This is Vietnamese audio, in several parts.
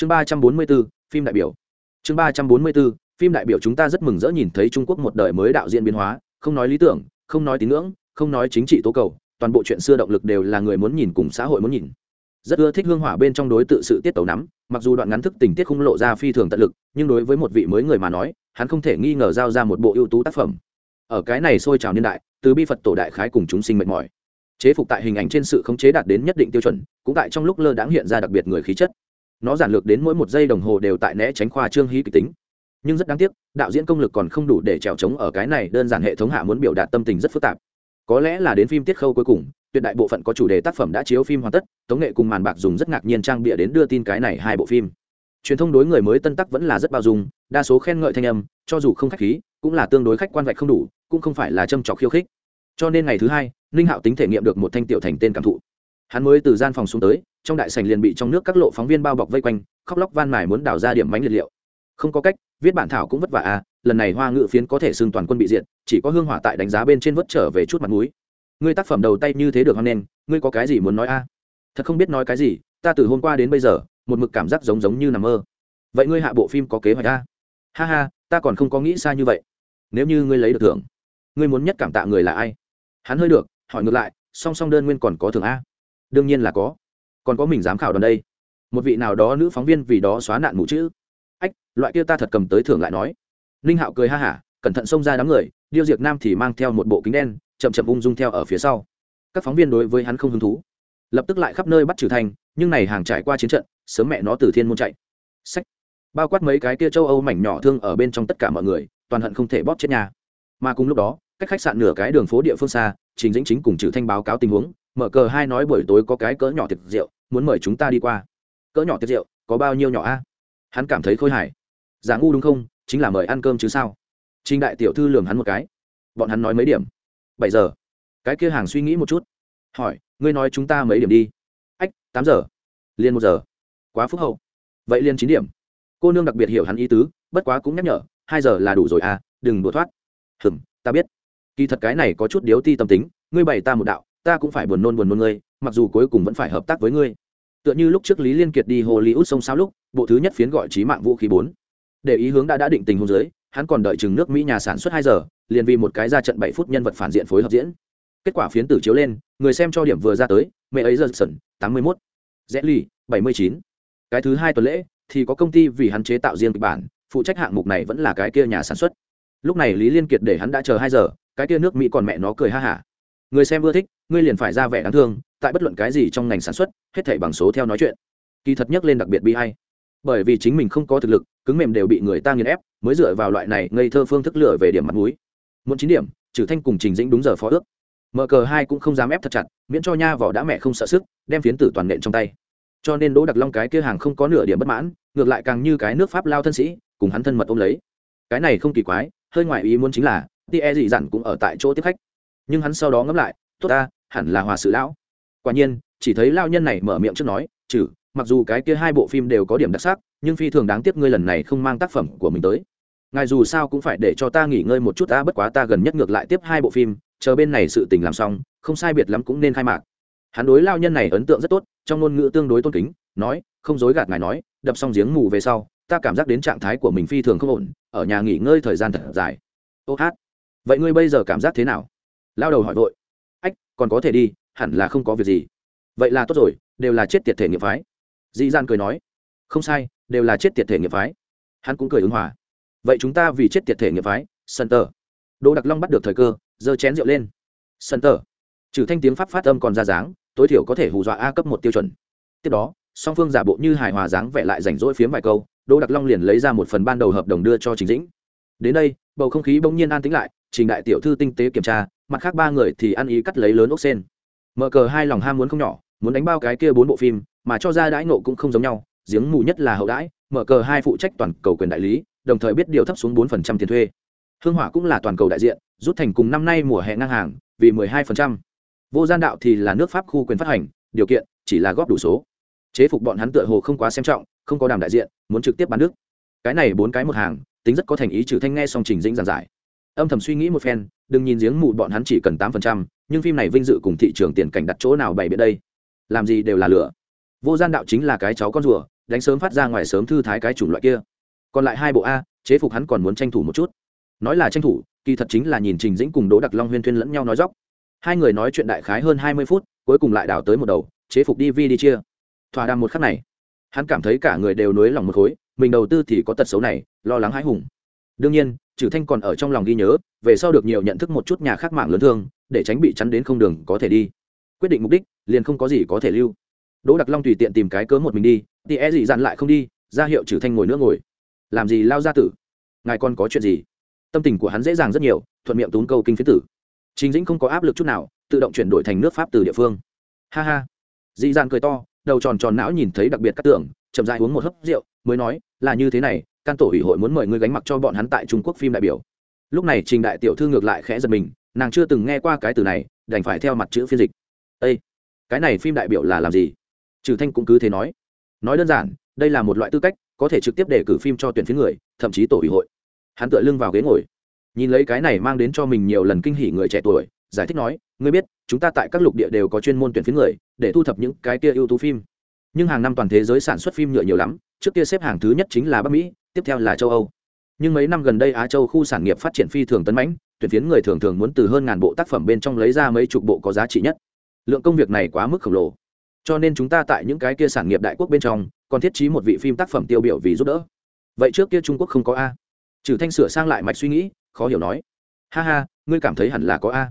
chương ba trăm bốn mươi bốn, phim đại biểu. Chương ba trăm bốn mươi bốn, phim đại biểu chúng ta rất mừng rỡ nhìn thấy trung quốc một đời mới đạo diễn biến hóa, không nói lý tưởng, không nói tín ngưỡng, không nói chính trị tố cầu, toàn bộ chuyện xưa động lực đều là người muốn nhìn cùng xã hội muốn nhìn. Rất ưa thích hương hỏa bên trong đối tự sự tiết tấu nắm, mặc dù đoạn ngắn thức tình tiết không lộ ra phi thường tận lực, nhưng đối với một vị mới người mà nói, hắn không thể nghi ngờ giao ra một bộ ưu tú tác phẩm. Ở cái này sôi trào niên đại, từ bi phật tổ đại khái cùng chúng sinh mệt mỏi. Chế phục tại hình ảnh trên sự khống chế đạt đến nhất định tiêu chuẩn, cũng tại trong lúc lơ đãng hiện ra đặc biệt người khí chất nó giản lược đến mỗi một giây đồng hồ đều tại né tránh khoa trương hí kịch tính. Nhưng rất đáng tiếc, đạo diễn công lực còn không đủ để trèo trống ở cái này đơn giản hệ thống hạ muốn biểu đạt tâm tình rất phức tạp. Có lẽ là đến phim tiết khâu cuối cùng, tuyệt đại bộ phận có chủ đề tác phẩm đã chiếu phim hoàn tất, tống nghệ cùng màn bạc dùng rất ngạc nhiên trang bịa đến đưa tin cái này hai bộ phim. Truyền thông đối người mới tân tắc vẫn là rất bao dung, đa số khen ngợi thanh âm, cho dù không khách khí, cũng là tương đối khách quan vạch không đủ, cũng không phải là châm trọc khiêu khích. Cho nên ngày thứ hai, ninh hạo tính thể nghiệm được một thanh tiểu thành tên cảm thụ. Hắn mới từ gian phòng xuống tới trong đại sành liền bị trong nước các lộ phóng viên bao bọc vây quanh, khóc lóc van mài muốn đào ra điểm bánh liệt liệu. Không có cách, viết bản thảo cũng vất vả à lần này hoa ngự phiến có thể xưng toàn quân bị diện chỉ có hương hỏa tại đánh giá bên trên vớt trở về chút mặt mũi. Ngươi tác phẩm đầu tay như thế được hoan nên ngươi có cái gì muốn nói a thật không biết nói cái gì, ta từ hôm qua đến bây giờ, một mực cảm giác giống giống như nằm mơ. Vậy ngươi hạ bộ phim có kế hoạch a ha ha, ta còn không có nghĩ xa như vậy. Nếu như ngươi lấy được thưởng, ngươi muốn nhất cảm tạ người là ai? Hắn hơi được, hỏi ngược lại, song song đơn nguyên còn có thưởng a. Đương nhiên là có còn có mình giám khảo đoàn đây. Một vị nào đó nữ phóng viên vì đó xóa nạn mũ chữ. Ách, loại kia ta thật cầm tới thưởng lại nói. Ninh hạo cười ha hả, cẩn thận xông ra đám người, điêu diệc nam thì mang theo một bộ kính đen, chậm chậm ung dung theo ở phía sau. Các phóng viên đối với hắn không hứng thú, lập tức lại khắp nơi bắt trừ thành, nhưng này hàng trải qua chiến trận, sớm mẹ nó từ thiên môn chạy. Sách. Bao quát mấy cái kia châu âu mảnh nhỏ thương ở bên trong tất cả mọi người, toàn hận không thể bóp chết nhà. Mà cùng lúc đó, cách khách sạn nửa cái đường phố địa phương xa chính dĩnh chính cùng trừ thanh báo cáo tình huống, mở cờ hai nói buổi tối có cái cỡ nhỏ tiệc rượu muốn mời chúng ta đi qua. Cỡ nhỏ tiệc rượu, có bao nhiêu nhỏ a? Hắn cảm thấy khôi hài. Giả ngu đúng không? Chính là mời ăn cơm chứ sao? Trinh đại tiểu thư lường hắn một cái. Bọn hắn nói mấy điểm? Bảy giờ. Cái kia hàng suy nghĩ một chút. Hỏi, ngươi nói chúng ta mấy điểm đi? Ách, tám giờ. Liền một giờ. Quá phúc hậu. Vậy liền chín điểm. Cô nương đặc biệt hiểu hắn ý tứ, bất quá cũng nhắc nhở, hai giờ là đủ rồi à đừng đùa thoát. Hừm, ta biết. Kỳ thật cái này có chút điếu ti tâm tính, ngươi bày ta một đạo, ta cũng phải buồn nôn buồn nôn ngươi mặc dù cuối cùng vẫn phải hợp tác với ngươi. Tựa như lúc trước lý liên kiệt đi hollywood sông sao lúc, bộ thứ nhất phiến gọi trí mạng vũ khí bốn. Để ý hướng đã đã định tình hôn giới hắn còn đợi chừng nước mỹ nhà sản xuất hai giờ, liền vì một cái ra trận bảy phút nhân vật phản diện phối hợp diễn. Kết quả phiến tử chiếu lên, người xem cho điểm vừa ra tới, mẹ ấy giờ sẩn tám mươi mốt. Rẽ ly bảy mươi chín. Cái thứ hai tuần lễ, thì có công ty vì hắn chế tạo riêng kịch bản, phụ trách hạng mục này vẫn là cái kia nhà sản xuất. Lúc này lý liên kiệt để hắn đã chờ hai giờ, cái kia nước mỹ còn mẹ nó cười ha hả người xem ưa thích, ngươi liền phải ra vẻ đáng thương, tại bất luận cái gì trong ngành sản xuất, hết thảy bằng số theo nói chuyện. Kỳ thật nhất lên đặc biệt bi hay bởi vì chính mình không có thực lực, cứng mềm đều bị người ta nghiền ép, mới dựa vào loại này ngây thơ phương thức lửa về điểm mặt mũi. Muốn chín điểm, trừ thanh cùng trình dĩnh đúng giờ phó ước. Mở cờ hai cũng không dám ép thật chặt, miễn cho nha vỏ đã mẹ không sợ sức, đem phiến tử toàn nện trong tay. Cho nên đỗ đặc long cái kia hàng không có nửa điểm bất mãn, ngược lại càng như cái nước pháp lao thân sĩ, cùng hắn thân mật ôm lấy. Cái này không kỳ quái, hơi ngoại ý muốn chính là tia dị dặn cũng ở tại chỗ tiếp khách nhưng hắn sau đó ngẫm lại, tốt ta, hẳn là hòa sự lão. Quả nhiên, chỉ thấy lao nhân này mở miệng trước nói chử mặc dù cái kia hai bộ phim đều có điểm đặc sắc, nhưng phi thường đáng tiếc ngươi lần này không mang tác phẩm của mình tới. Ngài dù sao cũng phải để cho ta nghỉ ngơi một chút ta bất quá ta gần nhất ngược lại tiếp hai bộ phim, chờ bên này sự tình làm xong, không sai biệt lắm cũng nên khai mạc. Hắn đối lao nhân này ấn tượng rất tốt, trong ngôn ngữ tương đối tôn kính, nói, không dối gạt ngài nói, đập xong giếng mù về sau, ta cảm giác đến trạng thái của mình phi thường không ổn, ở nhà nghỉ ngơi thời gian thật dài. Ô hát. Vậy ngươi bây giờ cảm giác thế nào? Lao đầu hỏi vội, ách, còn có thể đi, hẳn là không có việc gì. Vậy là tốt rồi, đều là chết tiệt thể nghiệp phái. Dị gian cười nói, không sai, đều là chết tiệt thể nghiệp phái. Hắn cũng cười ứng hòa, vậy chúng ta vì chết tiệt thể nghiệp phái sân tờ. Đỗ đặc long bắt được thời cơ, giơ chén rượu lên. Sân tờ. Trừ thanh tiếng pháp phát âm còn ra dáng, tối thiểu có thể hù dọa a cấp một tiêu chuẩn. Tiếp đó, song phương giả bộ như hài hòa dáng vẽ lại rảnh rỗi phiếm vài câu, đỗ đặc long liền lấy ra một phần ban đầu hợp đồng đưa cho trình dĩnh. Đến đây, bầu không khí bỗng nhiên an tĩnh lại, trình đại tiểu thư tinh tế kiểm tra mặt khác ba người thì ăn ý cắt lấy lớn ốc sen. Mở cờ hai lòng ham muốn không nhỏ, muốn đánh bao cái kia bốn bộ phim, mà cho ra đãi nộ cũng không giống nhau, giếng mù nhất là hậu đãi, mở cờ hai phụ trách toàn cầu quyền đại lý, đồng thời biết điều thấp xuống bốn phần trăm tiền thuê. Hương hỏa cũng là toàn cầu đại diện, rút thành cùng năm nay mùa hè ngang hàng, vì mười hai phần trăm. Vô gian đạo thì là nước pháp khu quyền phát hành, điều kiện chỉ là góp đủ số. Chế phục bọn hắn tựa hồ không quá xem trọng, không có đàm đại diện, muốn trực tiếp bán nước. Cái này bốn cái một hàng, tính rất có thành ý trừ thanh nghe song trình dĩnh giảng giải âm thầm suy nghĩ một phen, đừng nhìn giếng mù bọn hắn chỉ cần tám phần trăm, nhưng phim này vinh dự cùng thị trường tiền cảnh đặt chỗ nào bày biện đây? Làm gì đều là lửa. Vô gian đạo chính là cái cháu con rùa, đánh sớm phát ra ngoài sớm thư thái cái chủng loại kia. Còn lại hai bộ a, chế phục hắn còn muốn tranh thủ một chút. Nói là tranh thủ, kỳ thật chính là nhìn trình dĩnh cùng đỗ đặc long huyên thuyên lẫn nhau nói dóc hai người nói chuyện đại khái hơn hai mươi phút, cuối cùng lại đào tới một đầu, chế phục đi vi đi chia. Thỏa đàm một khắc này, hắn cảm thấy cả người đều nối lòng một khối, mình đầu tư thì có tật xấu này, lo lắng hãi hùng đương nhiên trừ thanh còn ở trong lòng ghi nhớ, về sau được nhiều nhận thức một chút nhà khác mạng lớn thương, để tránh bị chắn đến không đường có thể đi. Quyết định mục đích, liền không có gì có thể lưu. Đỗ đặc long tùy tiện tìm cái cớ một mình đi, thì e gì dặn lại không đi, ra hiệu trừ thanh ngồi nữa ngồi. Làm gì lao ra tử? Ngài còn có chuyện gì? Tâm tình của hắn dễ dàng rất nhiều, thuận miệng tún câu kinh phiến tử. Chính dĩnh không có áp lực chút nào, tự động chuyển đổi thành nước pháp từ địa phương. Ha ha. Dị dạn cười to, đầu tròn tròn não nhìn thấy đặc biệt các tưởng chậm dài uống một hớp rượu, mới nói, là như thế này, can tổ ủy hội muốn mời ngươi gánh mặc cho bọn hắn tại trung quốc phim đại biểu. Lúc này trình đại tiểu thư ngược lại khẽ giật mình, nàng chưa từng nghe qua cái từ này, đành phải theo mặt chữ phiên dịch. Ây cái này phim đại biểu là làm gì? Trừ thanh cũng cứ thế nói. Nói đơn giản, đây là một loại tư cách, có thể trực tiếp đề cử phim cho tuyển phiến người, thậm chí tổ ủy hội. Hắn tựa lưng vào ghế ngồi, nhìn lấy cái này mang đến cho mình nhiều lần kinh hỉ người trẻ tuổi, giải thích nói, ngươi biết, chúng ta tại các lục địa đều có chuyên môn tuyển phiến người, để thu thập những cái kia ưu tú phim nhưng hàng năm toàn thế giới sản xuất phim nhựa nhiều lắm, trước kia xếp hàng thứ nhất chính là bắc mỹ, tiếp theo là châu âu. Nhưng mấy năm gần đây á châu khu sản nghiệp phát triển phi thường tấn mãnh, tuyển phiến người thường thường muốn từ hơn ngàn bộ tác phẩm bên trong lấy ra mấy chục bộ có giá trị nhất. Lượng công việc này quá mức khổng lồ. Cho nên chúng ta tại những cái kia sản nghiệp đại quốc bên trong, còn thiết trí một vị phim tác phẩm tiêu biểu vì giúp đỡ. Vậy trước kia trung quốc không có a. Trừ thanh sửa sang lại mạch suy nghĩ, khó hiểu nói. Ha ha, ngươi cảm thấy hẳn là có a.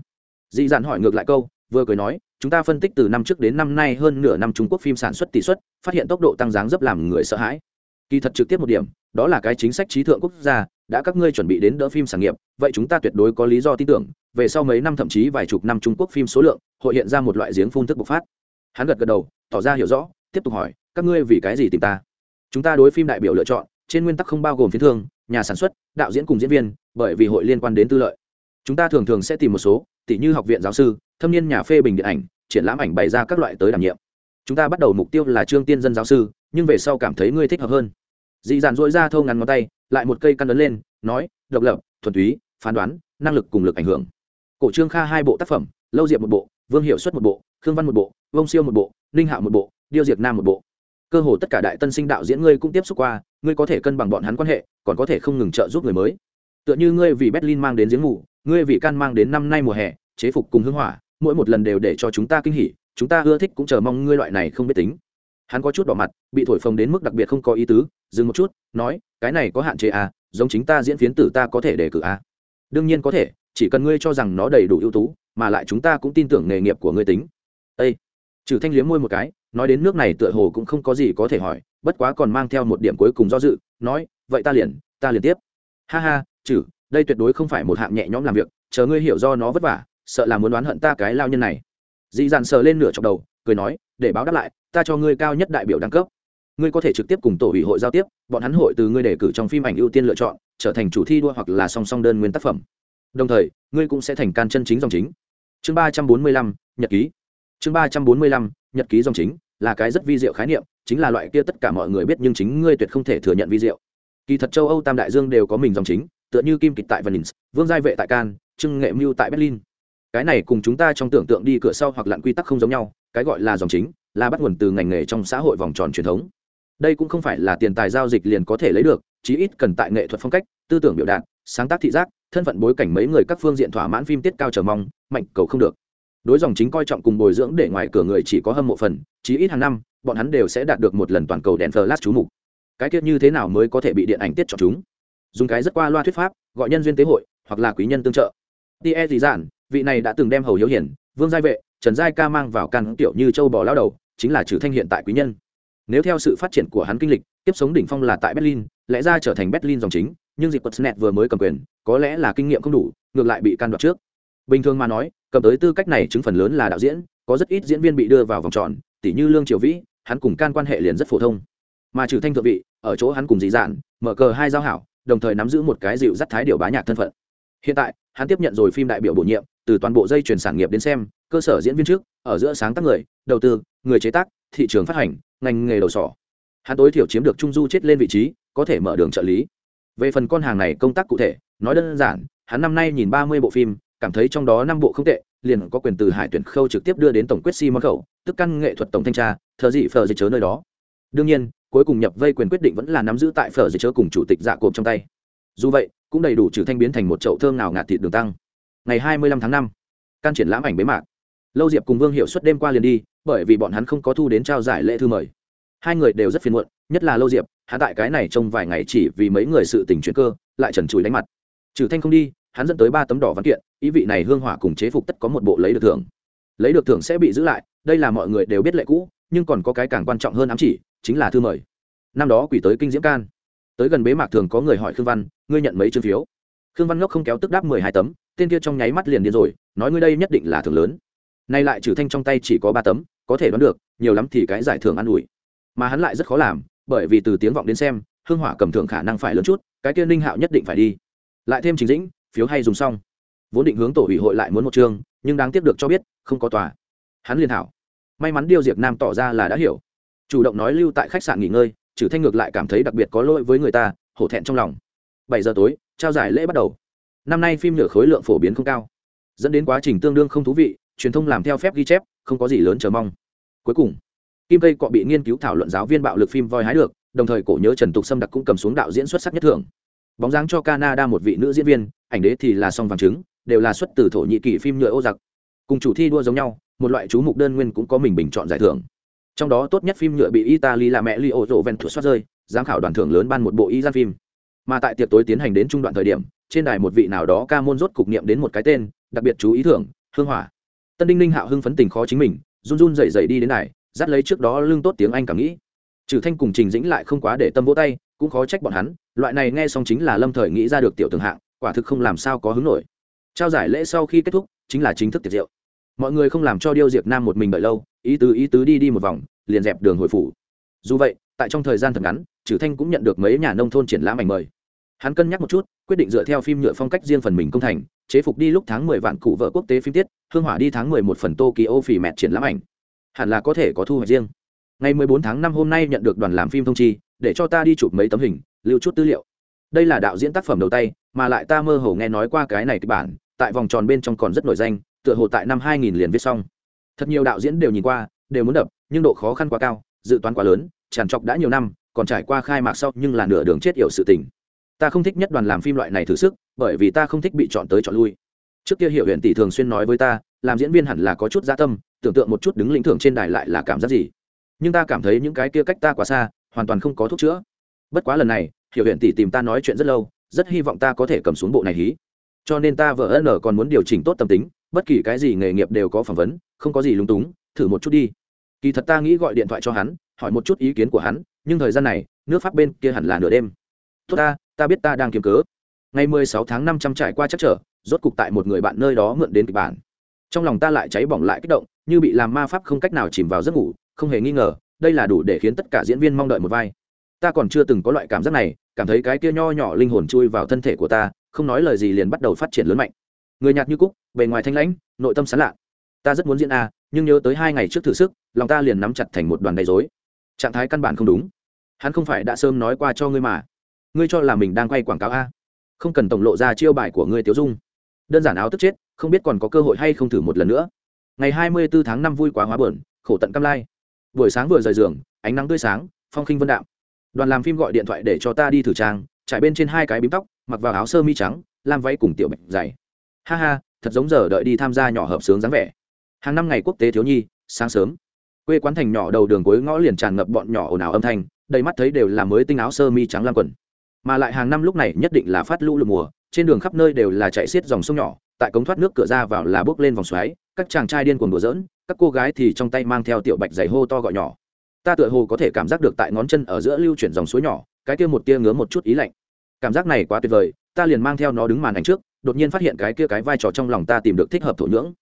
Dị dạn hỏi ngược lại câu, vừa cười nói chúng ta phân tích từ năm trước đến năm nay hơn nửa năm trung quốc phim sản xuất tỷ suất, phát hiện tốc độ tăng dáng dấp làm người sợ hãi. Kỳ thật trực tiếp một điểm, đó là cái chính sách trí thượng quốc gia, đã các ngươi chuẩn bị đến đỡ phim sản nghiệp, vậy chúng ta tuyệt đối có lý do tin tưởng, về sau mấy năm thậm chí vài chục năm trung quốc phim số lượng hội hiện ra một loại giếng phun thức bộc phát. Hắn gật gật đầu, tỏ ra hiểu rõ, tiếp tục hỏi, các ngươi vì cái gì tìm ta? Chúng ta đối phim đại biểu lựa chọn, trên nguyên tắc không bao gồm phiến thương, nhà sản xuất, đạo diễn cùng diễn viên, bởi vì hội liên quan đến tư lợi. Chúng ta thường thường sẽ tìm một số tỷ như học viện giáo sư thâm niên nhà phê bình điện ảnh, triển lãm ảnh bày ra các loại tới đảm nhiệm. Chúng ta bắt đầu mục tiêu là trương tiên dân giáo sư, nhưng về sau cảm thấy ngươi thích hợp hơn. Dị dàn dỗi ra thâu ngắn ngón tay, lại một cây căn ấn lên, nói, độc lập, thuần túy, phán đoán, năng lực cùng lực ảnh hưởng. Cổ trương kha hai bộ tác phẩm, lâu diệp một bộ, vương hiệu xuất một bộ, khương văn một bộ, vông siêu một bộ, ninh hạo một bộ, điêu diệt nam một bộ. Cơ hồ tất cả đại tân sinh đạo diễn ngươi cũng tiếp xúc qua, ngươi có thể cân bằng bọn hắn quan hệ, còn có thể không ngừng trợ giúp người mới. Tựa như ngươi vì berlin mang đến giếng ngủ ngươi vì can mang đến năm nay mùa hè, chế phục cùng hưng hỏa mỗi một lần đều để cho chúng ta kinh hỉ, chúng ta ưa thích cũng chờ mong ngươi loại này không biết tính. Hắn có chút đỏ mặt, bị thổi phồng đến mức đặc biệt không có ý tứ, dừng một chút, nói, cái này có hạn chế à giống chính ta diễn phiến tử ta có thể đề cử à. Đương nhiên có thể, chỉ cần ngươi cho rằng nó đầy đủ ưu tú, mà lại chúng ta cũng tin tưởng nghề nghiệp của ngươi tính. Ê! trừ thanh liếm môi một cái, nói đến nước này tựa hồ cũng không có gì có thể hỏi, bất quá còn mang theo một điểm cuối cùng do dự, nói, vậy ta liền ta liền tiếp. Ha ha, trừ, đây tuyệt đối không phải một hạng nhẹ nhõm làm việc, chờ ngươi hiểu do nó vất vả sợ là muốn đoán hận ta cái lao nhân này. Dị dạn sờ lên nửa chọc đầu, cười nói, để báo đáp lại, ta cho ngươi cao nhất đại biểu đẳng cấp. Ngươi có thể trực tiếp cùng tổ ủy hội giao tiếp, bọn hắn hội từ ngươi đề cử trong phim ảnh ưu tiên lựa chọn, trở thành chủ thi đua hoặc là song song đơn nguyên tác phẩm. Đồng thời, ngươi cũng sẽ thành can chân chính dòng chính. Chương ba trăm bốn mươi lăm, nhật ký. Chương ba trăm bốn mươi lăm, nhật ký dòng chính, là cái rất vi diệu khái niệm, chính là loại kia tất cả mọi người biết nhưng chính ngươi tuyệt không thể thừa nhận vi diệu. Kỳ thật châu âu tam đại dương đều có mình dòng chính, tựa như kim kịch tại venice, vương giai vệ tại can trưng nghệ mưu tại berlin cái này cùng chúng ta trong tưởng tượng đi cửa sau hoặc lặn quy tắc không giống nhau, cái gọi là dòng chính, là bắt nguồn từ ngành nghề trong xã hội vòng tròn truyền thống. Đây cũng không phải là tiền tài giao dịch liền có thể lấy được, chí ít cần tại nghệ thuật phong cách, tư tưởng biểu đạt, sáng tác thị giác, thân phận bối cảnh mấy người các phương diện thỏa mãn phim tiết cao chờ mong, mạnh cầu không được. Đối dòng chính coi trọng cùng bồi dưỡng để ngoài cửa người chỉ có hâm mộ phần, chí ít hàng năm, bọn hắn đều sẽ đạt được một lần toàn cầu đèn flash chú mục. Cái kiết như thế nào mới có thể bị điện ảnh tiết chọn chúng? Dùng cái rất qua loa thuyết pháp, gọi nhân duyên tế hội, hoặc là quý nhân tương trợ. Tie dị giản vị này đã từng đem hầu hiếu hiển, vương giai vệ, trần giai ca mang vào căn tiểu như châu bò lao đầu, chính là trừ thanh hiện tại quý nhân. Nếu theo sự phát triển của hắn kinh lịch tiếp sống đỉnh phong là tại berlin, lẽ ra trở thành berlin dòng chính, nhưng dịp quật vừa mới cầm quyền, có lẽ là kinh nghiệm không đủ, ngược lại bị can đoạt trước. Bình thường mà nói, cầm tới tư cách này chứng phần lớn là đạo diễn, có rất ít diễn viên bị đưa vào vòng tròn tỷ như lương triều vĩ, hắn cùng can quan hệ liền rất phổ thông. Mà trừ thanh thượng vị, ở chỗ hắn cùng dị dạn mở cờ hai giao hảo, đồng thời nắm giữ một cái dịu dắt thái điều bá nhạc thân phận hiện tại, hắn tiếp nhận rồi phim đại biểu bổ nhiệm, từ toàn bộ dây chuyển sản nghiệp đến xem, cơ sở diễn viên trước, ở giữa sáng tác người, đầu tư, người chế tác, thị trường phát hành, ngành nghề đầu sỏ. Hắn tối thiểu chiếm được trung du chết lên vị trí, có thể mở đường trợ lý. Về phần con hàng này công tác cụ thể, nói đơn giản, hắn năm nay nhìn ba mươi bộ phim, cảm thấy trong đó năm bộ không tệ, liền có quyền từ hải tuyển khâu trực tiếp đưa đến tổng quyết si món khẩu, tức căn nghệ thuật tổng thanh tra, thờ dị phờ dịch chớ nơi đó. Đương nhiên, cuối cùng nhập vây quyền quyết định vẫn là nắm giữ tại phở dưới chớ cùng chủ tịch dạ cộp trong tay. Dù vậy cũng đầy đủ trừ thanh biến thành một chậu thơm nào ngạt thịt đường tăng. Ngày hai mươi lăm tháng năm, can triển lãm ảnh bế mạc. Lâu diệp cùng vương hiệu suất đêm qua liền đi, bởi vì bọn hắn không có thu đến trao giải lễ thư mời. Hai người đều rất phiền muộn, nhất là lâu diệp hạ tại cái này trong vài ngày chỉ vì mấy người sự tình chuyện cơ, lại trần trụi đánh mặt. Trừ thanh không đi, hắn dẫn tới ba tấm đỏ văn kiện, ý vị này hương hỏa cùng chế phục tất có một bộ lấy được thưởng. Lấy được thưởng sẽ bị giữ lại, đây là mọi người đều biết lệ cũ, nhưng còn có cái càng quan trọng hơn ám chỉ, chính là thư mời. Năm đó quỷ tới kinh diễm can tới gần bế mạc thường có người hỏi khương văn ngươi nhận mấy chương phiếu? Khương văn ngốc không kéo tức đáp mười hai tấm tên kia trong nháy mắt liền điên rồi nói ngươi đây nhất định là thưởng lớn. Nay lại trừ thanh trong tay chỉ có ba tấm có thể đoán được nhiều lắm thì cái giải thưởng an ủi. Mà hắn lại rất khó làm bởi vì từ tiếng vọng đến xem hương hỏa cầm thưởng khả năng phải lớn chút cái kia ninh hạo nhất định phải đi. Lại thêm trình dĩnh phiếu hay dùng xong. Vốn định hướng tổ ủy hội lại muốn một chương nhưng đáng tiếc được cho biết không có tòa. Hắn liên hảo, may mắn điêu diệp nam tỏ ra là đã hiểu. Chủ động nói lưu tại khách sạn nghỉ ngơi trừ thanh ngược lại cảm thấy đặc biệt có lỗi với người ta, hổ thẹn trong lòng. Bảy giờ tối, trao giải lễ bắt đầu. Năm nay phim nhựa khối lượng phổ biến không cao, dẫn đến quá trình tương đương không thú vị, truyền thông làm theo phép ghi chép, không có gì lớn chờ mong. Cuối cùng, kim cây cọ bị nghiên cứu thảo luận giáo viên bạo lực phim voi hái được, đồng thời cổ nhớ trần tục Sâm đặc cũng cầm xuống đạo diễn xuất sắc nhất thưởng. Bóng dáng cho canada một vị nữ diễn viên, ảnh đế thì là song vàng trứng, đều là xuất từ thổ nhĩ kỳ phim nhựa ô giặc cùng chủ thi đua giống nhau, một loại chú mục đơn nguyên cũng có mình bình chọn giải thưởng trong đó tốt nhất phim nhựa bị italy là mẹ li ô rộ ven thuộc xoát rơi, giám khảo đoàn thưởng lớn ban một bộ y gian phim. Mà tại tiệc tối tiến hành đến trung đoạn thời điểm, trên đài một vị nào đó ca môn rốt cục niệm đến một cái tên, đặc biệt chú ý thưởng, hương hỏa. Tân đinh ninh hạo hưng phấn tình khó chính mình, run run dậy dậy đi đến đài, dắt lấy trước đó lương tốt tiếng anh cảm nghĩ. Trừ thanh cùng trình dĩnh lại không quá để tâm vỗ tay, cũng khó trách bọn hắn, loại này nghe xong chính là lâm thời nghĩ ra được tiểu tường hạng, quả thực không làm sao có hứng nổi. Trao giải lễ sau khi kết thúc, chính là chính thức tiệc rượu. Mọi người không làm cho điêu diệp nam một mình đợi lâu ý tứ ý tứ đi đi một vòng, liền dẹp đường hồi phủ. Dù vậy, tại trong thời gian thật ngắn trừ thanh cũng nhận được mấy nhà nông thôn triển lãm ảnh mời. Hắn cân nhắc một chút, quyết định dựa theo phim nhựa phong cách riêng phần mình công thành, chế phục đi lúc tháng mười vạn cụ vợ quốc tế phim tiết, hương hỏa đi tháng mười một phần tokyo phỉ mẹt triển lãm ảnh. Hẳn là có thể có thu hoạch riêng. Ngày mười bốn tháng năm hôm nay nhận được đoàn làm phim thông chi, để cho ta đi chụp mấy tấm hình, lưu chút tư liệu. Đây là đạo diễn tác phẩm đầu tay, mà lại ta mơ hồ nghe nói qua cái này kịch bản, tại vòng tròn bên trong còn rất nổi danh, tựa hồ tại năm hai nghìn liền viết xong thật nhiều đạo diễn đều nhìn qua, đều muốn đập, nhưng độ khó khăn quá cao, dự toán quá lớn, tràn trọc đã nhiều năm, còn trải qua khai mạc sau nhưng là nửa đường chết yểu sự tình. Ta không thích nhất đoàn làm phim loại này thử sức, bởi vì ta không thích bị chọn tới chọn lui. Trước kia hiệu huyện tỷ thường xuyên nói với ta, làm diễn viên hẳn là có chút gia tâm, tưởng tượng một chút đứng lĩnh thưởng trên đài lại là cảm giác gì. Nhưng ta cảm thấy những cái kia cách ta quá xa, hoàn toàn không có thuốc chữa. Bất quá lần này hiệu huyện tỷ tìm ta nói chuyện rất lâu, rất hy vọng ta có thể cầm xuống bộ này hí. Cho nên ta vợ ân còn muốn điều chỉnh tốt tâm tính, bất kỳ cái gì nghề nghiệp đều có phỏng vấn không có gì lúng túng, thử một chút đi. Kỳ thật ta nghĩ gọi điện thoại cho hắn, hỏi một chút ý kiến của hắn, nhưng thời gian này, nước pháp bên kia hẳn là nửa đêm. Tốt ta ta biết ta đang kiếm cớ. Ngày mười sáu tháng năm trăm trải qua chắc trở, rốt cục tại một người bạn nơi đó mượn đến kịch bản. Trong lòng ta lại cháy bỏng lại kích động, như bị làm ma pháp không cách nào chìm vào giấc ngủ, không hề nghi ngờ, đây là đủ để khiến tất cả diễn viên mong đợi một vai. Ta còn chưa từng có loại cảm giác này, cảm thấy cái kia nho nhỏ linh hồn chui vào thân thể của ta, không nói lời gì liền bắt đầu phát triển lớn mạnh. Người nhạt như cúc, bề ngoài thanh lãnh, nội tâm sán lạ ta rất muốn diễn a, nhưng nhớ tới hai ngày trước thử sức, lòng ta liền nắm chặt thành một đoàn đầy dối trạng thái căn bản không đúng. Hắn không phải đã sớm nói qua cho ngươi mà. Ngươi cho là mình đang quay quảng cáo a? Không cần tổng lộ ra chiêu bài của ngươi tiêu dung. Đơn giản áo tức chết, không biết còn có cơ hội hay không thử một lần nữa. Ngày hai mươi bốn tháng năm vui quá hóa bờn khổ tận cam lai. Buổi sáng vừa rời giường, ánh nắng tươi sáng, phong khinh vân đạm. Đoàn làm phim gọi điện thoại để cho ta đi thử trang, trải bên trên hai cái bím tóc, mặc vào áo sơ mi trắng, lam váy cùng tiểu bạch dày. Ha ha, thật giống giờ đợi đi tham gia nhỏ hợp sướng dáng vẻ hàng năm ngày quốc tế thiếu nhi, sáng sớm, quê quán thành nhỏ đầu đường cuối ngõ liền tràn ngập bọn nhỏ ồn ào âm thanh, đầy mắt thấy đều là mới tinh áo sơ mi trắng lam quần. Mà lại hàng năm lúc này nhất định là phát lũ lụt mùa, trên đường khắp nơi đều là chạy xiết dòng sông nhỏ, tại cống thoát nước cửa ra vào là bước lên vòng xoáy, các chàng trai điên cuồng đùa giỡn, các cô gái thì trong tay mang theo tiểu bạch giày hô to gọi nhỏ. Ta tựa hồ có thể cảm giác được tại ngón chân ở giữa lưu chuyển dòng suối nhỏ, cái kia một tia ngứa một chút ý lạnh. Cảm giác này quá tuyệt vời, ta liền mang theo nó đứng màn ảnh trước, đột nhiên phát hiện cái kia cái vai trò trong lòng ta tìm được thích hợp thổ nhưỡng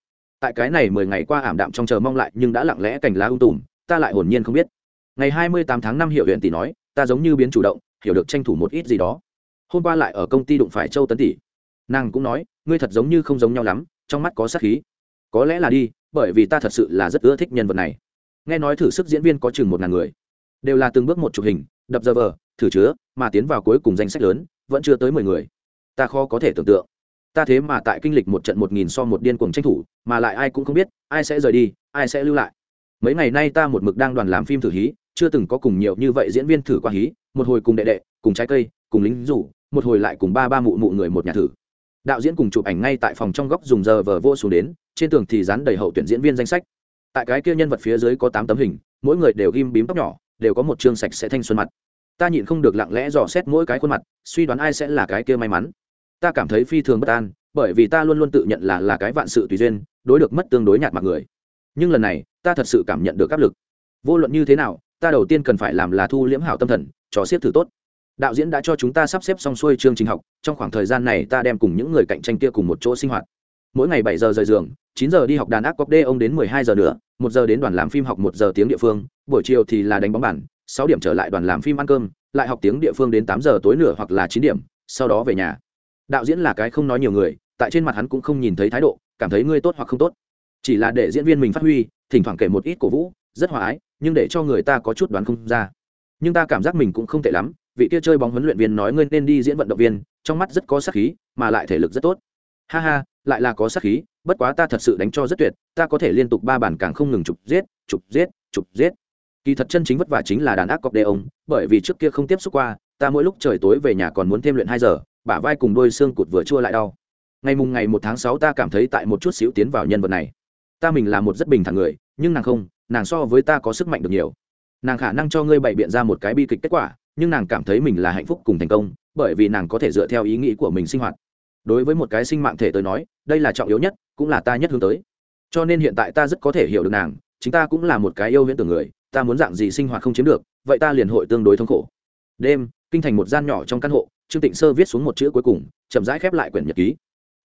tại cái này mười ngày qua ảm đạm trong chờ mong lại nhưng đã lặng lẽ cành lá ung tùm, ta lại hồn nhiên không biết. Ngày hai mươi tám tháng năm hiệu huyện tỷ nói, ta giống như biến chủ động, hiểu được tranh thủ một ít gì đó. Hôm qua lại ở công ty đụng phải châu tấn tỷ. Nàng cũng nói, ngươi thật giống như không giống nhau lắm, trong mắt có sát khí. Có lẽ là đi, bởi vì ta thật sự là rất ưa thích nhân vật này. Nghe nói thử sức diễn viên có chừng một ngàn người. Đều là từng bước một chụp hình, đập giờ vờ, thử chứa, mà tiến vào cuối cùng danh sách lớn, vẫn chưa tới mười người. Ta khó có thể tưởng tượng ta thế mà tại kinh lịch một trận một nghìn so một điên cuồng tranh thủ, mà lại ai cũng không biết, ai sẽ rời đi, ai sẽ lưu lại. Mấy ngày nay ta một mực đang đoàn làm phim thử hí, chưa từng có cùng nhiều như vậy diễn viên thử qua hí, một hồi cùng đệ đệ, cùng trái cây, cùng lính rủ, một hồi lại cùng ba ba mụ mụ người một nhà thử. Đạo diễn cùng chụp ảnh ngay tại phòng trong góc dùng giờ vờ vô xuống đến, trên tường thì dán đầy hậu tuyển diễn viên danh sách. Tại cái kia nhân vật phía dưới có tám tấm hình, mỗi người đều ghim bím tóc nhỏ, đều có một chương sạch sẽ thanh xuân mặt. Ta nhịn không được lặng lẽ dò xét mỗi cái khuôn mặt, suy đoán ai sẽ là cái kia may mắn ta cảm thấy phi thường bất an, bởi vì ta luôn luôn tự nhận là là cái vạn sự tùy duyên, đối được mất tương đối nhạt mặt người. Nhưng lần này, ta thật sự cảm nhận được áp lực. Vô luận như thế nào, ta đầu tiên cần phải làm là thu liễm hảo tâm thần trò xếp thử tốt. Đạo diễn đã cho chúng ta sắp xếp xong xuôi chương trình học, trong khoảng thời gian này ta đem cùng những người cạnh tranh kia cùng một chỗ sinh hoạt. Mỗi ngày bảy giờ rời giường, chín giờ đi học đàn ác cóc đê ông đến mười hai giờ nữa, một giờ đến đoàn làm phim học một giờ tiếng địa phương, buổi chiều thì là đánh bóng bàn, sáu điểm trở lại đoàn làm phim ăn cơm, lại học tiếng địa phương đến tám giờ tối nửa hoặc là chín điểm, sau đó về nhà đạo diễn là cái không nói nhiều người, tại trên mặt hắn cũng không nhìn thấy thái độ, cảm thấy ngươi tốt hoặc không tốt. Chỉ là để diễn viên mình phát huy, thỉnh thoảng kể một ít cổ vũ, rất hòa ái, nhưng để cho người ta có chút đoán không ra. Nhưng ta cảm giác mình cũng không tệ lắm, vị kia chơi bóng huấn luyện viên nói ngươi nên đi diễn vận động viên, trong mắt rất có sát khí, mà lại thể lực rất tốt. Ha ha, lại là có sát khí, bất quá ta thật sự đánh cho rất tuyệt, ta có thể liên tục ba bản càng không ngừng chụp giết chụp giết chụp giết. Kỳ thật chân chính vất vả chính là đàn ác cọc đê ông, bởi vì trước kia không tiếp xúc qua, ta mỗi lúc trời tối về nhà còn muốn thêm luyện hai giờ bả vai cùng đôi xương cụt vừa chua lại đau. Ngày mùng ngày một tháng sáu ta cảm thấy tại một chút xíu tiến vào nhân vật này. Ta mình là một rất bình thản người, nhưng nàng không, nàng so với ta có sức mạnh được nhiều. Nàng khả năng cho ngươi bày biện ra một cái bi kịch kết quả, nhưng nàng cảm thấy mình là hạnh phúc cùng thành công, bởi vì nàng có thể dựa theo ý nghĩ của mình sinh hoạt. Đối với một cái sinh mạng thể tới nói, đây là trọng yếu nhất, cũng là ta nhất hướng tới. Cho nên hiện tại ta rất có thể hiểu được nàng, chính ta cũng là một cái yêu huyễn tưởng người, ta muốn dạng gì sinh hoạt không chiếm được, vậy ta liền hội tương đối thống khổ. Đêm, kinh thành một gian nhỏ trong căn hộ trương tịnh sơ viết xuống một chữ cuối cùng, chậm rãi khép lại quyển nhật ký.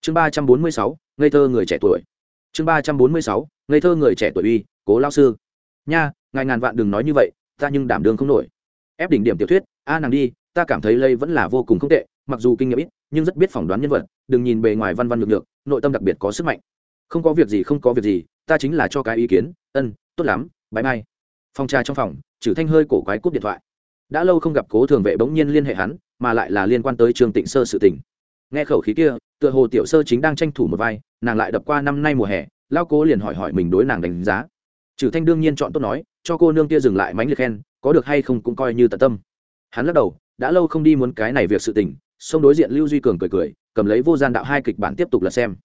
Chương ba trăm bốn mươi sáu, ngây thơ người trẻ tuổi. Chương ba trăm bốn mươi sáu, ngây thơ người trẻ tuổi uy, cố lao sư. Nha, ngài ngàn vạn đừng nói như vậy, ta nhưng đảm đương không nổi. Ép đỉnh điểm tiểu thuyết, a nàng đi, ta cảm thấy lây vẫn là vô cùng không tệ, mặc dù kinh nghiệm ít, nhưng rất biết phỏng đoán nhân vật, đừng nhìn bề ngoài văn văn ngược ngược nội tâm đặc biệt có sức mạnh. Không có việc gì, không có việc gì, ta chính là cho cái ý kiến, ân, tốt lắm bãi mai. Phòng trà trong phòng, trừ thanh hơi cổ quái cúp điện thoại. Đã lâu không gặp cố thường vệ bỗng nhiên liên hệ hắn mà lại là liên quan tới trương tịnh sơ sự tình. Nghe khẩu khí kia, tựa hồ tiểu sơ chính đang tranh thủ một vai, nàng lại đập qua năm nay mùa hè lao cố liền hỏi hỏi mình đối nàng đánh giá. Trừ thanh đương nhiên chọn tốt nói, cho cô nương kia dừng lại mánh liệt khen, có được hay không cũng coi như tận tâm. Hắn lắc đầu, đã lâu không đi muốn cái này việc sự tình xông đối diện lưu duy cường cười cười, cầm lấy vô gian đạo hai kịch bản tiếp tục là xem.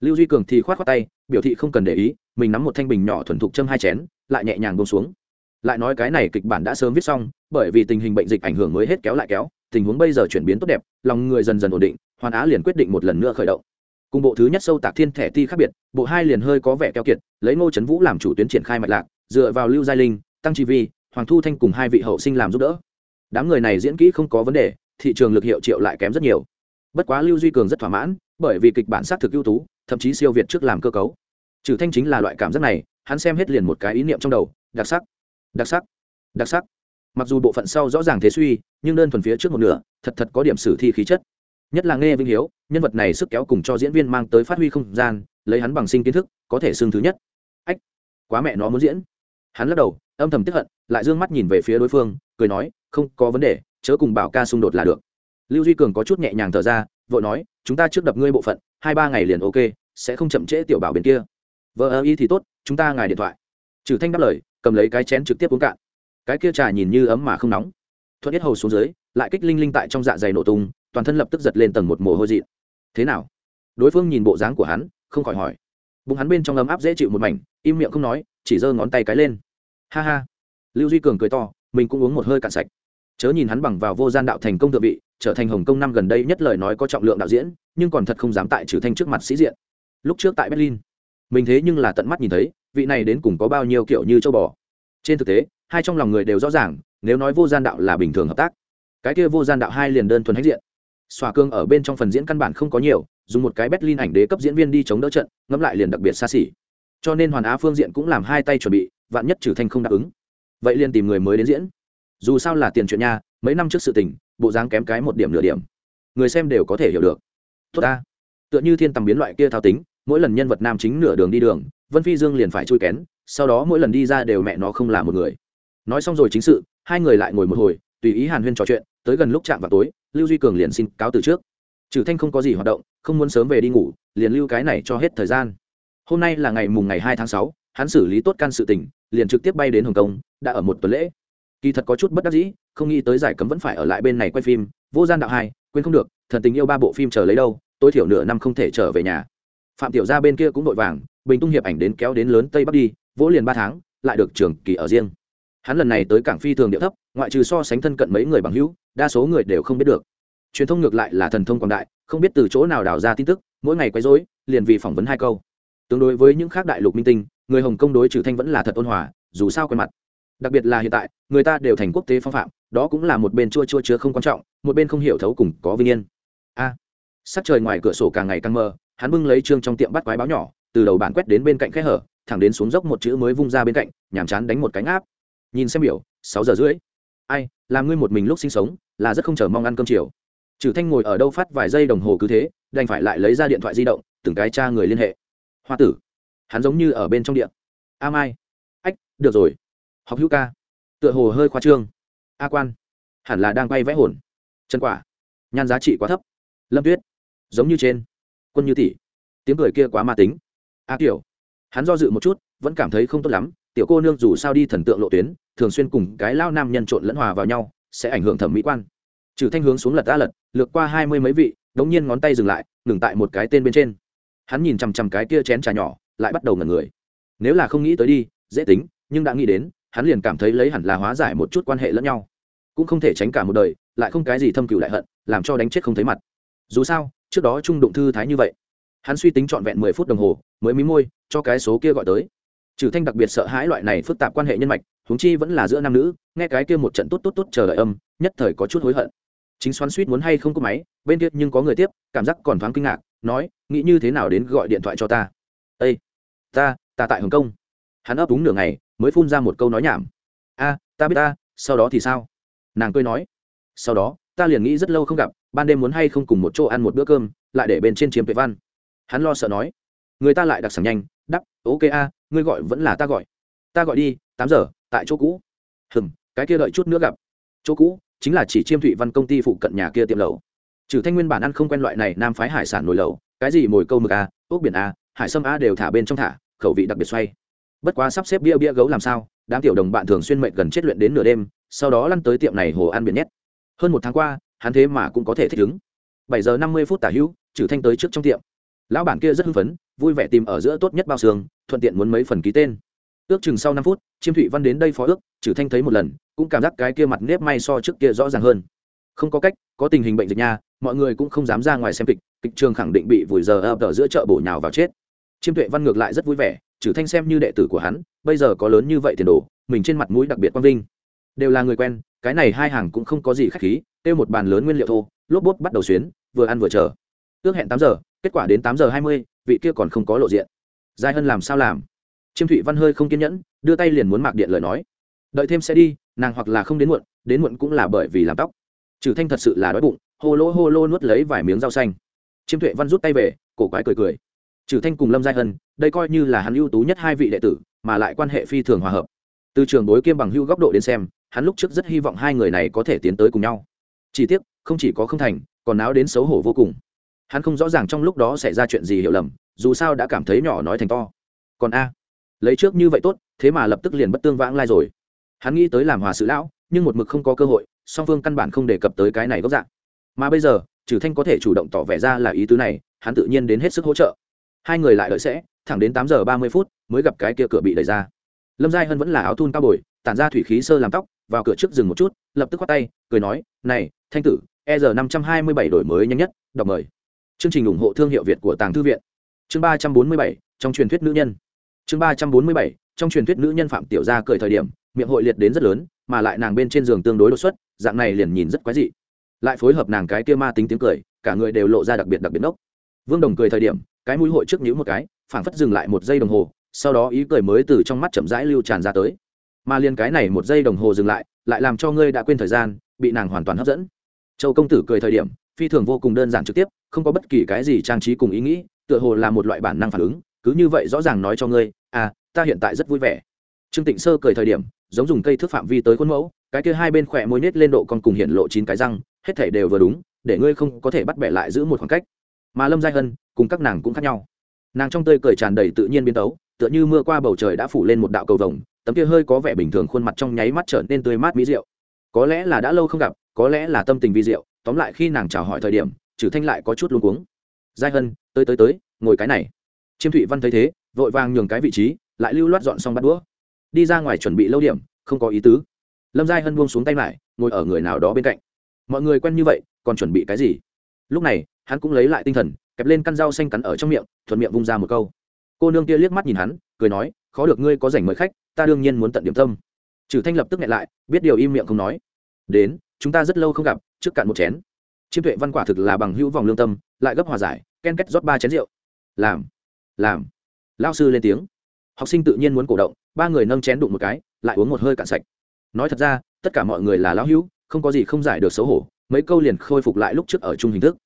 Lưu duy cường thì khoát khoát tay, biểu thị không cần để ý, mình nắm một thanh bình nhỏ thuần thục châm hai chén, lại nhẹ nhàng bông xuống. Lại nói cái này kịch bản đã sớm viết xong, bởi vì tình hình bệnh dịch ảnh hưởng mới hết kéo lại kéo tình huống bây giờ chuyển biến tốt đẹp, lòng người dần dần ổn định hoàn á liền quyết định một lần nữa khởi động. Cùng bộ thứ nhất sâu tạc thiên thẻ ti khác biệt, bộ hai liền hơi có vẻ keo kiệt, lấy ngô trấn vũ làm chủ tuyến triển khai mạch lạc, dựa vào lưu giai linh, tăng chi vi, hoàng thu thanh cùng hai vị hậu sinh làm giúp đỡ. Đám người này diễn kỹ không có vấn đề, thị trường lực hiệu triệu lại kém rất nhiều. Bất quá lưu duy cường rất thỏa mãn, bởi vì kịch bản xác thực ưu tú, thậm chí siêu việt trước làm cơ cấu. Trừ thanh chính là loại cảm giác này, hắn xem hết liền một cái ý niệm trong đầu, đặc sắc đặc sắc đặc sắc mặc dù bộ phận sau rõ ràng thế suy, nhưng đơn thuần phía trước một nửa, thật thật có điểm sử thi khí chất. Nhất là nghe vinh hiếu, nhân vật này sức kéo cùng cho diễn viên mang tới phát huy không gian, lấy hắn bằng sinh kiến thức, có thể xương thứ nhất. Ách, quá mẹ nó muốn diễn. Hắn lắc đầu, âm thầm tiếp hận, lại d ư ơ n g mắt nhìn về phía đối phương, cười nói, không có vấn đề, chớ cùng bảo ca xung đột là được. Lưu duy cường có chút nhẹ nhàng thở ra, vội nói, chúng ta trước đập ngươi bộ phận, hai ba ngày liền ok, sẽ không chậm trễ tiểu bảo bên kia. Vợ ơ y thì tốt, chúng ta ngài điện thoại. Trừ thanh đáp lời, cầm lấy cái chén trực tiếp uống cạn cái kia trà nhìn như ấm mà không nóng. Thuận yết hầu xuống dưới, lại kích linh linh tại trong dạ dày nổ tung, toàn thân lập tức giật lên tầng một mồ hôi dị. Thế nào? Đối phương nhìn bộ dáng của hắn, không khỏi hỏi. Bụng hắn bên trong ấm áp dễ chịu một mảnh, im miệng không nói, chỉ giơ ngón tay cái lên. Ha ha. Lưu duy cường cười to, mình cũng uống một hơi cạn sạch. Chớ nhìn hắn bằng vào vô gian đạo thành công thượng vị, trở thành hồng công năm gần đây nhất lời nói có trọng lượng đạo diễn, nhưng còn thật không dám tại trừ thanh trước mặt sĩ diện. Lúc trước tại berlin, mình thế nhưng là tận mắt nhìn thấy, vị này đến cùng có bao nhiêu kiểu như châu bò. Trên thực tế hai trong lòng người đều rõ ràng, nếu nói vô gian đạo là bình thường hợp tác, cái kia vô gian đạo hai liền đơn thuần hãnh diện. Xòa cương ở bên trong phần diễn căn bản không có nhiều, dùng một cái berlin ảnh đế cấp diễn viên đi chống đỡ trận, ngẫm lại liền đặc biệt xa xỉ. Cho nên hoàn á phương diện cũng làm hai tay chuẩn bị, vạn nhất trừ thanh không đáp ứng. Vậy liền tìm người mới đến diễn. Dù sao là tiền chuyện nha, mấy năm trước sự tình, bộ dáng kém cái một điểm nửa điểm. Người xem đều có thể hiểu được. Tốt ta. Tựa như thiên tầm biến loại kia thao tính, mỗi lần nhân vật nam chính nửa đường đi đường, vân phi dương liền phải chui kén, sau đó mỗi lần đi ra đều mẹ nó không là một người nói xong rồi chính sự, hai người lại ngồi một hồi, tùy ý hàn huyên trò chuyện, tới gần lúc chạm vào tối, lưu duy cường liền xin cáo từ trước. Trừ thanh không có gì hoạt động, không muốn sớm về đi ngủ, liền lưu cái này cho hết thời gian. Hôm nay là ngày mùng ngày hai tháng sáu, hắn xử lý tốt căn sự tình, liền trực tiếp bay đến hồng kông, đã ở một tuần lễ. Kỳ thật có chút bất đắc dĩ, không nghĩ tới giải cấm vẫn phải ở lại bên này quay phim, vô gian đạo hai, quên không được, thần tình yêu ba bộ phim chờ lấy đâu, tối thiểu nửa năm không thể trở về nhà. Phạm tiểu gia bên kia cũng vội vàng, bình tung hiệp ảnh đến kéo đến lớn tây bắc đi, vỗ liền ba tháng, lại được trường kỳ ở riêng hắn lần này tới cảng phi thường địa thấp, ngoại trừ so sánh thân cận mấy người bằng hữu, đa số người đều không biết được. Truyền thông ngược lại là thần thông quảng đại, không biết từ chỗ nào đào ra tin tức, mỗi ngày quấy rối, liền vì phỏng vấn hai câu. Tương đối với những khác đại lục minh tinh, người hồng Công đối trừ thanh vẫn là thật ôn hòa, dù sao quen mặt. Đặc biệt là hiện tại, người ta đều thành quốc tế phong phạm, đó cũng là một bên chua chua chứa không quan trọng, một bên không hiểu thấu cùng có vinh yên. A. Sắc trời ngoài cửa sổ càng ngày càng mơ hắn bưng lấy trương trong tiệm bắt quái báo nhỏ, từ đầu bản quét đến bên cạnh khe hở, thẳng đến xuống dốc một chữ mới vung ra bên cạnh, nhàm chán đánh một cánh áp nhìn xem biểu, sáu giờ rưỡi. Ai, làm ngươi một mình lúc sinh sống, là rất không chờ mong ăn cơm chiều. Trừ thanh ngồi ở đâu phát vài giây đồng hồ cứ thế, đành phải lại lấy ra điện thoại di động, từng cái cha người liên hệ. Hoa tử, hắn giống như ở bên trong điện a mai ách, được rồi. Học hữu ca. Tựa hồ hơi khoa trương. A quan, hẳn là đang bay vẽ hồn. Chân quả, nhan giá trị quá thấp. Lâm tuyết, giống như trên. Quân như tỷ. Tiếng cười kia quá ma tính. A kiểu hắn do dự một chút, vẫn cảm thấy không tốt lắm, tiểu cô nương dù sao đi thần tượng lộ tuyến thường xuyên cùng cái lao nam nhân trộn lẫn hòa vào nhau, sẽ ảnh hưởng thẩm mỹ quan. Trừ thanh hướng xuống lật ta lật, lược qua hai mươi mấy vị, đống nhiên ngón tay dừng lại, ngừng tại một cái tên bên trên. Hắn nhìn chằm chằm cái kia chén trà nhỏ, lại bắt đầu ngẩn người. Nếu là không nghĩ tới đi, dễ tính, nhưng đã nghĩ đến, hắn liền cảm thấy lấy hẳn là hóa giải một chút quan hệ lẫn nhau. Cũng không thể tránh cả một đời, lại không cái gì thâm cựu đại hận, làm cho đánh chết không thấy mặt. Dù sao, trước đó trung đụng thư thái như vậy. Hắn suy tính trọn vẹn mười phút đồng hồ, mới mí môi, cho cái số kia gọi tới. Trừ thanh đặc biệt sợ hãi loại này phức tạp quan hệ nhân mạch huống chi vẫn là giữa nam nữ, nghe cái kia một trận tốt tốt tốt chờ đợi âm, nhất thời có chút hối hận. Chính xoắn suýt muốn hay không có máy, bên kia nhưng có người tiếp, cảm giác còn thoáng kinh ngạc, nói, nghĩ như thế nào đến gọi điện thoại cho ta? Ây ta ta tại hồng kông. Hắn ấp úng nửa ngày, mới phun ra một câu nói nhảm. A, ta biết ta, sau đó thì sao? Nàng cười nói. Sau đó, ta liền nghĩ rất lâu không gặp, ban đêm muốn hay không cùng một chỗ ăn một bữa cơm, lại để bên trên chiếm tuệ văn. Hắn lo sợ nói. Người ta lại đặc sản nhanh, đắp, ok a, ngươi gọi vẫn là ta gọi. Ta gọi đi tám giờ, tại chỗ cũ. Hừm, cái kia đợi chút nữa gặp. Chỗ cũ, chính là chỉ chiêm thụy văn công ty phụ cận nhà kia tiệm lầu trừ thanh nguyên bản ăn không quen loại này nam phái hải sản nồi lầu cái gì mồi câu mực a, ốc biển a, hải sâm a đều thả bên trong thả, khẩu vị đặc biệt xoay. Bất quá sắp xếp bia bia gấu làm sao, đám tiểu đồng bạn thường xuyên mệnh gần chết luyện đến nửa đêm, sau đó lăn tới tiệm này hồ ăn biển nhét. Hơn một tháng qua, hắn thế mà cũng có thể thích ứng. Bảy giờ năm mươi phút tả hữu, trừ thanh tới trước trong tiệm. Lão bản kia rất hưng phấn, vui vẻ tìm ở giữa tốt nhất bao xương, thuận tiện muốn mấy phần ký tên ước chừng sau năm phút, chiêm thụy văn đến đây phó ước trừ thanh thấy một lần, cũng cảm giác cái kia mặt nếp may so trước kia rõ ràng hơn. Không có cách, có tình hình bệnh dịch nha, mọi người cũng không dám ra ngoài xem kịch kịch trường khẳng định bị vùi giờ ập ở giữa chợ bổ nhào vào chết. Chiêm Thụy văn ngược lại rất vui vẻ trừ thanh xem như đệ tử của hắn, bây giờ có lớn như vậy tiền đồ, mình trên mặt mũi đặc biệt quang vinh. Đều là người quen, cái này hai hàng cũng không có gì khách khí tiêu một bàn lớn nguyên liệu thô, lốp bốp bắt đầu xuyến, vừa ăn vừa chờ. Ước hẹn tám giờ, kết quả đến tám giờ hai mươi, vị kia còn không có lộ diện. Giai hân làm sao làm? Chiêm thụy văn hơi không kiên nhẫn, đưa tay liền muốn mạc điện lời nói. Đợi thêm sẽ đi, nàng hoặc là không đến muộn đến muộn cũng là bởi vì làm tóc. Trừ thanh thật sự là đói bụng, hô lô hô lô nuốt lấy vài miếng rau xanh. Chiêm Thụy văn rút tay về, cổ quái cười cười. Trừ thanh cùng lâm giai hân, đây coi như là hắn ưu tú nhất hai vị đệ tử, mà lại quan hệ phi thường hòa hợp. Từ trường bối kiêm bằng hưu góc độ đến xem, hắn lúc trước rất hy vọng hai người này có thể tiến tới cùng nhau. Chỉ tiếc, không chỉ có không thành, còn náo đến xấu hổ vô cùng. Hắn không rõ ràng trong lúc đó xảy ra chuyện gì hiểu lầm, dù sao đã cảm thấy nhỏ nói thành to. Còn a lấy trước như vậy tốt, thế mà lập tức liền bất tương vãng lai rồi. Hắn nghĩ tới làm hòa sự lão, nhưng một mực không có cơ hội, song phương căn bản không đề cập tới cái này gốc dạng. Mà bây giờ trừ thanh có thể chủ động tỏ vẻ ra là ý tứ này, hắn tự nhiên đến hết sức hỗ trợ. Hai người lại đợi sẽ, thẳng đến tám giờ ba mươi phút mới gặp cái kia cửa bị đẩy ra. Lâm giai hân vẫn là áo thun cao bồi, tản ra thủy khí sơ làm tóc, vào cửa trước dừng một chút, lập tức khoát tay, cười nói, này, thanh tử e r năm trăm hai mươi bảy đổi mới nhanh nhất, đọc mời. Chương trình ủng hộ thương hiệu việt của tàng thư viện. Chương ba trăm bốn mươi bảy, trong truyền thuyết nữ nhân chương ba trăm bốn mươi bảy, trong truyền thuyết nữ nhân phạm tiểu gia cười thời điểm, miệng hội liệt đến rất lớn, mà lại nàng bên trên giường tương đối đột xuất, dạng này liền nhìn rất quái dị. Lại phối hợp nàng cái kia ma tính tiếng cười, cả người đều lộ ra đặc biệt đặc biệt nốc vương đồng cười thời điểm, cái mũi hội trước nhữ một cái, phảng phất dừng lại một giây đồng hồ, sau đó ý cười mới từ trong mắt chậm rãi lưu tràn ra tới. Mà liền cái này một giây đồng hồ dừng lại lại làm cho ngươi đã quên thời gian, bị nàng hoàn toàn hấp dẫn. Châu công tử cười thời điểm, phi thường vô cùng đơn giản trực tiếp, không có bất kỳ cái gì trang trí cùng ý nghĩ, tựa hồ là một loại bản năng phản ứng cứ như vậy rõ ràng nói cho ngươi à ta hiện tại rất vui vẻ. Trương tịnh sơ cười thời điểm, giống dùng cây thước phạm vi tới khuôn mẫu, cái kia hai bên khỏe môi nết lên độ còn cùng hiện lộ chín cái răng, hết thể đều vừa đúng, để ngươi không có thể bắt bẻ lại giữ một khoảng cách. Mà lâm giai hân, cùng các nàng cũng khác nhau. Nàng trong tơi cười tràn đầy tự nhiên biến tấu, tựa như mưa qua bầu trời đã phủ lên một đạo cầu vồng, tấm kia hơi có vẻ bình thường khuôn mặt trong nháy mắt trở nên tươi mát mỹ rượu có lẽ là đã lâu không gặp, có lẽ là tâm tình vi rượu tóm lại khi nàng chào hỏi thời điểm, trừ thanh lại có chút luống cuống. Giai hân, tới tới tới, ngồi cái này chiêm thụy văn thấy thế, vội vàng nhường cái vị trí, lại lưu loát dọn xong bắt đũa. Đi ra ngoài chuẩn bị lâu điểm, không có ý tứ. Lâm giai hân buông xuống tay lại, ngồi ở người nào đó bên cạnh. Mọi người quen như vậy, còn chuẩn bị cái gì? Lúc này, hắn cũng lấy lại tinh thần, kẹp lên căn rau xanh cắn ở trong miệng, thuận miệng vung ra một câu. Cô nương kia liếc mắt nhìn hắn, cười nói, khó được ngươi có rảnh mời khách, ta đương nhiên muốn tận điểm tâm. Trừ thanh lập tức nghẹn lại, biết điều im miệng không nói. Đến, chúng ta rất lâu không gặp, trước cạn một chén. Chiêm tuệ văn quả thực là bằng hữu vòng lương tâm, lại gấp hòa giải, ken kết rót ba chén rượu. Làm làm. Lao sư lên tiếng. Học sinh tự nhiên muốn cổ động, ba người nâng chén đụng một cái, lại uống một hơi cạn sạch. Nói thật ra, tất cả mọi người là lão hữu, không có gì không giải được xấu hổ, mấy câu liền khôi phục lại lúc trước ở chung hình thức.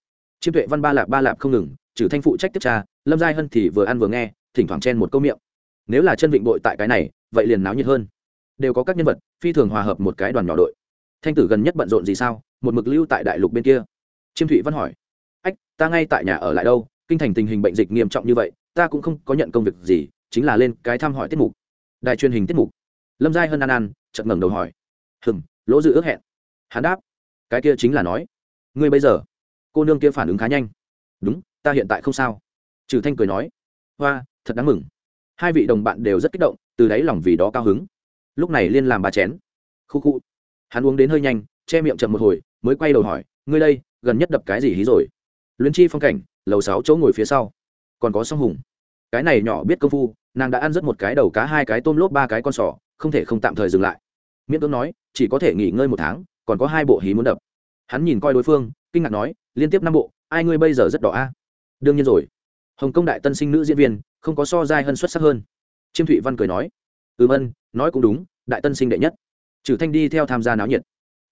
Chiêm tuệ văn ba lạp ba lạp không ngừng, trừ thanh phụ trách tiếp tra, lâm giai hân thì vừa ăn vừa nghe, thỉnh thoảng chen một câu miệng. Nếu là chân vịnh bội tại cái này, vậy liền náo nhiệt hơn. Đều có các nhân vật, phi thường hòa hợp một cái đoàn nhỏ đội. Thanh tử gần nhất bận rộn gì sao? Một mực lưu tại đại lục bên kia. Chiêm thụy văn hỏi. Ách, ta ngay tại nhà ở lại đâu? Kinh thành tình hình bệnh dịch nghiêm trọng như vậy ta cũng không có nhận công việc gì, chính là lên cái thăm hỏi tiết mục. Đài truyền hình tiết mục. Lâm giai hân ăn ăn chợt ngẩng đầu hỏi. Hừng lỗ dự ước hẹn. Hắn đáp. Cái kia chính là nói. Ngươi bây giờ, cô nương kia phản ứng khá nhanh. Đúng, ta hiện tại không sao. Trừ thanh cười nói. Hoa, thật đáng mừng. Hai vị đồng bạn đều rất kích động, từ đáy lòng vì đó cao hứng. Lúc này liên làm bà chén. Khu khu. Hắn uống đến hơi nhanh, che miệng chậm một hồi, mới quay đầu hỏi. Ngươi đây, gần nhất đập cái gì hí rồi? Luyến chi phong cảnh, lầu sáu chỗ ngồi phía sau còn có song hùng. Cái này nhỏ biết công phu, nàng đã ăn rất một cái đầu cá, hai cái tôm lốp, ba cái con sỏ không thể không tạm thời dừng lại. Miễn cưỡng nói, chỉ có thể nghỉ ngơi một tháng, còn có hai bộ hí muốn đập. Hắn nhìn coi đối phương, kinh ngạc nói, liên tiếp năm bộ, ai ngươi bây giờ rất đỏ a? Đương nhiên rồi. Hồng kông đại tân sinh nữ diễn viên, không có so giai hơn xuất sắc hơn. Chiêm thụy văn cười nói ừm ân nói cũng đúng, đại tân sinh đệ nhất. Trừ thanh đi theo tham gia náo nhiệt.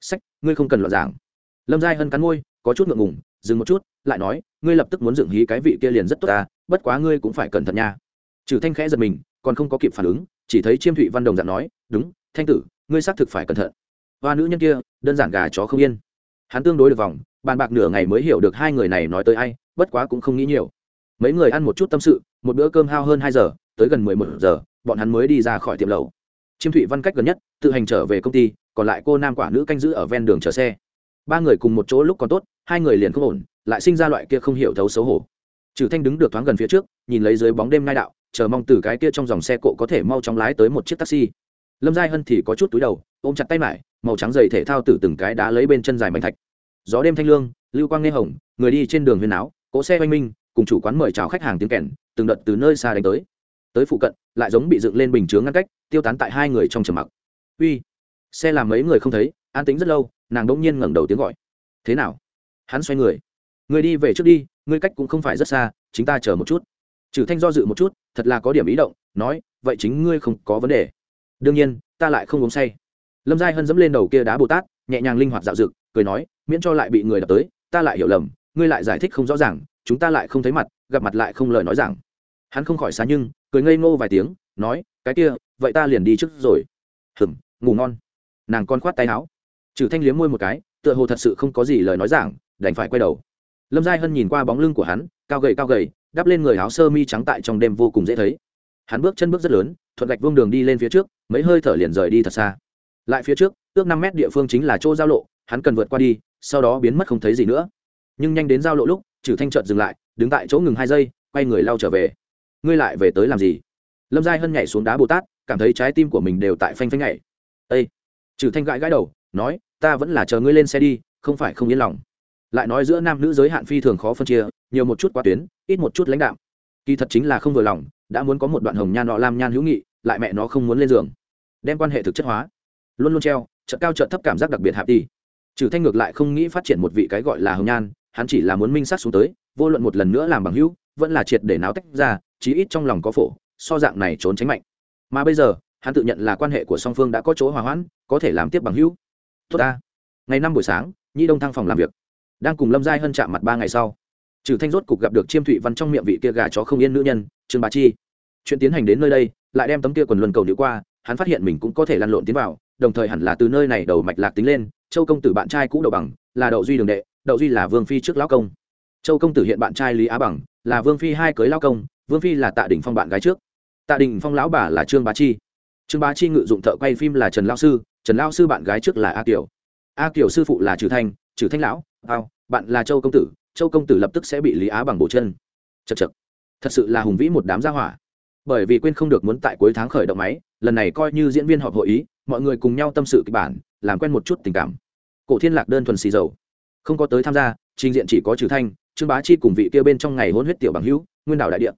Sách, ngươi không cần loạn giảng. Lâm giai hân cắn môi, có chút ngượng ngùng dừng một chút, lại nói, ngươi lập tức muốn dựng hí cái vị kia liền rất tốt ta, bất quá ngươi cũng phải cẩn thận nha. Trừ thanh khẽ giật mình, còn không có kịp phản ứng, chỉ thấy chiêm thụy văn đồng dạng nói, đúng, thanh tử, ngươi xác thực phải cẩn thận. Và nữ nhân kia, đơn giản gà chó không yên. Hắn tương đối được vòng, bàn bạc nửa ngày mới hiểu được hai người này nói tới ai, bất quá cũng không nghĩ nhiều. Mấy người ăn một chút tâm sự, một bữa cơm hao hơn hai giờ, tới gần mười một giờ, bọn hắn mới đi ra khỏi tiệm lầu. Chiêm thụy văn cách gần nhất, tự hành trở về công ty, còn lại cô nam quả nữ canh giữ ở ven đường chờ xe ba người cùng một chỗ lúc còn tốt, hai người liền không ổn, lại sinh ra loại kia không hiểu thấu xấu hổ. Trừ thanh đứng được thoáng gần phía trước, nhìn lấy dưới bóng đêm ngai đạo, chờ mong từ cái kia trong dòng xe cộ có thể mau chóng lái tới một chiếc taxi. Lâm giai hân thì có chút túi đầu, ôm chặt tay mải, màu trắng dày thể thao từ từng cái đá lấy bên chân dài mảnh thạch. Gió đêm thanh lương, lưu quang nghe hồng, người đi trên đường huyền áo cỗ xe oanh minh, cùng chủ quán mời chào khách hàng tiếng kèn, từng đợt từ nơi xa đánh tới. Tới phụ cận, lại giống bị dựng lên bình chướng ngăn cách, tiêu tán tại hai người trong trầm mặc. Uy, xe làm mấy người không thấy, an tính rất lâu nàng đỗng nhiên ngẩng đầu tiếng gọi. Thế nào? Hắn xoay người. Người đi về trước đi, ngươi cách cũng không phải rất xa chính ta chờ một chút. Trừ thanh do dự một chút, thật là có điểm ý động, nói, vậy chính ngươi không có vấn đề. Đương nhiên, ta lại không uống say. Lâm giai hân dẫm lên đầu kia đá bồ tát, nhẹ nhàng linh hoạt dạo dực cười nói, miễn cho lại bị người đập tới, ta lại hiểu lầm, ngươi lại giải thích không rõ ràng, chúng ta lại không thấy mặt, gặp mặt lại không lời nói rằng hắn không khỏi xá nhưng, cười ngây ngô vài tiếng, nói, cái kia, vậy ta liền đi trước rồi. Hừm, ngủ ngon. Nàng con khoát tay áo trừ thanh liếm môi một cái, tựa hồ thật sự không có gì lời nói giảng, đành phải quay đầu. Lâm giai hân nhìn qua bóng lưng của hắn, cao gầy cao gầy, đắp lên người áo sơ mi trắng tại trong đêm vô cùng dễ thấy. Hắn bước chân bước rất lớn, thuận gạch vương đường đi lên phía trước, mấy hơi thở liền rời đi thật xa. Lại phía trước, ước năm mét địa phương chính là chỗ giao lộ, hắn cần vượt qua đi, sau đó biến mất không thấy gì nữa. Nhưng nhanh đến giao lộ lúc, trừ thanh trợt dừng lại, đứng tại chỗ ngừng hai giây, quay người lao trở về. Ngươi lại về tới làm gì? Lâm giai hân nhảy xuống đá bồ tát, cảm thấy trái tim của mình đều tại phanh phanh nhảy. Ây trừ thanh gãi gãi đầu nói, ta vẫn là chờ ngươi lên xe đi, không phải không yên lòng. Lại nói giữa nam nữ giới hạn phi thường khó phân chia, nhiều một chút quá tuyến, ít một chút lãnh đạo. kỳ thật chính là không vừa lòng, đã muốn có một đoạn hồng nhan nọ lam nhan hữu nghị, lại mẹ nó không muốn lên giường. Đem quan hệ thực chất hóa. Luôn luôn treo chợt cao chợt thấp cảm giác đặc biệt hạp đi. Trừ thanh ngược lại không nghĩ phát triển một vị cái gọi là hồng nhan, hắn chỉ là muốn minh sát xuống tới, vô luận một lần nữa làm bằng hữu, vẫn là triệt để náo tách ra, chí ít trong lòng có phổ, so dạng này trốn tránh mạnh. Mà bây giờ, hắn tự nhận là quan hệ của song phương đã có chỗ hòa hoãn, có thể làm tiếp bằng hữu tốt ta. Ngày năm buổi sáng, nhi đông thăng phòng làm việc. Đang cùng lâm giai hân chạm mặt ba ngày sau, trừ thanh rốt cục gặp được chiêm thụy văn trong miệng vị kia gà chó không yên nữ nhân, trương bá chi. Chuyện tiến hành đến nơi đây, lại đem tấm kia quần luân cầu nữ qua, hắn phát hiện mình cũng có thể lăn lộn tiến vào, đồng thời hẳn là từ nơi này đầu mạch lạc tính lên, châu công tử bạn trai cũ đậu bằng, là đậu duy đường đệ, đậu duy là vương phi trước lão công. Châu công tử hiện bạn trai lý á bằng, là vương phi hai cưới lão công, vương phi là tạ đình phong bạn gái trước. Tạ đình phong lão bà là trương bá chi. Trương bá chi ngự dụng thợ quay phim là trần lao sư trần lao sư bạn gái trước là a kiều. A kiều sư phụ là trừ thanh trừ thanh lão ao bạn là châu công tử, châu công tử lập tức sẽ bị lý á bằng bộ chân. Chật chật thật sự là hùng vĩ một đám gia hỏa. Bởi vì quên không được muốn tại cuối tháng khởi động máy, lần này coi như diễn viên họp hội ý, mọi người cùng nhau tâm sự kịch bản, làm quen một chút tình cảm. Cổ thiên lạc đơn thuần xì dầu. Không có tới tham gia, trình diện chỉ có trừ thanh, trương bá chi cùng vị kia bên trong ngày hôn huyết tiểu bằng hữu, nguyên đảo đại địa.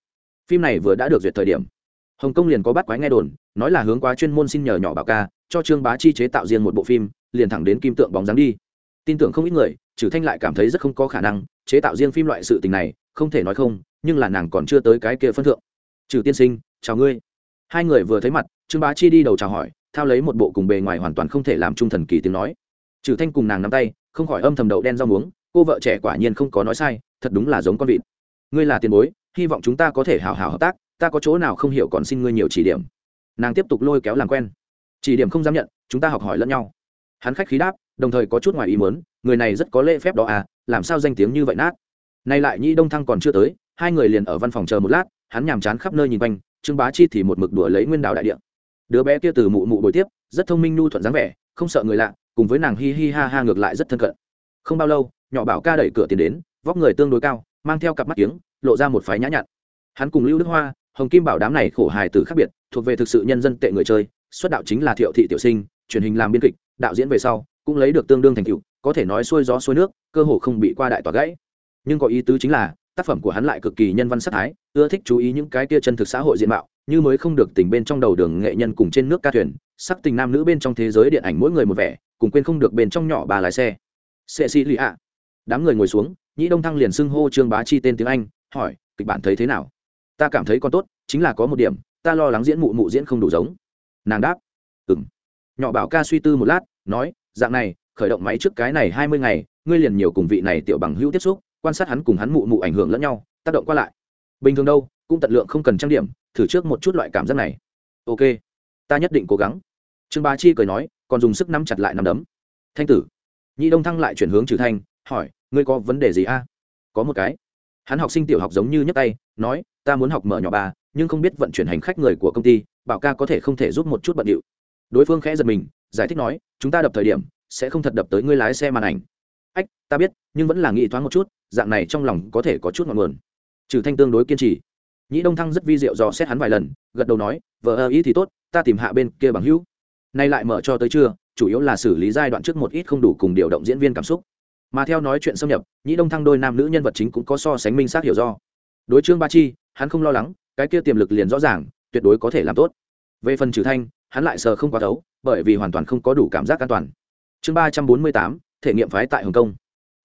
Phim này vừa đã được duyệt thời điểm hồng kông liền có bắt quái nghe đồn, nói là hướng quá chuyên môn xin nhờ nhỏ bảo ca, cho trương bá chi chế tạo riêng một bộ phim, liền thẳng đến kim tượng bóng dáng đi. Tin tưởng không ít người trừ thanh lại cảm thấy rất không có khả năng, chế tạo riêng phim loại sự tình này, không thể nói không, nhưng là nàng còn chưa tới cái kia phân thượng. Trừ tiên sinh, chào ngươi. Hai người vừa thấy mặt, trương bá chi đi đầu chào hỏi, thao lấy một bộ cùng bề ngoài hoàn toàn không thể làm trung thần kỳ tiếng nói. Trừ thanh cùng nàng nắm tay, không khỏi âm thầm đậu đen rau muống, cô vợ trẻ quả nhiên không có nói sai, thật đúng là giống con vịt. Ngươi là tiền bối, hy vọng chúng ta có thể hào hào hợp tác ta có chỗ nào không hiểu còn xin ngươi nhiều chỉ điểm. Nàng tiếp tục lôi kéo làm quen. Chỉ điểm không dám nhận, chúng ta học hỏi lẫn nhau. Hắn khách khí đáp, đồng thời có chút ngoài ý muốn, người này rất có lễ phép đó à làm sao danh tiếng như vậy nát. Nay lại nhi đông thăng còn chưa tới, hai người liền ở văn phòng chờ một lát, hắn nhàm chán khắp nơi nhìn quanh, trương bá chi thì một mực đùa lấy nguyên đạo đại địa. Đứa bé kia từ mụ mụ bồi tiếp, rất thông minh nhu thuận dáng vẻ, không sợ người lạ, cùng với nàng hi hi ha ha ngược lại rất thân cận. Không bao lâu, nhỏ bảo ca đẩy cửa tiền đến, vóc người tương đối cao, mang theo cặp mắt kiếng, lộ ra một phái nhã nhặn. Hắn cùng lưu đức hoa hồng kim bảo đám này khổ hài tử khác biệt, thuộc về thực sự nhân dân tệ người chơi, xuất đạo chính là thiệu thị tiểu sinh, truyền hình làm biên kịch, đạo diễn về sau, cũng lấy được tương đương thành tựu, có thể nói xuôi gió xuôi nước, cơ hồ không bị qua đại tỏa gãy. Nhưng có ý tứ chính là, tác phẩm của hắn lại cực kỳ nhân văn sắc thái, ưa thích chú ý những cái kia chân thực xã hội diện mạo, như mới không được tình bên trong đầu đường nghệ nhân cùng trên nước ca thuyền, sắc tình nam nữ bên trong thế giới điện ảnh mỗi người một vẻ, cùng quên không được bên trong nhỏ bà lái xe. Sệ xì lì ạ đám người ngồi xuống, nhĩ đông thăng liền xưng hô trương bá chi tên tiếng anh, hỏi, kịch bản thấy thế nào? Ta cảm thấy còn tốt, chính là có một điểm, ta lo lắng diễn mụ mụ diễn không đủ giống. Nàng đáp ừng nhỏ bảo ca suy tư một lát, nói, dạng này, khởi động máy trước cái này hai mươi ngày, ngươi liền nhiều cùng vị này tiểu bằng hữu tiếp xúc, quan sát hắn cùng hắn mụ mụ ảnh hưởng lẫn nhau, tác động qua lại. Bình thường đâu, cũng tận lượng không cần trang điểm, thử trước một chút loại cảm giác này. Ok, ta nhất định cố gắng. Trương bá chi cười nói, còn dùng sức nắm chặt lại nắm đấm. Thanh tử. Nhị đông thăng lại chuyển hướng trừ thanh, hỏi, ngươi có vấn đề gì a? Có một cái. Hắn học sinh tiểu học giống như nhấc tay, nói ta muốn học mở nhỏ ba, nhưng không biết vận chuyển hành khách người của công ty, bảo ca có thể không thể giúp một chút bận điệu. Đối phương khẽ giật mình, giải thích nói, chúng ta đập thời điểm, sẽ không thật đập tới ngươi lái xe màn ảnh. Ách, ta biết, nhưng vẫn là nghĩ thoáng một chút, dạng này trong lòng có thể có chút ngọn nguồn. Trừ thanh tương đối kiên trì. Nhĩ đông thăng rất vi diệu dò xét hắn vài lần, gật đầu nói vợ ơ ý thì tốt, ta tìm hạ bên kia bằng hữu. Nay lại mở cho tới chưa chủ yếu là xử lý giai đoạn trước một ít không đủ cùng điều động diễn viên cảm xúc. Mà theo nói chuyện xâm nhập, nhĩ đông thăng đôi nam nữ nhân vật chính cũng có so sánh minh xác hiểu do. Đối trương ba chi hắn không lo lắng, cái kia tiềm lực liền rõ ràng, tuyệt đối có thể làm tốt. Về phần trừ thanh, hắn lại sờ không quá thấu, bởi vì hoàn toàn không có đủ cảm giác an toàn. Chương ba trăm bốn mươi tám, thể nghiệm phái tại hồng kông.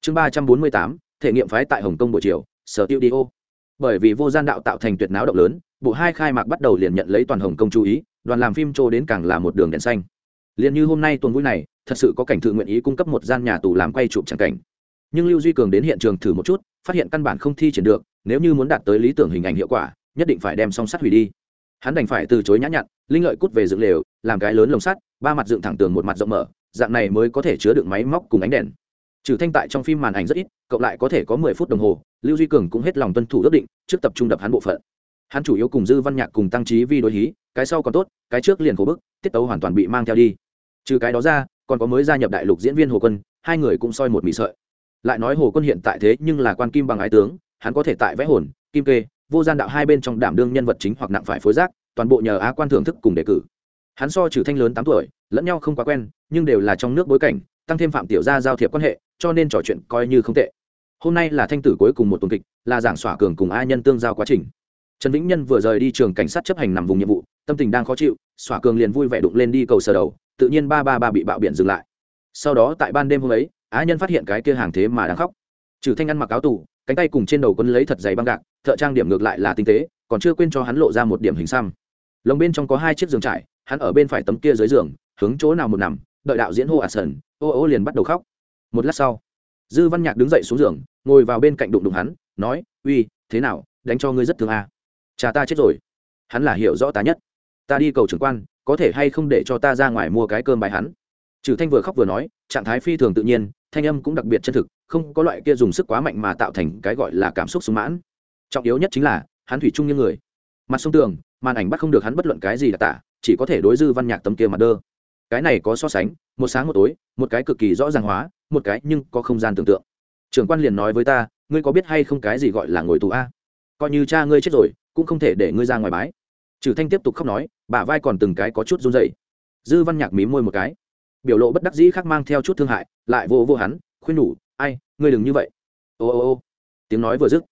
Chương ba trăm bốn mươi tám, thể nghiệm phái tại hồng kông buổi chiều, sở tiêu đi ô. Bởi vì vô gian đạo tạo thành tuyệt náo động lớn, bộ hai khai mạc bắt đầu liền nhận lấy toàn hồng kông chú ý, đoàn làm phim trô đến càng là một đường đèn xanh. Liền như hôm nay tuần vui này, thật sự có cảnh thự nguyện ý cung cấp một gian nhà tù làm quay chụp chẳng cảnh. Nhưng lưu duy cường đến hiện trường thử một chút, phát hiện căn bản không thi triển được nếu như muốn đạt tới lý tưởng hình ảnh hiệu quả, nhất định phải đem song sắt hủy đi. Hắn đành phải từ chối nhã nhặn, linh lợi cút về dựng lều, làm cái lớn lồng sắt, ba mặt dựng thẳng tường một mặt rộng mở, dạng này mới có thể chứa được máy móc cùng ánh đèn. Trừ thanh tại trong phim màn ảnh rất ít cộng lại có thể có mười phút đồng hồ, lưu duy cường cũng hết lòng tuân thủ ước định, trước tập trung đập hắn bộ phận. Hắn chủ yếu cùng dư văn nhạc cùng tăng trí vi đối hí, cái sau còn tốt, cái trước liền khổ bức, tiết tấu hoàn toàn bị mang theo đi. Trừ cái đó ra, còn có mới gia nhập đại lục diễn viên hồ quân, hai người cũng soi một mì sợi. Lại nói hồ quân hiện tại thế nhưng là quan kim bằng ái tướng hắn có thể tại vẽ hồn, kim kê, vô gian đạo hai bên trong đảm đương nhân vật chính hoặc nặng phải phối giác, toàn bộ nhờ á quan thưởng thức cùng đề cử. Hắn so trừ thanh lớn tám tuổi, lẫn nhau không quá quen, nhưng đều là trong nước bối cảnh, tăng thêm phạm tiểu gia giao thiệp quan hệ, cho nên trò chuyện coi như không tệ. Hôm nay là thanh tử cuối cùng một tuần kịch, là giảng xỏa cường cùng a nhân tương giao quá trình. Trần vĩnh nhân vừa rời đi trường cảnh sát chấp hành nằm vùng nhiệm vụ, tâm tình đang khó chịu xỏa cường liền vui vẻ đụng lên đi cầu sờ đầu, tự nhiên ba ba ba bị bạo biển dừng lại. Sau đó tại ban đêm hôm ấy, á nhân phát hiện cái kia hàng thế mà đang khóc. Trừ thanh ăn mặc áo tù cánh tay cùng trên đầu quân lấy thật dày băng gạc, thợ trang điểm ngược lại là tinh tế, còn chưa quên cho hắn lộ ra một điểm hình xăm. Lồng bên trong có hai chiếc giường trải, hắn ở bên phải tấm kia dưới giường, hướng chỗ nào một nằm, đợi đạo diễn hô ạt sần ô ô liền bắt đầu khóc. Một lát sau, dư văn nhạc đứng dậy xuống giường, ngồi vào bên cạnh đụng đụng hắn, nói, uy, thế nào, đánh cho ngươi rất thương à. cha ta chết rồi. Hắn là hiểu rõ ta nhất. Ta đi cầu trưởng quan, có thể hay không để cho ta ra ngoài mua cái cơm bài hắn? Trừ thanh vừa khóc vừa nói, trạng thái phi thường tự nhiên, thanh âm cũng đặc biệt chân thực không có loại kia dùng sức quá mạnh mà tạo thành cái gọi là cảm xúc sung mãn. Trọng yếu nhất chính là, hắn thủy chung như người. Mặt sông tường, màn ảnh bắt không được hắn bất luận cái gì là tả, chỉ có thể đối dư văn nhạc tấm kia mặt đơ. Cái này có so sánh, một sáng một tối, một cái cực kỳ rõ ràng hóa, một cái nhưng có không gian tưởng tượng. Trưởng quan liền nói với ta, ngươi có biết hay không cái gì gọi là ngồi tù a? Coi như cha ngươi chết rồi, cũng không thể để ngươi ra ngoài bái. Trừ thanh tiếp tục khóc nói, bả vai còn từng cái có chút run dậy dư văn nhạc mí môi một cái. Biểu lộ bất đắc dĩ khác mang theo chút thương hại, lại vô vô hắn, khuyên nhủ ai, ngươi đừng như vậy. Ô ô ô. Tiếng nói vừa dứt,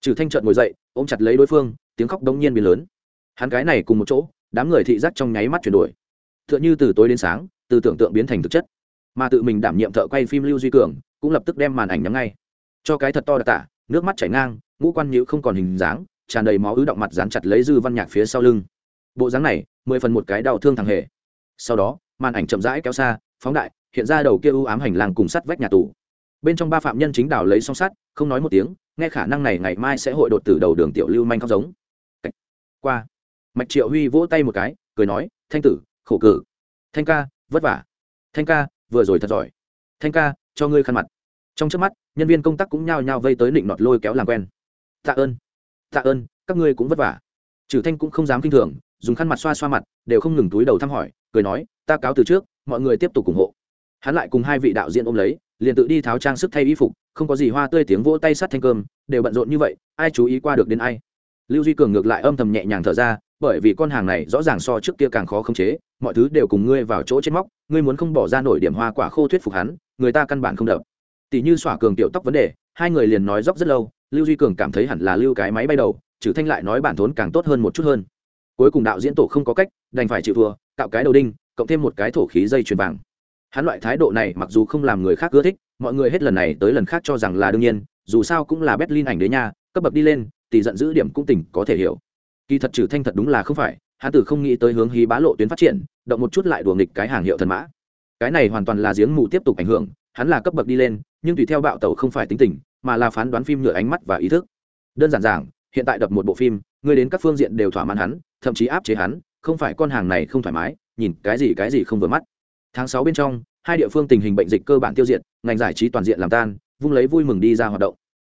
trừ thanh trợn ngồi dậy, ôm chặt lấy đối phương, tiếng khóc đống nhiên biến lớn. Hắn cái này cùng một chỗ, đám người thị giác trong nháy mắt chuyển đổi. T h ư ợ n h ư từ tối đến sáng, từ tưởng tượng biến thành thực chất. Mà tự mình đảm nhiệm thợ quay phim lưu duy cường, cũng lập tức đem màn ảnh nhắm ngay. Cho cái thật to đặc tả, nước mắt chảy ngang, ngũ quan nhữ không còn hình dáng, tràn đầy máu ứ động mặt dán chặt lấy dư văn nhạc phía sau lưng. Bộ dáng này, mười phần một cái đau thương thằng hề. Sau đó, màn ảnh chậm rãi kéo xa, phóng đại, hiện ra đầu kia ưu ám hành lang cùng sắt vách nhà tù bên trong ba phạm nhân chính đảo lấy song sắt, không nói một tiếng, nghe khả năng này ngày mai sẽ hội đột từ đầu đường tiểu lưu manh khóc giống. Qua, mạch triệu huy vỗ tay một cái, cười nói, thanh tử, khổ cử. Thanh ca, vất vả. Thanh ca, vừa rồi thật giỏi. Thanh ca, cho ngươi khăn mặt. Trong trước mắt, nhân viên công tác cũng nhao nhao vây tới định nọt lôi kéo làm quen. Tạ ơn tạ ơn, các ngươi cũng vất vả. Trừ thanh cũng không dám kinh thường, dùng khăn mặt xoa xoa mặt, đều không ngừng túi đầu thăm hỏi, cười nói, ta cáo từ trước, mọi người tiếp tục ủng hộ. Hắn lại cùng hai vị đạo diễn ôm lấy liền tự đi tháo trang sức thay y phục, không có gì hoa tươi tiếng vỗ tay sắt thanh cơm, đều bận rộn như vậy, ai chú ý qua được đến ai? Lưu duy cường ngược lại âm thầm nhẹ nhàng thở ra, bởi vì con hàng này rõ ràng so trước kia càng khó khống chế, mọi thứ đều cùng ngươi vào chỗ chết móc, ngươi muốn không bỏ ra nổi điểm hoa quả khô thuyết phục hắn, người ta căn bản không đập. Tỷ như xỏa cường tiểu tóc vấn đề, hai người liền nói dốc rất lâu, lưu duy cường cảm thấy hẳn là lưu cái máy bay đầu, trừ thanh lại nói bản thốn càng tốt hơn một chút hơn. Cuối cùng đạo diễn tổ không có cách, đành phải chịu thua, cạo cái đầu đinh, cộng thêm một cái thổ khí dây chuyền vàng hắn loại thái độ này mặc dù không làm người khác ưa thích, mọi người hết lần này tới lần khác cho rằng là đương nhiên, dù sao cũng là berlin ảnh đế nha, cấp bậc đi lên, tỷ giận giữ điểm cũng tỉnh có thể hiểu. Kỳ thật trừ thanh thật đúng là không phải, hắn tử không nghĩ tới hướng hí bá lộ tuyến phát triển, động một chút lại đùa nghịch cái hàng hiệu thần mã. Cái này hoàn toàn là giếng mù tiếp tục ảnh hưởng, hắn là cấp bậc đi lên, nhưng tùy theo bạo tẩu không phải tính tình, mà là phán đoán phim nhựa ánh mắt và ý thức. Đơn giản giảng, hiện tại đập một bộ phim người đến các phương diện đều thỏa mãn hắn, thậm chí áp chế hắn, không phải con hàng này không thoải mái, nhìn cái gì cái gì không vừa mắt tháng sáu bên trong, hai địa phương tình hình bệnh dịch cơ bản tiêu diệt, ngành giải trí toàn diện làm tan, vung lấy vui mừng đi ra hoạt động.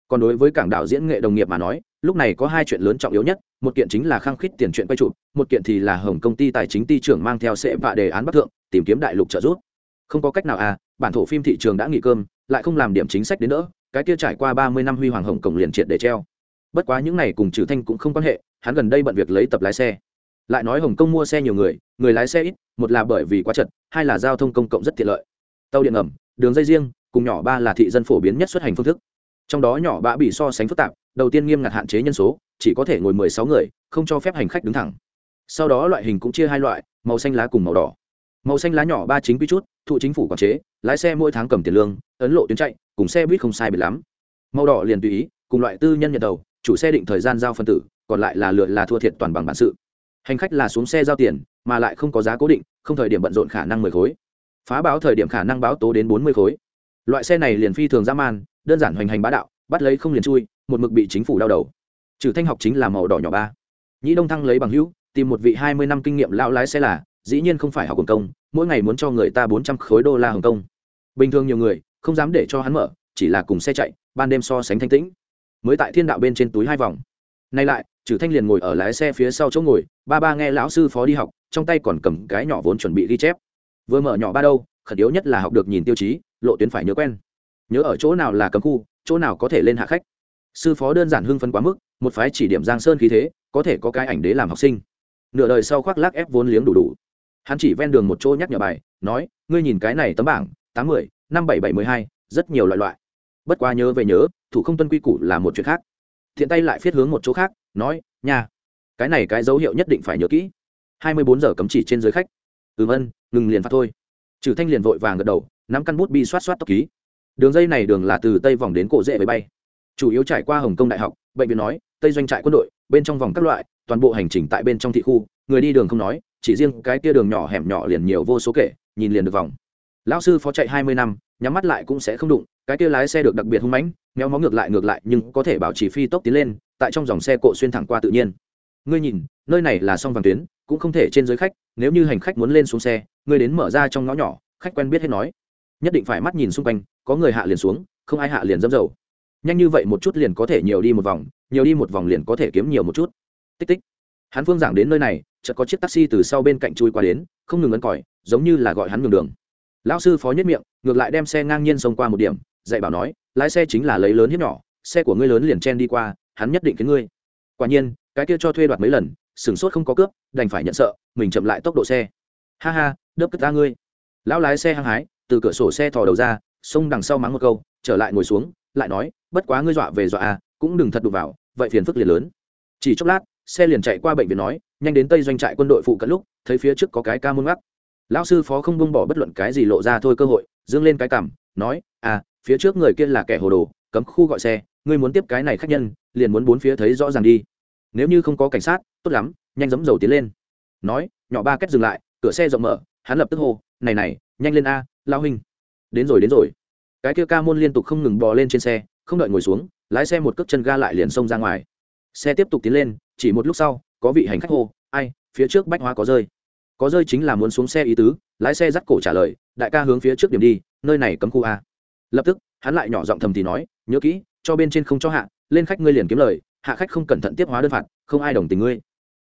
Còn đối với cảng đạo diễn nghệ đồng nghiệp mà nói, lúc này có hai chuyện lớn trọng yếu nhất, một kiện chính là khăng khít tiền chuyện quay chụp, một kiện thì là hồng công ty tài chính ty trưởng mang theo sệ vạ đề án bắc thượng, tìm kiếm đại lục trợ giúp. Không có cách nào à bản thổ phim thị trường đã nghỉ cơm, lại không làm điểm chính sách đến nữa, cái kia trải qua ba mươi năm huy hoàng hồng cổng liền triệt để treo. Bất quá những này cùng trừ thanh cũng không quan hệ, hắn gần đây bận việc lấy tập lái xe lại nói hồng kông mua xe nhiều người người lái xe ít, một là bởi vì quá chật, hai là giao thông công cộng rất tiện lợi. Tàu điện ngầm, đường dây riêng, cùng nhỏ ba là thị dân phổ biến nhất xuất hành phương thức. Trong đó nhỏ bã bị so sánh phức tạp, đầu tiên nghiêm ngặt hạn chế nhân số, chỉ có thể ngồi mười sáu người, không cho phép hành khách đứng thẳng. Sau đó loại hình cũng chia hai loại, màu xanh lá cùng màu đỏ. Màu xanh lá nhỏ ba chính quy chút, thụ chính phủ quản chế, lái xe mỗi tháng cầm tiền lương, ấn lộ tuyến chạy, cùng xe buýt không sai biệt lắm. Màu đỏ liền tùy ý, cùng loại tư nhân nhận đầu, chủ xe định thời gian giao phân tử, còn lại là lựa là thua thiệt toàn bằng bản sự hành khách là xuống xe giao tiền, mà lại không có giá cố định, không thời điểm bận rộn khả năng mười khối. Phá báo thời điểm khả năng báo tố đến bốn mươi khối. Loại xe này liền phi thường dã man, đơn giản hoành hành bá đạo, bắt lấy không liền chui, một mực bị chính phủ đau đầu. Trừ thanh học chính là màu đỏ nhỏ ba. Nhĩ đông thăng lấy bằng hữu, tìm một vị hai mươi năm kinh nghiệm lão lái xe là, dĩ nhiên không phải học hồng công mỗi ngày muốn cho người ta bốn trăm khối đô la hồng công bình thường nhiều người, không dám để cho hắn mở, chỉ là cùng xe chạy, ban đêm so sánh thanh tĩnh. Mới tại thiên đạo bên trên túi hai vòng. Nay lại trừ thanh liền ngồi ở lái xe phía sau chỗ ngồi, ba ba nghe lão sư phó đi học, trong tay còn cầm cái nhỏ vốn chuẩn bị ghi chép. Vừa mở nhỏ ba đâu, khẩn yếu nhất là học được nhìn tiêu chí, lộ tuyến phải nhớ quen. Nhớ ở chỗ nào là cấm khu, chỗ nào có thể lên hạ khách. Sư phó đơn giản hưng phấn quá mức, một phái chỉ điểm giang sơn khí thế, có thể có cái ảnh đế làm học sinh. Nửa đời sau khoác lác ép vốn liếng đủ đủ. Hắn chỉ ven đường một chỗ nhắc nhở bài, nói, ngươi nhìn cái này tấm bảng, tám mươi năm bảy bảy mươi hai, rất nhiều loại loại. Bất quá nhớ về nhớ, thủ không tuân quy củ là một chuyện khác. Thiện tay lại phiết hướng một chỗ khác nói nhà cái này cái dấu hiệu nhất định phải nhớ kỹ. Hai mươi bốn giờ cấm chỉ trên giới khách. Ừm ân, ngừng liền phạt thôi. Trừ thanh liền vội vàng gật đầu, nắm căn bút bi xoát xoát tốc ký. Đường dây này đường là từ tây vòng đến cổ dễ với bay. Chủ yếu trải qua hồng kông đại học, bệnh viện nói, tây doanh trại quân đội, bên trong vòng các loại, toàn bộ hành trình tại bên trong thị khu, người đi đường không nói, chỉ riêng cái kia đường nhỏ hẻm nhỏ liền nhiều vô số kể, nhìn liền được vòng. Lão sư phó chạy hai mươi năm, nhắm mắt lại cũng sẽ không đụng, cái kia lái xe được đặc biệt hung mãnh, méo mó ngược lại ngược lại, nhưng có thể bảo trì phi tốc tiến lên tại trong dòng xe cộ xuyên thẳng qua tự nhiên. Ngươi nhìn, nơi này là song vàng tuyến, cũng không thể trên dưới khách, nếu như hành khách muốn lên xuống xe, ngươi đến mở ra trong ngõ nhỏ, khách quen biết hết nói. Nhất định phải mắt nhìn xung quanh, có người hạ liền xuống, không ai hạ liền dâm dầu. Nhanh như vậy một chút liền có thể nhiều đi một vòng, nhiều đi một vòng liền có thể kiếm nhiều một chút. Tích tích. Hắn phương giảng đến nơi này, chợt có chiếc taxi từ sau bên cạnh chui qua đến, không ngừng ấn còi, giống như là gọi hắn ngừng đường. Lão sư phó nhất miệng, ngược lại đem xe ngang nhiên xông qua một điểm, dạy bảo nói, lái xe chính là lấy lớn hiếp nhỏ, xe của ngươi lớn liền chen đi qua hắn nhất định khiến ngươi. Quả nhiên, cái kia cho thuê đoạt mấy lần sửng sốt không có cướp, đành phải nhận sợ, mình chậm lại tốc độ xe. Ha ha, đớp cất ta ngươi. Lão lái xe hăng hái, từ cửa sổ xe thò đầu ra, xông đằng sau mắng một câu, trở lại ngồi xuống, lại nói, bất quá ngươi dọa về dọa à cũng đừng thật đụng vào, vậy phiền phức liền lớn. Chỉ chốc lát, xe liền chạy qua bệnh viện nói, nhanh đến tây doanh trại quân đội phụ cận lúc, thấy phía trước có cái ca môn ngắc. Lão sư phó không bông bỏ bất luận cái gì lộ ra thôi cơ hội, dương lên cái cảm nói à phía trước người kia là kẻ hồ đồ, cấm khu gọi xe ngươi muốn tiếp cái này khách nhân, liền muốn bốn phía thấy rõ ràng đi. Nếu như không có cảnh sát, tốt lắm, nhanh giấm dầu tiến lên. Nói, nhỏ ba kết dừng lại, cửa xe rộng mở, hắn lập tức hô, này này, nhanh lên a, lao huynh. Đến rồi đến rồi. Cái kia ca môn liên tục không ngừng bò lên trên xe, không đợi ngồi xuống, lái xe một cước chân ga lại liền xông ra ngoài. Xe tiếp tục tiến lên, chỉ một lúc sau, có vị hành khách hô, ai, phía trước bách hóa có rơi. Có rơi chính là muốn xuống xe ý tứ, lái xe dắt cổ trả lời, đại ca hướng phía trước điểm đi, nơi này cấm khu a. Lập tức, hắn lại nhỏ giọng thầm thì nói, nhớ kỹ cho bên trên không cho hạ, lên khách ngươi liền kiếm lời, hạ khách không cẩn thận tiếp hóa đơn phạt, không ai đồng tình ngươi.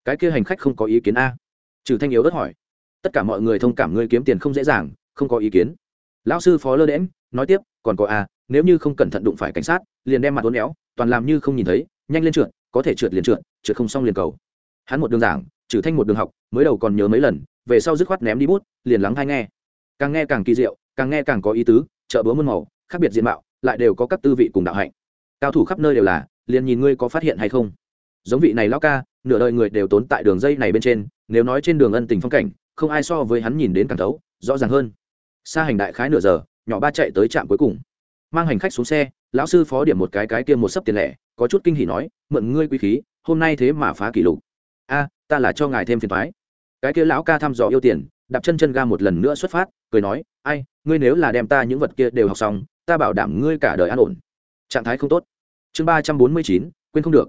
Cái kia hành khách không có ý kiến a. Trừ thanh yếu đất hỏi. Tất cả mọi người thông cảm ngươi kiếm tiền không dễ dàng, không có ý kiến. Lão sư phó lơ đễm nói tiếp, còn có a, nếu như không cẩn thận đụng phải cảnh sát, liền đem mặt uốn éo, toàn làm như không nhìn thấy, nhanh lên trượt, có thể trượt liền trượt trượt không xong liền cầu. Hắn một đường giảng, trừ thanh một đường học, mới đầu còn nhớ mấy lần, về sau dứt khoát ném đi bút, liền lắng hay nghe. Càng nghe càng kỳ diệu, càng nghe càng có ý tứ, chợ búa muôn màu, khác biệt diện mạo, lại đều có các tư vị cùng đạo hạnh cao thủ khắp nơi đều là, liền nhìn ngươi có phát hiện hay không. Giống vị này lão ca, nửa đời người đều tốn tại đường dây này bên trên, nếu nói trên đường ân tình phong cảnh, không ai so với hắn nhìn đến càng thấu, rõ ràng hơn. Xa hành đại khái nửa giờ, nhỏ ba chạy tới trạm cuối cùng. Mang hành khách xuống xe, lão sư phó điểm một cái cái kia một sấp tiền lẻ, có chút kinh hỉ nói, mượn ngươi quý khí, hôm nay thế mà phá kỷ lục. A, ta là cho ngài thêm phiền thoái cái kia lão ca thăm dò yêu tiền, đạp chân chân ga một lần nữa xuất phát, cười nói, ai, ngươi nếu là đem ta những vật kia đều học xong, ta bảo đảm ngươi cả đời an ổn trạng thái không tốt. Chương ba trăm bốn mươi chín, quên không được.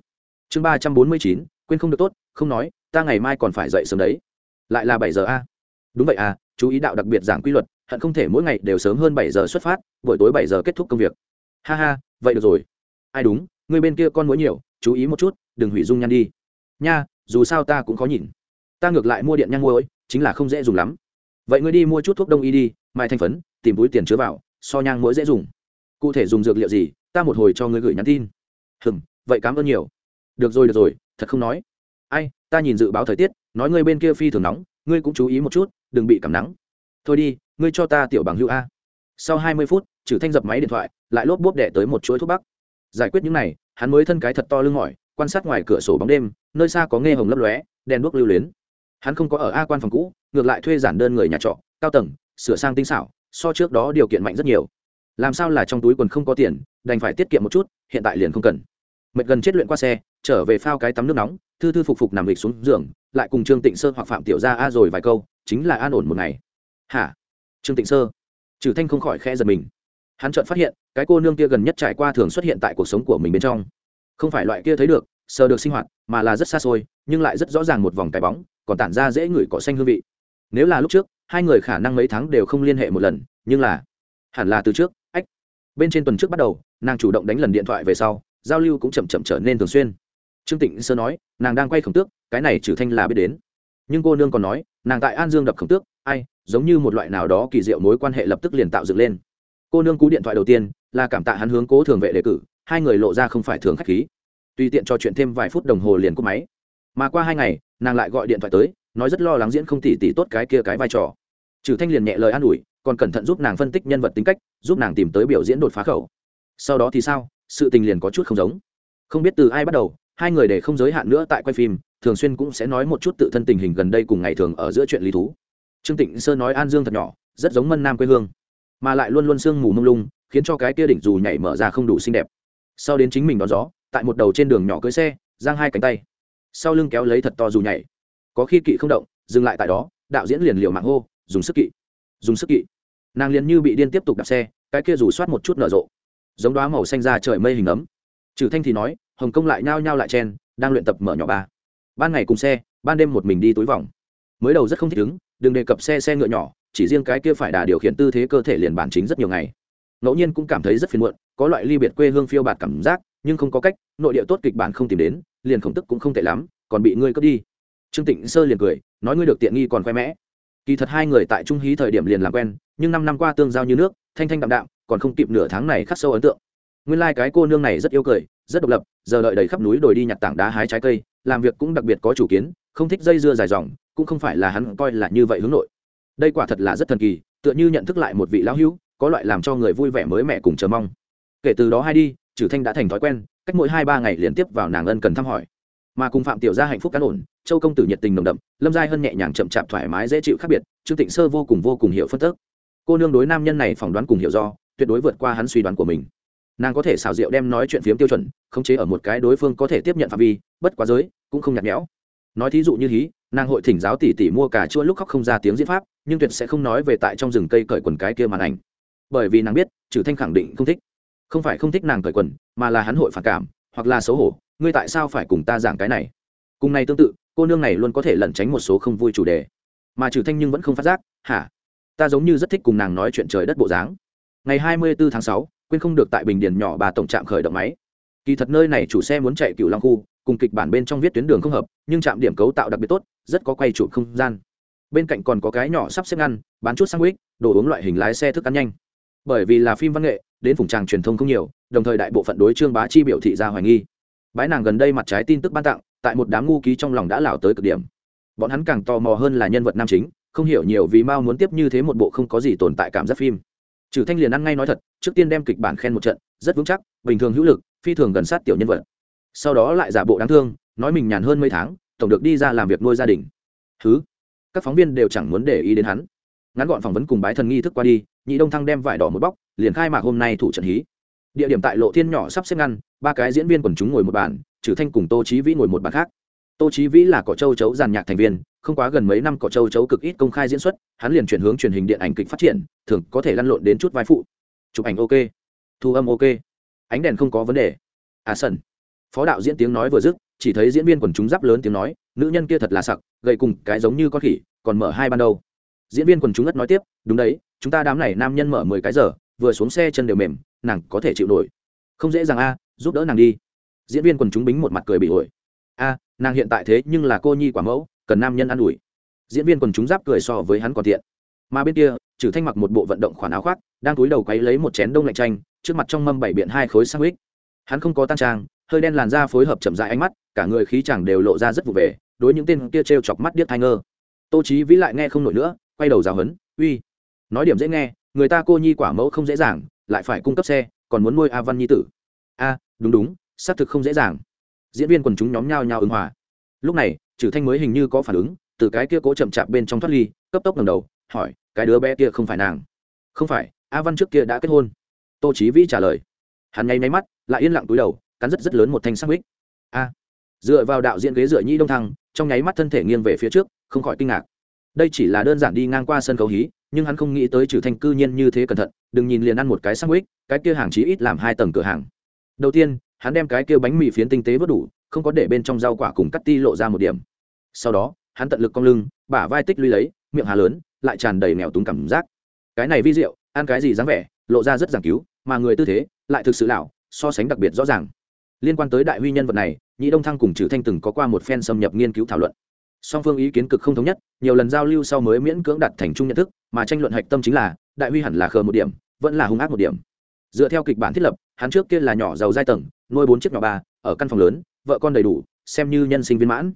Chương ba trăm bốn mươi chín, quên không được tốt, không nói, ta ngày mai còn phải dậy sớm đấy. Lại là bảy giờ a. Đúng vậy à chú ý đạo đặc biệt giảng quy luật, hận không thể mỗi ngày đều sớm hơn bảy giờ xuất phát, buổi tối bảy giờ kết thúc công việc. Ha ha, vậy được rồi. Ai đúng, người bên kia con mũi nhiều, chú ý một chút, đừng hủy dung nhan đi. Nha, dù sao ta cũng khó nhìn. Ta ngược lại mua điện nhang muối chính là không dễ dùng lắm. Vậy ngươi đi mua chút thuốc đông y đi, mai thanh phấn, tìm túi tiền chứa vào, so nhang muối dễ dùng. Cụ thể dùng dược liệu gì ta một hồi cho ngươi gửi nhắn tin. Hừm, vậy cảm ơn nhiều. Được rồi được rồi, thật không nói. Ai, ta nhìn dự báo thời tiết, nói ngươi bên kia phi thường nóng, ngươi cũng chú ý một chút, đừng bị cảm nắng. Thôi đi, ngươi cho ta tiểu bằng hữu a. Sau hai mươi phút trừ thanh dập máy điện thoại, lại lốp bốp đẻ tới một chuỗi thuốc bắc. Giải quyết những này, hắn mới thân cái thật to lưng mỏi, quan sát ngoài cửa sổ bóng đêm, nơi xa có nghe hồng lấp lóe, đèn đuốc lưu luyến. Hắn không có ở a quan phòng cũ, ngược lại thuê giản đơn người nhà trọ, cao tầng, sửa sang tinh xảo, so trước đó điều kiện mạnh rất nhiều. Làm sao là trong túi quần không có tiền đành phải tiết kiệm một chút, hiện tại liền không cần. Mệt gần chết luyện qua xe, trở về phao cái tắm nước nóng, thư thư phục phục nằm lịch xuống giường, lại cùng trương tịnh sơ hoặc phạm tiểu ra a rồi vài câu, chính là an ổn một ngày. Hả? Trương tịnh sơ? Trừ thanh không khỏi khe giật mình. Hắn chợt phát hiện, cái cô nương kia gần nhất trải qua thường xuất hiện tại cuộc sống của mình bên trong. Không phải loại kia thấy được, sờ được sinh hoạt, mà là rất xa xôi, nhưng lại rất rõ ràng một vòng cái bóng, còn tản ra dễ ngửi cỏ xanh hương vị. Nếu là lúc trước, hai người khả năng mấy tháng đều không liên hệ một lần, nhưng là, hẳn là từ trước bên trên tuần trước bắt đầu, nàng chủ động đánh lần điện thoại về sau, giao lưu cũng chậm chậm trở nên thường xuyên. Trương tịnh sơ nói, nàng đang quay khổng tước, cái này trừ thanh là biết đến. Nhưng cô nương còn nói, nàng tại an dương đập khổng tước, ai, giống như một loại nào đó kỳ diệu mối quan hệ lập tức liền tạo dựng lên. Cô nương cú điện thoại đầu tiên, là cảm tạ hắn hướng cố thường vệ đề cử, hai người lộ ra không phải thường khách khí. Tùy tiện trò chuyện thêm vài phút đồng hồ liền cúp máy. Mà qua hai ngày, nàng lại gọi điện thoại tới, nói rất lo lắng diễn không tỉ tỉ tốt cái kia cái vai trò. Trừ thanh liền nhẹ lời an ủi còn cẩn thận giúp nàng phân tích nhân vật tính cách, giúp nàng tìm tới biểu diễn đột phá khẩu. Sau đó thì sao? Sự tình liền có chút không giống. Không biết từ ai bắt đầu, hai người để không giới hạn nữa tại quay phim, thường xuyên cũng sẽ nói một chút tự thân tình hình gần đây cùng ngày thường ở giữa chuyện lý thú. Trương tịnh sơ nói an dương thật nhỏ, rất giống mân nam quê hương, mà lại luôn luôn sương mù mông lung, khiến cho cái kia đỉnh dù nhảy mở ra không đủ xinh đẹp. Sau đến chính mình đón gió, tại một đầu trên đường nhỏ cưới xe, giang hai cánh tay. Sau lưng kéo lấy thật to dù nhảy. Có khi kỵ không động, dừng lại tại đó, đạo diễn liền liều mạng hô, dùng sức kỵ, dùng sức kỵ nàng liền như bị điên tiếp tục đạp xe, cái kia rủ soát một chút nở rộ. Giống đoá màu xanh ra trời mây hình ấm. Trừ thanh thì nói, hồng kông lại nhao nhao lại chen, đang luyện tập mở nhỏ ba. Ban ngày cùng xe, ban đêm một mình đi túi vòng. Mới đầu rất không thích ứng, đừng đề cập xe xe ngựa nhỏ, chỉ riêng cái kia phải đà điều khiển tư thế cơ thể liền bản chính rất nhiều ngày. Ngẫu nhiên cũng cảm thấy rất phiền muộn, có loại ly biệt quê hương phiêu bạt cảm giác, nhưng không có cách, nội địa tốt kịch bản không tìm đến, liền khổng tức cũng không tệ lắm, còn bị ngươi cướp đi. Trương tịnh sơ liền cười, nói ngươi được tiện nghi còn khoe mẽ kỳ thật hai người tại trung hí thời điểm liền làm quen, nhưng năm năm qua tương giao như nước, thanh thanh đạm đạm, còn không kịp nửa tháng này khắc sâu ấn tượng. Nguyên lai、like、cái cô nương này rất yêu cười, rất độc lập, giờ đợi đầy khắp núi đồi đi nhặt tảng đá hái trái cây, làm việc cũng đặc biệt có chủ kiến, không thích dây dưa dài dòng, cũng không phải là hắn coi là như vậy hướng nội. Đây quả thật là rất thần kỳ, tựa như nhận thức lại một vị lão hữu, có loại làm cho người vui vẻ mới mẹ cùng chờ mong. Kể từ đó hai đi trừ thanh đã thành thói quen, cách mỗi hai ba ngày liên tiếp vào nàng ân cần thăm hỏi mà cùng phạm tiểu gia hạnh phúc cán ổn, châu công tử nhiệt tình nồng đậm, lâm giai hân nhẹ nhàng chậm chạp thoải mái dễ chịu khác biệt, trương tịnh sơ vô cùng vô cùng hiểu phân tức cô nương đối nam nhân này phỏng đoán cùng hiểu do, tuyệt đối vượt qua hắn suy đoán của mình. Nàng có thể xảo diệu đem nói chuyện phiếm tiêu chuẩn, khống chế ở một cái đối phương có thể tiếp nhận phạm vi, bất quá giới, cũng không nhạt nhẽo. Nói thí dụ như hí, nàng hội thỉnh giáo tỷ tỷ mua cà chua lúc khóc không ra tiếng diễn pháp, nhưng tuyệt sẽ không nói về tại trong rừng cây cởi quần cái kia màn ảnh. Bởi vì nàng biết trừ thanh khẳng định không thích. Không phải không thích nàng cởi quần, mà là hắn hội phản cảm, hoặc là xấu hổ ngươi tại sao phải cùng ta giảng cái này? Cùng này tương tự, cô nương này luôn có thể lẩn tránh một số không vui chủ đề. Mà trừ thanh nhưng vẫn không phát giác, hả? Ta giống như rất thích cùng nàng nói chuyện trời đất bộ dáng. Ngày hai mươi bốn tháng sáu, quên không được tại bình điền nhỏ bà tổng trạm khởi động máy. Kỳ thật nơi này chủ xe muốn chạy cựu long khu, cùng kịch bản bên trong viết tuyến đường không hợp, nhưng trạm điểm cấu tạo đặc biệt tốt, rất có quay trụ không gian. Bên cạnh còn có cái nhỏ sắp xếp ngăn, bán chút sang sandwich đồ uống loại hình lái xe thức ăn nhanh. Bởi vì là phim văn nghệ, đến phùng tràng truyền thông không nhiều, đồng thời đại bộ phận đối trương bá chi biểu thị ra hoài nghi bái nàng gần đây mặt trái tin tức ban tặng, tại một đám ngu ký trong lòng đã lảo tới cực điểm. Bọn hắn càng tò mò hơn là nhân vật nam chính, không hiểu nhiều vì mao muốn tiếp như thế một bộ không có gì tồn tại cảm giác phim. Trừ thanh liền ăn ngay nói thật, trước tiên đem kịch bản khen một trận, rất vững chắc, bình thường hữu lực, phi thường gần sát tiểu nhân vật. Sau đó lại giả bộ đáng thương, nói mình nhàn hơn mấy tháng, tổng được đi ra làm việc nuôi gia đình. Thứ các phóng viên đều chẳng muốn để ý đến hắn. Ngắn gọn phỏng vấn cùng bái thần nghi thức qua đi, nhị đông thăng đem vải đỏ một bóc, liền khai mạc hôm nay thủ trận hí. Địa điểm tại lộ thiên nhỏ sắp xếp ngăn ba cái diễn viên quần chúng ngồi một bàn trừ thanh cùng tô trí vĩ ngồi một bàn khác. Tô trí vĩ là cỏ châu chấu giàn nhạc thành viên, không quá gần mấy năm cỏ châu chấu cực ít công khai diễn xuất, hắn liền chuyển hướng truyền hình điện ảnh kịch phát triển, thường có thể lăn lộn đến chút vai phụ. Chụp ảnh ok. Thu âm ok. Ánh đèn không có vấn đề. À sần. Phó đạo diễn tiếng nói vừa dứt, chỉ thấy diễn viên quần chúng giáp lớn tiếng nói, nữ nhân kia thật là sặc gậy cùng cái giống như con khỉ, còn mở hai ban đầu. Diễn viên quần chúng ngất nói tiếp, đúng đấy, chúng ta đám này nam nhân mở mười cái giờ, vừa xuống xe chân đều mềm, nàng có thể chịu nổi. Không dễ dàng a giúp đỡ nàng đi. Diễn viên quần chúng bính một mặt cười bị ổi. A, nàng hiện tại thế nhưng là cô nhi quả mẫu, cần nam nhân ă n ủi. Diễn viên quần chúng giáp cười so với hắn còn tiện. Mà bên kia trừ thanh mặc một bộ vận động khoản áo khoác, đang túi đầu quấy lấy một chén đông lạnh chanh, trước mặt trong mâm bảy biện hai khối sang ích hắn không có tan trang, hơi đen làn da phối hợp chậm dại ánh mắt, cả người khí chẳng đều lộ ra rất vụ về, đối những tên kia t r e o chọc mắt điếc thai ngơ. Tô trí vĩ lại nghe không nổi nữa, quay đầu giáo hấn uy, nói điểm dễ nghe, người ta cô nhi quả mẫu không dễ dàng, lại phải cung cấp xe, còn muốn nuôi a văn nhi tử. A đúng đúng, xác thực không dễ dàng. Diễn viên quần chúng nhóm nhau nhao ứng hòa. Lúc này trừ thanh mới hình như có phản ứng, từ cái kia cố chậm chạp bên trong thoát ly, cấp tốc ngẩng đầu, hỏi, cái đứa bé kia không phải nàng? Không phải, a văn trước kia đã kết hôn. Tô chí vĩ trả lời. Hắn nháy máy mắt, lại yên lặng túi đầu, cắn rất rất lớn một thanh sắc bích a. Dựa vào đạo diễn ghế dựa nhi đông thăng, trong nháy mắt thân thể nghiêng về phía trước, không khỏi kinh ngạc. Đây chỉ là đơn giản đi ngang qua sân khấu hí, nhưng hắn không nghĩ tới trừ thanh cư nhiên như thế cẩn thận, đừng nhìn liền ăn một cái sắc bích cái kia hàng chí ít làm hai tầng cửa hàng đầu tiên, hắn đem cái kia bánh mì phiến tinh tế vớt đủ, không có để bên trong rau quả cùng cắt ti lộ ra một điểm. Sau đó, hắn tận lực cong lưng, bả vai tích lũy lấy, miệng hà lớn, lại tràn đầy nghèo túng cảm giác. Cái này vi diệu, ăn cái gì dáng vẻ, lộ ra rất giảng cứu, mà người tư thế lại thực sự lão, so sánh đặc biệt rõ ràng. Liên quan tới đại huy nhân vật này, nhị đông thăng cùng trừ thanh từng có qua một phen xâm nhập nghiên cứu thảo luận. Song phương ý kiến cực không thống nhất, nhiều lần giao lưu sau mới miễn cưỡng đặt thành chung nhận thức, mà tranh luận hạch tâm chính là, đại huy hẳn là khờ một điểm, vẫn là hung ác một điểm. Dựa theo kịch bản thiết lập hắn trước kia là nhỏ giàu giai tầng, nuôi bốn chiếc nhỏ ba, ở căn phòng lớn, vợ con đầy đủ, xem như nhân sinh viên mãn.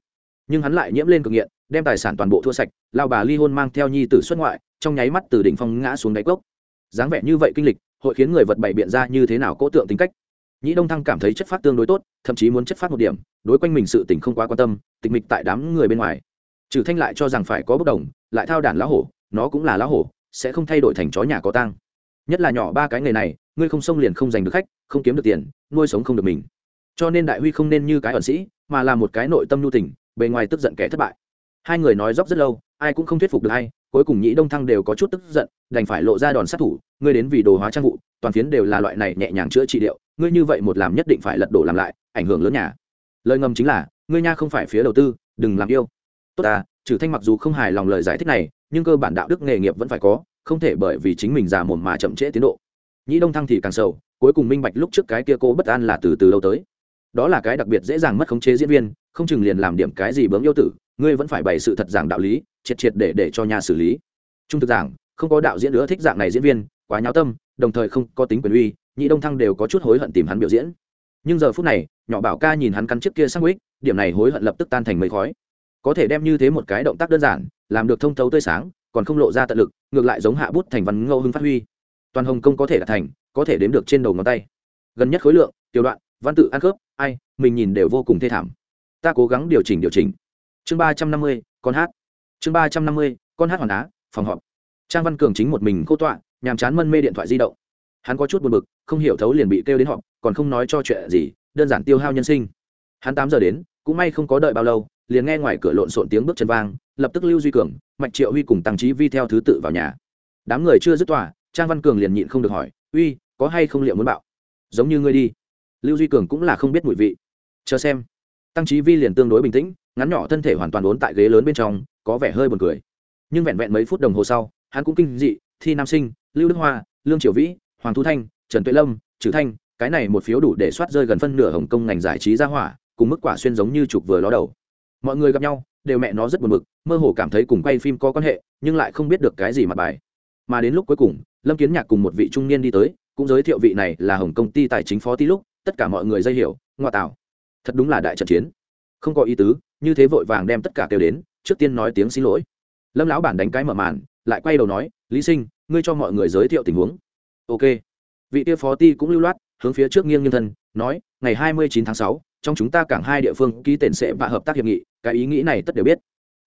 Nhưng hắn lại nhiễm lên cực nghiện, đem tài sản toàn bộ thua sạch, lao bà ly hôn mang theo nhi tử xuất ngoại, trong nháy mắt từ đỉnh phong ngã xuống đáy cốc. Dáng vẻ như vậy kinh lịch, hội khiến người vật bày biện ra như thế nào cố tượng tính cách. Nhĩ đông thăng cảm thấy chất phát tương đối tốt, thậm chí muốn chất phát một điểm, đối quanh mình sự tình không quá quan tâm, tịch mịch tại đám người bên ngoài. Trừ thanh lại cho rằng phải có bất đồng, lại thao đàn lão hổ, nó cũng là lão hổ, sẽ không thay đổi thành chó nhà có tang. Nhất là nhỏ ba cái nghề này ngươi không xông liền không giành được khách, không kiếm được tiền, nuôi sống không được mình. Cho nên đại huy không nên như cái ẩn sĩ, mà là một cái nội tâm nhu tình, bề ngoài tức giận kẻ thất bại. Hai người nói dốc rất lâu, ai cũng không thuyết phục được hay cuối cùng nhĩ đông thăng đều có chút tức giận, đành phải lộ ra đòn sát thủ, ngươi đến vì đồ hóa trang vụ, toàn phiến đều là loại này nhẹ nhàng chữa trị điệu, ngươi như vậy một làm nhất định phải lật đổ làm lại, ảnh hưởng lớn nhà. Lời ngầm chính là, ngươi nha không phải phía đầu tư, đừng làm yêu. Tốt à trừ thanh mặc dù không hài lòng lời giải thích này, nhưng cơ bản đạo đức nghề nghiệp vẫn phải có, không thể bởi vì chính mình già mồm mà chậm trễ tiến độ nhĩ đông thăng thì càng sầu, cuối cùng minh bạch lúc trước cái kia cô bất an là từ từ lâu tới. Đó là cái đặc biệt dễ dàng mất khống chế diễn viên, không chừng liền làm điểm cái gì bướng yêu tử, ngươi vẫn phải bày sự thật giảng đạo lý, triệt triệt để để cho nhà xử lý. Trung thực giảng, không có đạo diễn nữa thích dạng này diễn viên, quá nháo tâm, đồng thời không có tính quyền uy nhị đông thăng đều có chút hối hận tìm hắn biểu diễn. Nhưng giờ phút này, nhỏ bảo ca nhìn hắn cắn chiếc kia sang quýt, điểm này hối hận lập tức tan thành mây khói. Có thể đem như thế một cái động tác đơn giản, làm được thông thấu tươi sáng, còn không lộ ra tận lực, ngược lại giống hạ bút thành văn ngẫu hưng phát huy toàn hồng công có thể đạt thành, có thể đếm được trên đầu ngón tay. Gần nhất khối lượng, tiểu đoạn, văn tự, ăn khớp, ai, mình nhìn đều vô cùng thê thảm. Ta cố gắng điều chỉnh điều chỉnh. Chương ba trăm năm mươi, con hát. Chương ba trăm năm mươi, con hát hoàn á, phòng họp. Trang văn cường chính một mình cô tọa, nhàm chán mân mê điện thoại di động. Hắn có chút buồn bực, không hiểu thấu liền bị kêu đến họp, còn không nói cho chuyện gì, đơn giản tiêu hao nhân sinh. Hắn tám giờ đến, cũng may không có đợi bao lâu, liền nghe ngoài cửa lộn xộn tiếng bước chân vang, lập tức lưu duy cường Mạnh triệu huy cùng tăng trí vi theo thứ tự vào nhà. Đám người chưa dứt tòa trang văn cường liền nhịn không được hỏi, uy, có hay không liệu muốn bạo? Giống như ngươi đi. Lưu duy cường cũng là không biết mùi vị. Chờ xem. Tăng trí vi liền tương đối bình tĩnh, ngắn nhỏ thân thể hoàn toàn ốn tại ghế lớn bên trong, có vẻ hơi buồn cười. Nhưng vẹn vẹn mấy phút đồng hồ sau, hắn cũng kinh dị, thi nam sinh, lưu đức hoa, lương triều vĩ, hoàng thu thanh, trần tuệ lâm trừ thanh, cái này một phiếu đủ để soát rơi gần phân nửa hồng kông ngành giải trí ra hỏa, cùng mức quả xuyên giống như chụp vừa ló đầu. Mọi người gặp nhau, đều mẹ nó rất buồn bực, mơ hồ cảm thấy cùng quay phim có quan hệ, nhưng lại không biết được cái gì mặt bài mà đến lúc cuối cùng, lâm kiến nhạc cùng một vị trung niên đi tới, cũng giới thiệu vị này là hồng công ty tài chính phó tí lúc, tất cả mọi người dây hiểu ngoại tạo. Thật đúng là đại trận chiến. Không có ý tứ, như thế vội vàng đem tất cả kêu đến, trước tiên nói tiếng xin lỗi. Lâm lão bản đánh cái mở màn, lại quay đầu nói, lý sinh, ngươi cho mọi người giới thiệu tình huống. Ok. Vị kia phó ti cũng lưu loát, hướng phía trước nghiêng nghiêng thân, nói, ngày hai mươi chín tháng sáu, trong chúng ta cảng hai địa phương ký tên sẽ và hợp tác hiệp nghị, cái ý nghĩ này tất đều biết.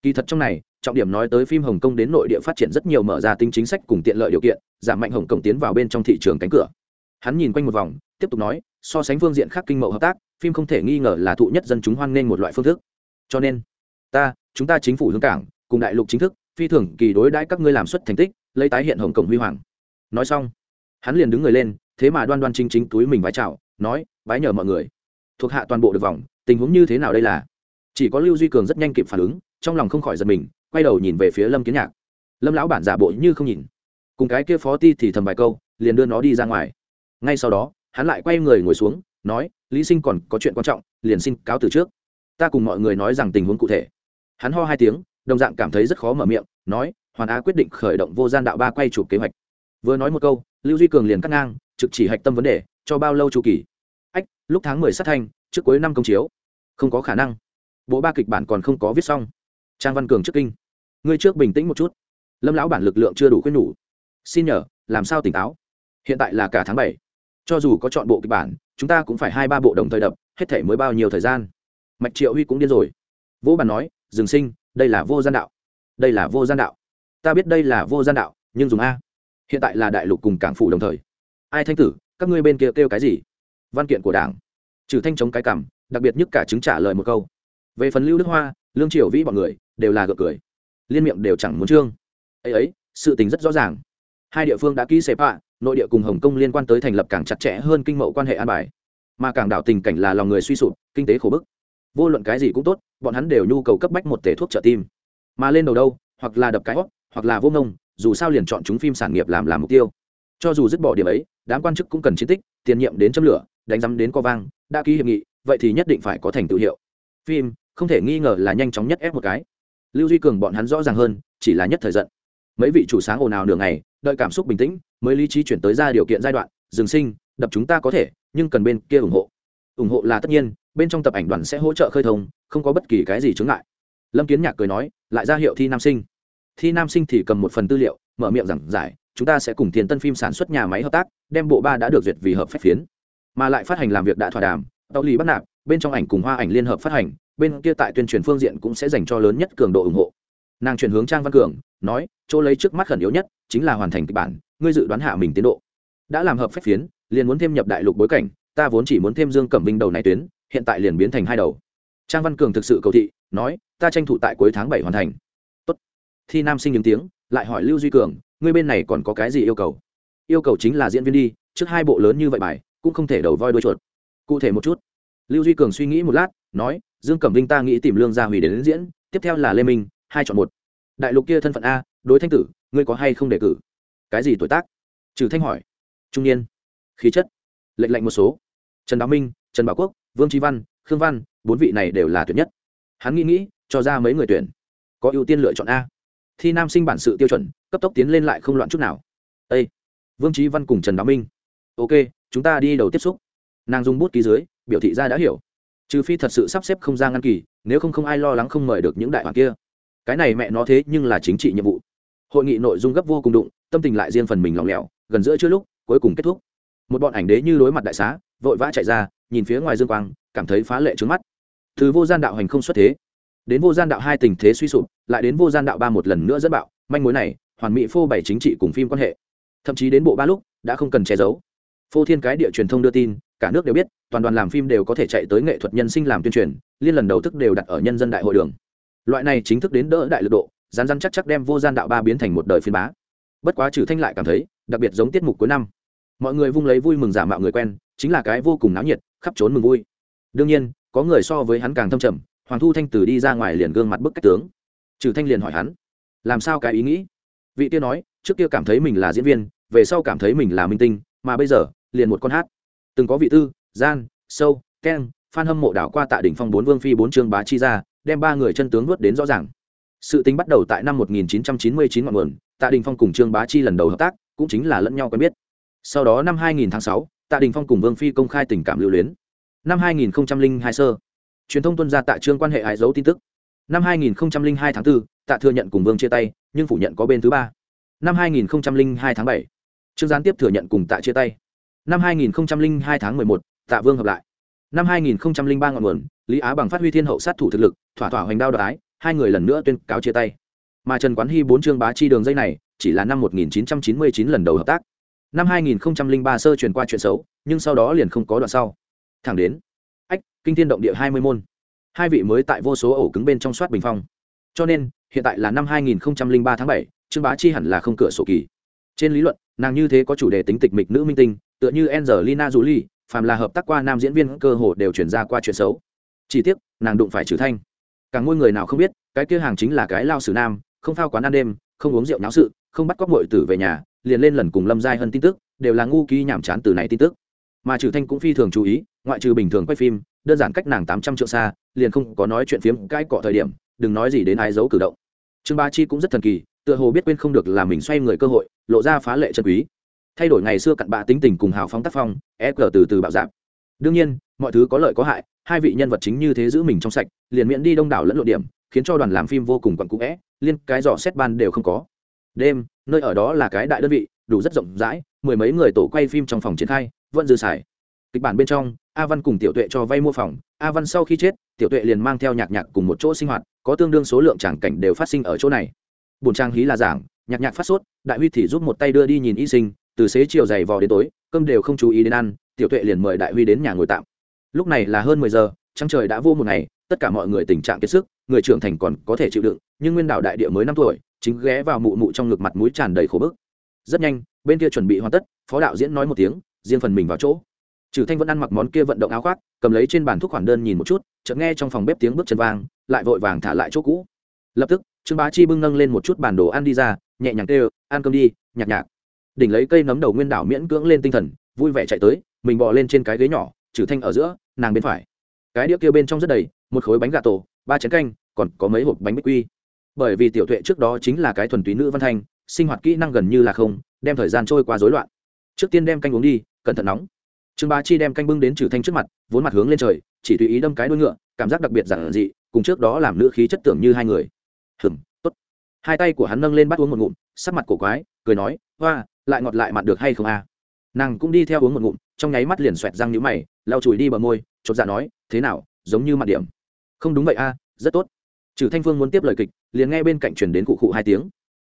Kỳ thật trong này trọng điểm nói tới phim hồng kông đến nội địa phát triển rất nhiều mở ra tính chính sách cùng tiện lợi điều kiện, giảm mạnh hồng kông tiến vào bên trong thị trường cánh cửa. Hắn nhìn quanh một vòng, tiếp tục nói, so sánh phương diện khác kinh mậu hợp tác, phim không thể nghi ngờ là thụ nhất dân chúng hoan nghênh một loại phương thức. Cho nên, ta, chúng ta chính phủ hướng cảng, cùng đại lục chính thức, phi thường kỳ đối đãi các ngươi làm xuất thành tích, lấy tái hiện hồng kông huy hoàng. Nói xong, hắn liền đứng người lên, thế mà đoan đoan chính chính túi mình vái chào, nói, vái nhờ mọi người. Thuộc hạ toàn bộ được vòng, tình huống như thế nào đây là? Chỉ có lưu duy cường rất nhanh kịp phản ứng, trong lòng không khỏi giật mình quay đầu nhìn về phía lâm kiến nhạc. Lâm lão bản giả bộ như không nhìn. Cùng cái kia phó ti thì thầm vài câu, liền đưa nó đi ra ngoài. Ngay sau đó, hắn lại quay người ngồi xuống, nói, lý sinh còn có chuyện quan trọng, liền xin cáo từ trước. Ta cùng mọi người nói rằng tình huống cụ thể. Hắn ho hai tiếng, đồng dạng cảm thấy rất khó mở miệng, nói, hoàn á quyết định khởi động vô gian đạo ba quay chụp kế hoạch. Vừa nói một câu, lưu duy cường liền cắt ngang, trực chỉ hạch tâm vấn đề, cho bao lâu chu kỳ. Ách, lúc tháng mười sát thanh, trước cuối năm công chiếu. Không có khả năng. Bộ ba kịch bản còn không có viết xong. Trang văn cường trước kinh ngươi trước bình tĩnh một chút. Lâm lão bản lực lượng chưa đủ khuyên nhủ. Xin nhờ, làm sao tỉnh táo? Hiện tại là cả tháng bảy. Cho dù có chọn bộ kịch bản, chúng ta cũng phải hai ba bộ đồng thời đập, hết thể mới bao nhiêu thời gian? Mạch triệu huy cũng điên rồi. Vỗ bàn nói, dừng sinh, đây là vô gian đạo. Đây là vô gian đạo. Ta biết đây là vô gian đạo, nhưng dùng a. Hiện tại là đại lục cùng cảng phủ đồng thời. Ai thanh tử, các ngươi bên kia kêu cái gì? Văn kiện của đảng. Trừ thanh chống cái cằm, đặc biệt nhất cả chứng trả lời một câu. Về phần lưu đức hoa, lương triều vĩ bọn người, đều là gượng cười liên miệng đều chẳng muốn trương. Ấy ấy, sự tình rất rõ ràng. Hai địa phương đã ký xếp hạ nội địa cùng hồng kông liên quan tới thành lập càng chặt chẽ hơn kinh mậu quan hệ an bài. Mà càng đảo tình cảnh là lòng người suy sụp, kinh tế khổ bức. Vô luận cái gì cũng tốt, bọn hắn đều nhu cầu cấp bách một tể thuốc trợ tim. Mà lên đầu đâu, hoặc là đập cái hót hoặc là vô ngông, dù sao liền chọn chúng phim sản nghiệp làm làm mục tiêu. Cho dù dứt bỏ điểm ấy, đám quan chức cũng cần chiến tích, tiền nhiệm đến châm lửa, đánh rắm đến co vang, đã ký hiệp nghị, vậy thì nhất định phải có thành tựu hiệu. Phim, không thể nghi ngờ là nhanh chóng nhất ép một cái lưu duy cường bọn hắn rõ ràng hơn, chỉ là nhất thời giận. Mấy vị chủ sáng ồn ào nửa ngày, đợi cảm xúc bình tĩnh, mới lý trí chuyển tới ra điều kiện giai đoạn, dừng sinh, đập chúng ta có thể, nhưng cần bên kia ủng hộ. Ủng hộ là tất nhiên, bên trong tập ảnh đoàn sẽ hỗ trợ khơi thông, không có bất kỳ cái gì chướng ngại. Lâm kiến nhạc cười nói, lại ra hiệu thi nam sinh. Thi nam sinh thì cầm một phần tư liệu, mở miệng giảng giải, chúng ta sẽ cùng tiền tân phim sản xuất nhà máy hợp tác, đem bộ ba đã được duyệt vì hợp phép phiến. Mà lại phát hành làm việc đã thỏa đàm tàu lì bắt nạp, bên trong ảnh cùng hoa ảnh liên hợp phát hành bên kia tại tuyên truyền phương diện cũng sẽ dành cho lớn nhất cường độ ủng hộ. Nàng chuyển hướng trang văn cường, nói, chỗ lấy trước mắt khẩn yếu nhất chính là hoàn thành kịch bản, ngươi dự đoán hạ mình tiến độ. Đã làm hợp phép phiến, liền muốn thêm nhập đại lục bối cảnh, ta vốn chỉ muốn thêm dương cẩm vinh đầu này tuyến, hiện tại liền biến thành hai đầu. Trang văn cường thực sự cầu thị, nói, ta tranh thủ tại cuối tháng bảy hoàn thành. Tốt. thi nam sinh những tiếng, lại hỏi lưu duy cường, ngươi bên này còn có cái gì yêu cầu? Yêu cầu chính là diễn viên đi, trước hai bộ lớn như vậy bài, cũng không thể đầu voi đuôi chuột. Cụ thể một chút. Lưu duy cường suy nghĩ một lát, nói dương cẩm vinh ta nghĩ tìm lương gia hủy đến, đến diễn tiếp theo là lê minh hai chọn một. Đại lục kia thân phận a đối thanh tử ngươi có hay không đề cử? Cái gì tuổi tác? Trừ thanh hỏi. Trung niên. Khí chất. Lệnh lệnh một số. Trần đáo minh trần bảo quốc vương trí văn khương văn bốn vị này đều là tuyệt nhất. Hắn nghĩ nghĩ cho ra mấy người tuyển. Có ưu tiên lựa chọn a. Thi nam sinh bản sự tiêu chuẩn cấp tốc tiến lên lại không loạn chút nào. Â vương trí văn cùng trần đáo minh. Ok chúng ta đi đầu tiếp xúc. Nàng dùng bút ký dưới biểu thị ra đã hiểu trừ phi thật sự sắp xếp không gian ngăn kỳ, nếu không không ai lo lắng không mời được những đại hoàng kia. Cái này mẹ nó thế nhưng là chính trị nhiệm vụ. Hội nghị nội dung gấp vô cùng đụng, tâm tình lại riêng phần mình lỏng lẻo, gần giữa chưa lúc, cuối cùng kết thúc. Một bọn ảnh đế như đối mặt đại xá, vội vã chạy ra, nhìn phía ngoài dương quang, cảm thấy phá lệ trướng mắt. Từ vô gian đạo hành không xuất thế. Đến vô gian đạo hai tình thế suy sụp, lại đến vô gian đạo ba một lần nữa dẫn bạo, manh mối này, hoàn mỹ phô bày chính trị cùng phim quan hệ. Thậm chí đến bộ ba lúc, đã không cần che giấu. Phô thiên cái địa truyền thông đưa tin cả nước đều biết, toàn đoàn làm phim đều có thể chạy tới nghệ thuật nhân sinh làm tuyên truyền, liên lần đầu thức đều đặt ở nhân dân đại hội đường. Loại này chính thức đến đỡ đại lực độ rán rán chắc chắc đem vô gian đạo ba biến thành một đời phiên bá. Bất quá trừ thanh lại cảm thấy, đặc biệt giống tiết mục cuối năm. Mọi người vung lấy vui mừng giả mạo người quen, chính là cái vô cùng náo nhiệt, khắp trốn mừng vui. Đương nhiên, có người so với hắn càng thâm trầm, hoàng thu thanh từ đi ra ngoài liền gương mặt bức cách tướng. Trừ thanh liền hỏi hắn, làm sao cái ý nghĩ? Vị kia nói, trước kia cảm thấy mình là diễn viên, về sau cảm thấy mình là minh tinh, mà bây giờ, liền một con hát từng có vị tư gian sâu keng phan hâm mộ đảo qua tạ đỉnh phong bốn vương phi bốn trương bá chi ra đem ba người chân tướng vớt đến rõ ràng. Sự tính bắt đầu tại năm 1999 ngọn nguồn tạ đình phong cùng trương bá chi lần đầu hợp tác cũng chính là lẫn nhau quen biết. Sau đó năm 2000 tháng 6, tạ đình phong cùng vương phi công khai tình cảm lưu luyến. Năm 2002 sơ truyền thông tuân ra tạ trương quan hệ hại dấu tin tức. Năm 2002 tháng 4, tạ thừa nhận cùng vương chia tay nhưng phủ nhận có bên thứ ba. Năm 2002 tháng 7, trương gián tiếp thừa nhận cùng tạ chia tay năm 2002 tháng 11, tạ vương hợp lại. Năm 2003 ngọn nguồn lý á bằng phát huy thiên hậu sát thủ thực lực thỏa thỏa hoành đao đoái. hai người lần nữa tuyên cáo chia tay. Mà trần quán hy bốn chương bá chi đường dây này chỉ là năm 1999 lần đầu hợp tác. Năm 2003 sơ truyền qua chuyện xấu nhưng sau đó liền không có đoạn sau. Thẳng đến ách kinh thiên động địa hai mươi môn. Hai vị mới tại vô số ổ cứng bên trong soát bình phong. Cho nên hiện tại là năm 2003 tháng 7, trương bá chi hẳn là không cửa sổ kỳ. Trên lý luận nàng như thế có chủ đề tính tịch mịch nữ minh tinh tựa như angelina jolie, phàm là hợp tác qua nam diễn viên cơ hồ đều chuyển ra qua chuyện xấu. Chỉ tiếc, nàng đụng phải trừ thanh. Càng ngôi người nào không biết, cái kia hàng chính là cái lao sử nam, không phao quán ăn đêm, không uống rượu náo sự, không bắt cóc muội tử về nhà, liền lên lần cùng lâm giai hân tin tức, đều là ngu ký nhảm chán từ này tin tức. Mà trừ thanh cũng phi thường chú ý, ngoại trừ bình thường quay phim, đơn giản cách nàng tám trăm triệu xa, liền không có nói chuyện phiếm cái cọ thời điểm, đừng nói gì đến ai giấu cử động. Trương ba chi cũng rất thần kỳ, tựa hồ biết quên không được là mình xoay người cơ hội, lộ ra phá lệ chân quý thay đổi ngày xưa cặn bạ tính tình cùng hào phóng tác phong e cờ từ từ bạo dạp đương nhiên, mọi thứ có lợi có hại, hai vị nhân vật chính như thế giữ mình trong sạch, liền miễn đi đông đảo lẫn lộ điểm, khiến cho đoàn làm phim vô cùng quặn cũ vẽ liên cái dò xét ban đều không có. Đêm, nơi ở đó là cái đại đơn vị, đủ rất rộng rãi, mười mấy người tổ quay phim trong phòng triển khai, vẫn dư xài. Kịch bản bên trong, a văn cùng tiểu tuệ cho vay mua phòng, a văn sau khi chết, tiểu tuệ liền mang theo nhạc nhạc cùng một chỗ sinh hoạt, có tương đương số lượng tràng cảnh đều phát sinh ở chỗ này. Bùn trang hí là giảng, nhạc nhạc phát sốt, đại huy thì giúp một tay đưa đi nhìn y sinh từ xế chiều dày vò đến tối, cơm đều không chú ý đến ăn, tiểu tuệ liền mời đại huy đến nhà ngồi tạm. Lúc này là hơn mười giờ, trăng trời đã vô một ngày, tất cả mọi người tình trạng kiệt sức, người trưởng thành còn có thể chịu đựng, nhưng nguyên đảo đại địa mới năm tuổi, chính ghé vào mụ mụ trong ngực mặt mũi tràn đầy khổ bức. Rất nhanh, bên kia chuẩn bị hoàn tất, phó đạo diễn nói một tiếng, riêng phần mình vào chỗ. Trừ thanh vẫn ăn mặc món kia vận động áo khoác, cầm lấy trên bàn thuốc khoản đơn nhìn một chút, chợt nghe trong phòng bếp tiếng bước chân vang, lại vội vàng thả lại chỗ cũ. Lập tức, trương bá chi bưng nâng lên một chút bản đồ ăn đi ra, nhẹ nhàng kêu, ăn cơm đi, nhạc nhạc đỉnh lấy cây nấm đầu nguyên đảo miễn cưỡng lên tinh thần, vui vẻ chạy tới, mình bò lên trên cái ghế nhỏ, trừ thanh ở giữa, nàng bên phải. Cái đĩa kia bên trong rất đầy, một khối bánh gà tổ, ba chén canh, còn có mấy hộp bánh bích quy. Bởi vì tiểu tuệ trước đó chính là cái thuần túy nữ văn thanh, sinh hoạt kỹ năng gần như là không, đem thời gian trôi qua rối loạn. Trước tiên đem canh uống đi, cẩn thận nóng. Trương bá chi đem canh bưng đến trừ thanh trước mặt, vốn mặt hướng lên trời, chỉ tùy ý đâm cái đuôi ngựa, cảm giác đặc biệt giản dị, cùng trước đó làm nữ khí chất tưởng như hai người. Hừm, tốt. Hai tay của hắn nâng lên bắt uống một ngụm, sắc mặt cổ quái, cười nói, hoa lại ngọt lại mặn được hay không a nàng cũng đi theo uống một ngụm, trong nháy mắt liền xoẹt răng nhũ mày, lau chùi đi bờ môi, chột dạ nói, thế nào, giống như mặt điểm? Không đúng vậy a rất tốt. Trừ thanh phương muốn tiếp lời kịch, liền nghe bên cạnh chuyển đến cụ cụ hai tiếng.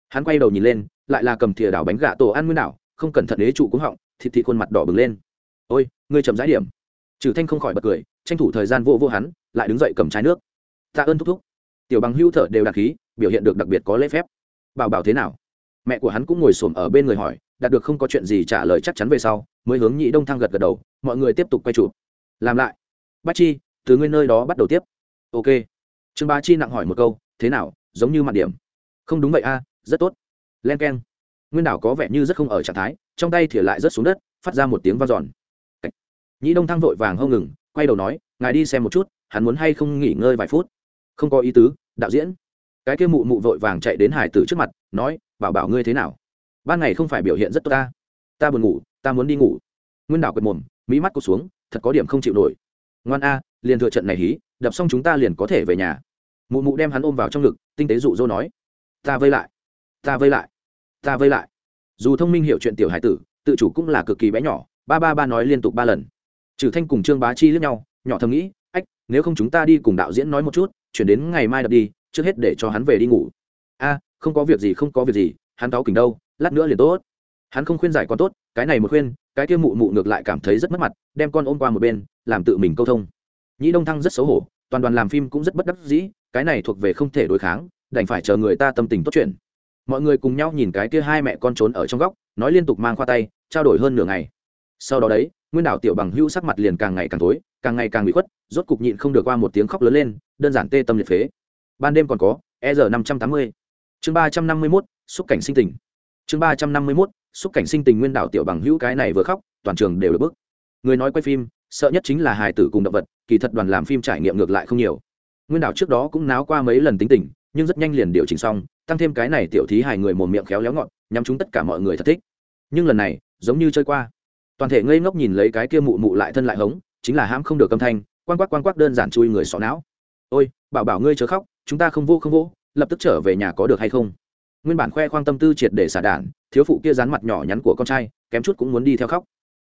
Hắn quay đầu nhìn lên, lại là cầm thìa đảo bánh gà tổ ăn nguyên đảo, không cẩn thận đế trụ cũng họng, thịt thịt khuôn mặt đỏ bừng lên. Ôi, ngươi chậm rãi điểm. Trừ thanh không khỏi bật cười, tranh thủ thời gian vô vô hắn, lại đứng dậy cầm trái nước. Tạ ơn thúc thúc. Tiểu bằng hưu thở đều đặc khí, biểu hiện được đặc biệt có lễ phép. Bảo bảo thế nào? Mẹ của hắn cũng ngồi xổm ở bên người hỏi đạt được không có chuyện gì trả lời chắc chắn về sau, mới hướng nhị đông thăng gật gật đầu, mọi người tiếp tục quay chụp. Làm lại. Bác chi, từ ngươi nơi đó bắt đầu tiếp. Ok. Trương bá chi nặng hỏi một câu, thế nào, giống như mặt điểm? Không đúng vậy a, rất tốt. Len k e n nguyên đảo có vẻ như rất không ở trạng thái, trong tay thì lại rất xuống đất, phát ra một tiếng vang giòn nhĩ đông thăng vội vàng hông ngừng, quay đầu nói, ngài đi xem một chút, hắn muốn hay không nghỉ ngơi vài phút? Không có ý tứ, đạo diễn. Cái kia mụ mụ vội vàng chạy đến hải tử trước mặt, nói, bảo bảo ngươi thế nào? Ban ngày không phải biểu hiện rất tốt ta. Ta buồn ngủ, ta muốn đi ngủ. Nguyên đảo quệt mồm mỹ mắt cụt xuống, thật có điểm không chịu nổi. Ngoan a, liền thừa trận này hí, đập xong chúng ta liền có thể về nhà. Mụ mụ đem hắn ôm vào trong ngực, tinh tế dụ dỗ nói. Ta vây lại, ta vây lại, ta vây lại. Dù thông minh hiểu chuyện tiểu hải tử, tự chủ cũng là cực kỳ bé nhỏ, ba ba ba nói liên tục ba lần. Trừ thanh cùng trương bá chi lướt nhau, nhỏ thầm nghĩ, ách, nếu không chúng ta đi cùng đạo diễn nói một chút, chuyển đến ngày mai đập đi, trước hết để cho hắn về đi ngủ. A, không có việc gì, không có việc gì, hắn cáu kỉnh đâu lát nữa liền tốt. Hắn không khuyên giải con tốt, cái này một khuyên, cái kia mụ mụ ngược lại cảm thấy rất mất mặt, đem con ôm qua một bên, làm tự mình câu thông. Nhĩ đông thăng rất xấu hổ, toàn đoàn làm phim cũng rất bất đắc dĩ, cái này thuộc về không thể đối kháng, đành phải chờ người ta tâm tình tốt chuyện. Mọi người cùng nhau nhìn cái kia hai mẹ con trốn ở trong góc, nói liên tục mang khoa tay, trao đổi hơn nửa ngày. Sau đó đấy, nguyên đảo tiểu bằng hưu sắc mặt liền càng ngày càng tối, càng ngày càng bị khuất, rốt cục nhịn không được qua một tiếng khóc lớn lên, đơn giản tê tâm liệt phế. Ban đêm còn có e r năm trăm tám mươi. Chương ba trăm năm mươi mốt, xúc cảnh sinh tình chương ba trăm năm mươi mốt, xúc cảnh sinh tình nguyên đảo tiểu bằng hữu cái này vừa khóc, toàn trường đều được bức. Người nói quay phim, sợ nhất chính là hài tử cùng động vật, kỳ thật đoàn làm phim trải nghiệm ngược lại không nhiều. Nguyên đảo trước đó cũng náo qua mấy lần tính tình, nhưng rất nhanh liền điều chỉnh xong, tăng thêm cái này tiểu thí hài người mồm miệng khéo léo ngọn nhắm chúng tất cả mọi người thật thích. Nhưng lần này, giống như chơi qua. Toàn thể ngây ngốc nhìn lấy cái kia mụ mụ lại thân lại hống, chính là hãm không được âm thanh quan quắc quan quắc đơn giản chui người sọ não. Ôi, bảo bảo ngươi chớ khóc, chúng ta không vô không vô, lập tức trở về nhà có được hay không? Nguyên bản khoe khoang tâm tư triệt để xả đản, thiếu phụ kia dán mặt nhỏ nhắn của con trai, kém chút cũng muốn đi theo khóc.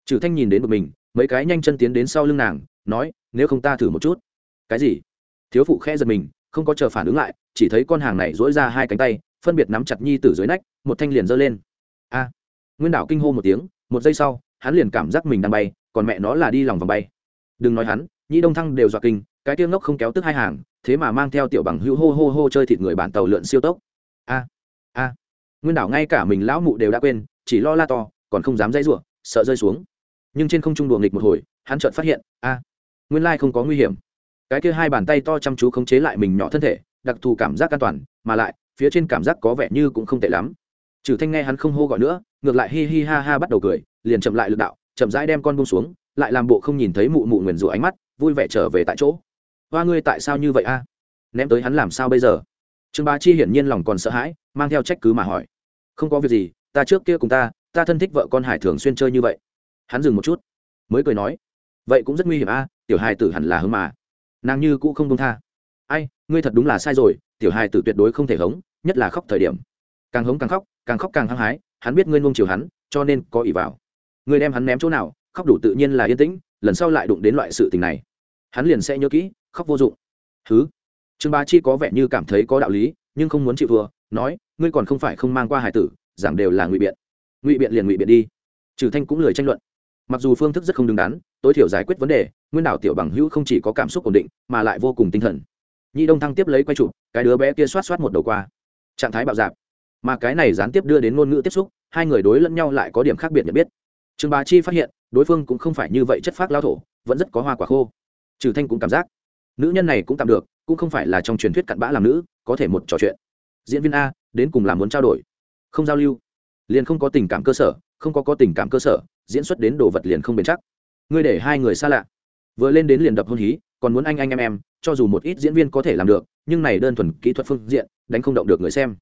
Trừ thanh nhìn đến một mình, mấy cái nhanh chân tiến đến sau lưng nàng, nói, nếu không ta thử một chút. Cái gì? Thiếu phụ khẽ giật mình, không có chờ phản ứng lại, chỉ thấy con hàng này dỗi ra hai cánh tay, phân biệt nắm chặt nhi tử dưới nách, một thanh liền giơ lên. A! Nguyên đảo kinh hô một tiếng, một giây sau, hắn liền cảm giác mình đang bay, còn mẹ nó là đi lòng vòng bay. Đừng nói hắn, nhĩ đông thăng đều dọa kinh, cái tiêu ngốc không kéo tức hai hàng, thế mà mang theo tiểu bằng hữu hô hô hô chơi thịt người bản tàu lượn siêu tốc. A! A nguyên đảo ngay cả mình lão mụ đều đã quên, chỉ lo la to, còn không dám dãy rủa, sợ rơi xuống. Nhưng trên không trung đùa nghịch một hồi, hắn chợt phát hiện a nguyên lai không có nguy hiểm. Cái kia hai bàn tay to chăm chú khống chế lại mình nhỏ thân thể, đặc thù cảm giác an toàn, mà lại, phía trên cảm giác có vẻ như cũng không tệ lắm. Trừ thanh nghe hắn không hô gọi nữa, ngược lại hi hi ha ha bắt đầu cười, liền chậm lại lực đạo, chậm rãi đem con buông xuống, lại làm bộ không nhìn thấy mụ mụ nguyền rủa ánh mắt, vui vẻ trở về tại chỗ. Hoa ngươi tại sao như vậy a? Ném tới hắn làm sao bây giờ? Trương bá chi hiển nhiên lòng còn sợ hãi mang theo trách cứ mà hỏi. Không có việc gì, ta trước kia cùng ta ta thân thích vợ con hải thường xuyên chơi như vậy. Hắn dừng một chút, mới cười nói, vậy cũng rất nguy hiểm a, tiểu hài tử hẳn là hưng mà. Nàng như cũ không công tha. Ai, ngươi thật đúng là sai rồi, tiểu hài tử tuyệt đối không thể hống, nhất là khóc thời điểm. Càng hống càng khóc càng khóc càng hăng hái, hắn biết ngươi nuông chiều hắn, cho nên có ỷ vào. Ngươi đem hắn ném chỗ nào, khóc đủ tự nhiên là yên tĩnh, lần sau lại đụng đến loại sự tình này, hắn liền sẽ nhớ kỹ, khóc vô dụng. Thứ. Trương bá chi có vẻ như cảm thấy có đạo lý nhưng không muốn chịu thua, nói, ngươi còn không phải không mang qua hải tử giảng đều là ngụy biện. Ngụy biện liền ngụy biện đi. Trừ thanh cũng lười tranh luận. Mặc dù phương thức rất không đứng đắn, tối thiểu giải quyết vấn đề, nguyên đảo tiểu bằng hữu không chỉ có cảm xúc ổn định, mà lại vô cùng tinh thần. Nhi đông thăng tiếp lấy quay chụp, cái đứa bé kia xoát xoát một đầu qua. Trạng thái bạo dạp mà cái này gián tiếp đưa đến ngôn ngữ tiếp xúc, hai người đối lẫn nhau lại có điểm khác biệt nhận biết. Trương bá chi phát hiện, đối phương cũng không phải như vậy chất phác lao thổ, vẫn rất có hoa quả khô. Trừ thanh cũng cảm giác nữ nhân này cũng tạm được, cũng không phải là trong truyền thuyết cặn bã làm nữ, có thể một trò chuyện. Diễn viên a, đến cùng là muốn trao đổi? Không giao lưu. Liền không có tình cảm cơ sở, không có có tình cảm cơ sở, diễn xuất đến đồ vật liền không bền chắc. Ngươi để hai người xa lạ. Vừa lên đến liền đập hôn hí, còn muốn anh anh em em, cho dù một ít diễn viên có thể làm được, nhưng này đơn thuần kỹ thuật phương diện, đánh không động được người xem.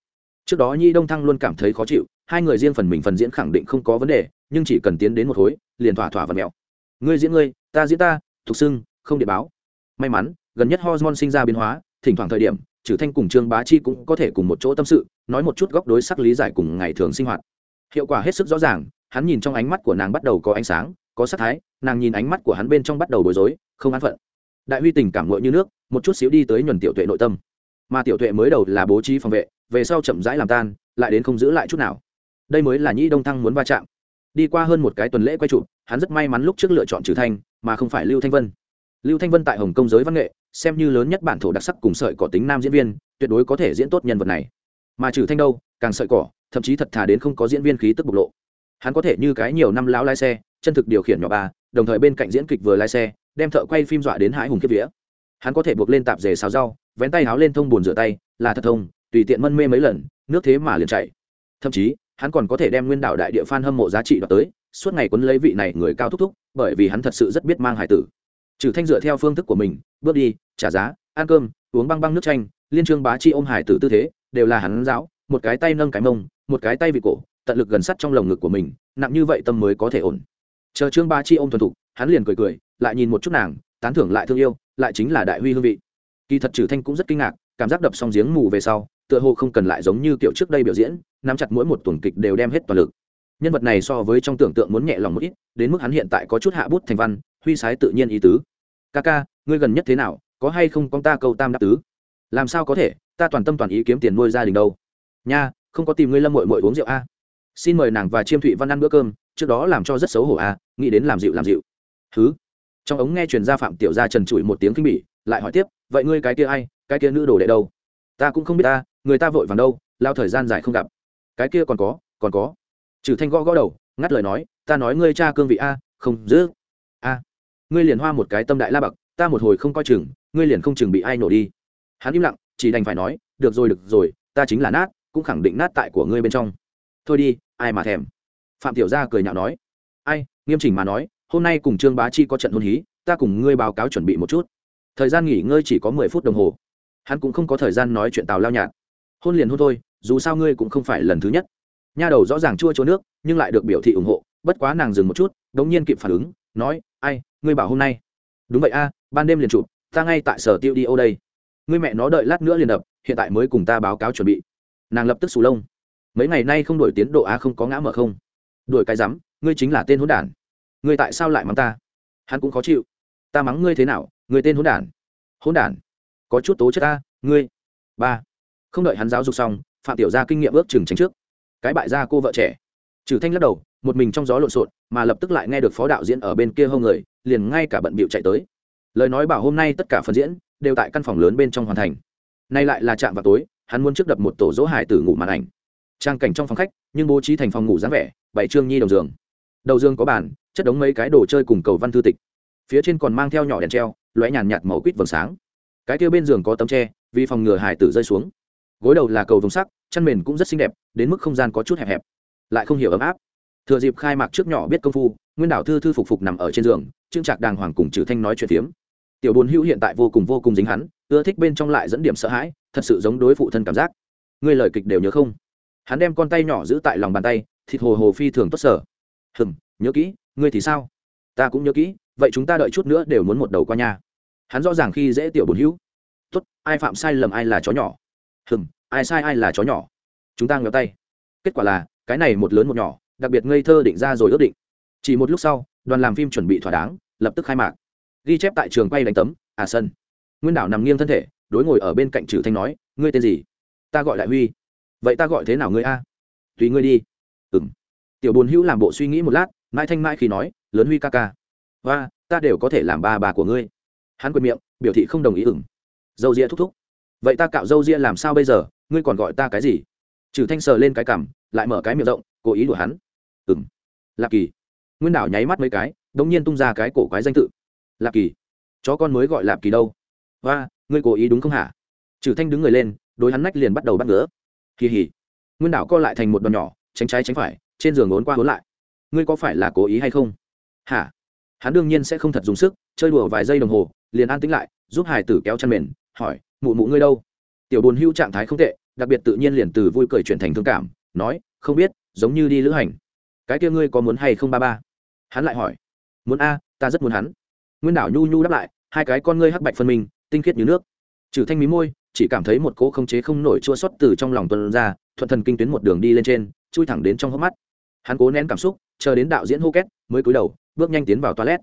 Trước đó nhi đông thăng luôn cảm thấy khó chịu, hai người riêng phần mình phần diễn khẳng định không có vấn đề, nhưng chỉ cần tiến đến một khối liền thỏa thỏa và mẹo. Ngươi diễn ngươi, ta diễn ta, thục xưng không để báo. May mắn gần nhất hormone sinh ra biến hóa, thỉnh thoảng thời điểm, trừ thanh cùng trương bá chi cũng có thể cùng một chỗ tâm sự, nói một chút góc đối sắc lý giải cùng ngày thường sinh hoạt. Hiệu quả hết sức rõ ràng, hắn nhìn trong ánh mắt của nàng bắt đầu có ánh sáng, có sắc thái, nàng nhìn ánh mắt của hắn bên trong bắt đầu bối rối, không an phận. Đại huy tình cảm ngội như nước, một chút xíu đi tới nhuần tiểu tuệ nội tâm. Mà tiểu tuệ mới đầu là bố trí phòng vệ, về sau chậm rãi làm tan, lại đến không giữ lại chút nào. Đây mới là nhĩ đông thăng muốn va chạm. Đi qua hơn một cái tuần lễ quay chụp, hắn rất may mắn lúc trước lựa chọn trừ thanh, mà không phải lưu thanh vân. Lưu thanh vân tại hồng kông giới văn nghệ xem như lớn nhất bản thổ đặc sắc cùng sợi cỏ tính nam diễn viên, tuyệt đối có thể diễn tốt nhân vật này. Mà trừ thanh đâu, càng sợi cỏ, thậm chí thật thà đến không có diễn viên khí tức bộc lộ. Hắn có thể như cái nhiều năm lão lái xe, chân thực điều khiển nhỏ ba, đồng thời bên cạnh diễn kịch vừa lái xe, đem thợ quay phim dọa đến hãi hùng kiếp vía. Hắn có thể buộc lên tạp dề xào rau, vén tay háo lên thông bồn rửa tay, là thật thông, tùy tiện mân mê mấy lần, nước thế mà liền chạy thậm chí, hắn còn có thể đem nguyên đạo đại địa phan hâm mộ giá trị đoạt tới, suốt ngày quấn lấy vị này người cao thúc thúc, bởi vì hắn thật sự rất biết mang hải tử trừ thanh dựa theo phương thức của mình, bước đi, trả giá, ăn cơm, uống băng băng nước chanh, liên trương bá chi ôm hải tử tư thế, đều là hắn giáo, một cái tay nâng cái mông, một cái tay vị cổ, tận lực gần sắt trong lồng ngực của mình, nặng như vậy tâm mới có thể ổn. Chờ trương bá chi ôm thuần thục, hắn liền cười cười, lại nhìn một chút nàng, tán thưởng lại thương yêu, lại chính là đại huy hương vị. Kỳ thật trừ thanh cũng rất kinh ngạc, cảm giác đập xong giếng mù về sau, tựa hồ không cần lại giống như kiểu trước đây biểu diễn, nắm chặt mỗi một tuần kịch đều đem hết toàn lực. Nhân vật này so với trong tưởng tượng muốn nhẹ lòng một ít, đến mức hắn hiện tại có chút hạ bút thành văn huy sái tự nhiên ý tứ. Ca ca, ngươi gần nhất thế nào? Có hay không con ta câu tam đáp tứ? Làm sao có thể? Ta toàn tâm toàn ý kiếm tiền nuôi gia đình đâu. Nha, không có tìm ngươi lâm mội mội uống rượu a xin mời nàng và chiêm thụy văn ăn bữa cơm, trước đó làm cho rất xấu hổ a nghĩ đến làm dịu làm dịu. Thứ trong ống nghe truyền ra phạm tiểu gia trần trụi một tiếng kinh bỉ, lại hỏi tiếp, vậy ngươi cái kia ai? Cái kia nữ đồ đệ đâu? Ta cũng không biết ta, người ta vội vàng đâu, lao thời gian dài không gặp. Cái kia còn có còn có. Trừ thanh gõ gõ đầu, ngắt lời nói, ta nói ngươi cha cương vị a, không giữ ngươi liền hoa một cái tâm đại la bậc ta một hồi không coi chừng, ngươi liền không chừng bị ai nổ đi. Hắn im lặng, chỉ đành phải nói, được rồi được rồi, ta chính là nát, cũng khẳng định nát tại của ngươi bên trong. Thôi đi, ai mà thèm. Phạm tiểu gia cười nhạo nói, ai, nghiêm chỉnh mà nói, hôm nay cùng trương bá chi có trận hôn hí, ta cùng ngươi báo cáo chuẩn bị một chút. Thời gian nghỉ ngơi chỉ có mười phút đồng hồ. Hắn cũng không có thời gian nói chuyện tào lao nhạt. Hôn liền hôn thôi, dù sao ngươi cũng không phải lần thứ nhất. Nha đầu rõ ràng chua chua nước, nhưng lại được biểu thị ủng hộ, bất quá nàng dừng một chút, đống nhiên kịp phản ứng, nói ai, ngươi bảo hôm nay. Đúng vậy a, ban đêm liền chụp, ta ngay tại sở tiêu đi ô đây. Ngươi mẹ nó đợi lát nữa liền đập, hiện tại mới cùng ta báo cáo chuẩn bị. Nàng lập tức sù lông. Mấy ngày nay không đổi tiến độ a không có ngã mở không. Đổi cái rắm, ngươi chính là tên hỗn đản. Ngươi tại sao lại mắng ta? Hắn cũng khó chịu. Ta mắng ngươi thế nào người tên hỗn đản. Hỗn đản? Có chút tố chất ta, ngươi. Ba. Không đợi hắn giáo dục xong, phạm tiểu gia kinh nghiệm ước chừng tránh trước. Cái bại gia cô vợ trẻ. Trừ thanh lắc đầu một mình trong gió lộn xộn, mà lập tức lại nghe được phó đạo diễn ở bên kia hông người, liền ngay cả bận bịu chạy tới. Lời nói bảo hôm nay tất cả phần diễn đều tại căn phòng lớn bên trong hoàn thành. Nay lại là chạm vào tối, hắn muốn trước đập một tổ dỗ hải tử ngủ màn ảnh. Trang cảnh trong phòng khách, nhưng bố trí thành phòng ngủ dáng vẻ bảy trương nhi đầu giường. Đầu giường có bàn, chất đống mấy cái đồ chơi cùng cầu văn thư tịch. Phía trên còn mang theo nhỏ đèn treo, lóe nhàn nhạt màu quýt vầng sáng. Cái kia bên giường có tấm tre, vì phòng ngừa hải tử rơi xuống. Gối đầu là cầu vồng sắc chăn mền cũng rất xinh đẹp, đến mức không gian có chút hẹp hẹp, lại không hiểu ấm áp thừa dịp khai mạc trước nhỏ biết công phu, nguyên đảo thư thư phục phục nằm ở trên giường, trương trạc đàng hoàng cùng trừ thanh nói chuyện phiếm. Tiểu bồn hữu hiện tại vô cùng vô cùng dính hắn, ưa thích bên trong lại dẫn điểm sợ hãi, thật sự giống đối phụ thân cảm giác. Ngươi lời kịch đều nhớ không? Hắn đem con tay nhỏ giữ tại lòng bàn tay, thịt hồ hồ phi thường tốt sở. Hừm, nhớ kỹ, ngươi thì sao? Ta cũng nhớ kỹ, vậy chúng ta đợi chút nữa đều muốn một đầu qua nhà hắn rõ ràng khi dễ tiểu bồn hữu. Tốt, ai phạm sai lầm ai là chó nhỏ? Hừm, ai sai ai là chó nhỏ? Chúng ta ngéo tay. Kết quả là, cái này một lớn một nhỏ đặc biệt ngây thơ định ra rồi ước định. Chỉ một lúc sau, đoàn làm phim chuẩn bị thỏa đáng, lập tức khai mạc. Ghi chép tại trường quay đánh tấm à sân. Nguyên đảo nằm nghiêng thân thể, đối ngồi ở bên cạnh trừ thanh nói, ngươi tên gì? Ta gọi đại huy. Vậy ta gọi thế nào ngươi a? Tùy ngươi đi. Ừng tiểu bồn hữu làm bộ suy nghĩ một lát, mãi thanh mãi khi nói, lớn huy ca ca. Và ta đều có thể làm ba bà của ngươi. Hắn quệt miệng, biểu thị không đồng ý ừng dâu ria thúc thúc. Vậy ta cạo dâu ria làm sao bây giờ? Ngươi còn gọi ta cái gì? Trừ thanh sờ lên cái cằm, lại mở cái miệng rộng cố ý đùa hắn. Ừng lạp kỳ. Nguyên đảo nháy mắt mấy cái đ ỗ n g nhiên tung ra cái cổ quái danh tự. Lạp kỳ. Chó con mới gọi lạp kỳ đâu? Và ngươi cố ý đúng không hả? Trừ thanh đứng người lên, đối hắn nách liền bắt đầu bắt ngứa. Kỳ hỉ. Nguyên đảo co lại thành một đòn nhỏ, tránh trái tránh phải, trên giường ốn qua ốn lại. Ngươi có phải là cố ý hay không? Hả? Hắn đương nhiên sẽ không thật dùng sức, chơi đùa vài giây đồng hồ, liền an tĩnh lại, giúp hải tử kéo chăn mền, hỏi, mụ mụ ngươi đâu? Tiểu bồn hưu trạng thái không tệ, đặc biệt tự nhiên liền từ vui cười chuyển thành thương cảm, nói, không biết giống như đi lữ hành. Cái kia ngươi có muốn hay không ba ba? Hắn lại hỏi. Muốn a, ta rất muốn hắn. Nguyên đảo nhu nhu đáp lại, hai cái con ngươi hắc bạch phân minh, tinh khiết như nước. Trừ thanh mí môi, chỉ cảm thấy một cỗ không chế không nổi chua xót từ trong lòng tuần ra, thuận thần kinh tuyến một đường đi lên trên, chui thẳng đến trong hốc mắt. Hắn cố nén cảm xúc, chờ đến đạo diễn hô két, mới cúi đầu, bước nhanh tiến vào toilet.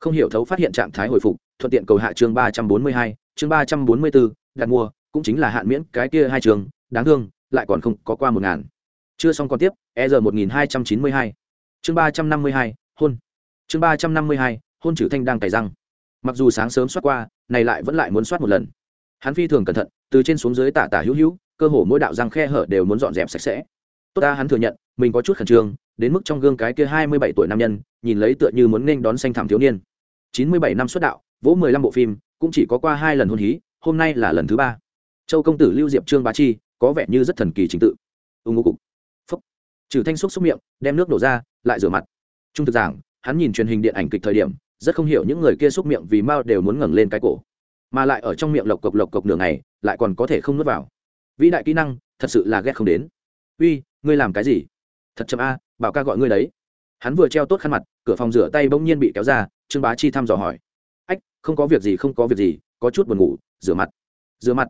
Không hiểu thấu phát hiện trạng thái hồi phục, thuận tiện cầu hạ chương ba trăm bốn mươi hai, chương ba trăm bốn mươi bốn đặt mua, cũng chính là hạn miễn cái kia hai trường, đáng thương, lại còn không có qua một ngàn chưa xong còn tiếp e r một nghìn hai trăm chín mươi hai. Chương ba trăm năm mươi hai, hôn. Chương ba trăm năm mươi hai, hôn trừ thanh đang cày răng. Mặc dù sáng sớm soát qua, này lại vẫn lại muốn soát một lần. Hắn phi thường cẩn thận, từ trên xuống dưới tả tả hữu hữu, cơ hồ mỗi đạo răng khe hở đều muốn dọn dẹp sạch sẽ. Tốt ta, hắn thừa nhận, mình có chút khẩn trương, đến mức trong gương cái kia hai mươi bảy tuổi nam nhân, nhìn lấy tựa như muốn nên đón xanh thảm thiếu niên. chín mươi bảy năm xuất đạo, vỗ mười lăm bộ phim, cũng chỉ có qua hai lần hôn hí, hôm nay là lần thứ ba. Châu công tử lưu diệp trương bá chi, có vẻ như rất thần kỳ trình tự. Ưng ngô cục trừ thanh xúc xúc miệng, đem nước đổ ra, lại rửa mặt. Trung thực giảng, hắn nhìn truyền hình điện ảnh kịch thời điểm, rất không hiểu những người kia xúc miệng vì mao đều muốn ngẩng lên cái cổ. Mà lại ở trong miệng lộc cộc lộc cộc nửa ngày, lại còn có thể không nuốt vào. Vĩ đại kỹ năng, thật sự là ghét không đến. Uy, ngươi làm cái gì? Thật chậm a, bảo ca gọi ngươi đấy. Hắn vừa treo tốt khăn mặt, cửa phòng rửa tay bỗng nhiên bị kéo ra, trương bá chi thăm dò hỏi. Ách, không có việc gì, không có việc gì, có chút buồn ngủ, rửa mặt. Rửa mặt?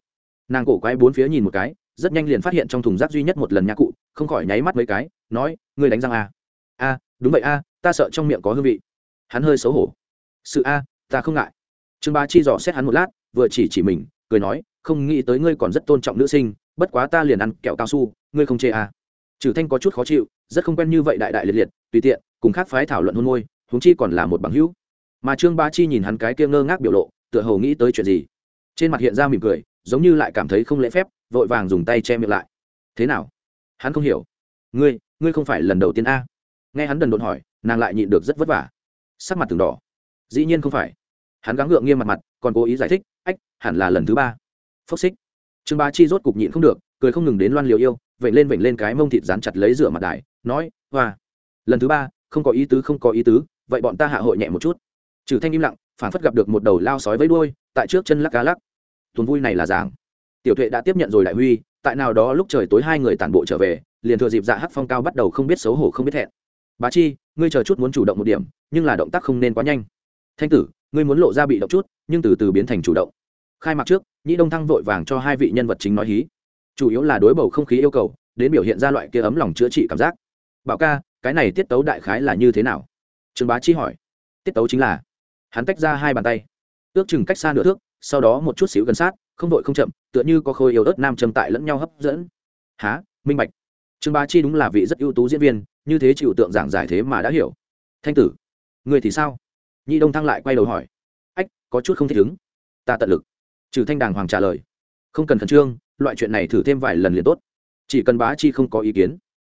Nàng cổ quái bốn phía nhìn một cái, rất nhanh liền phát hiện trong thùng rác duy nhất một lần nhạc cụ không khỏi nháy mắt mấy cái, nói, ngươi đánh răng a a, đúng vậy a, ta sợ trong miệng có hương vị. Hắn hơi xấu hổ. Sự a, ta không ngại. Trương bá chi dò xét hắn một lát, vừa chỉ chỉ mình, cười nói, không nghĩ tới ngươi còn rất tôn trọng nữ sinh, bất quá ta liền ăn kẹo cao su, ngươi không chê a trừ thanh có chút khó chịu, rất không quen như vậy đại đại liệt liệt, tùy tiện, cùng khác phái thảo luận hôn môi, huống chi còn là một bằng hữu. Mà trương bá chi nhìn hắn cái kia ngơ ngác biểu lộ, tựa hồ nghĩ tới chuyện gì. Trên mặt hiện ra mỉm cười, giống như lại cảm thấy không lễ phép, vội vàng dùng tay che miệng lại. Thế nào? Hắn không hiểu. Ngươi ngươi không phải lần đầu tiên a? Nghe hắn đần độn hỏi, nàng lại nhịn được rất vất vả. Sắc mặt từng đỏ. Dĩ nhiên không phải. Hắn gắng gượng nghiêm mặt mặt, còn cố ý giải thích, ách, hẳn là lần thứ ba. Phốc xích. Trương bá chi rốt cục nhịn không được, cười không ngừng đến loan liều yêu vậy lên vểnh lên cái mông thịt dán chặt lấy rửa mặt đài, nói, hoa, lần thứ ba, không có ý tứ, không có ý tứ, vậy bọn ta hạ hội nhẹ một chút. Trừ thanh im lặng phản phất gặp được một đầu lao sói với đuôi, tại trước chân lắc cá lắc. Tuần vui này là giảng. Tiểu tuệ đã tiếp nhận rồi đại huy tại nào đó lúc trời tối hai người tản bộ trở về, liền thừa dịp dạ hắc phong cao bắt đầu không biết xấu hổ không biết thẹn. Bá chi, ngươi chờ chút muốn chủ động một điểm, nhưng là động tác không nên quá nhanh. Thanh tử, ngươi muốn lộ ra bị động chút, nhưng từ từ biến thành chủ động. Khai mạc trước, nhĩ đông thăng vội vàng cho hai vị nhân vật chính nói hí. Chủ yếu là đối bầu không khí yêu cầu, đến biểu hiện ra loại kia ấm lòng chữa trị cảm giác. Bảo ca, cái này tiết tấu đại khái là như thế nào? Trương bá chi hỏi. Tiết tấu chính là. Hắn tách ra hai bàn tay. Ước chừng cách xa nửa thước, sau đó một chút xíu gần sát không đội không chậm, tựa như có khôi yếu ớt nam châm tại lẫn nhau hấp dẫn. Há minh bạch. Trương bá chi đúng là vị rất ưu tú diễn viên, như thế chịu tượng giảng giải thế mà đã hiểu. Thanh tử, người thì sao? Nhi đông thăng lại quay đầu hỏi. Ách, có chút không thích ứng. Ta tận lực. Trừ thanh đàng hoàng trả lời. Không cần khẩn trương, loại chuyện này thử thêm vài lần liền tốt. Chỉ cần bá chi không có ý kiến.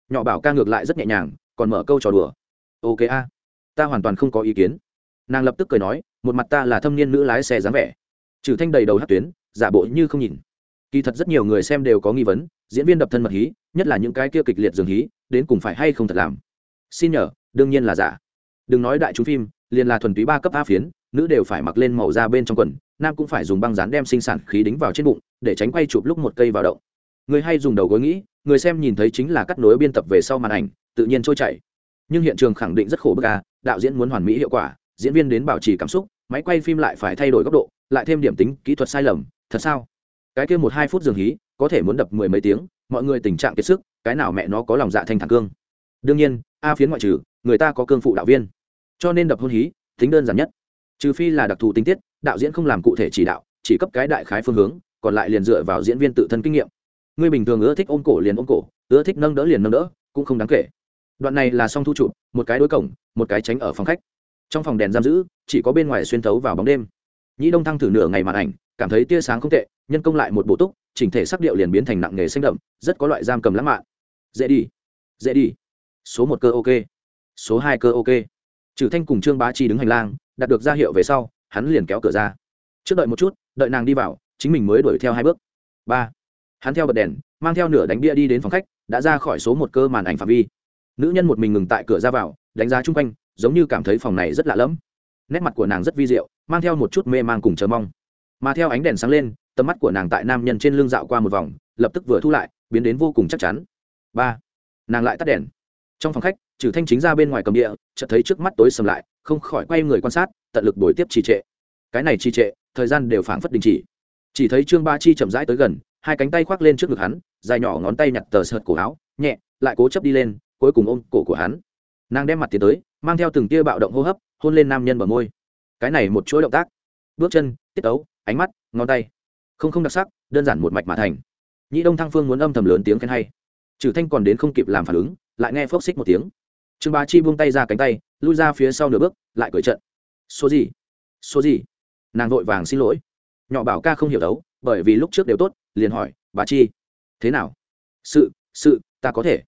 Nhỏ bảo ca ngược lại rất nhẹ nhàng, còn mở câu trò đùa. Ok a. Ta hoàn toàn không có ý kiến. Nàng lập tức cười nói, một mặt ta là thâm niên nữ lái xe dáng vẻ. Trừ thanh đầy đầu hát tuyến giả bộ như không nhìn. Kỳ thật rất nhiều người xem đều có nghi vấn, diễn viên đập thân mật hí, nhất là những cái kia kịch liệt dường hí, đến cùng phải hay không thật làm? Xin nhờ, đương nhiên là giả. Đừng nói đại chúng phim, liền là thuần túy ba cấp a phiến, nữ đều phải mặc lên màu da bên trong quần, nam cũng phải dùng băng dán đem sinh sản khí đính vào trên bụng, để tránh quay chụp lúc một cây vào động. Người hay dùng đầu gối nghĩ, người xem nhìn thấy chính là cắt nối biên tập về sau màn ảnh, tự nhiên trôi chảy. Nhưng hiện trường khẳng định rất khổ bức a, đạo diễn muốn hoàn mỹ hiệu quả, diễn viên đến bảo trì cảm xúc, máy quay phim lại phải thay đổi góc độ, lại thêm điểm tính, kỹ thuật sai lầm thật sao? Cái kia một hai phút dường hí, có thể muốn đập mười mấy tiếng, mọi người tình trạng kiệt sức, cái nào mẹ nó có lòng dạ thanh thản cương. Đương nhiên, a phiến ngoại trừ, người ta có cương phụ đạo viên. Cho nên đập hôn hí, tính đơn giản nhất. Trừ phi là đặc thù tình tiết, đạo diễn không làm cụ thể chỉ đạo, chỉ cấp cái đại khái phương hướng, còn lại liền dựa vào diễn viên tự thân kinh nghiệm. Người bình thường ưa thích ôm cổ liền ôm cổ, ưa thích nâng đỡ liền nâng đỡ, cũng không đáng kể. Đoạn này là song thu chụp, một cái đối cổng, một cái tránh ở phòng khách. Trong phòng đèn giam giữ, chỉ có bên ngoài xuyên thấu vào bóng đêm nhĩ đông thăng thử nửa ngày màn ảnh, cảm thấy tia sáng không tệ, nhân công lại một bộ túc, chỉnh thể sắc điệu liền biến thành nặng nghề xanh đậm, rất có loại giam cầm lãng mạn. Dễ đi dễ đi. Số một cơ ok, số hai cơ ok. Trừ thanh cùng trương bá chi đứng hành lang đặt được ra hiệu về sau, hắn liền kéo cửa ra. Trước đợi một chút, đợi nàng đi vào, chính mình mới đuổi theo hai bước. Ba, hắn theo bật đèn, mang theo nửa đánh bia đi đến phòng khách, đã ra khỏi số một cơ màn ảnh phạm vi. Nữ nhân một mình ngừng tại cửa ra vào, đánh giá chung quanh, giống như cảm thấy phòng này rất lạ lẫm. Nét mặt của nàng rất vi diệu mang theo một chút mê mang cùng chờ mong. Mà theo ánh đèn sáng lên, tầm mắt của nàng tại nam nhân trên lưng dạo qua một vòng, lập tức vừa thu lại, biến đến vô cùng chắc chắn. Ba, nàng lại tắt đèn. Trong phòng khách, trừ thanh chính ra bên ngoài cầm địa, chợt thấy trước mắt tối sầm lại, không khỏi quay người quan sát, tận lực đổi tiếp trì trệ. Cái này trì trệ, thời gian đều phảng phất đình chỉ. Chỉ thấy trương ba chi chậm rãi tới gần, hai cánh tay khoác lên trước ngực hắn, dài nhỏ ngón tay nhặt tờ sợt cổ áo, nhẹ, lại cố chấp đi lên, cuối cùng ôm cổ của hắn. Nàng đem mặt tiến tới, mang theo từng tia bạo động hô hấp, hôn lên nam nhân bờ môi cái này một chuỗi động tác. Bước chân, tiết tấu, ánh mắt, ngón tay. Không không đặc sắc, đơn giản một mạch mà thành. Nhĩ đông thăng phương muốn âm thầm lớn tiếng khen hay. Trừ thanh còn đến không kịp làm phản ứng, lại nghe phốc xích một tiếng. Trương bá chi buông tay ra cánh tay, lui ra phía sau nửa bước, lại cởi trận số gì? Số gì? Nàng vội vàng xin lỗi. Nhỏ bảo ca không hiểu đấu, bởi vì lúc trước đều tốt, liền hỏi bà chi, thế nào? Sự sự, ta có thể.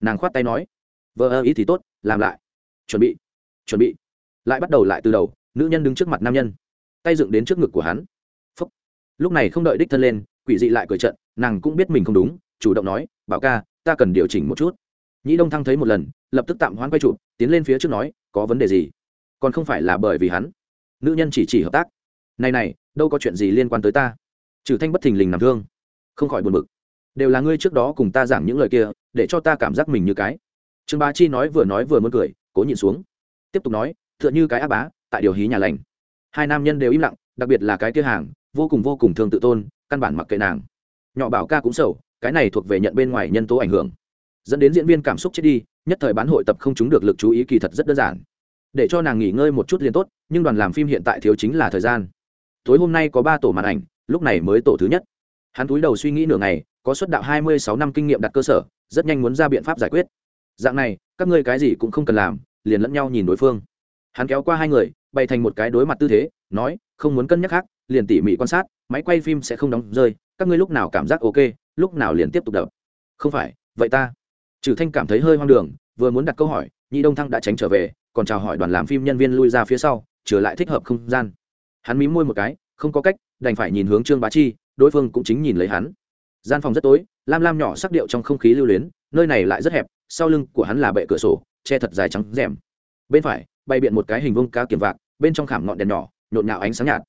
Nàng khoát tay nói, vợ ơ, ý thì tốt, làm lại. Chuẩn bị. Chuẩn bị. Lại bắt đầu lại từ đầu nữ nhân đứng trước mặt nam nhân, tay dựng đến trước ngực của hắn. Phúc. lúc này không đợi đích thân lên, quỷ dị lại cười trận, nàng cũng biết mình không đúng, chủ động nói, bảo ca, ta cần điều chỉnh một chút. Nhĩ đông thăng thấy một lần, lập tức tạm hoãn quay chụp, tiến lên phía trước nói, có vấn đề gì? Còn không phải là bởi vì hắn. Nữ nhân chỉ chỉ hợp tác, này này, đâu có chuyện gì liên quan tới ta. Trừ thanh bất thình lình nằm thương, không khỏi buồn bực. Đều là ngươi trước đó cùng ta giảng những lời kia, để cho ta cảm giác mình như cái. Trương bá chi nói vừa nói vừa muốn cười, cố nhịn xuống. Tiếp tục nói tựa như cái ác bá, tại điều hí nhà lành. Hai nam nhân đều im lặng, đặc biệt là cái kia hàng, vô cùng vô cùng thương tự tôn, căn bản mặc kệ nàng. Nhỏ bảo ca cũng sầu, cái này thuộc về nhận bên ngoài nhân tố ảnh hưởng. Dẫn đến diễn viên cảm xúc chết đi, nhất thời bán hội tập không chúng được lực chú ý kỳ thật rất đơn giản. Để cho nàng nghỉ ngơi một chút liền tốt, nhưng đoàn làm phim hiện tại thiếu chính là thời gian. Tối hôm nay có ba tổ màn ảnh, lúc này mới tổ thứ nhất. Hắn túi đầu suy nghĩ nửa ngày, có suất đạo hai mươi sáu năm kinh nghiệm đặt cơ sở, rất nhanh muốn ra biện pháp giải quyết. Dạng này, các ngươi cái gì cũng không cần làm, liền lẫn nhau nhìn đối phương hắn kéo qua hai người, bày thành một cái đối mặt tư thế, nói, không muốn cân nhắc khác, liền tỉ mỉ quan sát, máy quay phim sẽ không đóng rơi, các ngươi lúc nào cảm giác ok, lúc nào liền tiếp tục đập. Không phải, vậy ta. Trừ thanh cảm thấy hơi hoang đường, vừa muốn đặt câu hỏi, nhị đông thăng đã tránh trở về, còn chào hỏi đoàn làm phim nhân viên lui ra phía sau, trở lại thích hợp không gian. Hắn mím môi một cái, không có cách, đành phải nhìn hướng trương bá chi, đối phương cũng chính nhìn lấy hắn. Gian phòng rất tối, lam lam nhỏ sắc điệu trong không khí lưu luyến, nơi này lại rất hẹp, sau lưng của hắn là bệ cửa sổ, che thật dài trắng rèm. Bên phải bày biện một cái hình vuông cá kiểm vạc, bên trong khảm ngọn đèn nhỏ, nhộn nhạo ánh sáng nhạt.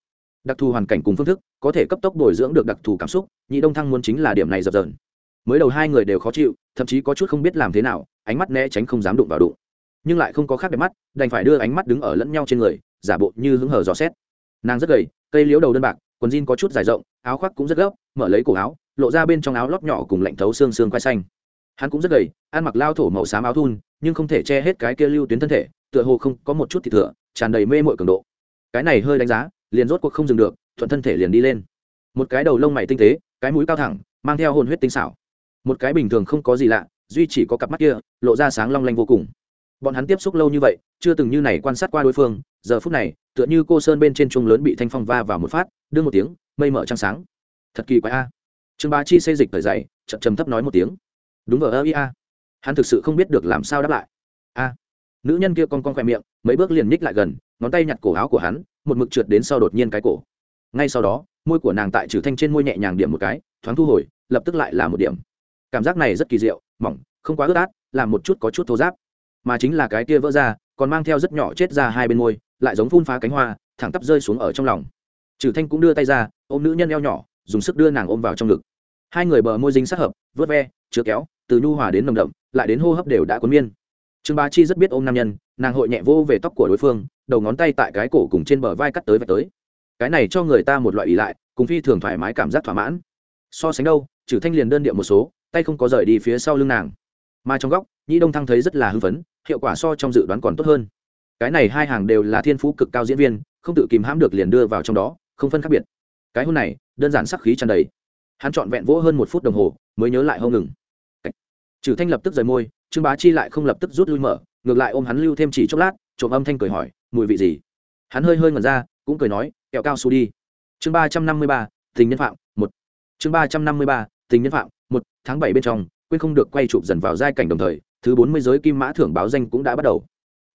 Đặc thù hoàn cảnh cùng phương thức, có thể cấp tốc bồi dưỡng được đặc thù cảm xúc, nhị đông thăng muốn chính là điểm này dập dờn. Mới đầu hai người đều khó chịu, thậm chí có chút không biết làm thế nào, ánh mắt né tránh không dám đụng vào đụng. Nhưng lại không có khác đẹp mắt, đành phải đưa ánh mắt đứng ở lẫn nhau trên người, giả bộ như hứng hở dò xét. Nàng rất gầy, cây liếu đầu đơn bạc, quần jean có chút dài rộng, áo khoác cũng rất gấp, mở lấy cổ áo, lộ ra bên trong áo lót nhỏ cùng lạnh thấu xương xương quai xanh. Hắn cũng rất gầy, ăn mặc lao thổ màu xám áo thun, nhưng không thể che hết cái kia lưu tuyến thân thể tựa hồ không có một chút thịt thừa, tràn đầy mê mội cường độ. Cái này hơi đánh giá, liền rốt cuộc không dừng được, thuận thân thể liền đi lên. Một cái đầu lông mày tinh tế, cái mũi cao thẳng, mang theo hồn huyết tinh xảo. Một cái bình thường không có gì lạ, duy chỉ có cặp mắt kia, lộ ra sáng long lanh vô cùng. Bọn hắn tiếp xúc lâu như vậy, chưa từng như này quan sát qua đối phương, giờ phút này, tựa như cô sơn bên trên chuông lớn bị thanh phong va vào một phát, đưa một tiếng, mây mở trăng sáng. Thật kỳ quái a. Trương bá chi xây dịch thời dày chậm chầm thấp nói một tiếng. Đúng vờ ơ ia hắn thực sự không biết được làm sao đáp lại. A nữ nhân kia con con khoe miệng, mấy bước liền ních lại gần, ngón tay nhặt cổ áo của hắn, một mực trượt đến sau đột nhiên cái cổ. Ngay sau đó, môi của nàng tại trừ thanh trên môi nhẹ nhàng điểm một cái, thoáng thu hồi, lập tức lại là một điểm. Cảm giác này rất kỳ diệu, mỏng, không quá ướt át, làm một chút có chút thô giáp mà chính là cái kia vỡ ra, còn mang theo rất nhỏ chết ra hai bên môi, lại giống phun phá cánh hoa, thẳng tắp rơi xuống ở trong lòng. Trừ thanh cũng đưa tay ra, ôm nữ nhân eo nhỏ, dùng sức đưa nàng ôm vào trong ngực. Hai người bờ môi dính sát hợp vớt ve, chứa kéo, từ nhu hòa đến nồng đậm, lại đến hô hấp đều đã cuốn miên trương bá chi rất biết ôm nam nhân, nàng hội nhẹ vô về tóc của đối phương, đầu ngón tay tại cái cổ cùng trên bờ vai cắt tới vạch tới. Cái này cho người ta một loại ý lại, cùng phi thường thoải mái cảm giác thỏa mãn. So sánh đâu, trừ thanh liền đơn điệu một số, tay không có rời đi phía sau lưng nàng. Mà trong góc, nhĩ đông thăng thấy rất là hưng phấn, hiệu quả so trong dự đoán còn tốt hơn. Cái này hai hàng đều là thiên phú cực cao diễn viên, không tự kìm hãm được liền đưa vào trong đó, không phân khác biệt. Cái hôn này, đơn giản sắc khí tràn đầy. Hắn trọn vẹn vỗ hơn một phút đồng hồ, mới nhớ lại hông ngừng. Trừ thanh lập tức rời môi trương bá chi lại không lập tức rút lui mở, ngược lại ôm hắn lưu thêm chỉ chốc lát, trộm âm thanh cười hỏi, mùi vị gì? Hắn hơi hơi ngẩn ra, cũng cười nói, kẹo cao su đi. Chương ba trăm năm mươi ba, tình nhân phạm, một. Chương ba trăm năm mươi ba, tình nhân phạm, một, tháng bảy bên trong, quên không được quay chụp dần vào giai cảnh đồng thời, thứ bốn mươi giới kim mã thưởng báo danh cũng đã bắt đầu.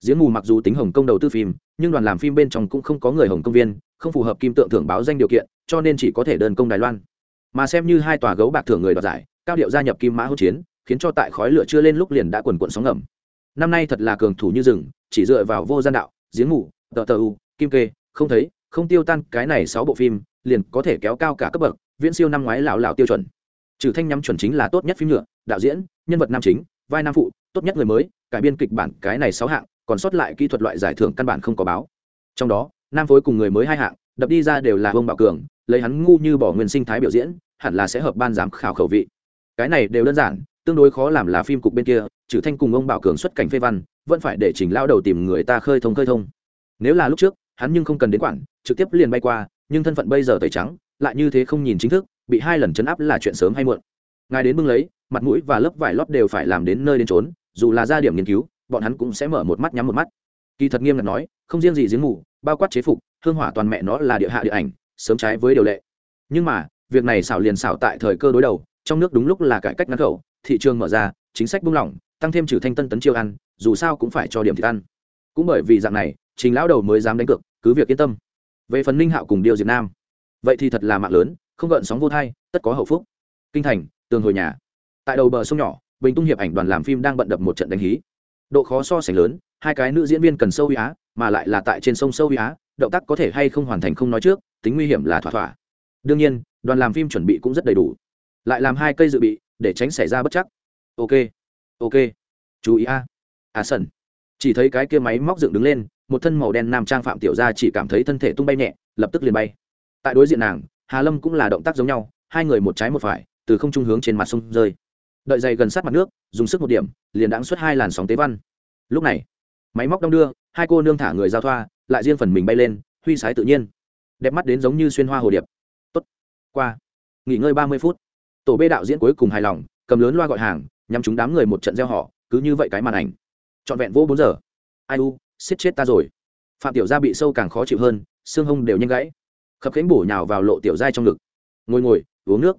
Giếng mù mặc dù tính hồng công đầu tư phim, nhưng đoàn làm phim bên trong cũng không có người hồng công viên, không phù hợp kim tượng thưởng báo danh điều kiện, cho nên chỉ có thể đơn công đài loan. Mà xem như hai tòa gấu bạc thưởng người đoạt giải, cao điệu gia nhập kim mã hỗn chiến khiến cho tại khói lửa chưa lên lúc liền đã quần quận sóng ngầm. Năm nay thật là cường thủ như rừng, chỉ dựa vào vô gian đạo, giếng ngủ tờ tờ u, kim kê, không thấy, không tiêu tan cái này sáu bộ phim, liền có thể kéo cao cả cấp bậc, viễn siêu năm ngoái lão lão tiêu chuẩn. Trừ thanh nhắm chuẩn chính là tốt nhất phim nhựa, đạo diễn, nhân vật nam chính, vai nam phụ, tốt nhất người mới, cải biên kịch bản cái này sáu hạng, còn sót lại kỹ thuật loại giải thưởng căn bản không có báo. Trong đó, nam phối cùng người mới hai hạng, đập đi ra đều là vương bảo cường, lấy hắn ngu như bỏ nguyên sinh thái biểu diễn, hẳn là sẽ hợp ban giám khảo khẩu vị. Cái này đều đơn giản tương đối khó làm là phim cục bên kia, trừ thanh cùng ông bảo cường xuất cảnh phê văn, vẫn phải để chỉnh lao đầu tìm người ta khơi thông khơi thông. Nếu là lúc trước, hắn nhưng không cần đến quản, trực tiếp liền bay qua, nhưng thân phận bây giờ tẩy trắng, lại như thế không nhìn chính thức, bị hai lần chấn áp là chuyện sớm hay muộn. Ngài đến bưng lấy, mặt mũi và lớp vải lót đều phải làm đến nơi đến trốn dù là ra điểm nghiên cứu, bọn hắn cũng sẽ mở một mắt nhắm một mắt. Kỳ thật nghiêm ngặt nói, không riêng gì giếng ngủ bao quát chế phục, hương hỏa toàn mẹ nó là địa hạ địa ảnh, sớm trái với điều lệ. Nhưng mà, việc này xảo liền xảo tại thời cơ đối đầu, trong nước đúng lúc là cải cách ngắt khẩu thị trường mở ra, chính sách buông lỏng, tăng thêm trừ thanh tân tấn chiêu ăn, dù sao cũng phải cho điểm thịt ăn. Cũng bởi vì dạng này, trình lão đầu mới dám đánh cược, cứ việc yên tâm. Về phần ninh hạo cùng điều diệt nam, vậy thì thật là mạng lớn, không gợn sóng vô thai, tất có hậu phúc. Kinh thành, tường hồi nhà. Tại đầu bờ sông nhỏ, bình tung hiệp ảnh đoàn làm phim đang bận đập một trận đánh hí. Độ khó so sánh lớn, hai cái nữ diễn viên cần sâu uy á, mà lại là tại trên sông sâu huy á, động tác có thể hay không hoàn thành không nói trước, tính nguy hiểm là thỏa thỏa. Đương nhiên, đoàn làm phim chuẩn bị cũng rất đầy đủ. Lại làm hai cây dự bị để tránh xảy ra bất chắc. Ok ok. Chú ý a. À sần. Chỉ thấy cái kia máy móc dựng đứng lên, một thân màu đen nam trang phạm tiểu gia chỉ cảm thấy thân thể tung bay nhẹ, lập tức liền bay. Tại đối diện nàng, hà lâm cũng là động tác giống nhau, hai người một trái một phải, từ không trung hướng trên mặt sông rơi. Đợi dày gần sát mặt nước, dùng sức một điểm, liền đãng xuất hai làn sóng tế văn. Lúc này, máy móc đong đưa, hai cô nương thả người giao thoa, lại riêng phần mình bay lên, huy sái tự nhiên. Đẹp mắt đến giống như xuyên hoa hồ điệp. Tốt. Qua. Nghỉ ngơi ba mươi phút tổ bê đạo diễn cuối cùng hài lòng, cầm lớn loa gọi hàng nhằm chúng đám người một trận gieo họ, cứ như vậy cái màn ảnh. Trọn vẹn vô bốn giờ. Ai u xiết chết ta rồi. Phạm tiểu gia bị sâu càng khó chịu hơn, xương hông đều nhanh gãy. Khập khánh bổ nhào vào lộ tiểu giai trong ngực. Ngồi ngồi, uống nước.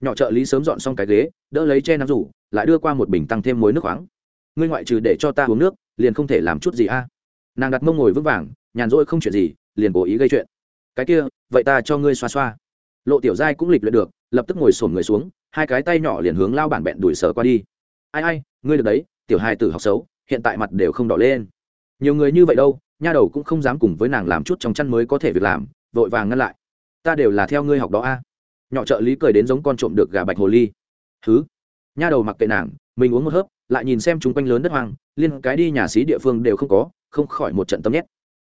Nhỏ trợ lý sớm dọn xong cái ghế, đỡ lấy che nắm rủ, lại đưa qua một bình tăng thêm muối nước khoáng. Ngươi ngoại trừ để cho ta uống nước, liền không thể làm chút gì a. Nàng đặt mông ngồi vững vàng, nhàn rỗi không chuyện gì, liền cố ý gây chuyện. Cái kia, vậy ta cho ngươi xoa xoa. Lộ tiểu giai cũng lịch luyện được lập tức ngồi xổm người xuống, hai cái tay nhỏ liền hướng lao bản bẹn đuổi sờ qua đi. Ai ai, ngươi được đấy, tiểu hai tử học xấu, hiện tại mặt đều không đỏ lên. Nhiều người như vậy đâu, nha đầu cũng không dám cùng với nàng làm chút trong chăn mới có thể việc làm, vội vàng ngăn lại. Ta đều là theo ngươi học đó a. Nhỏ trợ lý cười đến giống con trộm được gà bạch hồ ly. Thứ nha đầu mặc kệ nàng, mình uống một hớp, lại nhìn xem chúng quanh lớn đất hoang, liên cái đi nhà xí địa phương đều không có, không khỏi một trận tâm nhét.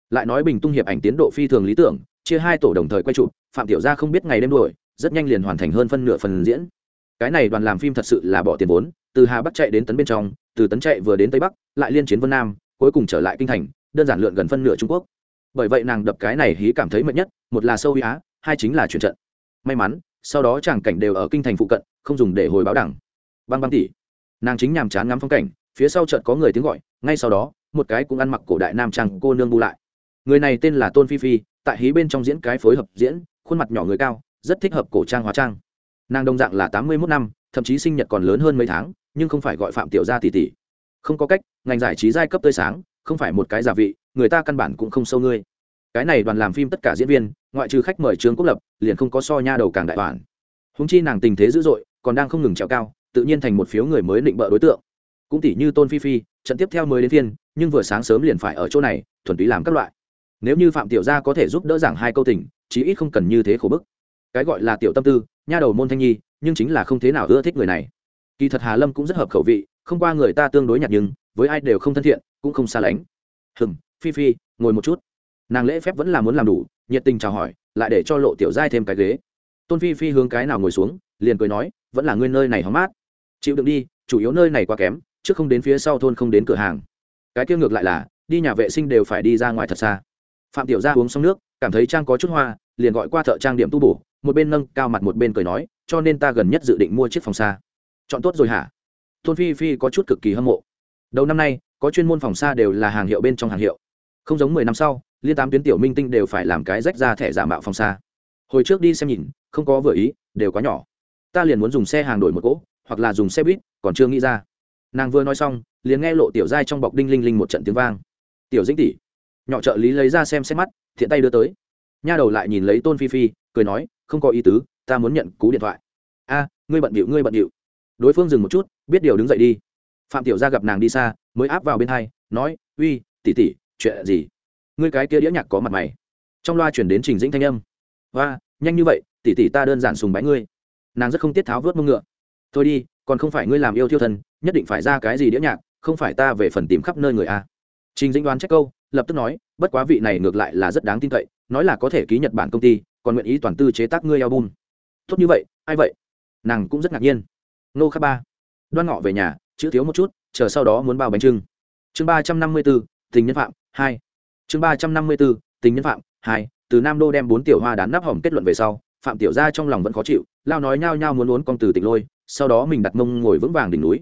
Lại nói bình tung hiệp ảnh tiến độ phi thường lý tưởng, chia hai tổ đồng thời quay chụp, phạm tiểu gia không biết ngày đêm đuổi rất nhanh liền hoàn thành hơn phân nửa phần diễn. Cái này đoàn làm phim thật sự là bỏ tiền vốn, từ hà bắc chạy đến tấn bên trong, từ tấn chạy vừa đến tây bắc, lại liên chiến vân nam, cuối cùng trở lại kinh thành, đơn giản lượn gần phân nửa trung quốc. Bởi vậy nàng đập cái này hí cảm thấy mệt nhất, một là sâu huy á, hai chính là chuyển trận. May mắn, sau đó chàng cảnh đều ở kinh thành phụ cận, không dùng để hồi báo đẳng băng băng tỉ. Nàng chính nhàm chán ngắm phong cảnh, phía sau trận có người tiếng gọi, ngay sau đó, một cái cũng ăn mặc cổ đại nam trang cô nương bu lại. Người này tên là tôn phi phi, tại hí bên trong diễn cái phối hợp diễn, khuôn mặt nhỏ người cao rất thích hợp cổ trang hóa trang. Nàng đồng dạng là tám mươi mốt năm, thậm chí sinh nhật còn lớn hơn mấy tháng, nhưng không phải gọi phạm tiểu gia tỷ tỷ. Không có cách, ngành giải trí giai cấp tươi sáng, không phải một cái giả vị, người ta căn bản cũng không sâu ngươi. Cái này đoàn làm phim tất cả diễn viên, ngoại trừ khách mời trương quốc lập, liền không có so nha đầu càng đại toàn húng chi nàng tình thế dữ dội, còn đang không ngừng trèo cao, tự nhiên thành một phiếu người mới định bợ đối tượng. Cũng tỷ như tôn phi phi, trận tiếp theo mới đến phiên, nhưng vừa sáng sớm liền phải ở chỗ này, thuần túy làm các loại. Nếu như phạm tiểu gia có thể giúp đỡ giảng hai câu tình, chí ít không cần như thế khổ bức cái gọi là tiểu tâm tư, nha đầu môn thanh nhi, nhưng chính là không thế nào ưa thích người này. Kỳ thật hà lâm cũng rất hợp khẩu vị, không qua người ta tương đối nhạt nhưng, với ai đều không thân thiện, cũng không xa lánh. Hừng phi phi, ngồi một chút. Nàng lễ phép vẫn là muốn làm đủ, nhiệt tình chào hỏi, lại để cho lộ tiểu giai thêm cái ghế. Tôn phi phi hướng cái nào ngồi xuống, liền cười nói, vẫn là nguyên nơi này hóng mát. Chịu đựng đi, chủ yếu nơi này quá kém trước không đến phía sau thôn không đến cửa hàng. Cái kia ngược lại là, đi nhà vệ sinh đều phải đi ra ngoài thật xa. Phạm tiểu gia uống xong nước, cảm thấy trang có chút hoa, liền gọi qua thợ trang điểm tu bổ một bên nâng cao mặt một bên cười nói, cho nên ta gần nhất dự định mua chiếc phòng xa. Chọn tốt rồi hả? Tôn phi phi có chút cực kỳ hâm mộ. Đầu năm nay, có chuyên môn phòng xa đều là hàng hiệu bên trong hàng hiệu. Không giống mười năm sau, liên tám tuyến tiểu minh tinh đều phải làm cái rách ra thẻ giả mạo phòng xa. Hồi trước đi xem nhìn, không có vừa ý, đều quá nhỏ. Ta liền muốn dùng xe hàng đổi một cỗ, hoặc là dùng xe buýt, còn chưa nghĩ ra. Nàng vừa nói xong, liền nghe lộ tiểu giai trong bọc đinh linh linh một trận tiếng vang. Tiểu dĩnh tỷ, nhỏ trợ lý lấy ra xem xét mắt, thiện tay đưa tới. Nha đầu lại nhìn lấy tôn phi phi, cười nói không có ý tứ, ta muốn nhận cú điện thoại. A, ngươi bận điệu ngươi bận điệu đối phương dừng một chút, biết điều đứng dậy đi. Phạm tiểu gia gặp nàng đi xa, mới áp vào bên hai, nói, uy, tỷ tỷ, chuyện gì? Ngươi cái kia đĩa nhạc có mặt mày. Trong loa chuyển đến trình dĩnh thanh âm. Và nhanh như vậy, tỷ tỷ ta đơn giản sùng bái ngươi. Nàng rất không tiết tháo vớt mông ngựa. Thôi đi, còn không phải ngươi làm yêu thiêu thân, nhất định phải ra cái gì đĩa nhạc, không phải ta về phần tìm khắp nơi người a. Trình dĩnh đoán trách câu, lập tức nói, bất quá vị này ngược lại là rất đáng tin cậy, nói là có thể ký nhật bản công ty còn nguyện ý toàn tư chế tác ngươi album. Tốt như vậy, ai vậy? Nàng cũng rất ngạc nhiên. Nô khắc ba. Đoan ngọ về nhà, chữ thiếu một chút, chờ sau đó muốn bao bánh trưng. Chương ba trăm năm mươi b ố tình nhân phạm, hai. Chương ba trăm năm mươi b ố tình nhân phạm, hai. Từ nam đô đem bốn tiểu hoa đán nắp hỏng kết luận về sau, phạm tiểu gia trong lòng vẫn khó chịu, lao nói nhao nhao muốn muốn con từ tỉnh lôi, sau đó mình đặt mông ngồi vững vàng đỉnh núi.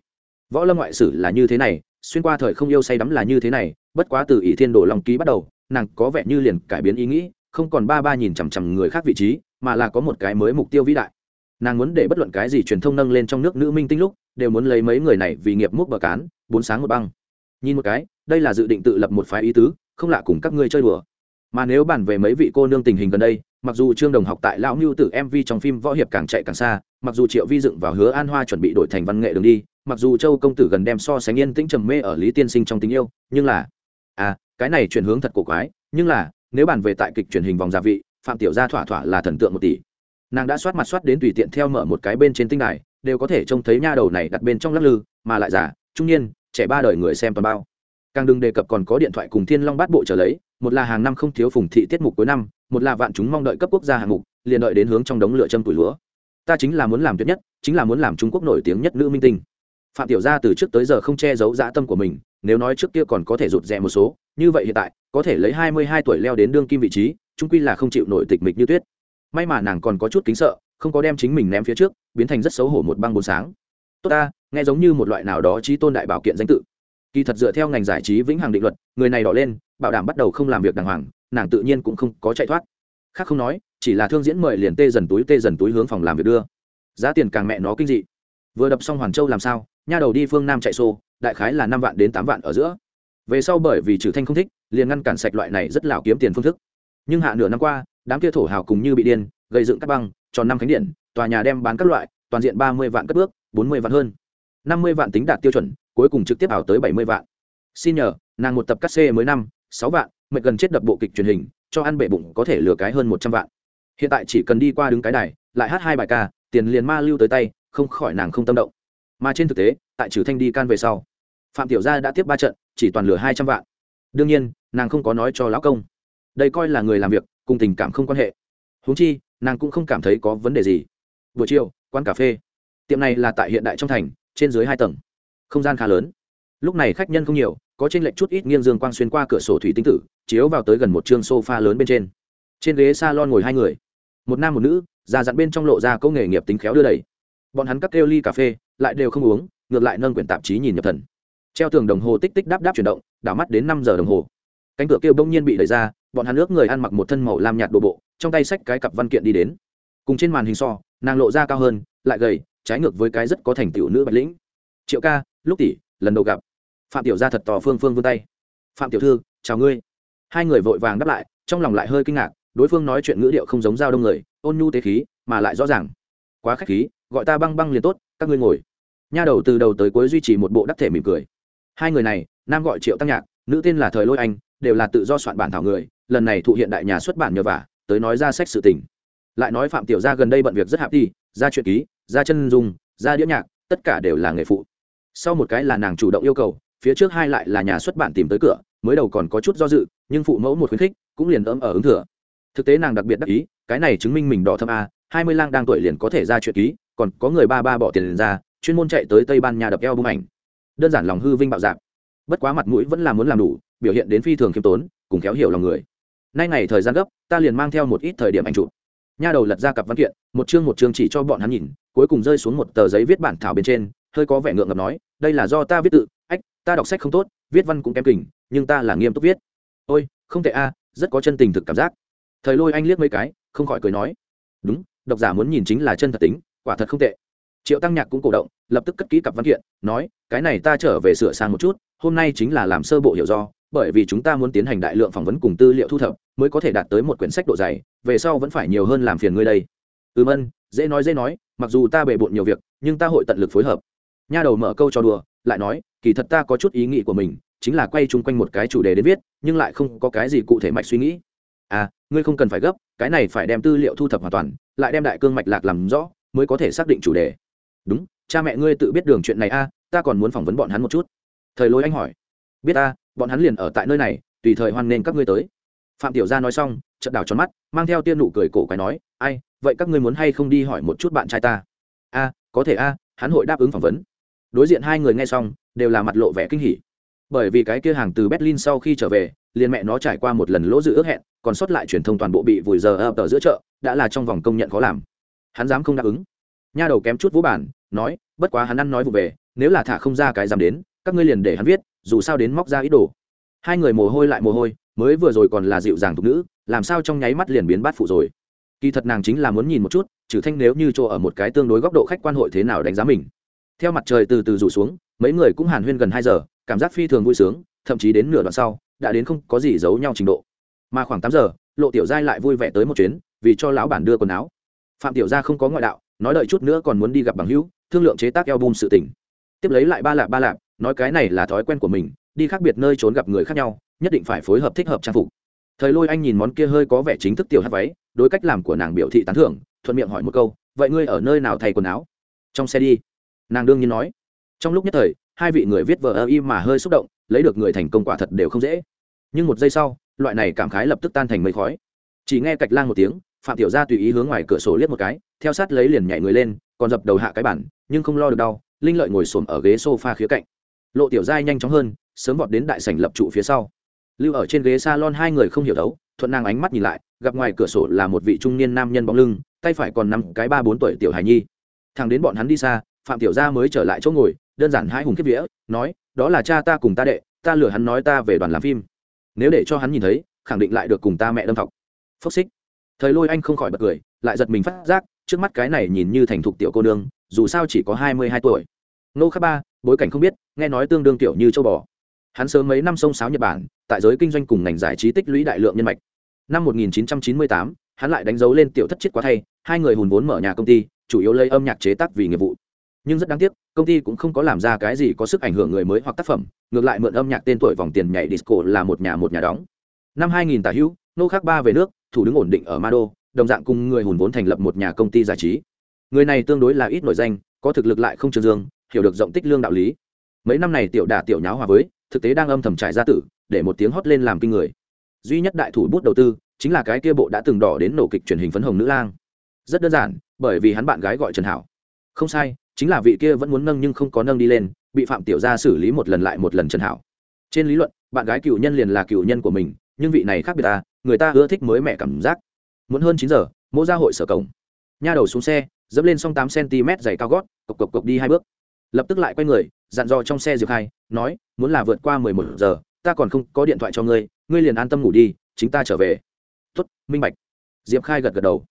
Võ lâm ngoại sử là như thế này, xuyên qua thời không yêu say đắm là như thế này, bất quá từ ỷ thiên đồ lòng ký bắt đầu, nàng có vẻ như liền cải biến ý nghĩ không còn ba ba nhìn chằm chằm người khác vị trí, mà là có một cái mới mục tiêu vĩ đại. Nàng muốn để bất luận cái gì truyền thông nâng lên trong nước nữ minh tinh lúc, đều muốn lấy mấy người này vì nghiệp múc bờ cán, bốn sáng một băng. Nhìn một cái, đây là dự định tự lập một phái ý tứ, không lạ cùng các ngươi chơi đùa. Mà nếu bàn về mấy vị cô nương tình hình gần đây, mặc dù trương đồng học tại lão mưu tử mv trong phim võ hiệp càng chạy càng xa, mặc dù triệu vi dựng vào hứa an hoa chuẩn bị đổi thành văn nghệ đường đi, mặc dù châu công tử gần đem so sánh yên tĩnh trầm mê ở lý tiên sinh trong tình yêu, nhưng là à cái này chuyển hướng thật cổ quái, nhưng là nếu bàn về tại kịch truyền hình vòng gia vị, phạm tiểu gia thỏa thỏa là thần tượng một tỷ. Nàng đã soát mặt soát đến tùy tiện theo mở một cái bên trên tinh đài, đều có thể trông thấy nha đầu này đặt bên trong lắc lư, mà lại giả trung niên, trẻ ba đời người xem toàn bao. Càng đừng đề cập còn có điện thoại cùng thiên long bát bộ trở lấy, một là hàng năm không thiếu phùng thị tiết mục cuối năm, một là vạn chúng mong đợi cấp quốc gia hạng mục, liền đợi đến hướng trong đống lửa châm tuổi lúa. Ta chính là muốn làm tuyệt nhất, chính là muốn làm trung quốc nổi tiếng nhất nữ minh tinh. Phạm tiểu gia từ trước tới giờ không che giấu dã tâm của mình nếu nói trước kia còn có thể rụt rè một số, như vậy hiện tại, có thể lấy hai mươi hai tuổi leo đến đương kim vị trí, chung quy là không chịu nổi tịch mịch như tuyết. May mà nàng còn có chút kính sợ, không có đem chính mình ném phía trước, biến thành rất xấu hổ một băng bốn sáng. Tốt ta, nghe giống như một loại nào đó trí tôn đại bảo kiện danh tự. Kỳ thật dựa theo ngành giải trí vĩnh hằng định luật, người này đỏ lên, bảo đảm bắt đầu không làm việc đàng hoàng, nàng tự nhiên cũng không có chạy thoát. Khác không nói, chỉ là thương diễn mời liền tê dần túi tê dần túi hướng phòng làm việc đưa. Giá tiền càng mẹ nó kinh dị. Vừa đập xong hoàn châu làm sao, nha đầu đi phương nam chạy xô đại khái là năm vạn đến tám vạn ở giữa. Về sau bởi vì trừ thanh không thích, liền ngăn cản sạch loại này rất lào kiếm tiền phương thức. Nhưng hạ nửa năm qua, đám kia thổ hào cùng như bị điên, gây dựng các băng, tròn năm khánh điện, tòa nhà đem bán các loại, toàn diện ba mươi vạn cất bước, bốn mươi vạn hơn. năm mươi vạn tính đạt tiêu chuẩn, cuối cùng trực tiếp ảo tới bảy mươi vạn. Xin nhờ, nàng một tập cắt xê mới năm, sáu vạn, mệt gần chết đập bộ kịch truyền hình, cho ăn bệ bụng có thể lừa cái hơn một trăm vạn. Hiện tại chỉ cần đi qua đứng cái đài, lại hát hai bài ca, tiền liền ma lưu tới tay, không khỏi nàng không tâm động. Mà trên thực tế tại trừ thanh đi can về sau. Phạm tiểu gia đã tiếp ba trận, chỉ toàn lừa hai trăm vạn. Đương nhiên, nàng không có nói cho lão công. Đây coi là người làm việc, cùng tình cảm không quan hệ. Huống chi, nàng cũng không cảm thấy có vấn đề gì. Buổi chiều, quán cà phê. Tiệm này là tại hiện đại trong thành, trên dưới hai tầng. Không gian khá lớn. Lúc này khách nhân không nhiều, có trên lệnh chút ít nghiêng dương quang xuyên qua cửa sổ thủy tinh tử, chiếu vào tới gần một chương sofa lớn bên trên. Trên ghế salon ngồi hai người. Một nam một nữ già dặn bên trong lộ ra câu nghề nghiệp tính khéo đưa đẩy bọn hắn cắt kêu ly cà phê, lại đều không uống ngược lại nâng quyển tạp chí nhìn nhập thần. Treo tường đồng hồ tích tích đáp đáp chuyển động, đảo mắt đến năm giờ đồng hồ. Cánh cửa kêu bỗng nhiên bị đẩy ra, bọn hắn ước người ăn mặc một thân màu lam nhạt đồ bộ, trong tay xách cái cặp văn kiện đi đến. Cùng trên màn hình so, nàng lộ ra cao hơn, lại gầy, trái ngược với cái rất có thành tựu nữ bạch lĩnh. Triệu ca, lúc tỷ lần đầu gặp. Phạm tiểu gia thật tò phương phương vươn tay. Phạm tiểu thư, chào ngươi. Hai người vội vàng đáp lại, trong lòng lại hơi kinh ngạc, đối phương nói chuyện ngữ điệu không giống giao đông người, ôn nhu tế khí, mà lại rõ ràng. Quá khách khí, gọi ta băng băng liền tốt, các ngươi ngồi nha đầu từ đầu tới cuối duy trì một bộ đắc thể mỉm cười. Hai người này, nam gọi triệu tăng nhạc, nữ tên là thời lôi anh, đều là tự do soạn bản thảo người, lần này thụ hiện đại nhà xuất bản nhờ vả, tới nói ra sách sự tình. Lại nói phạm tiểu gia gần đây bận việc rất hạp đi ra chuyện ký, ra chân dung, ra đĩa nhạc, tất cả đều là nghề phụ. Sau một cái là nàng chủ động yêu cầu, phía trước hai lại là nhà xuất bản tìm tới cửa, mới đầu còn có chút do dự, nhưng phụ mẫu một khuyến khích, cũng liền ấm ở ứng thừa. Thực tế nàng đặc biệt đắc ý, cái này chứng minh mình đỏ thâm a, hai mươi lang đang tuổi liền có thể ra chuyện ký, còn có người ba ba bỏ tiền liền ra chuyên môn chạy tới tây ban nha đập eo bung ảnh. Đơn giản lòng hư vinh bạo dạp. Bất quá mặt mũi vẫn là muốn làm đủ, biểu hiện đến phi thường khiêm tốn, cùng khéo hiểu lòng người. Nay ngày thời gian gấp, ta liền mang theo một ít thời điểm ảnh chụp. Nha đầu lật ra cặp văn kiện, một chương một chương chỉ cho bọn hắn nhìn, cuối cùng rơi xuống một tờ giấy viết bản thảo bên trên, hơi có vẻ ngượng ngập nói, đây là do ta viết tự, ách, ta đọc sách không tốt, viết văn cũng kém kình nhưng ta là nghiêm túc viết. Ôi, không tệ a, rất có chân tình thực cảm giác. Thời lôi anh liếc mấy cái, không khỏi cười nói, đúng, độc giả muốn nhìn chính là chân thật tính, quả thật không tệ triệu tăng nhạc cũng cổ động, lập tức cất ký cặp văn kiện, nói, cái này ta trở về sửa sang một chút, hôm nay chính là làm sơ bộ hiểu do, bởi vì chúng ta muốn tiến hành đại lượng phỏng vấn cùng tư liệu thu thập, mới có thể đạt tới một quyển sách độ dày, về sau vẫn phải nhiều hơn làm phiền ngươi đây. Ừ mân dễ nói dễ nói, mặc dù ta bề bộn nhiều việc, nhưng ta hội tận lực phối hợp. Nha đầu mở câu cho đùa, lại nói, kỳ thật ta có chút ý nghĩ của mình, chính là quay chung quanh một cái chủ đề đến viết, nhưng lại không có cái gì cụ thể mạch suy nghĩ. À ngươi không cần phải gấp, cái này phải đem tư liệu thu thập hoàn toàn, lại đem đại cương mạch lạc làm rõ, mới có thể xác định chủ đề đúng cha mẹ ngươi tự biết đường chuyện này a à, ta còn muốn phỏng vấn bọn hắn một chút. Thời lối anh hỏi. Biết ta bọn hắn liền ở tại nơi này tùy thời hoan nên các ngươi tới. Phạm tiểu gia nói xong chợt đảo tròn mắt mang theo tiên nụ cười cổ quái nói ai vậy các ngươi muốn hay không đi hỏi một chút bạn trai ta? A có thể a hắn hội đáp ứng phỏng vấn. Đối diện hai người nghe xong đều là mặt lộ vẻ kinh hỉ. Bởi vì cái kia hàng từ berlin sau khi trở về liền mẹ nó trải qua một lần lỗ dự ước hẹn còn sót lại truyền thông toàn bộ bị vùi giờ ập ở giữa chợ đã là trong vòng công nhận khó làm. Hắn dám không đáp ứng. Nha đầu kém chút vũ bản nói, bất quá hắn ăn nói vụ về, nếu là thả không ra cái dám đến, các ngươi liền để hắn viết, dù sao đến móc ra ít đồ. Hai người mồ hôi lại mồ hôi, mới vừa rồi còn là dịu dàng thục nữ, làm sao trong nháy mắt liền biến bát phụ rồi. Kỳ thật nàng chính là muốn nhìn một chút, trừ thanh nếu như chỗ ở một cái tương đối góc độ khách quan hội thế nào đánh giá mình. Theo mặt trời từ từ rủ xuống, mấy người cũng hàn huyên gần hai giờ, cảm giác phi thường vui sướng, thậm chí đến nửa đoạn sau, đã đến không có gì giấu nhau trình độ. Mà khoảng tám giờ, lộ tiểu giai lại vui vẻ tới một chuyến, vì cho lão bản đưa quần áo. Phạm tiểu gia không có ngoại đạo nói đợi chút nữa còn muốn đi gặp bằng hữu, thương lượng chế tác album sự tỉnh tiếp lấy lại ba lạp ba lạp, nói cái này là thói quen của mình, đi khác biệt nơi trốn gặp người khác nhau, nhất định phải phối hợp thích hợp trang phục. Thời lôi anh nhìn món kia hơi có vẻ chính thức tiểu hát váy, đối cách làm của nàng biểu thị tán thưởng, thuận miệng hỏi một câu, vậy ngươi ở nơi nào thay quần áo? Trong xe đi. Nàng đương nhiên nói. Trong lúc nhất thời, hai vị người viết vờ ơ y mà hơi xúc động, lấy được người thành công quả thật đều không dễ. Nhưng một giây sau, loại này cảm khái lập tức tan thành mây khói. Chỉ nghe cạch lang một tiếng, phạm tiểu gia tùy ý hướng ngoài cửa sổ liếc một cái theo sát lấy liền nhảy người lên, còn dập đầu hạ cái bản, nhưng không lo được đau, linh lợi ngồi xổm ở ghế sofa khía cạnh. Lộ tiểu giai nhanh chóng hơn, sớm vọt đến đại sảnh lập trụ phía sau. Lưu ở trên ghế salon hai người không hiểu đấu, thuận nàng ánh mắt nhìn lại, gặp ngoài cửa sổ là một vị trung niên nam nhân bóng lưng, tay phải còn nằm cái ba bốn tuổi tiểu hài nhi. Thằng đến bọn hắn đi xa, phạm tiểu gia mới trở lại chỗ ngồi, đơn giản hai hùng kiếp vía, nói, đó là cha ta cùng ta đệ, ta lừa hắn nói ta về đoàn làm phim. Nếu để cho hắn nhìn thấy, khẳng định lại được cùng ta mẹ đâm thọc. Phốc xích. Thời lôi anh không khỏi bật cười, lại giật mình phát giác trước mắt cái này nhìn như thành thục tiểu cô nương dù sao chỉ có hai mươi hai tuổi. Nô khắc ba bối cảnh không biết nghe nói tương đương tiểu như châu bò. Hắn sớm mấy năm sông sáo nhật bản tại giới kinh doanh cùng ngành giải trí tích lũy đại lượng nhân mạch. Năm 1998, hắn lại đánh dấu lên tiểu thất chết quá thay hai người hùn vốn mở nhà công ty chủ yếu lấy âm nhạc chế tác vì nghiệp vụ. Nhưng rất đáng tiếc công ty cũng không có làm ra cái gì có sức ảnh hưởng người mới hoặc tác phẩm ngược lại mượn âm nhạc tên tuổi vòng tiền nhảy disco là một nhà một nhà đóng. Năm 2000 tả hữu nô khắc ba về nước thủ đứng ổn định ở mado đồng dạng cùng người hùn vốn thành lập một nhà công ty giải trí. Người này tương đối là ít nổi danh, có thực lực lại không trường dương, hiểu được rộng tích lương đạo lý. Mấy năm này tiểu đả tiểu nháo hòa với, thực tế đang âm thầm trải ra tử, để một tiếng hót lên làm kinh người. Duy nhất đại thủ bút đầu tư, chính là cái kia bộ đã từng đỏ đến nổ kịch truyền hình phấn hồng nữ lang. Rất đơn giản, bởi vì hắn bạn gái gọi trần hảo. Không sai, chính là vị kia vẫn muốn nâng nhưng không có nâng đi lên, bị phạm tiểu gia xử lý một lần lại một lần trần hảo. Trên lý luận, bạn gái cựu nhân liền là cựu nhân của mình, nhưng vị này khác biệt ta, người ta ưa thích mới mẹ cảm giác muốn hơn chín giờ, mỗ ra hội sở cổng. Nha đầu xuống xe, dẫm lên xong tám cm dày cao gót, cộc cộc cộc đi hai bước. Lập tức lại quay người, dặn dò trong xe diệp khai, nói, muốn là vượt qua mười một giờ, ta còn không có điện thoại cho ngươi ngươi liền an tâm ngủ đi, chính ta trở về. Tuất minh bạch. Diệp khai gật gật đầu.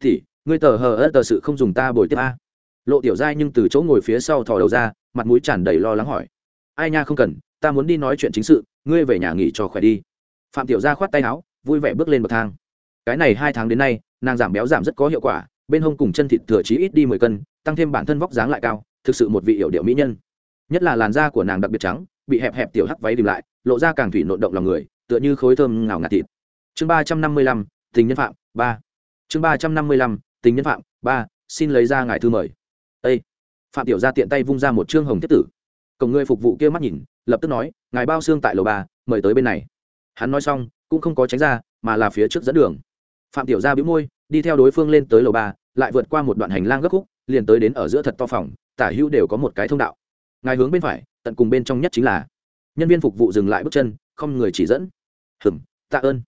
Thì, ngươi tờ hờ ớt tờ sự không dùng ta bồi tiếp a. Lộ tiểu giai nhưng từ chỗ ngồi phía sau thò đầu ra, mặt mũi tràn đầy lo lắng hỏi. Ai nha không cần, ta muốn đi nói chuyện chính sự, ngươi về nhà nghỉ cho khỏe đi. Phạm tiểu gia khoát tay áo, vui vẻ bước lên bậc thang cái này hai tháng đến nay, nàng giảm béo giảm rất có hiệu quả, bên hông cùng chân thịt thừa chí ít đi mười cân, tăng thêm bản thân vóc dáng lại cao, thực sự một vị hiệu điệu mỹ nhân. Nhất là làn da của nàng đặc biệt trắng, bị hẹp hẹp tiểu hắc váy đìm lại, lộ ra càng thủy nộn động lòng người, tựa như khối thơm ngào ngạt thịt. Chương ba trăm năm mươi lăm, tình nhân phạm, ba. Chương ba trăm năm mươi lăm, tình nhân phạm, ba, xin lấy ra ngài thư mời. Â phạm tiểu gia tiện tay vung ra một chương hồng thiết tử. Cổng người phục vụ kia mắt nhìn, lập tức nói, ngài bao xương tại lầu ba, mời tới bên này. Hắn nói xong, cũng không có tránh ra, mà là phía trước dẫn đường phạm tiểu gia bĩu môi, đi theo đối phương lên tới lầu ba, lại vượt qua một đoạn hành lang gấp khúc, liền tới đến ở giữa thật to phòng, tả hữu đều có một cái thông đạo. Ngài hướng bên phải, tận cùng bên trong nhất chính là. Nhân viên phục vụ dừng lại bước chân, không người chỉ dẫn. Hừm tạ ơn.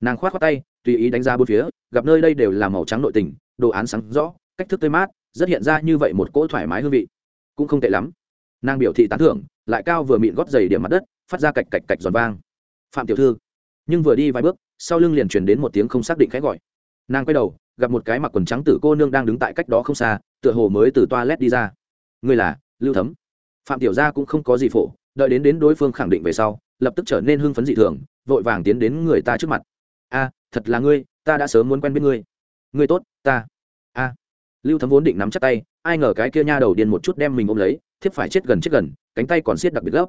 Nàng khoát khoát tay, tùy ý đánh ra bốn phía, gặp nơi đây đều là màu trắng nội tình, đồ án sáng rõ, cách thức tươi mát, rất hiện ra như vậy một cỗ thoải mái hương vị. Cũng không tệ lắm. Nàng biểu thị tán thưởng, lại cao vừa mịn gót giày điểm mặt đất, phát ra cạch cạch cạch giòn vang. Phạm tiểu thư, nhưng vừa đi vài bước sau lưng liền truyền đến một tiếng không xác định khẽ gọi. Nàng quay đầu, gặp một cái mặc quần trắng tử cô nương đang đứng tại cách đó không xa, tựa hồ mới từ toilet đi ra. Ngươi là lưu thấm. Phạm tiểu gia cũng không có gì phổ, đợi đến đến đối phương khẳng định về sau, lập tức trở nên hưng phấn dị thường, vội vàng tiến đến người ta trước mặt. A, thật là ngươi, ta đã sớm muốn quen biết ngươi. Ngươi tốt, ta. A. Lưu thấm vốn định nắm chắc tay, ai ngờ cái kia nha đầu điên một chút đem mình ôm lấy, thiếp phải chết gần chết gần, cánh tay còn siết đặc biệt gấp.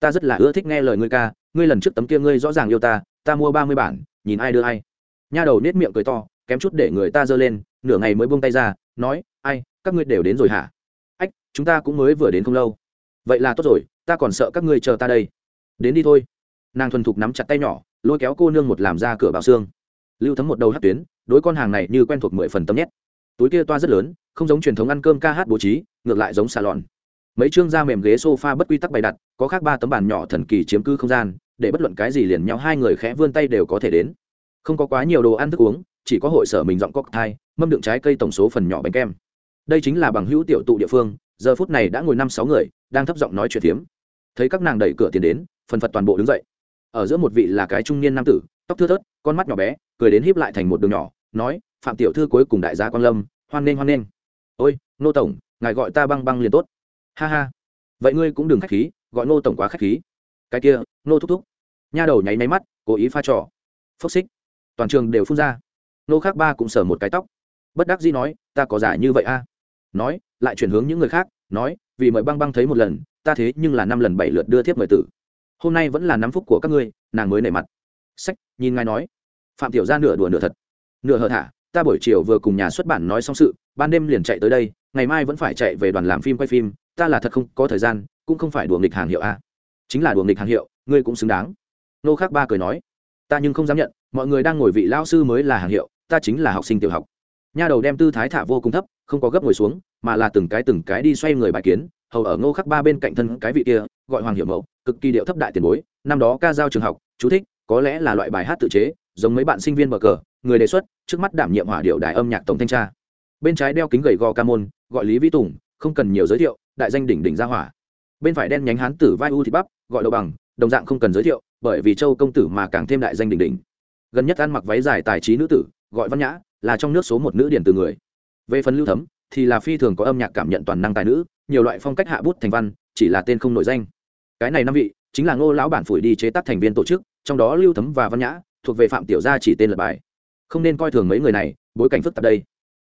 Ta rất là ưa thích nghe lời ngươi ca, ngươi lần trước tấm kia ngươi rõ ràng yêu ta ta mua ba mươi bản nhìn ai đưa ai. Nha đầu nết miệng cười to, kém chút để người ta giơ lên, nửa ngày mới buông tay ra, nói, ai, các ngươi đều đến rồi hả? Ách, chúng ta cũng mới vừa đến không lâu. Vậy là tốt rồi, ta còn sợ các ngươi chờ ta đây. Đến đi thôi. Nàng thuần thục nắm chặt tay nhỏ, lôi kéo cô nương một làm ra cửa bào xương. Lưu thấm một đầu hát tuyến, đối con hàng này như quen thuộc mười phần tâm nhét. Túi kia toa rất lớn, không giống truyền thống ăn cơm ca hát bố trí, ngược lại giống xà lòn mấy chương da mềm ghế sofa bất quy tắc bày đặt, có khác ba tấm bàn nhỏ thần kỳ chiếm cứ không gian để bất luận cái gì liền nhau, hai người khẽ vươn tay đều có thể đến. Không có quá nhiều đồ ăn thức uống, chỉ có hội sở mình dọn cocktail mâm đựng trái cây tổng số phần nhỏ bánh kem. Đây chính là bằng hữu tiểu tụ địa phương, giờ phút này đã ngồi năm sáu người, đang thấp giọng nói chuyện phiếm. Thấy các nàng đẩy cửa tiền đến, phần phật toàn bộ đứng dậy. Ở giữa một vị là cái trung niên nam tử, tóc thưa thớt, con mắt nhỏ bé, cười đến híp lại thành một đường nhỏ, nói, phạm tiểu thư cuối cùng đại gia quan lâm, hoan nghênh hoan nghênh. Ôi nô tổng, ngài gọi ta băng băng liền tốt. Ha ha. Vậy ngươi cũng đừng khách khí, gọi nô tổng quá khách khí cái kia nô thúc thúc. Nha đầu nháy máy mắt, cố ý pha trò. Phốc xích. Toàn trường đều phun ra. Nô khác ba cũng sở một cái tóc. Bất đắc dĩ nói, ta có giả như vậy a nói, lại chuyển hướng những người khác, nói, vì mời băng băng thấy một lần, ta thế nhưng là năm lần bảy lượt đưa thiếp mời tử. Hôm nay vẫn là năm phúc của các ngươi, nàng mới nảy mặt. Sách, nhìn ngài nói. Phạm tiểu ra nửa đùa nửa thật. Nửa hờ thả, ta buổi chiều vừa cùng nhà xuất bản nói xong sự, ban đêm liền chạy tới đây, ngày mai vẫn phải chạy về đoàn làm phim quay phim, ta là thật không có thời gian, cũng không phải đùa nghịch hàng hiệu a chính là đùa nghịch hàng hiệu, ngươi cũng xứng đáng. Nô khác ba cười nói, ta nhưng không dám nhận, mọi người đang ngồi vị lao sư mới là hàng hiệu, ta chính là học sinh tiểu học. Nha đầu đem tư thái thả vô cùng thấp, không có gấp ngồi xuống, mà là từng cái từng cái đi xoay người bài kiến, hầu ở ngô khắc ba bên cạnh thân cái vị kia, gọi hoàng hiệu mẫu cực kỳ điệu thấp đại tiền bối, năm đó ca giao trường học, chú thích, có lẽ là loại bài hát tự chế, giống mấy bạn sinh viên bờ cờ, người đề xuất, trước mắt đảm nhiệm hỏa điệu đại âm nhạc tổng thanh tra. Bên trái đeo kính gầy gò ca môn, gọi lý vĩ tùng, không cần nhiều giới thiệu, đại danh đỉnh đỉnh gia hỏa bên phải đen nhánh hán tử vai u thịt bắp, gọi đầu bằng, đồng dạng không cần giới thiệu, bởi vì châu công tử mà càng thêm đại danh đỉnh đỉnh. Gần nhất ăn mặc váy dài tài trí nữ tử, gọi văn nhã, là trong nước số một nữ điển từ người. Về phần lưu thấm, thì là phi thường có âm nhạc cảm nhận toàn năng tài nữ, nhiều loại phong cách hạ bút thành văn, chỉ là tên không nổi danh. Cái này năm vị, chính là ngô lão bản phủi đi chế tác thành viên tổ chức, trong đó lưu thấm và văn nhã, thuộc về phạm tiểu gia chỉ tên lật bài. Không nên coi thường mấy người này, bối cảnh phức tạp đây.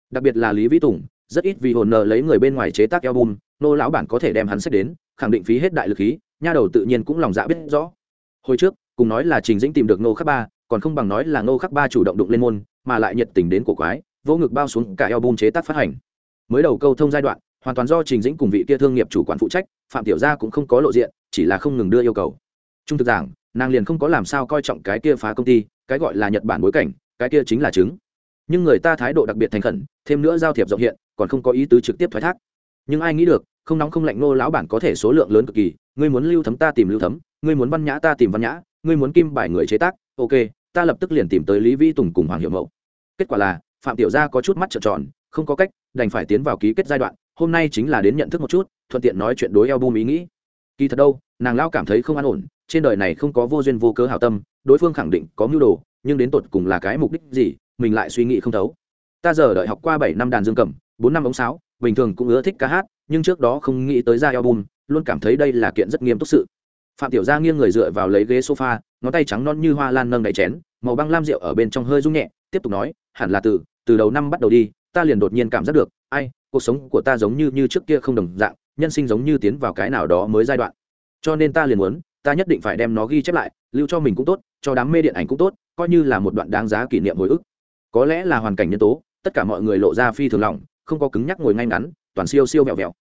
Đặc biệt là lý vĩ tùng, rất ít vì hồn nợ lấy người bên ngoài chế tác album nô lão bản có thể đem hắn sách đến khẳng định phí hết đại lực khí, nha đầu tự nhiên cũng lòng dạ biết rõ. Hồi trước, cùng nói là trình dĩnh tìm được nô khắc ba, còn không bằng nói là nô khắc ba chủ động đụng lên môn, mà lại nhiệt tình đến cổ quái vô ngực bao xuống cả eo album chế tác phát hành. Mới đầu câu thông giai đoạn, hoàn toàn do trình dĩnh cùng vị kia thương nghiệp chủ quản phụ trách, phạm tiểu gia cũng không có lộ diện, chỉ là không ngừng đưa yêu cầu. Trung thực giảng, nàng liền không có làm sao coi trọng cái kia phá công ty, cái gọi là nhật bản bối cảnh, cái kia chính là chứng nhưng người ta thái độ đặc biệt thành khẩn, thêm nữa giao thiệp rộng hiện, còn không có ý tứ trực tiếp thoái thác. Nhưng ai nghĩ được không nóng không lạnh nô lão bản có thể số lượng lớn cực kỳ, ngươi muốn lưu thấm ta tìm lưu thấm, ngươi muốn văn nhã ta tìm văn nhã, ngươi muốn kim bài người chế tác, ok, ta lập tức liền tìm tới lý vi tùng cùng hoàng hiệu mẫu kết quả là, phạm tiểu gia có chút mắt trợn tròn, không có cách, đành phải tiến vào ký kết giai đoạn, hôm nay chính là đến nhận thức một chút, thuận tiện nói chuyện đối eo bum ý nghĩ. Kỳ thật đâu, nàng lao cảm thấy không an ổn, trên đời này không có vô duyên vô cớ hảo tâm, đối phương khẳng định có mưu đồ, nhưng đến tột cùng là cái mục đích gì, mình lại suy nghĩ không thấu. Ta giờ đợi học qua bảy năm đàn dương cầm, bốn năm ống sáo bình thường cũng ưa thích ca hát, nhưng trước đó không nghĩ tới ra album, luôn cảm thấy đây là kiện rất nghiêm túc sự. Phạm tiểu gia nghiêng người dựa vào lấy ghế sofa, ngón tay trắng non như hoa lan nâng đậy chén, màu băng lam rượu ở bên trong hơi rung nhẹ, tiếp tục nói, hẳn là từ từ đầu năm bắt đầu đi, ta liền đột nhiên cảm giác được, ai, cuộc sống của ta giống như như trước kia không đồng dạng, nhân sinh giống như tiến vào cái nào đó mới giai đoạn. Cho nên ta liền muốn, ta nhất định phải đem nó ghi chép lại, lưu cho mình cũng tốt, cho đám mê điện ảnh cũng tốt, coi như là một đoạn đáng giá kỷ niệm hồi ức. Có lẽ là hoàn cảnh nhân tố, tất cả mọi người lộ ra phi thường lòng không có cứng nhắc ngồi ngay ngắn, toàn siêu siêu vẹo vẹo.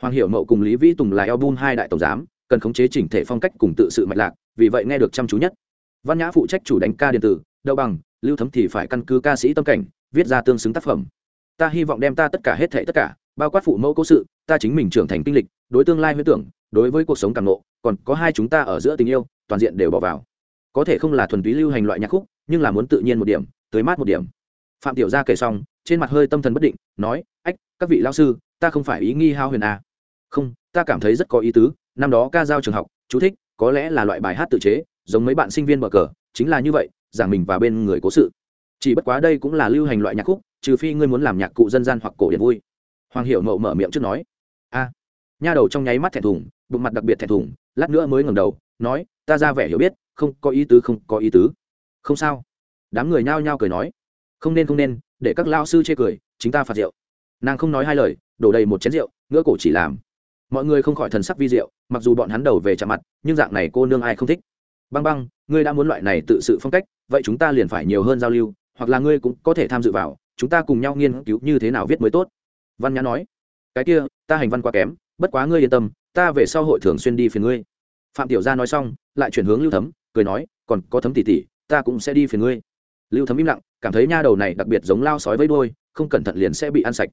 Hoàng hiểu mậu cùng lý vĩ tùng là album hai đại tổng giám, cần khống chế chỉnh thể phong cách cùng tự sự mạch lạc, vì vậy nghe được chăm chú nhất. Văn nhã phụ trách chủ đánh ca điện tử, đậu bằng, lưu thấm thì phải căn cứ ca sĩ tâm cảnh, viết ra tương xứng tác phẩm. Ta hy vọng đem ta tất cả hết thể tất cả, bao quát phụ mẫu cố sự, ta chính mình trưởng thành kinh lịch, đối tương lai huyết tưởng, đối với cuộc sống càng nộ còn có hai chúng ta ở giữa tình yêu, toàn diện đều bỏ vào. Có thể không là thuần túy lưu hành loại nhạc khúc, nhưng là muốn tự nhiên một điểm tới mát một điểm phạm tiểu gia kể xong, trên mặt hơi tâm thần bất định, nói, ách, các vị lao sư, ta không phải ý nghi hao huyền à. không, ta cảm thấy rất có ý tứ, năm đó ca giao trường học, chú thích, có lẽ là loại bài hát tự chế, giống mấy bạn sinh viên mở cờ, chính là như vậy, giảng mình và bên người cố sự. Chỉ bất quá đây cũng là lưu hành loại nhạc khúc, trừ phi ngươi muốn làm nhạc cụ dân gian hoặc cổ điển vui. Hoàng hiệu mậu mở miệng trước nói, a. Nha đầu trong nháy mắt thẹn thùng, bụng mặt đặc biệt thẹn thùng, lát nữa mới ngẩng đầu, nói, ta ra vẻ hiểu biết, không có ý tứ, không có ý tứ. Không sao. Đám người nhao nhao cười nói không nên không nên, để các lao sư chê cười, chính ta phạt rượu. Nàng không nói hai lời, đổ đầy một chén rượu ngỡ cổ chỉ làm. Mọi người không khỏi thần sắc vi rượu mặc dù bọn hắn đầu về chạm mặt, nhưng dạng này cô nương ai không thích. Băng băng, ngươi đã muốn loại này tự sự phong cách, vậy chúng ta liền phải nhiều hơn giao lưu, hoặc là ngươi cũng có thể tham dự vào, chúng ta cùng nhau nghiên cứu như thế nào viết mới tốt. Văn nhã nói, cái kia, ta hành văn quá kém, bất quá ngươi yên tâm, ta về sau hội thường xuyên đi phiền ngươi. Phạm tiểu gia nói xong, lại chuyển hướng lưu thấm, cười nói, còn có thấm tỷ tỷ, ta cũng sẽ đi phiền ngươi. Lưu thấm im lặng cảm thấy nha đầu này đặc biệt giống lao sói với đôi không cẩn thận liền sẽ bị ăn sạch.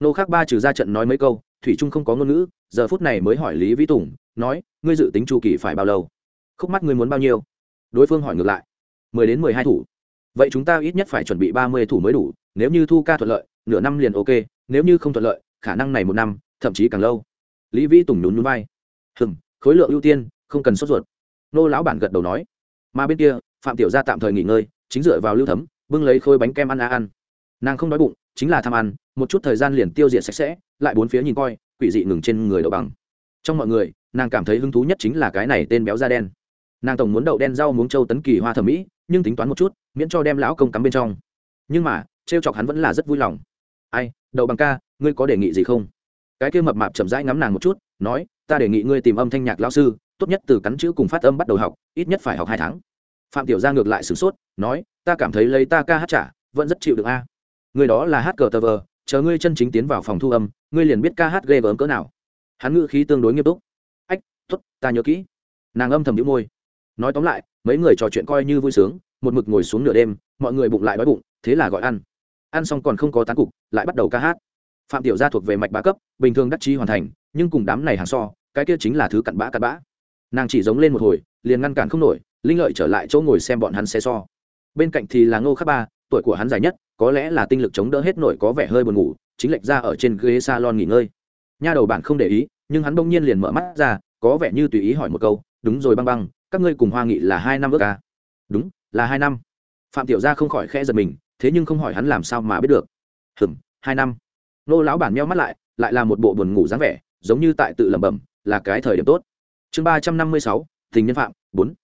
Nô khác ba trừ ra trận nói mấy câu, thủy trung không có ngôn ngữ, giờ phút này mới hỏi lý vĩ tùng, nói, ngươi dự tính chu kỳ phải bao lâu? Khúc mắt ngươi muốn bao nhiêu? Đối phương hỏi ngược lại, mười đến mười hai thủ. Vậy chúng ta ít nhất phải chuẩn bị ba mươi thủ mới đủ, nếu như thu ca thuận lợi, nửa năm liền ok, nếu như không thuận lợi, khả năng này một năm, thậm chí càng lâu. Lý vĩ tùng nhún nhún vai hừng khối lượng ưu tiên, không cần sốt ruột. Nô lão bản gật đầu nói, mà bên kia, phạm tiểu gia tạm thời nghỉ ngơi, chính dựa vào lưu thấm bưng lấy khối bánh kem ăn á ăn. Nàng không đói bụng, chính là tham ăn, một chút thời gian liền tiêu diệt sạch sẽ, lại bốn phía nhìn coi, quỷ dị ngừng trên người đậu bằng. Trong mọi người, nàng cảm thấy hứng thú nhất chính là cái này tên béo da đen. Nàng tổng muốn đậu đen rau muống châu tấn kỳ hoa thẩm mỹ, nhưng tính toán một chút, miễn cho đem lão công cắm bên trong. Nhưng mà, trêu chọc hắn vẫn là rất vui lòng. Ai, đậu bằng ca, ngươi có đề nghị gì không? Cái kia mập mạp chậm rãi ngắm nàng một chút, nói, ta đề nghị ngươi tìm âm thanh nhạc lão sư, tốt nhất từ cắn chữ cùng phát âm bắt đầu học, ít nhất phải học hai tháng phạm tiểu gia ngược lại sửng sốt, nói, ta cảm thấy lấy ta ca hát trả, vẫn rất chịu được a. Người đó là hát cờ tờ vờ, chờ ngươi chân chính tiến vào phòng thu âm, ngươi liền biết ca hát ghê gớm cỡ nào. Hắn ngữ khí tương đối nghiêm túc. Ách t ố t ta nhớ kỹ. Nàng âm thầm đĩu môi. Nói tóm lại, mấy người trò chuyện coi như vui sướng, một mực ngồi xuống nửa đêm, mọi người bụng lại đói bụng, thế là gọi ăn. Ăn xong còn không có tán cục, lại bắt đầu ca hát. Phạm tiểu gia thuộc về mạch bá cấp, bình thường đắc chí hoàn thành, nhưng cùng đám này hàng so, cái kia chính là thứ cặn bã cặn bã. Nàng chỉ giống lên một hồi, liền ngăn cản không nổi linh lợi trở lại chỗ ngồi xem bọn hắn xe so. Bên cạnh thì là ngô khắc ba, tuổi của hắn dài nhất, có lẽ là tinh lực chống đỡ hết nổi có vẻ hơi buồn ngủ, chính lệch ra ở trên ghế salon nghỉ ngơi. Nha đầu bạn không để ý, nhưng hắn bỗng nhiên liền mở mắt ra, có vẻ như tùy ý hỏi một câu, đúng rồi băng băng, các ngươi cùng hoa nghị là hai năm ước à? đúng, là hai năm. Phạm tiểu gia không khỏi khẽ giật mình, thế nhưng không hỏi hắn làm sao mà biết được. Hừm hai năm. Nô lão bản meo mắt lại lại là một bộ buồn ngủ dáng vẻ, giống như tại tự lẩm bẩm, là cái thời điểm tốt. Chương ba trăm năm mươi sáu, tình nhân phạm, bốn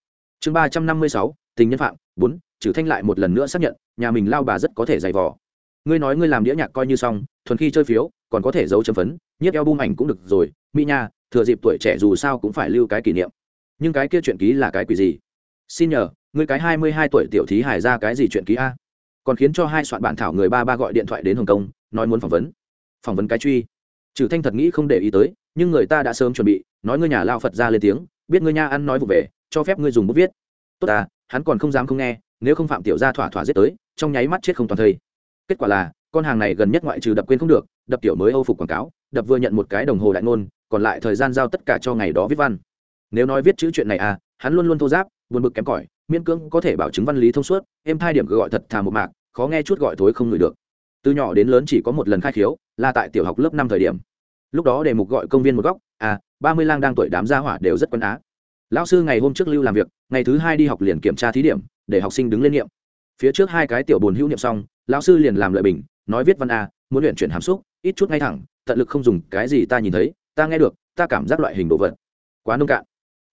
chương ba trăm năm mươi sáu, tình nhân phạm, bốn, trừ thanh lại một lần nữa xác nhận, nhà mình lao bà rất có thể dày vò. Ngươi nói ngươi làm đĩa nhạc coi như xong, thuần khi chơi phiếu, còn có thể giấu chấm phấn, nhiếp eo bung ảnh cũng được rồi, mỹ nha, thừa dịp tuổi trẻ dù sao cũng phải lưu cái kỷ niệm. Nhưng cái kia chuyện ký là cái quỷ gì? Xin nhờ, ngươi cái hai mươi hai tuổi tiểu thí hải ra cái gì chuyện ký a? Còn khiến cho hai soạn bản thảo người ba ba gọi điện thoại đến hồng kông, nói muốn phỏng vấn. Phỏng vấn cái truy. Trừ thanh thật nghĩ không để ý tới, nhưng người ta đã sớm chuẩn bị, nói ngươi nhà lao phật ra lên tiếng, biết ngươi nha ăn nói vụ về cho phép ngươi dùng bút viết. Tốt à hắn còn không dám không nghe, nếu không phạm tiểu gia thỏa thỏa giết tới, trong nháy mắt chết không toàn thây. Kết quả là, con hàng này gần nhất ngoại trừ đập quên không được, đập tiểu mới âu phục quảng cáo, đập vừa nhận một cái đồng hồ đại ngôn, còn lại thời gian giao tất cả cho ngày đó viết văn. Nếu nói viết chữ chuyện này à hắn luôn luôn thô giáp, buồn bực kém cỏi, miễn cưỡng có thể bảo chứng văn lý thông suốt em thai điểm gọi thật thà một mạc, khó nghe chút gọi thối không ngửi được. Từ nhỏ đến lớn chỉ có một lần khai khiếu, là tại tiểu học lớp năm thời điểm. Lúc đó đề mục gọi công viên một góc à ba mươi lang đang tuổi đám gia hỏa đều rất quân á lão sư ngày hôm trước lưu làm việc, ngày thứ hai đi học liền kiểm tra thí điểm, để học sinh đứng lên niệm. Phía trước hai cái tiểu bồn hữu niệm xong, lão sư liền làm lợi bình, nói viết văn a, muốn luyện chuyển hàm xúc, ít chút ngay thẳng, tận lực không dùng cái gì ta nhìn thấy, ta nghe được, ta cảm giác loại hình đồ vật. Quá nông cạn.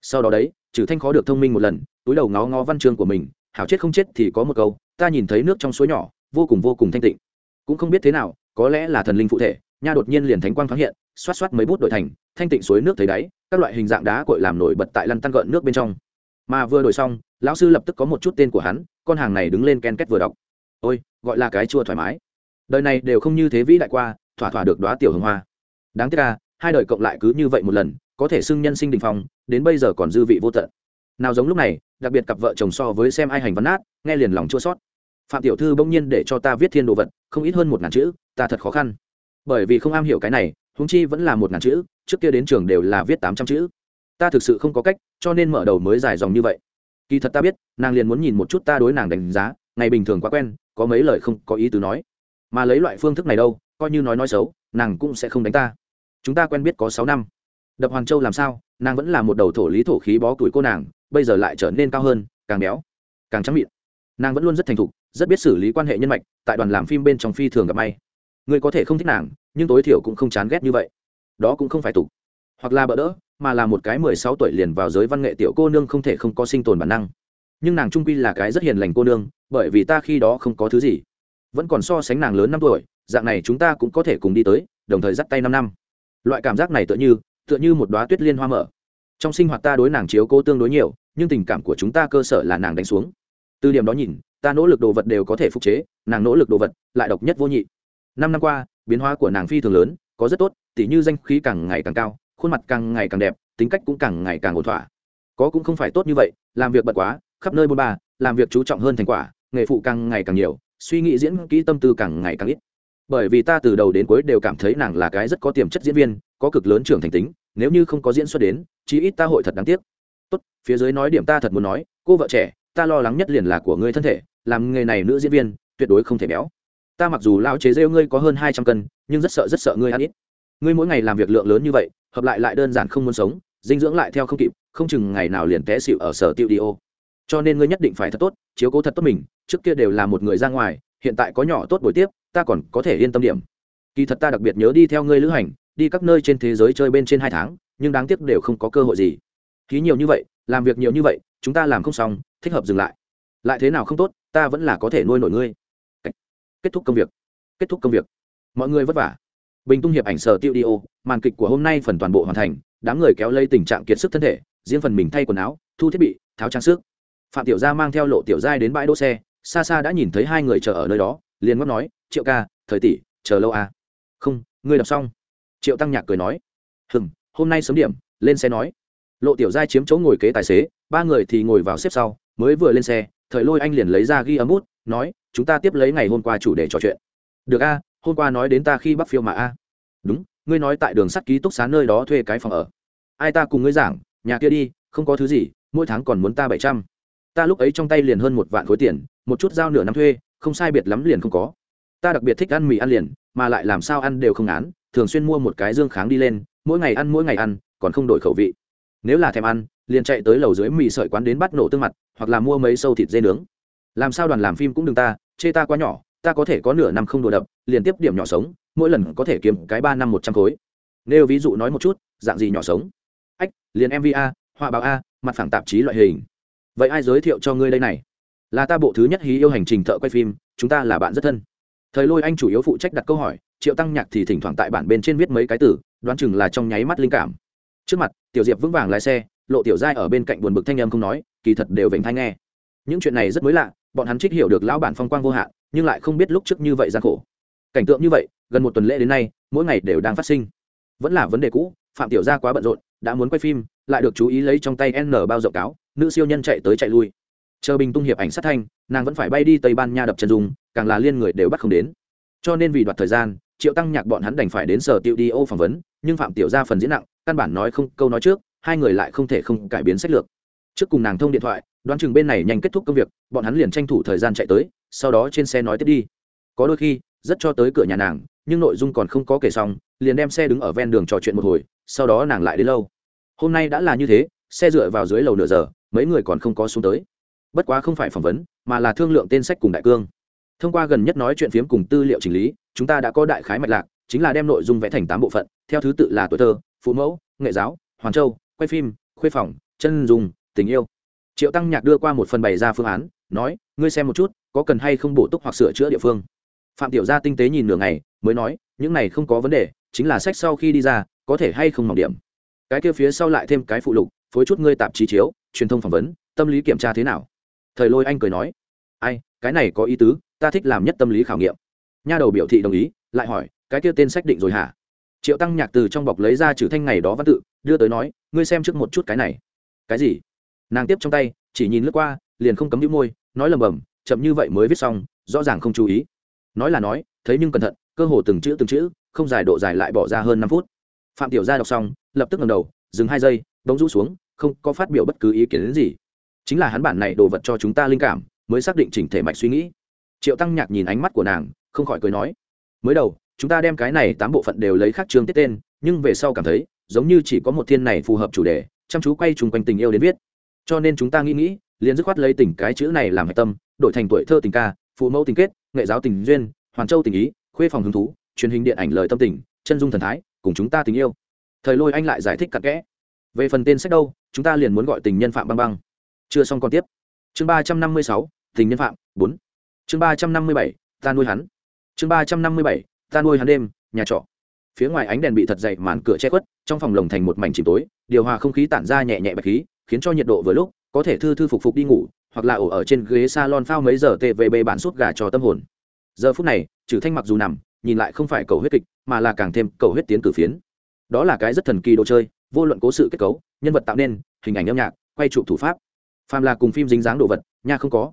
Sau đó đấy, trừ thanh khó được thông minh một lần, túi đầu ngó ngó văn chương của mình, hảo chết không chết thì có một câu, ta nhìn thấy nước trong suối nhỏ, vô cùng vô cùng thanh tịnh. Cũng không biết thế nào, có lẽ là thần linh phụ thể nha đột nhiên liền thánh quang thoáng hiện, xoát xoát mấy bút đổi thành, thanh tịnh suối nước thấy đáy, các loại hình dạng đá cội làm nổi bật tại lăn tăn gợn nước bên trong. Mà vừa đổi xong, lão sư lập tức có một chút tên của hắn, con hàng này đứng lên ken kết vừa đọc. Ôi, gọi là cái chua thoải mái. Đời này đều không như thế vĩ đại qua, thỏa thỏa được đoá tiểu hồng hoa. Đáng tiếc ra hai đời cộng lại cứ như vậy một lần, có thể xưng nhân sinh đình phong, đến bây giờ còn dư vị vô tận. Nào giống lúc này, đặc biệt cặp vợ chồng so với xem ai hành văn nát, nghe liền lòng chua sót phạm tiểu thư bỗng nhiên để cho ta viết thiên đồ vật, không ít hơn một ngàn chữ, ta thật khó khăn bởi vì không am hiểu cái này húng chi vẫn là một ngàn chữ, trước kia đến trường đều là viết tám trăm chữ. Ta thực sự không có cách, cho nên mở đầu mới dài dòng như vậy. Kỳ thật ta biết, nàng liền muốn nhìn một chút ta đối nàng đánh giá, ngày bình thường quá quen, có mấy lời không có ý tứ nói. Mà lấy loại phương thức này đâu, coi như nói nói xấu, nàng cũng sẽ không đánh ta. Chúng ta quen biết có sáu năm. Đập Hoàng châu làm sao, nàng vẫn là một đầu thổ lý thổ khí bó tuổi cô nàng, bây giờ lại trở nên cao hơn, càng béo, càng trắng miệng nàng vẫn luôn rất thành thục, rất biết xử lý quan hệ nhân mạch, tại đoàn làm phim bên trong phi thường gặp may người có thể không thích nàng, nhưng tối thiểu cũng không chán ghét như vậy. Đó cũng không phải tục. Hoặc là bỡ đỡ, mà là một cái mười sáu tuổi liền vào giới văn nghệ tiểu cô nương không thể không có sinh tồn bản năng. Nhưng nàng trung quy là cái rất hiền lành cô nương, bởi vì ta khi đó không có thứ gì. Vẫn còn so sánh nàng lớn năm tuổi, dạng này chúng ta cũng có thể cùng đi tới, đồng thời dắt tay năm năm. Loại cảm giác này tựa như tựa như một đoá tuyết liên hoa mở. Trong sinh hoạt ta đối nàng chiếu cô tương đối nhiều, nhưng tình cảm của chúng ta cơ sở là nàng đánh xuống. Từ điểm đó nhìn, ta nỗ lực đồ vật đều có thể phục chế, nàng nỗ lực đồ vật lại độc nhất vô nhị năm năm qua, biến hóa của nàng phi thường lớn, có rất tốt, tỉ như danh khí càng ngày càng cao, khuôn mặt càng ngày càng đẹp, tính cách cũng càng ngày càng ổn thỏa. Có cũng không phải tốt như vậy, làm việc bật quá, khắp nơi bôn ba, làm việc chú trọng hơn thành quả, nghề phụ càng ngày càng nhiều, suy nghĩ diễn kỹ tâm tư càng ngày càng ít. Bởi vì ta từ đầu đến cuối đều cảm thấy nàng là cái rất có tiềm chất diễn viên, có cực lớn trưởng thành tính, nếu như không có diễn xuất đến, chí ít ta hội thật đáng tiếc. Tốt, phía dưới nói điểm ta thật muốn nói, cô vợ trẻ, ta lo lắng nhất liền là của ngươi thân thể, làm nghề này nữ diễn viên, tuyệt đối không thể béo ta mặc dù lao chế rêu ngươi có hơn hai trăm cân, nhưng rất sợ rất sợ ngươi ăn ít. Ngươi mỗi ngày làm việc lượng lớn như vậy, hợp lại lại đơn giản không muốn sống, dinh dưỡng lại theo không kịp, không chừng ngày nào liền té xịu ở sở tiêu đi ô. Cho nên ngươi nhất định phải thật tốt, chiếu cố thật tốt mình, trước kia đều là một người ra ngoài, hiện tại có nhỏ tốt buổi tiếp, ta còn có thể yên tâm điểm. Kỳ thật ta đặc biệt nhớ đi theo ngươi lữ hành, đi các nơi trên thế giới chơi bên trên hai tháng, nhưng đáng tiếc đều không có cơ hội gì. Ký nhiều như vậy, làm việc nhiều như vậy, chúng ta làm không xong, thích hợp dừng lại. Lại thế nào không tốt, ta vẫn là có thể nuôi nổi ngươi kết thúc công việc. Kết thúc công việc. Mọi người vất vả. Bình tung hiệp ảnh sở tiêu đi ô, màn kịch của hôm nay phần toàn bộ hoàn thành, đám người kéo lây tình trạng kiệt sức thân thể, riêng phần mình thay quần áo, thu thiết bị, tháo trang sức. Phạm tiểu gia mang theo lộ tiểu giai đến bãi đỗ xe, xa xa đã nhìn thấy hai người chờ ở nơi đó, liền ngót nói, triệu ca, thời tỷ, chờ lâu à? Không, ngươi đọc xong. Triệu tăng nhạc cười nói hừng hôm nay sớm điểm, lên xe nói. Lộ tiểu giai chiếm chỗ ngồi kế tài xế, ba người thì ngồi vào xếp sau, mới vừa lên xe, thời lôi anh liền lấy ra ghi âm út nói, chúng ta tiếp lấy ngày hôm qua chủ đề trò chuyện. Được a, hôm qua nói đến ta khi bắt phiêu mà a. Đúng, ngươi nói tại đường sắt ký túc xá nơi đó thuê cái phòng ở. Ai ta cùng ngươi giảng, nhà kia đi, không có thứ gì, mỗi tháng còn muốn ta bảy trăm. Ta lúc ấy trong tay liền hơn một vạn khối tiền, một chút giao nửa năm thuê, không sai biệt lắm liền không có. Ta đặc biệt thích ăn mì ăn liền, mà lại làm sao ăn đều không án thường xuyên mua một cái dương kháng đi lên, mỗi ngày ăn mỗi ngày ăn, còn không đổi khẩu vị. Nếu là thèm ăn, liền chạy tới lầu dưới mì sợi quán đến bắt nổ tương mặt, hoặc là mua mấy sâu thịt dê nướng làm sao đoàn làm phim cũng đừng ta, chê ta quá nhỏ, ta có thể có nửa năm không đùa đập liền tiếp điểm nhỏ sống, mỗi lần có thể kiếm cái ba năm một trăm khối. Nếu ví dụ nói một chút, dạng gì nhỏ sống? Ách, liền mva họa báo a, mặt phẳng tạp chí loại hình. Vậy ai giới thiệu cho ngươi đây này? Là ta bộ thứ nhất hí yêu hành trình thợ quay phim, chúng ta là bạn rất thân. Thời lôi anh chủ yếu phụ trách đặt câu hỏi, triệu tăng nhạc thì thỉnh thoảng tại bản bên trên viết mấy cái từ, đoán chừng là trong nháy mắt linh cảm. Trước mặt, tiểu diệp vững vàng lái xe, lộ tiểu giai ở bên cạnh buồn bực thanh âm không nói, kỳ thật đều vểnh thanh nghe. Những chuyện này rất mới lạ bọn hắn trích hiểu được lão bản phong quang vô hạn, nhưng lại không biết lúc trước như vậy gian khổ. Cảnh tượng như vậy, gần một tuần lễ đến nay, mỗi ngày đều đang phát sinh. Vẫn là vấn đề cũ, phạm tiểu gia quá bận rộn, đã muốn quay phim, lại được chú ý lấy trong tay n bao rộng cáo, nữ siêu nhân chạy tới chạy lui. Chờ bình tung hiệp ảnh sát thanh, nàng vẫn phải bay đi tây ban nha đập chân dung, càng là liên người đều bắt không đến. Cho nên vì đoạt thời gian, triệu tăng nhạc bọn hắn đành phải đến sở tiệu đi ô phỏng vấn, nhưng phạm tiểu gia phần diễn nặng, căn bản nói không, câu nói trước, hai người lại không thể không cải biến sách lược trước cùng nàng thông điện thoại, đoán chừng bên này nhanh kết thúc công việc, bọn hắn liền tranh thủ thời gian chạy tới, sau đó trên xe nói tiếp đi. Có đôi khi, rất cho tới cửa nhà nàng, nhưng nội dung còn không có kể xong, liền đem xe đứng ở ven đường trò chuyện một hồi, sau đó nàng lại đến lâu. Hôm nay đã là như thế, xe dựa vào dưới lầu nửa giờ, mấy người còn không có xuống tới. Bất quá không phải phỏng vấn, mà là thương lượng tên sách cùng đại cương. Thông qua gần nhất nói chuyện phiếm cùng tư liệu chỉnh lý, chúng ta đã có đại khái mạch lạc, chính là đem nội dung vẽ thành tám bộ phận, theo thứ tự là tuổi thơ, phụ mẫu, nghệ giáo hoàn châu, quay phim, khuê phòng, chân dùng tình yêu. Triệu tăng nhạc đưa qua một phần bày ra phương án, nói, ngươi xem một chút, có cần hay không bổ túc hoặc sửa chữa địa phương? Phạm tiểu gia tinh tế nhìn nửa ngày, mới nói, những này không có vấn đề, chính là sách sau khi đi ra, có thể hay không mỏng điểm. Cái kia phía sau lại thêm cái phụ lục, phối chút ngươi tạp chí chiếu, truyền thông phỏng vấn, tâm lý kiểm tra thế nào? Thời lôi anh cười nói, ai, cái này có ý tứ, ta thích làm nhất tâm lý khảo nghiệm. Nha đầu biểu thị đồng ý, lại hỏi, cái kia tên sách định rồi hả? Triệu tăng nhạc từ trong bọc lấy ra chữ thanh ngày đó văn tự, đưa tới nói, ngươi xem trước một chút cái này. Cái gì? Nàng tiếp trong tay, chỉ nhìn lướt qua, liền không cấm đĩu môi, nói lầm bầm, chậm như vậy mới viết xong, rõ ràng không chú ý. Nói là nói, thấy nhưng cẩn thận, cơ hồ từng chữ từng chữ, không dài độ dài lại bỏ ra hơn năm phút. Phạm tiểu gia đọc xong, lập tức ngẩng đầu, dừng hai giây, bỗng rũ xuống, không có phát biểu bất cứ ý kiến đến gì. Chính là hắn bản này đồ vật cho chúng ta linh cảm, mới xác định chỉnh thể mạch suy nghĩ. Triệu tăng nhạc nhìn ánh mắt của nàng, không khỏi cười nói, mới đầu, chúng ta đem cái này tám bộ phận đều lấy khác chương tiết tên, nhưng về sau cảm thấy, giống như chỉ có một thiên này phù hợp chủ đề, chăm chú quay chung quanh tình yêu đến viết cho nên chúng ta nghĩ nghĩ, liền dứt khoát lấy tình cái chữ này làm hạch tâm, đổi thành tuổi thơ tình ca, phụ mẫu tình kết, nghệ giáo tình duyên, hoàn châu tình ý, khuê phòng hứng thú, truyền hình điện ảnh lời tâm tình, chân dung thần thái, cùng chúng ta tình yêu. Thời lôi anh lại giải thích cặn kẽ. Về phần tên sách đâu, chúng ta liền muốn gọi tình nhân phạm băng băng. Chưa xong còn tiếp. Chương ba trăm năm mươi sáu, tình nhân phạm, bốn. Chương ba trăm năm mươi bảy, ta nuôi hắn. Chương ba trăm năm mươi bảy, ta nuôi hắn đêm, nhà trọ. Phía ngoài ánh đèn bị thật dậy màn cửa che khuất, trong phòng lồng thành một mảnh chìm tối, điều hòa không khí tản ra nhẹ nhẹ bạch khí khiến cho nhiệt độ vừa lúc có thể thư thư phục phục đi ngủ, hoặc là ổ ở trên ghế salon phao mấy giờ tvb bản suốt gà cho tâm hồn. Giờ phút này trừ thanh mặc dù nằm, nhìn lại không phải cầu huyết kịch, mà là càng thêm cầu huyết tiến cử phiến. Đó là cái rất thần kỳ đồ chơi, vô luận cố sự kết cấu, nhân vật tạo nên, hình ảnh âm nhạc, quay trụ thủ pháp. Phàm là cùng phim dính dáng đồ vật, nha không có.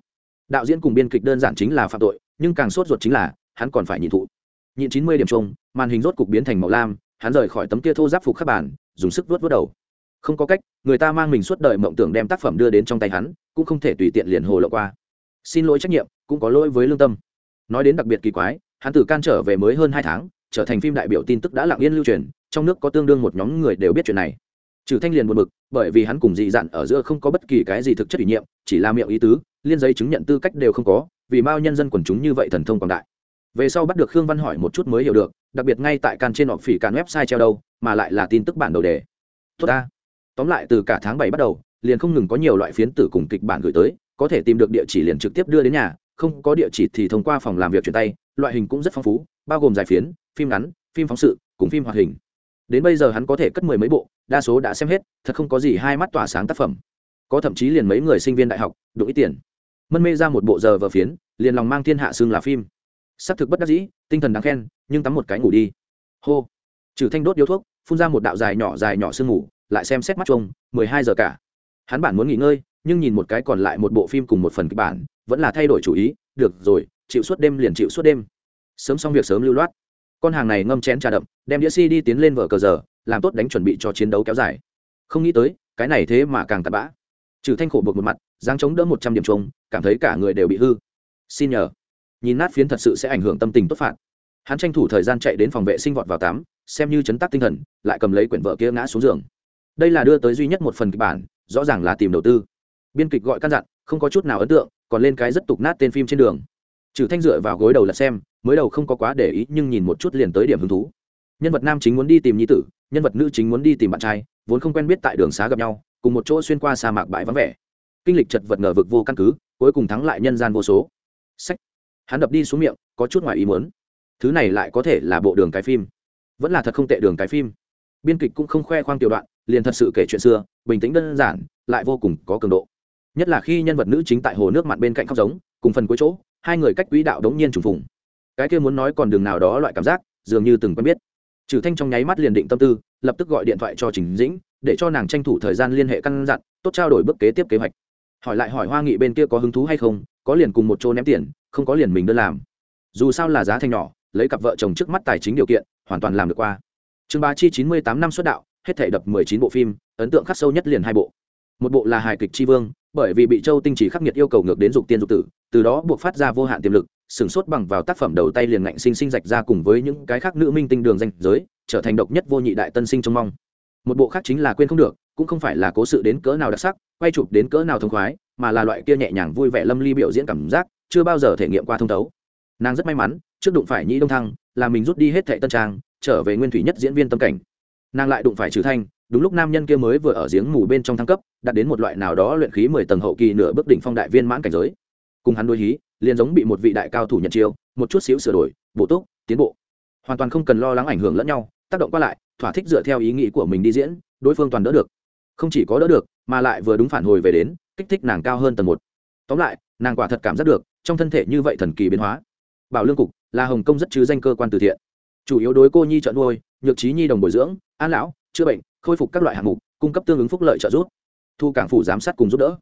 Đạo diễn cùng biên kịch đơn giản chính là phạm tội, nhưng càng sốt ruột chính là, hắn còn phải nhịn thụ. Nhịn chín mươi điểm chung, màn hình rốt cục biến thành màu lam, hắn rời khỏi tấm kia thô giáp phục khắc bản, dùng sức vớt vớt đầu không có cách, người ta mang mình suốt đời mộng tưởng đem tác phẩm đưa đến trong tay hắn, cũng không thể tùy tiện liền hồ lộ qua. Xin lỗi trách nhiệm, cũng có lỗi với lương tâm. Nói đến đặc biệt kỳ quái, hắn từ can trở về mới hơn hai tháng, trở thành phim đại biểu tin tức đã lặng yên lưu truyền, trong nước có tương đương một nhóm người đều biết chuyện này. Trừ thanh liền buồn bực, bởi vì hắn cùng dị dặn ở giữa không có bất kỳ cái gì thực chất ủy nhiệm, chỉ là miệng ý tứ, liên giấy chứng nhận tư cách đều không có, vì bao nhân dân quần chúng như vậy thần thông quảng đại. Về sau bắt được khương văn hỏi một chút mới hiểu được, đặc biệt ngay tại can trên họ phỉ can website treo đâu, mà lại là tin tức bản đầu đề. Tốt ta tóm lại từ cả tháng bảy bắt đầu, liền không ngừng có nhiều loại phiến tử cùng kịch bản gửi tới, có thể tìm được địa chỉ liền trực tiếp đưa đến nhà, không có địa chỉ thì thông qua phòng làm việc chuyển tay, loại hình cũng rất phong phú, bao gồm giải phiến, phim ngắn, phim phóng sự, cùng phim hoạt hình. Đến bây giờ hắn có thể cất mười mấy bộ, đa số đã xem hết, thật không có gì hai mắt tỏa sáng tác phẩm. Có thậm chí liền mấy người sinh viên đại học đủ ít tiền. Mân mê ra một bộ giờ vở phiến, liền lòng mang thiên hạ xương là phim. S ắ c thực bất đắc dĩ, tinh thần đáng khen, nhưng tắm một cái ngủ đi. Hô. Trừ thanh đốt điếu thuốc, phun ra một đạo dài nhỏ dài nhỏ sương ngủ lại xem xét mắt chung, mười hai giờ cả. Hắn bản muốn nghỉ ngơi, nhưng nhìn một cái còn lại một bộ phim cùng một phần kịch bản, vẫn là thay đổi chủ ý, được rồi, chịu suốt đêm liền chịu suốt đêm. Sớm xong việc sớm lưu loát. Con hàng này ngâm chén trà đậm, đem đĩa si đi tiến lên vở cờ giờ, làm tốt đánh chuẩn bị cho chiến đấu kéo dài. Không nghĩ tới, cái này thế mà càng tạt bã. Trừ thanh khổ buộc một mặt giáng chống đỡ một trăm điểm trống cảm thấy cả người đều bị hư. Xin nhờ. Nhìn nát phiến thật sự sẽ ảnh hưởng tâm tình tốt phạt. Hắn tranh thủ thời gian chạy đến phòng vệ sinh vọt vào tắm xem như chấn tác tinh thần, lại cầm lấy quyển vợ kia ngã xuống giường đây là đưa tới duy nhất một phần kịch bản, rõ ràng là tìm đầu tư. Biên kịch gọi căn dặn, không có chút nào ấn tượng, còn lên cái rất tục nát tên phim trên đường. Trừ thanh dựa vào gối đầu là xem, mới đầu không có quá để ý, nhưng nhìn một chút liền tới điểm hứng thú. Nhân vật nam chính muốn đi tìm nhi tử, nhân vật nữ chính muốn đi tìm bạn trai, vốn không quen biết tại đường xá gặp nhau, cùng một chỗ xuyên qua sa mạc bãi vắng vẻ. Kinh lịch chật vật ngờ vực vô căn cứ, cuối cùng thắng lại nhân gian vô số. Sách. Hắn đập đi xuống miệng, có chút ngoài ý muốn. Thứ này lại có thể là bộ đường cái phim. Vẫn là thật không tệ đường cái phim. Biên kịch cũng không khoe khoang tiểu đoạn liền thật sự kể chuyện xưa, bình tĩnh đơn giản, lại vô cùng có cường độ. Nhất là khi nhân vật nữ chính tại hồ nước mặn bên cạnh khóc giống, cùng phần cuối chỗ, hai người cách quỹ đạo đống nhiên trùng phùng. Cái kia muốn nói còn đường nào đó loại cảm giác, dường như từng quen biết. Trừ thanh trong nháy mắt liền định tâm tư, lập tức gọi điện thoại cho trình dĩnh, để cho nàng tranh thủ thời gian liên hệ căn dặn, tốt trao đổi bước kế tiếp kế hoạch. Hỏi lại hỏi hoa nghị bên kia có hứng thú hay không, có liền cùng một chỗ ném tiền, không có liền mình đơn làm. Dù sao là giá thành nhỏ, lấy cặp vợ chồng trước mắt tài chính điều kiện, hoàn toàn làm được qua. Trương bá chi chín mươi tám năm xuất đạo hết thể đập mười chín bộ phim, ấn tượng khắc sâu nhất liền hai bộ. Một bộ là hài kịch tri vương, bởi vì bị châu tinh chỉ khắc nghiệt yêu cầu ngược đến dục tiên dục tử, từ đó buộc phát ra vô hạn tiềm lực sửng sốt bằng vào tác phẩm đầu tay liền ngạnh sinh sinh rạch ra cùng với những cái khác nữ minh tinh đường danh giới, trở thành độc nhất vô nhị đại tân sinh trong mong. Một bộ khác chính là quên không được, cũng không phải là cố sự đến cỡ nào đặc sắc, quay chụp đến cỡ nào thông khoái, mà là loại kia nhẹ nhàng vui vẻ lâm ly biểu diễn cảm giác, chưa bao giờ thể nghiệm qua thông thấu. Nàng rất may mắn, trước đụng phải nhĩ đông thăng, là mình rút đi hết thệ tân trang, trở về nguyên thủy nhất diễn viên tâm cảnh nàng lại đụng phải trừ thanh, đúng lúc nam nhân kia mới vừa ở giếng mù bên trong thăng cấp, đạt đến một loại nào đó luyện khí mười tầng hậu kỳ nửa bước đỉnh phong đại viên mãn cảnh giới. Cùng hắn đôi hí, liền giống bị một vị đại cao thủ nhận chiêu, một chút xíu sửa đổi, bổ túc, tiến bộ. Hoàn toàn không cần lo lắng ảnh hưởng lẫn nhau, tác động qua lại, thỏa thích dựa theo ý nghĩ của mình đi diễn, đối phương toàn đỡ được. Không chỉ có đỡ được, mà lại vừa đúng phản hồi về đến, kích thích nàng cao hơn tầng một. Tóm lại, nàng quả thật cảm giác được, trong thân thể như vậy thần kỳ biến hóa. Bảo lương cục là hồng kông rất chứ danh cơ quan từ thiện. Chủ yếu đối cô nhi trợ nuôi nhược trí nhi đồng bồi dưỡng, an lão, chữa bệnh, khôi phục các loại hạng mục, cung cấp tương ứng phúc lợi trợ giúp. Thu cảng phủ giám sát cùng giúp đỡ.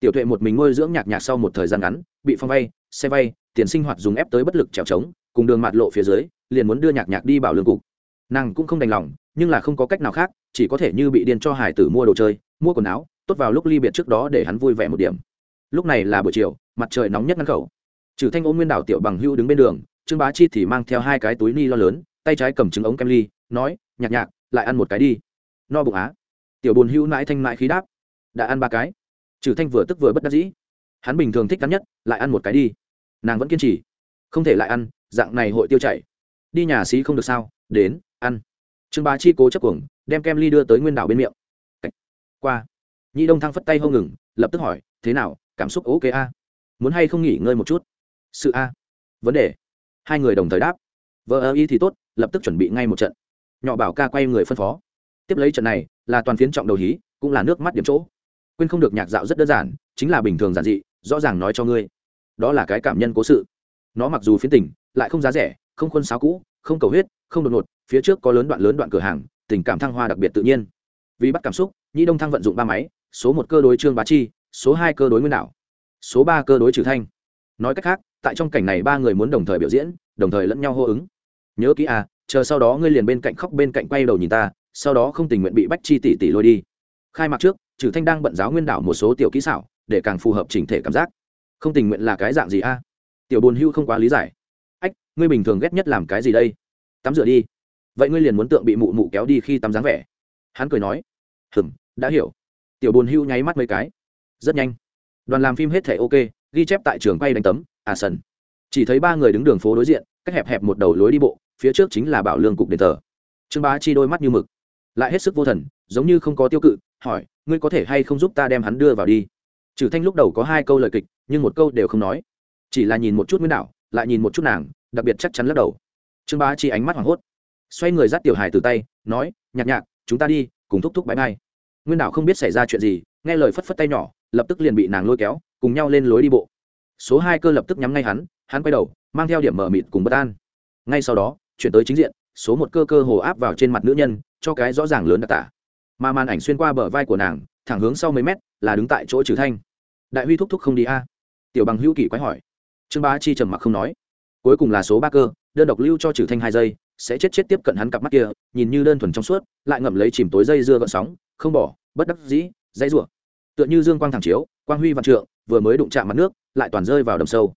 Tiểu tuệ một mình nuôi dưỡng nhạc nhạc sau một thời gian ngắn, bị phong vay, xe vay, tiền sinh hoạt dùng ép tới bất lực trèo trống, cùng đường mạt lộ phía dưới, liền muốn đưa nhạc nhạc đi bảo lương cục. Nàng cũng không đành lòng, nhưng là không có cách nào khác, chỉ có thể như bị điên cho hải tử mua đồ chơi, mua quần áo, tốt vào lúc ly biệt trước đó để hắn vui vẻ một điểm. Lúc này là buổi chiều, mặt trời nóng nhất ngăn khẩu. Trừ thanh ôm nguyên đảo tiểu bằng hưu đứng bên đường, trương bá chi thì mang theo hai cái túi ni lo lớn, tay trái cầm trứng ống kem ly nói nhạc nhạc lại ăn một cái đi. No bụng á. Tiểu bồn hưu mãi thanh mãi khí đáp. Đã ăn ba cái. Trừ thanh vừa tức vừa bất đắc dĩ. Hắn bình thường thích cắn nhất lại ăn một cái đi. Nàng vẫn kiên trì. Không thể lại ăn dạng này hội tiêu chảy. Đi nhà xí không được sao đến ăn. Trương bá chi cố chấp cuồng đem kem ly đưa tới nguyên đảo bên miệng. Cách, qua. Nhị đông thăng phất tay hô ngừng lập tức hỏi thế nào cảm xúc ok a? Muốn hay không nghỉ ngơi một chút? Sự a. Vấn đề. Hai người đồng thời đáp. Vợ ơ y thì tốt lập tức chuẩn bị ngay một trận nhỏ bảo ca quay người phân phó. Tiếp lấy trận này, là toàn phiến trọng đầu hí, cũng là nước mắt điểm chỗ. Quên không được nhạc dạo rất đơn giản, chính là bình thường giản dị, rõ ràng nói cho ngươi. Đó là cái cảm nhân cố sự. Nó mặc dù phiến tình, lại không giá rẻ, không khuôn sáo cũ, không cầu huyết, không đột ngột, phía trước có lớn đoạn lớn đoạn cửa hàng, tình cảm thăng hoa đặc biệt tự nhiên. Vì bắt cảm xúc, nhĩ đông thăng vận dụng ba máy, số một cơ đối trương bá chi, số hai cơ đối nguyên đạo, số ba cơ đối trừ thanh. Nói cách khác, tại trong cảnh này ba người muốn đồng thời biểu diễn, đồng thời lẫn nhau hô ứng. Nhớ kỹ à chờ sau đó ngươi liền bên cạnh khóc bên cạnh quay đầu nhìn ta, sau đó không tình nguyện bị bách chi tỷ tỷ lôi đi. Khai mạc trước trừ thanh đang bận giáo nguyên đảo một số tiểu kỹ xảo, để càng phù hợp chỉnh thể cảm giác. Không tình nguyện là cái dạng gì a? Tiểu bồn hưu không quá lý giải. Ách, ngươi bình thường ghét nhất làm cái gì đây? Tắm rửa đi. Vậy ngươi liền muốn tượng bị mụ mụ kéo đi khi tắm dáng vẻ. Hắn cười nói. Hừm, đã hiểu. Tiểu bồn hưu nháy mắt mấy cái. Rất nhanh. Đoàn làm phim hết thể ok, ghi chép tại trường quay đánh tấm à sần. Chỉ thấy ba người đứng đường phố đối diện, cách hẹp hẹp một đầu lối đi bộ phía trước chính là bảo lương cục đền thờ. Trương bá chi đôi mắt như mực, lại hết sức vô thần, giống như không có tiêu cự, hỏi, ngươi có thể hay không giúp ta đem hắn đưa vào đi? Trừ thanh lúc đầu có hai câu lời kịch, nhưng một câu đều không nói. Chỉ là nhìn một chút nguyên đạo, lại nhìn một chút nàng, đặc biệt chắc chắn lắc đầu. Trương bá chi ánh mắt hoảng hốt, xoay người dắt tiểu hài từ tay, nói, nhạc nhạc, chúng ta đi, cùng thúc thúc bãi bay nguyên Đạo không biết xảy ra chuyện gì, nghe lời phất phất tay nhỏ, lập tức liền bị nàng lôi kéo, cùng nhau lên lối đi bộ. Số hai cơ lập tức nhắm ngay hắn hắn quay đầu, mang theo điểm mở mịt cùng bất an. Ngay sau đó chuyển tới chính diện, số một cơ cơ hồ áp vào trên mặt nữ nhân, cho cái rõ ràng lớn đặc tả. Mà màn ảnh xuyên qua bờ vai của nàng, thẳng hướng sau mấy mét, là đứng tại chỗ trừ thanh. Đại huy thúc thúc không đi a? Tiểu bằng hữu kỳ quái hỏi. Trương bá chi trầm mặc không nói. Cuối cùng là số ba cơ, đơn độc lưu cho trừ thanh hai giây, sẽ chết chết tiếp cận hắn cặp mắt kia, nhìn như đơn thuần trong suốt, lại ngậm lấy chìm tối dây dưa gợn sóng, không bỏ, bất đắc dĩ, dãy rủa. Tựa như dương quang thẳng chiếu, quang huy văn trượng, vừa mới đụng chạm mặt nước, lại toàn rơi vào đầm sâu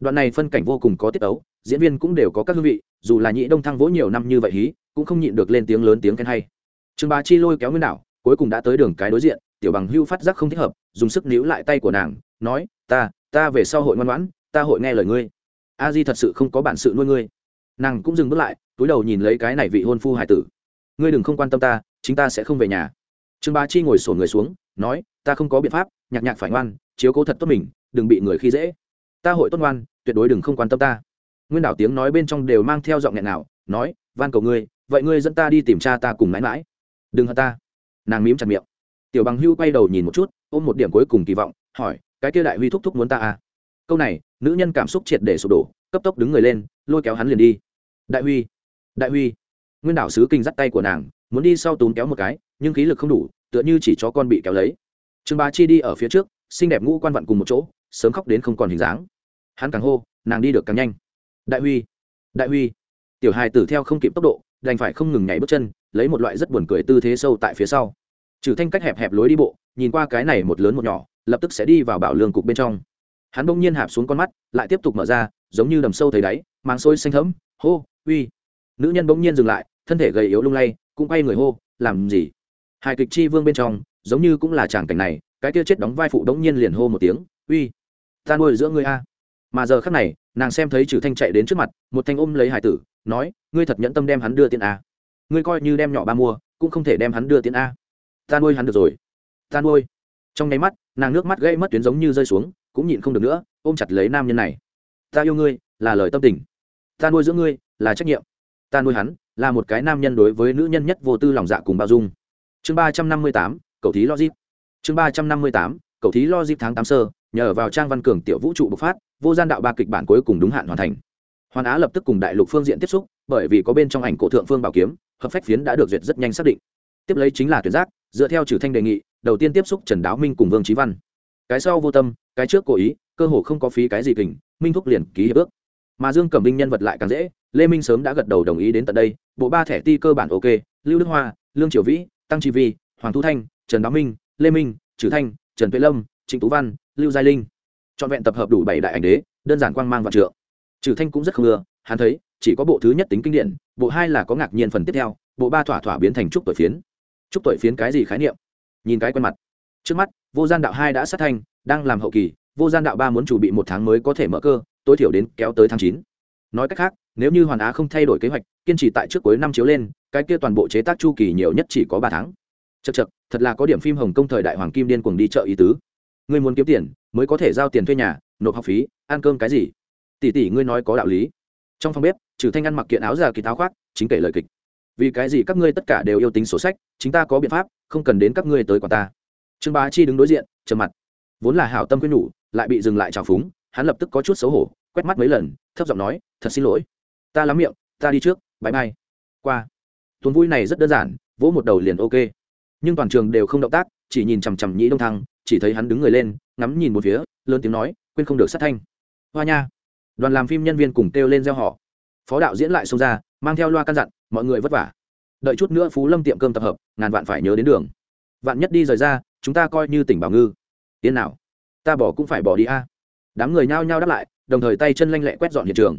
đoạn này phân cảnh vô cùng có tiết ấu, diễn viên cũng đều có các hương vị, dù là nhị đông thăng vỗ nhiều năm như vậy hí, cũng không nhịn được lên tiếng lớn tiếng khen hay. Trương bá chi lôi kéo nguyên đảo, cuối cùng đã tới đường cái đối diện, tiểu bằng hưu phát giác không thích hợp, dùng sức níu lại tay của nàng, nói, ta ta về sau hội ngoan ngoãn, ta hội nghe lời ngươi. A di thật sự không có bản sự nuôi ngươi. Nàng cũng dừng bước lại, túi đầu nhìn lấy cái này vị hôn phu hải tử. Ngươi đừng không quan tâm ta, chính ta sẽ không về nhà. Trương bá chi ngồi sổ người xuống, nói, ta không có biện pháp, nhạc nhạc phải ngoan, chiếu cố thật tốt mình, đừng bị người khi dễ ta hội tốt ngoan, tuyệt đối đừng không quan tâm ta. Nguyên đảo tiếng nói bên trong đều mang theo giọng nghẹn nào, nói, van cầu ngươi, vậy ngươi dẫn ta đi tìm cha ta cùng mãi mãi. Đừng hận ta. Nàng mím chặt miệng. Tiểu bằng hưu quay đầu nhìn một chút, ôm một điểm cuối cùng kỳ vọng, hỏi, cái kia đại huy thúc thúc muốn ta à? Câu này, nữ nhân cảm xúc triệt để sụp đổ, cấp tốc đứng người lên, lôi kéo hắn liền đi. Đại huy đại huy. Nguyên đảo sứ kinh dắt tay của nàng, muốn đi sau túm kéo một cái, nhưng khí lực không đủ, tựa như chỉ cho con bị kéo lấy. Trương bá chi đi ở phía trước, xinh đẹp ngũ quan vặn cùng một chỗ sớm khóc đến không còn hình dáng. Hắn càng hô, nàng đi được càng nhanh. Đại huy đại huy. Tiểu hài tử theo không kịp tốc độ, đành phải không ngừng nhảy bước chân, lấy một loại rất buồn cười tư thế sâu tại phía sau. Trừ thanh cách hẹp hẹp lối đi bộ, nhìn qua cái này một lớn một nhỏ, lập tức sẽ đi vào bảo lương cục bên trong. Hắn bỗng nhiên hạp xuống con mắt, lại tiếp tục mở ra, giống như đầm sâu thấy đáy mang sôi xanh thấm hô, uy. Nữ nhân bỗng nhiên dừng lại, thân thể gầy yếu lung lay, cũng quay người hô, làm gì? Hài kịch chi vương bên trong, giống như cũng là tràng cảnh này, cái kia chết đóng vai phụ bỗng nhiên liền hô một tiếng, uy ta nuôi giữa ngươi a. Mà giờ khắc này, nàng xem thấy trừ thanh chạy đến trước mặt, một thanh ôm lấy hải tử, nói, ngươi thật nhẫn tâm đem hắn đưa tiền a. Ngươi coi như đem nhỏ ba mua, cũng không thể đem hắn đưa tiền a. Ta nuôi hắn được rồi. Ta nuôi. Trong nháy mắt, nàng nước mắt gây mất tuyến giống như rơi xuống, cũng nhịn không được nữa, ôm chặt lấy nam nhân này. Ta yêu ngươi, là lời tâm tình. Ta nuôi giữa ngươi, là trách nhiệm. Ta nuôi hắn, là một cái nam nhân đối với nữ nhân nhất vô tư lòng dạ cùng bao dung. Chương ba trăm năm mươi tám, cầu thí logic. Chương ba trăm năm mươi tám, cầu thí logic tháng tám sơ nhờ vào trang văn cường tiểu vũ trụ bộc phát, vô gian đạo ba kịch bản cuối cùng đúng hạn hoàn thành. Hoàn á lập tức cùng đại lục phương diện tiếp xúc, bởi vì có bên trong ảnh cổ thượng phương bảo kiếm, hợp phách phiến đã được duyệt rất nhanh xác định. Tiếp lấy chính là tuyển giác, dựa theo trừ thanh đề nghị, đầu tiên tiếp xúc trần đáo minh cùng vương trí văn. Cái sau vô tâm, cái trước cố ý, cơ hồ không có phí cái gì kình, minh thúc liền ký hiệp ước. Mà dương cẩm minh nhân vật lại càng dễ, lê minh sớm đã gật đầu đồng ý đến tận đây, bộ ba thẻ ti cơ bản ok, lưu đức hoa, lương triều vĩ, tăng tri vi, hoàng thu thanh, trần đáo minh, lê minh, trừ thanh, trần tuệ lâm, trịnh tú văn lưu giai linh. Trọn vẹn tập hợp đủ bảy đại ảnh đế, đơn giản quang mang và trượng. Trừ thanh cũng rất không ưa, hắn thấy, chỉ có bộ thứ nhất tính kinh điển, bộ hai là có ngạc nhiên phần tiếp theo, bộ ba thỏa thỏa biến thành trúc tuổi phiến. Trúc tuổi phiến cái gì khái niệm? Nhìn cái quen mặt. Trước mắt, vô gian đạo hai đã sát thanh đang làm hậu kỳ, vô gian đạo ba muốn chuẩn bị một tháng mới có thể mở cơ, tối thiểu đến kéo tới tháng chín. Nói cách khác, nếu như hoàn á không thay đổi kế hoạch, kiên trì tại trước cuối năm chiếu lên, cái kia toàn bộ chế tác chu kỳ nhiều nhất chỉ có ba tháng. Chật chật thật là có điểm phim hồng kông thời đại hoàng kim điên cuồng đi chợ ý tứ ngươi muốn kiếm tiền, mới có thể giao tiền thuê nhà, nộp học phí, ăn cơm cái gì? Tỷ tỷ ngươi nói có đạo lý. Trong phòng bếp trừ thanh ăn mặc kiện áo già kỳ táo khoác, chính kể lời kịch. Vì cái gì các ngươi tất cả đều yêu tính sổ sách, chính ta có biện pháp, không cần đến các ngươi tới quản ta. Trương bá chi đứng đối diện, trầm mặt. Vốn là hảo tâm quyên nhủ, lại bị dừng lại trào phúng, hắn lập tức có chút xấu hổ, quét mắt mấy lần, thấp giọng nói, thật xin lỗi. Ta lắm miệng, ta đi trước, bãi bay qua. Tuần vui này rất đơn giản, vỗ một đầu liền ok. Nhưng toàn trường đều không động tác, chỉ nhìn chằm chằm nhĩ đông thăng chỉ thấy hắn đứng người lên, ngắm nhìn một phía, lớn tiếng nói, quên không được sát thanh. Hoa nha. Đoàn làm phim nhân viên cùng kêu lên gieo họ phó đạo diễn lại xông ra, mang theo loa căn dặn, mọi người vất vả. Đợi chút nữa phú lâm tiệm cơm tập hợp, ngàn vạn phải nhớ đến đường. Vạn nhất đi rời ra, chúng ta coi như tỉnh bảo ngư. Tiến nào. Ta bỏ cũng phải bỏ đi a. Đám người nhao nhao đáp lại, đồng thời tay chân lanh lẹ quét dọn hiện trường.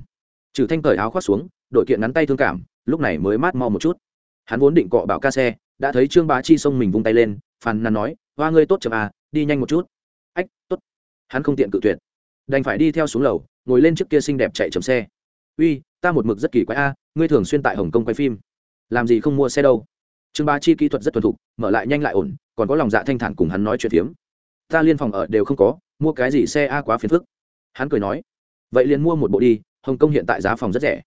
Trừ thanh cởi áo khoác xuống, đội kiện ngắn tay thương cảm, lúc này mới mát mau một chút. Hắn vốn định cọ bảo ca xe, đã thấy trương bá chi xông mình vung tay lên, phàn nàn nói, hoa ngươi tốt chậm à đi nhanh một chút. Ách, tốt. Hắn không tiện cự tuyệt. Đành phải đi theo xuống lầu, ngồi lên trước kia xinh đẹp chạy chầm xe. Uy, ta một mực rất kỳ quái a, ngươi thường xuyên tại hồng kông quay phim. Làm gì không mua xe đâu? Trương Ba chi kỹ thuật rất thuần thục, mở lại nhanh lại ổn, còn có lòng dạ thanh thản cùng hắn nói chuyện phiếm. Ta liên phòng ở đều không có, mua cái gì xe a quá phiền phức. Hắn cười nói, vậy liền mua một bộ đi, hồng kông hiện tại giá phòng rất rẻ.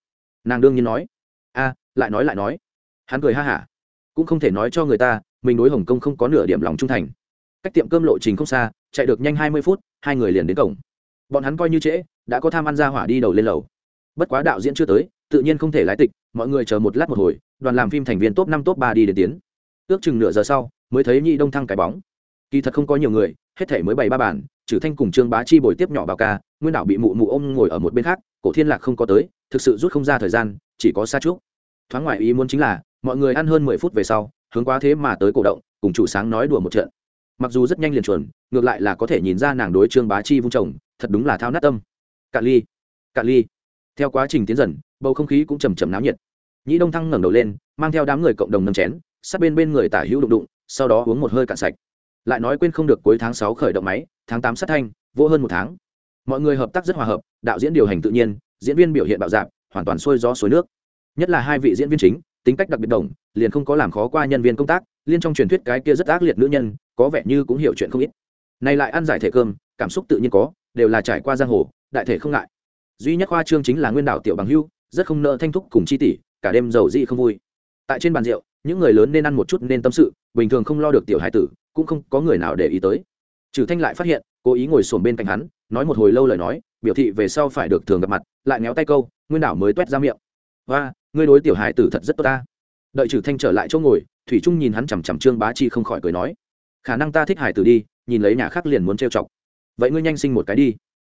Nàng đương nhiên nói, a, lại nói lại nói. Hắn cười ha hả, cũng không thể nói cho người ta, mình đối hồng kông không có nửa điểm lòng trung thành cách tiệm cơm lộ trình không xa, chạy được nhanh hai mươi phút, hai người liền đến cổng. Bọn hắn coi như trễ, đã có tham ăn ra hỏa đi đầu lên lầu. Bất quá đạo diễn chưa tới, tự nhiên không thể lái tịch, mọi người chờ một lát một hồi, đoàn làm phim thành viên top năm, top ba đi đến tiến. Ước chừng nửa giờ sau, mới thấy nhị đông thăng cái bóng. Kỳ thật không có nhiều người, hết thể mới bày ba bản trừ thanh cùng trương bá chi bồi tiếp nhỏ bảo ca, nguyên đảo bị mụ mụ ôm ngồi ở một bên khác, cổ thiên lạc không có tới, thực sự rút không ra thời gian, chỉ có xa trước thoáng ngoại ý muốn chính là, mọi người ăn hơn mười phút về sau, hướng quá thế mà tới cổ động, cùng chủ sáng nói đùa một trận mặc dù rất nhanh liền chuẩn, ngược lại là có thể nhìn ra nàng đối trương bá chi vung chồng, thật đúng là thao nát tâm. Cạn ly cạn ly. Theo quá trình tiến dần, bầu không khí cũng chầm chầm náo nhiệt. Nhĩ đông thăng ngẩng đầu lên, mang theo đám người cộng đồng nâng chén, sát bên bên người tả hữu đụng đụng, sau đó uống một hơi cạn sạch. Lại nói quên không được cuối tháng sáu khởi động máy, tháng tám sát thanh, vô hơn một tháng. Mọi người hợp tác rất hòa hợp, đạo diễn điều hành tự nhiên, diễn viên biểu hiện bạo dạp hoàn toàn xuôi gió suối nước. Nhất là hai vị diễn viên chính tính cách đặc biệt đồng, liền không có làm khó qua nhân viên công tác, liên trong truyền thuyết cái kia rất ác liệt nữ nhân, có vẻ như cũng hiểu chuyện không ít. Nay lại ăn giải thể cơm, cảm xúc tự nhiên có, đều là trải qua giang hồ, đại thể không ngại. Duy nhất khoa trương chính là nguyên đảo tiểu bằng hưu, rất không nợ thanh thúc cùng chi tỷ, cả đêm giàu dị không vui. Tại trên bàn rượu, những người lớn nên ăn một chút nên tâm sự, bình thường không lo được tiểu hải tử, cũng không có người nào để ý tới. Trừ thanh lại phát hiện, cố ý ngồi xổm bên cạnh hắn, nói một hồi lâu lời nói, biểu thị về sau phải được thường gặp mặt, lại néo tay câu, nguyên đảo mới tuét ra miệng. Và ngươi đối tiểu hải tử thật rất tốt ta. Đợi trừ thanh trở lại chỗ ngồi, thủy trung nhìn hắn chằm chằm trương bá chi không khỏi cười nói, khả năng ta thích hải tử đi, nhìn lấy nhà khác liền muốn trêu chọc. Vậy ngươi nhanh sinh một cái đi.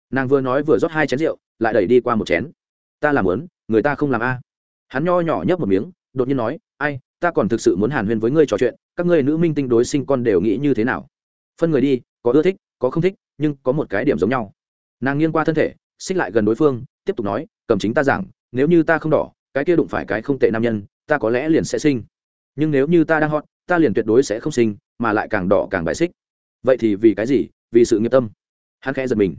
Nàng vừa nói vừa rót hai chén rượu, lại đẩy đi qua một chén. Ta làm lớn người ta không làm a. Hắn nho nhỏ nhấp một miếng, đột nhiên nói, ai, ta còn thực sự muốn hàn huyên với ngươi trò chuyện, các ngươi nữ minh tinh đối sinh con đều nghĩ như thế nào? Phân người đi, có ưa thích, có không thích, nhưng có một cái điểm giống nhau. Nàng nghiêng qua thân thể, xích lại gần đối phương, tiếp tục nói, cầm chính ta giảng, nếu như ta không đỏ cái kia đụng phải cái không tệ nam nhân, ta có lẽ liền sẽ sinh. Nhưng nếu như ta đang hot, ta liền tuyệt đối sẽ không sinh, mà lại càng đỏ càng bại xích. Vậy thì vì cái gì? Vì sự nghiệp tâm. Hắn khẽ giật mình.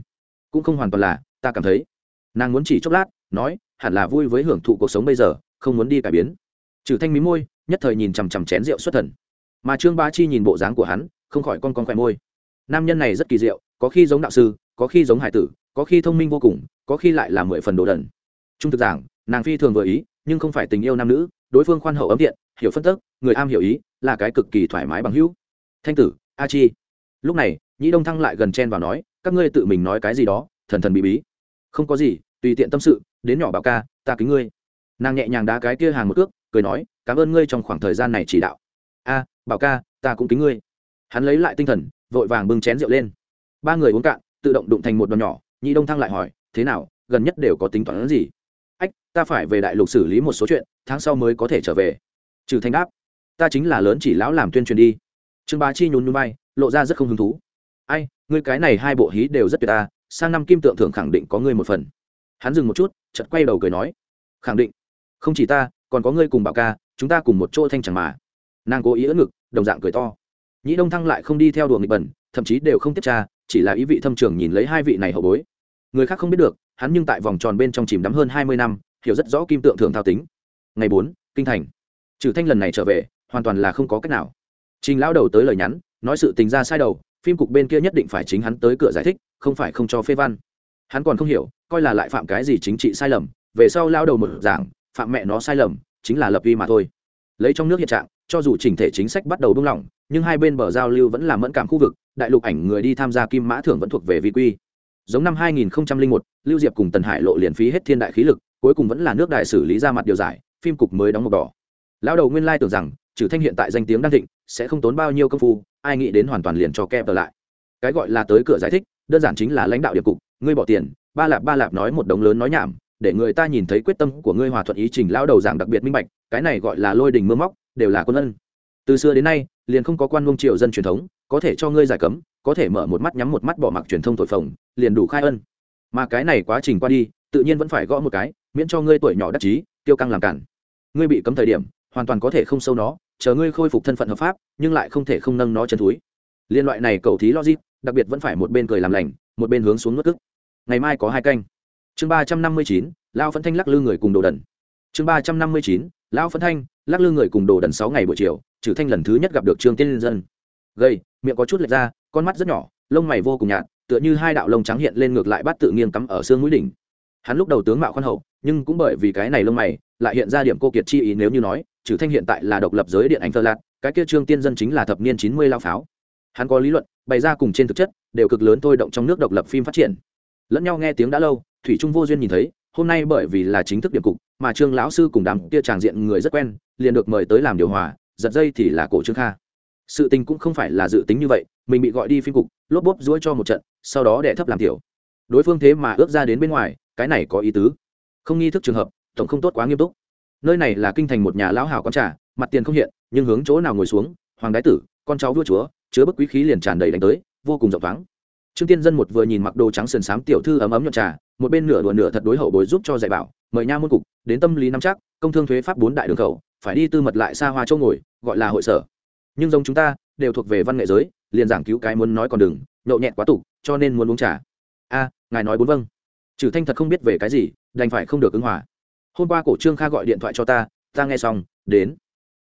Cũng không hoàn toàn là, ta cảm thấy. Nàng muốn chỉ chốc lát, nói, hẳn là vui với hưởng thụ cuộc sống bây giờ, không muốn đi cải biến. Trừ thanh mí môi, nhất thời nhìn chằm chằm chén rượu xuất thần. Mà trương ba chi nhìn bộ dáng của hắn, không khỏi con con khẽ môi. Nam nhân này rất kỳ diệu, có khi giống đạo sư, có khi giống hải tử, có khi thông minh vô cùng, có khi lại là mười phần đồ đần. Trung thực giảng nàng phi thường vừa ý, nhưng không phải tình yêu nam nữ, đối phương khoan hậu ấm thiện hiểu phân tức, người am hiểu ý, là cái cực kỳ thoải mái bằng hữu. Thanh tử, a chi. Lúc này, nhĩ đông thăng lại gần chen vào nói, các ngươi tự mình nói cái gì đó, thần thần bí bí. Không có gì, tùy tiện tâm sự, đến nhỏ bảo ca, ta kính ngươi. Nàng nhẹ nhàng đá cái kia hàng một cước, cười nói, cảm ơn ngươi trong khoảng thời gian này chỉ đạo. A, bảo ca, ta cũng kính ngươi. Hắn lấy lại tinh thần, vội vàng bưng chén rượu lên. Ba người uống cạn, tự động đụng thành một đòn nhỏ nhị đông thăng lại hỏi, thế nào, gần nhất đều có tính toán gì? Ta phải về đại lục xử lý một số chuyện, tháng sau mới có thể trở về. Trừ thanh đáp, ta chính là lớn chỉ lão làm tuyên truyền đi. Trương bá chi nhún nhún bay lộ ra rất không hứng thú. Ai, ngươi cái này hai bộ hí đều rất tuyệt ta, sang năm kim tượng thưởng khẳng định có ngươi một phần. Hắn dừng một chút, chợt quay đầu cười nói, khẳng định. Không chỉ ta, còn có ngươi cùng bảo ca, chúng ta cùng một chỗ thanh chẳng mà. Nàng cố ý ưỡn ngực, đồng dạng cười to. Nhĩ đông thăng lại không đi theo đùa nghịch bẩn, thậm chí đều không tiếp tra, chỉ là ý vị thâm trường nhìn lấy hai vị này hậu bối. Người khác không biết được, hắn nhưng tại vòng tròn bên trong chìm đắm hơn hai mươi năm hiểu rất rõ kim tượng thường thao tính. Ngày bốn kinh thành. Trừ thanh lần này trở về hoàn toàn là không có cách nào. Trình lão đầu tới lời nhắn nói sự tình ra sai đầu phim cục bên kia nhất định phải chính hắn tới cửa giải thích không phải không cho phê văn. Hắn còn không hiểu coi là lại phạm cái gì chính trị sai lầm về sau lao đầu một giảng phạm mẹ nó sai lầm chính là lập vi mà thôi. Lấy trong nước hiện trạng cho dù chỉnh thể chính sách bắt đầu buông lỏng nhưng hai bên bờ giao lưu vẫn là mẫn cảm khu vực đại lục ảnh người đi tham gia kim mã thưởng vẫn thuộc về vi quy. Giống năm 2001, lưu diệp cùng tần hải lộ liền phí hết thiên đại khí lực cuối cùng vẫn là nước đại xử lý ra mặt điều giải, phim cục mới đóng một đỏ. Lão đầu nguyên lai tưởng rằng, trừ thanh hiện tại danh tiếng đang thịnh, sẽ không tốn bao nhiêu công phu, ai nghĩ đến hoàn toàn liền cho kẹp lại. Cái gọi là tới cửa giải thích, đơn giản chính là lãnh đạo địa cục, ngươi bỏ tiền, ba lạp ba lạp nói một đống lớn nói nhảm, để người ta nhìn thấy quyết tâm của ngươi hòa thuận ý trình lão đầu giảng đặc biệt minh bạch, cái này gọi là lôi đình mưa móc, đều là quân ân. Từ xưa đến nay, liền không có quan ngông triều dân truyền thống, có thể cho ngươi giải cấm, có thể mở một mắt nhắm một mắt bỏ mặc truyền thông thổi phồng, liền đủ khai ân. Mà cái này quá trình qua đi, tự nhiên vẫn phải gõ một cái miễn cho ngươi tuổi nhỏ đắc chí tiêu căng làm cản. Ngươi bị cấm thời điểm, hoàn toàn có thể không sâu nó, chờ ngươi khôi phục thân phận hợp pháp, nhưng lại không thể không nâng nó chân túi. Liên loại này cầu thí logic, đặc biệt vẫn phải một bên cười làm lành, một bên hướng xuống nuốt tức ngày mai có hai canh. Chương ba trăm năm mươi chín, lao phân thanh lắc lư người cùng đồ đần. Chương ba trăm năm mươi chín lão phân thanh lắc lư người cùng đồ đần sáu ngày buổi chiều, trừ thanh lần thứ nhất gặp được trương tiên dân. Gây miệng có chút lệch ra, con mắt rất nhỏ, lông mày vô cùng nhạt, tựa như hai đạo lông trắng hiện lên ngược lại bắt tự nghiêng cắm ở xương mũi đỉnh hắn lúc đầu tướng mạo khoan hậu, nhưng cũng bởi vì cái này lông mày, lại hiện ra điểm cô kiệt chi ý nếu như nói, trừ thanh hiện tại là độc lập giới điện ảnh thơ lạc cái kia trương tiên dân chính là thập niên chín mươi lao pháo. Hắn có lý luận, bày ra cùng trên thực chất, đều cực lớn thôi động trong nước độc lập phim phát triển. Lẫn nhau nghe tiếng đã lâu, thủy trung vô duyên nhìn thấy, hôm nay bởi vì là chính thức điểm cục, mà trương lão sư cùng đám kia tràng diện người rất quen, liền được mời tới làm điều hòa, giật dây thì là cổ trương kha. Sự tình cũng không phải là dự tính như vậy, mình bị gọi đi phim cục, lốp bốp dũi cho một trận, sau đó đẻ thấp làm tiểu. Đối phương thế mà ước ra đến bên ngoài cái này có ý tứ. Không nghi thức trường hợp, tổng không tốt quá nghiêm túc. Nơi này là kinh thành một nhà lão hào con trà, mặt tiền không hiện, nhưng hướng chỗ nào ngồi xuống, hoàng đái tử, con cháu vua chúa, chứa bức quý khí liền tràn đầy đánh tới, vô cùng rộng vắng trương tiên dân một vừa nhìn mặc đồ trắng sườn xám tiểu thư ấm ấm nhọn trà, một bên nửa đùa nửa thật đối hậu bồi giúp cho dạy bảo, mời nha môn cục, đến tâm lý nắm chắc, công thương thuế pháp bốn đại đường khẩu, phải đi tư mật lại xa hoa châu ngồi, gọi là hội sở. Nhưng giống chúng ta, đều thuộc về văn nghệ giới, liền giảng cứu cái muốn nói còn đừng, nhậu nhẹt quá tục, cho nên muốn uống trà. A, ngài nói bốn vâng trừ thanh thật không biết về cái gì, đành phải không được ứng hòa. Hôm qua cổ trương kha gọi điện thoại cho ta ta nghe xong, đến.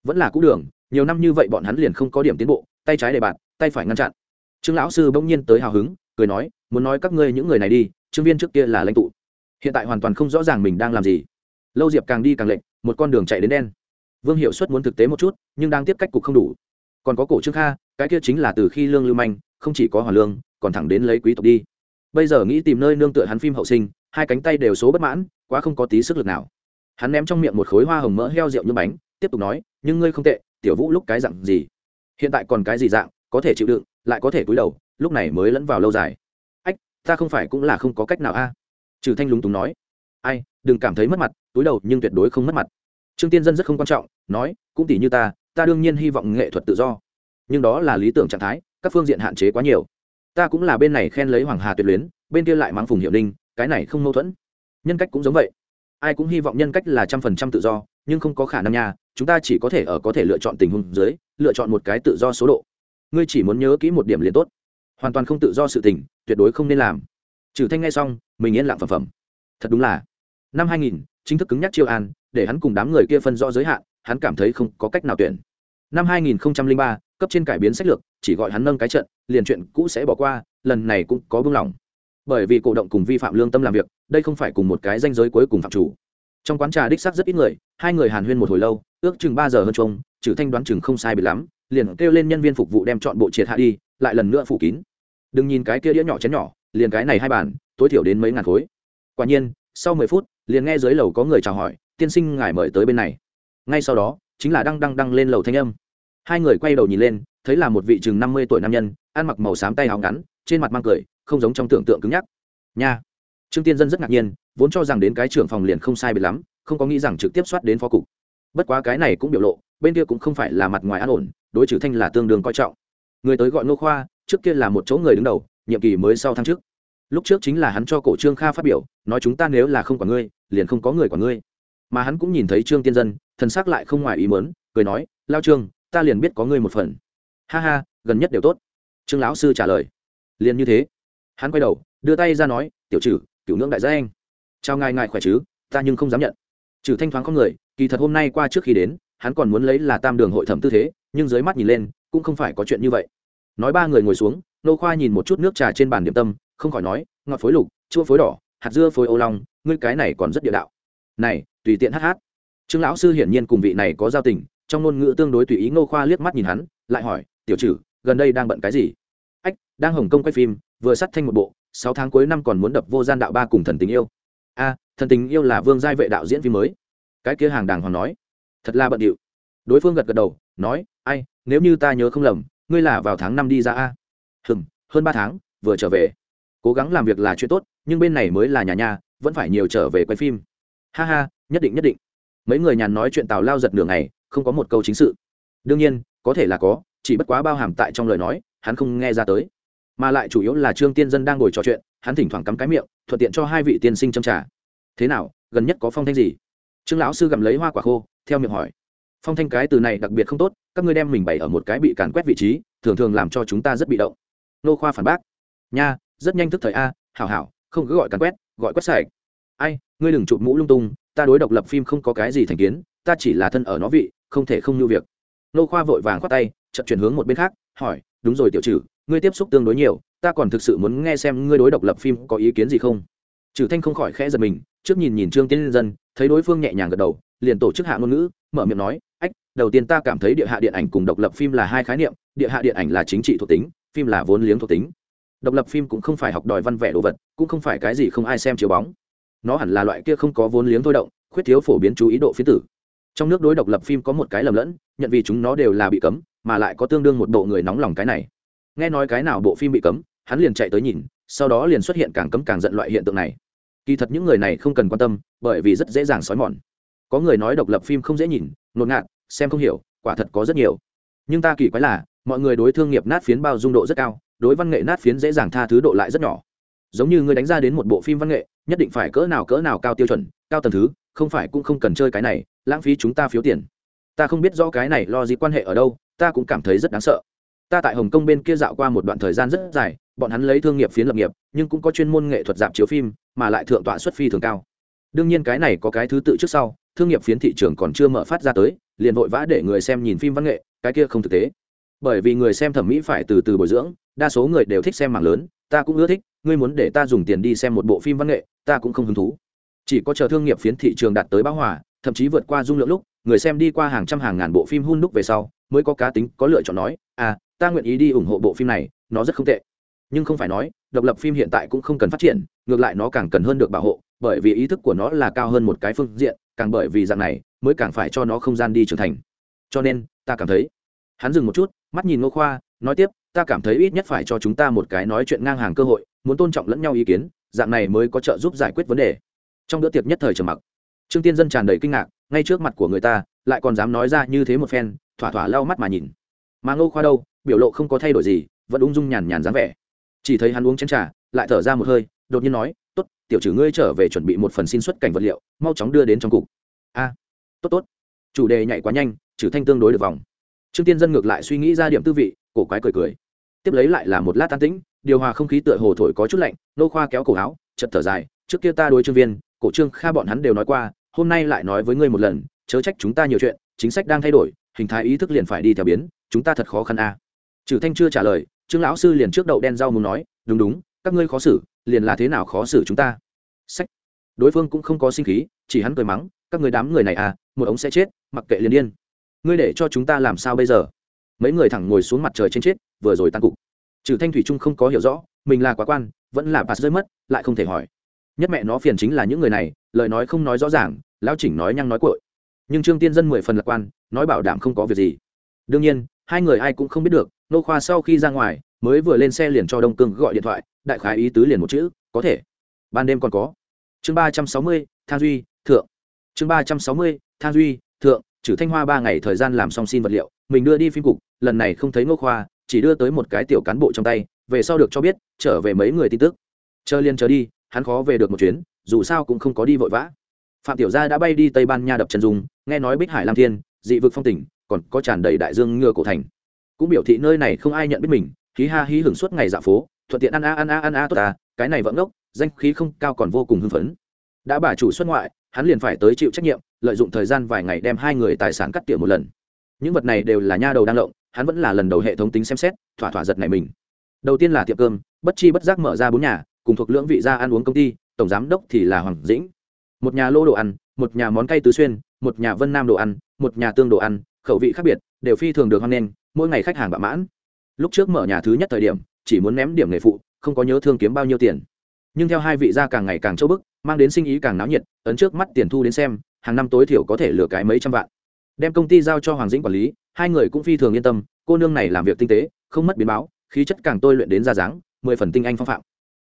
Vẫn là cũ đường, nhiều năm như vậy bọn hắn liền không có điểm tiến bộ, tay trái để bạn tay phải ngăn chặn. Trương lão sư bỗng nhiên tới hào hứng, cười nói, muốn nói các ngươi những người này đi, trương viên trước kia là lãnh tụ. Hiện tại hoàn toàn không rõ ràng mình đang làm gì. Lâu diệp càng đi càng lệnh một con đường chạy đến đen. Vương hiệu suất muốn thực tế một chút, nhưng đang tiếp cách cục không đủ. Còn có cổ trương kha, cái kia chính là từ khi lương lưu manh, không chỉ có hòa lương, còn thẳng đến lấy quý tộc đi bây giờ nghĩ tìm nơi nương tựa hắn phim hậu sinh, hai cánh tay đều số bất mãn, quá không có tí sức lực nào. Hắn ném trong miệng một khối hoa hồng mỡ heo rượu như bánh, tiếp tục nói, nhưng ngươi không tệ, tiểu vũ lúc cái dặn gì? Hiện tại còn cái gì dạng, có thể chịu đựng, lại có thể cúi đầu, lúc này mới lẫn vào lâu dài. Ách, ta không phải cũng là không có cách nào a. Trừ thanh lúng túng nói. Ai, đừng cảm thấy mất mặt, túi đầu nhưng tuyệt đối không mất mặt. Trương tiên dân rất không quan trọng, nói, cũng tỷ như ta ta đương nhiên hy vọng nghệ thuật tự do. Nhưng đó là lý tưởng trạng thái, các phương diện hạn chế quá nhiều ta cũng là bên này khen lấy hoàng hà tuyệt luyến bên kia lại mang phùng hiệu ninh cái này không mâu thuẫn. Nhân cách cũng giống vậy. Ai cũng hy vọng nhân cách là trăm phần trăm tự do nhưng không có khả năng nha chúng ta chỉ có thể ở có thể lựa chọn tình huống dưới lựa chọn một cái tự do số độ. Ngươi chỉ muốn nhớ kỹ một điểm liền tốt. Hoàn toàn không tự do sự tình tuyệt đối không nên làm. Trừ thanh ngay xong mình yên lặng phẩm phẩm thật đúng là. Năm 2000, chính thức cứng nhắc chiêu an để hắn cùng đám người kia phân rõ giới hạn hắn cảm thấy không có cách nào tuyển. Năm 2003, cấp trên cải biến sách lược, chỉ gọi hắn nâng cái trận, liền chuyện cũ sẽ bỏ qua, lần này cũng có buông lỏng bởi vì cổ động cùng vi phạm lương tâm làm việc, đây không phải cùng một cái danh giới cuối cùng phạm chủ. Trong quán trà đích xác rất ít người, hai người hàn huyên một hồi lâu, ước chừng ba giờ hơn chung trừ thanh đoán chừng không sai bị lắm, liền kêu lên nhân viên phục vụ đem chọn bộ triệt hạ đi, lại lần nữa phủ kín. Đừng nhìn cái kia đĩa nhỏ chén nhỏ, liền cái này hai bàn, tối thiểu đến mấy ngàn khối. Quả nhiên, sau mười phút, liền nghe dưới lầu có người chào hỏi, tiên sinh ngài mời tới bên này. Ngay sau đó, chính là đăng đăng đăng lên lầu thanh âm hai người quay đầu nhìn lên, thấy là một vị chừng năm mươi tuổi nam nhân, ăn mặc màu xám tay áo ngắn, trên mặt mang cười, không giống trong tưởng tượng cứng nhắc. Nha. Trương tiên dân rất ngạc nhiên, vốn cho rằng đến cái trưởng phòng liền không sai biệt lắm, không có nghĩ rằng trực tiếp soát đến phó cục. Bất quá cái này cũng biểu lộ, bên kia cũng không phải là mặt ngoài an ổn, đối trừ thanh là tương đương coi trọng. Người tới gọi ngô khoa, trước kia là một chỗ người đứng đầu, nhiệm kỳ mới sau tháng trước. Lúc trước chính là hắn cho cổ trương kha phát biểu, nói chúng ta nếu là không quản ngươi, liền không có người quản ngươi. Mà hắn cũng nhìn thấy trương tiên dân, thần sắc lại không ngoài ý mớn cười nói, lao trương ta liền biết có ngươi một phần. Ha ha, gần nhất đều tốt. Trương lão sư trả lời. Liền như thế. Hắn quay đầu, đưa tay ra nói, tiểu trừ, cửu ngưỡng đại gia anh. Chào ngài ngài khỏe chứ? Ta nhưng không dám nhận. Trừ thanh thoáng có người, kỳ thật hôm nay qua trước khi đến, hắn còn muốn lấy là tam đường hội thẩm tư thế, nhưng dưới mắt nhìn lên, cũng không phải có chuyện như vậy. Nói ba người ngồi xuống, nô khoa nhìn một chút nước trà trên bàn điểm tâm, không khỏi nói, ngọt phối lục, chua phối đỏ, hạt dưa phối ô long, ngươi cái này còn rất địa đạo. Này, tùy tiện hát hát. Trương lão sư hiển nhiên cùng vị này có giao tình trong ngôn ngữ tương đối tùy ý nô khoa liếc mắt nhìn hắn, lại hỏi, tiểu trừ, gần đây đang bận cái gì? Ách, đang hồng kông quay phim, vừa sắt thanh một bộ, sáu tháng cuối năm còn muốn đập vô gian đạo ba cùng thần tình yêu. A, thần tình yêu là vương giai vệ đạo diễn phim mới. Cái kia hàng đàng hoàng nói. Thật là bận điệu. Đối phương gật gật đầu, nói, ai, nếu như ta nhớ không lầm, ngươi là vào tháng năm đi ra a. Hừng hơn ba tháng, vừa trở về. Cố gắng làm việc là chuyện tốt, nhưng bên này mới là nhà nhà, vẫn phải nhiều trở về quay phim. Ha ha, nhất định nhất định. Mấy người nhàn nói chuyện tào lao giật nửa ngày không có một câu chính sự. Đương nhiên, có thể là có, chỉ bất quá bao hàm tại trong lời nói, hắn không nghe ra tới. Mà lại chủ yếu là trương tiên dân đang ngồi trò chuyện, hắn thỉnh thoảng cắm cái miệng, thuận tiện cho hai vị tiên sinh châm trả thế nào, gần nhất có phong thanh gì? Trương lão sư gặm lấy hoa quả khô, theo miệng hỏi. Phong thanh cái từ này đặc biệt không tốt, các ngươi đem mình bày ở một cái bị càn quét vị trí, thường thường làm cho chúng ta rất bị động. Nô khoa phản bác. Nha, rất nhanh thức thời a, hảo hảo, không cứ gọi càn quét, gọi quét sạch. Ai, ngươi đừng chụp mũ lung tung, ta đối độc lập phim không có cái gì thành kiến ta chỉ là thân ở nó vị, không thể không như việc. Nô khoa vội vàng khoát tay, chợt chuyển hướng một bên khác, hỏi, đúng rồi tiểu trừ, ngươi tiếp xúc tương đối nhiều, ta còn thực sự muốn nghe xem ngươi đối độc lập phim có ý kiến gì không? Trừ thanh không khỏi khẽ giật mình, trước nhìn nhìn trương tiên dân, thấy đối phương nhẹ nhàng gật đầu, liền tổ chức hạ ngôn ngữ, mở miệng nói, ách, đầu tiên ta cảm thấy địa hạ điện ảnh cùng độc lập phim là hai khái niệm, địa hạ điện ảnh là chính trị thuộc tính, phim là vốn liếng thuộc tính. Độc lập phim cũng không phải học đòi văn vẻ đồ vật, cũng không phải cái gì không ai xem chiếu bóng. Nó hẳn là loại kia không có vốn liếng thôi động, khuyết thiếu phổ biến chú ý độ phía tử trong nước đối độc lập phim có một cái lầm lẫn, nhận vì chúng nó đều là bị cấm, mà lại có tương đương một bộ người nóng lòng cái này. Nghe nói cái nào bộ phim bị cấm, hắn liền chạy tới nhìn, sau đó liền xuất hiện càng cấm càng giận loại hiện tượng này. Kỳ thật những người này không cần quan tâm, bởi vì rất dễ dàng xói mòn. Có người nói độc lập phim không dễ nhìn, ngột ngạt, xem không hiểu, quả thật có rất nhiều. Nhưng ta kỳ quái là, mọi người đối thương nghiệp nát phiến bao dung độ rất cao, đối văn nghệ nát phiến dễ dàng tha thứ độ lại rất nhỏ. Giống như người đánh ra đến một bộ phim văn nghệ, nhất định phải cỡ nào cỡ nào cao tiêu chuẩn, cao tầng thứ, không phải cũng không cần chơi cái này lãng phí chúng ta phiếu tiền. Ta không biết rõ cái này lo gì quan hệ ở đâu, ta cũng cảm thấy rất đáng sợ. Ta tại hồng kông bên kia dạo qua một đoạn thời gian rất dài, bọn hắn lấy thương nghiệp phiến lập nghiệp, nhưng cũng có chuyên môn nghệ thuật dạp chiếu phim, mà lại thượng tọa xuất phi thường cao. Đương nhiên cái này có cái thứ tự trước sau, thương nghiệp phiến thị trường còn chưa mở phát ra tới, liền vội vã để người xem nhìn phim văn nghệ, cái kia không thực tế. Bởi vì người xem thẩm mỹ phải từ từ bồi dưỡng, đa số người đều thích xem mảng lớn, ta cũng ưa thích, ngươi muốn để ta dùng tiền đi xem một bộ phim văn nghệ, ta cũng không hứng thú. Chỉ có chờ thương nghiệp phiến thị trường đạt tới bão hòa thậm chí vượt qua dung lượng lúc, người xem đi qua hàng trăm hàng ngàn bộ phim hun đúc về sau, mới có cá tính, có lựa chọn nói à ta nguyện ý đi ủng hộ bộ phim này, nó rất không tệ. Nhưng không phải nói, độc lập phim hiện tại cũng không cần phát triển, ngược lại nó càng cần hơn được bảo hộ, bởi vì ý thức của nó là cao hơn một cái phương diện, càng bởi vì dạng này, mới càng phải cho nó không gian đi trưởng thành. Cho nên, ta cảm thấy, hắn dừng một chút, mắt nhìn ngô khoa, nói tiếp, ta cảm thấy ít nhất phải cho chúng ta một cái nói chuyện ngang hàng cơ hội, muốn tôn trọng lẫn nhau ý kiến, dạng này mới có trợ giúp giải quyết vấn đề. Trong bữa tiệc nhất thời trầm mặc trương tiên dân tràn đầy kinh ngạc, ngay trước mặt của người ta, lại còn dám nói ra như thế một phen, thỏa thỏa lau mắt mà nhìn. Mà ngô khoa đâu, biểu lộ không có thay đổi gì, vẫn ung dung nhàn nhàn dáng vẻ. Chỉ thấy hắn uống chén trà, lại thở ra một hơi, đột nhiên nói, tốt, tiểu trừ ngươi trở về chuẩn bị một phần xin xuất cảnh vật liệu, mau chóng đưa đến trong cục. A, tốt tốt. Chủ đề nhảy quá nhanh, trừ thanh tương đối được vòng. Trương tiên dân ngược lại suy nghĩ ra điểm tư vị, cổ quái cười cười. Tiếp lấy lại là một lát tan tĩnh, điều hòa không khí tựa hồ thổi có chút lạnh nô khoa kéo cổ áo chật thở dài, trước kia ta đối trương viên, cổ trương kha bọn hắn đều nói qua hôm nay lại nói với ngươi một lần, chớ trách chúng ta nhiều chuyện, chính sách đang thay đổi, hình thái ý thức liền phải đi theo biến, chúng ta thật khó khăn a. À. trừ thanh chưa trả lời, trương lão sư liền trước đậu đen rau muốn nói, đúng đúng, các ngươi khó xử, liền là thế nào khó xử chúng ta? Sách. Đối phương cũng không có sinh khí, chỉ hắn cười mắng, các người đám người này à một ống sẽ chết, mặc kệ liền điên. Ngươi để cho chúng ta làm sao bây giờ? Mấy người thẳng ngồi xuống mặt trời trên chết, vừa rồi tan cục. Trừ thanh thủy trung không có hiểu rõ, mình là quá quan, vẫn là bạt rơi mất, lại không thể hỏi. Nhất mẹ nó phiền chính là những người này, lời nói không nói rõ ràng lão chỉnh nói nhăng nói cội nhưng trương tiên dân mười phần lạc quan, nói bảo đảm không có việc gì. Đương nhiên, hai người ai cũng không biết được, nô khoa sau khi ra ngoài, mới vừa lên xe liền cho đông cương gọi điện thoại, đại khái ý tứ liền một chữ, có thể. Ban đêm còn có. Chương ba trăm sáu mươi thang duy, thượng. Chương ba trăm sáu mươi thang duy, thượng. Trừ thanh hoa ba ngày thời gian làm xong xin vật liệu, mình đưa đi phim cục, lần này không thấy ngô khoa, chỉ đưa tới một cái tiểu cán bộ trong tay, về sau được cho biết, trở về mấy người tin tức. Chờ liền chờ đi, hắn khó về được một chuyến, dù sao cũng không có đi vội vã phạm tiểu gia đã bay đi tây ban nha đập trần dung, nghe nói bích hải lam thiên, dị vực phong tỉnh, còn có tràn đầy đại dương ngựa cổ thành. Cũng biểu thị nơi này không ai nhận biết mình khí ha hí hưởng suốt ngày dạo phố, thuận tiện ăn a ăn a ăn a tốt à cái này vẫn ngốc, danh khí không cao còn vô cùng hưng phấn. Đã bà chủ xuất ngoại, hắn liền phải tới chịu trách nhiệm, lợi dụng thời gian vài ngày đem hai người tài sản cắt tỉa một lần. Những vật này đều là nha đầu đang lộng, hắn vẫn là lần đầu hệ thống tính xem xét, thỏa thỏa giật này mình. Đầu tiên là tiệm cơm, bất chi bất giác mở ra bốn nhà, cùng thuộc lưỡng vị gia ăn uống công ty, tổng giám đốc thì là hoàng dĩnh một nhà lô đồ ăn, một nhà món cay tứ xuyên, một nhà vân nam đồ ăn, một nhà tương đồ ăn, khẩu vị khác biệt, đều phi thường được hoan nghênh, mỗi ngày khách hàng bạ mãn. Lúc trước mở nhà thứ nhất thời điểm, chỉ muốn ném điểm nghề phụ, không có nhớ thương kiếm bao nhiêu tiền. Nhưng theo hai vị gia càng ngày càng châu bức, mang đến sinh ý càng náo nhiệt, ấn trước mắt tiền thu đến xem, hàng năm tối thiểu có thể lừa cái mấy trăm vạn. Đem công ty giao cho hoàng dĩnh quản lý, hai người cũng phi thường yên tâm, cô nương này làm việc tinh tế, không mất biến báo, khí chất càng tôi luyện đến ra dáng, mười phần tinh anh phong phạm.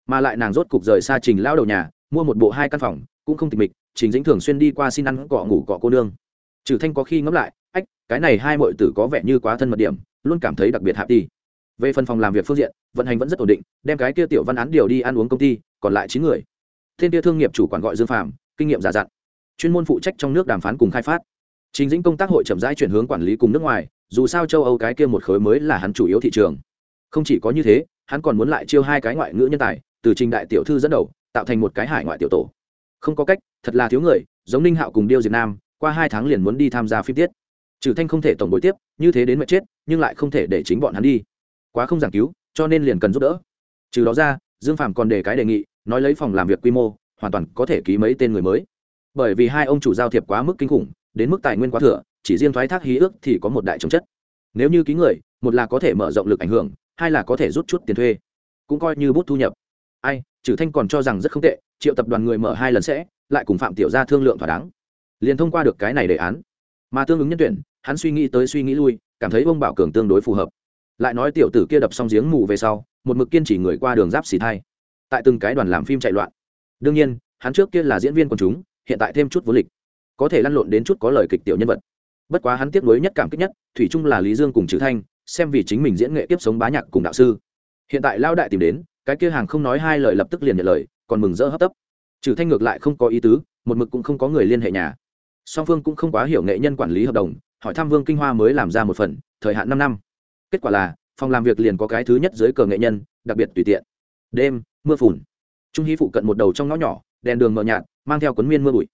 Mà lại nàng rốt cục rời xa trình lao đầu nhà, mua một bộ hai căn phòng cũng không tịch mịch, trình dĩnh thường xuyên đi qua xin ăn cọ ngủ cọ cô nương. Trừ thanh có khi ngẫm lại, ách, cái này hai mọi tử có vẻ như quá thân mật điểm, luôn cảm thấy đặc biệt hạp đi. Về phần phòng làm việc phương diện, vận hành vẫn rất ổn định, đem cái kia tiểu văn án điều đi ăn uống công ty, còn lại chín người. Thiên kia thương nghiệp chủ quản gọi dương phạm kinh nghiệm giả dặn. Chuyên môn phụ trách trong nước đàm phán cùng khai phát. Chính dĩnh công tác hội chậm rãi chuyển hướng quản lý cùng nước ngoài, dù sao châu âu cái kia một khối mới là hắn chủ yếu thị trường. Không chỉ có như thế, hắn còn muốn lại chiêu hai cái ngoại ngữ nhân tài, từ trình đại tiểu thư dẫn đầu, tạo thành một cái hải ngoại tiểu tổ không có cách, thật là thiếu người, giống ninh hạo cùng điêu diệt nam, qua hai tháng liền muốn đi tham gia phim tiết. Trừ thanh không thể tổng bồi tiếp, như thế đến mệt chết, nhưng lại không thể để chính bọn hắn đi. Quá không giảng cứu, cho nên liền cần giúp đỡ. Trừ đó ra, dương phạm còn đề cái đề nghị, nói lấy phòng làm việc quy mô, hoàn toàn có thể ký mấy tên người mới. Bởi vì hai ông chủ giao thiệp quá mức kinh khủng, đến mức tài nguyên quá thừa, chỉ riêng thoái thác hí ước thì có một đại chống chất. Nếu như ký người, một là có thể mở rộng lực ảnh hưởng, hai là có thể rút chút tiền thuê. Cũng coi như bút thu nhập. Ai, trừ thanh còn cho rằng rất không tệ triệu tập đoàn người mở hai lần sẽ, lại cùng phạm tiểu gia thương lượng thỏa đáng. Liền thông qua được cái này đề án. Mà tương ứng nhân tuyển, hắn suy nghĩ tới suy nghĩ lui, cảm thấy ông bảo cường tương đối phù hợp. Lại nói tiểu tử kia đập xong giếng mù về sau, một mực kiên trì người qua đường giáp xì thai. Tại từng cái đoàn làm phim chạy loạn. Đương nhiên, hắn trước kia là diễn viên quần chúng, hiện tại thêm chút vô lịch. Có thể lăn lộn đến chút có lời kịch tiểu nhân vật. Bất quá hắn tiếc nuối nhất cảm kích nhất, thủy chung là lý dương cùng trừ thanh, xem vì chính mình diễn nghệ tiếp sống bá nhạc cùng đạo sư. Hiện tại lao đại tìm đến, cái kia hàng không nói hai lời lập tức liền nhận lời còn mừng rỡ hấp tấp. Trừ thanh ngược lại không có ý tứ, một mực cũng không có người liên hệ nhà. Song phương cũng không quá hiểu nghệ nhân quản lý hợp đồng, hỏi thăm vương kinh hoa mới làm ra một phần, thời hạn năm năm. Kết quả là, phòng làm việc liền có cái thứ nhất dưới cờ nghệ nhân, đặc biệt tùy tiện. Đêm, mưa phùn. Trung hy phụ cận một đầu trong ngõ nhỏ, đèn đường mờ nhạt, mang theo quấn miên mưa bụi.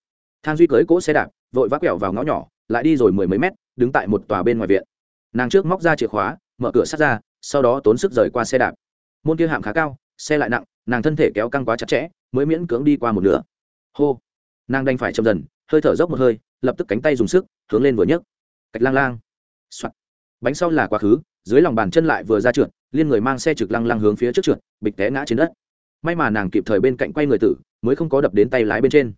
Thang duy cưới cỗ xe đạp, vội vác quẹo vào ngõ nhỏ, lại đi rồi mười mấy mét, đứng tại một tòa bên ngoài viện. Nàng trước móc ra chìa khóa, mở cửa sắt ra, sau đó tốn sức rời qua xe đạp. Môn kia hạm khá cao, xe lại nặng nàng thân thể kéo căng quá chặt chẽ, mới miễn cưỡng đi qua một nửa. Hô. Nàng đành phải chậm dần, hơi thở dốc một hơi, lập tức cánh tay dùng sức, hướng lên vừa nhấc. Cạch lang lang、Soạn. bánh sau là quá khứ, dưới lòng bàn chân lại vừa ra trượt, liên người mang xe trực lăng lăng hướng phía trước trượt, bịch té ngã trên đất. May mà nàng kịp thời bên cạnh quay người tử, mới không có đập đến tay lái bên trên.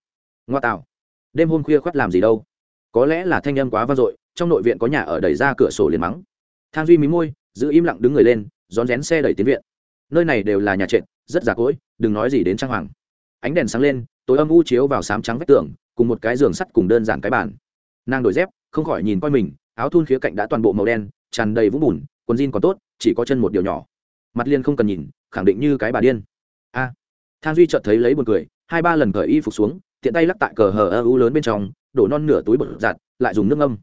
Ngoa tạo. Đêm hôm khuya khoắt làm gì đâu. Có lẽ là thanh âm quá vang dội, trong nội viện có nhà ở đẩy ra cửa sổ liền mắng. Thang duy mí môi, giữ im lặng đứng người lên, rón rén xe đẩy tiến viện. Nơi này đều là nhà trệt rất già cỗi đừng nói gì đến trang hoàng. Ánh đèn sáng lên tối âm u chiếu vào sám trắng vách tường cùng một cái giường sắt cùng đơn giản cái bàn. Nàng đổi dép không khỏi nhìn coi mình áo thun khía cạnh đã toàn bộ màu đen tràn đầy vũng bùn quần jean còn tốt chỉ có chân một điều nhỏ. Mặt liên không cần nhìn khẳng định như cái bà điên. A. À, thang duy chợt thấy lấy một cười hai ba lần cởi y phục xuống tiện tay lắc tại cờ hờ ơ u lớn bên trong đổ non nửa túi bột giặt lại dùng nước ngâm.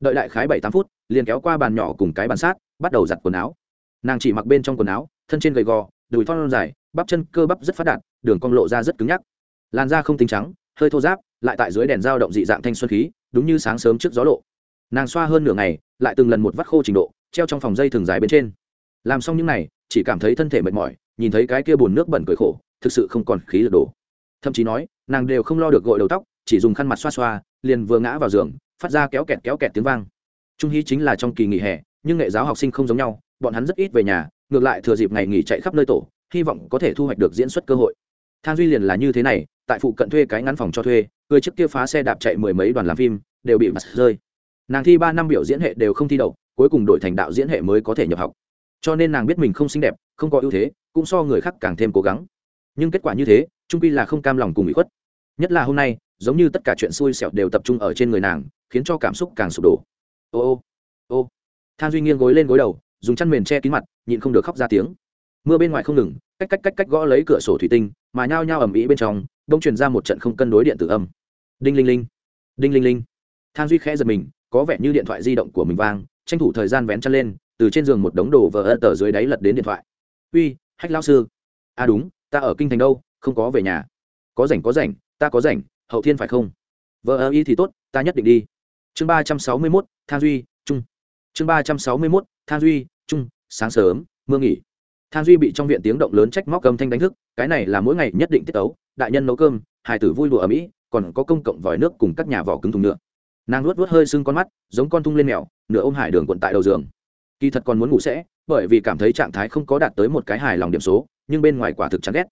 Đợi đại khái bảy tám phút liền kéo qua bàn nhỏ cùng cái bàn sát bắt đầu giặt quần áo. Nàng chỉ mặc bên trong quần áo thân trên gầy gò đùi thon dài bắp chân cơ bắp rất phát đạt, đường cong lộ ra rất cứng nhắc. Làn da không tính trắng, hơi thô giáp lại tại dưới đèn dao động dị dạng thanh xuân khí, đúng như sáng sớm trước gió lộ. Nàng xoa hơn nửa ngày, lại từng lần một vắt khô trình độ, treo trong phòng dây thường dài bên trên. Làm xong những này, chỉ cảm thấy thân thể mệt mỏi, nhìn thấy cái kia bùn nước bẩn cười khổ, thực sự không còn khí lực đổ. Thậm chí nói, nàng đều không lo được gội đầu tóc, chỉ dùng khăn mặt xoa xoa, liền vừa ngã vào giường, phát ra kéo kẹt kéo kẹt tiếng vang. Trung hy chính là trong kỳ nghỉ hè, nhưng nghệ giáo học sinh không giống nhau, bọn hắn rất ít về nhà, ngược lại thừa dịp ngày nghỉ chạy khắp nơi tổ hy vọng có thể thu hoạch được diễn xuất cơ hội. Thang duy liền là như thế này, tại phụ cận thuê cái ngắn phòng cho thuê, người trước kia phá xe đạp chạy mười mấy đoàn làm phim, đều bị mặt rơi. Nàng thi ba năm biểu diễn hệ đều không thi đậu, cuối cùng đổi thành đạo diễn hệ mới có thể nhập học. Cho nên nàng biết mình không xinh đẹp, không có ưu thế, cũng so người khác càng thêm cố gắng. Nhưng kết quả như thế, trung pi là không cam lòng cùng bị khuất. Nhất là hôm nay, giống như tất cả chuyện xui xẻo đều tập trung ở trên người nàng, khiến cho cảm xúc càng sụp đổ. Ô ô ô. Than duy nghiêng gối lên gối đầu, dùng chăn mền che kín mặt, nhịn không được khóc ra tiếng mưa bên ngoài không ngừng, cách cách cách cách gõ lấy cửa sổ thủy tinh, mà nhao nhao ầm ĩ bên trong đông truyền ra một trận không cân đối điện tử âm. Đinh linh linh, đinh linh linh. Thang duy khẽ giật mình, có vẻ như điện thoại di động của mình vang, tranh thủ thời gian vén chân lên, từ trên giường một đống đồ vờ ơ tờ dưới đáy lật đến điện thoại. Uy, hách lao sư. À đúng, ta ở kinh thành đâu, không có về nhà. Có rảnh có rảnh, ta có rảnh, hậu thiên phải không? Vợ ơ y thì tốt, ta nhất định đi. Chương ba trăm sáu mươi mốt, thang duy trung chương ba trăm sáu mươi mốt, thang duy trung sáng sớm, mưa nghỉ thang duy bị trong viện tiếng động lớn trách móc cơm thanh đánh thức, cái này là mỗi ngày nhất định tiết tấu, đại nhân nấu cơm hải tử vui đùa ở mỹ, còn có công cộng vòi nước cùng các nhà vỏ cứng thùng nhựa. Nàng luốt luốt hơi sưng con mắt, giống con tung lên mèo, nửa ôm hải đường quận tại đầu giường. Kỳ thật còn muốn ngủ sẽ, bởi vì cảm thấy trạng thái không có đạt tới một cái hài lòng điểm số, nhưng bên ngoài quả thực chán ghét.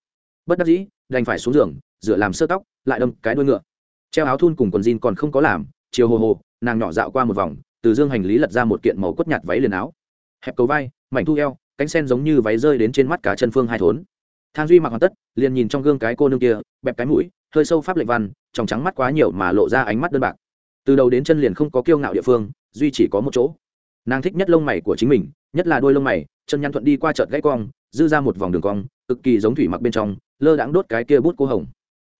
Bất đắc dĩ, đành phải xuống giường, rửa làm sơ tóc, lại đâm cái đuôi ngựa. Treo áo thun cùng quần jean còn không có làm, chiều hồ hồ, nàng nhỏ dạo qua một vòng, từ dương hành lý lật ra một kiện màu quất nhạt váy liền áo. Hẹp cầu vai, mảnh thu eo cánh sen giống như váy rơi đến trên mắt cả chân phương hai thốn. Thang duy mặc hoàn tất, liền nhìn trong gương cái cô nương kia, bẹp cái mũi, hơi sâu pháp lệnh văn trong trắng mắt quá nhiều mà lộ ra ánh mắt đơn bạc. Từ đầu đến chân liền không có kiêu ngạo địa phương, duy chỉ có một chỗ. Nàng thích nhất lông mày của chính mình, nhất là đôi lông mày, chân nhăn thuận đi qua chợt gãy cong, dư ra một vòng đường cong, cực kỳ giống thủy mặc bên trong, lơ đãng đốt cái kia bút cô hồng.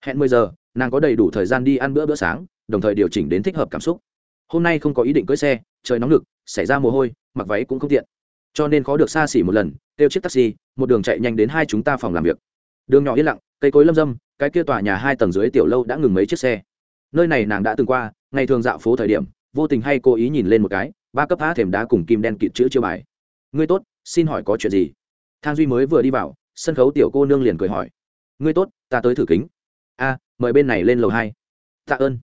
Hẹn mười giờ, nàng có đầy đủ thời gian đi ăn bữa bữa sáng, đồng thời điều chỉnh đến thích hợp cảm xúc. Hôm nay không có ý định cưỡi xe, trời nóng lực, xảy ra mồ hôi, mặc váy cũng không tiện cho nên khó được xa xỉ một lần, kêu chiếc taxi, một đường chạy nhanh đến hai chúng ta phòng làm việc. Đường nhỏ yên lặng, cây cối lâm dâm, cái kia tòa nhà hai tầng dưới tiểu lâu đã ngừng mấy chiếc xe. Nơi này nàng đã từng qua, ngày thường dạo phố thời điểm, vô tình hay cố ý nhìn lên một cái, ba cấp phá thềm đá cùng kim đen kịt chữ chiêu bài. Ngươi tốt, xin hỏi có chuyện gì? Thang duy mới vừa đi vào, sân khấu tiểu cô nương liền cười hỏi. Ngươi tốt, ta tới thử kính. A, mời bên này lên lầu hai. Tạ ơn.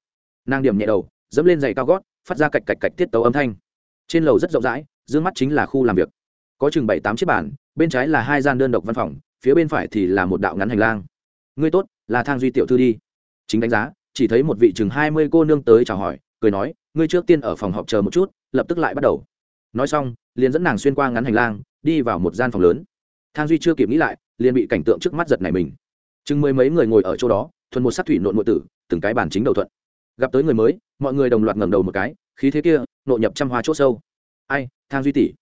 Nàng điểm nhẹ đầu, dẫm lên giày cao gót, phát ra cạch cạch cạch tiết tấu âm thanh. Trên lầu rất rộng rãi d mắt chính là khu làm việc có chừng bảy tám chiếc bàn, bên trái là hai gian đơn độc văn phòng, phía bên phải thì là một đạo ngắn hành lang. Ngươi tốt, là thang duy tiểu thư đi. Chính đánh giá, chỉ thấy một vị chừng hai mươi cô nương tới chào hỏi, cười nói, ngươi trước tiên ở phòng họp chờ một chút, lập tức lại bắt đầu. Nói xong, liền dẫn nàng xuyên qua ngắn hành lang, đi vào một gian phòng lớn. Thang duy chưa kịp nghĩ lại, liền bị cảnh tượng trước mắt giật này mình. Chừng mười mấy người ngồi ở chỗ đó, thuần một sát thủy nộn nội tử, từng cái bàn chính đầu thuận. Gặp tới người mới, mọi người đồng loạt ngẩng đầu một cái, khí thế kia nội nhập trăm hoa chỗ sâu. Ai, thang duy tỷ?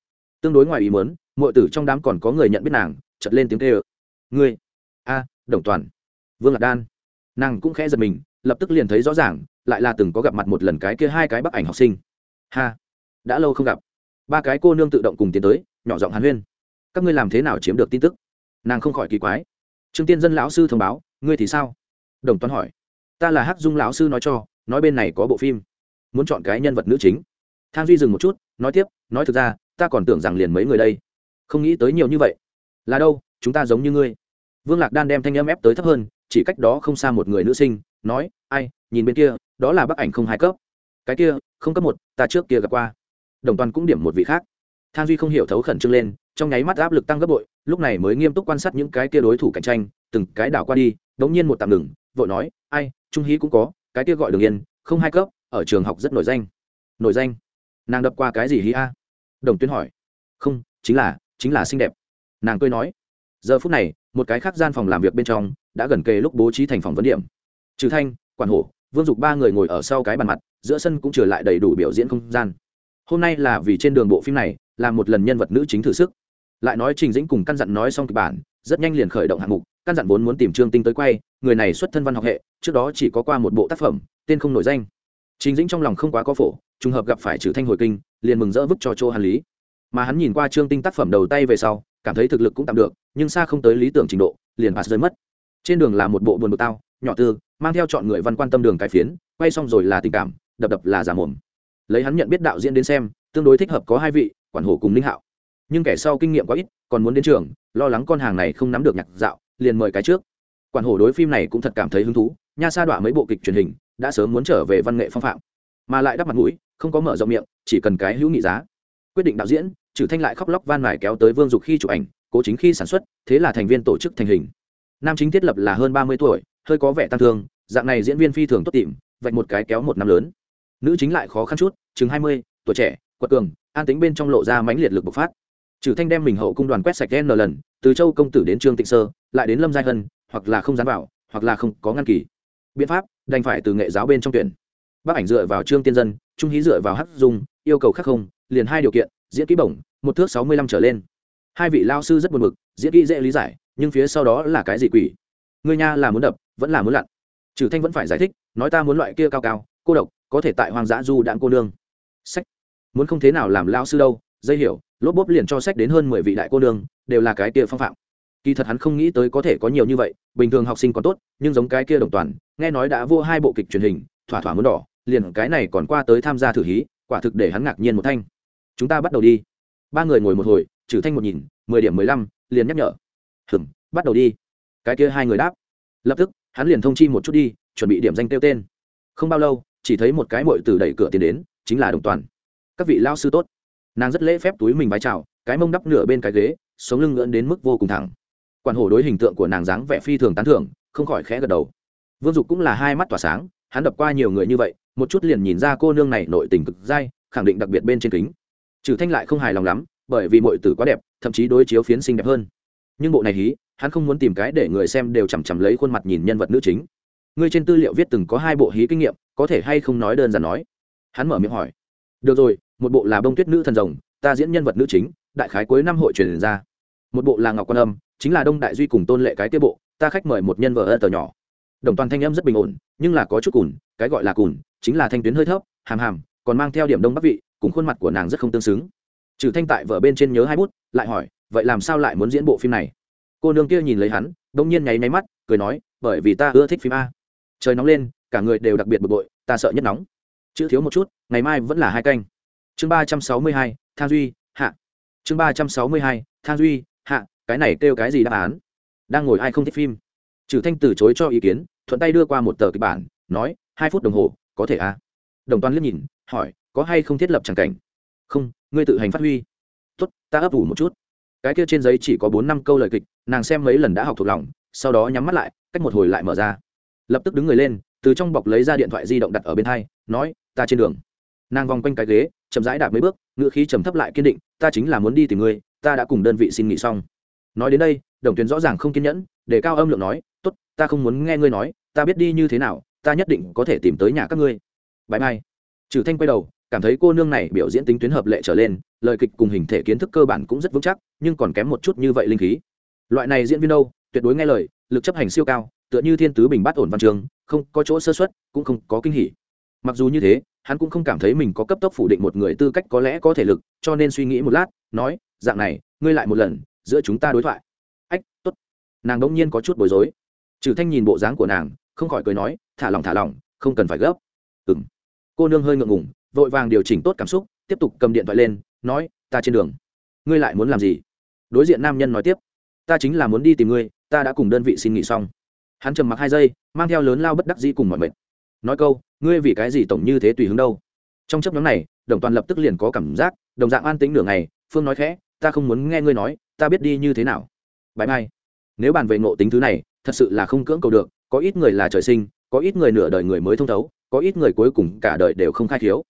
Tương đối ngoài ý muốn mọi tử trong đám còn có người nhận biết nàng chật lên tiếng kêu. Ngươi? A, đồng toàn. Vương lạc đan. Nàng cũng khẽ giật mình, lập tức liền thấy rõ ràng, lại là từng có gặp mặt một lần cái kia hai cái bác ảnh học sinh. Ha, đã lâu không gặp. Ba cái cô nương tự động cùng tiến tới, nhỏ giọng hàn huyên. Các ngươi làm thế nào chiếm được tin tức? Nàng không khỏi kỳ quái. Trương tiên dân lão sư thông báo, ngươi thì sao? Đồng toán hỏi. Ta là hắc dung lão sư nói cho, nói bên này có bộ phim. Muốn chọn cái nhân vật nữ chính. Thang duy dừng một chút, nói tiếp, nói thực ra ta còn tưởng rằng liền mấy người đây. Không nghĩ tới nhiều như vậy. Là đâu, chúng ta giống như ngươi. Vương lạc đan đem thanh âm ép tới thấp hơn, chỉ cách đó không xa một người nữ sinh, nói, ai, nhìn bên kia, đó là bức ảnh không hai cấp. Cái kia, không cấp một, ta trước kia gặp qua. Đồng toàn cũng điểm một vị khác. Thang duy không hiểu thấu khẩn trương lên, trong nháy mắt áp lực tăng gấp bội, lúc này mới nghiêm túc quan sát những cái kia đối thủ cạnh tranh, từng cái đảo qua đi, đống nhiên một tạm ngừng, vội nói, ai, trung hí cũng có, cái kia gọi đường yên, không hai cấp, ở trường học rất nổi danh. Nổi danh? Nàng đập qua cái gì hí a? Đồng tuyên hỏi. Không, chính là chính là xinh đẹp. Nàng cười nói. Giờ phút này, một cái khác gian phòng làm việc bên trong, đã gần kề lúc bố trí thành phòng vấn điểm. Trừ thanh, quản hổ, vương dục ba người ngồi ở sau cái bàn mặt, giữa sân cũng trở lại đầy đủ biểu diễn không gian. Hôm nay là vì trên đường bộ phim này, là một lần nhân vật nữ chính thử sức. Lại nói trình dĩnh cùng căn dặn nói xong kịch bản, rất nhanh liền khởi động hạng mục, căn dặn vốn muốn tìm trương tinh tới quay, người này xuất thân văn học hệ, trước đó chỉ có qua một bộ tác phẩm, tên không nổi danh. Trình dĩnh trong lòng không quá có phổ, trùng hợp gặp phải trừ thanh hồi kinh liền mừng rỡ vứt cho châu hàn lý. Mà hắn nhìn qua trương tinh tác phẩm đầu tay về sau, cảm thấy thực lực cũng tạm được, nhưng xa không tới lý tưởng trình độ, liền pass rơi mất. Trên đường là một bộ buồn bực tao, nhỏ tư, mang theo chọn người văn quan tâm đường cái phiến, quay xong rồi là tình cảm, đập đập là giả mồm. Lấy hắn nhận biết đạo diễn đến xem, tương đối thích hợp có hai vị, quản hổ cùng linh hạo. Nhưng kẻ sau kinh nghiệm quá ít, còn muốn đến trường, lo lắng con hàng này không nắm được nhạc dạo, liền mời cái trước. Quản hổ đối phim này cũng thật cảm thấy hứng thú, nha sa đọa mấy bộ kịch truyền hình, đã sớm muốn trở về văn nghệ phong phạm mà lại đắp mặt mũi, không có mở rộng miệng, chỉ cần cái hữu nghị giá. Quyết định đạo diễn trừ thanh lại khóc lóc van mài kéo tới vương dục khi chụp ảnh, cố chính khi sản xuất, thế là thành viên tổ chức thành hình. Nam chính thiết lập là hơn ba mươi tuổi, hơi có vẻ tăng thương, dạng này diễn viên phi thường tốt tìm, vạch một cái kéo một năm lớn. Nữ chính lại khó khăn chút, chừng hai mươi, tuổi trẻ, quật cường, an tính bên trong lộ ra mãnh liệt lực bộc phát. Trừ thanh đem mình hậu cung đoàn quét sạch n lần, từ châu công tử đến trương tịnh sơ, lại đến lâm giai hân, hoặc là không dán vào, hoặc là không có ngăn kỳ. Biện pháp, đành phải từ nghệ giáo bên trong tuyển bác ảnh dựa vào trương tiên dân, trung hí dựa vào hắc dung, yêu cầu khắc không, liền hai điều kiện, diễn kỹ bổng, một thước sáu mươi lăm trở lên. Hai vị lao sư rất buồn mực diễn kỹ dễ lý giải, nhưng phía sau đó là cái gì quỷ? Người nha là muốn đập, vẫn là muốn lặn. Trừ thanh vẫn phải giải thích, nói ta muốn loại kia cao cao, cô độc, có thể tại hoang dã du đạn cô nương. Sách. Muốn không thế nào làm lao sư đâu, dây hiểu, lốp bốp liền cho sách đến hơn mười vị đại cô nương, đều là cái kia phong phạm. Kỳ thật hắn không nghĩ tới có thể có nhiều như vậy, bình thường học sinh còn tốt, nhưng giống cái kia đồng toàn, nghe nói đã vô hai bộ kịch truyền hình, thỏa thỏa muốn đỏ liền cái này còn qua tới tham gia thử hí quả thực để hắn ngạc nhiên một thanh. Chúng ta bắt đầu đi. Ba người ngồi một hồi trừ thanh một nhìn mười điểm mười lăm liền nhắc nhở. Hừm bắt đầu đi. Cái kia hai người đáp. Lập tức hắn liền thông chi một chút đi chuẩn bị điểm danh tiêu tên. Không bao lâu chỉ thấy một cái mội từ đẩy cửa tiến đến chính là đồng toàn. Các vị lao sư tốt. Nàng rất lễ phép túi mình vai chào, cái mông đắp nửa bên cái ghế sống lưng ngưỡn đến mức vô cùng thẳng. Quản hổ đối hình tượng của nàng dáng vẻ phi thường tán thưởng không khỏi khẽ gật đầu. Vương dục cũng là hai mắt tỏa sáng hắn đập qua nhiều người như vậy một chút liền nhìn ra cô nương này nội tình cực dai, khẳng định đặc biệt bên trên kính. Trừ thanh lại không hài lòng lắm, bởi vì mọi tử quá đẹp, thậm chí đối chiếu phiến xinh đẹp hơn. Nhưng bộ này hí, hắn không muốn tìm cái để người xem đều chằm chằm lấy khuôn mặt nhìn nhân vật nữ chính. Ngươi trên tư liệu viết từng có hai bộ hí kinh nghiệm, có thể hay không nói đơn giản nói? Hắn mở miệng hỏi. Được rồi, một bộ là bông tuyết nữ thần rồng, ta diễn nhân vật nữ chính, đại khái cuối năm hội truyền ra. Một bộ là ngọc quan âm, chính là đông đại duy cùng tôn lệ cái tiết bộ, ta khách mời một nhân vợ ơ tờ nhỏ. Đồng toàn thanh âm rất bình ổn, nhưng là có chút cùn, cái gọi là cùn chính là thanh tuyến hơi thấp, hàm hàm, còn mang theo điểm đông bắc vị, cùng khuôn mặt của nàng rất không tương xứng. Trừ thanh tại vợ bên trên nhớ hai bút, lại hỏi, vậy làm sao lại muốn diễn bộ phim này? Cô nương kia nhìn lấy hắn đông nhiên nháy nháy mắt, cười nói, bởi vì ta ưa thích phim a. Trời nóng lên, cả người đều đặc biệt bực bội, ta sợ nhất nóng. Chữ thiếu một chút, ngày mai vẫn là hai canh. Chương ba trăm sáu mươi hai thang duy, hạ. Chương ba trăm sáu mươi hai thang duy, hạ, cái này kêu cái gì đáp án? Đang ngồi ai không thích phim? Trừ thanh từ chối cho ý kiến, thuận tay đưa qua một tờ kịch bản, nói, hai phút đồng hồ có thể à? Đồng toàn liếc nhìn, hỏi, có hay không thiết lập tràng cảnh? Không, ngươi tự hành phát huy. Tốt, ta ấp ủ một chút. Cái kia trên giấy chỉ có bốn năm câu lời kịch, nàng xem mấy lần đã học thuộc lòng, sau đó nhắm mắt lại, cách một hồi lại mở ra. Lập tức đứng người lên, từ trong bọc lấy ra điện thoại di động đặt ở bên hai, nói, ta trên đường. Nàng vòng quanh cái ghế, chậm rãi đạp mấy bước, ngựa khí trầm thấp lại kiên định, ta chính là muốn đi tìm ngươi, ta đã cùng đơn vị xin nghỉ xong. Nói đến đây, đồng tuyến rõ ràng không kiên nhẫn, để cao âm lượng nói, tốt, ta không muốn nghe ngươi nói, ta biết đi như thế nào ta nhất định có thể tìm tới nhà các ngươi. Bãi mai. Trừ thanh quay đầu, cảm thấy cô nương này biểu diễn tính tuyến hợp lệ trở lên, lời kịch cùng hình thể kiến thức cơ bản cũng rất vững chắc, nhưng còn kém một chút như vậy linh khí. Loại này diễn viên đâu, tuyệt đối nghe lời, lực chấp hành siêu cao, tựa như thiên tứ bình bát ổn văn trường, không có chỗ sơ xuất cũng không có kinh hỉ. Mặc dù như thế, hắn cũng không cảm thấy mình có cấp tốc phủ định một người tư cách có lẽ có thể lực, cho nên suy nghĩ một lát, nói, dạng này, ngươi lại một lần, giữa chúng ta đối thoại. Ách t ố t nàng đ ỗ n g nhiên có chút bối rối. Trừ thanh nhìn bộ dáng của nàng không khỏi cười nói, thả lỏng thả lỏng, không cần phải gấp. Ừng cô nương hơi ngượng ngủng vội vàng điều chỉnh tốt cảm xúc, tiếp tục cầm điện thoại lên, nói, ta trên đường. Ngươi lại muốn làm gì? Đối diện nam nhân nói tiếp, ta chính là muốn đi tìm ngươi, ta đã cùng đơn vị xin nghỉ xong. Hắn trầm mặc hai giây, mang theo lớn lao bất đắc dĩ cùng mọi mệt. Nói câu, ngươi vì cái gì tổng như thế tùy hứng đâu? Trong chấp nhóm này, đồng toàn lập tức liền có cảm giác, đồng dạng an tĩnh nửa ngày, phương nói khẽ, ta không muốn nghe ngươi nói, ta biết đi như thế nào. Bãi mai, nếu bàn về ngộ tính thứ này, thật sự là không cưỡng cầu được có ít người là trời sinh, có ít người nửa đời người mới thông thấu, có ít người cuối cùng cả đời đều không khai thiếu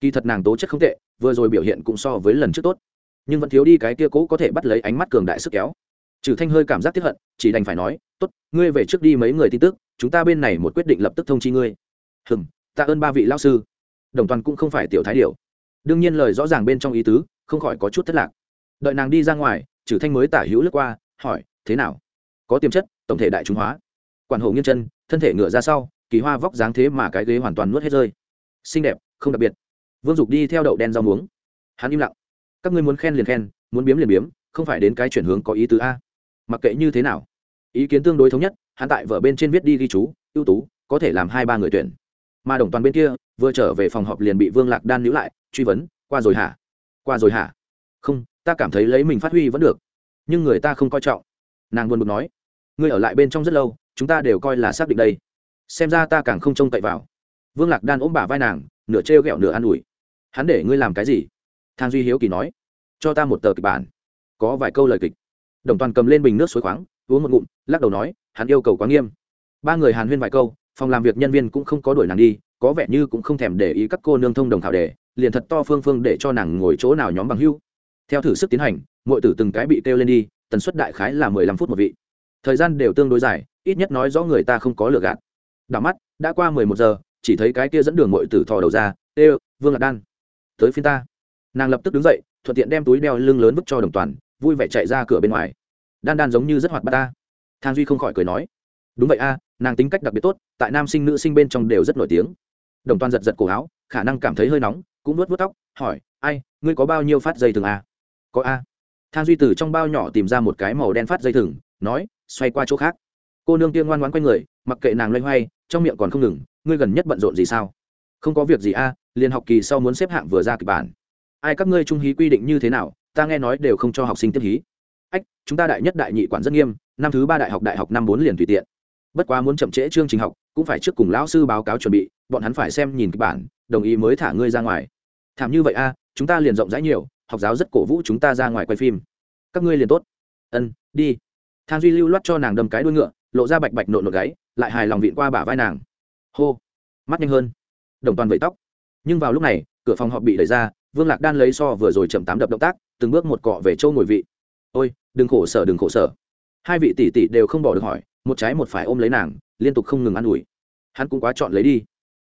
kỳ thật nàng tố chất không tệ, vừa rồi biểu hiện cũng so với lần trước tốt. Nhưng vẫn thiếu đi cái kia cố có thể bắt lấy ánh mắt cường đại sức kéo. Trừ thanh hơi cảm giác tiếp hận, chỉ đành phải nói, tốt, ngươi về trước đi mấy người tin tức, chúng ta bên này một quyết định lập tức thông chi ngươi. Hừm, tạ ơn ba vị lao sư. Đồng toàn cũng không phải tiểu thái điệu đương nhiên lời rõ ràng bên trong ý tứ, không khỏi có chút thất lạc. Đợi nàng đi ra ngoài, trừ thanh mới tả hữu lướt qua, hỏi, thế nào? Có tiềm chất, tổng thể đại trung hóa? Quản hổ nghiêng chân, thân thể ngựa ra sau, kỳ hoa vóc dáng thế mà cái ghế hoàn toàn nuốt hết rơi. Xinh đẹp, không đặc biệt. Vương dục đi theo đậu đen rau muống. Hắn im lặng. Các ngươi muốn khen liền khen, muốn biếm liền biếm, không phải đến cái chuyển hướng có ý tứ a. Mặc kệ như thế nào. Ý kiến tương đối thống nhất, hắn tại vợ bên trên viết đi ghi chú, ưu tú, có thể làm hai ba người tuyển. Mà đồng toàn bên kia, vừa trở về phòng họp liền bị vương lạc đan níu lại, truy vấn, qua rồi hả? Qua rồi hả? Không, ta cảm thấy lấy mình phát huy vẫn được, nhưng người ta không coi trọng. Nàng buồn bực nói, ngươi ở lại bên trong rất lâu chúng ta đều coi là xác định đây. Xem ra ta càng không trông cậy vào. Vương lạc đan ôm bả vai nàng, nửa trêu ghẹo nửa an ủi. Hắn để ngươi làm cái gì? Thang duy hiếu kỳ nói. Cho ta một tờ kịch bản. Có vài câu lời kịch. Đồng toàn cầm lên bình nước suối khoáng, uống một ngụm, lắc đầu nói, hắn yêu cầu quá nghiêm. Ba người hàn huyên vài câu, phòng làm việc nhân viên cũng không có đuổi nàng đi, có vẻ như cũng không thèm để ý các cô nương thông đồng thảo đề, liền thật to phương phương để cho nàng ngồi chỗ nào nhóm bằng hưu. Theo thử sức tiến hành mọi tử từng cái bị kêu lên đi, tần suất đại khái là mười lăm phút một vị. Thời gian đều tương đối dài ít nhất nói rõ người ta không có lừa gạt. Đảo mắt, đã qua mười một giờ, chỉ thấy cái kia dẫn đường muội tử thò đầu ra, ê, vương lạc đan, tới phiên ta. Nàng lập tức đứng dậy, thuận tiện đem túi đeo lưng lớn vứt cho đồng toàn, vui vẻ chạy ra cửa bên ngoài. Đan đan giống như rất hoạt bát ta. Thang duy không khỏi cười nói, đúng vậy a, nàng tính cách đặc biệt tốt, tại nam sinh nữ sinh bên trong đều rất nổi tiếng. Đồng toàn giật giật cổ áo, khả năng cảm thấy hơi nóng, cũng nuốt vớt tóc, hỏi, ai, ngươi có bao nhiêu phát dây thừng a? Có a. Thang duy từ trong bao nhỏ tìm ra một cái màu đen phát dây thừng, nói, xoay qua chỗ khác cô nương tiên ngoan ngoãn q u a y người, mặc kệ nàng loay hoay, trong miệng còn không ngừng, ngươi gần nhất bận rộn gì sao? Không có việc gì a, liền học kỳ sau muốn xếp hạng vừa ra kịch bản. Ai các ngươi trung hí quy định như thế nào, ta nghe nói đều không cho học sinh tiếp hí. Ách, chúng ta đại nhất đại nhị quản rất nghiêm, năm thứ ba đại học đại học năm bốn liền tùy tiện. Bất quá muốn chậm trễ chương trình học, cũng phải trước cùng lão sư báo cáo chuẩn bị, bọn hắn phải xem nhìn kịch bản, đồng ý mới thả ngươi ra ngoài. Thảm như vậy a, chúng ta liền rộng rãi nhiều, học giáo rất cổ vũ chúng ta ra ngoài quay phim. Các ngươi liền tốt. Ân, đi. Thang duy lưu loát cho nàng đâm cái đuôi ngựa lộ ra bạch bạch nộn nộn gáy, lại hài lòng vịn qua bả vai nàng. Hô. Mắt nhanh hơn. Đồng toàn vẫy tóc. Nhưng vào lúc này, cửa phòng họp bị đẩy ra, vương lạc đan lấy so vừa rồi chậm tám đập động tác, từng bước một cọ về châu ngồi vị. Ôi, đừng khổ sở, đừng khổ sở. Hai vị tỷ tỷ đều không bỏ được hỏi, một trái một phải ôm lấy nàng, liên tục không ngừng ă n ủi. Hắn cũng quá chọn lấy đi.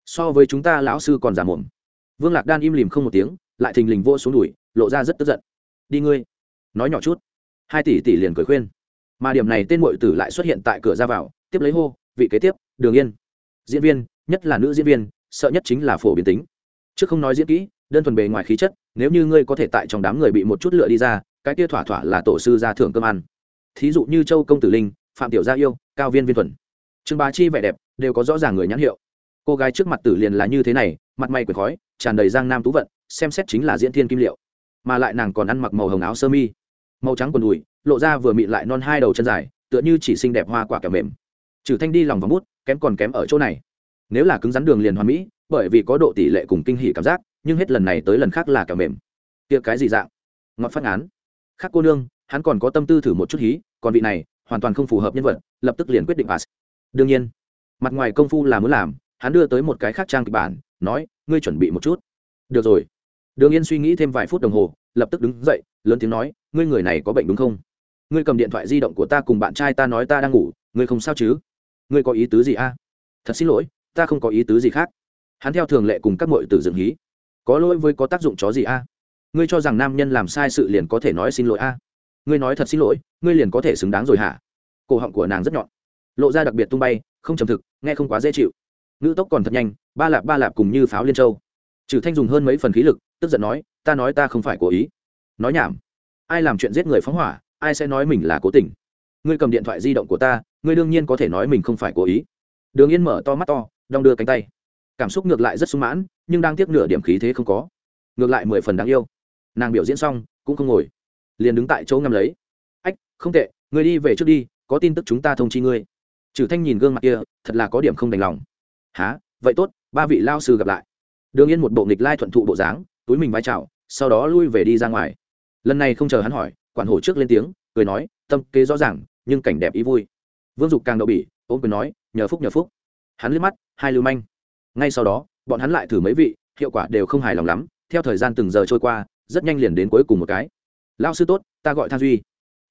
So với chúng ta lão sư còn giả mồm. Vương lạc đan im lìm không một tiếng, lại thình lình vô xuống đùi, lộ ra rất tức giận. Đi ngươi. Nói nhỏ chút. Hai tỷ tỷ liền cười khuyên mà điểm này tên mội tử lại xuất hiện tại cửa ra vào, tiếp lấy hô, vị kế tiếp, đường yên. Diễn viên, nhất là nữ diễn viên, sợ nhất chính là phổ biến tính. Trước không nói diễn kỹ, đơn thuần bề ngoài khí chất, nếu như ngươi có thể tại trong đám người bị một chút lựa đi ra, cái kia thỏa thỏa là tổ sư ra thưởng cơm ăn. Thí dụ như châu công tử linh, phạm tiểu gia yêu, cao viên viên thuần. Trương bá chi vẻ đẹp, đều có rõ ràng người nhãn hiệu. Cô gái trước mặt tử liền là như thế này, mặt mày quyệt khói, tràn đầy giang nam tú vận, xem xét chính là diễn thiên kim liệu. Mà lại nàng còn ăn mặc màu hồng áo sơ mi. Màu trắng quần đùi lộ ra vừa mịn lại non hai đầu chân dài, tựa như chỉ xinh đẹp hoa quả kẹo mềm. Trừ thanh đi lòng vòng bút, kém còn kém ở chỗ này. Nếu là cứng rắn đường liền hoàn mỹ, bởi vì có độ tỷ lệ cùng kinh hỉ cảm giác, nhưng hết lần này tới lần khác là kẹo mềm. Tiệc cái gì dạng? Ngọt phát án khác cô nương, hắn còn có tâm tư thử một chút hí, còn vị này, hoàn toàn không phù hợp nhân vật, lập tức liền quyết định pass. Đương nhiên, mặt ngoài công phu là muốn làm, hắn đưa tới một cái khác trang kịch bản, nói, ngươi chuẩn bị một chút. Được rồi. Đường yên suy nghĩ thêm vài phút đồng hồ, lập tức đứng dậy, lớn tiếng nói, ngươi người này có bệnh đúng không? Ngươi cầm điện thoại di động của ta cùng bạn trai ta nói ta đang ngủ, ngươi không sao chứ? Ngươi có ý tứ gì a? Thật xin lỗi, ta không có ý tứ gì khác. Hắn theo thường lệ cùng các mội tử dựng hí. Có lỗi với có tác dụng chó gì a? Ngươi cho rằng nam nhân làm sai sự liền có thể nói xin lỗi a? Ngươi nói thật xin lỗi, ngươi liền có thể xứng đáng rồi hả? Cổ họng của nàng rất nhọn. Lộ ra đặc biệt tung bay, không chầm thực, nghe không quá dễ chịu. Ngữ tốc còn thật nhanh, ba lạp ba lạp cùng như pháo liên châu. Trừ thanh dùng hơn mấy phần khí lực, tức giận nói, ta nói ta không phải cố ý. Nói nhảm. Ai làm chuyện giết người phóng hỏa ai sẽ nói mình là cố tình? Ngươi cầm điện thoại di động của ta, ngươi đương nhiên có thể nói mình không phải cố ý. Đường yên mở to mắt to, đong đưa cánh tay. Cảm xúc ngược lại rất sung mãn, nhưng đang tiếc nửa điểm khí thế không có. Ngược lại mười phần đáng yêu. Nàng biểu diễn xong, cũng không ngồi. Liền đứng tại chỗ ngắm lấy. Ách, không tệ người đi về trước đi, có tin tức chúng ta thông chi ngươi. Trừ thanh nhìn gương mặt kia, thật là có điểm không đành lòng. Há vậy tốt, ba vị lao sư gặp lại. Đường yên một bộ nghịch lai thuận thụ bộ dáng, túi mình vai trào sau đó lui về đi ra ngoài. Lần này không chờ hắn hỏi quản hổ trước lên tiếng, cười nói, tâm kế rõ ràng, nhưng cảnh đẹp ý vui. Vương dục càng đậu bỉ ôm cười nói, nhờ phúc nhờ phúc. Hắn liếc mắt, hai lưu manh. Ngay sau đó, bọn hắn lại thử mấy vị, hiệu quả đều không hài lòng lắm. Theo thời gian từng giờ trôi qua, rất nhanh liền đến cuối cùng một cái. Lao sư tốt, ta gọi than duy.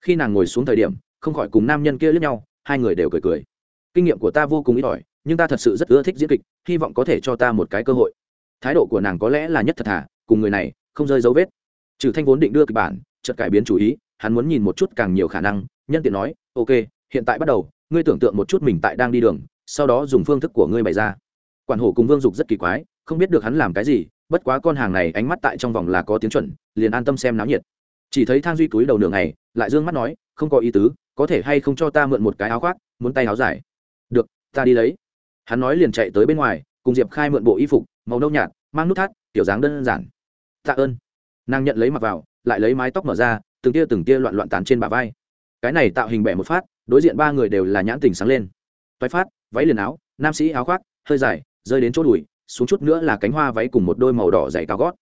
Khi nàng ngồi xuống thời điểm, không khỏi cùng nam nhân kia lướt nhau, hai người đều cười cười. Kinh nghiệm của ta vô cùng ít ỏi, nhưng ta thật sự rất ưa thích diễn kịch, hy vọng có thể cho ta một cái cơ hội. Thái độ của nàng có lẽ là nhất thật thà, cùng người này không rơi dấu vết. Trừ thanh vốn định đưa kịch bản chợt cải biến chủ ý, hắn muốn nhìn một chút càng nhiều khả năng, nhân tiện nói, ok, hiện tại bắt đầu, ngươi tưởng tượng một chút mình tại đang đi đường, sau đó dùng phương thức của ngươi bày ra. Quản hổ cùng vương dục rất kỳ quái, không biết được hắn làm cái gì, bất quá con hàng này ánh mắt tại trong vòng là có tiếng chuẩn, liền an tâm xem náo nhiệt. Chỉ thấy thang duy túi đầu nửa ngày, lại d ư ơ n g mắt nói, không có ý tứ, có thể hay không cho ta mượn một cái áo khoác, muốn tay áo dài? Được, ta đi lấy. Hắn nói liền chạy tới bên ngoài, cùng diệp khai mượn bộ y phục, màu nâu nhạt, mang nút thắt tiểu dáng đơn giản. Tạ ơn. Nàng nhận lấy mặc vào lại lấy mái tóc mở ra, từng tia từng tia loạn loạn tán trên bả vai. Cái này tạo hình bẻ một phát, đối diện ba người đều là nhãn tình sáng lên. Toái phát, váy liền áo, nam sĩ áo khoác, hơi dài, rơi đến chỗ đùi, xuống chút nữa là cánh hoa váy cùng một đôi màu đỏ dày cao gót.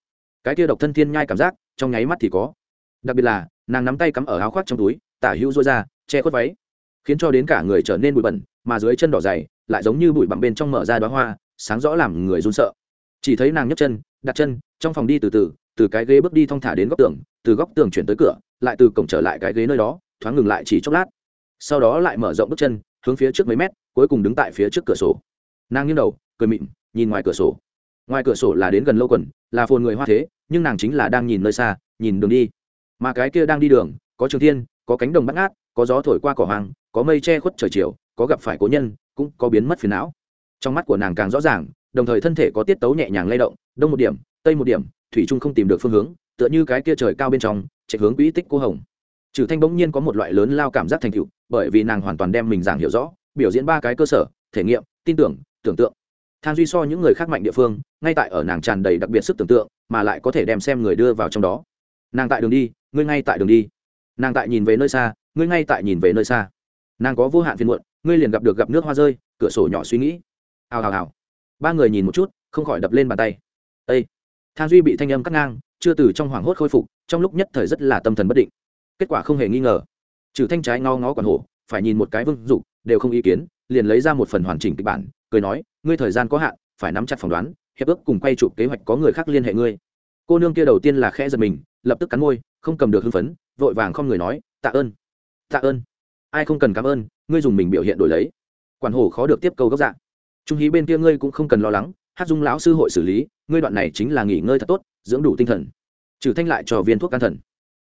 Cái tia độc thân thiên nhai cảm giác, trong nháy mắt thì có. Đặc biệt là, nàng nắm tay cắm ở áo khoác trong túi, tả hữu rối ra, che khuất váy. Khiến cho đến cả người trở nên bụi bẩn, mà dưới chân đỏ dày, lại giống như bụi bặm bên trong mở ra đoá hoa, sáng rõ làm người run sợ. Chỉ thấy nàng nhấc chân, đặt chân, trong phòng đi từ từ từ cái ghế bước đi thong thả đến góc tường, từ góc tường chuyển tới cửa, lại từ cổng trở lại cái ghế nơi đó, thoáng ngừng lại chỉ chốc lát. Sau đó lại mở rộng bước chân, hướng phía trước mấy mét, cuối cùng đứng tại phía trước cửa sổ. Nàng nghiêng đầu, cười mịn, nhìn ngoài cửa sổ. Ngoài cửa sổ là đến gần lâu quần, là phồn người hoa thế, nhưng nàng chính là đang nhìn nơi xa, nhìn đường đi. Mà cái kia đang đi đường, có trường thiên, có cánh đồng bắt ngát, có gió thổi qua cỏ hoang, có mây che khuất trời chiều, có gặp phải cố nhân, cũng có biến mất phiền não. Trong mắt của nàng càng rõ ràng, đồng thời thân thể có tiết tấu nhẹ nhàng lay động, đông một điểm, tây một điểm thủy trung không tìm được phương hướng, tựa như cái kia trời cao bên trong, chạy hướng quỹ tích cô hồng. Trừ thanh bỗng nhiên có một loại lớn lao cảm giác thành tựu, bởi vì nàng hoàn toàn đem mình giảng hiểu rõ, biểu diễn ba cái cơ sở, thể nghiệm, tin tưởng tưởng tượng. Than duy so những người khác mạnh địa phương, ngay tại ở nàng tràn đầy đặc biệt sức tưởng tượng, mà lại có thể đem xem người đưa vào trong đó. Nàng tại đường đi, ngươi ngay tại đường đi. Nàng tại nhìn về nơi xa, ngươi ngay tại nhìn về nơi xa. Nàng có vô hạn phiền muộn, ngươi liền gặp được gặp nước hoa rơi, cửa sổ nhỏ suy nghĩ. Hào hào hào. Ba người nhìn một chút, không khỏi đập lên bàn tay. Ây thang duy bị thanh âm cắt ngang, chưa từ trong hoảng hốt khôi phục, trong lúc nhất thời rất là tâm thần bất định. Kết quả không hề nghi ngờ. Trừ thanh trái ngó ngó còn hổ, phải nhìn một cái vương dục, đều không ý kiến, liền lấy ra một phần hoàn chỉnh kịch bản, cười nói, ngươi thời gian có hạn, phải nắm chặt phỏng đoán, hiệp ước cùng quay chụp kế hoạch có người khác liên hệ ngươi. Cô nương kia đầu tiên là khẽ giật mình, lập tức cắn môi, không cầm được hưng phấn, vội vàng không người nói, tạ ơn tạ ơn, ai không cần cảm ơn, ngươi dùng mình biểu hiện đổi lấy. Quản hổ khó được tiếp câu gốc dạng trung hí bên kia ngươi cũng không cần lo lắng, hát dung lão sư hội xử lý ngươi đoạn này chính là nghỉ ngơi thật tốt, dưỡng đủ tinh thần. Trừ thanh lại cho viên thuốc can thần.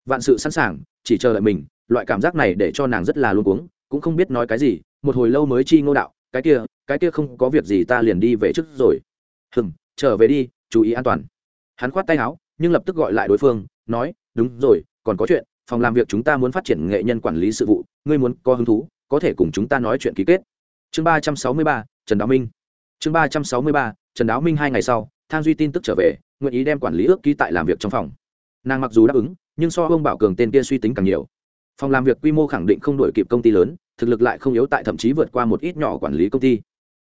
Vạn sự sẵn sàng, chỉ chờ đợi mình, loại cảm giác này để cho nàng rất là luôn cuống, cũng không biết nói cái gì, một hồi lâu mới chi ngô đạo, cái kia cái kia không có việc gì ta liền đi về trước rồi. Hừng trở về đi, chú ý an toàn. Hắn khoát tay áo, nhưng lập tức gọi lại đối phương, nói, đúng rồi, còn có chuyện, phòng làm việc chúng ta muốn phát triển nghệ nhân quản lý sự vụ, ngươi muốn có hứng thú, có thể cùng chúng ta nói chuyện ký kết. Chương ba trăm sáu mươi ba, trần đáo minh. Chương ba trăm sáu mươi ba, trần đáo minh hai ngày sau thang duy tin tức trở về, nguyện ý đem quản lý ước ký tại làm việc trong phòng. Nàng mặc dù đáp ứng, nhưng so ông bảo cường tên kia suy tính càng nhiều. Phòng làm việc quy mô khẳng định không đổi kịp công ty lớn, thực lực lại không yếu tại thậm chí vượt qua một ít nhỏ quản lý công ty.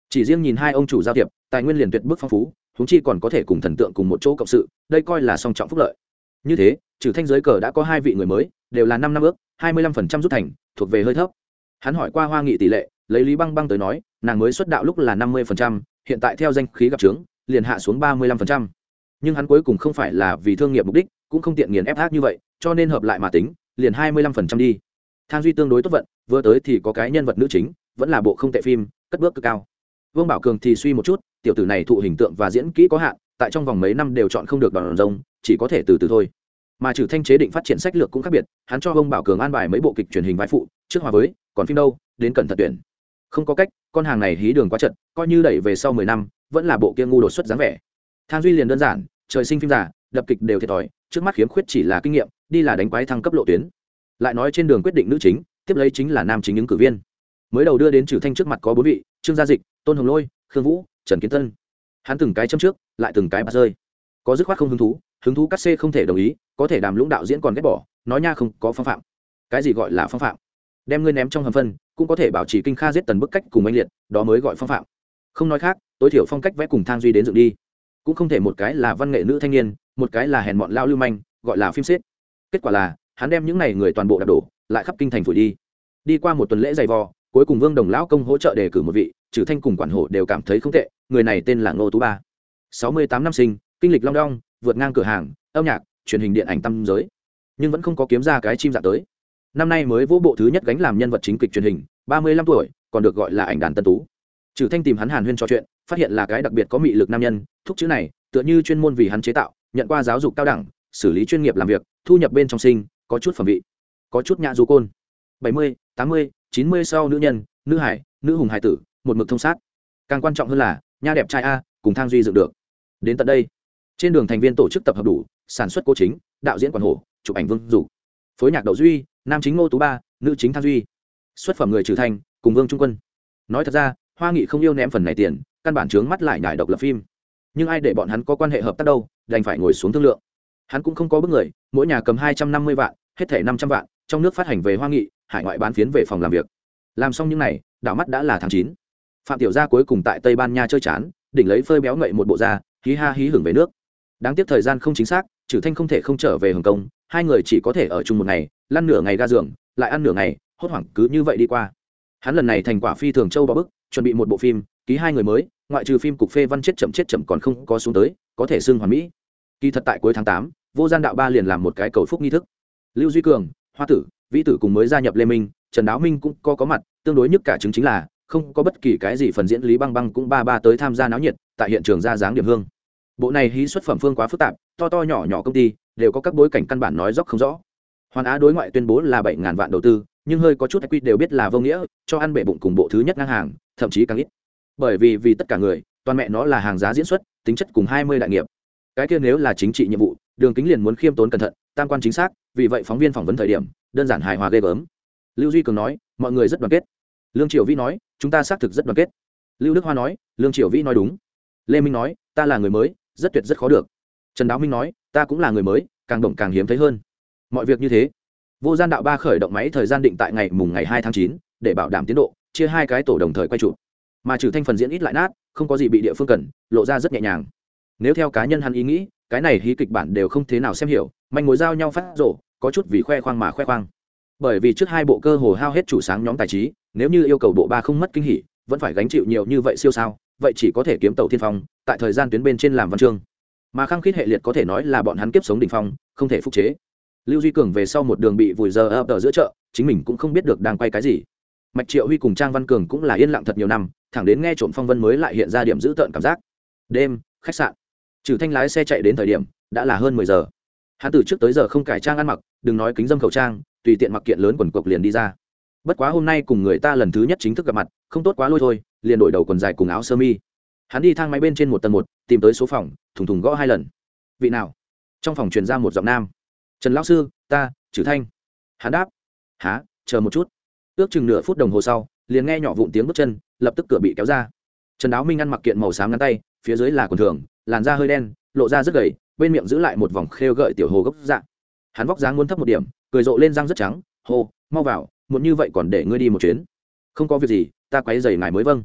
Chỉ riêng nhìn hai ông chủ giao thiệp, tài nguyên liền tuyệt bức phong phú húng chi còn có thể cùng thần tượng cùng một chỗ cộng sự, đây coi là song trọng phúc lợi. Như thế, trừ thanh giới cờ đã có hai vị người mới, đều là năm năm ước, hai mươi lăm phần trăm rút thành, thuộc về hơi thấp. Hắn hỏi qua hoa nghị tỷ lệ, lấy lý băng băng tới nói, nàng mới xuất đạo lúc là năm mươi phần trăm, hiện tại theo danh khí gặp trướng liền hạ xuống ba mươi lăm phần trăm. Nhưng hắn cuối cùng không phải là vì thương nghiệp mục đích, cũng không tiện nghiền ép ác như vậy, cho nên hợp lại mà tính, liền hai mươi lăm phần trăm đi. Thang duy tương đối tốt vận, vừa tới thì có cái nhân vật nữ chính, vẫn là bộ không tệ phim, cất bước cực cao. Vương bảo cường thì suy một chút, tiểu tử này thụ hình tượng và diễn kỹ có hạn, tại trong vòng mấy năm đều chọn không được đòn rông chỉ có thể từ từ thôi. Mà trừ thanh chế định phát triển sách lược cũng khác biệt, hắn cho vương bảo cường an bài mấy bộ kịch truyền hình vai phụ, trước hòa với, còn phim đâu, đến cẩn thận tuyển không có cách, con hàng này hí đường quá trận coi như đẩy về sau mười năm, vẫn là bộ kia ngu đột xuất dáng vẻ. Thang duy liền đơn giản, trời sinh phim giả, đập kịch đều thiệt thòi, trước mắt khiếm khuyết chỉ là kinh nghiệm, đi là đánh quái thăng cấp lộ tuyến. Lại nói trên đường quyết định nữ chính, tiếp lấy chính là nam chính ứng cử viên. Mới đầu đưa đến trừ thanh trước mặt có bốn vị, trương gia dịch, tôn hồng lôi, khương vũ, trần kiến tân. Hắn từng cái châm trước, lại từng cái bạt rơi. Có dứt khoát không hứng thú hứng thú cắt xê không thể đồng ý, có thể đàm lũng đạo diễn còn ghét bỏ, nói nha không có phong phạm. Cái gì gọi là phong phạm? Đem ngươi ném trong hầm phân, cũng có thể bảo trì kinh kha giết tần bức cách cùng anh liệt, đó mới gọi phong phạm. Không nói khác, tối thiểu phong cách vẽ cùng thang duy đến dựng đi. Cũng không thể một cái là văn nghệ nữ thanh niên, một cái là hèn mọn lao lưu manh, gọi là phim xếp. Kết quả là, hắn đem những n à y người toàn bộ đạp đổ, lại khắp kinh thành phủi đi. Đi qua một tuần lễ dày vò, cuối cùng vương đồng lão công hỗ trợ đề cử một vị, trừ thanh cùng quản hộ đều cảm thấy không tệ, người này tên là ngô tú ba. Sáu mươi tám năm sinh, kinh lịch long đong, vượt ngang cửa hàng, âm nhạc, truyền hình điện ảnh tâm giới. Nhưng vẫn không có kiếm ra cái chim dạ tới năm nay mới vô bộ thứ nhất gánh làm nhân vật chính kịch truyền hình, ba mươi lăm tuổi, còn được gọi là ảnh đàn tân tú. Trừ thanh tìm hắn hàn huyên trò chuyện, phát hiện là cái đặc biệt có mị lực nam nhân, thúc chữ này, tựa như chuyên môn vì hắn chế tạo, nhận qua giáo dục cao đẳng, xử lý chuyên nghiệp làm việc, thu nhập bên trong sinh, có chút phẩm vị, có chút nhã du côn. bảy mươi, tám mươi, chín mươi sau nữ nhân, nữ hải, nữ hùng hải tử, một mực thông sát. Càng quan trọng hơn là, nha đẹp trai a, cùng thang duy dựng được. Đến tận đây, trên đường thành viên tổ chức tập hợp đủ, sản xuất cô chính, đạo diễn quản hổ, chụp ảnh vương dục phối nhạc đậu duy, nam chính ngô tú ba, nữ chính thang duy. Xuất phẩm người trừ thanh cùng vương trung quân. Nói thật ra, hoa nghị không yêu ném phần này tiền, căn bản trướng mắt lại nhải độc lập phim. Nhưng ai để bọn hắn có quan hệ hợp tác đâu, đành phải ngồi xuống thương lượng. Hắn cũng không có bức người, mỗi nhà cầm hai trăm năm mươi vạn, hết thể năm trăm vạn, trong nước phát hành về hoa nghị, hải ngoại bán phiến về phòng làm việc. Làm xong những n à y đảo mắt đã là tháng chín. Phạm tiểu gia cuối cùng tại tây ban nha chơi chán, đỉnh lấy phơi béo ngậy một bộ da, hí ha hí hưởng về nước. Đáng tiếc thời gian không chính xác, trừ thanh không thể không trở về hồng kông hai người chỉ có thể ở chung một ngày, lăn nửa ngày ga giường, lại ăn nửa ngày, hốt hoảng cứ như vậy đi qua. Hắn lần này thành quả phi thường châu bao bức, chuẩn bị một bộ phim, ký hai người mới, ngoại trừ phim cục phê văn chết chậm chết chậm còn không có xuống tới, có thể xưng hoàn mỹ. Kỳ thật tại cuối tháng tám, vô gian đạo ba liền làm một cái cầu phúc nghi thức. Lưu duy cường, hoa tử, vĩ tử cùng mới gia nhập lê minh, trần đáo minh cũng có có mặt, tương đối nhất cả chứng chính là không có bất kỳ cái gì phần diễn lý băng băng cũng ba ba tới tham gia náo nhiệt, tại hiện trường ra dáng điểm hương. Bộ này hí xuất phẩm phương quá phức tạp, to to nhỏ nhỏ công ty đều có các bối cảnh căn bản nói dốc không rõ. Hoàn á đối ngoại tuyên bố là bảy ngàn vạn đầu tư, nhưng hơi có chút quy đều biết là vô nghĩa, cho ăn bể bụng cùng bộ thứ nhất ngang hàng, thậm chí càng ít. Bởi vì vì tất cả người, toàn mẹ nó là hàng giá diễn xuất, tính chất cùng hai mươi đại nghiệp. Cái kia nếu là chính trị nhiệm vụ, đường kính liền muốn khiêm tốn cẩn thận, tam quan chính xác, vì vậy phóng viên phỏng vấn thời điểm, đơn giản hài hòa ghê gớm. Lưu duy cường nói, mọi người rất đoàn kết. Lương triều vi nói, chúng ta xác thực rất đoàn kết. Lưu đức hoa nói, lương triều vi nói đúng. Lê minh nói, ta là người mới, rất tuyệt rất khó được trần đáo minh nói, ta cũng là người mới, càng động càng hiếm thấy hơn. Mọi việc như thế, vô gian đạo ba khởi động máy thời gian định tại ngày mùng ngày hai tháng chín, để bảo đảm tiến độ, chia hai cái tổ đồng thời quay trụ. mà trừ thanh phần diễn ít lại nát, không có gì bị địa phương cần, lộ ra rất nhẹ nhàng. Nếu theo cá nhân hắn ý nghĩ, cái này hí kịch bản đều không thế nào xem hiểu, manh mối giao nhau phát rổ có chút vì khoe khoang mà khoe khoang. Bởi vì trước hai bộ cơ hồ hao hết chủ sáng nhóm tài trí, nếu như yêu cầu bộ ba không mất kinh hỉ, vẫn phải gánh chịu nhiều như vậy siêu sao, vậy chỉ có thể kiếm tàu thiên phong, tại thời gian tuyến bên trên làm văn chương mà khăng khít hệ liệt có thể nói là bọn hắn kiếp sống đỉnh phong, không thể phục chế. Lưu duy cường về sau một đường bị vùi giờ ập ở giữa chợ, chính mình cũng không biết được đang quay cái gì. Mạch triệu huy cùng trang văn cường cũng là yên lặng thật nhiều năm, thẳng đến nghe trộm phong vân mới lại hiện ra điểm dữ tợn cảm giác. Đêm, khách sạn. Trừ thanh lái xe chạy đến thời điểm, đã là hơn mười giờ. Hắn từ trước tới giờ không cải trang ăn mặc, đừng nói kính dâm khẩu trang, tùy tiện mặc kiện lớn quần cộc liền đi ra. Bất quá hôm nay cùng người ta lần thứ nhất chính thức gặp mặt, không tốt quá lôi thôi, liền đổi đầu quần dài cùng áo sơ mi hắn đi thang máy bên trên một tầng một, tìm tới số phòng, thùng thùng gõ hai lần. Vị nào? Trong phòng truyền ra một giọng nam. Trần lão sư, ta Chử thanh. Hắn đáp. Há chờ một chút. Ước chừng nửa phút đồng hồ sau, liền nghe nhỏ vụn tiếng bước chân, lập tức cửa bị kéo ra. Trần áo minh ăn mặc kiện màu xám ngắn tay, phía dưới là quần thường, làn da hơi đen, lộ ra rất gầy, bên miệng giữ lại một vòng khêu gợi tiểu hồ gốc dạng hắn vóc dáng muốn thấp một điểm, cười rộ lên răng rất trắng, hô, mau vào muốn như vậy còn để ngươi đi một chuyến. Không có việc gì, ta quấy giày ngài mới vâng.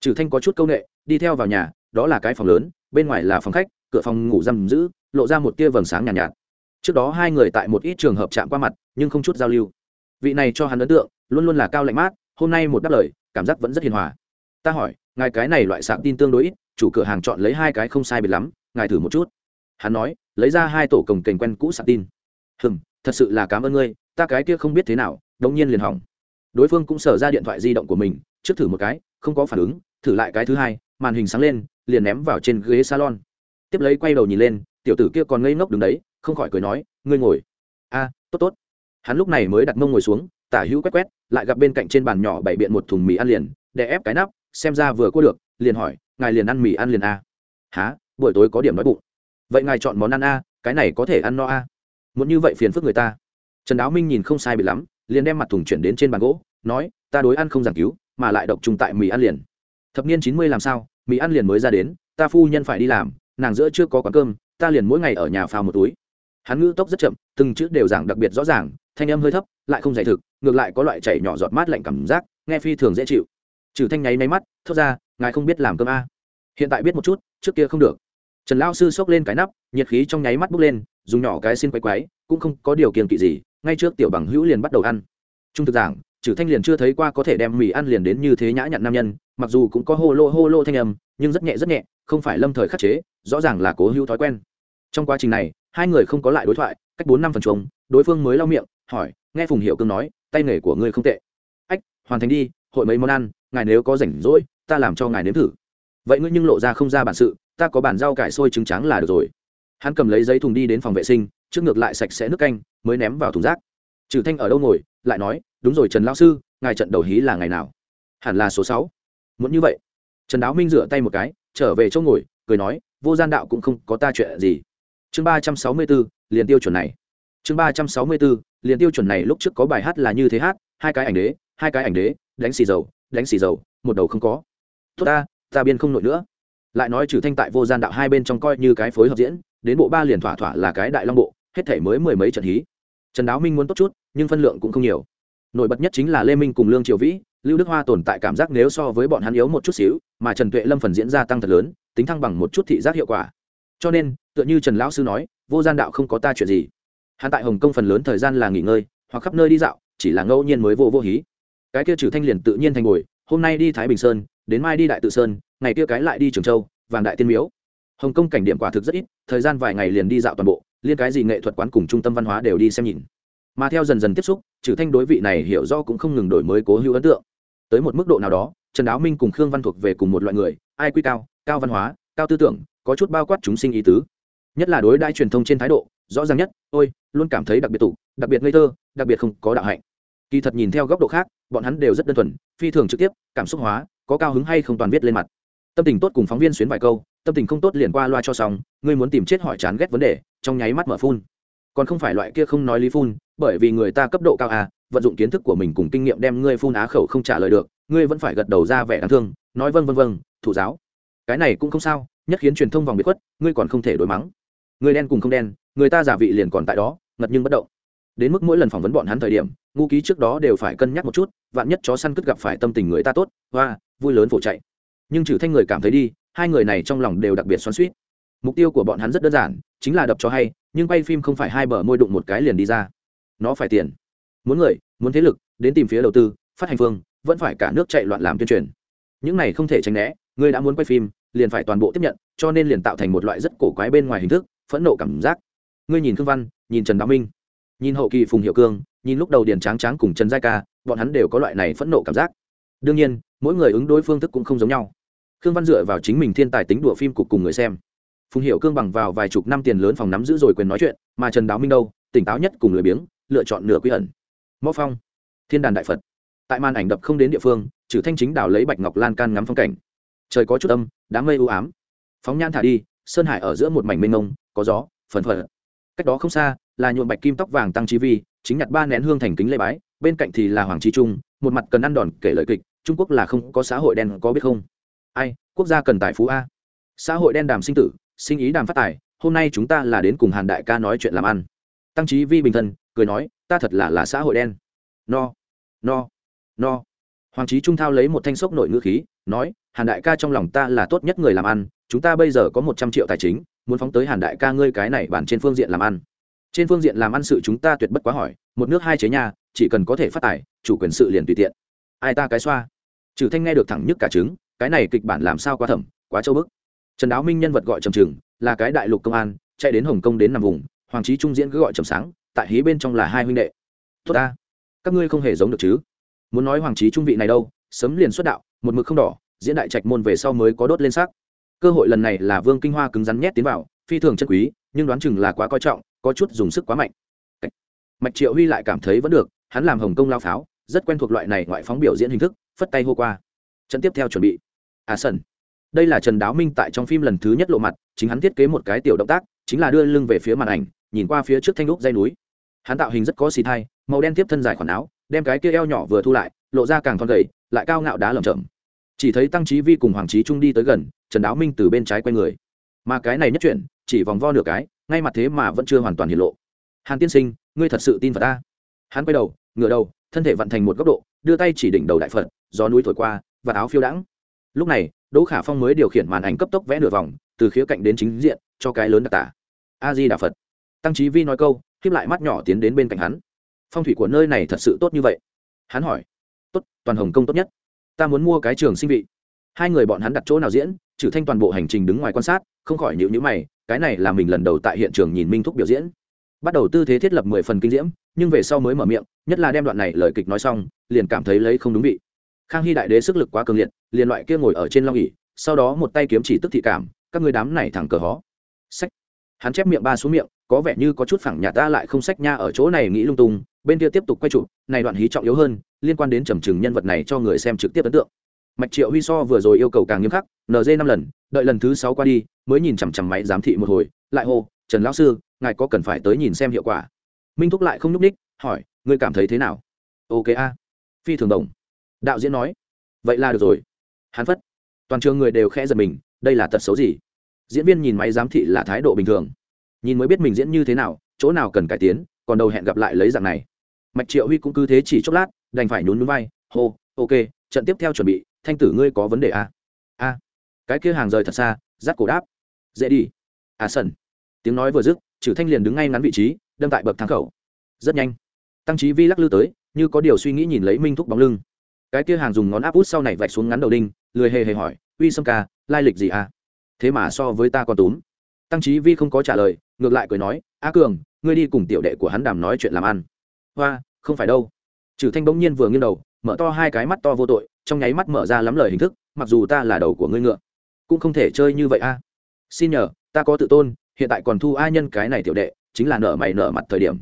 Trừ thanh có chút c â u n ệ đi theo vào nhà đó là cái phòng lớn bên ngoài là phòng khách cửa phòng ngủ giam giữ lộ ra một tia vầng sáng nhàn nhạt, nhạt. Trước đó hai người tại một ít trường hợp chạm qua mặt nhưng không chút giao lưu. Vị này cho hắn ấn tượng luôn luôn là cao lạnh mát hôm nay một đáp lời cảm giác vẫn rất hiền hòa. Ta hỏi ngài cái này loại sạc tin tương đối ít chủ cửa hàng chọn lấy hai cái không sai biệt lắm ngài thử một chút. Hắn nói lấy ra hai tổ cồng kềnh quen cũ sạc tin. Hừm thật sự là cảm ơn ngươi ta cái kia không biết thế nào đống nhiên liền hỏng. Đối phương cũng sở ra điện thoại di động của mình trước thử một cái không có phản ứng thử lại cái thứ hai, màn hình sáng lên, liền ném vào trên ghế salon. Tiếp lấy quay đầu nhìn lên, tiểu tử kia còn ngây ngốc đứng đấy, không khỏi cười nói, ngươi ngồi. A, tốt tốt. Hắn lúc này mới đặt mông ngồi xuống, tả hữu quét quét, lại gặp bên cạnh trên bàn nhỏ bày biện một thùng mì ăn liền, để ép cái nắp, xem ra vừa cua được, liền hỏi, ngài liền ăn mì ăn liền a? Há buổi tối có điểm đói bụng. Vậy ngài chọn món ăn a, cái này có thể ăn no a? Muốn như vậy phiền phức người ta. Trần đáo minh nhìn không sai bị lắm, liền đem mặt thùng chuyển đến trên bàn gỗ, nói, ta đối ăn không giảng cứu, mà lại độc trùng tại mì ăn liền thập niên chín mươi làm sao, mì ăn liền mới ra đến, ta phu nhân phải đi làm, nàng giữa chưa có quán cơm, ta liền mỗi ngày ở nhà phao một túi. Hắn ngữ tốc rất chậm, từng chữ đều giảng đặc biệt rõ ràng, thanh âm hơi thấp, lại không giải thực, ngược lại có loại chảy nhỏ giọt mát lạnh cảm giác, nghe phi thường dễ chịu. Trừ thanh nháy máy mắt, thốt ra, ngài không biết làm cơm a? Hiện tại biết một chút, trước kia không được. Trần lao sư xốc lên cái nắp, nhiệt khí trong nháy mắt bốc lên, dùng nhỏ cái xin quay quái cũng không có điều kiện kỵ gì, ngay trước tiểu bằng hữu liền bắt đầu ăn. Trung thực giảng trừ thanh liền chưa thấy qua có thể đem mì ăn liền đến như thế nhã nhặn nam nhân, mặc dù cũng có hô lô hô lô thanh âm, nhưng rất nhẹ rất nhẹ, không phải lâm thời khắc chế, rõ ràng là cố hữu thói quen. Trong quá trình này, hai người không có lại đối thoại, cách bốn năm phần chung đối phương mới lau miệng, hỏi, nghe phùng hiệu cương nói, tay nghề của ngươi không tệ. Ách, hoàn thành đi, hội mấy món ăn, ngài nếu có rảnh rỗi, ta làm cho ngài nếm thử. Vậy ngươi nhưng lộ ra không ra bản sự, ta có bản rau cải sôi trứng trắng là được rồi. Hắn cầm lấy giấy thùng đi đến phòng vệ sinh, trước ngược lại sạch sẽ nước canh, mới ném vào thùng rác. Trừ thanh ở đâu ngồi lại nói, đúng rồi trần lao sư, ngài trận đầu hí là ngày nào? Hẳn là số sáu. Muốn như vậy. Trần đáo minh rửa tay một cái, trở về chỗ ngồi, cười nói, vô gian đạo cũng không có ta chuyện gì. Chương ba trăm sáu mươi bốn, liền tiêu chuẩn này. Chương ba trăm sáu mươi bốn, liền tiêu chuẩn này lúc trước có bài hát là như thế hát, hai cái ảnh đế, hai cái ảnh đế, đánh xì dầu, đánh xì dầu, một đầu không có. Tốt ta ta biên không nổi nữa. Lại nói trừ thanh tại vô gian đạo hai bên trong coi như cái phối hợp diễn, đến bộ ba liền thỏa thỏa là cái đại long bộ, hết thể mới mười mấy trận hí trần đáo minh muốn tốt chút, nhưng phân lượng cũng không nhiều. Nổi bật nhất chính là lê minh cùng lương triều vĩ, lưu đức hoa tồn tại cảm giác nếu so với bọn hắn yếu một chút xíu, mà trần tuệ lâm phần diễn ra tăng thật lớn, tính thăng bằng một chút thị giác hiệu quả. Cho nên, tựa như trần lão sư nói, vô gian đạo không có ta chuyện gì. Hắn tại hồng kông phần lớn thời gian là nghỉ ngơi, hoặc khắp nơi đi dạo, chỉ là ngẫu nhiên mới vô vô hí. Cái kia trừ thanh liền tự nhiên thành ngồi hôm nay đi thái bình sơn, đến mai đi đại tự sơn, ngày kia cái lại đi trường châu, vàng đại tiên miếu. Hồng kông cảnh điểm quả thực rất ít, thời gian vài ngày liền đi dạo toàn bộ liên cái gì nghệ thuật quán cùng trung tâm văn hóa đều đi xem nhìn. Mà theo dần dần tiếp xúc, trừ thanh đối vị này hiểu do cũng không ngừng đổi mới cố hữu ấn tượng. Tới một mức độ nào đó, trần áo minh cùng khương văn thuộc về cùng một loại người, ai quy cao cao văn hóa, cao tư tưởng, có chút bao quát chúng sinh ý tứ. Nhất là đối đãi truyền thông trên thái độ, rõ ràng nhất, ôi, luôn cảm thấy đặc biệt tụ, đặc biệt ngây thơ, đặc biệt không có đạo hạnh. Kỳ thật nhìn theo góc độ khác, bọn hắn đều rất đơn thuần, phi thường trực tiếp, cảm xúc hóa, có cao hứng hay không toàn viết lên mặt. Tâm tình tốt cùng phóng viên xuyến vài câu tâm tình không tốt liền qua loa cho xong, ngươi muốn tìm chết hỏi chán ghét vấn đề, trong nháy mắt mở phun. Còn không phải loại kia không nói lý phun, bởi vì người ta cấp độ cao à vận dụng kiến thức của mình cùng kinh nghiệm đem ngươi phun á khẩu không trả lời được, ngươi vẫn phải gật đầu ra vẻ đáng thương, nói vân vân vân thủ giáo. Cái này cũng không sao, nhất khiến truyền thông vòng biệt khuất, ngươi còn không thể đối mắng. Người đen cùng không đen, người ta giả vị liền còn tại đó, ngật nhưng bất động. Đến mức mỗi lần phỏng vấn bọn hắn thời điểm, ngu ký trước đó đều phải cân nhắc một chút, vạn nhất chó săn cất gặp phải tâm tình người ta tốt, hoa, vui lớn phổ chạy. Nhưng trừ thanh người cảm thấy đi hai người này trong lòng đều đặc biệt xoắn suýt mục tiêu của bọn hắn rất đơn giản, chính là đập cho hay, nhưng quay phim không phải hai bờ môi đụng một cái liền đi ra. Nó phải tiền. Muốn người, muốn thế lực, đến tìm phía đầu tư, phát hành phương, vẫn phải cả nước chạy loạn làm tuyên truyền. Những này không thể tránh né người đã muốn quay phim, liền phải toàn bộ tiếp nhận, cho nên liền tạo thành một loại rất cổ quái bên ngoài hình thức, phẫn nộ cảm giác. Ngươi nhìn khương văn, nhìn trần đạo minh, nhìn hậu kỳ phùng hiệu cương, nhìn lúc đầu điền tráng tráng cùng trần giai ca, bọn hắn đều có loại này phẫn nộ cảm giác. Đương nhiên, mỗi người ứng đối phương thức cũng không giống nhau khương văn dựa vào chính mình thiên tài tính đùa phim cục cùng người xem. Phùng hiệu cương bằng vào vài chục năm tiền lớn phòng nắm giữ rồi quyền nói chuyện, mà trần đáo minh đâu, tỉnh táo nhất cùng lười biếng, lựa chọn nửa quy ẩn. Mõ phong, thiên đàn đại phật. Tại màn ảnh đập không đến địa phương, trừ thanh chính đào lấy bạch ngọc lan can ngắm phong cảnh. Trời có chút âm, đám mây u ám. Phóng nhan thả đi, sơn hải ở giữa một mảnh mênh mông, có gió phần phật. Cách đó không xa, là nhuộm bạch kim tóc vàng tăng chi vi, chính nhặt ba nén hương thành kính lê bái, bên cạnh thì là hoàng trí trung, một mặt cần ăn đòn kể lời kịch, trung quốc là không có xã hội đen có biết không? Ai, quốc gia cần tài phú a. Xã hội đen đàm sinh tử, sinh ý đàm phát tài, hôm nay chúng ta là đến cùng hàn đại ca nói chuyện làm ăn. Tăng trí vi bình thân, cười nói, ta thật là là xã hội đen. No no no. Hoàng trí trung thao lấy một thanh sốc nội ngữ khí, nói, hàn đại ca trong lòng ta là tốt nhất người làm ăn, chúng ta bây giờ có một trăm triệu tài chính, muốn phóng tới hàn đại ca ngươi cái này bản trên phương diện làm ăn. Trên phương diện làm ăn sự chúng ta tuyệt bất quá hỏi, một nước hai chế nhà, chỉ cần có thể phát tài, chủ quyền sự liền tùy tiện. Ai ta cái xoa? Trừ thanh nghe được thẳng nhất cả trứng cái này kịch bản làm sao quá thẩm, quá châu bức. Trần đáo minh nhân vật gọi trầm trừng, là cái đại lục công an, chạy đến hồng kông đến nằm vùng, hoàng trí trung diễn cứ gọi trầm sáng, tại hí bên trong là hai huynh đệ. Tốt ta, các ngươi không hề giống được chứ. Muốn nói hoàng trí trung vị này đâu, sớm liền xuất đạo, một mực không đỏ, diễn đại trạch môn về sau mới có đốt lên sắc. Cơ hội lần này là vương kinh hoa cứng rắn nhét tiến vào, phi thường chân quý, nhưng đoán chừng là quá coi trọng, có chút dùng sức quá mạnh. Mạch triệu huy lại cảm thấy vẫn được, hắn làm hồng kông lao pháo, rất quen thuộc loại này ngoại phóng biểu diễn hình thức, phất tay hô qua. Trận tiếp theo chuẩn bị à sân đây là trần đáo minh tại trong phim lần thứ nhất lộ mặt, chính hắn thiết kế một cái tiểu động tác, chính là đưa lưng về phía màn ảnh, nhìn qua phía trước thanh đúc dây núi. Hắn tạo hình rất có xì thai, màu đen tiếp thân dài khoản áo, đem cái kia eo nhỏ vừa thu lại, lộ ra càng thon gầy, lại cao ngạo đá lởm chởm. Chỉ thấy tăng trí vi cùng hoàng trí trung đi tới gần, trần đáo minh từ bên trái quay người. Mà cái này nhất chuyển chỉ vòng vo nửa cái, ngay mặt thế mà vẫn chưa hoàn toàn hiện lộ. Hàn tiên sinh, ngươi thật sự tin vào ta? Hắn quay đầu, ngửa đầu, thân thể vận thành một góc độ, đưa tay chỉ đỉnh đầu đại phật, gió núi thổi qua và áo phiêu đãng lúc này, đỗ khả phong mới điều khiển màn ảnh cấp tốc vẽ nửa vòng, từ khía cạnh đến chính diện, cho cái lớn đặc tả. A di đà phật. Tăng trí vi nói câu, khiếp lại mắt nhỏ tiến đến bên cạnh hắn. Phong thủy của nơi này thật sự tốt như vậy. Hắn hỏi, tốt, toàn hồng công tốt nhất. Ta muốn mua cái trường sinh vị. Hai người bọn hắn đặt chỗ nào diễn, trừ thanh toàn bộ hành trình đứng ngoài quan sát, không khỏi nhịu nhữ mày, cái này là mình lần đầu tại hiện trường nhìn minh thúc biểu diễn. Bắt đầu tư thế thiết lập mười phần kinh diễm, nhưng về sau mới mở miệng, nhất là đem đoạn này lời kịch nói xong, liền cảm thấy lấy không đúng vị khang hy đại đế sức lực quá cường liệt, liền loại kia ngồi ở trên long ỉ sau đó một tay kiếm chỉ tức thị cảm, các người đám này thẳng cờ hó. Sách. Hắn chép miệng ba xuống miệng, có vẻ như có chút phẳng nhà ta lại không sách nha ở chỗ này nghĩ lung tung, bên kia tiếp tục quay trụ. này đoạn hí trọng yếu hơn, liên quan đến trầm trừng nhân vật này cho người xem trực tiếp ấn tượng. Mạch triệu huy so vừa rồi yêu cầu càng nghiêm khắc nd năm lần, đợi lần thứ sáu qua đi, mới nhìn chằm chằm máy giám thị một hồi, lại hô, trần lão sư, ngài có cần phải tới nhìn xem hiệu quả? Minh thúc lại không nhúc ních hỏi, ngươi cảm thấy thế nào? Ok a. Phi thường đồng đạo diễn nói, vậy là được rồi. Hắn phất. Toàn trường người đều khẽ giật mình, đây là tật xấu gì? Diễn viên nhìn máy giám thị là thái độ bình thường. Nhìn mới biết mình diễn như thế nào, chỗ nào cần cải tiến, còn đầu hẹn gặp lại lấy dạng này. Mạch triệu huy cũng cứ thế chỉ chốc lát, đành phải nhún núi vai, hô, ok, trận tiếp theo chuẩn bị, thanh tử ngươi có vấn đề à? a. Cái kia hàng rời thật xa rát cổ đáp, dễ đi. À sần. Tiếng nói vừa dứt trừ thanh liền đứng ngay ngắn vị trí, đâm tại bậc thang khẩu. Rất nhanh. Tăng trí vi lắc lư tới, như có điều suy nghĩ nhìn lấy minh thúc bóng lưng cái kia hàng dùng ngón áp út sau này vạch xuống ngắn đầu đinh, lười hề hề hỏi, uy sâm ca, lai lịch gì à? Thế mà so với ta còn túm tăng trí vi không có trả lời, ngược lại cười nói, a cường, ngươi đi cùng tiểu đệ của hắn đàm nói chuyện làm ăn. Hoa, không phải đâu. Trừ thanh bỗng nhiên vừa nghiêng đầu, mở to hai cái mắt to vô tội, trong nháy mắt mở ra lắm lời hình thức, mặc dù ta là đầu của ngươi ngựa, cũng không thể chơi như vậy a. Xin nhờ, ta có tự tôn, hiện tại còn thu a nhân cái này tiểu đệ, chính là nợ mày nợ mặt thời điểm.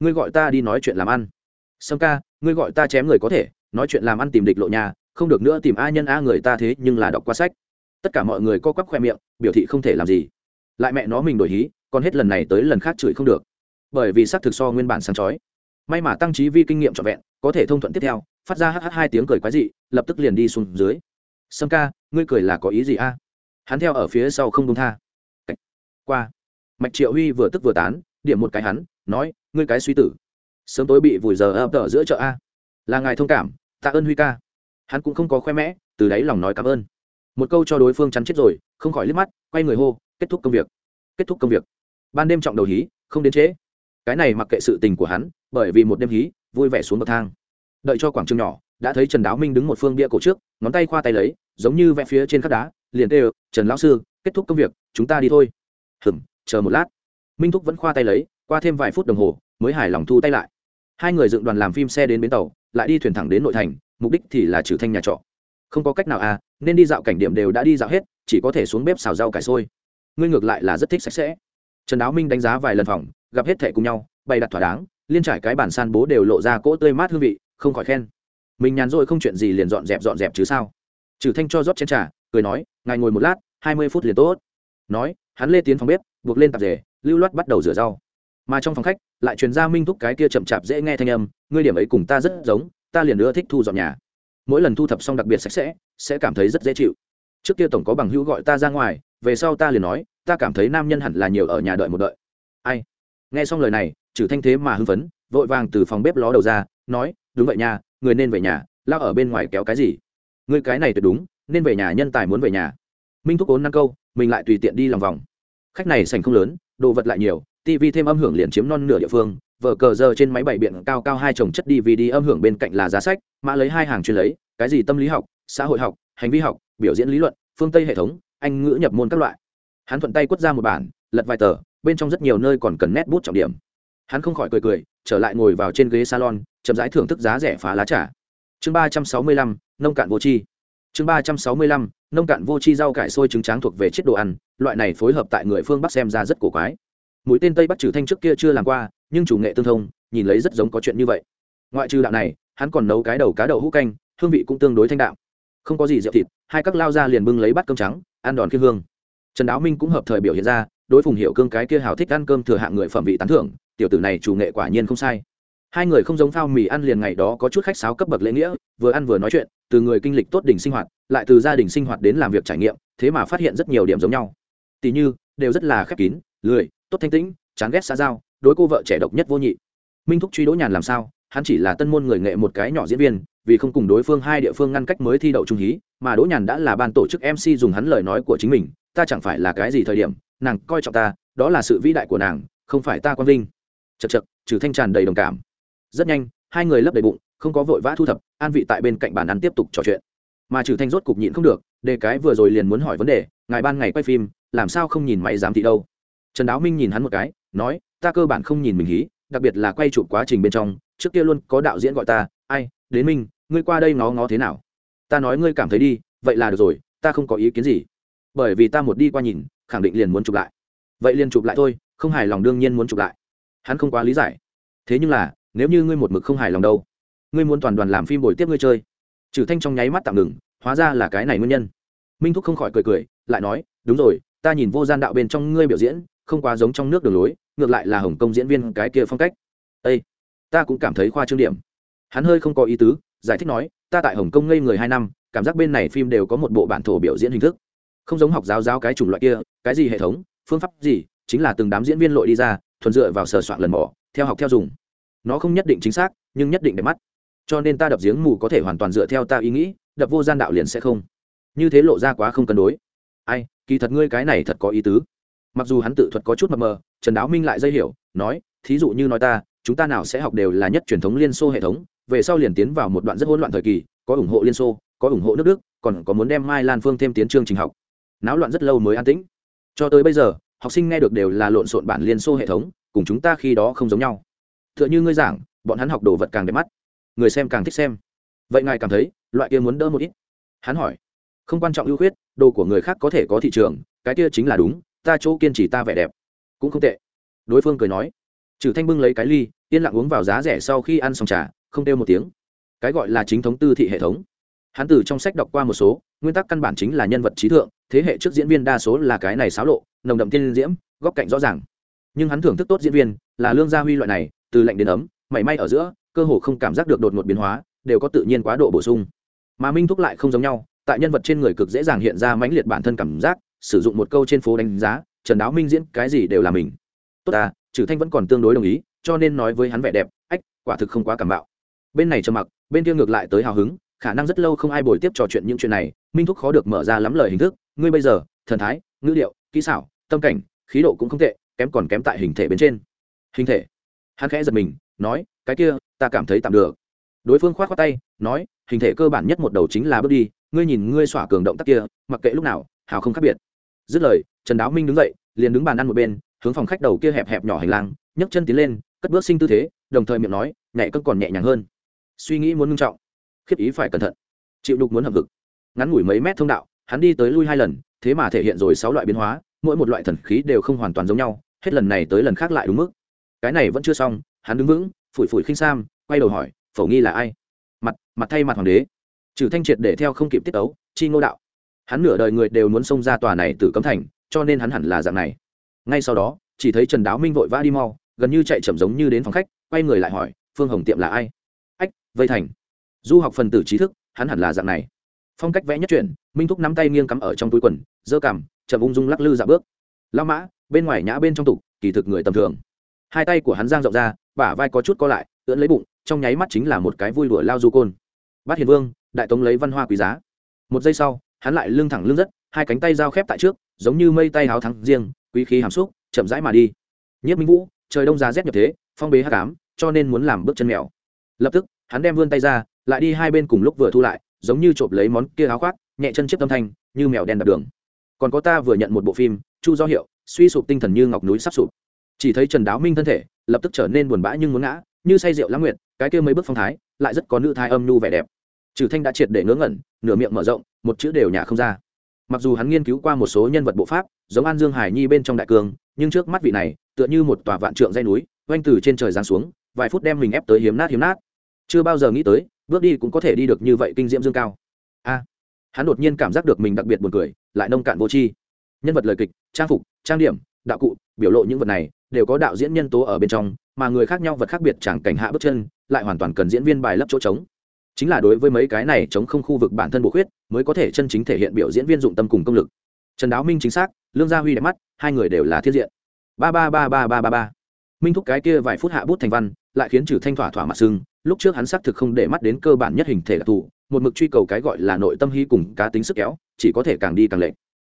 Ngươi gọi ta đi nói chuyện làm ăn. Sâm ca, ngươi gọi ta chém người có thể nói chuyện làm ăn tìm địch lộ nhà không được nữa tìm a nhân a người ta thế nhưng là đọc qua sách. Tất cả mọi người co quắp khoe miệng, biểu thị không thể làm gì. Lại mẹ nó mình đổi hí, còn hết lần này tới lần khác chửi không được. Bởi vì xác thực so nguyên bản sáng chói. May mà tăng trí vi kinh nghiệm trọn vẹn, có thể thông thuận tiếp theo, phát ra hh hai tiếng cười quái dị, lập tức liền đi xuống dưới. Sâm ca, ngươi cười là có ý gì a? Hắn theo ở phía sau không đông tha. Cách. qua. Mạch triệu huy vừa tức vừa tán, điểm một cái hắn, nói, ngươi cái suy tử. Sớm tối bị vùi giờ ập ở giữa chợ a. Là ngài thông cảm tạ ơn huy ca. Hắn cũng không có khoe mẽ, từ đáy lòng nói cảm ơn. Một câu cho đối phương chắn chết rồi, không khỏi liếc mắt, quay người hô, kết thúc công việc. Kết thúc công việc. Ban đêm trọng đầu hí, không đến trễ. Cái này mặc kệ sự tình của hắn, bởi vì một đêm hí, vui vẻ xuống bậc thang. Đợi cho quảng trường nhỏ, đã thấy trần đáo minh đứng một phương bia cổ trước, ngón tay khoa tay lấy, giống như vẽ phía trên khắc đá, liền tê trần lão sư, kết thúc công việc, chúng ta đi thôi. Hừm chờ một lát. Minh thúc vẫn khoa tay lấy, qua thêm vài phút đồng hồ, mới hài lòng thu tay lại hai người dựng đoàn làm phim xe đến bến tàu, lại đi thuyền thẳng đến nội thành, mục đích thì là trừ thanh nhà trọ. Không có cách nào à nên đi dạo cảnh điểm đều đã đi dạo hết, chỉ có thể xuống bếp xào rau cải sôi ngươi ngược lại là rất thích sạch sẽ. Trần đáo minh đánh giá vài lần phòng, gặp hết thẻ cùng nhau, bày đặt thỏa đáng, liên trải cái bản san bố đều lộ ra cỗ tươi mát hương vị, không khỏi khen. Mình nhàn rỗi không chuyện gì liền dọn dẹp dọn dẹp chứ sao? Trừ thanh cho rót chén trà, cười nói, ngài ngồi một lát, hai mươi phút liền tốt. Nói, hắn lê tiến phòng bếp, buộc lên tạp rể lưu loát bắt đầu rửa rau. Mà trong phòng khách lại truyền ra minh thúc cái kia chậm chạp dễ nghe thanh âm, ngươi điểm ấy cùng ta rất giống, ta liền nữa thích thu dọn nhà. Mỗi lần thu thập xong đặc biệt sạch sẽ sẽ cảm thấy rất dễ chịu. Trước kia tổng có bằng hữu gọi ta ra ngoài, về sau ta liền nói, ta cảm thấy nam nhân hẳn là nhiều ở nhà đợi một đợi. Ai? Nghe xong lời này trừ thanh thế mà hưng phấn, vội vàng từ phòng bếp ló đầu ra, nói, đúng vậy nha, người nên về nhà, lao ở bên ngoài kéo cái gì? Người cái này tuyệt đúng, nên về nhà, nhân tài muốn về nhà. Minh thúc ốn năm câu, mình lại tùy tiện đi lòng vòng. Khách này sành không lớn, đồ vật lại nhiều tv thêm âm hưởng liền chiếm non nửa địa phương vở cờ giờ trên máy bảy biện cao cao hai chồng chất dvd âm hưởng bên cạnh là giá sách, mã lấy hai hàng chuyên lấy, cái gì tâm lý học, xã hội học, hành vi học, biểu diễn lý luận, phương tây hệ thống, anh ngữ nhập môn các loại. Hắn thuận tay quất ra một bản, lật vài tờ, bên trong rất nhiều nơi còn cần nét bút trọng điểm. Hắn không khỏi cười cười, trở lại ngồi vào trên ghế salon, chậm rãi thưởng thức giá rẻ phá lá trà. Chương ba trăm sáu mươi lăm, nông cạn vô chi. Chương ba trăm sáu mươi lăm, nông cạn vô chi rau cải sôi trứng tráng thuộc về chế độ ăn, loại này phối hợp tại người phương bắc xem ra rất cổ quái mũi tên tây bắc trừ thanh trước kia chưa làm qua, nhưng chủ nghệ tương thông, nhìn lấy rất giống có chuyện như vậy. Ngoại trừ đạo này, hắn còn nấu cái đầu cá đậu hũ canh, hương vị cũng tương đối thanh đạo không có gì rượu thịt, hai các lao ra liền bưng lấy bát cơm trắng, ăn đòn kiên hương. Trần đáo minh cũng hợp thời biểu hiện ra, đối phùng hiệu cương cái kia hào thích ăn cơm thừa hạng người phẩm vị tán thưởng, tiểu tử này chủ nghệ quả nhiên không sai. Hai người không giống phao mì ăn liền ngày đó có chút khách sáo cấp bậc lễ nghĩa, vừa ăn vừa nói chuyện, từ người kinh lịch tốt đỉnh sinh hoạt, lại từ gia đình sinh hoạt đến làm việc trải nghiệm, thế mà phát hiện rất nhiều điểm giống nhau. Tỷ như, đều rất là khép kín, lười tốt thanh tĩnh, chán ghét xã giao, đối cô vợ trẻ độc nhất vô nhị. Minh thúc truy đỗ nhàn làm sao? Hắn chỉ là tân môn người nghệ một cái nhỏ diễn viên, vì không cùng đối phương hai địa phương ngăn cách mới thi đậu trung hí, mà đỗ nhàn đã là ban tổ chức mc dùng hắn lời nói của chính mình, ta chẳng phải là cái gì thời điểm, nàng coi trọng ta, đó là sự vĩ đại của nàng, không phải ta quang vinh. Chật chật trừ thanh tràn đầy đồng cảm. Rất nhanh, hai người lấp đầy bụng, không có vội vã thu thập, an vị tại bên cạnh bàn ăn tiếp tục trò chuyện. Mà trừ thanh rốt cục nhịn không được đề cái vừa rồi liền muốn hỏi vấn đề, ngài ban ngày quay phim, làm sao không nhìn máy giám thị đâu? Trần đáo minh nhìn hắn một cái, nói, ta cơ bản không nhìn mình hí, đặc biệt là quay chụp quá trình bên trong, trước kia luôn có đạo diễn gọi ta, ai, đến minh, ngươi qua đây ngó ngó thế nào? Ta nói ngươi cảm thấy đi, vậy là được rồi, ta không có ý kiến gì. Bởi vì ta một đi qua nhìn, khẳng định liền muốn chụp lại. Vậy liền chụp lại thôi, không hài lòng đương nhiên muốn chụp lại. Hắn không quá lý giải. Thế nhưng là, nếu như ngươi một mực không hài lòng đâu, ngươi muốn toàn đoàn làm phim buổi tiếp ngươi chơi. Trừ thanh trong nháy mắt tạm ngừng, hóa ra là cái này nguyên nhân. Minh thúc không khỏi cười cười, lại nói, đúng rồi, ta nhìn vô gian đạo bên trong ngươi biểu diễn không quá giống trong nước đường lối, ngược lại là hồng kông diễn viên cái kia phong cách. Ây ta cũng cảm thấy khoa trương điểm. Hắn hơi không có ý tứ, giải thích nói, ta tại hồng kông ngây người hai năm, cảm giác bên này phim đều có một bộ bản thổ biểu diễn hình thức. Không giống học giáo giáo cái chủng loại kia, cái gì hệ thống, phương pháp gì, chính là từng đám diễn viên lội đi ra, thuần dựa vào sờ soạn lần mỏ theo học theo dùng. Nó không nhất định chính xác, nhưng nhất định đẹp mắt. Cho nên ta đập giếng mù có thể hoàn toàn dựa theo ta ý nghĩ, đập vô gian đạo liền sẽ không. Như thế lộ ra quá không cân đối. Ai, kỳ thật ngươi cái này thật có ý tứ mặc dù hắn tự thuật có chút mập mờ, trần đáo minh lại dây hiểu, nói, thí dụ như nói ta, chúng ta nào sẽ học đều là nhất truyền thống liên xô hệ thống, về sau liền tiến vào một đoạn rất hỗn loạn thời kỳ, có ủng hộ liên xô, có ủng hộ nước đức, còn có muốn đem mai lan phương thêm tiến chương trình học. Náo loạn rất lâu mới an tĩnh. Cho tới bây giờ, học sinh nghe được đều là lộn xộn bản liên xô hệ thống, cùng chúng ta khi đó không giống nhau. T h ư ợ n h ư ngươi giảng, bọn hắn học đồ vật càng đẹp mắt. Người xem càng thích xem. Vậy ngài cảm thấy, loại kia muốn đỡ một ít? Hắn hỏi. Không quan trọng ưu khuyết, đồ của người khác có thể có thị trường, cái kia chính là đúng ta chỗ kiên trì ta vẻ đẹp. Cũng không tệ. Đối phương cười nói. Trừ thanh bưng lấy cái ly, yên lặng uống vào giá rẻ sau khi ăn xong trà, không kêu một tiếng. Cái gọi là chính thống tư thị hệ thống. Hắn từ trong sách đọc qua một số, nguyên tắc căn bản chính là nhân vật trí thượng, thế hệ trước diễn viên đa số là cái này xáo lộ, nồng đậm tiên diễm, góc cạnh rõ ràng. Nhưng hắn thưởng thức tốt diễn viên, là lương gia huy loại này, từ lạnh đến ấm, mảy may ở giữa, cơ hồ không cảm giác được đột ngột biến hóa, đều có tự nhiên quá độ bổ sung. Mà minh thúc lại không giống nhau, tại nhân vật trên người cực dễ dàng hiện ra mãnh liệt bản thân cảm giác sử dụng một câu trên phố đánh giá, trần đáo minh diễn cái gì đều là mình. Tốt à trừ thanh vẫn còn tương đối đồng ý, cho nên nói với hắn vẻ đẹp, ách, quả thực không quá cảm bạo. Bên này trầm mặc, bên kia ngược lại tới hào hứng, khả năng rất lâu không ai bồi tiếp trò chuyện những chuyện này, minh thúc khó được mở ra lắm lời hình thức, ngươi bây giờ, thần thái, ngữ liệu kỹ xảo, tâm cảnh, khí độ cũng không tệ, kém còn kém tại hình thể bên trên. Hình thể? Hắn khẽ giật mình, nói, cái kia, ta cảm thấy tạm được. Đối phương khoát khoát tay, nói, hình thể cơ bản nhất một đầu chính là bước đi, ngươi nhìn ngươi xỏa cường động tác kia, mặc kệ lúc nào, hào không khác biệt dứt lời, trần đáo minh đứng dậy, liền đứng bàn ăn một bên, hướng phòng khách đầu kia hẹp hẹp nhỏ hành lang, nhấc chân tiến lên, cất bước sinh tư thế, đồng thời miệng nói nhảy cất còn nhẹ nhàng hơn. Suy nghĩ muốn ngưng trọng, khiếp ý phải cẩn thận. Chịu đục muốn hợp vực ngắn ngủi mấy mét thông đạo, hắn đi tới lui hai lần, thế mà thể hiện rồi sáu loại biến hóa, mỗi một loại thần khí đều không hoàn toàn giống nhau, hết lần này tới lần khác lại đúng mức. Cái này vẫn chưa xong, hắn đứng vững, phủi phủi khinh sam, quay đầu hỏi, phổ nghi là ai? Mặt mặt thay mặt hoàng đế. Trừ thanh triệt để theo không kịp tiết ấu chi ngô đạo hắn nửa đời người đều muốn xông ra tòa này từ cấm thành, cho nên hắn hẳn là dạng này. Ngay sau đó, chỉ thấy trần đáo minh vội vã đi mau, gần như chạy chậm giống như đến phòng khách, quay người lại hỏi, phương hồng tiệm là ai? Ách, vây thành. Du học phần tử trí thức, hắn hẳn là dạng này. Phong cách vẽ nhất chuyển minh thúc nắm tay nghiêng cắm ở trong túi quần dơ cằm, chậm ung dung lắc lư dạ bước. Lao mã, bên ngoài nhã bên trong tục, kỳ thực người tầm thường. Hai tay của hắn giang rộng ra, bả vai có chút co lại, ưỡn lấy bụng, trong nháy mắt chính là một cái vui đùa lao du côn. Bát hiền vương, đại tống lấy văn hoa quý giá. Một giây sau hắn lại lưng thẳng lưng rất, hai cánh tay giao khép tại trước, giống như mây tay háo thắng riêng, quý khí hàm xúc, chậm rãi mà đi. Nhất minh vũ, trời đông giá rét nhập thế, phong bế hắc ám, cho nên muốn làm bước chân mèo. Lập tức, hắn đem vươn tay ra, lại đi hai bên cùng lúc vừa thu lại, giống như trộm lấy món kia áo khoác, nhẹ chân chiếc tâm thanh, như mèo đen đạp đường. Còn có ta vừa nhận một bộ phim, chu do hiệu, suy sụp tinh thần như ngọc núi sắp sụp. Chỉ thấy trần đáo minh thân thể, lập tức trở nên buồn bã nhưng muốn ngã, như say rượu lãng nguyệt, cái kia mấy bước phong thái, lại rất có nữ thai âm nhu vẻ đẹp. Trừ thanh đã triệt để ngớ ngẩn, nửa miệng mở rộng một chữ đều nhả không ra. Mặc dù hắn nghiên cứu qua một số nhân vật bộ pháp, giống an dương hải nhi bên trong đại cương nhưng trước mắt vị này, tựa như một tòa vạn trượng dây núi, oanh từ trên trời giáng xuống, vài phút đem mình ép tới hiếm nát hiếm nát. Chưa bao giờ nghĩ tới, bước đi cũng có thể đi được như vậy kinh diễm dương cao. A, hắn đột nhiên cảm giác được mình đặc biệt buồn cười, lại nông cạn vô tri. Nhân vật lời kịch, trang phục, trang điểm, đạo cụ, biểu lộ những vật này, đều có đạo diễn nhân tố ở bên trong, mà người khác nhau vật khác biệt chẳng cảnh hạ bước chân, lại hoàn toàn cần diễn viên bài lấp chỗ trống chính là đối với mấy cái này chống không khu vực bản thân bổ khuyết, mới có thể chân chính thể hiện biểu diễn viên dụng tâm cùng công lực. Trần đáo minh chính xác, lương gia huy đẹp mắt, hai người đều là thiên diện. Ba ba ba ba ba ba ba. Minh thúc cái kia vài phút hạ bút thành văn, lại khiến trừ thanh thỏa thỏa mặt sưng, lúc trước hắn xác thực không để mắt đến cơ bản nhất hình thể đặc thù một mực truy cầu cái gọi là nội tâm hy cùng cá tính sức kéo, chỉ có thể càng đi càng lệ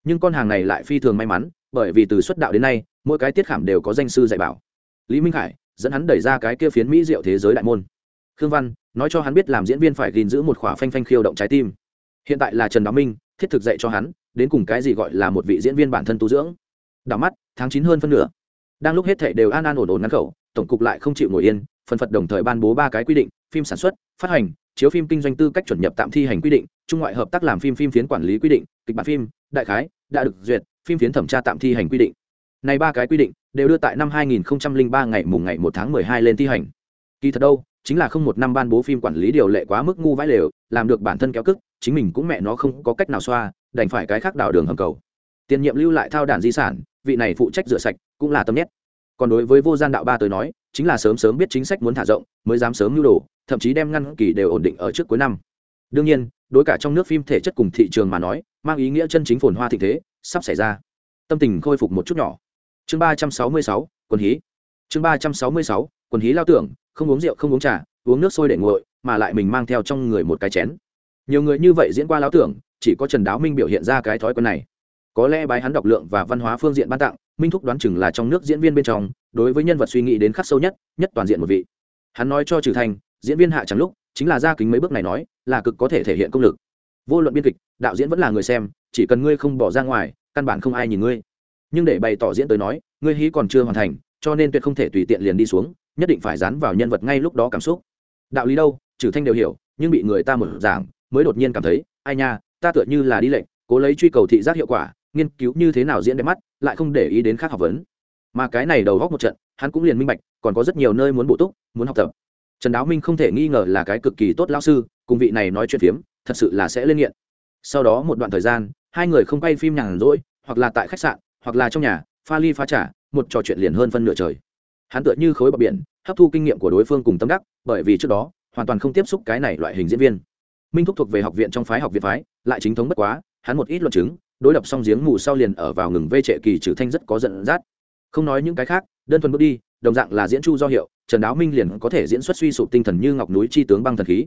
nhưng con hàng này lại phi thường may mắn, bởi vì từ xuất đạo đến nay, mỗi cái tiết khảm đều có danh sư dạy bảo. Lý minh khải dẫn hắn đẩy ra cái kia phiến mỹ diệu thế giới đại môn khương văn, nói cho hắn biết làm diễn viên phải gìn giữ một khỏa phanh phanh khiêu động trái tim. Hiện tại là trần đáo minh, thiết thực dạy cho hắn, đến cùng cái gì gọi là một vị diễn viên bản thân tu dưỡng. Đảo mắt, tháng chín hơn phân nửa. Đang lúc hết thệ đều an an ổn ổn ngắn khẩu, tổng cục lại không chịu ngồi yên, phần phật đồng thời ban bố ba cái quy định, phim sản xuất, phát hành, chiếu phim kinh doanh tư cách chuẩn nhập tạm thi hành quy định, trung ngoại hợp tác làm phim phim phiến quản lý quy định, kịch bản phim, đại khái, đã được duyệt, phim phiến thẩm tra tạm thi hành quy định. Này ba cái quy định đều đưa tại năm 2003 ngày mùng ngày 1 tháng 12 lên thi hành. Kỳ thật đâu chính là không một năm ban bố phim quản lý điều lệ quá mức ngu vãi lều, làm được bản thân kéo cức, chính mình cũng mẹ nó không có cách nào xoa, đành phải cái khác đảo đường hầm cầu. Tiền nhiệm lưu lại thao đàn di sản, vị này phụ trách rửa sạch, cũng là tâm nhét. Còn đối với vô gian đạo ba tới nói, chính là sớm sớm biết chính sách muốn thả rộng, mới dám sớm lưu đồ, thậm chí đem ngăn kỳ đều ổn định ở trước cuối năm. Đương nhiên, đối cả trong nước phim thể chất cùng thị trường mà nói, mang ý nghĩa chân chính phồn hoa thịnh thế, sắp xảy ra. Tâm tình khôi phục một chút nhỏ. Chương ba trăm sáu mươi sáu quần hí. Chương ba trăm sáu mươi sáu quần hí lao tưởng, không uống rượu, không uống trà, uống nước sôi để nguội, mà lại mình mang theo trong người một cái chén. Nhiều người như vậy diễn qua lao tưởng, chỉ có trần đáo minh biểu hiện ra cái thói quen này. Có lẽ bái hắn đọc lượng và văn hóa phương diện ban tặng, minh thúc đoán chừng là trong nước diễn viên bên trong, đối với nhân vật suy nghĩ đến khắc sâu nhất nhất toàn diện một vị. Hắn nói cho trừ thành, diễn viên hạ chẳng lúc, chính là ra kính mấy bước này nói, là cực có thể thể hiện công lực. Vô luận biên kịch, đạo diễn vẫn là người xem, chỉ cần ngươi không bỏ ra ngoài, căn bản không ai nhìn ngươi. Nhưng để bày tỏ diễn tới nói, ngươi hí còn chưa hoàn thành, cho nên tuyệt không thể tùy tiện liền đi xuống nhất định phải dán vào nhân vật ngay lúc đó cảm xúc. Đạo lý đâu? Trừ thanh đều hiểu, nhưng bị người ta một giảng mới đột nhiên cảm thấy, ai nha, ta tựa như là đi lệnh, cố lấy truy cầu thị giác hiệu quả, nghiên cứu như thế nào diễn đẹp mắt, lại không để ý đến khác học vấn. Mà cái này đầu góc một trận, hắn cũng liền minh bạch, còn có rất nhiều nơi muốn bổ túc, muốn học tập. Trần đáo minh không thể nghi ngờ là cái cực kỳ tốt lao sư, cùng vị này nói chuyện phiếm, thật sự là sẽ lên nghiện. Sau đó một đoạn thời gian, hai người không quay phim nhàn rỗi, hoặc là tại khách sạn, hoặc là trong nhà, pha ly pha trả một trò chuyện liền hơn phân nửa trời. Hắn tựa như khối bọc biển hấp thu kinh nghiệm của đối phương cùng tâm đắc, bởi vì trước đó, hoàn toàn không tiếp xúc cái này loại hình diễn viên. Minh thúc thuộc về học viện trong phái học viện phái, lại chính thống bất quá, hắn một ít luận chứng, đối lập xong giếng mù sau liền ở vào ngừng vê trệ kỳ trừ thanh rất có giận dắt. Không nói những cái khác, đơn thuần bước đi, đồng dạng là diễn chu do hiệu, trần đáo minh liền có thể diễn xuất suy sụp tinh thần như ngọc núi chi tướng băng thần khí.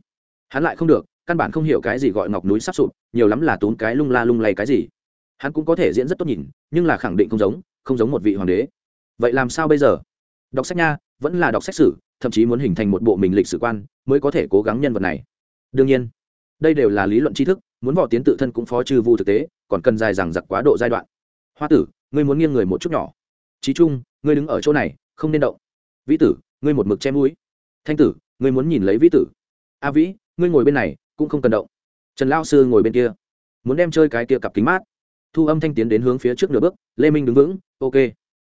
Hắn lại không được, căn bản không hiểu cái gì gọi ngọc núi sắp sụp, nhiều lắm là tốn cái lung la lung lay cái gì. Hắn cũng có thể diễn rất tốt nhìn, nhưng là khẳng định không giống không giống một vị hoàng đế. Vậy làm sao bây giờ? Đọc sách nha, vẫn là đọc sách sử, thậm chí muốn hình thành một bộ mình lịch sử quan, mới có thể cố gắng nhân vật này. Đương nhiên, đây đều là lý luận tri thức, muốn võ tiến tự thân cũng phó trừ vu thực tế, còn cần dài dằng giặc quá độ giai đoạn. Hoa tử, ngươi muốn nghiêng người một chút nhỏ. Trí trung, ngươi đứng ở chỗ này, không nên động. Vĩ tử, ngươi một mực che mũi. Thanh tử, ngươi muốn nhìn lấy vĩ tử. A vĩ, ngươi ngồi bên này, cũng không cần động. Trần lao sư ngồi bên kia, muốn đem chơi cái kia cặp kính mát. Thu âm thanh tiến đến hướng phía trước nửa bước, lê minh đứng vững, ok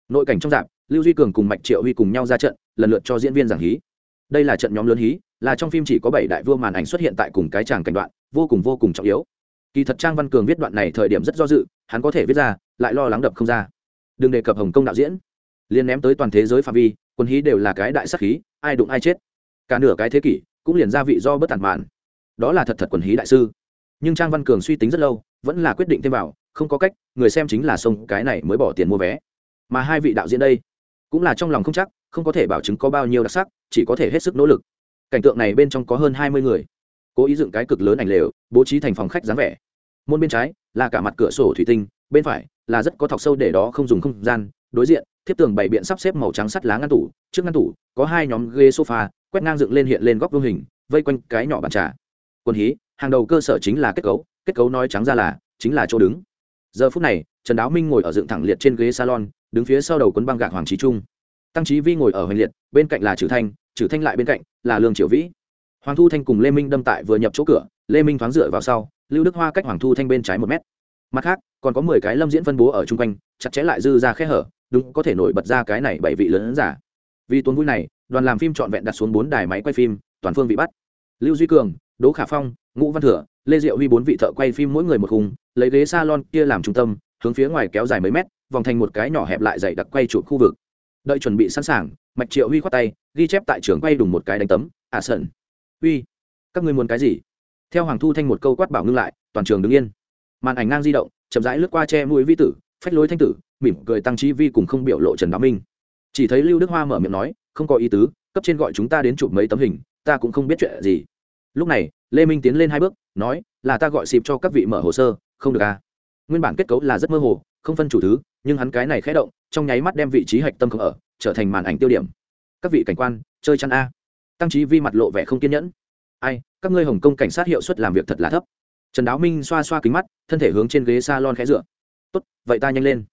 nội cảnh trong dạp, lưu duy cường cùng mạch triệu huy cùng nhau ra trận, lần lượt cho diễn viên giảng hí. Đây là trận nhóm lớn hí, là trong phim chỉ có bảy đại vua màn ảnh xuất hiện tại cùng cái tràng cảnh đoạn, vô cùng vô cùng trọng yếu. Kỳ thật trang văn cường viết đoạn này thời điểm rất do dự, hắn có thể viết ra, lại lo lắng đập không ra. Đừng đề cập hồng công đạo diễn. Liên ném tới toàn thế giới phạm vi, quân hí đều là cái đại sắc khí ai đụng ai chết. Cả nửa cái thế kỷ, cũng liền ra vị do bất tản mạn. Đó là thật thật quần hí đại sư. Nhưng trang văn cường suy tính rất lâu, vẫn là quyết định thêm vào, không có cách, người xem chính là sông cái này mới bỏ tiền mua vé mà hai vị đạo diễn đây cũng là trong lòng không chắc, không có thể bảo chứng có bao nhiêu đặc sắc, chỉ có thể hết sức nỗ lực. Cảnh tượng này bên trong có hơn hai mươi người, cố ý dựng cái cực lớn ảnh lều, bố trí thành phòng khách dáng vẻ. Môn bên trái là cả mặt cửa sổ thủy tinh, bên phải là rất có thọc sâu để đó không dùng không gian, đối diện, thiếp tường bảy biện sắp xếp màu trắng sắt lá ngăn tủ, trước ngăn tủ có hai nhóm ghế sofa, quét ngang dựng lên hiện lên góc vương hình, vây quanh cái nhỏ bàn trà. Quần hí, hàng đầu cơ sở chính là kết cấu kết cấu nói trắng ra là chính là chỗ đứng. Giờ phút này, trần đáo minh ngồi ở dựng thẳng liệt trên ghế salon đứng phía sau đầu quân băng gạc hoàng trí trung. Tăng trí vi ngồi ở hoành liệt, bên cạnh là trừ thanh trừ thanh lại bên cạnh là lương triệu vĩ. Hoàng thu thanh cùng lê minh đâm tại vừa nhập chỗ cửa, lê minh thoáng dựa vào sau, lưu đức hoa cách hoàng thu thanh bên trái một mét. Mặt khác, còn có mười cái lâm diễn phân bố ở chung quanh, chặt chẽ lại dư ra khe hở, đúng, có thể nổi bật ra cái này bảy vị lớn giả. Vì tuấn vui này, đoàn làm phim trọn vẹn đặt xuống bốn đài máy quay phim, toàn phương bị bắt. Lưu duy cường, đỗ khả phong, ngũ văn thừa, lê diệu huy bốn vị thợ quay phim mỗi người một khung, lấy ghế salon kia làm trung tâm, hướng phía ngoài kéo dài mấy mét vòng thành một cái nhỏ hẹp lại dày đặc quay chuột khu vực. Đợi chuẩn bị sẵn sàng, mạch triệu huy khoát tay, ghi chép tại trường quay đùng một cái đánh tấm à sợn huy, các ngươi muốn cái gì? Theo hoàng thu thanh một câu quát bảo ngưng lại, toàn trường đứng yên. Màn ảnh ngang di động, chậm rãi lướt qua che mũi vi tử, phách lối thanh tử, mỉm cười tăng trí vi cùng không biểu lộ trần đạo minh. Chỉ thấy lưu đức hoa mở miệng nói, không có ý tứ, cấp trên gọi chúng ta đến chụp mấy tấm hình, ta cũng không biết chuyện gì. Lúc này, lê minh tiến lên hai bước, nói, là ta gọi xịp cho các vị mở hồ sơ, không được à? Nguyên bản kết cấu là rất mơ hồ, không phân chủ thứ nhưng hắn cái này khẽ động, trong nháy mắt đem vị trí hạch tâm không ở, trở thành màn ảnh tiêu điểm. Các vị cảnh quan, chơi chăn a. Tăng trí vi mặt lộ vẻ không kiên nhẫn. Ai, các ngươi hồng kông cảnh sát hiệu suất làm việc thật là thấp. Trần đáo minh xoa xoa kính mắt, thân thể hướng trên ghế s a lon khẽ dựa. Tốt, vậy ta nhanh lên.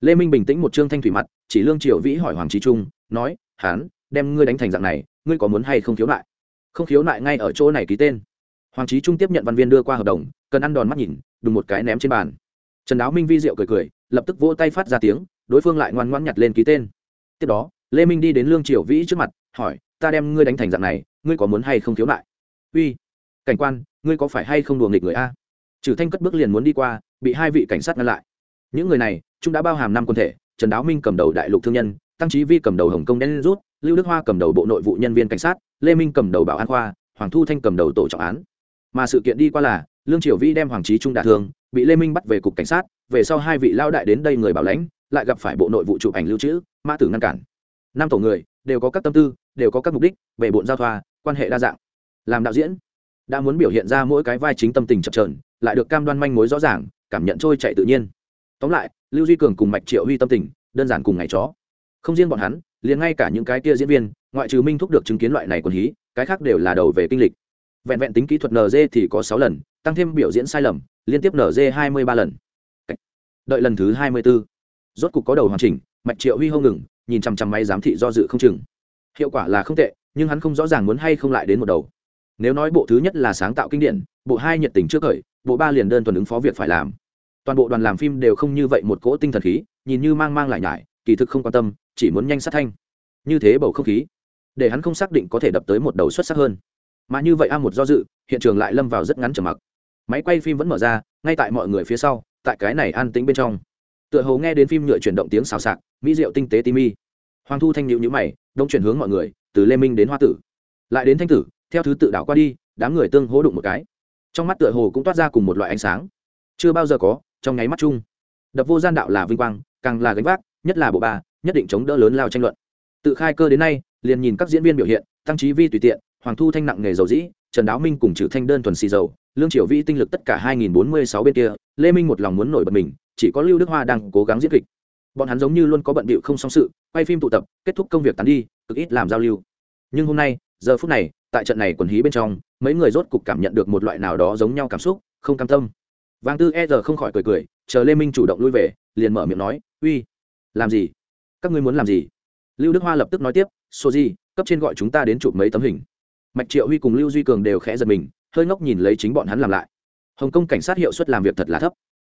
Lê minh bình tĩnh một trương thanh thủy mặt, chỉ lương triều vĩ hỏi hoàng trí trung, nói, hán, đem ngươi đánh thành dạng này, ngươi có muốn hay không khiếu nại? Không khiếu nại ngay ở chỗ này ký tên. Hoàng trí trung tiếp nhận văn viên đưa qua hợp đồng, cần ăn đòn mắt nhìn, đùng một cái ném trên bàn. Trần đáo minh vi diệu cười cười lập tức vỗ tay phát ra tiếng, đối phương lại ngoan ngoãn nhặt lên ký tên. Tiếp đó, lê minh đi đến lương triều vĩ trước mặt, hỏi, ta đem ngươi đánh thành dạng này, ngươi có muốn hay không thiếu lại? uy, cảnh quan, ngươi có phải hay không đùa nghịch người a? Trừ thanh cất bước liền muốn đi qua, bị hai vị cảnh sát ngăn lại. Những người này, chúng đã bao hàm năm quân thể, trần đáo minh cầm đầu đại lục thương nhân, tăng trí vi cầm đầu hồng kông đen rút, lưu đức hoa cầm đầu bộ nội vụ nhân viên cảnh sát, lê minh cầm đầu bảo an khoa, hoàng thu thanh cầm đầu tổ trọng án. Mà sự kiện đi qua là, lương triều vi đem hoàng trí trung đả thương bị lê minh bắt về cục cảnh sát, về sau hai vị lao đại đến đây người bảo lãnh, lại gặp phải bộ nội vụ chụp ảnh lưu trữ, mã tử ngăn cản. Năm tổ người, đều có các tâm tư, đều có các mục đích, về bộn giao thoa, quan hệ đa dạng. Làm đạo diễn, đã muốn biểu hiện ra mỗi cái vai chính tâm tình chập trờn lại được cam đoan manh mối rõ ràng, cảm nhận trôi chạy tự nhiên. Tóm lại, lưu duy cường cùng mạch triệu huy tâm tình, đơn giản cùng ngày chó. Không riêng bọn hắn, liền ngay cả những cái kia diễn viên, ngoại trừ minh thúc được chứng kiến loại này còn hí, cái khác đều là đầu về kinh lịch. Vẹn vẹn tính kỹ thuật nd thì có sáu lần, tăng thêm biểu diễn sai lầm liên tiếp nd hai mươi ba lần. Đợi lần thứ hai mươi b ố rốt cục có đầu hoàn chỉnh, mạch triệu huy hông ngừng, nhìn chằm chằm máy giám thị do dự không chừng. Hiệu quả là không tệ, nhưng hắn không rõ ràng muốn hay không lại đến một đầu. Nếu nói bộ thứ nhất là sáng tạo kinh điển, bộ hai nhiệt tình trước khởi, bộ ba liền đơn thuần ứng phó việc phải làm. Toàn bộ đoàn làm phim đều không như vậy một cỗ tinh thần khí, nhìn như mang mang lại nhải, kỳ thực không quan tâm, chỉ muốn nhanh sát thanh. Như thế bầu không khí, để hắn không xác định có thể đập tới một đầu xuất sắc hơn. Mà như vậy a một do dự, hiện trường lại lâm vào rất ngắn trở mặc máy quay phim vẫn mở ra, ngay tại mọi người phía sau, tại cái này an tĩnh bên trong. Tựa hồ nghe đến phim nhựa chuyển động tiếng xào xạc, mỹ diệu tinh tế timi. Hoàng thu thanh nhịu nhữ mày, đông chuyển hướng mọi người, từ lê minh đến hoa tử. Lại đến thanh tử, theo thứ tự đảo qua đi, đám người tương hố đụng một cái. Trong mắt tựa hồ cũng toát ra cùng một loại ánh sáng. Chưa bao giờ có, trong nháy mắt chung. Đập vô gian đạo là vinh quang, càng là gánh vác, nhất là bộ ba, nhất định chống đỡ lớn lao tranh luận. Tự khai cơ đến nay, liền nhìn các diễn viên biểu hiện, tăng trí vi tùy tiện, hoàng thu thanh nặng nghề dầu dĩ trần đáo minh cùng trừ thanh đơn thuần xì dầu, lương triều vi tinh lực tất cả 2046 bên kia, lê minh một lòng muốn nổi bật mình, chỉ có lưu đức hoa đang cố gắng diễn kịch. Bọn hắn giống như luôn có bận bịu không song sự, quay phim tụ tập, kết thúc công việc tán đi, cực ít làm giao lưu. Nhưng hôm nay, giờ phút này, tại trận này quần hí bên trong, mấy người rốt cục cảm nhận được một loại nào đó giống nhau cảm xúc, không cam tâm. Vàng tư e giờ không khỏi cười cười, chờ lê minh chủ động lui về, liền mở miệng nói, uy, làm gì? Các ngươi muốn làm gì? Lưu đức hoa lập tức nói tiếp số gì cấp trên gọi chúng ta đến chụp mấy tấm hình mạch triệu huy cùng lưu duy cường đều khẽ giật mình, hơi ngốc nhìn lấy chính bọn hắn làm lại. Hồng kông cảnh sát hiệu suất làm việc thật là thấp.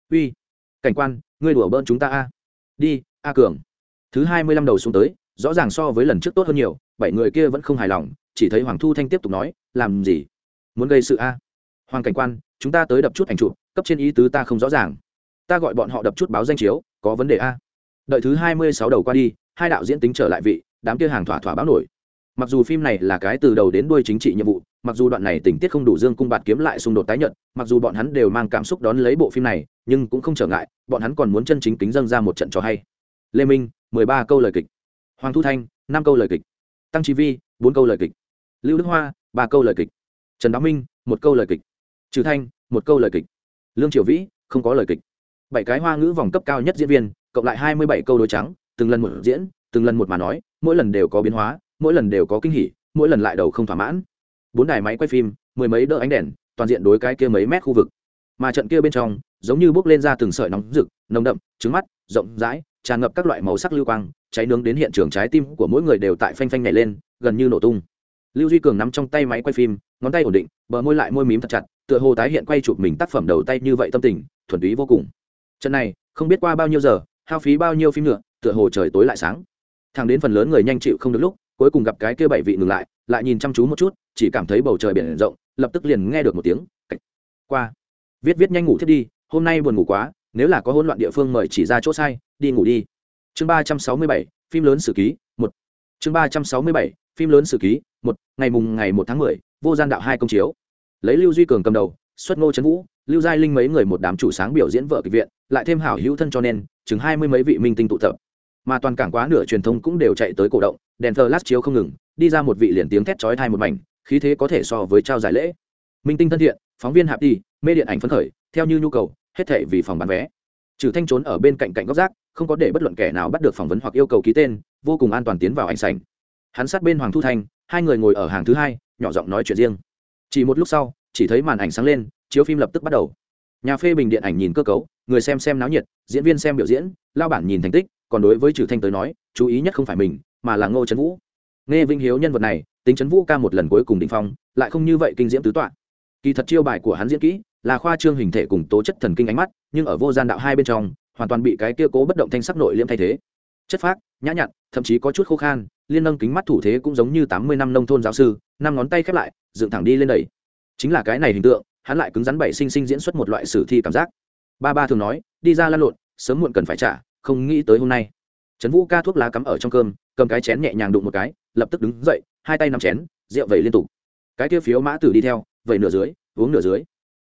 Uy cảnh quan, ngươi đùa bơn chúng ta a. Đi, a cường. Thứ hai mươi lăm đầu xuống tới, rõ ràng so với lần trước tốt hơn nhiều, bảy người kia vẫn không hài lòng, chỉ thấy hoàng thu thanh tiếp tục nói, làm gì? Muốn gây sự a? Hoàng cảnh quan, chúng ta tới đập chút ảnh chụp, cấp trên ý tứ ta không rõ ràng. Ta gọi bọn họ đập chút báo danh chiếu, có vấn đề a? Đợi thứ hai mươi sáu đầu qua đi, hai đạo diễn tính trở lại vị, đám kia hàng thỏa thỏa báo nổi mặc dù phim này là cái từ đầu đến đuôi chính trị nhiệm vụ, mặc dù đoạn này tình tiết không đủ dương cung bạt kiếm lại xung đột tái nhận mặc dù bọn hắn đều mang cảm xúc đón lấy bộ phim này, nhưng cũng không trở ngại, bọn hắn còn muốn chân chính kính dâng ra một trận cho hay. Lê minh, mười ba câu lời kịch. Hoàng thu thanh, năm câu lời kịch. Tăng chi vi, bốn câu lời kịch. Lưu đức hoa, ba câu lời kịch. Trần đáo minh, một câu lời kịch. Trừ thanh, một câu lời kịch. Lương triều vĩ, không có lời kịch. Bảy cái hoa ngữ vòng cấp cao nhất diễn viên, cộng lại hai mươi bảy câu đối trắng, từng lần một diễn, từng lần một mà nói, mỗi lần đều có biến hóa mỗi lần đều có kinh hỉ, mỗi lần lại đầu không thỏa mãn. Bốn đài máy quay phim, mười mấy đỡ ánh đèn, toàn diện đối cái kia mấy mét khu vực. Mà trận kia bên trong, giống như bốc lên ra từng sợi nóng rực, nồng đậm, trứng mắt, rộng rãi, tràn ngập các loại màu sắc lưu quang, cháy nướng đến hiện trường trái tim của mỗi người đều tại phanh phanh nhảy lên, gần như nổ tung. Lưu duy cường nắm trong tay máy quay phim, ngón tay ổn định, bờ môi lại môi mím thật chặt, tựa hồ tái hiện quay chụp mình tác phẩm đầu tay như vậy tâm tình, thuần túy vô cùng. Trận này, không biết qua bao nhiêu giờ, hao phí bao nhiêu phim nữa, tựa hồ trời tối lại sáng. Thẳng đến phần lớn người nhanh chịu không được lúc cuối cùng gặp cái kia bảy vị ngừng lại lại nhìn chăm chú một chút, chỉ cảm thấy bầu trời biển rộng, lập tức liền nghe được một tiếng Cách. qua. Viết viết nhanh ngủ thiết đi, hôm nay buồn ngủ quá, nếu là có hỗn loạn địa phương mời chỉ ra chỗ sai, đi ngủ đi. Chương ba trăm sáu mươi bảy, phim lớn sử ký, một. Chương ba trăm sáu mươi bảy, phim lớn sử ký, một. Ngày mùng ngày một tháng mười, vô gian đạo hai công chiếu. Lấy lưu duy cường cầm đầu, xuất ngô trấn vũ, lưu giai linh mấy người một đám chủ sáng biểu diễn vợ kịch viện, lại thêm hảo hữu thân cho nên, chừng hai mươi mấy vị minh tinh tụ tập. Mà toàn cảng quá nửa truyền thông cũng đều chạy tới cổ động đèn thờ lát chiếu không ngừng, đi ra một vị liền tiếng thét chói thai một mảnh, khí thế có thể so với trao giải lễ. Minh tinh thân thiện, phóng viên hạp đi mê điện ảnh phấn khởi, theo như nhu cầu, hết thệ vì phòng bán vé. Trừ thanh trốn ở bên cạnh cạnh góc rác, không có để bất luận kẻ nào bắt được phỏng vấn hoặc yêu cầu ký tên, vô cùng an toàn tiến vào ảnh sảnh. Hắn sát bên hoàng thu thanh, hai người ngồi ở hàng thứ hai, nhỏ giọng nói chuyện riêng. Chỉ một lúc sau, chỉ thấy màn ảnh sáng lên, chiếu phim lập tức bắt đầu. Nhà phê bình điện ảnh nhìn cơ cấu, người xem xem náo nhiệt, diễn viên xem biểu diễn, lao bản nhìn thành tích, còn đối với trừ thanh tới nói, chú ý nhất không phải mình mà là ngô trấn vũ. Nghe vinh hiếu nhân vật này, tính trấn vũ ca một lần cuối cùng định phong, lại không như vậy kinh diễm tứ tọa. Kỳ thật chiêu bài của hắn diễn kỹ là khoa trương hình thể cùng tố chất thần kinh ánh mắt, nhưng ở vô gian đạo hai bên trong, hoàn toàn bị cái kia cố bất động thanh sắc nội liêm thay thế. Chất phác, nhã nhặn, thậm chí có chút khô khan, liên nâng kính mắt thủ thế cũng giống như tám mươi năm nông thôn giáo sư, năm ngón tay khép lại, dựng thẳng đi lên đầy. Chính là cái này hình tượng, hắn lại cứng rắn bảy sinh sinh diễn xuất một loại sử thi cảm giác. Ba ba thường nói, đi ra lăn lộn, sớm muộn cần phải trả, không nghĩ tới hôm nay trấn vũ ca thuốc lá cắm ở trong cơm, cầm cái chén nhẹ nhàng đụng một cái, lập tức đứng dậy, hai tay nắm chén, rượu vẩy liên tục. Cái kia phiếu mã tử đi theo, vẩy nửa dưới, uống nửa dưới.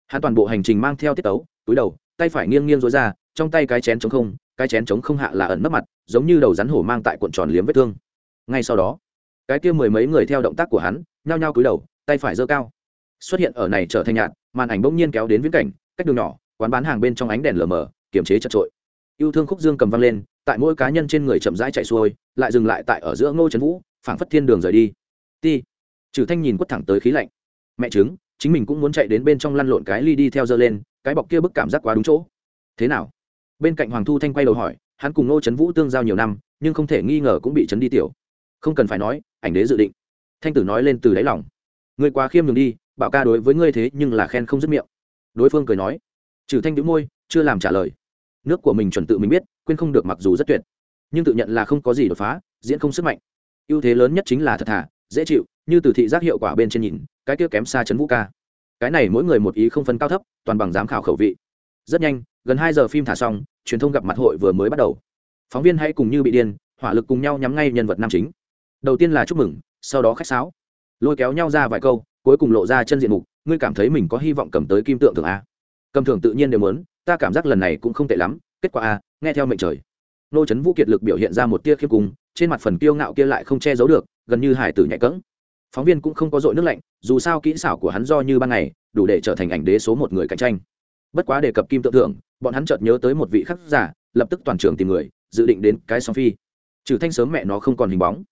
Hắn toàn bộ hành trình mang theo tiết tấu, túi đầu, tay phải nghiêng nghiêng dối ra, trong tay cái chén chống không, cái chén chống không hạ là ẩn nấp mặt, giống như đầu rắn hổ mang tại cuộn tròn liếm vết thương. Ngay sau đó, cái kia mười mấy người theo động tác của hắn, nhao nhao cúi đầu, tay phải giơ cao. Xuất hiện ở này trở thành nhạt, màn ảnh bỗng nhiên kéo đến viễn cảnh, cách đường nhỏ, quán bán hàng bên trong ánh đèn lờ mờ, kiềm chế chật trội. Yêu thương khúc dương cầm văng lên tại mỗi cá nhân trên người chậm rãi chạy xuôi, lại dừng lại tại ở giữa ngô trấn vũ, phảng phất thiên đường rời đi. Ti trừ thanh nhìn quất thẳng tới khí lạnh. Mẹ chứng chính mình cũng muốn chạy đến bên trong lăn lộn cái ly đi theo dơ lên, cái bọc kia bức cảm giác quá đúng chỗ. Thế nào? Bên cạnh hoàng thu thanh quay đầu hỏi, hắn cùng ngô trấn vũ tương giao nhiều năm, nhưng không thể nghi ngờ cũng bị chấn đi tiểu. Không cần phải nói, ảnh đế dự định. Thanh tử nói lên từ đáy lòng. Người quá khiêm nhường đi, bảo ca đối với ngươi thế nhưng là khen không dứt miệng. Đối phương cười nói. Trừ thanh đĩu môi, chưa làm trả lời. Nước của mình chuẩn tự mình biết quên không được mặc dù rất tuyệt. Nhưng tự nhận là không có gì đột phá, diễn không sức mạnh. Ưu thế lớn nhất chính là thật thà, dễ chịu, như từ thị giác hiệu quả bên trên nhìn, cái kia kém xa chấn vũ ca. Cái này mỗi người một ý không phân cao thấp, toàn bằng giám khảo khẩu vị. Rất nhanh, gần hai giờ phim thả xong, truyền thông gặp mặt hội vừa mới bắt đầu. Phóng viên hãy cùng như bị điên, hỏa lực cùng nhau nhắm ngay nhân vật nam chính. Đầu tiên là chúc mừng, sau đó khách sáo. Lôi kéo nhau ra vài câu, cuối cùng lộ ra chân diện mục, ngươi cảm thấy mình có hy vọng cầm tới kim tượng thường a. Cầm thường tự nhiên đều muốn, ta cảm giác lần này cũng không tệ lắm, kết quả a nghe theo mệnh trời. Nô trấn vũ kiệt lực biểu hiện ra một tia khiêm cung, trên mặt phần kiêu ngạo kia lại không che giấu được, gần như hải tử nhạy cỡng phóng viên cũng không có dội nước lạnh, dù sao kỹ xảo của hắn do như ban ngày, đủ để trở thành ảnh đế số một người cạnh tranh. Bất quá đề cập kim tượng thượng, bọn hắn chợt nhớ tới một vị khắc giả, lập tức toàn trường tìm người, dự định đến cái song phi. Trừ thanh sớm mẹ nó không còn hình bóng.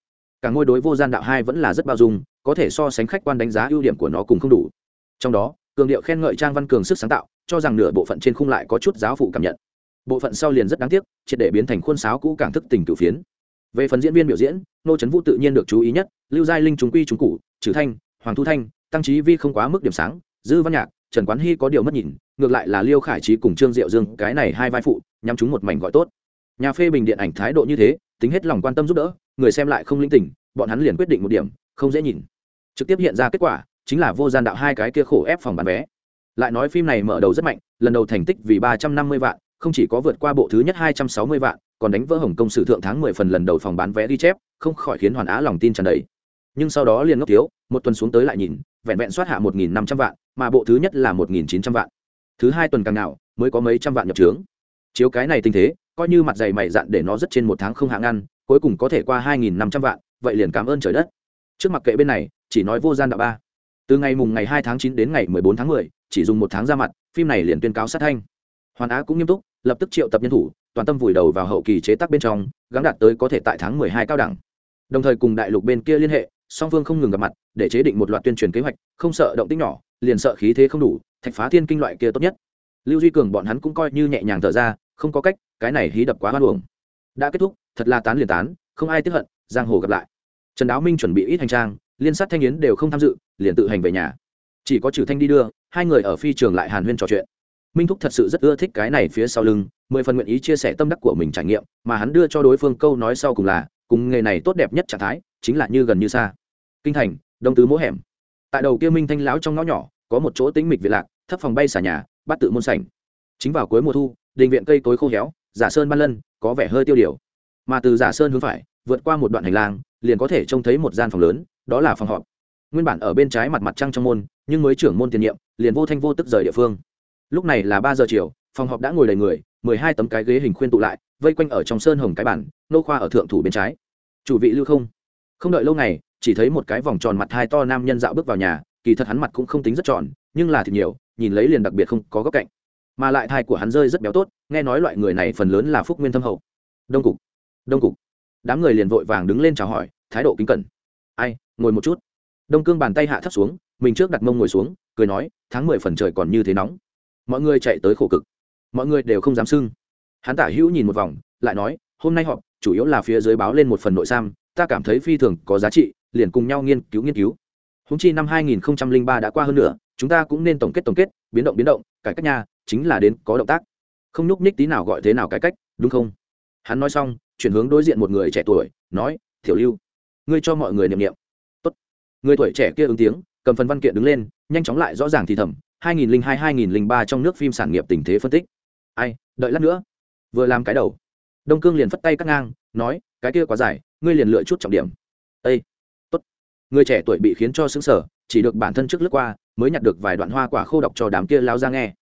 Cả ngôi đối vô gian đạo hai vẫn là rất bao dung, có thể so sánh khách quan đánh giá ưu điểm của nó cùng không đủ. Trong đó, cường điệu khen ngợi trang văn cường sức sáng tạo, cho rằng nửa bộ phận trên khung lại có chút giáo phụ cảm nhận bộ phận sau liền rất đáng tiếc, triệt để biến thành khuôn sáo cũ càng thức tình cửu phiến. Về phần diễn viên biểu diễn, nô trấn vũ tự nhiên được chú ý nhất, lưu giai linh chúng quy chúng cụ trừ thanh, hoàng thu thanh, tăng trí vi không quá mức điểm sáng, dư văn nhạc, trần quán hy có điều mất nhìn, ngược lại là liêu khải trí cùng trương diệu dương, cái này hai vai phụ, nhắm chúng một mảnh gọi tốt. Nhà phê bình điện ảnh thái độ như thế, tính hết lòng quan tâm giúp đỡ, người xem lại không linh tỉnh bọn hắn liền quyết định một điểm, không dễ nhìn. Trực tiếp hiện ra kết quả, chính là vô gian đạo hai cái kia khổ ép phòng bán vé. Lại nói phim này mở đầu rất mạnh, lần đầu thành tích vì ba trăm năm mươi vạn không chỉ có vượt qua bộ thứ nhất hai trăm sáu mươi vạn, còn đánh vỡ hồng công sử thượng tháng mười phần lần đầu phòng bán vé ghi chép, không khỏi khiến hoàn á lòng tin tràn đầy. Nhưng sau đó liền ngốc thiếu, một tuần xuống tới lại nhìn, vẹn vẹn soát hạ một nghìn năm trăm vạn, mà bộ thứ nhất là một nghìn chín trăm vạn. Thứ hai tuần càng nào mới có mấy trăm vạn nhập trướng. Chiếu cái này tình thế, coi như mặt dày mày dạn để nó rất trên một tháng không hạng ăn cuối cùng có thể qua hai nghìn năm trăm vạn, vậy liền cảm ơn trời đất. Trước mặt kệ bên này, chỉ nói vô gian đạo ba. Từ ngày mùng ngày hai tháng chín đến ngày mười bốn tháng mười, chỉ dùng một tháng ra mặt, phim này liền tuyên cáo sát thanh. Hoàn á cũng nghiêm túc lập tức triệu tập nhân thủ, toàn tâm vùi đầu vào hậu kỳ chế tác bên trong gắn đạt tới có thể tại tháng mười hai cao đẳng. Đồng thời cùng đại lục bên kia liên hệ, song phương không ngừng gặp mặt, để chế định một loạt tuyên truyền kế hoạch, không sợ động tích nhỏ, liền sợ khí thế không đủ, thạch phá thiên kinh loại kia tốt nhất. Lưu duy cường bọn hắn cũng coi như nhẹ nhàng thở ra, không có cách, cái này hí đập quá hoan hồng đã kết thúc, thật là tán liền tán, không ai tiếp hận, giang hồ gặp lại. Trần đáo minh chuẩn bị ít hành trang, liên sát thanh yến đều không tham dự, liền tự hành về nhà. Chỉ có trừ thanh đi đưa, hai người ở phi trường lại hàn huyên trò chuyện minh thúc thật sự rất ưa thích cái này phía sau lưng, mười phần nguyện ý chia sẻ tâm đắc của mình trải nghiệm, mà hắn đưa cho đối phương câu nói sau cùng là, cùng nghề này tốt đẹp nhất trạng thái, chính là như gần như xa. Kinh thành, đông tứ mỗ hẻm. Tại đầu kia minh thanh lão trong ngõ nhỏ, có một chỗ tĩnh mịch việt lạc, thấp phòng bay xả nhà, bắt tự môn sảnh. Chính vào cuối mùa thu, đình viện cây tối khô héo, giả sơn ban lân, có vẻ hơi tiêu điều. Mà từ giả sơn hướng phải, vượt qua một đoạn hành lang, liền có thể trông thấy một gian phòng lớn, đó là phòng họp. Nguyên bản ở bên trái mặt mặt trăng trong môn, nhưng mới trưởng môn tiền nhiệm, liền vô thanh vô tức rời địa phương lúc này là ba giờ chiều, phòng họp đã ngồi đầy người, mười hai tấm cái ghế hình khuyên tụ lại, vây quanh ở trong sơn hồng cái bản nô khoa ở thượng thủ bên trái. Chủ vị lưu không? Không đợi lâu ngày, chỉ thấy một cái vòng tròn mặt hai to nam nhân dạo bước vào nhà, kỳ thật hắn mặt cũng không tính rất tròn, nhưng là thịt nhiều, nhìn lấy liền đặc biệt không có góc cạnh. Mà lại thai của hắn rơi rất béo tốt, nghe nói loại người này phần lớn là phúc nguyên thâm hậu. Đông cục đông cục. Đám người liền vội vàng đứng lên chào hỏi, thái độ kính cẩn. Ai, ngồi một chút. Đông cương bàn tay hạ thấp xuống, mình trước đặt mông ngồi xuống, cười nói, tháng mười phần trời còn như thế nóng mọi người chạy tới khổ cực. Mọi người đều không dám sưng hắn tả hữu nhìn một vòng, lại nói, hôm nay họp, chủ yếu là phía dưới báo lên một phần nội sam ta cảm thấy phi thường có giá trị, liền cùng nhau nghiên cứu nghiên cứu. Húng chi năm 2003 đã qua hơn nữa chúng ta cũng nên tổng kết tổng kết, biến động biến động, cải cách nhà chính là đến có động tác. Không nhúc nhích tí nào gọi thế nào cải cách, đúng không? Hắn nói xong, chuyển hướng đối diện một người trẻ tuổi, nói, thiểu lưu, ngươi cho mọi người niệm niệm. Tốt. Người tuổi trẻ kia ứng tiếng, cầm phần văn kiện đứng lên, nhanh chóng lại rõ ràng thì thầm 2002-2003 trong nước phim sản nghiệp tình thế phân tích. Ai đợi lát nữa. Vừa làm cái đầu. Đông cương liền phất tay cắt ngang nói cái kia quá dài ngươi liền lựa chút trọng điểm. Ê, tốt. Người trẻ tuổi bị khiến cho sững sở chỉ được bản thân trước lướt qua mới nhặt được vài đoạn hoa quả khô đọc cho đám kia lao ra nghe.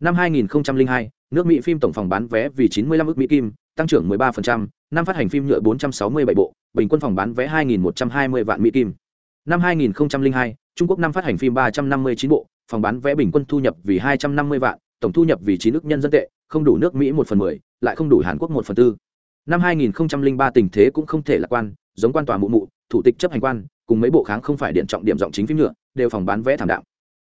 Năm 2002, nước mỹ phim tổng phòng bán vé vì 95 ức mỹ kim tăng trưởng 13%, năm phát hành phim nhựa 467 bộ bình quân phòng bán vé 2.120 vạn mỹ kim. Năm 2002, trung quốc năm phát hành phim 359 bộ phòng bán vé bình quân thu nhập vì 250 vạn tổng thu nhập vì 9 nước nhân dân tệ không đủ nước mỹ một phần mười lại không đủ hàn quốc một phần tư. Năm 2003 tình thế cũng không thể lạc quan giống quan tòa mụ mụ thủ tịch chấp hành quan cùng mấy bộ kháng không phải điện trọng điểm giọng chính phim nữa, đều phòng bán vé thảm đạo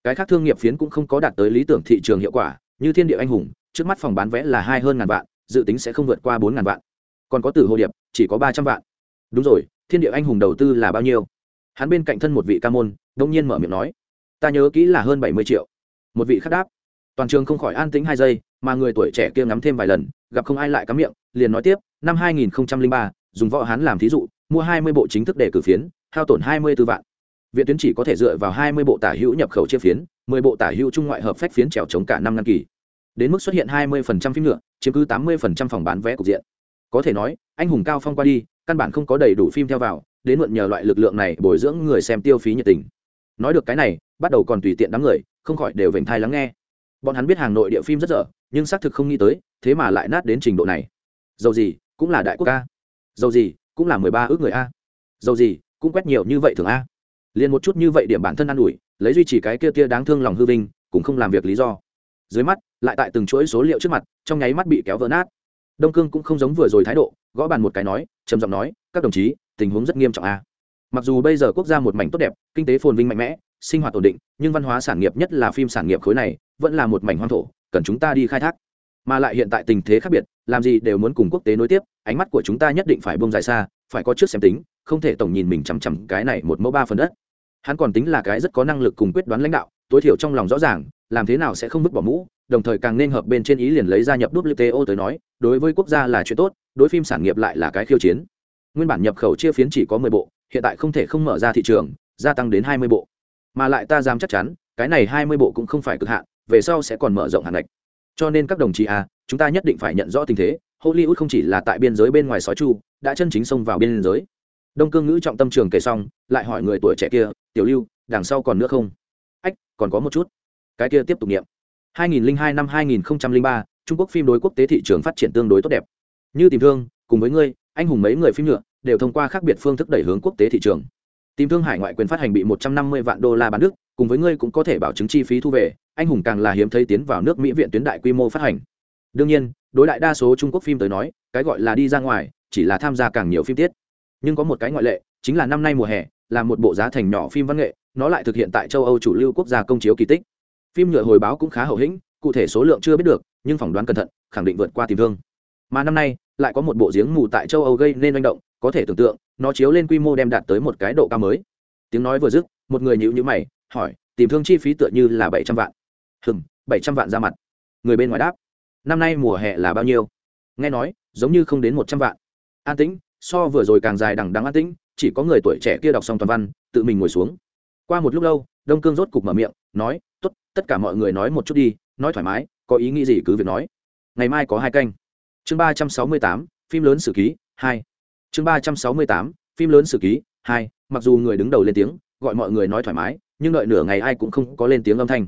cái khác thương nghiệp phiến cũng không có đạt tới lý tưởng thị trường hiệu quả như thiên địa anh hùng trước mắt phòng bán vé là hai hơn ngàn vạn dự tính sẽ không vượt qua bốn ngàn vạn. Còn có tử hồ điệp chỉ có ba trăm vạn. Đúng rồi thiên địa anh hùng đầu tư là bao nhiêu? Hắn bên cạnh thân một vị ca môn đông nhiên mở miệng nói ta nhớ kỹ là hơn bảy mươi triệu. Một vị khác đáp. Toàn trường không khỏi an tĩnh hai giây, mà người tuổi trẻ kia ngắm thêm vài lần, gặp không ai lại cắm miệng, liền nói tiếp, năm hai nghìn ba, dùng võ hán làm thí dụ, mua hai mươi bộ chính thức để cử phiến, hao tổn hai mươi 24 vạn. Viện tuyến chỉ có thể dựa vào hai mươi bộ tả hữu nhập khẩu chia phiến, mười bộ tả hữu trung ngoại hợp phách phiến trèo chống cả năm ngăn kỳ. Đến mức xuất hiện hai mươi phim nhựa, chiếm cứ tám mươi phòng bán vé cục diện. Có thể nói, anh hùng cao phong qua đi, căn bản không có đầy đủ phim theo vào, đến mượn nhờ loại lực lượng này bồi dưỡng người xem tiêu phí nhiệt tình nói được cái này, bắt đầu còn tùy tiện đám người, không khỏi đều vểnh thai lắng nghe. Bọn hắn biết hàng nội địa phim rất dở, nhưng xác thực không nghĩ tới, thế mà lại nát đến trình độ này. Dầu gì, cũng là đại quốc a dầu gì, cũng là mười ba ước người a. Dầu gì, cũng quét nhiều như vậy thường a. Liền một chút như vậy điểm bản thân ă n ủi, lấy duy trì cái kia kia đáng thương lòng hư vinh, cũng không làm việc lý do. Dưới mắt, lại tại từng chuỗi số liệu trước mặt, trong nháy mắt bị kéo vỡ nát. Đông cương cũng không giống vừa rồi thái độ, gõ bàn một cái nói, trầm giọng nói, các đồng chí, tình huống rất nghiêm trọng a mặc dù bây giờ quốc gia một mảnh tốt đẹp, kinh tế phồn vinh mạnh mẽ, sinh hoạt ổn định, nhưng văn hóa sản nghiệp, nhất là phim sản nghiệp khối này, vẫn là một mảnh hoang thổ, cần chúng ta đi khai thác. Mà lại hiện tại tình thế khác biệt, làm gì đều muốn cùng quốc tế nối tiếp, ánh mắt của chúng ta nhất định phải bông dài xa, phải có trước xem tính, không thể tổng nhìn mình chằm chằm cái này một mẫu ba phần đất. Hắn còn tính là cái rất có năng lực cùng quyết đoán lãnh đạo, tối thiểu trong lòng rõ ràng, làm thế nào sẽ không vứt bỏ mũ, đồng thời càng nên hợp bên trên ý liền lấy gia nhập WTO tới nói, đối với quốc gia là chuyện tốt, đối phim sản nghiệp lại là cái khiêu chiến. Nguyên bản nhập khẩu chia phiến chỉ có mười bộ hiện tại không thể không mở ra thị trường gia tăng đến hai mươi bộ. Mà lại ta dám chắc chắn cái này hai mươi bộ cũng không phải cực hạn về sau sẽ còn mở rộng hạn ngạch. Cho nên các đồng chí à chúng ta nhất định phải nhận rõ tình thế hollywood không chỉ là tại biên giới bên ngoài sói chu đã chân chính xông vào biên giới. Đông cương ngữ trọng tâm trường kể xong lại hỏi người tuổi trẻ kia tiểu lưu đằng sau còn nữa không? Ách còn có một chút. Cái kia tiếp tục nghiệm. 2002 năm 2003, Trung Quốc phim đối quốc tế thị trường phát triển tương đối tốt đẹp. Như tìm thương, cùng với ngươi, anh hùng mấy người phim nhựa đều thông qua khác biệt phương thức đẩy hướng quốc tế thị trường. Tìm thương hải ngoại quyền phát hành bị một trăm năm mươi vạn đô la bán nước cùng với ngươi cũng có thể bảo chứng chi phí thu về, anh hùng càng là hiếm thấy tiến vào nước mỹ viện tuyến đại quy mô phát hành. Đương nhiên, đối đại đa số trung quốc phim tới nói, cái gọi là đi ra ngoài, chỉ là tham gia càng nhiều phim tiết. Nhưng có một cái ngoại lệ, chính là năm nay mùa hè, là một bộ giá thành nhỏ phim văn nghệ, nó lại thực hiện tại châu âu chủ lưu quốc gia công chiếu kỳ tích. Phim nhựa hồi báo cũng khá hậu hĩnh, cụ thể số lượng chưa biết được, nhưng phỏng đoán cẩn thận, khẳng định vượt qua tìm thương. Mà năm nay, lại có một bộ giếng mù tại châu âu gây nên manh động có thể tưởng tượng, nó chiếu lên quy mô đem đạt tới một cái độ cao mới. Tiếng nói vừa dứt, một người nhịu nhữ mày, hỏi, tìm thương chi phí tựa như là bảy trăm vạn. Hừm, bảy trăm vạn ra mặt. Người bên ngoài đáp, năm nay mùa hè là bao nhiêu? Nghe nói, giống như không đến một trăm vạn. An tĩnh, so vừa rồi càng dài đằng đắng an tĩnh, chỉ có người tuổi trẻ kia đọc xong toàn văn, tự mình ngồi xuống. Qua một lúc lâu, đông cương rốt cục mở miệng, nói t ố t tất cả mọi người nói một chút đi, nói thoải mái, có ý nghĩ gì cứ việc nói. Ngày mai có hai canh chương ba trăm sáu mươi tám, phim lớn sử ký, hai chương ba trăm sáu mươi tám, phim lớn sử ký, hai, mặc dù người đứng đầu lên tiếng, gọi mọi người nói thoải mái, nhưng đợi nửa ngày ai cũng không có lên tiếng âm thanh.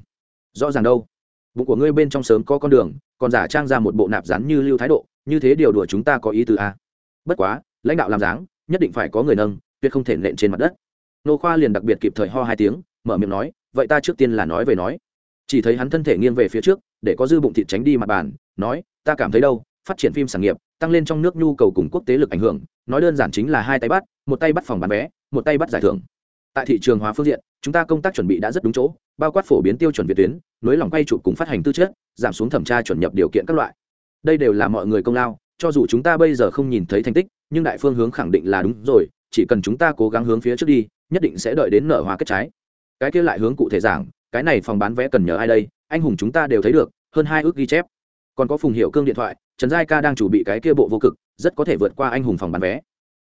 Rõ ràng đâu? Bụng của ngươi bên trong sớm có con đường, còn giả trang ra một bộ nạp rắn như lưu thái độ, như thế điều đùa chúng ta có ý từ a à? bất quá, lãnh đạo làm dáng, nhất định phải có người nâng, tuyệt không thể nện trên mặt đất. Nô khoa liền đặc biệt kịp thời ho hai tiếng, mở miệng nói, vậy ta trước tiên là nói về nói. Chỉ thấy hắn thân thể nghiêng về phía trước, để có dư bụng thịt tránh đi mặt bàn, nói, ta cảm thấy đâu, phát triển phim sản nghiệp tăng lên trong nước nhu cầu cùng quốc tế lực ảnh hưởng, nói đơn giản chính là hai tay bắt, một tay bắt phòng bán vé, một tay bắt giải thưởng. Tại thị trường hóa phương diện, chúng ta công tác chuẩn bị đã rất đúng chỗ, bao quát phổ biến tiêu chuẩn việt tuyến nới lỏng quay chụp cùng phát hành tư chất, giảm xuống thẩm tra chuẩn nhập điều kiện các loại. Đây đều là mọi người công lao, cho dù chúng ta bây giờ không nhìn thấy thành tích, nhưng đại phương hướng khẳng định là đúng rồi, chỉ cần chúng ta cố gắng hướng phía trước đi, nhất định sẽ đợi đến nở hoa kết trái. Cái kia lại hướng cụ thể giảng, cái này phòng bán vé cần nhờ ai đây, anh hùng chúng ta đều thấy được, hơn hai ước ghi chép còn có phùng hiệu cương điện thoại, trần giai ca đang chuẩn bị cái kia bộ vô cực, rất có thể vượt qua anh hùng phòng bán vé.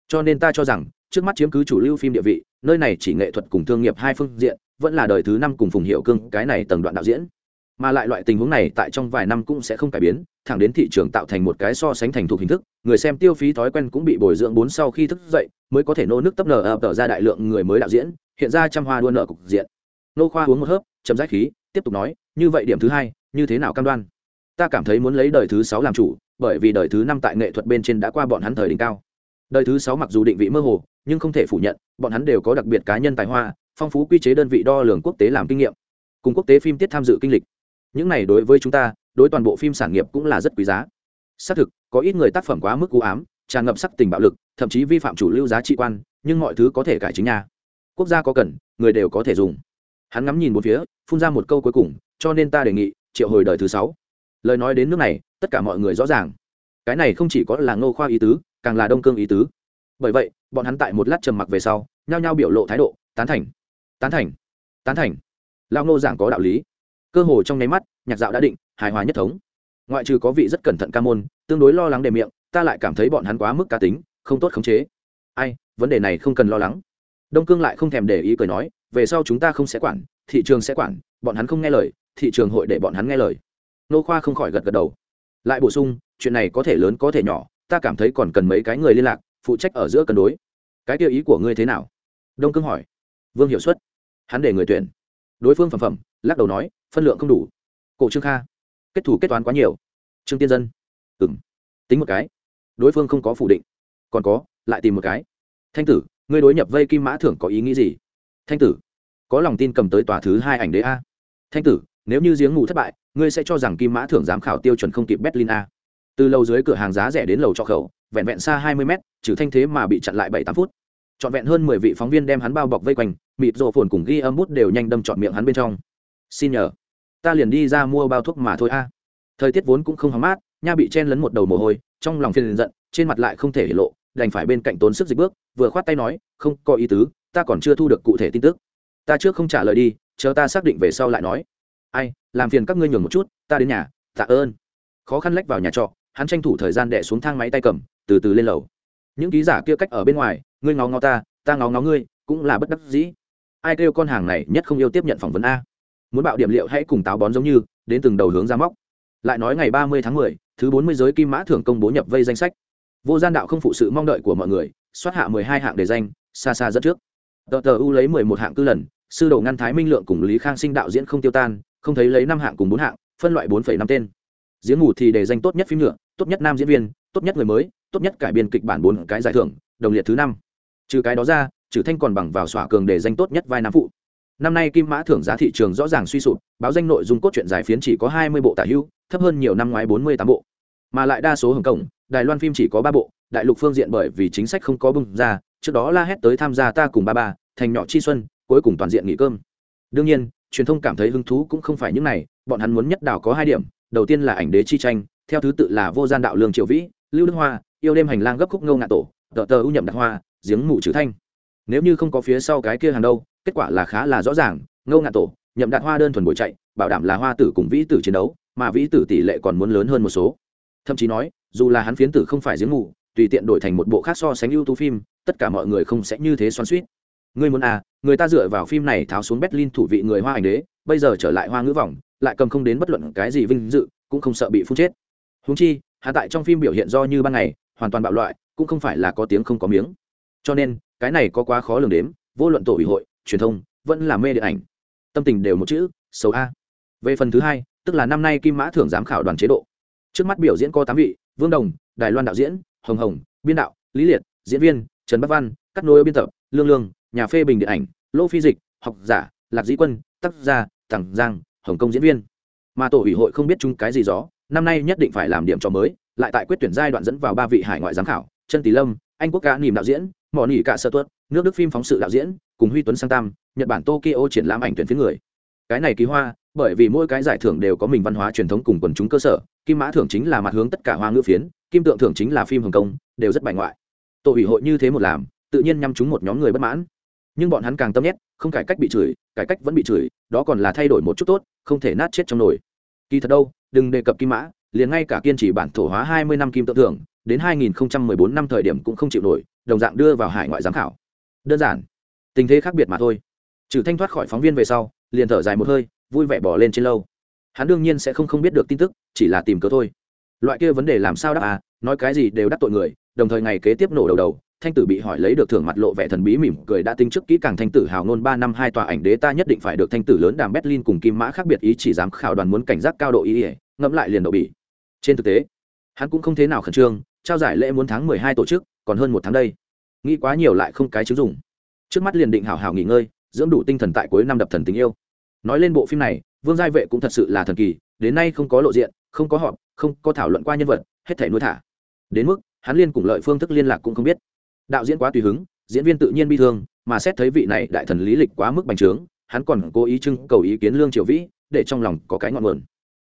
Cho nên ta cho rằng, trước mắt chiếm cứ chủ lưu phim địa vị, nơi này chỉ nghệ thuật cùng thương nghiệp hai phương diện, vẫn là đời thứ năm cùng phùng hiệu cương, cái này tầng đoạn đạo diễn. Mà lại loại tình huống này tại trong vài năm cũng sẽ không cải biến, thẳng đến thị trường tạo thành một cái so sánh thành thục hình thức, người xem tiêu phí thói quen cũng bị bồi dưỡng bốn sau khi thức dậy, mới có thể nô nước tấp nở, ập tở ra đại lượng người mới đạo diễn, hiện ra trăm hoa đua nợ cục diện. Nô khoa uống một hớp chấm rách khí, tiếp tục nói, như vậy điểm thứ hai, như thế nào cam đoan? Ta cảm thấy muốn lấy đời thứ sáu làm chủ, bởi vì đời thứ năm tại nghệ thuật bên trên đã qua bọn hắn thời đỉnh cao. Đời thứ sáu mặc dù định vị mơ hồ, nhưng không thể phủ nhận, bọn hắn đều có đặc biệt cá nhân tài hoa, phong phú quy chế đơn vị đo lường quốc tế làm kinh nghiệm. Cùng quốc tế phim tiết tham dự kinh lịch. Những này đối với chúng ta, đối toàn bộ phim sản nghiệp cũng là rất quý giá. Xác thực, có ít người tác phẩm quá mức cú ám, tràn ngập sắc tình bạo lực, thậm chí vi phạm chủ lưu giá trị quan, nhưng mọi thứ có thể cải chính nha. Quốc gia có cần, người đều có thể dùng. Hắn ngắm nhìn một phía, phun ra một câu cuối cùng, cho nên ta đề nghị, triệu hồi đời thứ sáu lời nói đến nước này, tất cả mọi người rõ ràng. Cái này không chỉ có là ngô khoa ý tứ, càng là đông cương ý tứ. Bởi vậy, bọn hắn tại một lát trầm mặc về sau, nhao nhao biểu lộ thái độ, tán thành tán thành tán thành. Lao ngô giảng có đạo lý. Cơ hồ trong nháy mắt, nhạc dạo đã định, hài hòa nhất thống. Ngoại trừ có vị rất cẩn thận ca môn, tương đối lo lắng đề miệng, ta lại cảm thấy bọn hắn quá mức cá tính, không tốt khống chế. Ai, vấn đề này không cần lo lắng. Đông cương lại không thèm để ý cười nói, về sau chúng ta không sẽ quản, thị trường sẽ quản, bọn hắn không nghe lời, thị trường hội để bọn hắn nghe lời nô khoa không khỏi gật gật đầu. Lại bổ sung, chuyện này có thể lớn có thể nhỏ, ta cảm thấy còn cần mấy cái người liên lạc, phụ trách ở giữa cân đối. Cái tiêu ý của ngươi thế nào? Đông cương hỏi. Vương hiệu suất hắn để người tuyển. Đối phương phẩm phẩm, lắc đầu nói, phân lượng không đủ. Cổ trương kha. Kết thủ kết toán quá nhiều. Trương tiên dân. Ừng tính một cái. Đối phương không có phủ định. Còn có, lại tìm một cái. Thanh tử, ngươi đối nhập vây kim mã thưởng có ý nghĩ gì? Thanh tử. Có lòng tin cầm tới tòa thứ hai ảnh đế a. Thanh tử nếu như giếng ngủ thất bại, ngươi sẽ cho rằng kim mã thưởng giám khảo tiêu chuẩn không kịp berlin a. Từ lầu dưới cửa hàng giá rẻ đến lầu cho khẩu, vẹn vẹn xa hai mươi mét, trừ thanh thế mà bị chặn lại bảy tám phút. Trọn vẹn hơn mười vị phóng viên đem hắn bao bọc vây quanh, mịt rộ phồn cùng ghi âm bút đều nhanh đâm trọn miệng hắn bên trong. Xin nhờ, ta liền đi ra mua bao thuốc mà thôi a. Thời tiết vốn cũng không hóng mát, nha bị chen lấn một đầu mồ hôi, trong lòng phiền giận, trên mặt lại không thể hiện lộ, đành phải bên cạnh tốn sức dịch bước, vừa khoát tay nói, không có ý tứ, ta còn chưa thu được cụ thể tin tức. Ta trước không trả lời đi, chờ ta xác định về sau lại nói ai, làm phiền các ngươi nhường một chút, ta đến nhà, tạ ơn. Khó khăn lách vào nhà trọ, hắn tranh thủ thời gian đẻ xuống thang máy tay cầm, từ từ lên lầu. Những ký giả kia cách ở bên ngoài, ngươi ngó ngó ta ta ngó ngó ngươi, cũng là bất đắc dĩ. Ai kêu con hàng này nhất không yêu tiếp nhận phỏng vấn a. Muốn bạo điểm liệu hãy cùng táo bón giống như, đến từng đầu hướng ra móc. Lại nói ngày ba mươi tháng mười, thứ bốn mươi giới kim mã thưởng công bố nhập vây danh sách. Vô gian đạo không phụ sự mong đợi của mọi người xoát hạ mười hai hạng đề danh, xa xa dẫn trước. Tờ tờ u lấy mười một hạng tư lần, sư đồ ngăn thái minh lượng cùng lý khang sinh đạo diễn không tiêu tan không thấy lấy năm hạng cùng bốn hạng, phân loại bốn phẩy năm tên. Diễn ngủ thì đề danh tốt nhất phim nhựa tốt nhất nam diễn viên, tốt nhất người mới, tốt nhất cải biên kịch bản bốn cái giải thưởng, đồng liệt thứ năm. Trừ cái đó ra, trừ thanh còn bằng vào xỏa cường để danh tốt nhất vai nam phụ. Năm nay kim mã thưởng giá thị trường rõ ràng suy sụp, báo danh nội dung cốt truyện dài phiến chỉ có hai mươi bộ tả hữu thấp hơn nhiều năm ngoái bốn mươi tám bộ. Mà lại đa số hồng kông đài loan phim chỉ có ba bộ, đại lục phương diện bởi vì chính sách không có bưng ra, trước đó la hét tới tham gia ta cùng ba ba, thành nhỏ chi xuân, cuối cùng toàn diện nghỉ cơm. Đương nhiên truyền thông cảm thấy hứng thú cũng không phải những này, bọn hắn muốn nhất đảo có hai điểm, đầu tiên là ảnh đế chi tranh, theo thứ tự là vô gian đạo lương triệu vĩ, lưu đức hoa, yêu đêm hành lang gấp khúc ngâu ngạ tổ, tờ tờ ưu nhậm đặc hoa, giếng mù trừ thanh. Nếu như không có phía sau cái kia hàng đâu, kết quả là khá là rõ ràng ngâu ngạ tổ, nhậm đạt hoa đơn thuần buổi chạy, bảo đảm là hoa tử cùng vĩ tử chiến đấu, mà vĩ tử tỷ lệ còn muốn lớn hơn một số. Thậm chí nói, dù là hắn phiến tử không phải giếng mù, tùy tiện đổi thành một bộ khác so sánh ưu tú phim, tất cả mọi người không sẽ như thế xoắn suýt Ngươi muốn à người ta dựa vào phim này tháo xuống berlin thủ vị người hoa ảnh đế, bây giờ trở lại hoa ngữ vòng lại cầm không đến bất luận cái gì vinh dự, cũng không sợ bị phun chết. Húng chi, hạ tại trong phim biểu hiện do như ban ngày, hoàn toàn bạo loại, cũng không phải là có tiếng không có miếng. Cho nên, cái này có quá khó lường đếm, vô luận tổ ủy hội, truyền thông, vẫn là mê điện ảnh. Tâm tình đều một chữ, xấu a. Về phần thứ hai, tức là năm nay kim mã thưởng giám khảo đoàn chế độ. Trước mắt biểu diễn có tám vị, vương đồng, đài loan đạo diễn, hồng hồng, biên đạo, lý liệt, diễn viên, trần bắc văn, cắt nối biên tập, lương lương nhà phê bình điện ảnh, lô phi dịch, học giả, lạc dĩ quân, tác gia, thẳng giang, hồng kông diễn viên. Mà tổ ủy hội không biết chung cái gì gió, năm nay nhất định phải làm điểm cho mới, lại tại quyết tuyển giai đoạn dẫn vào ba vị hải ngoại giám khảo chân tỷ lâm, anh quốc ca nìm đạo diễn, mỏ nỉ cả sơ tuất, nước đức phim phóng sự đạo diễn, cùng huy tuấn sang tam, nhật bản tokyo triển lãm ảnh tuyển phía người. Cái này kỳ hoa, bởi vì mỗi cái giải thưởng đều có mình văn hóa truyền thống cùng quần chúng cơ sở, kim mã thưởng chính là mặt hướng tất cả hoa ngữ phiến, kim tượng thưởng chính là phim hồng kông, đều rất bài ngoại. Tổ ủy hội như thế một làm, tự nhiên nhắm chúng một nhóm người bất mãn nhưng bọn hắn càng tâm nhét, không cải cách bị chửi, cải cách vẫn bị chửi, đó còn là thay đổi một chút tốt, không thể nát chết trong nồi. Kỳ thật đâu, đừng đề cập kim mã, liền ngay cả kiên trì bản thổ hóa hai mươi năm kim tự thưởng, đến 2014 năm thời điểm cũng không chịu nổi, đồng dạng đưa vào hải ngoại giám khảo. Đơn giản, tình thế khác biệt mà thôi. Trừ thanh thoát khỏi phóng viên về sau, liền thở dài một hơi, vui vẻ bỏ lên trên lâu. Hắn đương nhiên sẽ không không biết được tin tức, chỉ là tìm cớ thôi. Loại kia vấn đề làm sao đáp à nói cái gì đều đắc tội người, đồng thời ngày kế tiếp nổ đầu đầu thanh tử bị hỏi lấy được thưởng mặt lộ vẻ thần bí mỉm cười đã tính trước kỹ càng thanh tử hào ngôn ba năm hai tòa ảnh đế ta nhất định phải được thanh tử lớn đàm berlin cùng kim mã khác biệt ý chỉ dám khảo đoàn muốn cảnh giác cao độ ý ỉa, ngẫm lại liền độ bỉ. Trên thực tế, hắn cũng không thế nào khẩn trương, trao giải lễ muốn tháng mười hai tổ chức, còn hơn một tháng đây. Nghĩ quá nhiều lại không cái chứng dùng trước mắt liền định hảo hảo nghỉ ngơi, dưỡng đủ tinh thần tại cuối năm đập thần tình yêu. Nói lên bộ phim này, vương giai vệ cũng thật sự là thần kỳ, đến nay không có lộ diện, không có họp, không có thảo luận qua nhân vật, hết thể nuôi thả. Đến mức, hắn liên cùng lợi phương thức liên lạc cũng không biết đạo diễn quá tùy hứng, diễn viên tự nhiên bi thương, mà xét thấy vị này đại thần lý lịch quá mức bành trướng, hắn còn cố ý trưng cầu ý kiến lương triều vĩ, để trong lòng có cái ngọn nguồn.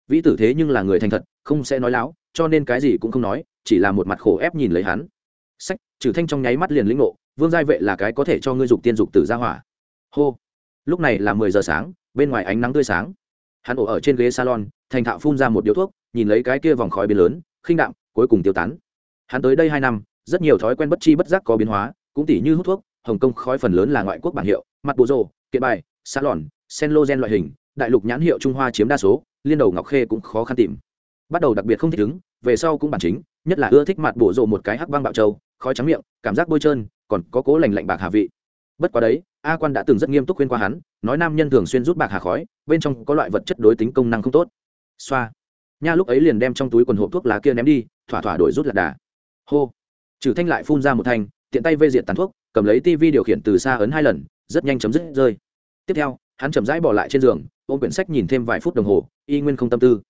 Vĩ tử thế nhưng là người thành thật, không sẽ nói láo, cho nên cái gì cũng không nói, chỉ là một mặt khổ ép nhìn lấy hắn. Sách, trừ thanh trong nháy mắt liền lĩnh ngộ, vương giai vệ là cái có thể cho ngươi dục tiên dục tử ra hỏa. Hô. Lúc này là mười giờ sáng, bên ngoài ánh nắng tươi sáng. Hắn ổ ở trên ghế salon, thành thạo phun ra một điếu thuốc, nhìn lấy cái kia vòng khói biến lớn, khinh đạm, cuối cùng tiêu tán. Hắn tới đây hai năm rất nhiều thói quen bất chi bất giác có biến hóa cũng tỉ như hút thuốc hồng kông khói phần lớn là ngoại quốc bản hiệu mặt bộ rồ kiện bài sả lòn, sen lô gen loại hình đại lục nhãn hiệu trung hoa chiếm đa số liên đầu ngọc khê cũng khó khăn tìm. Bắt đầu đặc biệt không thích ứng về sau cũng bản chính nhất là ưa thích mặt bộ rộ một cái hắc băng bạo trâu khói trắng miệng cảm giác bôi trơn còn có cố lành lạnh bạc hà vị. Bất quá đấy a quan đã từng rất nghiêm túc khuyên qua hắn nói nam nhân thường xuyên rút bạc hà khói bên trong có loại vật chất đối tính công năng không tốt. Xoa. Nha lúc ấy liền đem trong túi quần hộp thuốc lá kia ném đi thỏa thỏa đổi rút lạc đà. Hô trừ thanh lại phun ra một thanh, tiện tay vây diện tàn thuốc, cầm lấy tivi điều khiển từ xa ấn hai lần, rất nhanh chấm dứt rơi. Tiếp theo, hắn chậm rãi bỏ lại trên giường, ôm quyển sách nhìn thêm vài phút đồng hồ, y nguyên không tâm tư.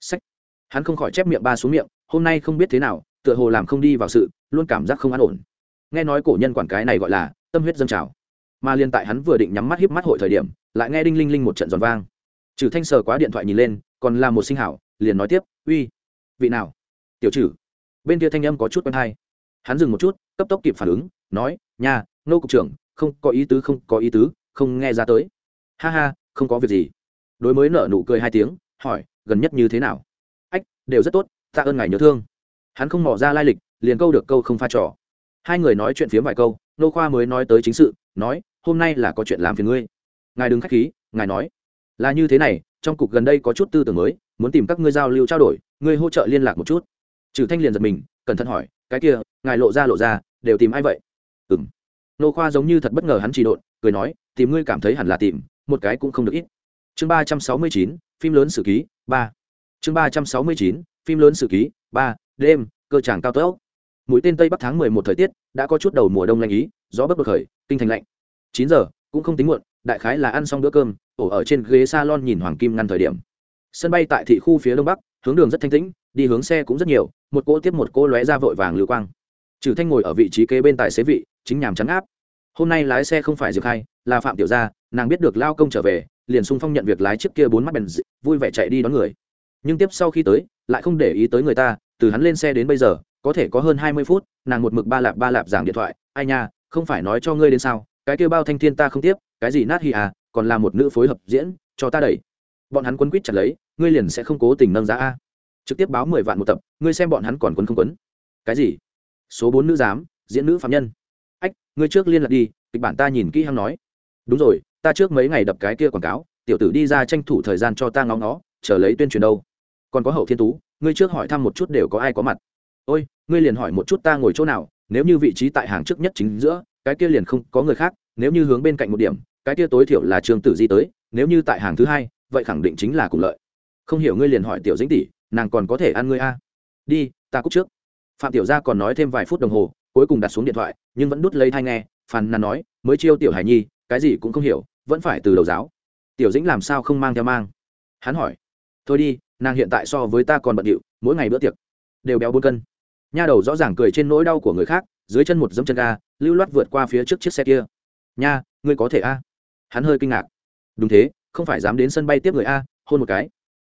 Sách. Hắn không khỏi chép miệng ba xuống miệng, hôm nay không biết thế nào, tựa hồ làm không đi vào sự, luôn cảm giác không an ổn. Nghe nói cổ nhân quản cái này gọi là, tâm huyết dâng trào. Mà liên tại hắn vừa định nhắm mắt hiếp mắt hội thời điểm, lại nghe đinh linh linh một trận giòn vang. Trừ thanh sờ quá điện thoại nhìn lên, còn là một sinh hảo, liền nói tiếp, uy, vị nào? Tiểu trừ. Bên kia thanh âm có chút quen hay hắn dừng một chút, cấp tốc kịp phản ứng, nói nhà nô cục trưởng, không có ý tứ, không có ý tứ, không nghe ra tới. Ha ha, không có việc gì. Đối mới nở nụ cười hai tiếng, hỏi, gần nhất như thế nào? Ách, đều rất tốt, tạ ơn ngài nhớ thương. Hắn không mỏ ra lai lịch, liền câu được câu không pha trò. Hai người nói chuyện phiếm vài câu, nô khoa mới nói tới chính sự, nói, hôm nay là có chuyện làm phiền ngươi. Ngài đừng k h á c h khí, ngài nói. Là như thế này, trong cục gần đây có chút tư tưởng mới, muốn tìm các ngươi giao lưu trao đổi, ngươi hỗ trợ liên lạc một chút. Trừ thanh liền giật mình, cẩn thận hỏi cái kia, ngài lộ ra lộ ra, đều tìm ai vậy? Ừ m nô khoa giống như thật bất ngờ hắn chỉ độn, cười nói, tìm ngươi cảm thấy hẳn là tìm, một cái cũng không được ít. Chương ba trăm sáu mươi chín, phim lớn sử ký, ba. Chương ba trăm sáu mươi chín, phim lớn sử ký, ba. Đêm, cơ tràng cao tốc. Mũi tên tây bắc tháng mười một thời tiết, đã có chút đầu mùa đông lạnh ý, gió bất bực khởi, kinh thành lạnh. Chín giờ, cũng không tính muộn, đại khái là ăn xong bữa cơm, ổ ở trên ghế salon nhìn hoàng kim ngăn thời điểm. Sân bay tại thị khu phía đông bắc, hướng đường rất thanh tĩnh, đi hướng xe cũng rất nhiều một cỗ tiếp một cỗ lóe ra vội vàng lưu quang. Trừ thanh ngồi ở vị trí kế bên tài xế vị, chính nhàm trắng áp hôm nay lái xe không phải diệp khai, là phạm tiểu gia, nàng biết được lao công trở về, liền sung phong nhận việc lái chiếc kia bốn mắt bèn vui vẻ chạy đi đón người. Nhưng tiếp sau khi tới, lại không để ý tới người ta, từ hắn lên xe đến bây giờ, có thể có hơn hai mươi phút, nàng một mực ba lạp ba lạp giảng điện thoại, ai nha, không phải nói cho ngươi đến sao, cái kia bao thanh thiên ta không tiếp, cái gì nát hi à còn là một nữ phối hợp diễn, cho ta đẩy. Bọn hắn quấn quýt chặt lấy, ngươi liền sẽ không cố tình nâng giá a trực tiếp báo mười vạn một tập, ngươi xem bọn hắn còn quấn không quấn. Cái gì? Số bốn nữ giám, diễn nữ phạm nhân. Ách, ngươi trước liên lạc đi, kịch bản ta nhìn kỹ hăng nói. Đúng rồi, ta trước mấy ngày đập cái kia quảng cáo, tiểu tử đi ra tranh thủ thời gian cho ta ngóng nó, chờ lấy tuyên truyền đâu. Còn có hậu thiên tú, ngươi trước hỏi thăm một chút đều có ai có mặt. Ôi, ngươi liền hỏi một chút ta ngồi chỗ nào, nếu như vị trí tại hàng trước nhất chính giữa, cái kia liền không có người khác, nếu như hướng bên cạnh một điểm, cái kia tối thiểu là trương tử di tới, nếu như tại hàng thứ hai, vậy khẳng định chính là cùng lợi. Không hiểu ngươi liền hỏi tiểu dĩnh tỷ nàng còn có thể ăn ngươi a. Đi, ta cúc trước. Phạm tiểu gia còn nói thêm vài phút đồng hồ, cuối cùng đặt xuống điện thoại, nhưng vẫn đút lấy thai nghe, phàn nàn nói, mới chiêu tiểu hải nhi, cái gì cũng không hiểu, vẫn phải từ đầu giáo. Tiểu dĩnh làm sao không mang theo mang? Hắn hỏi. Thôi đi, nàng hiện tại so với ta còn bận điệu, mỗi ngày bữa tiệc đều béo bốn cân. Nha đầu rõ ràng cười trên nỗi đau của người khác, dưới chân một dẫm chân ga, lưu loát vượt qua phía trước chiếc xe kia. Nha, ngươi có thể a? Hắn hơi kinh ngạc. Đúng thế, không phải dám đến sân bay tiếp người a, hôn một cái.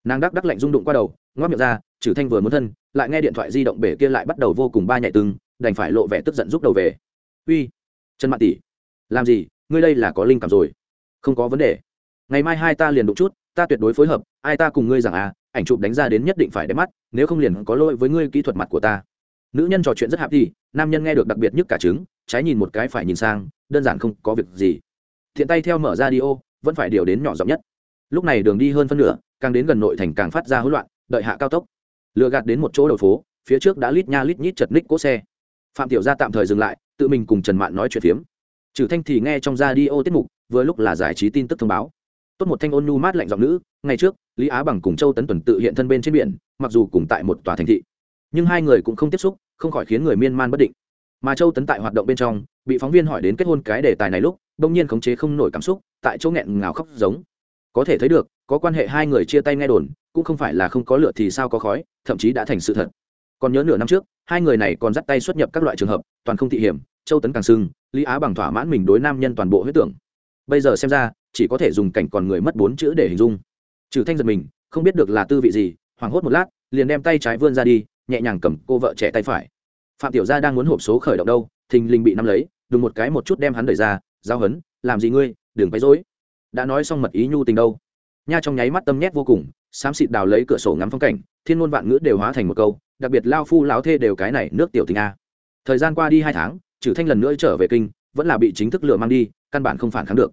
Nàng đắc đắc lạnh rung đụng qua đầu ngoác miệng ra trừ thanh vừa muốn thân, lại nghe điện thoại di động bể kia lại bắt đầu vô cùng ba nhạy tưng đành phải lộ vẻ tức giận rút đầu về. Uy, trần mạn tỷ, làm gì? Ngươi đây là có linh cảm rồi. Không có vấn đề. Ngày mai hai ta liền đụng chút, ta tuyệt đối phối hợp, ai ta cùng ngươi rằng à ảnh chụp đánh ra đến nhất định phải đẹp mắt, nếu không liền có lỗi với ngươi kỹ thuật mặt của ta. Nữ nhân trò chuyện rất hạp đi nam nhân nghe được đặc biệt nhất cả trứng, trái nhìn một cái phải nhìn sang, đơn giản không có việc gì. Thiện tay theo mở ra đi ô, vẫn phải điều đến nhỏ giọng nhất. Lúc này đường đi hơn phân nửa, càng đến gần nội thành càng phát ra hỗn loạn đợi hạ cao tốc. Lựa gạt đến một chỗ đầu phố, phía trước đã lít nha lít nhít chật ních cỗ xe. Phạm tiểu gia tạm thời dừng lại, tự mình cùng trần mạn nói chuyện phiếm. Trừ thanh thì nghe trong ra đi ô tiết mục, vừa lúc là giải trí tin tức thông báo. Tốt một thanh ôn nhu mát lạnh giọng nữ, ngày trước, lý á bằng cùng châu tấn tuần tự hiện thân bên trên biển, mặc dù cùng tại một tòa thành thị. Nhưng hai người cũng không tiếp xúc, không khỏi khiến người miên man bất định. Mà châu tấn tại hoạt động bên trong, bị phóng viên hỏi đến kết hôn cái đề tài này lúc đông nhiên khống chế không nổi cảm xúc, tại chỗ nghẹn ngào khóc giống. Có thể thấy được, có quan hệ hai người chia tay nghe đồn cũng không phải là không có lửa thì sao có khói, thậm chí đã thành sự thật. Còn nhớ nửa năm trước, hai người này còn dắt tay xuất nhập các loại trường hợp, toàn không thị hiểm, châu tấn càng sưng, lý á bằng thỏa mãn mình đối nam nhân toàn bộ huyết tưởng. Bây giờ xem ra, chỉ có thể dùng cảnh còn người mất bốn chữ để hình dung. Trừ thanh giật mình, không biết được là tư vị gì, hoảng hốt một lát, liền đem tay trái vươn ra đi, nhẹ nhàng cầm cô vợ trẻ tay phải. Phạm tiểu gia đang muốn hộp số khởi động đâu, thình lình bị nắm lấy, đùng một cái một chút đem hắn đẩy ra giao hấn làm gì ngươi, đừng quấy rối. Đã nói xong mật ý nhu tình đâu. Nha trong nháy mắt tâm nhét vô cùng xám xịt đào lấy cửa sổ ngắm phong cảnh, thiên ngôn vạn ngữ đều hóa thành một câu, đặc biệt lao phu láo thê đều cái này nước tiểu tình a. Thời gian qua đi hai tháng trừ thanh lần nữa trở về kinh, vẫn là bị chính thức lừa mang đi, căn bản không phản kháng được.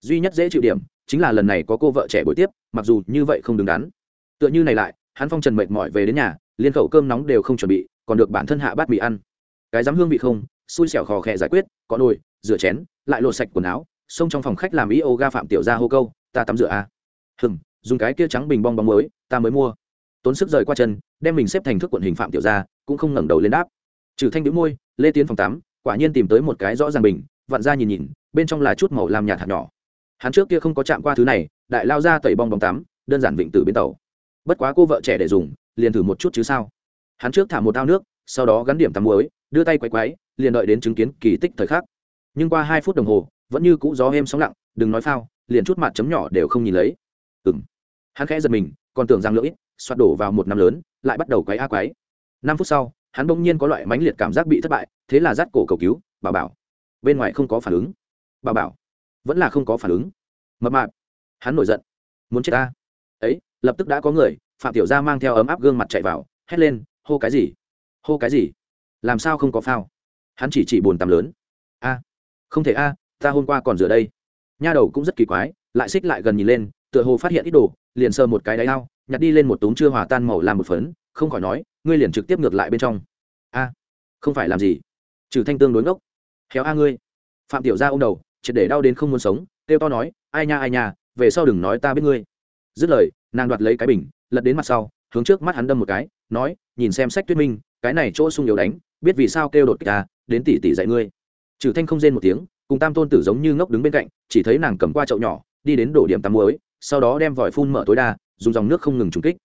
Duy nhất dễ chịu điểm, chính là lần này có cô vợ trẻ buổi tiếp, mặc dù như vậy không đứng đắn. Tựa như này lại, hắn phong trần mệt mỏi về đến nhà, liên khẩu cơm nóng đều không chuẩn bị, còn được bản thân hạ bát mì ăn. Cái dám hương vị không, xui xẻo khò khẽ giải quyết, có nồi, rửa chén, lại lột sạch quần áo, xông trong phòng khách làm ý ô ga phạm tiểu ra hô câu, ta tắm rửa a. À dùng cái kia trắng bình bong bóng mới, ta mới mua. Tốn sức rời qua chân, đem mình xếp thành thức quận hình phạm tiểu ra cũng không ngẩng đầu lên đáp. Trừ thanh đĩu môi, lê tiến phòng tắm, quả nhiên tìm tới một cái rõ ràng bình, vặn ra nhìn nhìn, bên trong là chút màu làm nhạt hạt nhỏ. Hắn trước kia không có chạm qua thứ này, đại lao ra tẩy bong bóng tắm, đơn giản vịnh từ bên tàu. Bất quá cô vợ trẻ để dùng, liền thử một chút chứ sao. Hắn trước thả một ao nước, sau đó gắn điểm tắm muối, đưa tay quay quái liền đợi đến chứng kiến kỳ tích thời khắc. Nhưng qua hai phút đồng hồ, vẫn như cũ gió êm sóng lặng, đừng nói phao, liền chút mặt chấm nhỏ đều không nhìn lấy ừng hắn khẽ giật mình, còn tưởng rằng lưỡi xoát đổ vào một năm lớn, lại bắt đầu quấy a quấy. Năm phút sau, hắn bỗng nhiên có loại mãnh liệt cảm giác bị thất bại, thế là dắt cổ cầu cứu bà bảo. Bên ngoài không có phản ứng. Bà bảo. Vẫn là không có phản ứng. Mập mạp. Hắn nổi giận. Muốn chết ta. Ấy, lập tức đã có người, phạm tiểu gia mang theo ấm áp gương mặt chạy vào, hét lên, hô cái gì? Hô cái gì? Làm sao không có phao? Hắn chỉ chỉ buồn tắm lớn. A, không thể a, ta hôm qua còn rửa đây. Nha đầu cũng rất kỳ quái, lại xích lại gần nhìn lên tựa hồ phát hiện ít đồ, liền sờ một cái đáy ao, nhặt đi lên một túng chưa hòa tan màu làm một phấn, không khỏi nói, ngươi liền trực tiếp ngược lại bên trong. A, không phải làm gì. Trừ thanh tương đối ngốc. Khéo a ngươi. Phạm tiểu gia ôm đầu, triệt để đau đến không muốn sống, kêu to nói, ai nha ai nha, về sau đừng nói ta biết ngươi. Dứt lời, nàng đoạt lấy cái bình, lật đến mặt sau, hướng trước mắt hắn đâm một cái, nói, nhìn xem sách tuyết minh, cái này chỗ sung yếu đánh, biết vì sao kêu đột kích ta đến tỷ tỷ dạy ngươi. Trừ thanh không rên một tiếng, cùng tam tôn tử giống như ngốc đứng bên cạnh, chỉ thấy nàng cầm qua chậu nhỏ, đi đến đổ điểm tắm muối sau đó đem vòi phun mở tối đa, dùng dòng nước không ngừng trùng kích.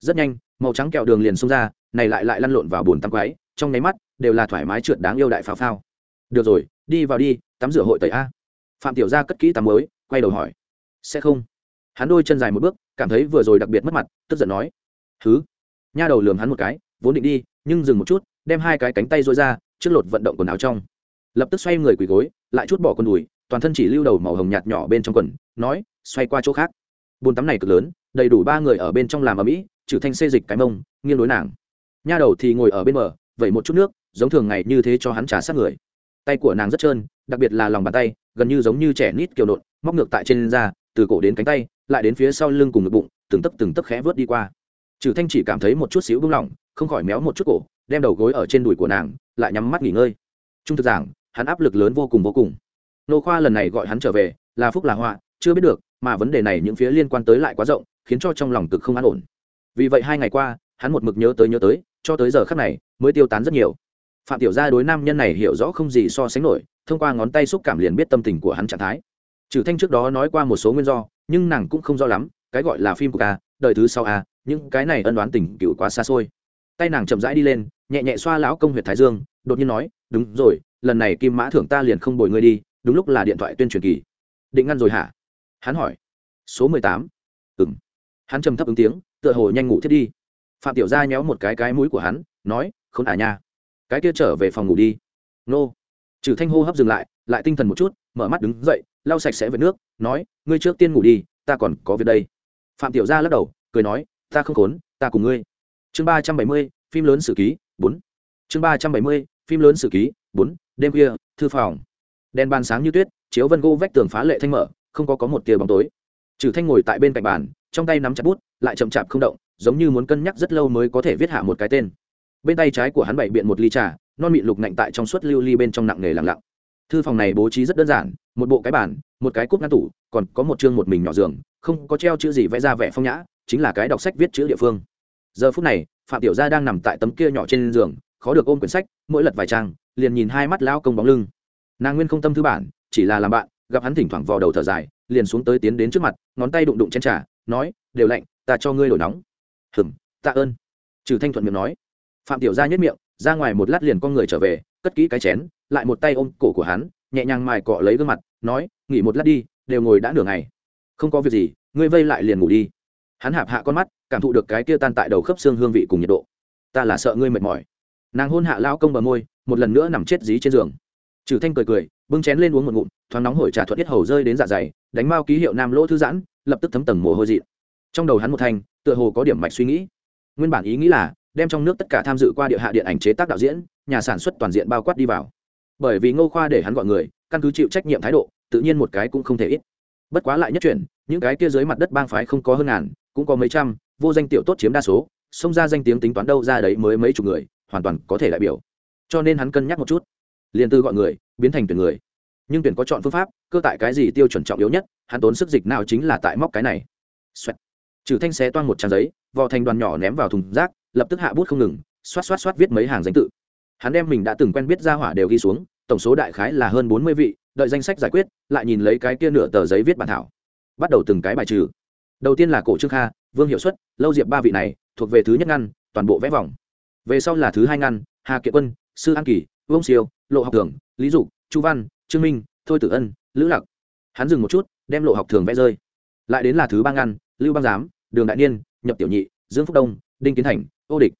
Rất nhanh, màu trắng kẹo đường liền xông ra, này lại lại lăn lộn vào bồn tắm quái, trong nháy mắt, đều là thoải mái trượt đáng yêu đại pháo phao. Được rồi, đi vào đi, tắm rửa hội tẩy a. Phạm tiểu gia cất kỹ tắm mới quay đầu hỏi. Sẽ không. Hắn đôi chân dài một bước, cảm thấy vừa rồi đặc biệt mất mặt, tức giận nói. Thứ nha đầu lườm hắn một cái, vốn định đi, nhưng dừng một chút, đem hai cái cánh tay dối ra, trước lột vận động quần áo trong. Lập tức xoay người quỳ gối, lại chút bỏ con đùi, toàn thân chỉ lưu đầu màu hồng nhạt nhỏ bên trong quần, nói, xoay qua chỗ khác bồn tắm này cực lớn, đầy đủ ba người ở bên trong làm ở mỹ trừ thanh xê dịch cái mông, nghiêng đối nàng. Nha đầu thì ngồi ở bên bờ, vẩy một chút nước, giống thường ngày như thế cho hắn trả sát người. Tay của nàng rất trơn, đặc biệt là lòng bàn tay, gần như giống như trẻ nít kiểu nộn, móc ngược tại trên da, từ cổ đến cánh tay, lại đến phía sau lưng cùng ngực bụng, từng tấc từng tấc khẽ vớt đi qua. Trừ thanh chỉ cảm thấy một chút xíu bưng lỏng, không khỏi méo một chút cổ, đem đầu gối ở trên đùi của nàng, lại nhắm mắt nghỉ ngơi. Trung thực giảng, hắn áp lực lớn vô cùng vô cùng. Nô khoa lần này gọi hắn trở về, là phúc là họa, chưa biết được mà vấn đề này những phía liên quan tới lại quá rộng, khiến cho trong lòng cực không an ổn. Vì vậy hai ngày qua, hắn một mực nhớ tới nhớ tới, cho tới giờ khắc này, mới tiêu tán rất nhiều. Phạm tiểu gia đối nam nhân này hiểu rõ không gì so sánh nổi, thông qua ngón tay xúc cảm liền biết tâm tình của hắn trạng thái. Trừ thanh trước đó nói qua một số nguyên do, nhưng nàng cũng không rõ lắm, cái gọi là phim của ca, đời thứ sau a, những cái này ân đoán tình cựu quá xa xôi. Tay nàng chậm rãi đi lên, nhẹ nhẹ xoa lão công huyệt thái dương, đột nhiên nói, đúng rồi, lần này kim mã thưởng ta liền không bồi ngươi đi, đúng lúc là điện thoại tuyên truyền kỳ. Định ngăn rồi hả? Hắn hỏi. Số mười tám. Ừng hắn trầm thấp ứng tiếng, tựa hồ nhanh ngủ thiết đi. Phạm tiểu gia nhéo một cái cái mũi của hắn, nói, không à nha. Cái kia trở về phòng ngủ đi. Nô. Trừ thanh hô hấp dừng lại lại tinh thần một chút, mở mắt đứng dậy, lau sạch sẽ với nước, nói, ngươi trước tiên ngủ đi, ta còn có việc đây. Phạm tiểu gia lắc đầu, cười nói, ta không khốn, ta cùng ngươi. Chương ba trăm bảy mươi, phim lớn sử ký, bốn. Chương ba trăm bảy mươi, phim lớn sử ký, bốn. Đêm khuya, thư phòng. Đèn bàn sáng như tuyết, chiếu vân gỗ vách tường phá lệ thanh mở không có có một tia bóng tối. Trừ thanh ngồi tại bên cạnh bàn, trong tay nắm chặt bút, lại chậm chạp không động, giống như muốn cân nhắc rất lâu mới có thể viết hạ một cái tên. Bên tay trái của hắn bày biện một ly trà, non mịn lục nạnh tại trong suốt lưu ly bên trong nặng nề lặng lặng. Thư phòng này bố trí rất đơn giản, một bộ cái bàn, một cái cúp ngăn tủ, còn có một chương một mình nhỏ giường, không có treo chữ gì vẽ ra vẻ phong nhã, chính là cái đọc sách viết chữ địa phương. Giờ phút này, phạm tiểu gia đang nằm tại tấm kia nhỏ trên giường, khó được ôm quyển sách, mỗi lật vài trang, liền nhìn hai mắt lão công bóng lưng. Nàng nguyên không tâm thư bản, chỉ là làm bạn gặp hắn thỉnh thoảng vò đầu thở dài, liền xuống tới tiến đến trước mặt, ngón tay đụng đụng trên trà, nói, đều lạnh, ta cho ngươi đổi nóng. Hừm, tạ ơn. Trừ thanh thuận miệng nói. Phạm tiểu gia nhất miệng, ra ngoài một lát liền con người trở về, cất kỹ cái chén, lại một tay ôm cổ của hắn, nhẹ nhàng mài cọ lấy gương mặt, nói, nghỉ một lát đi, đều ngồi đã nửa ngày. Không có việc gì, ngươi vây lại liền ngủ đi. Hắn hạp hạ con mắt, cảm thụ được cái kia tan tại đầu khớp xương hương vị cùng nhiệt độ. Ta là sợ ngươi mệt mỏi. Nàng hôn hạ lao công bờ môi, một lần nữa nằm chết dí trên giường. Trừ thanh cười cười, bưng chén lên uống một ngụm thoáng nóng hổi trà thuận tiết hầu rơi đến dạ dày, đánh mao ký hiệu nam lỗ thư giãn, lập tức thấm tầng mồ hôi dị trong đầu hắn một thành tựa hồ có điểm mạch suy nghĩ. Nguyên bản ý nghĩ là, đem trong nước tất cả tham dự qua địa hạ điện ảnh chế tác đạo diễn, nhà sản xuất toàn diện bao quát đi vào. Bởi vì ngô khoa để hắn gọi người, căn cứ chịu trách nhiệm thái độ, tự nhiên một cái cũng không thể ít. Bất quá lại nhất chuyển những cái kia dưới mặt đất bang phái không có hơn ngàn, cũng có mấy trăm, vô danh tiểu tốt chiếm đa số, xông ra danh tiếng tính toán đâu ra đấy mới mấy chục người, hoàn toàn có thể đại biểu. Cho nên hắn cân nhắc một chút. Liền từ gọi người, biến thành tuyển người nhưng tuyển có chọn phương pháp, cơ tại cái gì tiêu chuẩn trọng yếu nhất, hắn tốn sức dịch nào chính là tại móc cái này. Xoẹt. trừ thanh xé toan một trang giấy, vò thành đoàn nhỏ ném vào thùng rác, lập tức hạ bút không ngừng, xoát xoát xoát viết mấy hàng danh tự. Hắn đem mình đã từng quen biết ra hỏa đều ghi xuống, tổng số đại khái là hơn bốn mươi vị, đợi danh sách giải quyết, lại nhìn lấy cái kia nửa tờ giấy viết bản thảo. Bắt đầu từng cái bài trừ. Đầu tiên là cổ trương kha, vương hiệu suất lâu diệp ba vị này, thuộc về thứ nhất ngăn, toàn bộ vẽ vòng. Về sau là thứ hai ngăn, hà kiệt quân, sư an kỳ, vương siêu, lộ học thường lý dục, chu văn trương minh, thôi tử ân, lữ lặc. Hắn dừng một chút, đem lộ học thường vẽ rơi. Lại đến là thứ ba ngăn, lưu bang giám, đường đại niên, nhập tiểu nhị, dương phúc đông, đinh kiến thành, ô địch.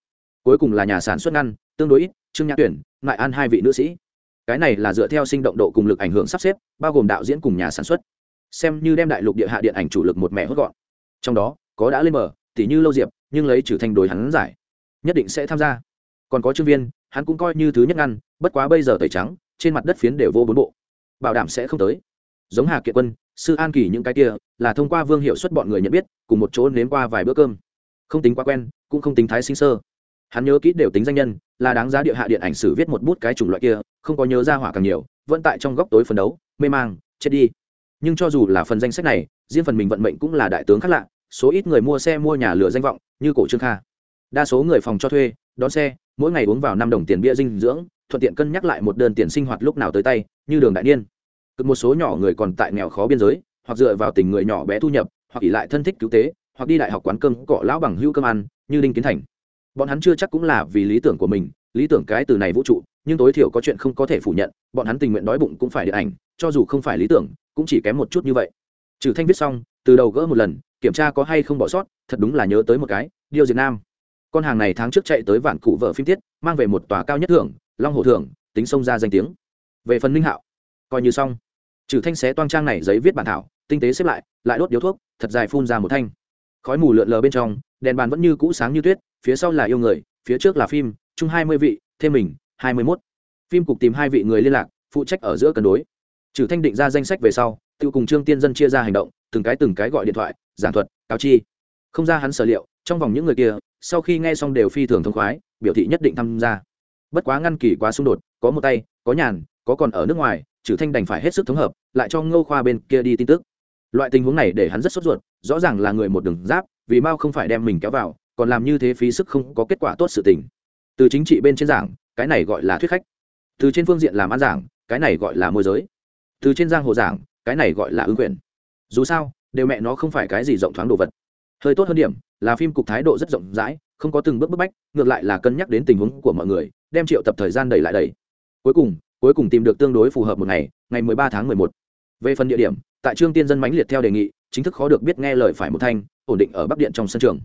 Cuối cùng là nhà sản xuất ngăn, tương đối ít, trương nhã tuyển Ngoại an hai vị nữ sĩ. Cái này là dựa theo sinh động độ cùng lực ảnh hưởng sắp xếp, bao gồm đạo diễn cùng nhà sản xuất. Xem như đem đại lục địa hạ điện ảnh chủ lực một mẹ hốt gọn. Trong đó, có đã lên mở tỉ như lâu diệp, nhưng lấy trừ thành đối hắn giải, nhất định sẽ tham gia. Còn có trương viên, hắn cũng coi như thứ nhất ngăn, bất quá bây giờ tẩy trắng, trên mặt đất phiến đều vô bốn bộ bảo đảm sẽ không tới. Giống hà kiệt quân, sư an kỳ những cái kia, là thông qua vương hiệu suất bọn người nhận biết, cùng một chỗ nếm qua vài bữa cơm. Không tính quá quen, cũng không tính thái sinh sơ. Hắn nhớ kỹ đều tính danh nhân, là đáng giá địa hạ điện ảnh sử viết một bút cái chủng loại kia, không có nhớ ra hỏa càng nhiều, vẫn tại trong góc tối phấn đấu, mê mang, chết đi. Nhưng cho dù là phần danh sách này, riêng phần mình vận mệnh cũng là đại tướng khác lạ, số ít người mua xe mua nhà lửa danh vọng, như cổ trương kha. Đa số người phòng cho thuê, đón xe, mỗi ngày uống vào năm đồng tiền bia dinh dưỡng thuận tiện cân nhắc lại một đơn tiền sinh hoạt lúc nào tới tay, như đường đại niên. Cực một số nhỏ người còn tại nghèo khó biên giới, hoặc dựa vào tình người nhỏ bé thu nhập, hoặc ỉ lại thân thích cứu tế, hoặc đi đại học quán cơm cọ lão bằng hữu cơm ăn, như đinh kiến thành. Bọn hắn chưa chắc cũng là vì lý tưởng của mình, lý tưởng cái từ này vũ trụ, nhưng tối thiểu có chuyện không có thể phủ nhận, bọn hắn tình nguyện đói bụng cũng phải điện ảnh, cho dù không phải lý tưởng, cũng chỉ kém một chút như vậy. Trừ thanh viết xong, từ đầu gỡ một lần, kiểm tra có hay không bỏ sót, thật đúng là nhớ tới một cái điều diệt nam. Con hàng này tháng trước chạy tới vạn cụ vợ phim tiết, mang về một tòa cao nhất thưởng long hồ thưởng tính xông ra danh tiếng. Về phần ninh hạo, coi như xong. Trừ thanh xé toang trang này giấy viết bản thảo, tinh tế xếp lại lại đốt điếu thuốc, thật dài phun ra một thanh. Khói mù lượn lờ bên trong, đèn bàn vẫn như cũ sáng như tuyết, phía sau là yêu người, phía trước là phim, chung hai mươi vị, thêm mình, hai mươi mốt. Phim cục tìm hai vị người liên lạc, phụ trách ở giữa cân đối. Trừ thanh định ra danh sách về sau tự cùng trương tiên dân chia ra hành động, từng cái từng cái gọi điện thoại, giảng thuật, cáo chi. Không ra hắn sở liệu, trong vòng những người kia, sau khi nghe xong đều phi thường thông khoái, biểu thị nhất định tham gia bất quá ngăn kỳ quá xung đột, có một tay, có nhàn, có còn ở nước ngoài, trừ thanh đành phải hết sức thống hợp, lại cho ngô khoa bên kia đi tin tức. Loại tình huống này để hắn rất sốt ruột, rõ ràng là người một đường giáp, vì mao không phải đem mình kéo vào, còn làm như thế phí sức không có kết quả tốt sự tình. Từ chính trị bên trên giảng, cái này gọi là thuyết khách. Từ trên phương diện làm ăn giảng, cái này gọi là môi giới. Từ trên giang hồ giảng, cái này gọi là ứng quyền. Dù sao, đều mẹ nó không phải cái gì rộng thoáng đồ vật. Hơi tốt hơn điểm, là phim cục thái độ rất rộng rãi không có từng bước bức bách ngược lại là cân nhắc đến tình huống của mọi người đem triệu tập thời gian đẩy lại đẩy cuối cùng cuối cùng tìm được tương đối phù hợp một ngày ngày 13 tháng 11. về phần địa điểm tại trương tiên dân mãnh liệt theo đề nghị chính thức khó được biết nghe lời phải một thanh ổn định ở bắc điện trong sân trường.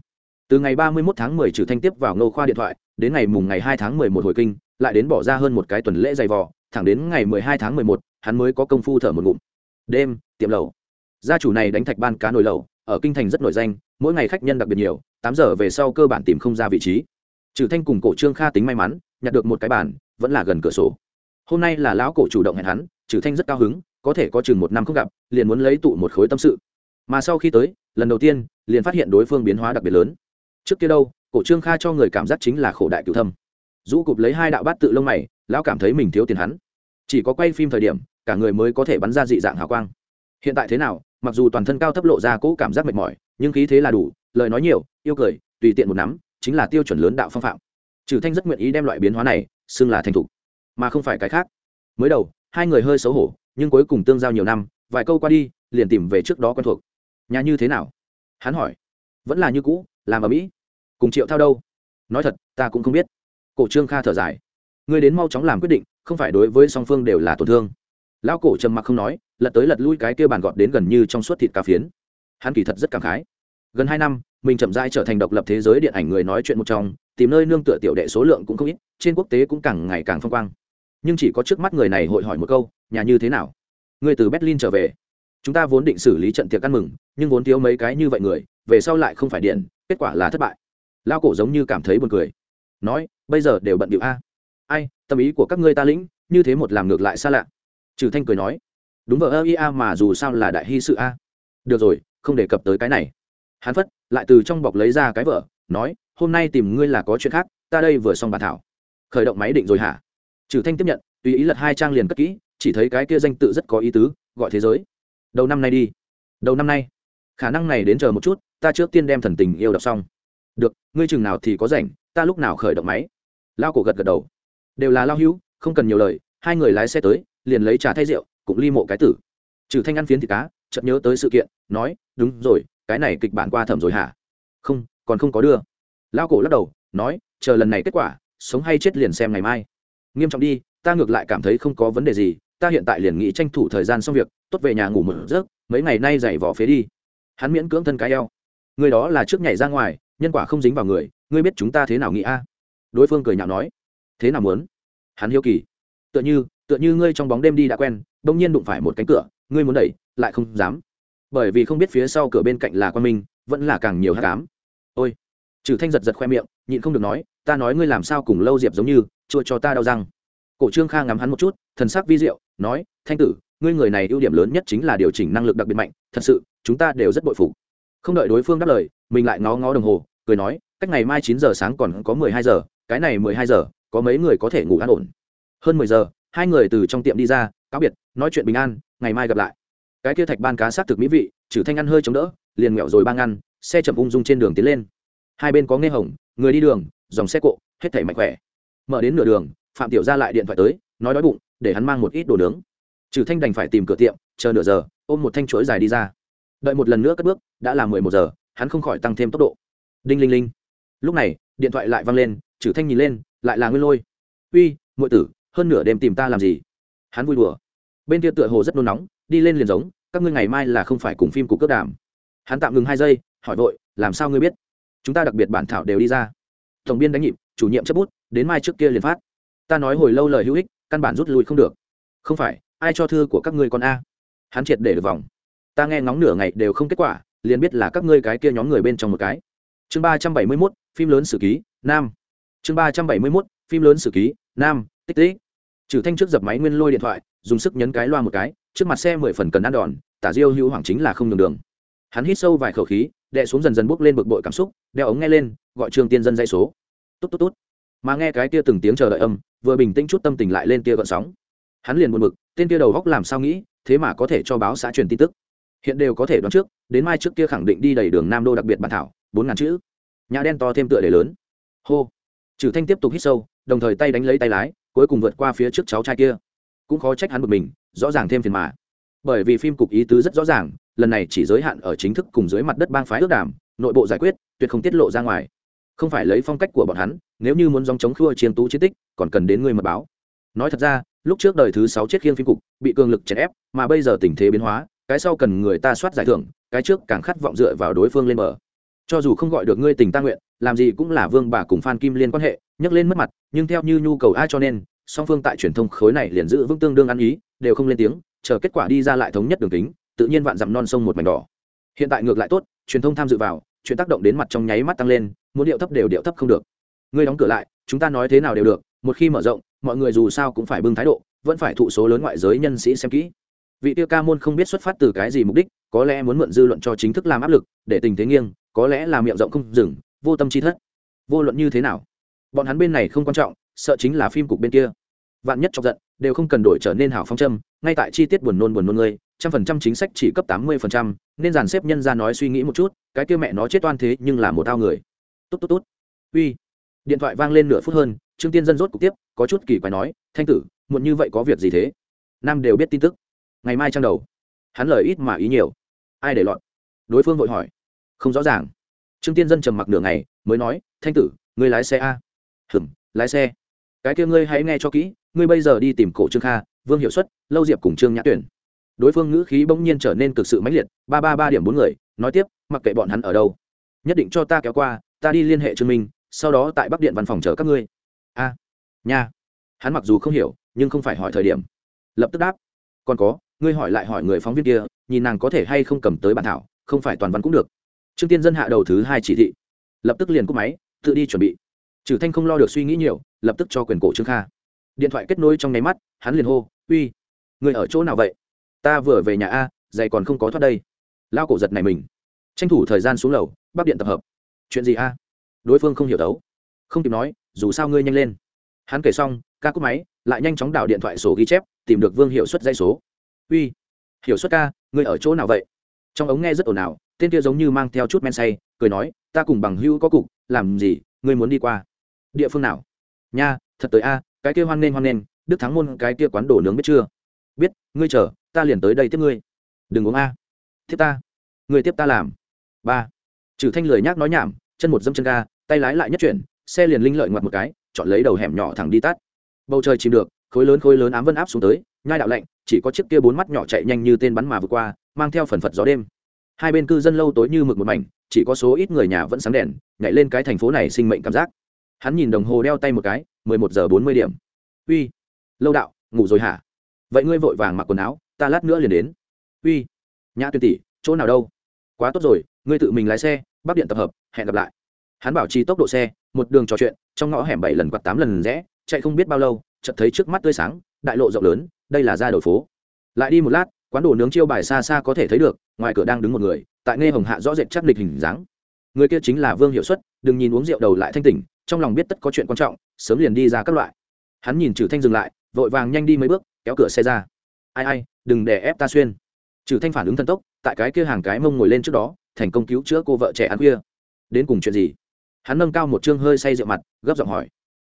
Từ ngày 31 tháng 10 trừ thanh tiếp vào ngô khoa điện thoại đến ngày mùng ngày 2 tháng 11 hồi kinh lại đến bỏ ra hơn một cái tuần lễ dày vò thẳng đến ngày 12 tháng 11, hắn mới có công phu thở một ngụm. Đêm tiệm lầu gia chủ này đánh thạch ban cá nồi lầu ở kinh thành rất nổi danh mỗi ngày khách nhân đặc biệt nhiều, tám giờ về sau cơ bản tìm không ra vị trí. Trừ thanh cùng cổ trương kha tính may mắn, nhặt được một cái bàn, vẫn là gần cửa sổ. Hôm nay là lão cổ chủ động hẹn hắn, trừ thanh rất cao hứng, có thể có chừng một năm không gặp, liền muốn lấy tụ một khối tâm sự. Mà sau khi tới, lần đầu tiên, liền phát hiện đối phương biến hóa đặc biệt lớn. Trước kia đâu, cổ trương kha cho người cảm giác chính là khổ đại cựu thâm. Rũ cụp lấy hai đạo bát tự lông mày, lão cảm thấy mình thiếu tiền hắn. Chỉ có quay phim thời điểm, cả người mới có thể bắn ra dị dạng hào quang. Hiện tại thế nào mặc dù toàn thân cao thấp lộ ra cỗ cảm giác mệt mỏi, nhưng khí thế là đủ, lời nói nhiều, yêu cười, tùy tiện một nắm, chính là tiêu chuẩn lớn đạo phong phạm. Trừ thanh rất nguyện ý đem loại biến hóa này xưng là thành thục, mà không phải cái khác. Mới đầu, hai người hơi xấu hổ, nhưng cuối cùng tương giao nhiều năm, vài câu qua đi, liền tìm về trước đó quen thuộc. Nhà như thế nào? Hắn hỏi. Vẫn là như cũ, làm ở mỹ. Cùng triệu thao đâu? Nói thật, ta cũng không biết. Cổ trương kha thở dài. Ngươi đến mau chóng làm quyết định, không phải đối với song phương đều là tổn thương lão cổ trầm mặc không nói, lật tới lật lui cái kia bàn gọt đến gần như trong suốt thịt cà phiến. Hắn kỳ thật rất cảm khái. Gần hai năm, mình chậm rãi trở thành độc lập thế giới điện ảnh người nói chuyện một trong, tìm nơi nương tựa tiểu đệ số lượng cũng không ít, trên quốc tế cũng càng ngày càng phong quang. Nhưng chỉ có trước mắt người này hội hỏi một câu, nhà như thế nào? Người từ berlin trở về. Chúng ta vốn định xử lý trận tiệc ăn mừng, nhưng vốn thiếu mấy cái như vậy người, về sau lại không phải điện, kết quả là thất bại. Lao cổ giống như cảm thấy buồn cười. Nói, bây giờ đều bận điệu a. Ai, tâm ý của các ngươi ta lĩnh, như thế một làm ngược lại xa lạ trừ thanh cười nói, đúng vợ ơ ia mà dù sao là đại hy sự a. Được rồi, không đề cập tới cái này. Hắn phất, lại từ trong bọc lấy ra cái vợ nói, hôm nay tìm ngươi là có chuyện khác, ta đây vừa xong bàn thảo. Khởi động máy định rồi hả? Trừ thanh tiếp nhận, tùy ý lật hai trang liền cất kỹ, chỉ thấy cái kia danh tự rất có ý tứ, gọi thế giới. Đầu năm nay đi. Đầu năm nay. Khả năng này đến chờ một chút, ta trước tiên đem thần tình yêu đọc xong. Được, ngươi chừng nào thì có rảnh, ta lúc nào khởi động máy. Lao cổ gật gật đầu. Đều là lao hữu, không cần nhiều lời, hai người lái xe tới liền lấy trà thay rượu cũng ly mộ cái tử. Trừ thanh ăn phiến thịt cá, chợt nhớ tới sự kiện, nói, đúng rồi, cái này kịch bản qua thẩm rồi hả? Không, còn không có đưa. Lao cổ lắc đầu, nói, chờ lần này kết quả, sống hay chết liền xem ngày mai. Nghiêm trọng đi, ta ngược lại cảm thấy không có vấn đề gì, ta hiện tại liền nghĩ tranh thủ thời gian xong việc, tốt về nhà ngủ một giấc, mấy ngày nay dày vỏ phế đi. Hắn miễn cưỡng thân cái eo. Người đó là trước nhảy ra ngoài, nhân quả không dính vào người, ngươi biết chúng ta thế nào nghĩ a? Đối phương cười nhạo nói. Thế nào muốn? Hắn hiếu kỳ. Tựa như tựa như ngươi trong bóng đêm đi đã quen, bỗng nhiên đụng phải một cánh cửa, ngươi muốn đẩy, lại không dám. Bởi vì không biết phía sau cửa bên cạnh là quan minh, vẫn là càng nhiều hát cám ôi! Trừ thanh giật giật khoe miệng, nhịn không được nói, ta nói ngươi làm sao cùng lâu diệp giống như, chua cho ta đau răng. Cổ trương kha ngắm hắn một chút, thần sắc vi diệu, nói, thanh tử, ngươi người này ưu điểm lớn nhất chính là điều chỉnh năng lực đặc biệt mạnh, thật sự, chúng ta đều rất bội phục. Không đợi đối phương đáp lời, mình lại ngó ngó đồng hồ, cười nói, cách ngày mai chín giờ sáng còn có mười hai giờ, cái này mười hai giờ, có mấy người có thể ngủ an ổn? Hơn mười giờ hai người từ trong tiệm đi ra, cáo biệt, nói chuyện bình an, ngày mai gặp lại. Cái kia thạch ban cá sát thực mỹ vị, trừ thanh ăn hơi chống đỡ, liền nghẹo rồi ba ngăn xe chậm ung dung trên đường tiến lên. Hai bên có nghe hồng, người đi đường, dòng xe cộ, hết thảy mạnh khỏe. Mở đến nửa đường, phạm tiểu ra lại điện thoại tới, nói đói bụng, để hắn mang một ít đồ nướng. Trừ thanh đành phải tìm cửa tiệm, chờ nửa giờ, ôm một thanh chuỗi dài đi ra. Đợi một lần nữa cất bước, đã là mười một giờ, hắn không khỏi tăng thêm tốc độ. Đinh linh linh. Lúc này, điện thoại lại văng lên, trừ thanh nhìn lên, lại là nguyên lôi. Uy ngụy tử hơn nửa đêm tìm ta làm gì? Hắn vui đùa. Bên kia tựa hồ rất nôn nóng, đi lên liền giống, các ngươi ngày mai là không phải cùng phim cục cướp đàm. Hắn tạm ngừng hai giây, hỏi vội, làm sao ngươi biết? Chúng ta đặc biệt bản thảo đều đi ra. Tổng biên đánh nhịp, chủ nhiệm chấp bút, đến mai trước kia liền phát. Ta nói hồi lâu lời hữu ích, căn bản rút lui không được. Không phải, ai cho thư của các ngươi con a? Hắn triệt để được vòng. Ta nghe ngóng nửa ngày đều không kết quả, liền biết là các ngươi cái kia nhóm người bên trong một cái. Chương ba trăm bảy mươi mốt, phim lớn sử ký, nam. Chương ba trăm bảy mươi mốt, phim lớn sử ký, nam. Tích tích trừ thanh trước dập máy nguyên lôi điện thoại, dùng sức nhấn cái loa một cái, trước mặt xe mười phần cần ăn đòn, tả diêu hữu hoàng chính là không đường đường. Hắn hít sâu vài khẩu khí đệ xuống dần dần bốc lên bực bội cảm xúc, đeo ống nghe lên, gọi trường tiên dân dây số. Tốt tốt tốt mà nghe cái kia từng tiếng chờ đợi âm, vừa bình tĩnh chút tâm tình lại lên kia gợn sóng. Hắn liền buồn bực, tên kia đầu góc làm sao nghĩ, thế mà có thể cho báo xã truyền tin tức. Hiện đều có thể đoán trước, đến mai trước kia khẳng định đi đầy đường nam đô đặc biệt bản thảo, bốn ngàn chữ. Nhà đen to thêm tựa để lớn. Hô. Trừ thanh tiếp tục hít sâu, đồng thời tay đánh lấy tay lái cuối cùng vượt qua phía trước cháu trai kia. Cũng khó trách hắn một mình, rõ ràng thêm phiền mà. Bởi vì phim cục ý tứ rất rõ ràng, lần này chỉ giới hạn ở chính thức cùng dưới mặt đất bang phái ước đàm, nội bộ giải quyết, tuyệt không tiết lộ ra ngoài. Không phải lấy phong cách của bọn hắn, nếu như muốn dòng chống khua chiến tú chiến tích, còn cần đến người mật báo. Nói thật ra, lúc trước đời thứ sáu chết khiêng phim cục, bị cường lực chèn ép, mà bây giờ tình thế biến hóa, cái sau cần người ta soát giải thưởng, cái trước càng khát vọng dựa vào đối phương lên mở cho dù không gọi được ngươi tình ta nguyện, làm gì cũng là vương bà cùng phan kim liên quan hệ nhấc lên mất mặt, nhưng theo như nhu cầu ai cho nên, song phương tại truyền thông khối này liền giữ vững tương đương ăn ý, đều không lên tiếng, chờ kết quả đi ra lại thống nhất đường kính, tự nhiên vạn dặm non sông một mảnh đỏ. Hiện tại ngược lại tốt, truyền thông tham dự vào, chuyện tác động đến mặt trong nháy mắt tăng lên, muốn điệu thấp đều điệu thấp không được. Ngươi đóng cửa lại, chúng ta nói thế nào đều được, một khi mở rộng, mọi người dù sao cũng phải bưng thái độ, vẫn phải thụ số lớn ngoại giới nhân sĩ xem kỹ. Vị tiêu ca môn không biết xuất phát từ cái gì mục đích, có lẽ muốn mượn dư luận cho chính thức làm áp lực, để tình thế nghiêng, có lẽ là miệng rộng không dừng, vô tâm chi thất. Vô luận như thế nào? Bọn hắn bên này không quan trọng, sợ chính là phim cục bên kia. Vạn nhất chọc giận, đều không cần đổi trở nên hảo phong châm, ngay tại chi tiết buồn nôn buồn nôn ngươi, trăm phần trăm chính sách chỉ cấp tám mươi phần trăm, nên dàn xếp nhân ra nói suy nghĩ một chút, cái kia mẹ nó chết oan thế nhưng là một tao người. Tốt tốt tốt. Uy. Điện thoại vang lên nửa phút hơn, trương tiên dân rốt cục tiếp, có chút kỳ quái nói, thanh tử, muộn như vậy có việc gì thế? Nam đều biết tin tức. Ngày mai trang đầu. Hắn lời ít mà ý nhiều. Ai để lọt? Đối phương vội hỏi. Không rõ ràng. Trương tiên dân trầm mặc nửa ngày, mới nói, thanh tử ngươi lái xe a hừm lái xe. Cái kia ngươi hãy nghe cho kỹ, ngươi bây giờ đi tìm cổ trương kha, vương hiệu suất lâu diệp cùng trương nhã tuyển. Đối phương ngữ khí bỗng nhiên trở nên cực sự mãnh liệt, ba ba ba điểm bốn người, nói tiếp, mặc kệ bọn hắn ở đâu, nhất định cho ta kéo qua, ta đi liên hệ trương minh, sau đó tại bắc điện văn phòng chờ các ngươi. A, nha. Hắn mặc dù không hiểu, nhưng không phải hỏi thời điểm. Lập tức đáp. Còn có, ngươi hỏi lại hỏi người phóng viên kia, nhìn nàng có thể hay không cầm tới bản thảo, không phải toàn văn cũng được. Trương tiên dân hạ đầu thứ hai chỉ thị. Lập tức liền cúp máy, tự đi chuẩn bị trừ thanh không lo được suy nghĩ nhiều, lập tức cho quyền cổ trương kha. Điện thoại kết nối trong nháy mắt, hắn liền hô, uy, người ở chỗ nào vậy? Ta vừa về nhà a, giày còn không có thoát đây. Lao cổ giật này mình. Tranh thủ thời gian xuống lầu bắc điện tập hợp. Chuyện gì a? Đối phương không hiểu đấu. Không kịp nói, dù sao ngươi nhanh lên. Hắn kể xong, ca cúp máy, lại nhanh chóng đảo điện thoại sổ ghi chép, tìm được vương hiệu suất dây số. Uy, hiệu suất ca, ngươi ở chỗ nào vậy? Trong ống nghe rất ồn ào, tên kia giống như mang theo chút men say, cười nói, ta cùng bằng hữu có cục, làm gì, ngươi muốn đi qua? Địa phương nào? Nha, thật tới a, cái kia hoan nghênh hoan nghênh, đức thắng môn, cái kia quán đồ nướng biết chưa? Biết, ngươi chờ, ta liền tới đây tiếp ngươi. Đừng uống a. Tiếp ta. Người tiếp ta làm. Ba. Trừ thanh lười nhác nói nhảm, chân một dâm chân ga, tay lái lại nhất chuyển, xe liền linh lợi ngoặt một cái, chọn lấy đầu hẻm nhỏ thẳng đi tắt. Bầu trời chìm được, khối lớn khối lớn ám vân áp xuống tới, nhai đạo lạnh, chỉ có chiếc kia bốn mắt nhỏ chạy nhanh như tên bắn mà vượt qua, mang theo phần phật gió đêm. Hai bên cư dân lâu tối như mực một mảnh, chỉ có số ít người nhà vẫn sáng đèn, nhảy lên cái thành phố này sinh mệnh cảm giác hắn nhìn đồng hồ đeo tay một cái, mười một giờ bốn mươi điểm. Uy, lâu đạo, ngủ rồi hả? Vậy ngươi vội vàng mặc quần áo, ta lát nữa liền đến. Uy, nhã tuyên tỷ, chỗ nào đâu? Quá tốt rồi, ngươi tự mình lái xe bắc điện tập hợp, hẹn gặp lại. Hắn bảo trì tốc độ xe, một đường trò chuyện, trong ngõ hẻm bảy lần quạt tám lần rẽ, chạy không biết bao lâu, chợt thấy trước mắt tươi sáng, đại lộ rộng lớn, đây là ra đầu phố. Lại đi một lát, quán đồ nướng chiêu bài xa xa có thể thấy được, ngoài cửa đang đứng một người, tại nghe hồng hạ rõ rệt chắc lịch hình dáng. Người kia chính là vương hiệu suất đừng nhìn uống rượu đầu lại thanh tỉnh trong lòng biết tất có chuyện quan trọng, sớm liền đi ra các loại. Hắn nhìn trừ thanh dừng lại, vội vàng nhanh đi mấy bước, kéo cửa xe ra. Ai ai, đừng để ép ta xuyên. Trừ thanh phản ứng thần tốc, tại cái kia hàng cái mông ngồi lên trước đó, thành công cứu chữa cô vợ trẻ ăn khuya. Đến cùng chuyện gì? Hắn nâng cao một chương hơi say rượu mặt, gấp giọng hỏi.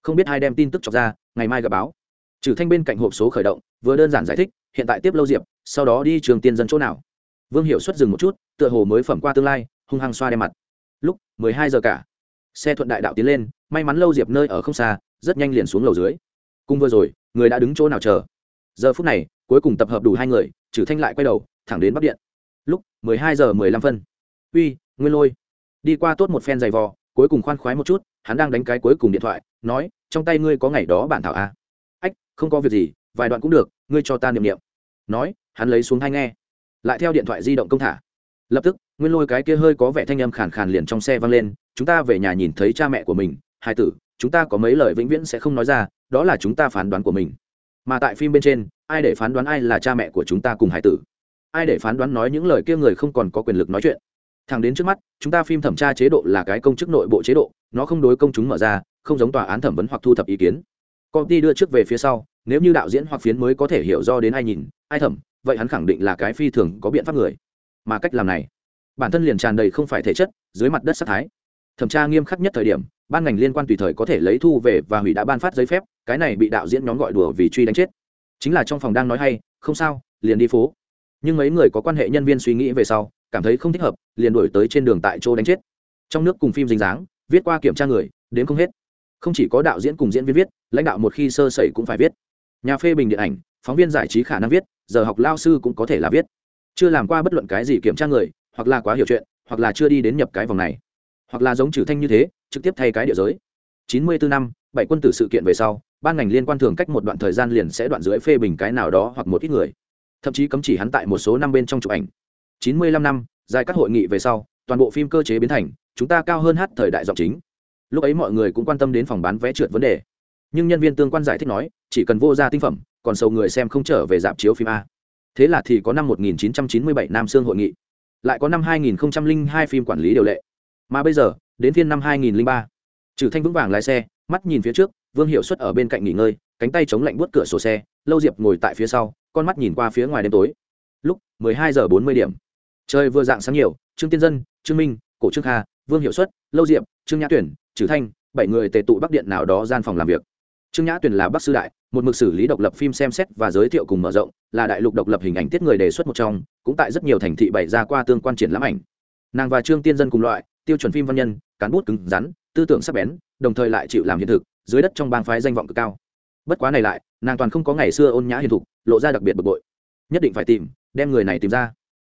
Không biết ai đem tin tức chọc ra, ngày mai gặp báo. Trừ thanh bên cạnh hộp số khởi động, vừa đơn giản giải thích, hiện tại tiếp lâu diệp, sau đó đi trường tiên dân chỗ nào? Vương hiệu xuất dừng một chút, tựa hồ mới phẩm qua tương lai, hung hăng xoa đem mặt. Lúc mười hai giờ cả, xe thuận đại đạo tiến lên may mắn lâu diệp nơi ở không xa, rất nhanh liền xuống lầu dưới. Cùng vừa rồi, người đã đứng chỗ nào chờ? Giờ phút này, cuối cùng tập hợp đủ hai người trừ thanh lại quay đầu, thẳng đến bắc điện. Lúc mười hai giờ mười lăm phân. Uy, nguyên lôi. Đi qua tốt một phen giày vò, cuối cùng khoan khoái một chút, hắn đang đánh cái cuối cùng điện thoại, nói, trong tay ngươi có ngày đó bản thảo a à? ách, không có việc gì, vài đoạn cũng được, ngươi cho ta niệm niệm. Nói, hắn lấy xuống hai nghe. Lại theo điện thoại di động công thả. Lập tức, nguyên lôi cái kia hơi có vẻ thanh âm khàn khàn liền trong xe vang lên, chúng ta về nhà nhìn thấy cha mẹ của mình hai tử, chúng ta có mấy lời vĩnh viễn sẽ không nói ra, đó là chúng ta phán đoán của mình. Mà tại phim bên trên, ai để phán đoán ai là cha mẹ của chúng ta cùng hải tử. Ai để phán đoán nói những lời kia người không còn có quyền lực nói chuyện. Thẳng đến trước mắt, chúng ta phim thẩm tra chế độ là cái công chức nội bộ chế độ, nó không đối công chúng mở ra, không giống tòa án thẩm vấn hoặc thu thập ý kiến. Công ty đưa trước về phía sau, nếu như đạo diễn hoặc phiến mới có thể hiểu do đến ai nhìn, ai thẩm, vậy hắn khẳng định là cái phi thường có biện pháp người. Mà cách làm này, bản thân liền tràn đầy không phải thể chất, dưới mặt đất sắc thái. Thẩm tra nghiêm khắc nhất thời điểm ban ngành liên quan tùy thời có thể lấy thu về và hủy đã ban phát giấy phép, cái này bị đạo diễn nhóm gọi đùa vì truy đánh chết. Chính là trong phòng đang nói hay, không sao, liền đi phố. Nhưng mấy người có quan hệ nhân viên suy nghĩ về sau, cảm thấy không thích hợp, liền đổi tới trên đường tại chỗ đánh chết. Trong nước cùng phim dính dáng, viết qua kiểm tra người đến không hết. Không chỉ có đạo diễn cùng diễn viên viết, lãnh đạo một khi sơ sẩy cũng phải viết. Nhà phê bình điện ảnh, phóng viên giải trí khả năng viết, giờ học lao sư cũng có thể là viết. Chưa làm qua bất luận cái gì kiểm tra người, hoặc là quá hiểu chuyện, hoặc là chưa đi đến nhập cái vòng này. Hoặc là giống trừ thanh như thế trực tiếp thay cái địa giới. Chín mươi bốn năm, bảy quân tử sự kiện về sau ban ngành liên quan thường cách một đoạn thời gian liền sẽ đoạn dưới phê bình cái nào đó hoặc một ít người. Thậm chí cấm chỉ hắn tại một số năm bên trong chụp ảnh. Chín mươi lăm năm dài các hội nghị về sau, toàn bộ phim cơ chế biến thành, chúng ta cao hơn hát thời đại giọng chính. Lúc ấy mọi người cũng quan tâm đến phòng bán vé trượt vấn đề. Nhưng nhân viên tương quan giải thích nói, chỉ cần vô ra tinh phẩm, còn sầu người xem không trở về dạp chiếu phim a. Thế là thì có năm 1997 nam sương hội nghị. Lại có năm 2002 phim quản lý điều lệ. Mà bây giờ đến phiên năm 2003 trừ thanh vững vàng lái xe, mắt nhìn phía trước, vương hiệu xuất ở bên cạnh nghỉ ngơi, cánh tay chống lạnh buốt cửa sổ xe, lâu diệp ngồi tại phía sau, con mắt nhìn qua phía ngoài đêm tối. Lúc 12 giờ 40 điểm. Trời vừa dạng sáng nhiều, trương tiên dân, trương minh, cổ trương kha, vương hiệu xuất, lâu diệp, trương nhã tuyển, trừ thanh, bảy người tề tụ bắc điện nào đó gian phòng làm việc. Trương nhã tuyển là bắc sư đại, một mực xử lý độc lập phim xem xét và giới thiệu cùng mở rộng, là đại lục độc lập hình ảnh tiết người đề xuất một trong, cũng tại rất nhiều thành thị bày ra qua tương quan triển lãm ảnh. Nàng và trương tiên dân cùng loại tiêu chuẩn phim văn nhân, cán bút cứng rắn, tư tưởng sắc bén, đồng thời lại chịu làm hiện thực, dưới đất trong bang phái danh vọng cực cao. Bất quá này lại, nàng toàn không có ngày xưa ôn nhã hiền thục, lộ ra đặc biệt bực bội. Nhất định phải tìm, đem người này tìm ra.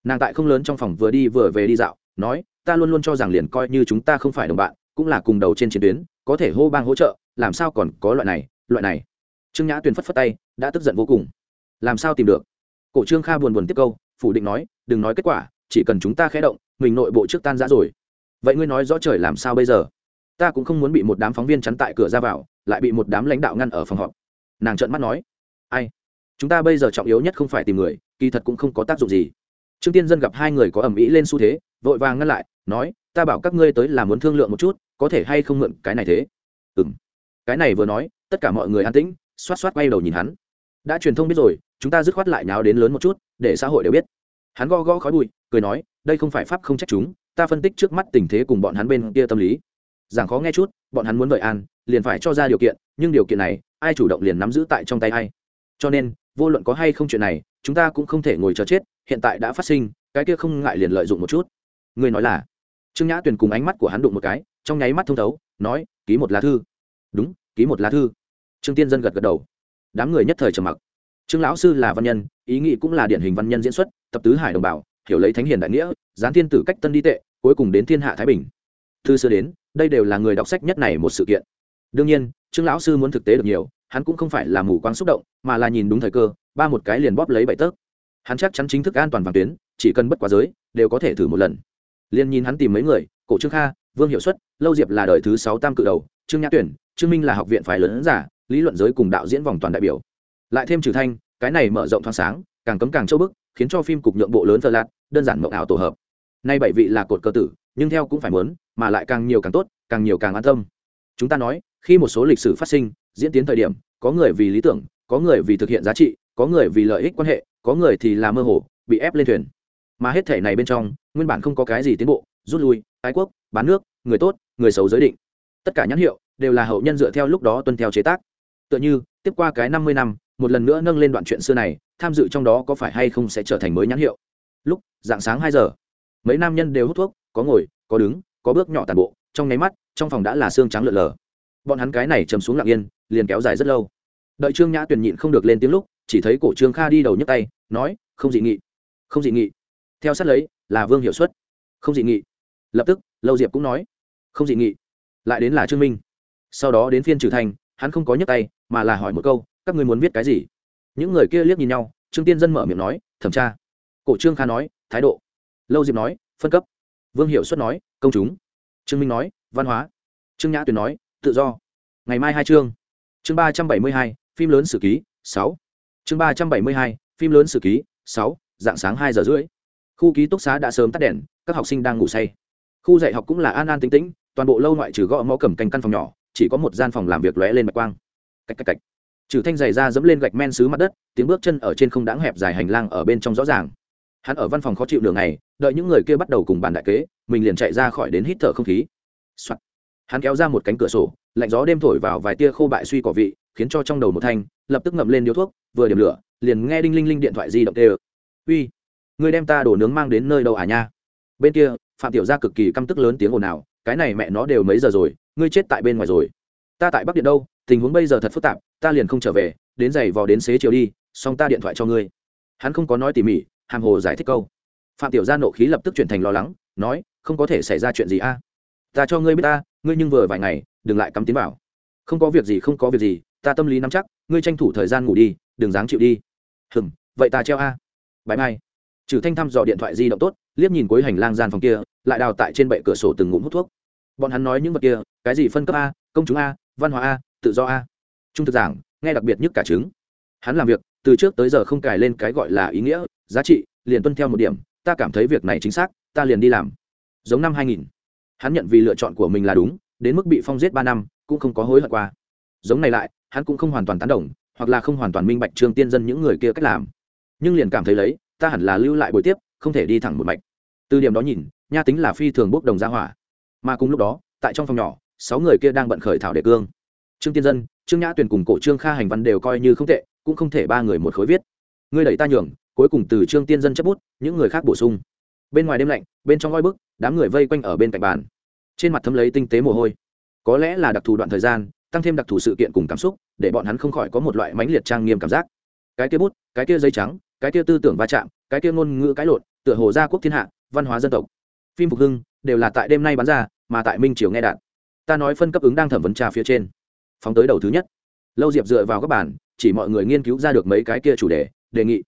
Nàng tại không lớn trong phòng vừa đi vừa về đi dạo, nói, ta luôn luôn cho rằng liền coi như chúng ta không phải đồng bạn, cũng là cùng đầu trên chiến tuyến, có thể hô bang hỗ trợ, làm sao còn có loại này loại này. Trương nhã tuyền phất phất tay, đã tức giận vô cùng. Làm sao tìm được? Cổ trương kha buồn buồn tiếp câu, phủ định nói, đừng nói kết quả, chỉ cần chúng ta khé động, mình nội bộ trước tan ra rồi vậy ngươi nói rõ trời làm sao bây giờ? Ta cũng không muốn bị một đám phóng viên chắn tại cửa ra vào, lại bị một đám lãnh đạo ngăn ở phòng họp. Nàng trợn mắt nói. Ai? Chúng ta bây giờ trọng yếu nhất không phải tìm người, kỳ thật cũng không có tác dụng gì. Trương tiên dân gặp hai người có ẩm ý lên xu thế, vội vàng ngăn lại, nói, ta bảo các ngươi tới là muốn thương lượng một chút, có thể hay không mượn cái này thế? Ừ m cái này vừa nói, tất cả mọi người an tĩnh, xoát xoát quay đầu nhìn hắn. Đã truyền thông biết rồi, chúng ta dứt khoát lại nháo đến lớn một chút, để xã hội đều biết. Hắn go go khói bụi, cười nói, đây không phải pháp không trách chúng ta phân tích trước mắt tình thế cùng bọn hắn bên kia tâm lý. Giảng khó nghe chút, bọn hắn muốn đợi an, liền phải cho ra điều kiện, nhưng điều kiện này, ai chủ động liền nắm giữ tại trong tay ai. Cho nên, vô luận có hay không chuyện này, chúng ta cũng không thể ngồi chờ chết, hiện tại đã phát sinh, cái kia không ngại liền lợi dụng một chút. Người nói là, trương nhã tuyền cùng ánh mắt của hắn đụng một cái, trong nháy mắt thông thấu, nói, ký một lá thư. Đúng, ký một lá thư. Trương tiên dân gật gật đầu. Đám người nhất thời trầm mặc. Trương lão sư là văn nhân, ý nghĩ cũng là điển hình văn nhân diễn xuất, tập tứ hải đồng bào hiểu lấy thánh hiền đại nghĩa, gián thiên tử cách tân đi tệ, cuối cùng đến thiên hạ thái bình. Thư xưa đến, đây đều là người đọc sách nhất này một sự kiện. Đương nhiên, trương lão sư muốn thực tế được nhiều, hắn cũng không phải là mù quáng xúc động, mà là nhìn đúng thời cơ, ba một cái liền bóp lấy bảy tấc. Hắn chắc chắn chính thức an toàn vàng tuyến, chỉ cần bất quá giới, đều có thể thử một lần. Liền nhìn hắn tìm mấy người, cổ trương kha, vương hiệu suất, lâu diệp là đời thứ sáu tam cự đầu, trương nhã tuyển, trương minh là học viện phải lớn giả, lý luận giới cùng đạo diễn vòng toàn đại biểu. Lại thêm trừ thanh, cái này mở rộng thoáng sáng, càng cấm càng châu bức khiến cho phim cục nhượng bộ lớn thờ lạt, đơn giản mộng ảo tổ hợp. Nay bảy vị là cột cơ tử, nhưng theo cũng phải muốn, mà lại càng nhiều càng tốt, càng nhiều càng an tâm. Chúng ta nói, khi một số lịch sử phát sinh, diễn tiến thời điểm, có người vì lý tưởng, có người vì thực hiện giá trị, có người vì lợi ích quan hệ, có người thì là mơ hồ, bị ép lên thuyền. Mà hết thể này bên trong, nguyên bản không có cái gì tiến bộ, rút lui, ái quốc, bán nước, người tốt, người xấu giới định. Tất cả nhãn hiệu đều là hậu nhân dựa theo lúc đó tuân theo chế tác. Tựa như, tiếp qua cái năm mươi năm, một lần nữa nâng lên đoạn chuyện xưa này tham dự trong đó có phải hay không sẽ trở thành mới nhãn hiệu? Lúc, dạng sáng hai giờ, mấy nam nhân đều hút thuốc, có ngồi, có đứng, có bước nhỏ tàn bộ, trong nháy mắt, trong phòng đã là xương trắng lợn lờ. Bọn hắn cái này chầm xuống lặng yên, liền kéo dài rất lâu. Đợi trương nhã tuyền nhịn không được lên tiếng lúc, chỉ thấy cổ trương kha đi đầu nhấc tay, nói, không dị nghị, không dị nghị. Theo sát lấy, là vương hiệu suất. Không dị nghị. Lập tức, lâu diệp cũng nói, không dị nghị. Lại đến là trương minh. Sau đó đến phiên trừ thành, hắn không có nhấc tay, mà là hỏi một câu, các ngươi muốn viết cái gì? Những người kia liếc nhìn nhau, trương tiên dân mở miệng nói, thẩm tra. Cổ trương kha nói, thái độ. Lâu diệp nói, phân cấp. Vương hiệu suất nói, công chúng. Trương minh nói, văn hóa. Trương nhã tuyền nói, tự do. Ngày mai hai chương. Chương ba trăm bảy mươi hai, phim lớn sử ký, sáu. Chương ba trăm bảy mươi hai, phim lớn sử ký, sáu, dạng sáng hai giờ rưỡi. Khu ký túc xá đã sớm tắt đèn, các học sinh đang ngủ say. Khu dạy học cũng là an an tính tĩnh, toàn bộ lâu ngoại trừ gõ mõ cầm canh căn phòng nhỏ, chỉ có một gian phòng làm việc lóe lên bạch quang. Cách cách cách trừ thanh giày ra dẫm lên gạch men xứ mặt đất, tiếng bước chân ở trên không đáng hẹp dài hành lang ở bên trong rõ ràng. Hắn ở văn phòng khó chịu đường này đợi những người kia bắt đầu cùng bàn đại kế, mình liền chạy ra khỏi đến hít thở không khí、Soạn. hắn kéo ra một cánh cửa sổ, lạnh gió đêm thổi vào vài tia khô bại suy cỏ vị, khiến cho trong đầu một thanh, lập tức ngậm lên điếu thuốc, vừa điểm lửa, liền nghe đinh linh linh điện thoại di động tê uy, người đem ta đổ nướng mang đến nơi đâu à nha? Bên kia, phạm tiểu gia cực kỳ căm tức lớn tiếng ồn ào, cái này mẹ nó đều mấy giờ rồi, ngươi chết tại bên ngoài rồi. Ta tại bắc điện đâu? Tình huống bây giờ thật phức tạp, ta liền không trở về, đến giày vò đến xế chiều đi, xong ta điện thoại cho ngươi. Hắn không có nói tỉ mỉ, hàm hồ giải thích câu. Phạm tiểu gia nộ khí lập tức chuyển thành lo lắng, nói, không có thể xảy ra chuyện gì a? Ta cho ngươi biết ta, ngươi nhưng vừa vài ngày, đừng lại cắm tiến vào. Không có việc gì, không có việc gì, ta tâm lý nắm chắc, ngươi tranh thủ thời gian ngủ đi, đừng dáng chịu đi. Hừm, vậy ta treo a. À. bãi mai. Trừ thanh thăm dò điện thoại di động tốt, liếc nhìn cuối hành lang gian phòng kia, lại đào tại trên bệ cửa sổ từng ngụm hút thuốc. Bọn hắn nói những vật kia, cái gì phân cấp a, công chúng a, văn hóa a tự do a. Trung thực giảng, nghe đặc biệt nhất cả chứng hắn làm việc, từ trước tới giờ không cài lên cái gọi là ý nghĩa, giá trị, liền tuân theo một điểm, ta cảm thấy việc này chính xác, ta liền đi làm. Giống năm 2000. hắn nhận vì lựa chọn của mình là đúng, đến mức bị phong giết ba năm, cũng không có hối hận qua. Giống này lại, hắn cũng không hoàn toàn tán đồng, hoặc là không hoàn toàn minh bạch trương tiên dân những người kia cách làm. Nhưng liền cảm thấy lấy, ta hẳn là lưu lại buổi tiếp, không thể đi thẳng một mạch. Từ điểm đó nhìn, nha tính là phi thường bốc đồng ra hỏa. Mà cùng lúc đó, tại trong phòng nhỏ, sáu người kia đang bận khởi thảo đề cương trương tiên dân, trương nhã tuyền cùng cổ trương kha hành văn đều coi như không tệ, cũng không thể ba người một khối viết. Ngươi đẩy ta nhường, cuối cùng từ trương tiên dân chấp bút, những người khác bổ sung. Bên ngoài đêm lạnh, bên trong oi bức, đám người vây quanh ở bên cạnh bàn. Trên mặt thấm lấy tinh tế mồ hôi. Có lẽ là đặc thù đoạn thời gian, tăng thêm đặc thù sự kiện cùng cảm xúc, để bọn hắn không khỏi có một loại mãnh liệt trang nghiêm cảm giác. Cái kia bút, cái kia dây trắng, cái kia tư tưởng va chạm, cái kia ngôn ngữ cái lộn, tựa hồ gia quốc thiên hạ, văn hóa dân tộc. Phim phục hưng đều là tại đêm nay bán ra, mà tại minh triều nghe đạn. Ta nói phân cấp ứng đang thẩm vấn trà phía trên phóng tới đầu thứ nhất. Lâu diệp dựa vào các bản chỉ mọi người nghiên cứu ra được mấy cái kia chủ đề đề nghị.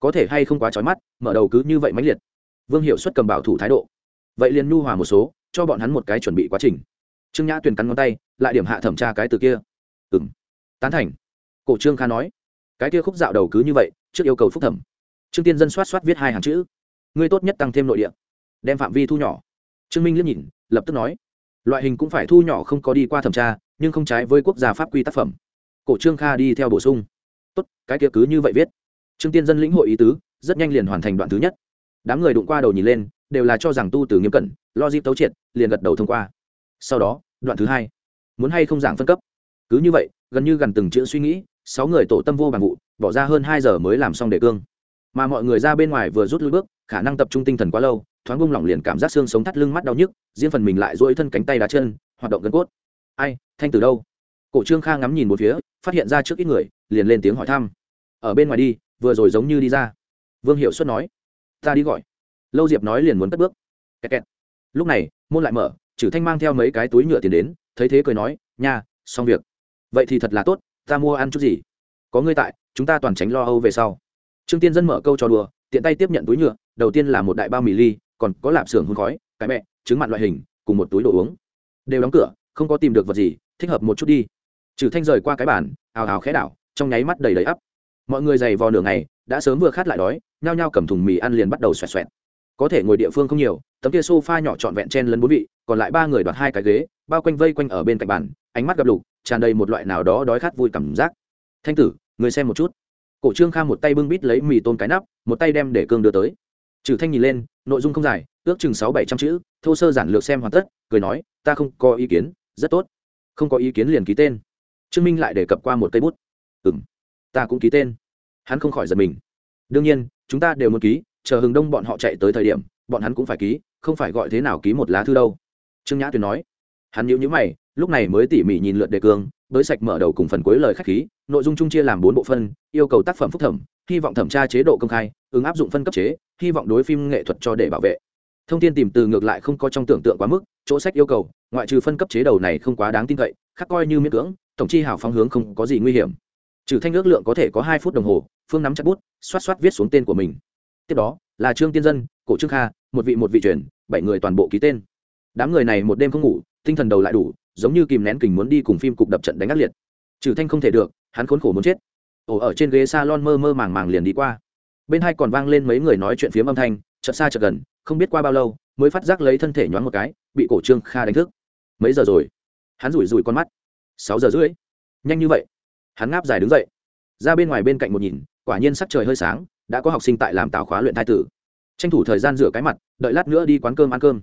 Có thể hay không quá trói mắt, mở đầu cứ như vậy mãnh liệt. Vương hiệu suất cầm bảo thủ thái độ. Vậy liền nhu hòa một số, cho bọn hắn một cái chuẩn bị quá trình. Trương nhã tuyền cắn ngón tay, lại điểm hạ thẩm tra cái từ kia. Ừng tán thành. Cổ trương kha nói. Cái kia khúc dạo đầu cứ như vậy, trước yêu cầu phúc thẩm. Trương tiên dân soát soát viết hai hàng chữ. Ngươi tốt nhất tăng thêm nội địa. Đem phạm vi thu nhỏ. Trương minh liếc nhìn, lập tức nói. Loại hình cũng phải thu nhỏ không có đi qua thẩm tra nhưng không trái với quốc gia pháp quy tác phẩm. Cổ trương kha đi theo bổ sung. Tốt, cái kia cứ như vậy viết. Trương tiên dân lĩnh hội ý tứ, rất nhanh liền hoàn thành đoạn thứ nhất. Đám người đụng qua đầu nhìn lên, đều là cho rằng tu từ nghiêm cẩn, lo dịp tấu triệt, liền gật đầu thông qua. Sau đó, đoạn thứ hai. Muốn hay không giảng phân cấp? Cứ như vậy, gần như gần từng chữ suy nghĩ, sáu người tổ tâm vô bằng vụ, bỏ ra hơn hai giờ mới làm xong đề cương. Mà mọi người ra bên ngoài vừa rút lui bước, khả năng tập trung tinh thần quá lâu, thoáng bung lỏng liền cảm giác xương sống thắt lưng mắt đau nhức, riêng phần mình lại dỗi thân cánh tay đá chân, hoạt động gân cốt ai, thanh từ đâu? Cổ trương kha ngắm nhìn một phía, phát hiện ra trước ít người, liền lên tiếng hỏi thăm. Ở bên ngoài đi, vừa rồi giống như đi ra. Vương hiệu suất nói. Ta đi gọi. Lâu diệp nói liền muốn cất bước. Kẹt kẹt. lúc này, môn lại mở Chử thanh mang theo mấy cái túi nhựa tiền đến, thấy thế cười nói, nha, xong việc. Vậy thì thật là tốt, ta mua ăn chút gì? Có ngươi tại, chúng ta toàn tránh lo âu về sau. Trương tiên dân mở câu trò đùa, tiện tay tiếp nhận túi nhựa, đầu tiên là một đại bao mì ly, còn có lạp xưởng hôn khói, cái mẹ trứng mặn loại hình, cùng một túi đồ uống. Đều đóng cửa không có tìm được vật gì, thích hợp một chút đi. Trừ thanh rời qua cái bàn, ào ào khẽ đảo, trong nháy mắt đầy đầy ắp. Mọi người dày vò nửa ngày, đã sớm vừa khát lại đói, nhao nhao cầm thùng mì ăn liền bắt đầu xoẹt xoẹt. Có thể ngồi địa phương không nhiều, tấm kia sofa nhỏ trọn vẹn chen lấn bốn vị, còn lại ba người đoạt hai cái ghế, bao quanh vây quanh ở bên cạnh bàn, ánh mắt gặp lục, tràn đầy một loại nào đó đói khát vui cảm giác. Thanh tử, người xem một chút. Cổ trương kha một tay bưng bít lấy mì tôm cái nắp, một tay đem để cương đưa tới. Trừ thanh nhìn lên, nội dung không dài, ước chừng sáu bảy trăm chữ, thô sơ giản lược xem hoàn tất, cười nói, ta không có ý kiến rất tốt. Không có ý kiến liền ký tên. Trương minh lại đề cập qua một cây bút. Ừ m ta cũng ký tên. Hắn không khỏi giật mình. Đương nhiên, chúng ta đều muốn ký, chờ hừng đông bọn họ chạy tới thời điểm, bọn hắn cũng phải ký, không phải gọi thế nào ký một lá thư đâu. Trương nhã tuyền nói. Hắn nhữ nhữ mày, lúc này mới tỉ mỉ nhìn lượt đề cương, bới sạch mở đầu cùng phần cuối lời khách khí, nội dung chung chia làm bốn bộ phân, yêu cầu tác phẩm phúc thẩm, hy vọng thẩm tra chế độ công khai, ứng áp dụng phân cấp chế, hy vọng đối phim nghệ thuật cho để bảo vệ thông tin tìm từ ngược lại không có trong tưởng tượng quá mức chỗ sách yêu cầu ngoại trừ phân cấp chế đầu này không quá đáng tin cậy khác coi như miễn cưỡng tổng chi hào phóng hướng không có gì nguy hiểm. Trừ thanh ước lượng có thể có hai phút đồng hồ phương nắm chặt bút xoát xoát viết xuống tên của mình. Tiếp đó là trương tiên dân cổ trương kha một vị một vị truyền, bảy người toàn bộ ký tên. Đám người này một đêm không ngủ tinh thần đầu lại đủ giống như kìm nén kình muốn đi cùng phim cục đập trận đánh ác liệt. Trừ thanh không thể được hắn khốn khổ muốn chết. Ổ ở trên ghế salon mơ mơ màng màng liền đi qua. Bên hai còn vang lên mấy người nói chuyện phiếm âm thanh chợt xa chợt gần, không biết qua bao lâu, mới phát giác lấy thân thể nhoáng một cái, bị cổ trương kha đánh thức. Mấy giờ rồi? Hắn rủi rủi con mắt. Sáu giờ rưỡi. Nhanh như vậy. Hắn ngáp dài đứng dậy. Ra bên ngoài bên cạnh một nhìn, quả nhiên sắc trời hơi sáng, đã có học sinh tại làm tào khóa luyện thai tử. Tranh thủ thời gian rửa cái mặt, đợi lát nữa đi quán cơm ăn cơm.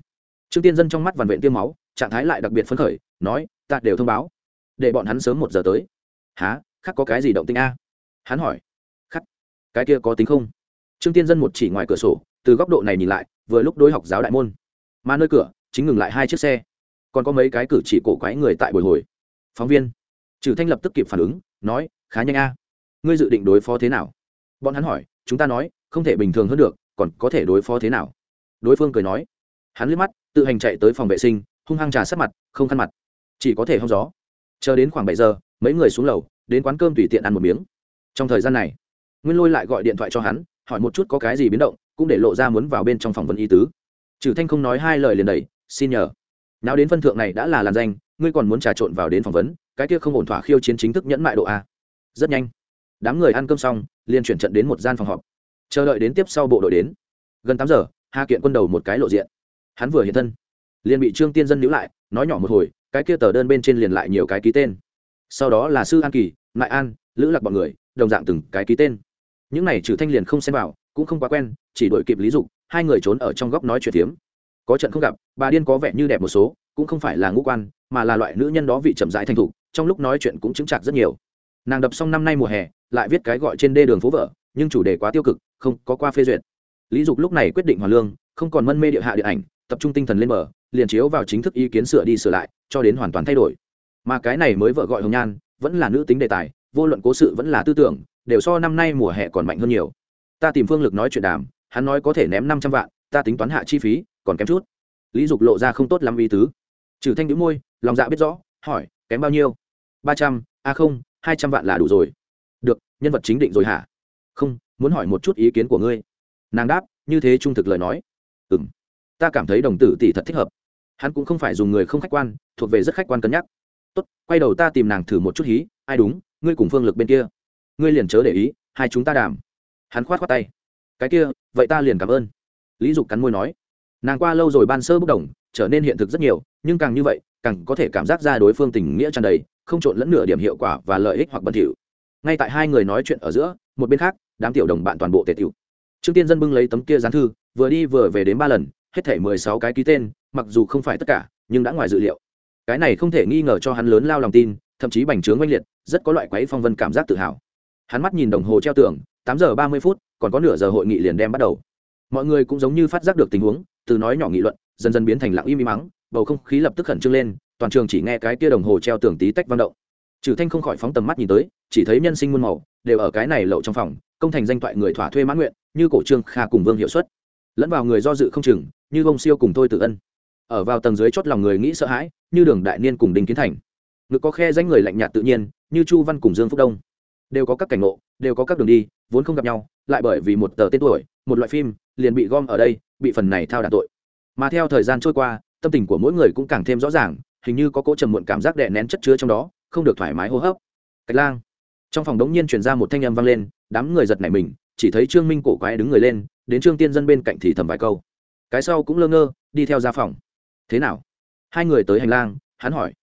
Trương tiên dân trong mắt vằn vện tiêm máu, trạng thái lại đặc biệt phấn khởi, nói, ta đều thông báo. Để bọn hắn sớm một giờ tới. Há khắc có cái gì động tinh a? Hắn hỏi. Khắc, cái kia có tính không? Trương tiên dân một chỉ ngoài cửa sổ từ góc độ này nhìn lại, vừa lúc đối học giáo đại môn. Mà nơi cửa, chính ngừng lại hai chiếc xe. Còn có mấy cái cử chỉ cổ quái người tại bồi hồi. Phóng viên. Trừ thanh lập tức kịp phản ứng, nói, khá nhanh a. Ngươi dự định đối phó thế nào? Bọn hắn hỏi, chúng ta nói, không thể bình thường hơn được, còn có thể đối phó thế nào? Đối phương cười nói, hắn liếc mắt, tự hành chạy tới phòng vệ sinh, hung hăng trà sát mặt, không khăn mặt. Chỉ có thể hong gió. Chờ đến khoảng bảy giờ, mấy người xuống lầu, đến quán cơm tùy tiện ăn một miếng. Trong thời gian này, nguyên lôi lại gọi điện thoại cho hắn, hỏi một chút có cái gì biến động cũng để lộ ra muốn vào bên trong phòng vấn y tứ. Trừ thanh không nói hai lời liền đẩy, xin nhờ. Nào đến phân thượng này đã là làn danh ngươi còn muốn trà trộn vào đến phỏng vấn cái kia không ổn thỏa khiêu chiến chính thức nhẫn mại độ a. Rất nhanh đám người ăn cơm xong liền chuyển trận đến một gian phòng họp. Chờ đợi đến tiếp sau bộ đội đến. Gần tám giờ hà kiện quân đầu một cái lộ diện. Hắn vừa hiện thân liền bị trương tiên dân níu lại nói nhỏ một hồi cái kia tờ đơn bên trên liền lại nhiều cái ký tên. Sau đó là sư an kỳ mại an lữ lạc bọn người đồng dạng từng cái ký tên. Những này trừ thanh liền không xem vào cũng không quá quen, chỉ đổi kịp lý dục, hai người trốn ở trong góc nói chuyện tiếm có trận không gặp, bà điên có vẻ như đẹp một số, cũng không phải là ngũ quan, mà là loại nữ nhân đó vị chậm rãi thành thục, trong lúc nói chuyện cũng chứng chạc rất nhiều. Nàng đập xong năm nay mùa hè, lại viết cái gọi trên đê đường phố vợ nhưng chủ đề quá tiêu cực, không có qua phê duyệt. Lý dục lúc này quyết định hoàn lương, không còn mân mê địa hạ điện ảnh, tập trung tinh thần lên mở, liền chiếu vào chính thức ý kiến sửa đi sửa lại, cho đến hoàn toàn thay đổi. Mà cái này mới vợ gọi hồng nhan, vẫn là nữ tính đề tài, vô luận cố sự vẫn là tư tưởng, đều so năm nay mùa hè còn mạnh hơn nhiều ta tìm phương lực nói chuyện đàm, hắn nói có thể ném năm trăm vạn, ta tính toán hạ chi phí, còn kém chút. Lý dục lộ ra không tốt lắm ý tứ. Trừ thanh đĩu môi, lòng dạ biết rõ, hỏi, kém bao nhiêu? Ba trăm a không, hai trăm vạn là đủ rồi. Được, nhân vật chính định rồi hả? Không, muốn hỏi một chút ý kiến của ngươi. Nàng đáp, như thế trung thực lời nói. Ừ m ta cảm thấy đồng tử tỷ thật thích hợp. Hắn cũng không phải dùng người không khách quan, thuộc về rất khách quan cân nhắc. Tốt, quay đầu ta tìm nàng thử một chút hí. Ai đúng, ngươi cùng phương lực bên kia. Ngươi liền chớ để ý, hai chúng ta đàm hắn khoát khoát tay. Cái kia, vậy ta liền cảm ơn. Lý dục cắn môi nói. Nàng qua lâu rồi ban sơ bốc đồng, trở nên hiện thực rất nhiều, nhưng càng như vậy, càng có thể cảm giác ra đối phương tình nghĩa tràn đầy, không trộn lẫn nửa điểm hiệu quả và lợi ích hoặc bẩn thỉu. Ngay tại hai người nói chuyện ở giữa, một bên khác, đám tiểu đồng bạn toàn bộ tề tiểu trương tiên dân bưng lấy tấm kia gián thư, vừa đi vừa về đến ba lần, hết thể mười sáu cái ký tên, mặc dù không phải tất cả, nhưng đã ngoài dự liệu. Cái này không thể nghi ngờ cho hắn lớn lao lòng tin, thậm chí bành trướng oanh liệt, rất có loại quấy phong vân cảm giác tự hào hắn mắt nhìn đồng hồ treo tường, tám giờ ba mươi phút, còn có nửa giờ hội nghị liền đem bắt đầu. Mọi người cũng giống như phát giác được tình huống, từ nói nhỏ nghị luận, dần dần biến thành lặng im im mắng, bầu không khí lập tức khẩn trương lên, toàn trường chỉ nghe cái kia đồng hồ treo tường tí tách vang động. Trừ thanh không khỏi phóng tầm mắt nhìn tới, chỉ thấy nhân sinh muôn màu, đều ở cái này lậu trong phòng, công thành danh toại người thỏa thuê mãn nguyện, như cổ trương kha cùng vương hiệu suất lẫn vào người do dự không chừng, như bông siêu cùng tôi tự ân. Ở vào tầng dưới chót lòng người nghĩ sợ hãi, như đường đại niên cùng đinh kiến thành. Ngực có khe danh người lạnh nhạt tự nhiên, như chu văn cùng dương phúc đông đều có các cảnh ngộ, đều có các đường đi, vốn không gặp nhau, lại bởi vì một tờ tên tuổi, một loại phim, liền bị gom ở đây, bị phần này thao đạn tội. Mà theo thời gian trôi qua, tâm tình của mỗi người cũng càng thêm rõ ràng, hình như có cỗ trầm muộn cảm giác đè nén chất chứa trong đó, không được thoải mái hô hấp. Cách lang. Trong phòng đống nhiên truyền ra một thanh âm vang lên, đám người giật nảy mình, chỉ thấy trương minh cổ quái đứng người lên, đến trương tiên dân bên cạnh thì thầm vài câu. Cái sau cũng lơ ngơ, đi theo ra phòng. Thế nào? Hai người tới hành lang, hắn hỏi.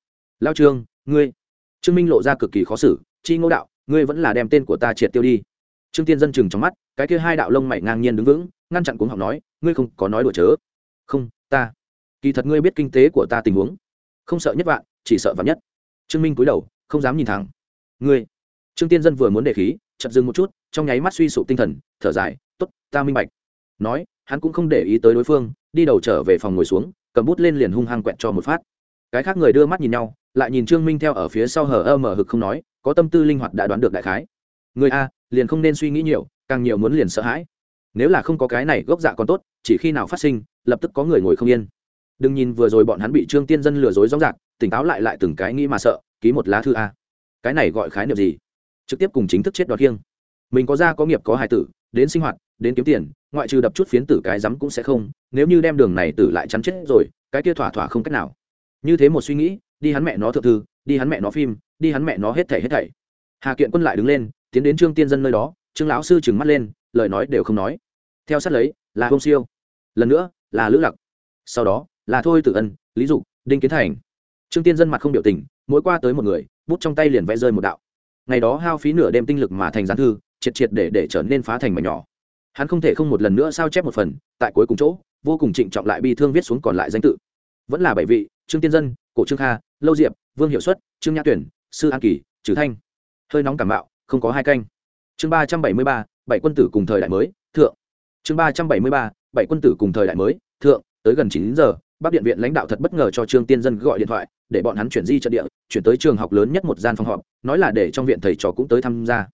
Lao trương, ngươi? Trương minh lộ ra cực kỳ khó xử, chi ngô đạo ngươi vẫn là đem tên của ta triệt tiêu đi. Trương tiên dân chừng trong mắt, cái kia hai đạo lông mày ngang nhiên đứng vững, ngăn chặn cuống học nói, ngươi không có nói đùa chớ. Không, ta. Kỳ thật ngươi biết kinh tế của ta tình huống. Không sợ nhất vạn, chỉ sợ vạn nhất. Trương minh cúi đầu, không dám nhìn thẳng. Ngươi. Trương tiên dân vừa muốn đề khí chật dừng một chút, trong nháy mắt suy sụp tinh thần, thở dài t ố t ta minh bạch. Nói, hắn cũng không để ý tới đối phương, đi đầu trở về phòng ngồi xuống, cầm bút lên liền hung hăng quẹt cho một phát. Cái khác người đưa mắt nhìn nhau, lại nhìn trương minh theo ở phía sau hờ ơ mở hực không nói có tâm tư linh hoạt đã đoán được đại khái. Người a, liền không nên suy nghĩ nhiều, càng nhiều muốn liền sợ hãi. Nếu là không có cái này, gốc dạ còn tốt, chỉ khi nào phát sinh, lập tức có người ngồi không yên. Đừng nhìn vừa rồi bọn hắn bị trương tiên dân lừa dối rõ rạc tỉnh táo lại lại từng cái nghĩ mà sợ, ký một lá thư a. Cái này gọi khái niệm gì? Trực tiếp cùng chính thức chết đoạt kiêng. Mình có gia có nghiệp có hài tử, đến sinh hoạt, đến kiếm tiền, ngoại trừ đập chút phiến tử cái rắm cũng sẽ không, nếu như đem đường này tử lại chắn chết rồi, cái kia thỏa thỏa không cách nào. Như thế một suy nghĩ, đi hắn mẹ nó thượng thư, đi hắn mẹ nó phim đi hắn mẹ nó hết thảy hết thảy. Hà kiện quân lại đứng lên, tiến đến trương tiên dân nơi đó, trương lão sư trừng mắt lên, lời nói đều không nói. Theo sát lấy, là hông siêu. Lần nữa, là lữ lặc. Sau đó, là thôi tử ân, lý dục, đinh kiến thành. Trương tiên dân mặt không biểu tình, mỗi qua tới một người, bút trong tay liền vẽ rơi một đạo. Ngày đó hao phí nửa đêm tinh lực mà thành gián thư, triệt triệt để để trở nên phá thành mảnh nhỏ. Hắn không thể không một lần nữa sao chép một phần, tại cuối cùng chỗ, vô cùng trịnh trọng lại bi thương viết xuống còn lại danh tự. Vẫn là bảy vị, trương tiên dân, cổ trương kha, lâu diệp, vương hiệu suất, trương nhã tuyển sư an kỳ, trừ thanh. Hơi nóng cảm bạo không có hai canh. Chương ba trăm bảy mươi ba, bảy quân tử cùng thời đại mới, thượng. Chương ba trăm bảy mươi ba, bảy quân tử cùng thời đại mới, thượng. Tới gần chín giờ, bắc điện viện lãnh đạo thật bất ngờ cho trương tiên dân gọi điện thoại, để bọn hắn chuyển di trận địa, chuyển tới trường học lớn nhất một gian phòng họp, nói là để trong viện thầy trò cũng tới tham gia.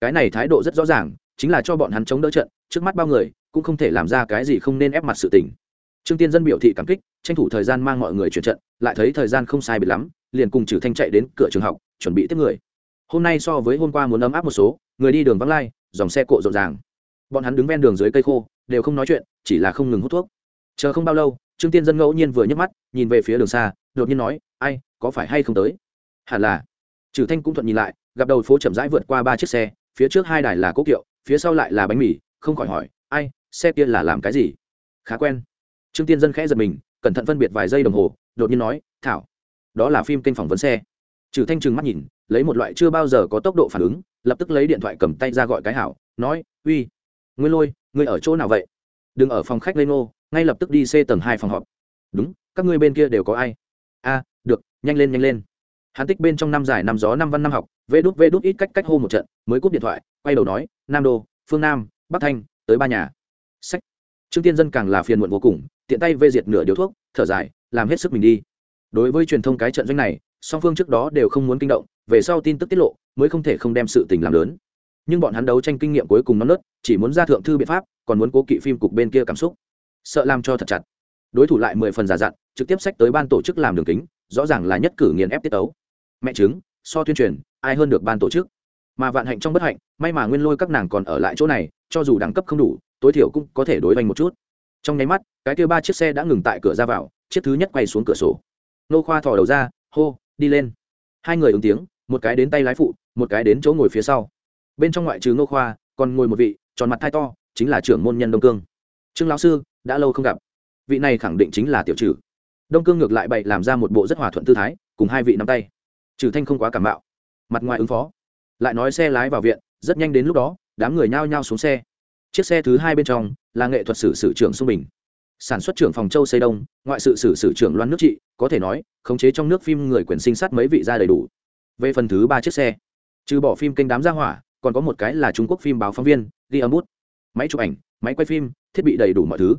Cái này thái độ rất rõ ràng, chính là cho bọn hắn chống đỡ trận, trước mắt bao người, cũng không thể làm ra cái gì không nên ép mặt sự tình. Trương tiên dân biểu thị cảm kích, tranh thủ thời gian mang mọi người chuyển trận, lại thấy thời gian không sai biệt lắm liền cùng trừ thanh chạy đến cửa trường học, chuẩn bị tiếp người. Hôm nay so với hôm qua muốn ấm áp một số, người đi đường vắng lai, dòng xe cộ rộn ràng. Bọn hắn đứng ven đường dưới cây khô, đều không nói chuyện, chỉ là không ngừng hút thuốc. Chờ không bao lâu, trương tiên dân ngẫu nhiên vừa nhấc mắt, nhìn về phía đường xa, đột nhiên nói, ai, có phải hay không tới? Hẳn là. Trừ thanh cũng thuận nhìn lại, gặp đầu phố chậm rãi vượt qua ba chiếc xe, phía trước hai đài là cố kiệu, phía sau lại là bánh mì, không khỏi hỏi, ai, xe kia là làm cái gì? Khá quen. Trương tiên dân khẽ giật mình, cẩn thận phân biệt vài giây đồng hồ, đột nhiên nói, thảo đó là phim kênh phỏng vấn xe. Trừ thanh trừng mắt nhìn, lấy một loại chưa bao giờ có tốc độ phản ứng, lập tức lấy điện thoại cầm tay ra gọi cái hảo, nói, uy nguyên lôi, ngươi ở chỗ nào vậy? Đừng ở phòng khách lên ngô, ngay lập tức đi c tầng hai phòng họp. Đúng, các ngươi bên kia đều có ai? A, được, nhanh lên nhanh lên. Hắn tích bên trong năm giải năm gió năm văn năm học, vê đút vê đút ít cách cách hô một trận, mới cúp điện thoại, quay đầu nói, nam đô, phương nam, bắc thanh, tới ba nhà. Sách. Trương tiên dân càng là phiền muộn vô cùng, tiện tay vê diệt nửa điếu thuốc, thở dài, làm hết sức mình đi đối với truyền thông cái trận doanh này, song phương trước đó đều không muốn kinh động, về sau tin tức tiết lộ, mới không thể không đem sự tình làm lớn. Nhưng bọn hắn đấu tranh kinh nghiệm cuối cùng non nớt, chỉ muốn ra thượng thư biện pháp, còn muốn cố kỵ phim cục bên kia cảm xúc. Sợ làm cho thật chặt. Đối thủ lại mười phần giả dặn, trực tiếp sách tới ban tổ chức làm đường kính, rõ ràng là nhất cử nghiền ép tiết tấu. Mẹ chứng so tuyên truyền, ai hơn được ban tổ chức? Mà vạn hạnh trong bất hạnh, may mà nguyên lôi các nàng còn ở lại chỗ này, cho dù đẳng cấp không đủ, tối thiểu cũng có thể đối vanh một chút. Trong nháy mắt, cái kia ba chiếc xe đã ngừng tại cửa ra vào, chiếc thứ nhất quay xuống cửa sổ nô khoa thò đầu ra, hô, đi lên. Hai người ứng tiếng, một cái đến tay lái phụ, một cái đến chỗ ngồi phía sau. Bên trong ngoại trừ nô khoa, còn ngồi một vị, tròn mặt thai to, chính là trưởng môn nhân đông cương. Trương lão sư, đã lâu không gặp. Vị này khẳng định chính là tiểu trừ. Đông cương ngược lại bậy làm ra một bộ rất hòa thuận tư thái, cùng hai vị nắm tay. Trừ thanh không quá cảm bạo mặt ngoài ứng phó. Lại nói xe lái vào viện, rất nhanh đến lúc đó, đám người nhao nhao xuống xe. Chiếc xe thứ hai bên trong, là nghệ thuật sử sử trưởng xung bình sản xuất trưởng phòng châu xây đông, ngoại sự sử sử trưởng loan nước trị, có thể nói, khống chế trong nước phim người quyền sinh sát mấy vị ra đầy đủ. Về phần thứ ba chiếc xe, trừ bỏ phim kênh đám ra hỏa, còn có một cái là trung quốc phim báo phóng viên ghi âm bút máy chụp ảnh, máy quay phim, thiết bị đầy đủ mọi thứ.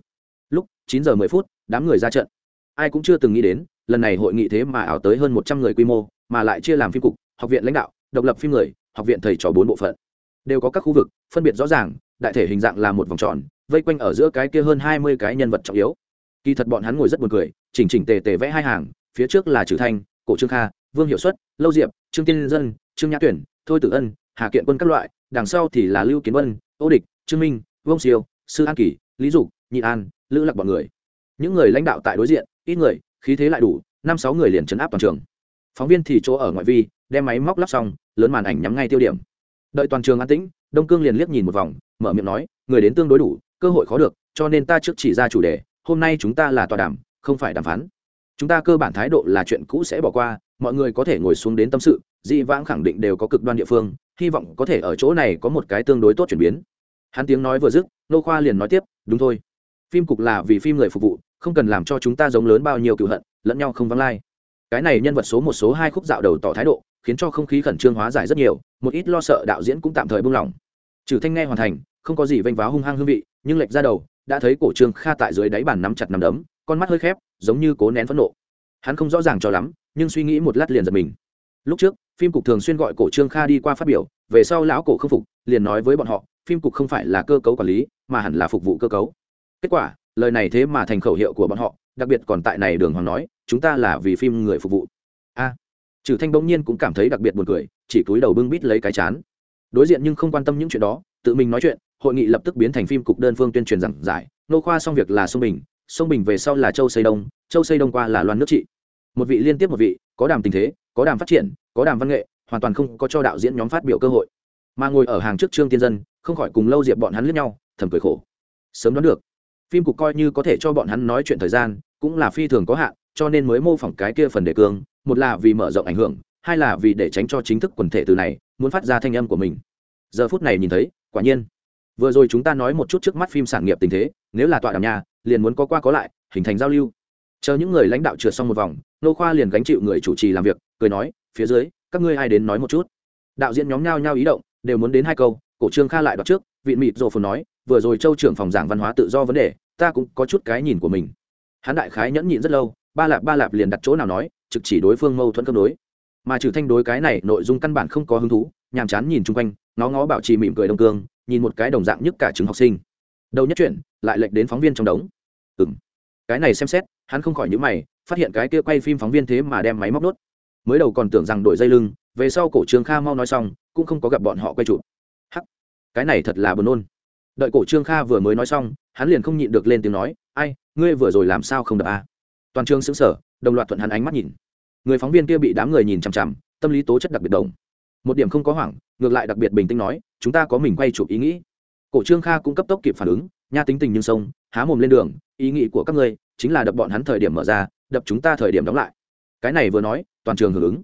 Lúc chín giờ mười phút, đám người ra trận. Ai cũng chưa từng nghĩ đến, lần này hội nghị thế mà ảo tới hơn một trăm người quy mô, mà lại chia làm phim cục, học viện lãnh đạo, độc lập phim người, học viện thầy trò bốn bộ phận. Đều có các khu vực, phân biệt rõ ràng, đại thể hình dạng là một vòng tròn vây quanh ở giữa cái kia hơn hai mươi cái nhân vật trọng yếu. Kỳ thật bọn hắn ngồi rất buồn cười, chỉnh chỉnh tề tề vẽ hai hàng, phía trước là trừ thanh, cổ trương kha, vương hiệu suất lâu diệp, trương tiên dân, trương nhã tuyển, thôi tử ân, hà kiện quân các loại, đằng sau thì là lưu kiến vân ô địch, trương minh, vương siêu, sư an kỳ, lý dục, nhị an, lữ lạc bọn người. Những người lãnh đạo tại đối diện, ít người, khí thế lại đủ, năm sáu người liền chấn áp toàn trường. Phóng viên thì chỗ ở ngoại vi, đem máy móc lắp xong, lớn màn ảnh nhắm ngay tiêu điểm. Đợi toàn trường an tĩnh, đông cương liền liếc nhìn một vòng, mở miệng nói, người đến tương đối đủ cơ hội khó được, cho nên ta trước chỉ ra chủ đề, hôm nay chúng ta là tòa đàm, không phải đàm phán. Chúng ta cơ bản thái độ là chuyện cũ sẽ bỏ qua, mọi người có thể ngồi xuống đến tâm sự, dị vãng khẳng định đều có cực đoan địa phương, hy vọng có thể ở chỗ này có một cái tương đối tốt chuyển biến. Hắn tiếng nói vừa dứt, nô khoa liền nói tiếp, đúng thôi. Phim cục là vì phim người phục vụ, không cần làm cho chúng ta giống lớn bao nhiêu cựu hận, lẫn nhau không vắng lai. Cái này nhân vật số một, số hai khúc dạo đầu tỏ thái độ, khiến cho không khí khẩn trương hóa giải rất nhiều, một ít lo sợ đạo diễn cũng tạm thời buông lỏng. Trừ thanh nghe hoàn thành, không có gì vênh váo hung hăng hương vị nhưng lệch ra đầu, đã thấy cổ trương kha tại dưới đáy bàn nắm chặt nắm đấm, con mắt hơi khép, giống như cố nén phẫn nộ. Hắn không rõ ràng cho lắm, nhưng suy nghĩ một lát liền giật mình. Lúc trước, phim cục thường xuyên gọi cổ trương kha đi qua phát biểu, về sau lão cổ không phục, liền nói với bọn họ, phim cục không phải là cơ cấu quản lý, mà hẳn là phục vụ cơ cấu. Kết quả, lời này thế mà thành khẩu hiệu của bọn họ, đặc biệt còn tại này đường hoàng nói, chúng ta là vì phim người phục vụ. A trừ thanh bỗng nhiên cũng cảm thấy đặc biệt buồn cười, chỉ cúi đầu bưng bít lấy cái chán. Đối diện nhưng không quan tâm những chuyện đó tự mình nói chuyện, hội nghị lập tức biến thành phim cục đơn phương tuyên truyền rằng giải. Nô khoa xong việc là sông bình sông bình về sau là châu xây đông, châu xây đông qua là loan nước trị. Một vị liên tiếp một vị, có đàm tình thế, có đàm phát triển, có đàm văn nghệ, hoàn toàn không có cho đạo diễn nhóm phát biểu cơ hội. Mà ngồi ở hàng trước trương tiên dân, không khỏi cùng lâu diệp bọn hắn lướt nhau, thầm cười khổ. Sớm đoán được, phim cục coi như có thể cho bọn hắn nói chuyện thời gian, cũng là phi thường có hạn, cho nên mới mô phỏng cái kia phần đề cương, một là vì mở rộng ảnh hưởng, hai là vì để tránh cho chính thức quần thể từ này, muốn phát ra thanh âm của mình. Giờ phút này nhìn thấy quả nhiên. Vừa rồi chúng ta nói một chút trước mắt phim sản nghiệp tình thế, nếu là tọa đàm nhà liền muốn có qua có lại, hình thành giao lưu. Chờ những người lãnh đạo trượt xong một vòng, nô khoa liền gánh chịu người chủ trì làm việc, cười nói, phía dưới, các ngươi ai đến nói một chút? Đạo diễn nhóm nhao nhao ý động, đều muốn đến hai câu, cổ trương kha lại đọc trước vị mịt rồ phồn nói, vừa rồi châu trưởng phòng giảng văn hóa tự do vấn đề, ta cũng có chút cái nhìn của mình. Hắn đại khái nhẫn nhịn rất lâu, ba lạp ba lạp liền đặt chỗ nào nói, trực chỉ đối phương mâu thuẫn cân đối. Mà trừ thanh đối cái này nội dung căn bản không có hứng thú, nhàm chán nhìn chung quanh ngó ngó bảo trì mỉm cười đông cương, nhìn một cái đồng dạng nhất cả chứng học sinh. Đầu nhất chuyện lại lệch đến phóng viên trong đống. Ừng cái này xem xét, hắn không khỏi nhữ mày, phát hiện cái kia quay phim phóng viên thế mà đem máy móc đốt mới đầu còn tưởng rằng đổi dây lưng, về sau cổ trương kha mau nói xong, cũng không có gặp bọn họ quay chụp. Hắc. Cái này thật là buồn nôn. Đợi cổ trương kha vừa mới nói xong, hắn liền không nhịn được lên tiếng nói, ai, ngươi vừa rồi làm sao không đập a à? toàn trường xứng sở đồng loạt thuận hắn ánh mắt nhìn. Người phóng viên kia bị đám người nhìn chằm chằm, tâm lý tố chất đặc biệt đồng. Một điểm không có hoảng ngược lại đặc biệt bình tĩnh nói, chúng ta có mình quay chụp ý nghĩ. Cổ trương kha cũng cấp tốc kịp phản ứng, nha tính tình nhưng sông, há mồm lên đường, ý nghĩ của các ngươi chính là đập bọn hắn thời điểm mở ra, đập chúng ta thời điểm đóng lại. Cái này vừa nói, toàn trường hưởng ứng.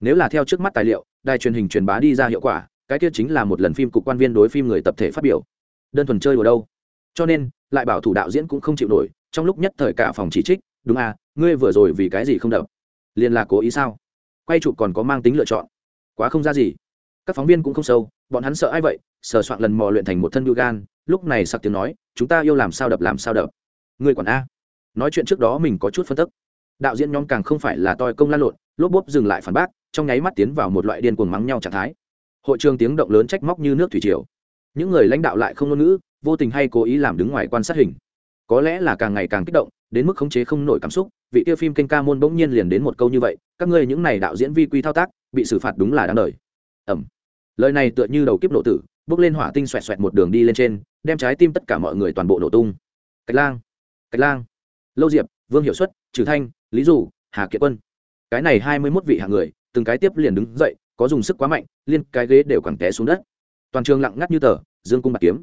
Nếu là theo trước mắt tài liệu, đài truyền hình truyền bá đi ra hiệu quả, cái kia chính là một lần phim cục quan viên đối phim người tập thể phát biểu. Đơn thuần chơi đùa đâu? Cho nên, lại bảo thủ đạo diễn cũng không chịu nổi, trong lúc nhất thời cả phòng chỉ trích, đúng à ngươi vừa rồi vì cái gì không đập? Liền là cố ý sao? Quay chụp còn có mang tính lựa chọn. Quá không ra gì các phóng viên cũng không sâu, bọn hắn sợ ai vậy? Sờ soạn lần mò luyện thành một thân bưu gan, lúc này sặc tiếng nói, chúng ta yêu làm sao đập làm sao đập. Người quản a. Nói chuyện trước đó mình có chút phân tức. Đạo diễn nhóm càng không phải là toi công lan lộn, lốp bốp dừng lại phản bác, trong nháy mắt tiến vào một loại điên cuồng mắng nhau trạng thái. Hội trường tiếng động lớn trách móc như nước thủy triều. Những người lãnh đạo lại không ngôn ngữ, vô tình hay cố ý làm đứng ngoài quan sát hình. Có lẽ là càng ngày càng kích động, đến mức khống chế không nổi cảm xúc, vị tiêu phim kênh ca môn bỗng nhiên liền đến một câu như vậy, các ngươi những này đạo diễn vi quy thao tác, bị xử phạt đúng là đáng đời. Ẩm lời này tựa như đầu kiếp nổ tử, bước lên hỏa tinh xoẹt xoẹt một đường đi lên trên, đem trái tim tất cả mọi người toàn bộ nổ tung. Cách lang cách lang. Lâu diệp, vương hiệu suất, trừ thanh, lý dù hà kiệt quân. Cái này hai mươi mốt vị hạng người, từng cái tiếp liền đứng dậy, có dùng sức quá mạnh, liên cái ghế đều quẳng té xuống đất. Toàn trường lặng ngắt như tờ, dương cung bạc kiếm.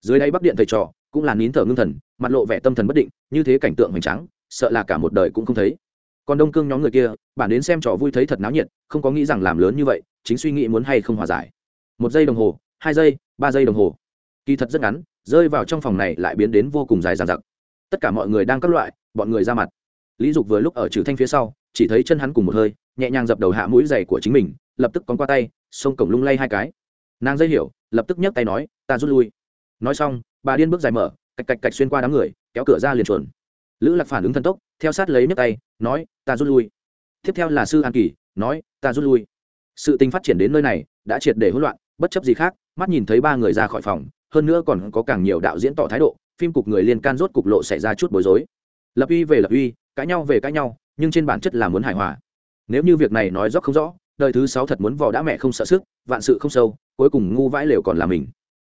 Dưới đây bắc điện thầy trò, cũng là nín thở ngưng thần, mặt lộ vẻ tâm thần bất định, như thế cảnh tượng hoành tráng, sợ là cả một đời cũng không thấy còn đông cương nhóm người kia, bản đến xem trò vui thấy thật náo nhiệt, không có nghĩ rằng làm lớn như vậy, chính suy nghĩ muốn hay không hòa giải. Một giây đồng hồ, hai giây, ba giây đồng hồ. Kỳ thật rất ngắn, rơi vào trong phòng này lại biến đến vô cùng dài dàn giặc tất cả mọi người đang các loại, bọn người ra mặt. Lý dục vừa lúc ở trừ thanh phía sau, chỉ thấy chân hắn cùng một hơi, nhẹ nhàng dập đầu hạ mũi giày của chính mình, lập tức con qua tay, xông cổng lung lay hai cái. Nàng dây hiểu, lập tức nhấc tay nói, ta rút lui. Nói xong, bà điên bước dài mở, cạch cạch cạch xuyên qua đám người, kéo cửa ra liền chuồn lữ lạc phản ứng thần tốc, theo sát lấy nhấc tay, nói, ta rút lui. Tiếp theo là sư an kỳ, nói, ta rút lui. Sự tình phát triển đến nơi này, đã triệt để hỗn loạn, bất chấp gì khác, mắt nhìn thấy ba người ra khỏi phòng, hơn nữa còn có càng nhiều đạo diễn tỏ thái độ, phim cục người liên can rốt cục lộ xảy ra chút bối rối. Lập uy về lập uy, cãi nhau về cãi nhau, nhưng trên bản chất là muốn hài hòa. Nếu như việc này nói rõ không rõ, đời thứ sáu thật muốn vò đã mẹ không sợ sức, vạn sự không sâu, cuối cùng ngu vãi lều còn là mình.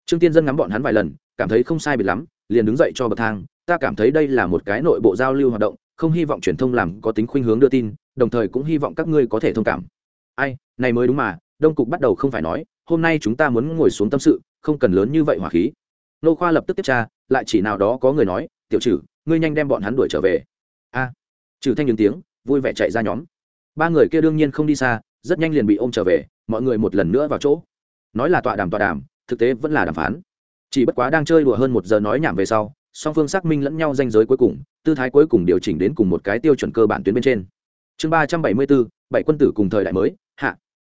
Trương tiên dân ngắm bọn hắn vài lần, cảm thấy không sai biệt lắm, liền đứng dậy cho bậc thang ta cảm thấy đây là một cái nội bộ giao lưu hoạt động, không hy vọng truyền thông làm có tính khuynh hướng đưa tin, đồng thời cũng hy vọng các ngươi có thể thông cảm. Ai, này mới đúng mà, đông cục bắt đầu không phải nói, hôm nay chúng ta muốn ngồi xuống tâm sự, không cần lớn như vậy hỏa khí. Nô khoa lập tức tiếp tra, lại chỉ nào đó có người nói, tiểu trừ, ngươi nhanh đem bọn hắn đuổi trở về. A, trừ thanh những tiếng, vui vẻ chạy ra nhóm. Ba người kia đương nhiên không đi xa, rất nhanh liền bị ôm trở về, mọi người một lần nữa vào chỗ. Nói là tọa đàm tọa đàm, thực tế vẫn là đàm phán. Chỉ bất quá đang chơi đùa hơn một giờ nói nhảm về sau song phương xác minh lẫn nhau danh giới cuối cùng, tư thái cuối cùng điều chỉnh đến cùng một cái tiêu chuẩn cơ bản tuyến bên trên. Chương ba trăm bảy mươi bốn, bảy quân tử cùng thời đại mới, hạ.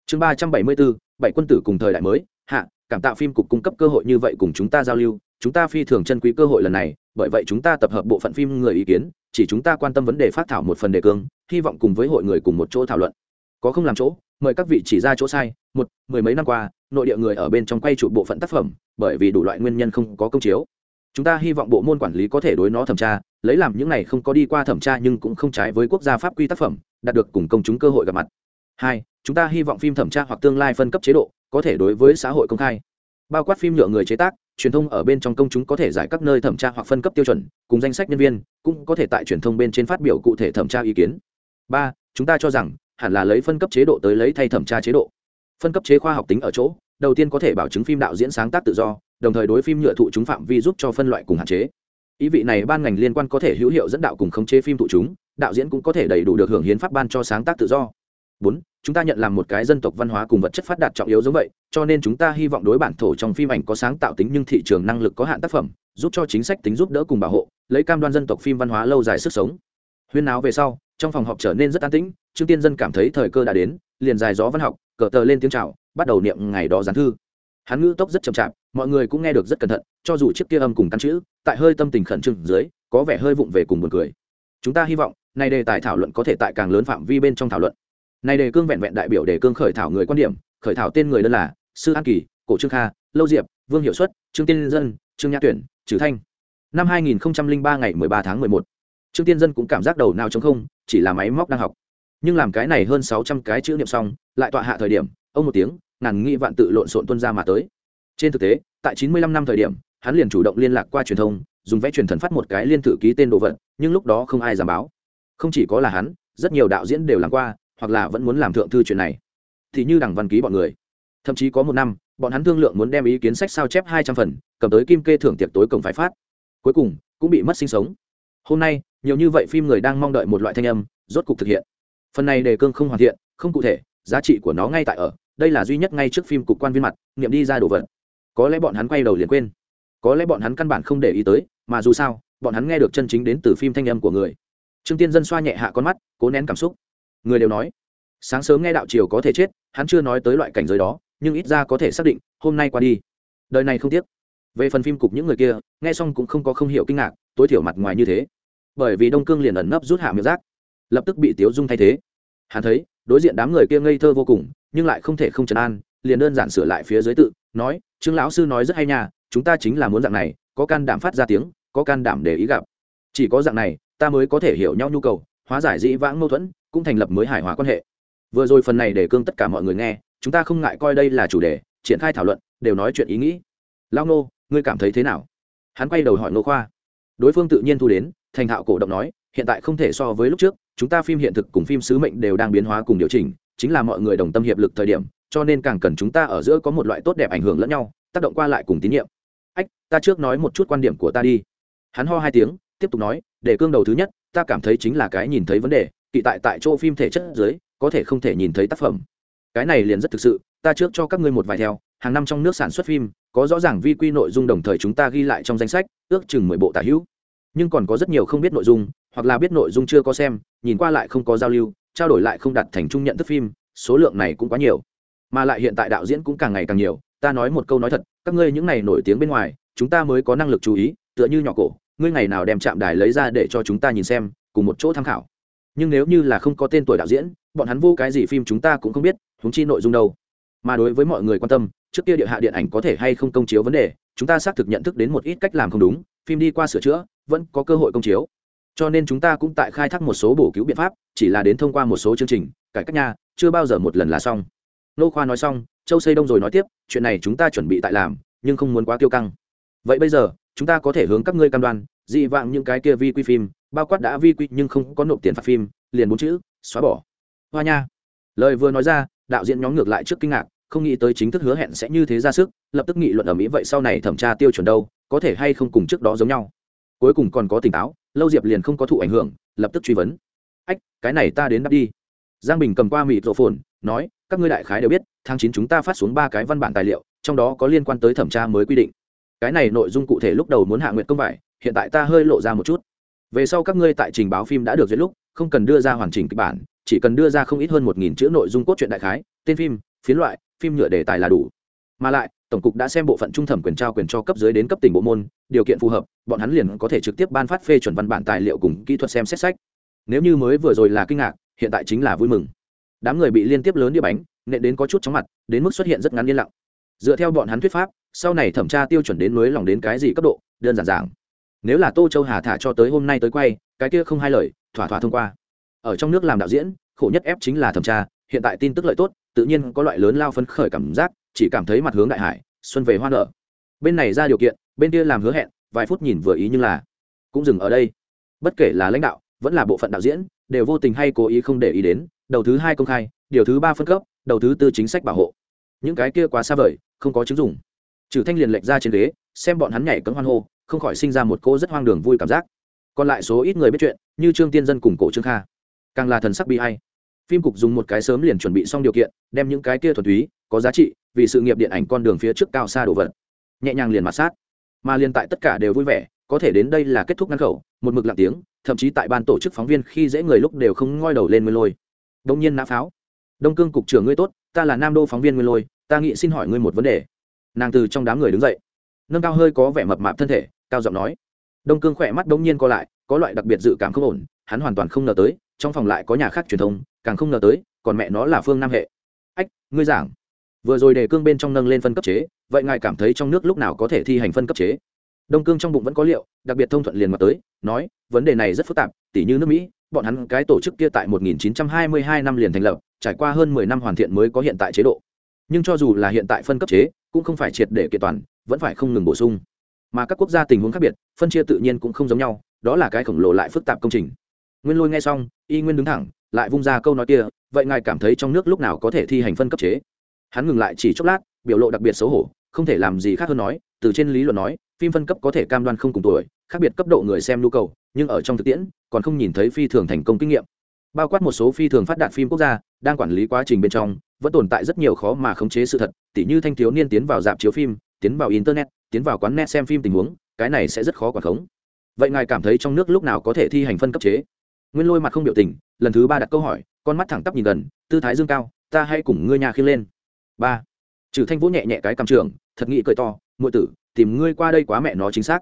Chương ba trăm bảy mươi bốn, bảy quân tử cùng thời đại mới, hạ. Cảm tạo phim cục cung cấp cơ hội như vậy cùng chúng ta giao lưu, chúng ta phi thường chân quý cơ hội lần này, bởi vậy chúng ta tập hợp bộ phận phim người ý kiến, chỉ chúng ta quan tâm vấn đề phát thảo một phần đề cương, hy vọng cùng với hội người cùng một chỗ thảo luận. Có không làm chỗ, mời các vị chỉ ra chỗ sai, một, mười mấy năm qua, nội địa người ở bên trong quay trụ bộ phận tác phẩm, bởi vì đủ loại nguyên nhân không có công chiếu chúng ta hy vọng bộ môn quản lý có thể đối nó thẩm tra, lấy làm những này không có đi qua thẩm tra nhưng cũng không trái với quốc gia pháp quy tác phẩm, đạt được cùng công chúng cơ hội gặp mặt. Hai, chúng ta hy vọng phim thẩm tra hoặc tương lai phân cấp chế độ, có thể đối với xã hội công khai. Bao quát phim nhựa người chế tác, truyền thông ở bên trong công chúng có thể giải các nơi thẩm tra hoặc phân cấp tiêu chuẩn, cùng danh sách nhân viên, cũng có thể tại truyền thông bên trên phát biểu cụ thể thẩm tra ý kiến. Ba, chúng ta cho rằng, hẳn là lấy phân cấp chế độ tới lấy thay thẩm tra chế độ. Phân cấp chế khoa học tính ở chỗ, đầu tiên có thể bảo chứng phim đạo diễn sáng tác tự do đồng thời đối phim nhựa thụ chúng phạm vi giúp cho phân loại cùng hạn chế. Ý vị này ban ngành liên quan có thể hữu hiệu dẫn đạo cùng khống chế phim thụ chúng, đạo diễn cũng có thể đầy đủ được hưởng hiến pháp ban cho sáng tác tự do. Bốn, chúng ta nhận làm một cái dân tộc văn hóa cùng vật chất phát đạt trọng yếu giống vậy, cho nên chúng ta hy vọng đối bản thổ trong phim ảnh có sáng tạo tính nhưng thị trường năng lực có hạn tác phẩm, giúp cho chính sách tính giúp đỡ cùng bảo hộ, lấy cam đoan dân tộc phim văn hóa lâu dài sức sống. Huyên áo về sau, trong phòng họp trở nên rất an tĩnh, trương tiên dân cảm thấy thời cơ đã đến, liền dài gió văn học, cờ tờ lên tiếng chào, bắt đầu niệm ngày đó gián thư. Hắn ngữ tốc rất chậm chạp mọi người cũng nghe được rất cẩn thận cho dù chiếc kia âm cùng căn chữ tại hơi tâm tình khẩn trương dưới có vẻ hơi vụng về cùng buồn cười. Chúng ta hy vọng nay đề tài thảo luận có thể tại càng lớn phạm vi bên trong thảo luận. Này đề cương vẹn vẹn đại biểu đề cương khởi thảo người quan điểm khởi thảo tên người đơn là sư an kỳ cổ trương kha lâu diệp vương hiệu suất trương tiên dân trương nhã tuyển trừ thanh. Năm 2003 ngày 13 tháng 11, trương tiên dân cũng cảm giác đầu nào trống không chỉ là máy móc đang học. Nhưng làm cái này hơn 600 cái chữ niệm xong lại tọa hạ thời điểm ông một tiếng ngàn nghĩ vạn tự lộn xộn tuân ra mà tới trên thực tế, tại 95 năm thời điểm, hắn liền chủ động liên lạc qua truyền thông, dùng vẽ truyền thần phát một cái liên tự ký tên đồ vật, nhưng lúc đó không ai dám báo. Không chỉ có là hắn, rất nhiều đạo diễn đều làm qua, hoặc là vẫn muốn làm thượng thư chuyện này. Thì như đằng văn ký bọn người. Thậm chí có một năm, bọn hắn thương lượng muốn đem ý kiến sách sao chép hai trăm phần, cầm tới kim kê thưởng tiệc tối cổng phải phát. Cuối cùng, cũng bị mất sinh sống. Hôm nay, nhiều như vậy phim người đang mong đợi một loại thanh âm, rốt cục thực hiện. Phần này đề cương không hoàn thiện, không cụ thể, giá trị của nó ngay tại ở, đây là duy nhất ngay trước phim cục quan viên mặt nghiệm đi ra đồ vật có lẽ bọn hắn quay đầu liền quên. Có lẽ bọn hắn căn bản không để ý tới, mà dù sao, bọn hắn nghe được chân chính đến từ phim thanh âm của người. Trương tiên dân xoa nhẹ hạ con mắt, cố nén cảm xúc. Người đều nói, sáng sớm nghe đạo triều có thể chết, hắn chưa nói tới loại cảnh giới đó, nhưng ít ra có thể xác định, hôm nay qua đi. Đời này không tiếc. Về phần phim cục những người kia, nghe xong cũng không có không hiểu kinh ngạc, tối thiểu mặt ngoài như thế. Bởi vì đông cương liền ẩn nấp rút hạ miệng rác, lập tức bị tiếu dung thay thế. Hắn thấy, đối diện đám người kia ngây thơ vô cùng, nhưng lại không thể không trấn an, liền đơn giản sửa lại phía dưới tự, nói trương lão sư nói rất hay nha, chúng ta chính là muốn dạng này, có can đảm phát ra tiếng, có can đảm để ý gặp. Chỉ có dạng này, ta mới có thể hiểu nhau nhu cầu, hóa giải dĩ vãng mâu thuẫn, cũng thành lập mới hài hòa quan hệ. Vừa rồi phần này để cương tất cả mọi người nghe, chúng ta không ngại coi đây là chủ đề, triển khai thảo luận, đều nói chuyện ý nghĩ. Lao nô ngươi cảm thấy thế nào? Hắn quay đầu hỏi nô khoa. Đối phương tự nhiên thu đến, thành thạo cổ động nói, hiện tại không thể so với lúc trước, chúng ta phim hiện thực cùng phim sứ mệnh đều đang biến hóa cùng điều chỉnh, chính là mọi người đồng tâm hiệp lực thời điểm cho nên càng cần chúng ta ở giữa có một loại tốt đẹp ảnh hưởng lẫn nhau, tác động qua lại cùng tín nhiệm. Ách, ta trước nói một chút quan điểm của ta đi. Hắn ho hai tiếng, tiếp tục nói, để cương đầu thứ nhất, ta cảm thấy chính là cái nhìn thấy vấn đề kỵ tại tại chỗ phim thể chất dưới, có thể không thể nhìn thấy tác phẩm. Cái này liền rất thực sự, ta trước cho các ngươi một vài theo, hàng năm trong nước sản xuất phim, có rõ ràng vi quy nội dung đồng thời chúng ta ghi lại trong danh sách, ước chừng mười bộ tả hữu. Nhưng còn có rất nhiều không biết nội dung, hoặc là biết nội dung chưa có xem, nhìn qua lại không có giao lưu, trao đổi lại không đặt thành chung nhận thức phim, số lượng này cũng quá nhiều mà lại hiện tại đạo diễn cũng càng ngày càng nhiều. Ta nói một câu nói thật, các ngươi những này nổi tiếng bên ngoài, chúng ta mới có năng lực chú ý, tựa như nhỏ cổ, ngươi ngày nào đem chạm đài lấy ra để cho chúng ta nhìn xem, cùng một chỗ tham khảo. Nhưng nếu như là không có tên tuổi đạo diễn, bọn hắn vô cái gì phim chúng ta cũng không biết húng chi nội dung đâu. Mà đối với mọi người quan tâm, trước kia địa hạ điện ảnh có thể hay không công chiếu vấn đề, chúng ta xác thực nhận thức đến một ít cách làm không đúng, phim đi qua sửa chữa, vẫn có cơ hội công chiếu. Cho nên chúng ta cũng tại khai thác một số bổ cứu biện pháp, chỉ là đến thông qua một số chương trình, cải cách nha, chưa bao giờ một lần là xong nô khoa nói xong, châu xây đông rồi nói tiếp, chuyện này chúng ta chuẩn bị tại làm, nhưng không muốn quá tiêu căng. Vậy bây giờ, chúng ta có thể hướng các ngươi cam đoan, dị vạng những cái kia vi quy phim, bao quát đã vi quy nhưng không có nộp tiền phạt phim, liền bốn chữ, xóa bỏ. Hoa nha. Lời vừa nói ra, đạo diễn nhóm ngược lại trước kinh ngạc, không nghĩ tới chính thức hứa hẹn sẽ như thế ra sức, lập tức nghị luận ở mỹ vậy sau này thẩm tra tiêu chuẩn đâu, có thể hay không cùng trước đó giống nhau. Cuối cùng còn có tỉnh táo, lâu diệp liền không có thụ ảnh hưởng, lập tức truy vấn. Ách, cái này ta đến đáp đi. Giang bình cầm qua mịt rộ phồn, nói các ngươi đại khái đều biết, tháng chín chúng ta phát xuống ba cái văn bản tài liệu, trong đó có liên quan tới thẩm tra mới quy định. Cái này nội dung cụ thể lúc đầu muốn hạ nguyện công vải, hiện tại ta hơi lộ ra một chút. Về sau các ngươi tại trình báo phim đã được duyệt lúc, không cần đưa ra hoàn chỉnh kịch bản, chỉ cần đưa ra không ít hơn một nghìn chữ nội dung cốt truyện đại khái, tên phim, phiến loại, phim nhựa đề tài là đủ. Mà lại, tổng cục đã xem bộ phận trung thẩm quyền trao quyền cho cấp dưới đến cấp tỉnh bộ môn, điều kiện phù hợp, bọn hắn liền có thể trực tiếp ban phát phê chuẩn văn bản tài liệu cùng kỹ thuật xem xét sách. Nếu như mới vừa rồi là kinh ngạc, hiện tại chính là vui mừng đám người bị liên tiếp lớn đĩa bánh, nện đến có chút chóng mặt, đến mức xuất hiện rất ngắn yên lặng. Dựa theo bọn hắn thuyết pháp, sau này thẩm tra tiêu chuẩn đến nối lòng đến cái gì cấp độ, đơn giản giảng nếu là tô châu hà thả cho tới hôm nay tới quay, cái kia không hai lời, thỏa thỏa thông qua. Ở trong nước làm đạo diễn, khổ nhất ép chính là thẩm tra, hiện tại tin tức lợi tốt, tự nhiên có loại lớn lao phấn khởi cảm giác, chỉ cảm thấy mặt hướng đại hải, xuân về hoa nở. Bên này ra điều kiện, bên kia làm hứa hẹn, vài phút nhìn vừa ý nhưng là cũng dừng ở đây. Bất kể là lãnh đạo, vẫn là bộ phận đạo diễn, đều vô tình hay cố ý không để ý đến đầu thứ hai công khai, điều thứ ba phân cấp, đầu thứ tư chính sách bảo hộ. Những cái kia quá xa vời, không có chứng dùng. trừ thanh liền lệch ra trên ghế, xem bọn hắn nhảy cấm hoan hô, không khỏi sinh ra một cô rất hoang đường vui cảm giác. Còn lại số ít người biết chuyện, như trương tiên dân cùng cổ trương kha. Càng là thần sắc bi hay phim cục dùng một cái sớm liền chuẩn bị xong điều kiện, đem những cái kia thuần túy, có giá trị, vì sự nghiệp điện ảnh con đường phía trước cao xa đổ vật. Nhẹ nhàng liền mặt sát. Mà liền tại tất cả đều vui vẻ, có thể đến đây là kết thúc ngăn khẩu, một mực lặng tiếng, thậm chí tại ban tổ chức phóng viên khi dễ người lúc đều không ngoi đầu lên mới lôi đông nhiên nã pháo. Đông cương cục trưởng ngươi tốt, ta là nam đô phóng viên nguyên lôi, ta nghĩ xin hỏi ngươi một vấn đề. Nàng từ trong đám người đứng dậy, nâng cao hơi có vẻ mập mạp thân thể, cao giọng nói. Đông cương khỏe mắt đông nhiên co lại, có loại đặc biệt dự cảm không ổn, hắn hoàn toàn không ngờ tới, trong phòng lại có nhà khác truyền thông, càng không ngờ tới, còn mẹ nó là phương nam hệ. Ách, ngươi giảng. Vừa rồi đề cương bên trong nâng lên phân cấp chế, vậy ngài cảm thấy trong nước lúc nào có thể thi hành phân cấp chế? Đông cương trong bụng vẫn có liệu, đặc biệt thông thuận liền mặt tới, nói, vấn đề này rất phức tạp, tỉ như nước mỹ bọn hắn cái tổ chức kia tại 1922 năm liền thành lập, trải qua hơn 10 năm hoàn thiện mới có hiện tại chế độ. Nhưng cho dù là hiện tại phân cấp chế, cũng không phải triệt để kiện toàn, vẫn phải không ngừng bổ sung. Mà các quốc gia tình huống khác biệt, phân chia tự nhiên cũng không giống nhau, đó là cái khổng lồ lại phức tạp công trình. Nguyên lôi nghe xong, y nguyên đứng thẳng, lại vung ra câu nói kia, vậy ngài cảm thấy trong nước lúc nào có thể thi hành phân cấp chế? Hắn ngừng lại chỉ chốc lát, biểu lộ đặc biệt xấu hổ, không thể làm gì khác hơn nói, từ trên lý luận nói phim phân cấp có thể cam đoan không cùng tuổi, khác biệt cấp độ người xem nhu cầu, nhưng ở trong thực tiễn, còn không nhìn thấy phi thường thành công kinh nghiệm. Bao quát một số phi thường phát đạt phim quốc gia, đang quản lý quá trình bên trong, vẫn tồn tại rất nhiều khó mà khống chế sự thật, tỉ như thanh thiếu niên tiến vào dạp chiếu phim, tiến vào internet, tiến vào quán net xem phim tình huống, cái này sẽ rất khó quản khống. Vậy ngài cảm thấy trong nước lúc nào có thể thi hành phân cấp chế? Nguyên lôi mặt không biểu tình, lần thứ ba đặt câu hỏi, con mắt thẳng tắp nhìn gần, tư thái dương cao, ta hay cùng ngươi nhà khi lên. Ba. Trừ thanh vũ nhẹ nhẹ cái cầm trường, thật nghĩ cười to ngụy tử tìm ngươi qua đây quá mẹ nó chính xác.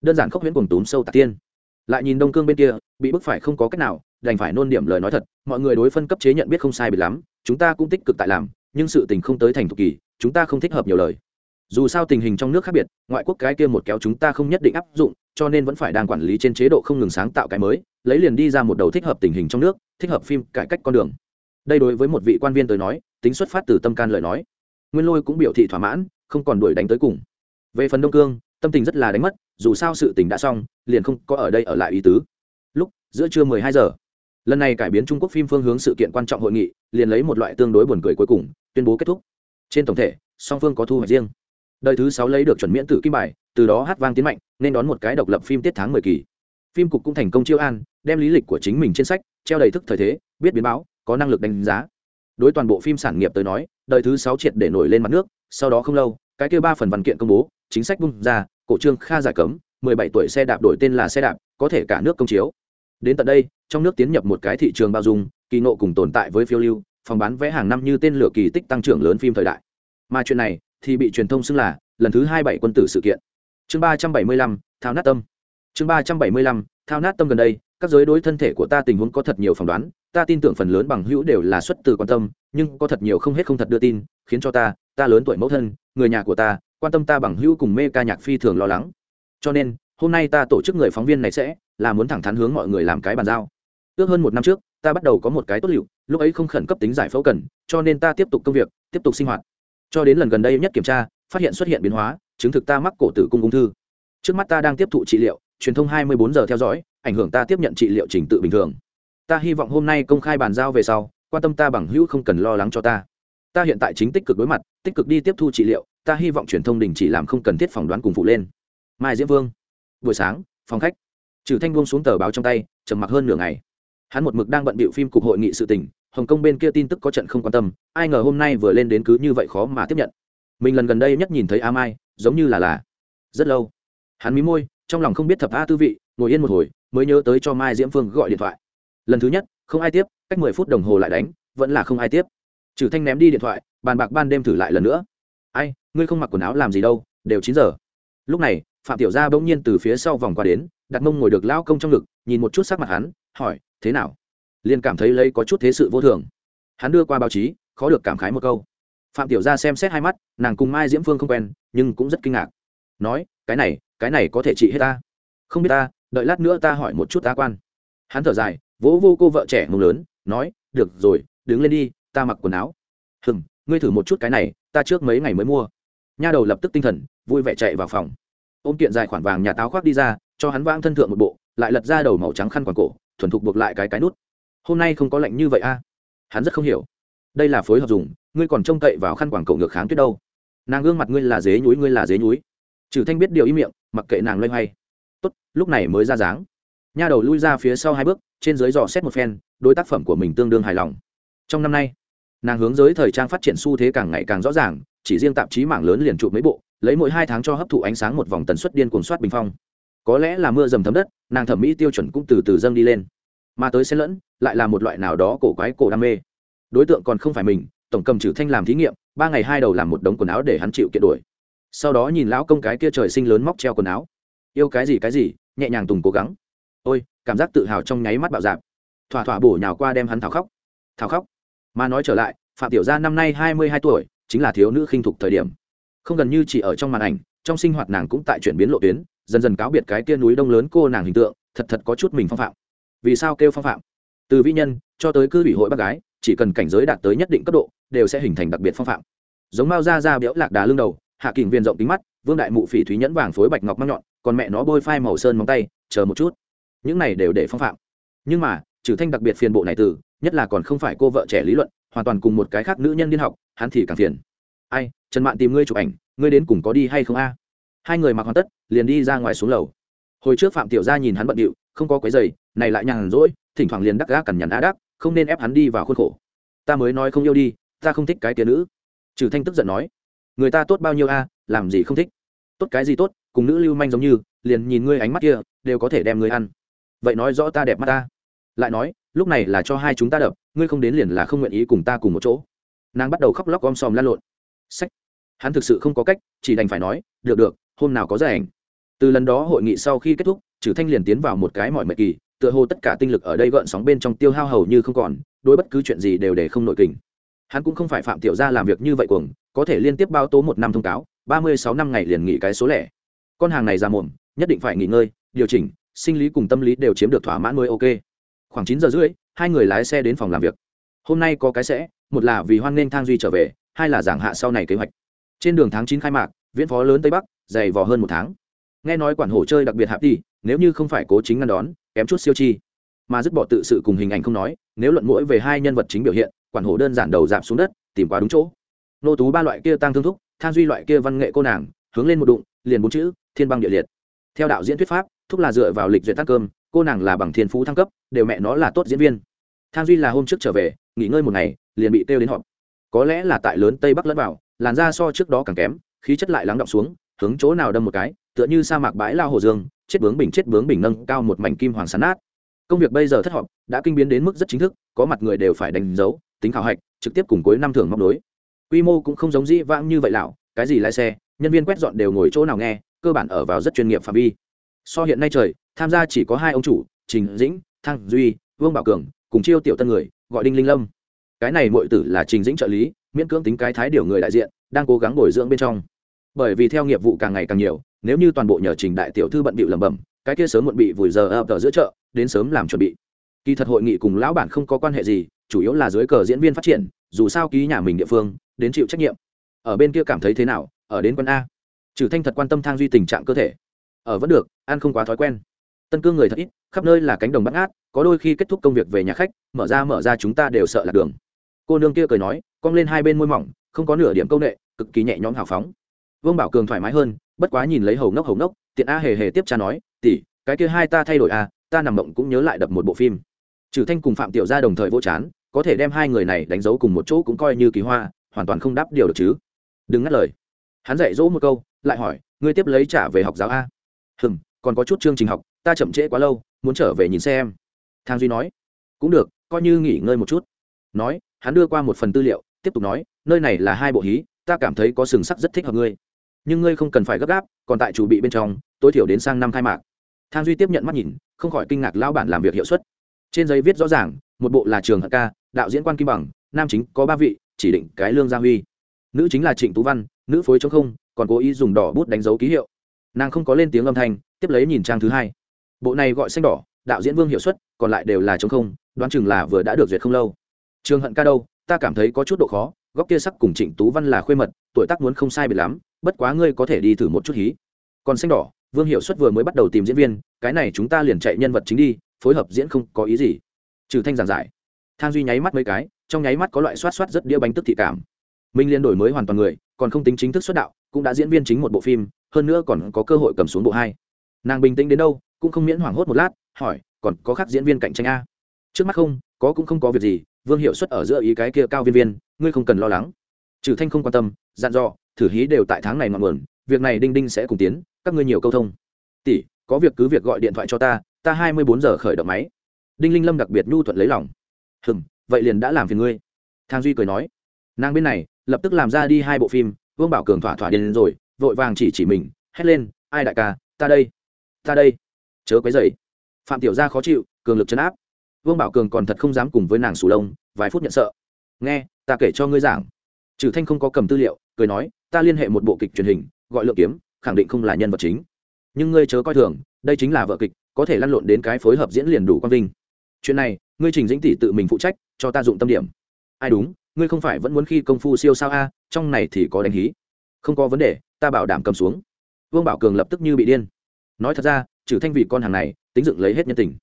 Đơn giản khốc huyễn cùng túm sâu tạc tiên. Lại nhìn đông cương bên kia, bị bức phải không có cách nào, đành phải nôn điểm lời nói thật, mọi người đối phân cấp chế nhận biết không sai bị lắm, chúng ta cũng tích cực tại làm, nhưng sự tình không tới thành thục kỳ, chúng ta không thích hợp nhiều lời. Dù sao tình hình trong nước khác biệt, ngoại quốc cái kia một kéo chúng ta không nhất định áp dụng, cho nên vẫn phải đang quản lý trên chế độ không ngừng sáng tạo cái mới, lấy liền đi ra một đầu thích hợp tình hình trong nước, thích hợp phim, cải cách con đường. Đây đối với một vị quan viên tới nói, tính xuất phát từ tâm can lời nói. Nguyên lôi cũng biểu thị thỏa mãn, không còn đuổi đánh tới cùng về phần đông cương, tâm tình rất là đánh mất, dù sao sự tình đã xong, liền không có ở đây ở lại ý tứ. Lúc, giữa trưa mười hai giờ, lần này cải biến trung quốc phim phương hướng sự kiện quan trọng hội nghị, liền lấy một loại tương đối buồn cười cuối cùng, tuyên bố kết thúc. Trên tổng thể, song phương có thu hoạch riêng. Đời thứ sáu lấy được chuẩn miễn tử kim bài, từ đó hát vang tiến mạnh, nên đón một cái độc lập phim tiết tháng mười kỳ. Phim cục cũng thành công chiêu an, đem lý lịch của chính mình trên sách, treo đầy thức thời thế, biết biến báo, có năng lực đánh giá. Đối toàn bộ phim sản nghiệp tới nói, đời thứ sáu triệt để nổi lên mặt nước, sau đó không lâu, cái kêu ba phần văn kiện công bố chính sách bung ra, cổ trương kha giải cấm, mười bảy tuổi xe đạp đổi tên là xe đạp, có thể cả nước công chiếu. Đến tận đây, trong nước tiến nhập một cái thị trường bao dung, kỳ nộ cùng tồn tại với phiêu lưu, phòng bán vé hàng năm như tên lửa kỳ tích tăng trưởng lớn phim thời đại. Mà chuyện này thì bị truyền thông xưng là lần thứ hai bảy quân tử sự kiện. Chương ba trăm bảy mươi lăm, thao nát tâm. Chương ba trăm bảy mươi lăm, thao nát tâm gần đây, các giới đối thân thể của ta tình huống có thật nhiều phỏng đoán, ta tin tưởng phần lớn bằng hữu đều là xuất từ quan tâm, nhưng có thật nhiều không hết không thật đưa tin, khiến cho ta ta lớn tuổi mẫu thân, người nhà của ta quan tâm ta bằng hữu cùng mê ca nhạc phi thường lo lắng. Cho nên, hôm nay ta tổ chức người phóng viên này sẽ là muốn thẳng thắn hướng mọi người làm cái bàn giao. Ước hơn một năm trước, ta bắt đầu có một cái tốt liệu, lúc ấy không khẩn cấp tính giải phẫu cần, cho nên ta tiếp tục công việc, tiếp tục sinh hoạt. Cho đến lần gần đây nhất kiểm tra, phát hiện xuất hiện biến hóa, chứng thực ta mắc cổ tử cung ung thư. Trước mắt ta đang tiếp thụ trị liệu, truyền thông 24 giờ theo dõi, ảnh hưởng ta tiếp nhận trị liệu trình tự bình thường. Ta hy vọng hôm nay công khai bàn giao về sau, quan tâm ta bằng hữu không cần lo lắng cho ta. Ta hiện tại chính tích cực đối mặt, tích cực đi tiếp thu trị liệu ta hy vọng truyền thông đình chỉ làm không cần thiết phỏng đoán cùng phụ lên. Mai diễm vương, buổi sáng, phòng khách. Trừ thanh buông xuống tờ báo trong tay, trầm mặc hơn nửa ngày. Hắn một mực đang bận bịu phim cục hội nghị sự tình hồng kông bên kia tin tức có trận không quan tâm, ai ngờ hôm nay vừa lên đến cứ như vậy khó mà tiếp nhận. Mình lần gần đây nhất nhìn thấy a mai, giống như là là. Rất lâu. Hắn mí môi, trong lòng không biết thập a tư vị, ngồi yên một hồi, mới nhớ tới cho mai diễm phương gọi điện thoại. Lần thứ nhất, không ai tiếp, cách mười phút đồng hồ lại đánh, vẫn là không ai tiếp. Trừ thanh ném đi điện thoại, bàn bạc ban đêm thử lại lần nữa ai, ngươi không mặc quần áo làm gì đâu, đều chín giờ. Lúc này, phạm tiểu gia bỗng nhiên từ phía sau vòng qua đến, đặt mông ngồi được lao công trong ngực, nhìn một chút sắc mặt hắn, hỏi, thế nào? Liền cảm thấy lấy có chút thế sự vô thường. Hắn đưa qua báo chí, khó được cảm khái một câu. Phạm tiểu gia xem xét hai mắt, nàng cùng mai diễm phương không quen, nhưng cũng rất kinh ngạc. Nói, cái này cái này có thể trị hết ta? Không biết ta, đợi lát nữa ta hỏi một chút ta quan. Hắn thở dài, vỗ vô cô vợ trẻ mông lớn, nói, được rồi, đứng lên đi, ta mặc quần áo. Hừng ngươi thử một chút cái này ta trước mấy ngày mới mua. Nha đầu lập tức tinh thần, vui vẻ chạy vào phòng. Ôm kiện dài khoản vàng nhà táo khoác đi ra, cho hắn vang thân thượng một bộ, lại lật ra đầu màu trắng khăn quàng cổ, thuần thục buộc lại cái cái nút. Hôm nay không có lạnh như vậy a. Hắn rất không hiểu. Đây là phối hợp dùng, ngươi còn trông cậy vào khăn quàng cổ ngược kháng tuyết đâu. Nàng gương mặt ngươi là dế nhúi, ngươi là dế nhúi. Trừ thanh biết điều ý miệng, mặc kệ nàng loay hoay. Tốt, lúc này mới ra dáng. Nha đầu lui ra phía sau hai bước, trên dưới dò xét một phen, đối tác phẩm của mình tương đương hài lòng. Trong năm nay nàng hướng giới thời trang phát triển xu thế càng ngày càng rõ ràng, chỉ riêng tạp chí mạng lớn liền trụ mấy bộ, lấy mỗi hai tháng cho hấp thụ ánh sáng một vòng tần suất điên cuồng soát bình phong. Có lẽ là mưa dầm thấm đất, nàng thẩm mỹ tiêu chuẩn cũng từ từ dâng đi lên. Mà tới xen lẫn, lại là một loại nào đó cổ quái, cổ đam mê. Đối tượng còn không phải mình, tổng cầm trừ thanh làm thí nghiệm, ba ngày hai đầu làm một đống quần áo để hắn chịu kiện đuổi sau đó nhìn lão công cái kia trời sinh lớn móc treo quần áo. Yêu cái gì cái gì, nhẹ nhàng tùng cố gắng. Ôi, cảm giác tự hào trong nháy mắt bạo dạp. Thỏa thỏa bổ nhào qua đem hắn thảo khóc. Thảo khóc mà nói trở lại, phạm tiểu gia năm nay hai mươi hai tuổi, chính là thiếu nữ khinh thục thời điểm. Không gần như chỉ ở trong màn ảnh, trong sinh hoạt nàng cũng tại chuyển biến lộ tuyến, dần dần cáo biệt cái kia núi đông lớn cô nàng hình tượng, thật thật có chút mình phong phạm. Vì sao kêu phong phạm? Từ vĩ nhân cho tới cư ủy hội bác gái, chỉ cần cảnh giới đạt tới nhất định cấp độ, đều sẽ hình thành đặc biệt phong phạm. Giống mao gia gia béo lạc đá lưng đầu, hạ kình viên rộng tính mắt, vương đại mụ phỉ thúy nhẫn vàng phối bạch ngọc măng nhọn, còn mẹ nó bôi phai màu sơn móng tay, chờ một chút. Những này đều để phong phạm. Nhưng mà, trừ thanh đặc biệt phiền bộ này từ nhất là còn không phải cô vợ trẻ lý luận, hoàn toàn cùng một cái khác nữ nhân điên học, hắn thì càng phiền. Ai, trần mạn tìm ngươi chụp ảnh, ngươi đến cùng có đi hay không a? Hai người mặc hoàn tất, liền đi ra ngoài xuống lầu. Hồi trước phạm tiểu gia nhìn hắn bận điệu, không có quấy giày này lại nhàn rỗi, thỉnh thoảng liền đắc gác cằn nhằn a đắc không nên ép hắn đi vào khuôn khổ. Ta mới nói không yêu đi, ta không thích cái tia nữ. Trừ thanh tức giận nói, người ta tốt bao nhiêu a, làm gì không thích? Tốt cái gì tốt, cùng nữ lưu manh giống như, liền nhìn ngươi ánh mắt kia, đều có thể đem ngươi ăn. Vậy nói rõ ta đẹp mắt ta lại nói, lúc này là cho hai chúng ta đập, ngươi không đến liền là không nguyện ý cùng ta cùng một chỗ. Nàng bắt đầu khóc lóc om sòm lan lộn. Sách. Hắn thực sự không có cách, chỉ đành phải nói, được được, hôm nào có giải ảnh. Từ lần đó hội nghị sau khi kết thúc, trừ thanh liền tiến vào một cái mọi mệt kỳ, tựa hồ tất cả tinh lực ở đây gợn sóng bên trong tiêu hao hầu như không còn, đối bất cứ chuyện gì đều để không nội kình. Hắn cũng không phải phạm tiểu gia làm việc như vậy cuồng, có thể liên tiếp bao tố một năm thông cáo, ba mươi sáu năm ngày liền nghỉ cái số lẻ. Con hàng này ra mồm nhất định phải nghỉ ngơi, điều chỉnh, sinh lý cùng tâm lý đều chiếm được thỏa mãn mới ok khoảng chín giờ rưỡi, hai người lái xe đến phòng làm việc. Hôm nay có cái sẽ, một là vì hoan nghênh thang duy trở về, hai là giảng hạ sau này kế hoạch. Trên đường tháng chín khai mạc, viễn phó lớn tây bắc, dày vò hơn một tháng. Nghe nói quản hổ chơi đặc biệt hạp đi, nếu như không phải cố chính ngăn đón, kém chút siêu chi. Mà dứt bỏ tự sự cùng hình ảnh không nói, nếu luận mũi về hai nhân vật chính biểu hiện, quản hổ đơn giản đầu giảm xuống đất, tìm qua đúng chỗ. Nô tú ba loại kia tăng thương thúc than duy loại kia văn nghệ cô nàng, hướng lên một đụng, liền bốn chữ, thiên băng địa liệt. Theo đạo diễn thuyết pháp, thúc là dựa vào lịch duyệt tác cơm cô nàng là bằng thiên phú thăng cấp, đều mẹ nó là tốt diễn viên. Thang duy là hôm trước trở về, nghỉ ngơi một ngày, liền bị kêu đến họp. Có lẽ là tại lớn tây bắc lẫn vào, làn da so trước đó càng kém, khí chất lại lắng động xuống, hướng chỗ nào đâm một cái, tựa như sa mạc bãi lao hồ dương, chết bướng bình chết bướng bình nâng cao một mảnh kim hoàng sán nát. Công việc bây giờ thất họp, đã kinh biến đến mức rất chính thức, có mặt người đều phải đánh dấu, tính khảo hạch, trực tiếp cùng cuối năm thưởng móc đối quy mô cũng không giống dĩ vãng như vậy lão cái gì lái xe, nhân viên quét dọn đều ngồi chỗ nào nghe, cơ bản ở vào rất chuyên nghiệp phạm vi. So hiện nay trời tham gia chỉ có hai ông chủ, trình dĩnh, thăng duy, vương bảo cường, cùng chiêu tiểu tân người, gọi đinh linh lâm. Cái này mọi tử là trình dĩnh trợ lý, miễn cưỡng tính cái thái điều người đại diện, đang cố gắng bồi dưỡng bên trong. Bởi vì theo nghiệp vụ càng ngày càng nhiều, nếu như toàn bộ nhờ trình đại tiểu thư bận bịu lẩm bẩm, cái kia sớm muộn bị vùi giờ ập ở giữa chợ, đến sớm làm chuẩn bị. Kỳ thật hội nghị cùng lão bản không có quan hệ gì, chủ yếu là dưới cờ diễn viên phát triển, dù sao ký nhà mình địa phương, đến chịu trách nhiệm. Ở bên kia cảm thấy thế nào? Ở đến quân a. Trừ thanh thật quan tâm thang duy tình trạng cơ thể, ở vẫn được, ăn không quá thói quen tân cương người thật ít, khắp nơi là cánh đồng bắt ngát, có đôi khi kết thúc công việc về nhà khách, mở ra mở ra chúng ta đều sợ lạc đường. Cô nương kia cười nói, cong lên hai bên môi mỏng, không có nửa điểm công nghệ cực kỳ nhẹ nhõm hào phóng. Vương bảo cường thoải mái hơn, bất quá nhìn lấy hầu ngốc hầu ngốc, tiện a hề hề tiếp cha nói tỉ cái kia hai ta thay đổi a ta nằm mộng cũng nhớ lại đập một bộ phim. Trừ thanh cùng phạm tiểu gia đồng thời vô chán, có thể đem hai người này đánh dấu cùng một chỗ cũng coi như kỳ hoa, hoàn toàn không đáp điều được chứ. Đừng ngắt lời. Hắn dạy dỗ một câu, lại hỏi, ngươi tiếp lấy trả về học giáo a? Hừm, còn có chút chương trình học ta chậm trễ quá lâu, muốn trở về nhìn xem. Thang duy nói. Cũng được, coi như nghỉ ngơi một chút. Nói, hắn đưa qua một phần tư liệu, tiếp tục nói, nơi này là hai bộ hí, ta cảm thấy có sừng sắc rất thích hợp ngươi. Nhưng ngươi không cần phải gấp gáp, còn tại chủ bị bên trong, tối thiểu đến sang năm khai mạc. Thang duy tiếp nhận mắt nhìn, không khỏi kinh ngạc lao bản làm việc hiệu suất. Trên giấy viết rõ ràng, một bộ là trường hận ca, đạo diễn quan kim bằng, nam chính có ba vị, chỉ định cái lương gia huy. Nữ chính là trịnh tú văn, nữ phối chống không, còn cố ý dùng đỏ bút đánh dấu ký hiệu. Nàng không có lên tiếng âm thanh, tiếp lấy nhìn trang thứ hai bộ này gọi xanh đỏ, đạo diễn vương hiệu suất, còn lại đều là chống không, đoán chừng là vừa đã được duyệt không lâu. Trường hận ca đâu, ta cảm thấy có chút độ khó, góc kia sắc cùng trịnh tú văn là khuê mật, tuổi tác muốn không sai biệt lắm, bất quá ngươi có thể đi thử một chút hí. Còn xanh đỏ, vương hiệu suất vừa mới bắt đầu tìm diễn viên, cái này chúng ta liền chạy nhân vật chính đi, phối hợp diễn không có ý gì. Trừ thanh giảng giải. Thang duy nháy mắt mấy cái, trong nháy mắt có loại xoát xoát rất đĩa bánh tức thị cảm. Minh liên đổi mới hoàn toàn người, còn không tính chính thức xuất đạo, cũng đã diễn viên chính một bộ phim, hơn nữa còn có cơ hội cầm xuống bộ hai. Nàng bình tĩnh đến đâu cũng không miễn hoảng hốt một lát hỏi còn có khác diễn viên cạnh tranh a? Trước mắt không có cũng không có việc gì vương hiệu suất ở giữa ý cái kia cao viên viên ngươi không cần lo lắng. Trừ thanh không quan tâm dặn dò thử hí đều tại tháng này ngọn nguồn việc này đinh đinh sẽ cùng tiến các ngươi nhiều câu thông. Tỷ có việc cứ việc gọi điện thoại cho ta ta hai mươi bốn giờ khởi động máy. Đinh linh lâm đặc biệt nhu thuận lấy lòng. Hừm, vậy liền đã làm phiền ngươi. Thang duy cười nói. Nàng bên này lập tức làm ra đi hai bộ phim vương bảo cường thỏa thỏa điên rồi vội vàng chỉ chỉ mình hét lên ai đại ca ta đây ta đây chớ quấy dày phạm tiểu gia khó chịu, cường lực chấn áp. Vương bảo cường còn thật không dám cùng với nàng sù lông, vài phút nhận sợ. Nghe, ta kể cho ngươi giảng. Trừ thanh không có cầm tư liệu, cười nói, ta liên hệ một bộ kịch truyền hình, gọi lượng kiếm, khẳng định không là nhân vật chính. Nhưng ngươi chớ coi thường, đây chính là vợ kịch, có thể lăn lộn đến cái phối hợp diễn liền đủ quang vinh. Chuyện này, ngươi trình dĩnh tỷ tự mình phụ trách, cho ta dụng tâm điểm. Ai đúng, ngươi không phải vẫn muốn khi công phu siêu sao a, trong này thì có đánh hí. Không có vấn đề, ta bảo đảm cầm xuống. Vương bảo cường lập tức như bị điên. Nói thật ra trừ thanh vị con hàng này, tính dựng lấy hết nhân tình.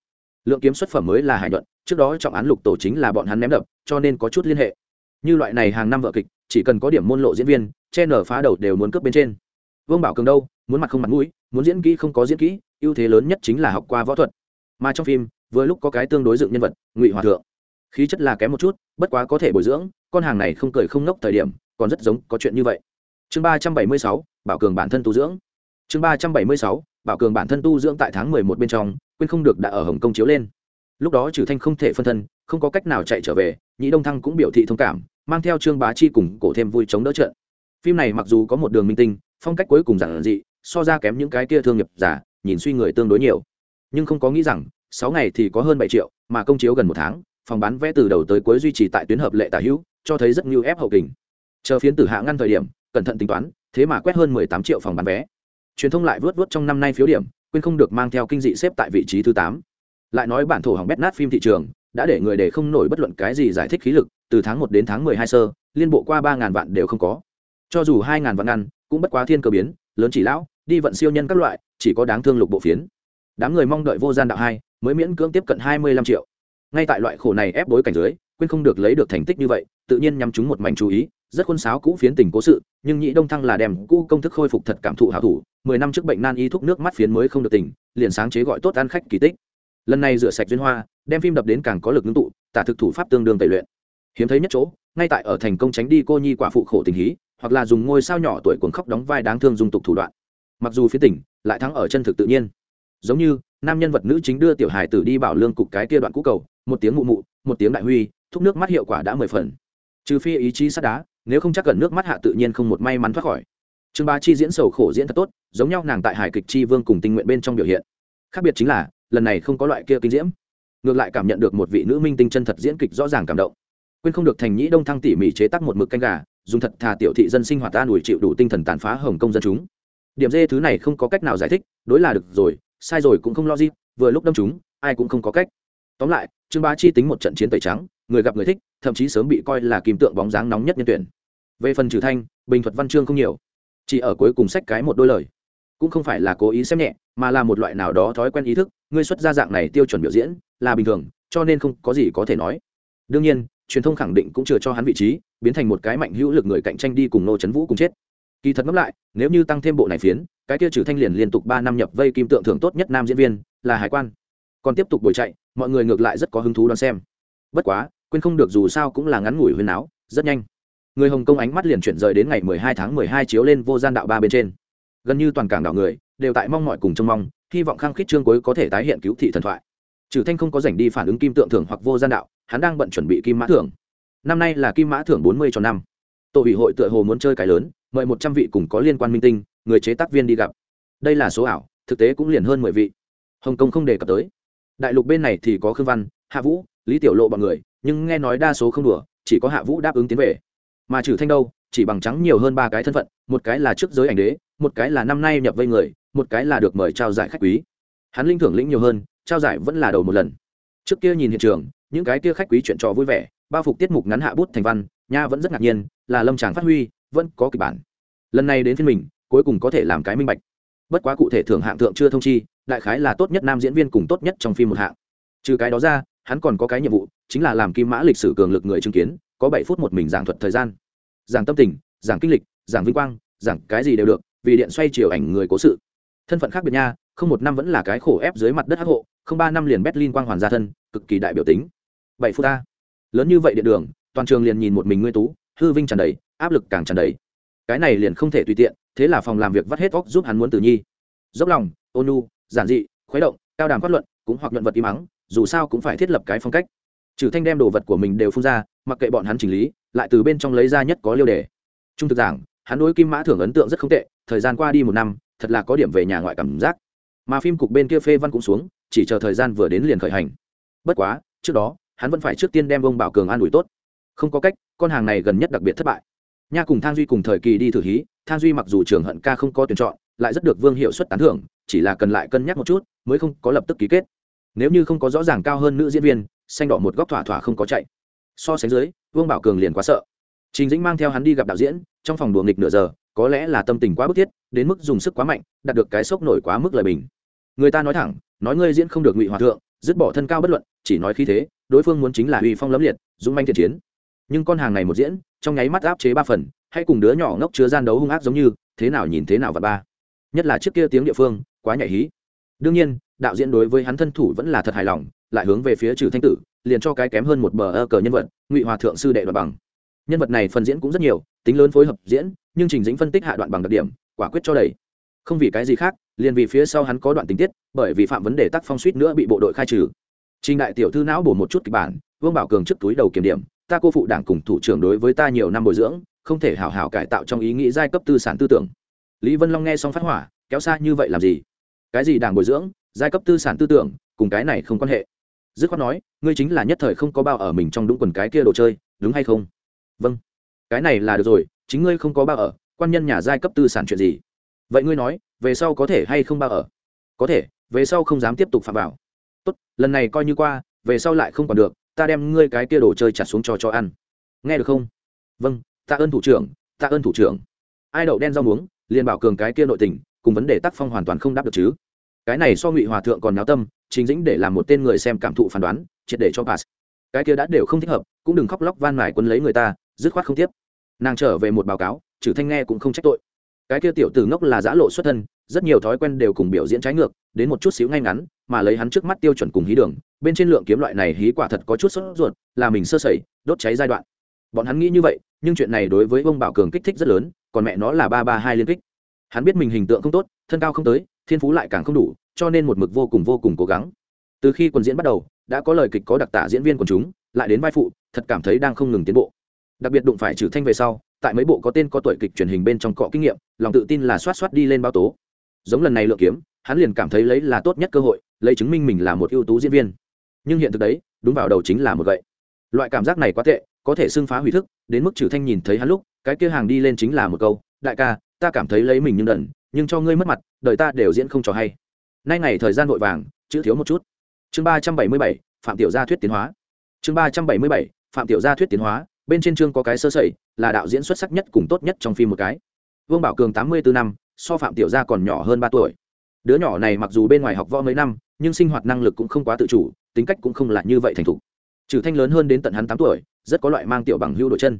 Lượng kiếm xuất phẩm mới là hải nhuận, trước đó trọng án lục tổ chính là bọn hắn ném đập, cho nên có chút liên hệ. Như loại này hàng năm vợ kịch, chỉ cần có điểm môn lộ diễn viên, che nở phá đầu đều muốn cướp bên trên. Vương bảo cường đâu, muốn mặt không mặt mũi, muốn diễn kỹ không có diễn kỹ, ưu thế lớn nhất chính là học qua võ thuật. Mà trong phim, vừa lúc có cái tương đối dựng nhân vật, ngụy hòa thượng. Khí chất là kém một chút, bất quá có thể bồi dưỡng, con hàng này không cười không nốc thời điểm, còn rất giống có chuyện như vậy. Chương ba trăm bảy mươi sáu, bảo cường bản thân tu dưỡng. Chương ba trăm bảy mươi sáu bảo cường bản thân tu dưỡng tại tháng mười một bên trong, quên không được đã ở hồng kông chiếu lên. Lúc đó trừ thanh không thể phân thân, không có cách nào chạy trở về nhĩ đông thăng cũng biểu thị thông cảm, mang theo trương bá chi cùng cổ thêm vui chống đỡ trận. Phim này mặc dù có một đường minh tinh, phong cách cuối cùng giản dị, so ra kém những cái kia thương nghiệp giả, nhìn suy người tương đối nhiều. Nhưng không có nghĩ rằng, sáu ngày thì có hơn bảy triệu, mà công chiếu gần một tháng, phòng bán vé từ đầu tới cuối duy trì tại tuyến hợp lệ tả hữu, cho thấy rất nhiều ép hậu kình. Chờ phiến tử hạ ngăn thời điểm, cẩn thận tính toán, thế mà quét hơn mười tám triệu phòng bán vé truyền thông lại vớt vớt trong năm nay phiếu điểm, quên không được mang theo kinh dị xếp tại vị trí thứ tám. Lại nói bản thổ hỏng bét nát phim thị trường, đã để người để không nổi bất luận cái gì giải thích khí lực, từ tháng một đến tháng mười hai sơ, liên bộ qua ba ngàn vạn đều không có. Cho dù hai ngàn vạn ngăn, cũng bất quá thiên cơ biến, lớn chỉ lão, đi vận siêu nhân các loại, chỉ có đáng thương lục bộ phiến. Đám người mong đợi vô gian đạo hai, mới miễn cưỡng tiếp cận hai mươi lăm triệu. Ngay tại loại khổ này ép bối cảnh dưới, quên không được lấy được thành tích như vậy, tự nhiên nhắm chúng một mảnh chú ý rất khuôn sáo cũ phiến tình cố sự, nhưng nhị đông thăng là đem cũ công thức khôi phục thật cảm thụ hảo thủ, mười năm trước bệnh nan y thuốc nước mắt phiến mới không được tỉnh, liền sáng chế gọi tốt ăn khách kỳ tích. Lần này rửa sạch duyên hoa, đem phim đập đến càng có lực ngưng tụ, tả thực thủ pháp tương đương tẩy luyện. Hiếm thấy nhất chỗ, ngay tại ở thành công tránh đi cô nhi quả phụ khổ tình hí, hoặc là dùng ngôi sao nhỏ tuổi cuồng khóc đóng vai đáng thương dùng tục thủ đoạn. Mặc dù phía tỉnh lại thắng ở chân thực tự nhiên. Giống như, nam nhân vật nữ chính đưa tiểu hài tử đi bảo lương cục cái kia đoạn cũ cầu, một tiếng mụ mụ, một tiếng đại huy, thúc nước mắt hiệu quả đã mười phần. Trừ phi ý chí sắt đá nếu không chắc gần nước mắt hạ tự nhiên không một may mắn thoát khỏi. Trương ba chi diễn sầu khổ diễn thật tốt, giống nhau nàng tại hải kịch chi vương cùng tình nguyện bên trong biểu hiện. Khác biệt chính là, lần này không có loại kia kinh diễm. Ngược lại cảm nhận được một vị nữ minh tinh chân thật diễn kịch rõ ràng cảm động. Quên không được thành nhĩ đông thăng tỉ mỉ chế tác một mực canh gà, dùng thật thà tiểu thị dân sinh hoạt an ủi chịu đủ tinh thần tàn phá hồng công dân chúng. Điểm dê thứ này không có cách nào giải thích, đối là được rồi, sai rồi cũng không lo gì vừa lúc đâm chúng, ai cũng không có cách. Tóm lại trương bá chi tính một trận chiến tẩy trắng người gặp người thích, thậm chí sớm bị coi là kim tượng bóng dáng nóng nhất nhân tuyển. Về phần trừ thanh, bình thuật văn chương không nhiều, chỉ ở cuối cùng sách cái một đôi lời. Cũng không phải là cố ý xem nhẹ, mà là một loại nào đó thói quen ý thức, ngươi xuất ra dạng này tiêu chuẩn biểu diễn, là bình thường, cho nên không có gì có thể nói. Đương nhiên, truyền thông khẳng định cũng chưa cho hắn vị trí, biến thành một cái mạnh hữu lực người cạnh tranh đi cùng nô trấn vũ cùng chết. Kỳ thật ngẫm lại, nếu như tăng thêm bộ này phiến, cái kia trừ thanh liền liên tục ba năm nhập vây kim tượng thưởng tốt nhất nam diễn viên, là hải quan. Còn tiếp tục buổi chạy, mọi người ngược lại rất có hứng thú đón xem bất quá, quên không được dù sao cũng là ngắn ngủi huyền áo rất nhanh. Người hồng kông ánh mắt liền chuyển rời đến ngày 12 tháng 12 chiếu lên vô gian đạo ba bên trên. Gần như toàn cảng đảo người, đều tại mong mọi cùng trông mong, hy vọng khăng khít chương cuối có thể tái hiện cứu thị thần thoại. Trừ thanh không có rảnh đi phản ứng kim tượng thưởng hoặc vô gian đạo, hắn đang bận chuẩn bị kim mã thưởng. Năm nay là kim mã thưởng bốn mươi cho năm. Tổ ủy hội tựa hồ muốn chơi cái lớn, mời một trăm vị cùng có liên quan minh tinh, người chế tác viên đi gặp. Đây là số ảo, thực tế cũng liền hơn mười vị. Hồng kông không đề cập tới. Đại lục bên này thì có khương văn, hạ vũ lý tiểu lộ bọn người, nhưng nghe nói đa số không đùa, chỉ có hạ vũ đáp ứng tiến về. Mà trừ thanh đâu, chỉ bằng trắng nhiều hơn ba cái thân phận, một cái là trước giới ảnh đế, một cái là năm nay nhập vây người, một cái là được mời trao giải khách quý. Hắn linh thưởng lĩnh nhiều hơn, trao giải vẫn là đầu một lần. Trước kia nhìn hiện trường, những cái kia khách quý chuyện trò vui vẻ, bao phục tiết mục ngắn hạ bút thành văn, nha vẫn rất ngạc nhiên, là lâm tràng phát huy, vẫn có kịch bản. Lần này đến phiên mình, cuối cùng có thể làm cái minh bạch. Bất quá cụ thể thưởng hạng thượng chưa thông chi, đại khái là tốt nhất nam diễn viên cùng tốt nhất trong phim một hạng. Trừ cái đó ra hắn còn có cái nhiệm vụ, chính là làm kim mã lịch sử cường lực người chứng kiến, có bảy phút một mình giảng thuật thời gian. Giảng tâm tình, giảng kinh lịch, giảng vinh quang, giảng cái gì đều được, vì điện xoay chiều ảnh người cố sự. Thân phận khác biệt nha, không một năm vẫn là cái khổ ép dưới mặt đất hắc hộ, không ba năm liền berlin quang hoàn gia thân, cực kỳ đại biểu tính. Bảy phút ta lớn như vậy điện đường, toàn trường liền nhìn một mình ngươi tú, hư vinh tràn đầy, áp lực càng tràn đầy. Cái này liền không thể tùy tiện, thế là phòng làm việc vắt hết óc giúp hắn muốn tử nhi. Dốc lòng, ôn nu giản dị, khuấy động, cao đàm phát luận, cũng hoặc luận vật im ắng dù sao cũng phải thiết lập cái phong cách. Trừ thanh đem đồ vật của mình đều phun ra, mặc kệ bọn hắn chỉnh lý, lại từ bên trong lấy ra nhất có liêu đề. Trung thực giảng, hắn đối kim mã thưởng ấn tượng rất không tệ, thời gian qua đi một năm, thật là có điểm về nhà ngoại cảm giác. Mà phim cục bên kia phê văn cũng xuống, chỉ chờ thời gian vừa đến liền khởi hành. Bất quá, trước đó, hắn vẫn phải trước tiên đem ông bảo cường an ủi tốt. Không có cách, con hàng này gần nhất đặc biệt thất bại. Nha cùng thang duy cùng thời kỳ đi thử hí, thang duy mặc dù trường hận ca không có tuyển chọn, lại rất được vương hiệu suất tán thưởng, chỉ là cần lại cân nhắc một chút, mới không có lập tức ký kết nếu như không có rõ ràng cao hơn nữ diễn viên, xanh đỏ một góc thỏa thỏa không có chạy. So sánh dưới, vương bảo cường liền quá sợ. Trình dĩnh mang theo hắn đi gặp đạo diễn, trong phòng đùa nghịch nửa giờ, có lẽ là tâm tình quá bức thiết, đến mức dùng sức quá mạnh, đạt được cái sốc nổi quá mức lời bình. Người ta nói thẳng, nói ngươi diễn không được ngụy hòa thượng, dứt bỏ thân cao bất luận, chỉ nói khí thế, đối phương muốn chính là uy phong lấm liệt, dũng manh thiện chiến. Nhưng con hàng này một diễn, trong nháy mắt áp chế ba phần, hay cùng đứa nhỏ ngốc chứa gian đấu hung ác giống như, thế nào nhìn thế nào và ba. Nhất là trước kia tiếng địa phương, quá nhạy hí. Đương nhiên đạo diễn đối với hắn thân thủ vẫn là thật hài lòng, lại hướng về phía trừ thanh tử, liền cho cái kém hơn một bờ ơ cờ nhân vật, ngụy hòa thượng sư đệ đoạn bằng. Nhân vật này phần diễn cũng rất nhiều, tính lớn phối hợp diễn, nhưng trình dĩnh phân tích hạ đoạn bằng đặc điểm, quả quyết cho đầy. Không vì cái gì khác, liền vì phía sau hắn có đoạn tình tiết, bởi vì phạm vấn đề tác phong suýt nữa bị bộ đội khai trừ. Trình đại tiểu thư não bổ một chút kịch bản, vương bảo cường trước túi đầu kiểm điểm, ta cô phụ đảng cùng thủ trưởng đối với ta nhiều năm bồi dưỡng, không thể hào hào cải tạo trong ý nghĩ giai cấp tư sản tư tưởng. Lý vân long nghe xong phát hỏa, kéo xa như vậy làm gì? Cái gì đảng bồi dưỡng? Giai cấp tư sản tư tưởng, cùng cái này không quan hệ. Dứt khoát nói, ngươi chính là nhất thời không có bao ở mình trong đúng quần cái kia đồ chơi, đúng hay không? Vâng. Cái này là được rồi, chính ngươi không có bao ở, quan nhân nhà giai cấp tư sản chuyện gì? Vậy ngươi nói, về sau có thể hay không bao ở? Có thể, về sau không dám tiếp tục phạm vào. Tốt, lần này coi như qua, về sau lại không còn được, ta đem ngươi cái kia đồ chơi chặt xuống cho cho ăn. Nghe được không? Vâng tạ ơn thủ trưởng, tạ ơn thủ trưởng. Ai đậu đen rau muống, liền bảo cường cái kia nội tình, cùng vấn đề tác phong hoàn toàn không đáp được chứ cái này so ngụy hòa thượng còn náo tâm chính dĩnh để làm một tên người xem cảm thụ phán đoán, triệt để cho pass. Cái kia đã đều không thích hợp, cũng đừng khóc lóc van mài quân lấy người ta, dứt khoát không tiếp. Nàng trở về một báo cáo, trừ thanh nghe cũng không trách tội. Cái kia tiểu tử ngốc là giã lộ xuất thân, rất nhiều thói quen đều cùng biểu diễn trái ngược, đến một chút xíu ngay ngắn, mà lấy hắn trước mắt tiêu chuẩn cùng hí đường, bên trên lượng kiếm loại này hí quả thật có chút sốt ruột, là mình sơ sẩy, đốt cháy giai đoạn. Bọn hắn nghĩ như vậy, nhưng chuyện này đối với ông bảo cường kích thích rất lớn, còn mẹ nó là ba ba hai liên kích. Hắn biết mình hình tượng không tốt, thân cao không tới thiên phú lại càng không đủ, cho nên một mực vô cùng vô cùng cố gắng. Từ khi quần diễn bắt đầu, đã có lời kịch có đặc tả diễn viên quần chúng, lại đến vai phụ, thật cảm thấy đang không ngừng tiến bộ. Đặc biệt đụng phải trừ thanh về sau, tại mấy bộ có tên có tuổi kịch truyền hình bên trong cọ kinh nghiệm, lòng tự tin là xoát xoát đi lên bao tố. Giống lần này lựa kiếm, hắn liền cảm thấy lấy là tốt nhất cơ hội, lấy chứng minh mình là một ưu tú diễn viên. Nhưng hiện thực đấy, đúng vào đầu chính là một vậy. loại cảm giác này quá tệ, có thể xưng phá hủy thức, đến mức trừ thanh nhìn thấy hắn lúc, cái kia hàng đi lên chính là một câu, đại ca, ta cảm thấy lấy mình nhưng đần nhưng cho ngươi mất mặt, đời ta đều diễn không trò hay. Nay ngày thời gian vội vàng, chữ thiếu một chút. Chương ba trăm bảy mươi bảy, phạm tiểu gia thuyết tiến hóa. Chương ba trăm bảy mươi bảy, phạm tiểu gia thuyết tiến hóa, bên trên chương có cái sơ sẩy, là đạo diễn xuất sắc nhất cùng tốt nhất trong phim một cái. Vương bảo cường tám mươi bốn năm, so phạm tiểu gia còn nhỏ hơn ba tuổi. Đứa nhỏ này mặc dù bên ngoài học võ mấy năm, nhưng sinh hoạt năng lực cũng không quá tự chủ, tính cách cũng không là như vậy thành thục. Trừ thanh lớn hơn đến tận hắn tám tuổi, rất có loại mang tiểu bằng hưu đội chân.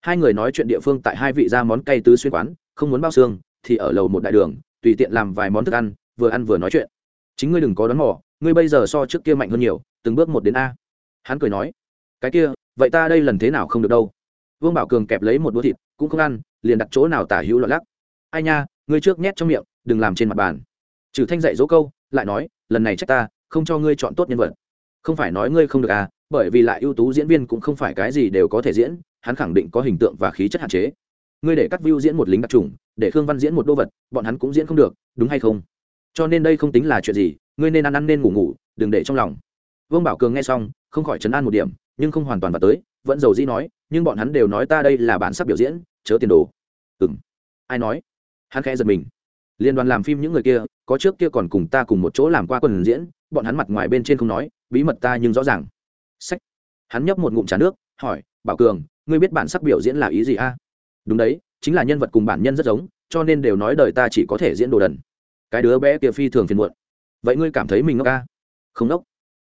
Hai người nói chuyện địa phương tại hai vị ra món cay tứ xuyên quán, không muốn bao xương thì ở lầu một đại đường, tùy tiện làm vài món thức ăn, vừa ăn vừa nói chuyện. Chính ngươi đừng có đón mỏ ngươi bây giờ so trước kia mạnh hơn nhiều, từng bước một đến a. Hắn cười nói, cái kia, vậy ta đây lần thế nào không được đâu? Vương bảo cường kẹp lấy một đũa thịt, cũng không ăn, liền đặt chỗ nào tả hữu lọt lắc. Ai nha, ngươi trước nhét trong miệng, đừng làm trên mặt bàn. Trừ thanh dạy dỗ câu, lại nói, lần này trách ta, không cho ngươi chọn tốt nhân vật. Không phải nói ngươi không được à bởi vì lại ưu tú diễn viên cũng không phải cái gì đều có thể diễn, hắn khẳng định có hình tượng và khí chất hạn chế ngươi để cắt view diễn một lính đặc trùng, để khương văn diễn một đô vật, bọn hắn cũng diễn không được, đúng hay không? Cho nên đây không tính là chuyện gì, ngươi nên ăn ăn nên ngủ ngủ, đừng để trong lòng. Vương bảo cường nghe xong, không khỏi chấn an một điểm, nhưng không hoàn toàn vào tới, vẫn giàu dĩ nói, nhưng bọn hắn đều nói ta đây là bản sắc biểu diễn, chớ tiền đồ. Ừ m ai nói? Hắn khẽ giật mình. Liên đoàn làm phim những người kia, có trước kia còn cùng ta cùng một chỗ làm qua quần diễn, bọn hắn mặt ngoài bên trên không nói, bí mật ta nhưng rõ ràng. Sách. Hắn nhấp một ngụm trà nước, hỏi, bảo cường, ngươi biết bản sắc biểu diễn là ý gì a? Đúng đấy, chính là nhân vật cùng bản nhân rất giống, cho nên đều nói đời ta chỉ có thể diễn đồ đần. Cái đứa bé kia phi thường phiền muộn. Vậy ngươi cảm thấy mình ngốc ca không ngốc.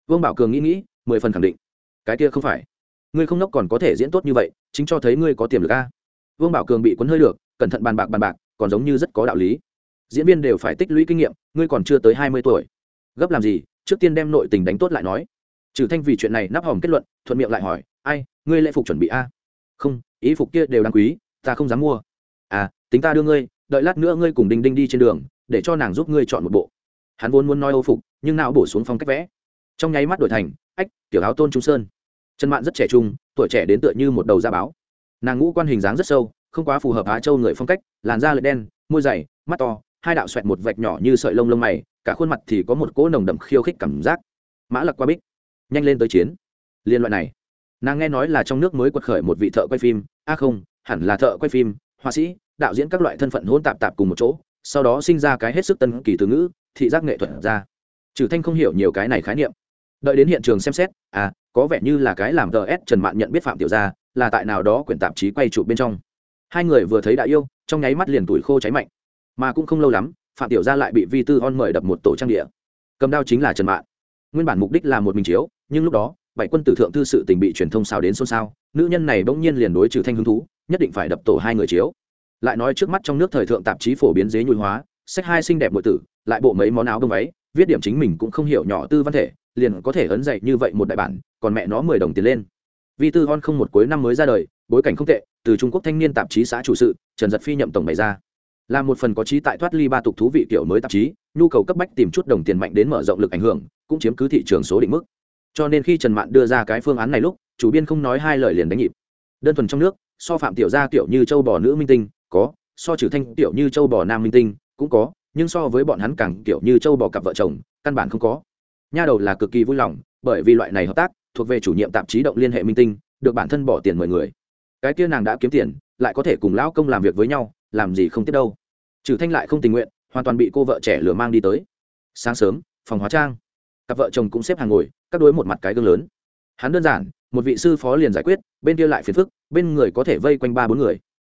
Vương bảo cường nghĩ nghĩ, mười phần khẳng định. Cái kia không phải. Ngươi không ngốc còn có thể diễn tốt như vậy, chính cho thấy ngươi có tiềm lực a vương bảo cường bị cuốn hơi được, cẩn thận bàn bạc bàn bạc, còn giống như rất có đạo lý. Diễn viên đều phải tích lũy kinh nghiệm, ngươi còn chưa tới hai mươi tuổi. Gấp làm gì? Trước tiên đem nội tình đánh tốt lại nói. Trừ thanh vì chuyện này nắp hòm kết luận, thuận miệng lại hỏi, ai, ngươi lễ phục chuẩn bị a? Không, ý phục kia đều đáng quý ta không dám mua. À tính ta đưa ngươi, đợi lát nữa ngươi cùng đinh đinh đi trên đường, để cho nàng giúp ngươi chọn một bộ. Hắn vốn muốn nói ô phục, nhưng não bổ xuống phong cách vẽ. Trong nháy mắt đổi thành, ách, tiểu áo tôn trung sơn. Trần mạn rất trẻ trung, tuổi trẻ đến tựa như một đầu da báo. Nàng ngũ quan hình dáng rất sâu, không quá phù hợp á châu người phong cách, làn da lệ đen, môi dày, mắt to, hai đạo xoẹt một vạch nhỏ như sợi lông lông mày, cả khuôn mặt thì có một cỗ nồng đậm khiêu khích cảm giác. Mã lặc qua bích, nhanh lên tới chiến. Liên loại này. Nàng nghe nói là trong nước mới quật khởi một vị thợ quay phim. A không hẳn là thợ quay phim, họa sĩ, đạo diễn các loại thân phận hôn tạp tạp cùng một chỗ, sau đó sinh ra cái hết sức tân kỳ từ ngữ, thị giác nghệ thuật ra. Trừ thanh không hiểu nhiều cái này khái niệm. Đợi đến hiện trường xem xét à có vẻ như là cái làm tờ s trần mạn nhận biết phạm tiểu gia, là tại nào đó quyển tạp chí quay chụp bên trong. Hai người vừa thấy đã yêu, trong nháy mắt liền tuổi khô cháy mạnh. Mà cũng không lâu lắm, phạm tiểu gia lại bị vi tư on mời đập một tổ trang địa. Cầm đao chính là trần mạn. Nguyên bản mục đích là một mình chiếu, nhưng lúc đó, bảy quân tử thượng thư sự tình bị truyền thông xào đến xôn xao, nữ nhân này bỗng nhiên liền đối trừ thanh hứng thú nhất định phải đập tổ hai người chiếu. Lại nói trước mắt trong nước thời thượng tạp chí phổ biến dế nhùi hóa, sách hai xinh đẹp nội tử, lại bộ mấy món áo bông váy, viết điểm chính mình cũng không hiểu nhỏ tư văn thể, liền có thể ấn dạy như vậy một đại bản, còn mẹ nó mười đồng tiền lên. Vi tư hon không một cuối năm mới ra đời, bối cảnh không tệ, từ trung quốc thanh niên tạp chí xã chủ sự, trần giật phi nhậm tổng bày ra. Là một phần có trí tại thoát ly ba tục thú vị kiểu mới tạp chí, nhu cầu cấp bách tìm chút đồng tiền mạnh đến mở rộng lực ảnh hưởng, cũng chiếm cứ thị trường số định mức. Cho nên khi trần mạn đưa ra cái phương án này lúc, chủ biên không nói hai lời liền đánh nhịp. Đơn thuần trong nước so phạm tiểu gia tiểu như châu bò nữ minh tinh, có, so trừ thanh tiểu như châu bò nam minh tinh, cũng có, nhưng so với bọn hắn càng tiểu như châu bò cặp vợ chồng, căn bản không có. Nha đầu là cực kỳ vui lòng, bởi vì loại này hợp tác, thuộc về chủ nhiệm tạp chí động liên hệ minh tinh, được bản thân bỏ tiền mời người. Cái kia nàng đã kiếm tiền, lại có thể cùng lão công làm việc với nhau, làm gì không tiếp đâu. Trừ thanh lại không tình nguyện, hoàn toàn bị cô vợ trẻ lừa mang đi tới. Sáng sớm, phòng hóa trang. Cặp vợ chồng cũng xếp hàng ngồi, các đối một mặt cái gương lớn. Hắn đơn giản một vị sư phó liền giải quyết, bên kia lại phiền phức, bên người có thể vây quanh ba bốn người.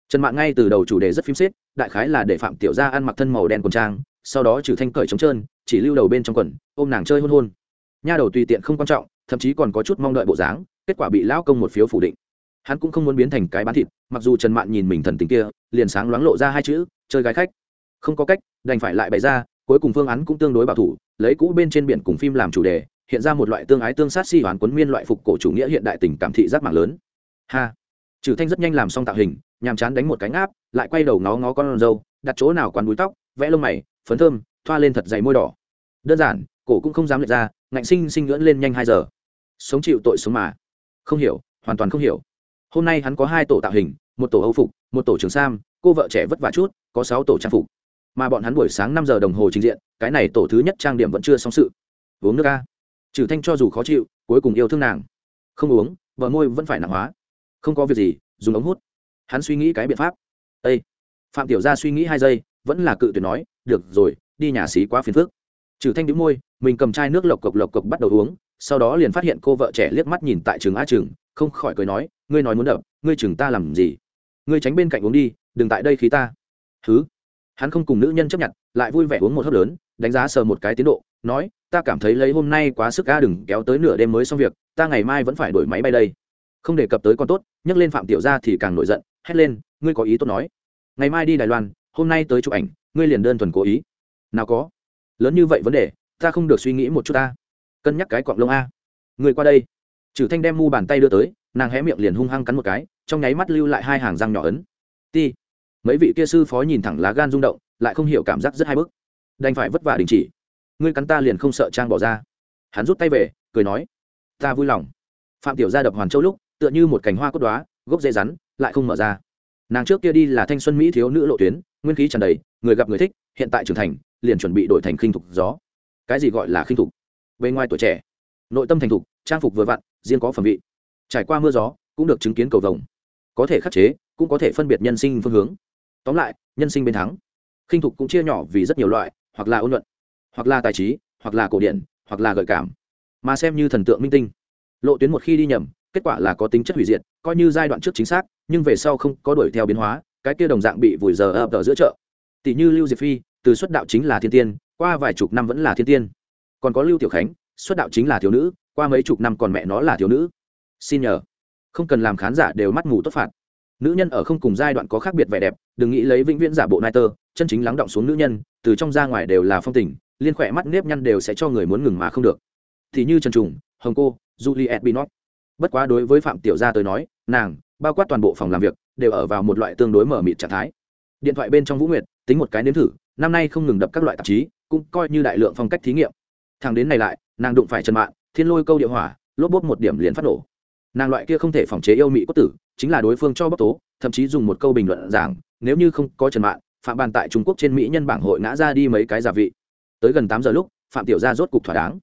Trần mạng ngay từ đầu chủ đề rất phim xếp, đại khái là để phạm tiểu gia ăn mặc thân màu đen quần trang, sau đó trừ thanh cởi trống trơn, chỉ lưu đầu bên trong quần, ôm nàng chơi hôn hôn. Nha đầu tùy tiện không quan trọng, thậm chí còn có chút mong đợi bộ dáng, kết quả bị lão công một phiếu phủ định. Hắn cũng không muốn biến thành cái bán thịt, mặc dù trần mạn nhìn mình thần tình kia, liền sáng loáng lộ ra hai chữ, chơi gái khách. Không có cách, đành phải lại bày ra, cuối cùng phương án cũng tương đối bảo thủ, lấy cũ bên trên biển cùng phim làm chủ đề hiện ra một loại tương ái tương sát si hoàn quấn miên loại phục cổ chủ nghĩa hiện đại tình cảm thị giác mạng lớn. Ha! Trừ thanh rất nhanh làm xong tạo hình, nhàm chán đánh một cánh áp lại quay đầu ngó ngó con râu, đặt chỗ nào quán đuôi tóc, vẽ lông mày, phấn thơm, thoa lên thật dày môi đỏ. Đơn giản, cổ cũng không dám lệch ra, ngạnh sinh sinh ngưỡng lên nhanh hai giờ. Sống chịu tội sống mà. Không hiểu, hoàn toàn không hiểu. Hôm nay hắn có hai tổ tạo hình, một tổ âu phục, một tổ trường sam, cô vợ trẻ vất vả chút, có sáu tổ trang phục. Mà bọn hắn buổi sáng năm giờ đồng hồ trình diện, cái này tổ thứ nhất trang điểm vẫn chưa xong sự. Uống nước ca trừ thanh cho dù khó chịu, cuối cùng yêu thương nàng. Không uống vợ môi vẫn phải nặng hóa. Không có việc gì, dùng ống hút. Hắn suy nghĩ cái biện pháp. Ây phạm tiểu gia suy nghĩ hai giây, vẫn là cự tuyệt nói, được rồi, đi nhà xí quá phiền phức. Trừ thanh đĩu môi, mình cầm chai nước lộc cộc lộc cộc bắt đầu uống, sau đó liền phát hiện cô vợ trẻ liếc mắt nhìn tại trường a trường không khỏi cười nói, ngươi nói muốn đập, ngươi chừng ta làm gì? Ngươi tránh bên cạnh uống đi, đừng tại đây khí ta. Thứ hắn không cùng nữ nhân chấp nhận, lại vui vẻ uống một hớp lớn, đánh giá sờ một cái tiến độ nói, ta cảm thấy lấy hôm nay quá sức ga đừng kéo tới nửa đêm mới xong việc, ta ngày mai vẫn phải đổi máy bay đây. Không đề cập tới con tốt, nhắc lên phạm tiểu gia thì càng nổi giận, hét lên, ngươi có ý tốt nói. Ngày mai đi đài loan, hôm nay tới chụp ảnh, ngươi liền đơn thuần cố ý. Nào có. Lớn như vậy vấn đề, ta không được suy nghĩ một chút ta. Cân nhắc cái cọng lông a. Người qua đây. Trừ thanh đem mu bàn tay đưa tới, nàng hé miệng liền hung hăng cắn một cái, trong nháy mắt lưu lại hai hàng răng nhỏ ấn. Ti. Mấy vị kia sư phó nhìn thẳng lá gan rung động, lại không hiểu cảm giác rất hai bức. Đành phải vất vả đình chỉ ngươi cắn ta liền không sợ trang bỏ ra. Hắn rút tay về, cười nói, ta vui lòng. Phạm tiểu gia đập hoàn châu lúc, tựa như một cành hoa cốt đoá gốc dễ rắn, lại không mở ra. Nàng trước kia đi là thanh xuân mỹ thiếu nữ lộ tuyến, nguyên khí tràn đầy, người gặp người thích, hiện tại trưởng thành, liền chuẩn bị đổi thành khinh thục gió. Cái gì gọi là khinh thục? Bên ngoài tuổi trẻ, nội tâm thành thục, trang phục vừa vặn, riêng có phẩm vị. Trải qua mưa gió, cũng được chứng kiến cầu vồng. Có thể khắc chế, cũng có thể phân biệt nhân sinh phương hướng. Tóm lại, nhân sinh bên thắng. Khinh thục cũng chia nhỏ vì rất nhiều loại, hoặc là ôn luận hoặc là tài trí, hoặc là cổ điển, hoặc là gợi cảm. Mà xem như thần tượng minh tinh. Lộ tuyến một khi đi nhầm, kết quả là có tính chất hủy diệt, coi như giai đoạn trước chính xác, nhưng về sau không có đuổi theo biến hóa, cái kia đồng dạng bị vùi giờ ập ở giữa chợ. Tỷ như lưu diệp phi, từ xuất đạo chính là thiên tiên, qua vài chục năm vẫn là thiên tiên. Còn có lưu tiểu khánh, xuất đạo chính là thiếu nữ, qua mấy chục năm còn mẹ nó là thiếu nữ. Xin nhờ. Không cần làm khán giả đều mắt ngủ tốt phạt. Nữ nhân ở không cùng giai đoạn có khác biệt vẻ đẹp, đừng nghĩ lấy vĩnh viễn giả bộ nai tơ, chân chính lắng động xuống nữ nhân, từ trong ra ngoài đều là phong tình liên khỏe mắt nếp nhăn đều sẽ cho người muốn ngừng mà không được. Thì như trần trùng, hồng cô, juliet binot bất quá đối với phạm tiểu gia tới nói, nàng, bao quát toàn bộ phòng làm việc, đều ở vào một loại tương đối mở mịt trạng thái. Điện thoại bên trong vũ nguyệt, tính một cái nếm thử, năm nay không ngừng đập các loại tạp chí, cũng coi như đại lượng phong cách thí nghiệm. Thằng đến này lại, nàng đụng phải trần mạng thiên lôi câu địa hỏa, lốp bốt một điểm liền phát nổ. Nàng loại kia không thể phòng chế yêu mỹ cốt tử, chính là đối phương cho bóc tố, thậm chí dùng một câu bình luận giảng, nếu như không có trần mạng phạm bàn tại trung quốc trên mỹ nhân bảng hội ngã ra đi mấy cái giả vị tới gần tám giờ lúc, phạm tiểu gia rốt cục thỏa đáng.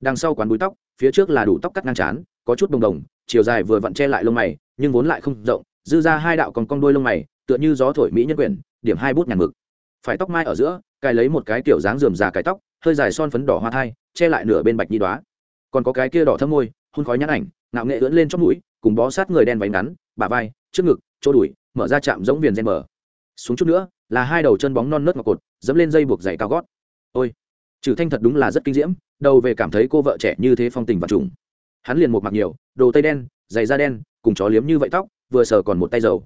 Đằng sau quán búi tóc, phía trước là đủ tóc cắt ngang chán có chút bồng đồng chiều dài vừa vặn che lại lông mày, nhưng vốn lại không rộng, dư ra hai đạo còn cong đuôi lông mày, tựa như gió thổi mỹ nhân quyển, điểm hai bút nhàn mực. Phải tóc mai ở giữa, cài lấy một cái kiểu dáng rườm rà cái tóc, hơi dài son phấn đỏ hoa thai, che lại nửa bên bạch nhi đoá còn có cái kia đỏ thâm môi hôn khói nhãn ảnh, ngạo nghệ ưỡn lên trong mũi, cùng bó sát người đen váy ngắn, bả vai, trước ngực, chỗ đùi, mở ra chạm giống viền gen mở xuống chút nữa, là hai đầu chân bóng non nớt ngọc cột, dẫm lên dây buộc giày cao gót ôi, trừ thanh thật đúng là rất kinh diễm, đầu về cảm thấy cô vợ trẻ như thế phong tình và trùng. Hắn liền một mặc nhiều, đồ tây đen, giày da đen, cùng chó liếm như vậy tóc, vừa sờ còn một tay dầu.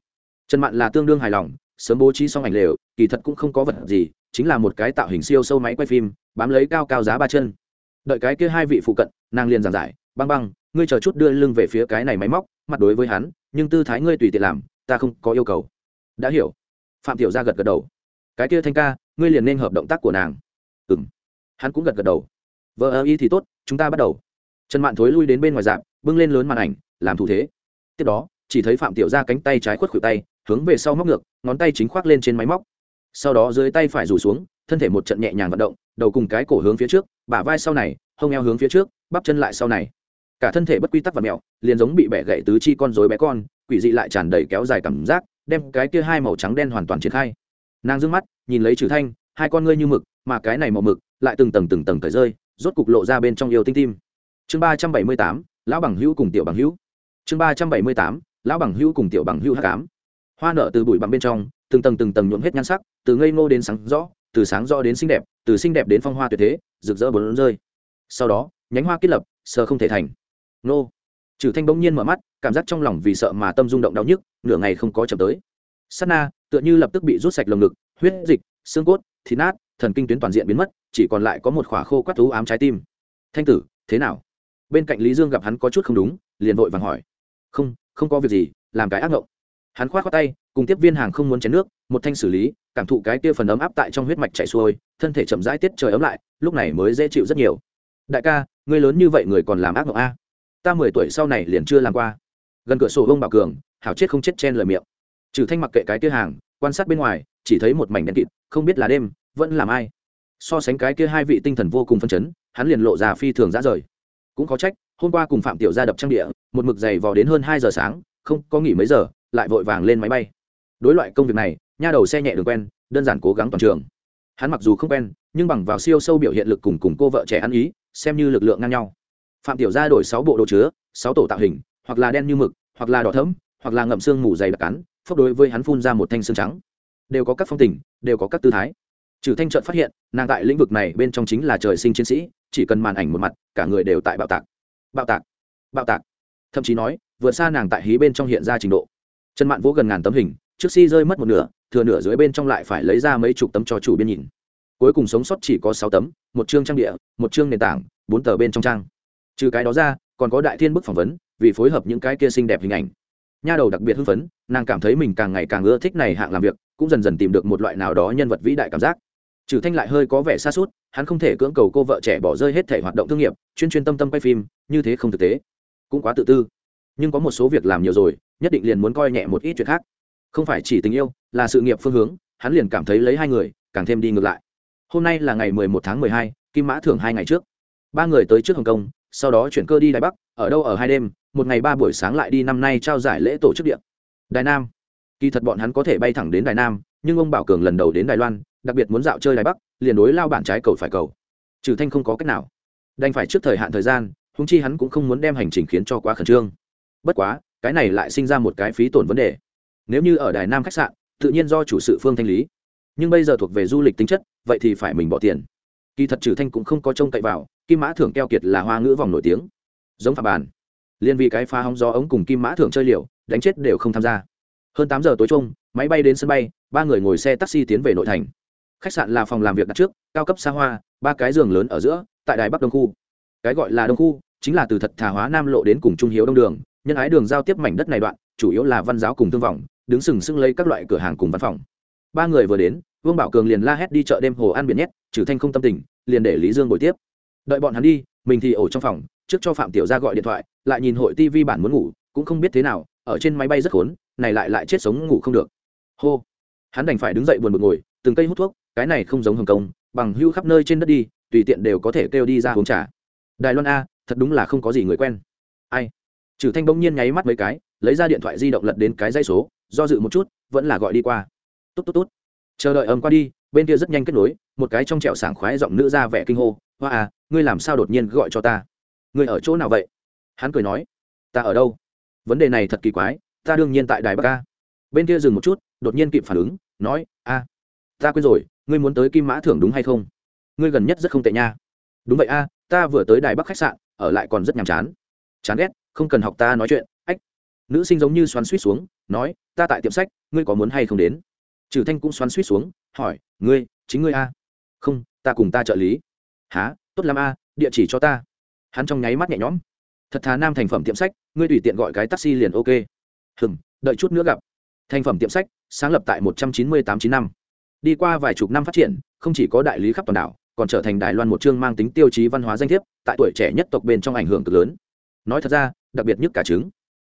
Trần mạn là tương đương hài lòng, sớm bố trí xong ảnh lều, kỳ thật cũng không có vật gì, chính là một cái tạo hình siêu sâu máy quay phim, bám lấy cao cao giá ba chân. Đợi cái kia hai vị phụ cận, nàng liền giảng giải, băng băng, ngươi chờ chút đưa lưng về phía cái này máy móc, mặt đối với hắn, nhưng tư thái ngươi tùy tiện làm, ta không có yêu cầu. Đã hiểu. Phạm tiểu gia gật gật đầu. Cái kia thanh ca, ngươi liền nên hợp động tác của nàng ừ m hắn cũng gật gật đầu. Vợ ơ y thì tốt, chúng ta bắt đầu. Trần mạn thối lui đến bên ngoài dạp, bưng lên lớn màn ảnh, làm thủ thế. Tiếp đó, chỉ thấy phạm tiểu ra cánh tay trái khuất khuỷu tay, hướng về sau móc ngược, ngón tay chính khoác lên trên máy móc. Sau đó dưới tay phải rủ xuống, thân thể một trận nhẹ nhàng vận động, đầu cùng cái cổ hướng phía trước, bả vai sau này, hông eo hướng phía trước, bắp chân lại sau này. Cả thân thể bất quy tắc và mẹo, liền giống bị bẻ gãy tứ chi con rối bé con, quỷ dị lại tràn đầy kéo dài cảm giác, đem cái kia hai màu trắng đen hoàn toàn triển khai. Nàng d mắt, nhìn lấy trừ thanh, hai con ngươi như mực mà cái này màu mực lại từng tầng từng tầng thời rơi, rốt cục lộ ra bên trong yêu tinh tim. Chương ba trăm bảy mươi tám, lão bằng hữu cùng tiểu bằng hữu. Chương ba trăm bảy mươi tám, lão bằng hữu cùng tiểu bằng hữu h tám hoa nở từ bụi bằng bên trong, từng tầng từng tầng nhuộm hết nhan sắc, từ ngây ngô đến sáng rõ, từ sáng rõ đến xinh đẹp, từ xinh đẹp đến phong hoa tuyệt thế, rực rỡ bốn rơi. Sau đó, nhánh hoa kết lập, sờ không thể thành. Nô. Trừ thanh bỗng nhiên mở mắt, cảm giác trong lòng vì sợ mà tâm rung động đau nhức, nửa ngày không có chậm tới. Sát na, tựa như lập tức bị rút sạch lồng ngực, huyết dịch, xương cốt, thịt nát thần kinh tuyến toàn diện biến mất, chỉ còn lại có một khỏa khô quắt thú ám trái tim. Thanh tử, thế nào? Bên cạnh lý dương gặp hắn có chút không đúng, liền vội vàng hỏi. Không không có việc gì, làm cái ác ngộng. Hắn khoát khoát tay, cùng tiếp viên hàng không muốn chén nước, một thanh xử lý, cảm thụ cái kia phần ấm áp tại trong huyết mạch chảy xuôi, thân thể chậm rãi tiết trời ấm lại, lúc này mới dễ chịu rất nhiều. Đại ca người lớn như vậy người còn làm ác mộng a? Ta mười tuổi sau này liền chưa làm qua. Gần cửa sổ ông bảo cường, hảo chết không chết chen lời miệng. Trừ thanh mặc kệ cái kia hàng, quan sát bên ngoài, chỉ thấy một mảnh đen kịt, không biết là đêm vẫn làm ai so sánh cái kia hai vị tinh thần vô cùng phân chấn, hắn liền lộ ra phi thường ra rời. Cũng có trách, hôm qua cùng phạm tiểu gia đập trang địa, một mực dày vò đến hơn hai giờ sáng, không có nghỉ mấy giờ, lại vội vàng lên máy bay. Đối loại công việc này, nha đầu xe nhẹ đường quen, đơn giản cố gắng toàn trường. Hắn mặc dù không quen, nhưng bằng vào siêu sâu biểu hiện lực cùng cùng cô vợ trẻ ăn ý, xem như lực lượng ngang nhau. Phạm tiểu gia đổi sáu bộ đồ chứa, sáu tổ tạo hình, hoặc là đen như mực, hoặc là đỏ thẫm, hoặc là ngậm xương mù dày đặc cắn, phốc đối với hắn phun ra một thanh xương trắng. Đều có các phong tình, đều có các tư thái trừ thanh trợn phát hiện, nàng tại lĩnh vực này bên trong chính là trời sinh chiến sĩ, chỉ cần màn ảnh một mặt, cả người đều tại bạo tạc. Bạo tạc bạo tạc. Thậm chí nói, vượt xa nàng tại hí bên trong hiện ra trình độ. Trần mạn vỗ gần ngàn tấm hình, trước si rơi mất một nửa, thừa nửa dưới bên trong lại phải lấy ra mấy chục tấm cho chủ biên nhìn. Cuối cùng sống sót chỉ có sáu tấm, một chương trang địa, một chương nền tảng, bốn tờ bên trong trang. Trừ cái đó ra, còn có đại thiên bức phỏng vấn, vì phối hợp những cái kia xinh đẹp hình ảnh. Nha đầu đặc biệt hưng phấn, nàng cảm thấy mình càng ngày càng ưa thích này hạng làm việc, cũng dần dần tìm được một loại nào đó nhân vật vĩ đại cảm giác trừ thanh lại hơi có vẻ xa suốt, hắn không thể cưỡng cầu cô vợ trẻ bỏ rơi hết thể hoạt động thương nghiệp, chuyên chuyên tâm tâm quay phim, như thế không thực tế. Cũng quá tự tư. Nhưng có một số việc làm nhiều rồi, nhất định liền muốn coi nhẹ một ít chuyện khác. Không phải chỉ tình yêu, là sự nghiệp phương hướng, hắn liền cảm thấy lấy hai người, càng thêm đi ngược lại. Hôm nay là ngày mười một tháng mười hai, kim mã thưởng hai ngày trước. Ba người tới trước hồng kông, sau đó chuyển cơ đi đài bắc, ở đâu ở hai đêm, một ngày ba buổi sáng lại đi năm nay trao giải lễ tổ chức điện đài nam. Kỳ thật bọn hắn có thể bay thẳng đến đài nam, nhưng ông bảo cường lần đầu đến đài loan đặc biệt muốn dạo chơi đài bắc, liền đối lao bản trái cầu phải cầu. Trừ thanh không có cách nào. Đành phải trước thời hạn thời gian húng chi hắn cũng không muốn đem hành trình khiến cho quá khẩn trương. Bất quá, cái này lại sinh ra một cái phí tổn vấn đề. Nếu như ở đài nam khách sạn, tự nhiên do chủ sự phương thanh lý. Nhưng bây giờ thuộc về du lịch tính chất, vậy thì phải mình bỏ tiền. Kỳ thật trừ thanh cũng không có trông cậy vào, kim mã thưởng keo kiệt là hoa ngữ vòng nổi tiếng. Giống phạm bàn. Liên vì cái phá hóng gió ống cùng kim mã thưởng chơi liều, đánh chết đều không tham gia. Hơn tám giờ tối chung, máy bay đến sân bay, ba người ngồi xe taxi tiến về nội thành khách sạn là phòng làm việc đặt trước, cao cấp xa hoa, ba cái giường lớn ở giữa, tại đài bắc đông khu. Cái gọi là đông khu chính là từ thật thà hóa nam lộ đến cùng trung hiếu đông đường, nhân ái đường giao tiếp mảnh đất này đoạn, chủ yếu là văn giáo cùng thương vọng, đứng sừng sững lấy các loại cửa hàng cùng văn phòng. Ba người vừa đến, vương bảo cường liền la hét đi chợ đêm hồ ăn biển nhét, trừ thanh không tâm tình, liền để lý dương bồi tiếp. Đợi bọn hắn đi, mình thì ổ trong phòng, trước cho phạm tiểu ra gọi điện thoại, lại nhìn hội tv bản muốn ngủ, cũng không biết thế nào, ở trên máy bay rất khốn, này lại lại chết sống ngủ không được. Hô. Hắn đành phải đứng dậy buồn bực ngồi, từng cây hút thuốc cái này không giống hồng công, bằng hưu khắp nơi trên đất đi, tùy tiện đều có thể kêu đi ra uống trà. Đài loan a, thật đúng là không có gì người quen. Ai? Trừ thanh bỗng nhiên nháy mắt mấy cái, lấy ra điện thoại di động lật đến cái dây số, do dự một chút, vẫn là gọi đi qua. Tốt tốt tốt chờ đợi ấm qua đi, bên kia rất nhanh kết nối, một cái trong trẹo sảng khoái giọng nữ ra vẻ kinh hô, hoa à ngươi làm sao đột nhiên gọi cho ta? Ngươi ở chỗ nào vậy? Hắn cười nói, ta ở đâu? Vấn đề này thật kỳ quái, ta đương nhiên tại đài bắc ca bên kia dừng một chút, đột nhiên kịp phản ứng, nói, a, ta quên rồi ngươi muốn tới kim mã thưởng đúng hay không? Ngươi gần nhất rất không tệ nha. Đúng vậy a, ta vừa tới đài bắc khách sạn, ở lại còn rất nhàm chán. Chán ghét, không cần học ta nói chuyện, ách. Nữ sinh giống như xoắn suýt xuống, nói, ta tại tiệm sách, ngươi có muốn hay không đến? Trừ thanh cũng xoắn suýt xuống, hỏi, ngươi, chính ngươi a? Không, ta cùng ta trợ lý. Há tốt lắm a, địa chỉ cho ta. Hắn trong nháy mắt nhẹ nhõm. Thật thà nam thành phẩm tiệm sách, ngươi tùy tiện gọi cái taxi liền ok. Hừm, đợi chút nữa gặp. Thành phẩm tiệm sách, sáng lập tại một trăm chín mươi tám chín năm đi qua vài chục năm phát triển, không chỉ có đại lý khắp toàn đảo, còn trở thành đài loan một chương mang tính tiêu chí văn hóa danh thiếp, tại tuổi trẻ nhất tộc bên trong ảnh hưởng cực lớn. Nói thật ra, đặc biệt nhất cả chứng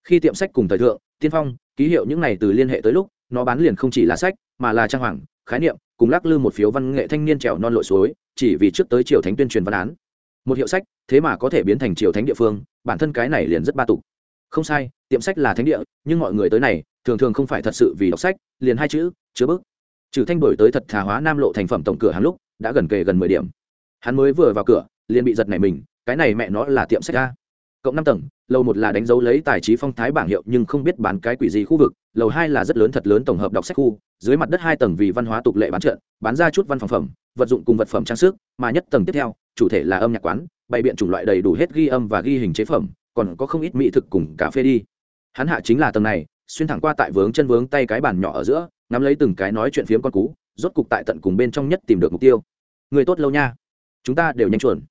khi tiệm sách cùng thời thượng, tiên phong, ký hiệu những này từ liên hệ tới lúc, nó bán liền không chỉ là sách, mà là trang hoàng, khái niệm, cùng lắc lư một phiếu văn nghệ thanh niên trèo non lội suối, chỉ vì trước tới triều thánh tuyên truyền văn án. Một hiệu sách, thế mà có thể biến thành triều thánh địa phương, bản thân cái này liền rất ba tục. Không sai, tiệm sách là thánh địa, nhưng mọi người tới này, thường thường không phải thật sự vì đọc sách, liền hai chữ, chứa bức trừ thanh đổi tới thật thà hóa nam lộ thành phẩm tổng cửa hàng lúc, đã gần kề gần mười điểm. Hắn mới vừa vào cửa, liền bị giật nảy mình, cái này mẹ nó là tiệm sách a. Cộng năm tầng, lầu một là đánh dấu lấy tài trí phong thái bảng hiệu nhưng không biết bán cái quỷ gì khu vực, lầu hai là rất lớn thật lớn tổng hợp đọc sách khu, dưới mặt đất hai tầng vì văn hóa tục lệ bán trợn, bán ra chút văn phòng phẩm, vật dụng cùng vật phẩm trang sức, mà nhất tầng tiếp theo, chủ thể là âm nhạc quán, bày biện chủng loại đầy đủ hết ghi âm và ghi hình chế phẩm, còn có không ít mỹ thực cùng cà phê đi. Hắn hạ chính là tầng này xuyên thẳng qua tại vướng chân vướng tay cái bàn nhỏ ở giữa nắm lấy từng cái nói chuyện phiếm con cú, rốt cục tại tận cùng bên trong nhất tìm được mục tiêu. Người tốt lâu nha. Chúng ta đều nhanh chuẩn.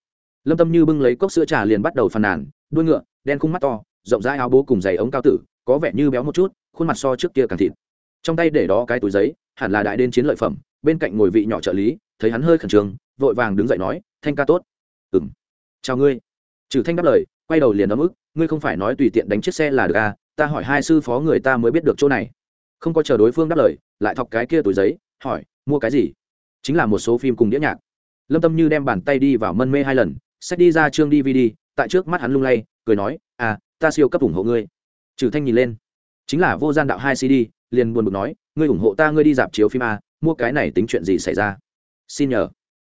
Lâm tâm như bưng lấy cốc sữa trà liền bắt đầu phàn nàn, đuôi ngựa, đen khung mắt to, rộng rãi áo bố cùng giày ống cao tử, có vẻ như béo một chút, khuôn mặt so trước kia càng thịt. Trong tay để đó cái túi giấy, hẳn là đại đến chiến lợi phẩm, bên cạnh ngồi vị nhỏ trợ lý, thấy hắn hơi khẩn trương, vội vàng đứng dậy nói, thanh ca tốt. Ừng chào ngươi. Trừ thanh đáp lời, quay đầu liền ấm ức, ngươi không phải nói tùy tiện đánh chiếc xe là được à ta hỏi hai sư phó người ta mới biết được chỗ này. Không có chờ đối phương đáp lời, lại thọc cái kia túi giấy, hỏi, mua cái gì? Chính là một số phim cùng đĩa nhạc. Lâm tâm như đem bàn tay đi vào mân mê hai lần, xách đi ra chương dvd tại trước mắt hắn lung lay, cười nói à ta siêu cấp ủng hộ ngươi. Trừ thanh nhìn lên, chính là vô gian đạo hai cd, liền buồn bực nói, ngươi ủng hộ ta ngươi đi dạp chiếu phim a, mua cái này tính chuyện gì xảy ra? Xin nhờ,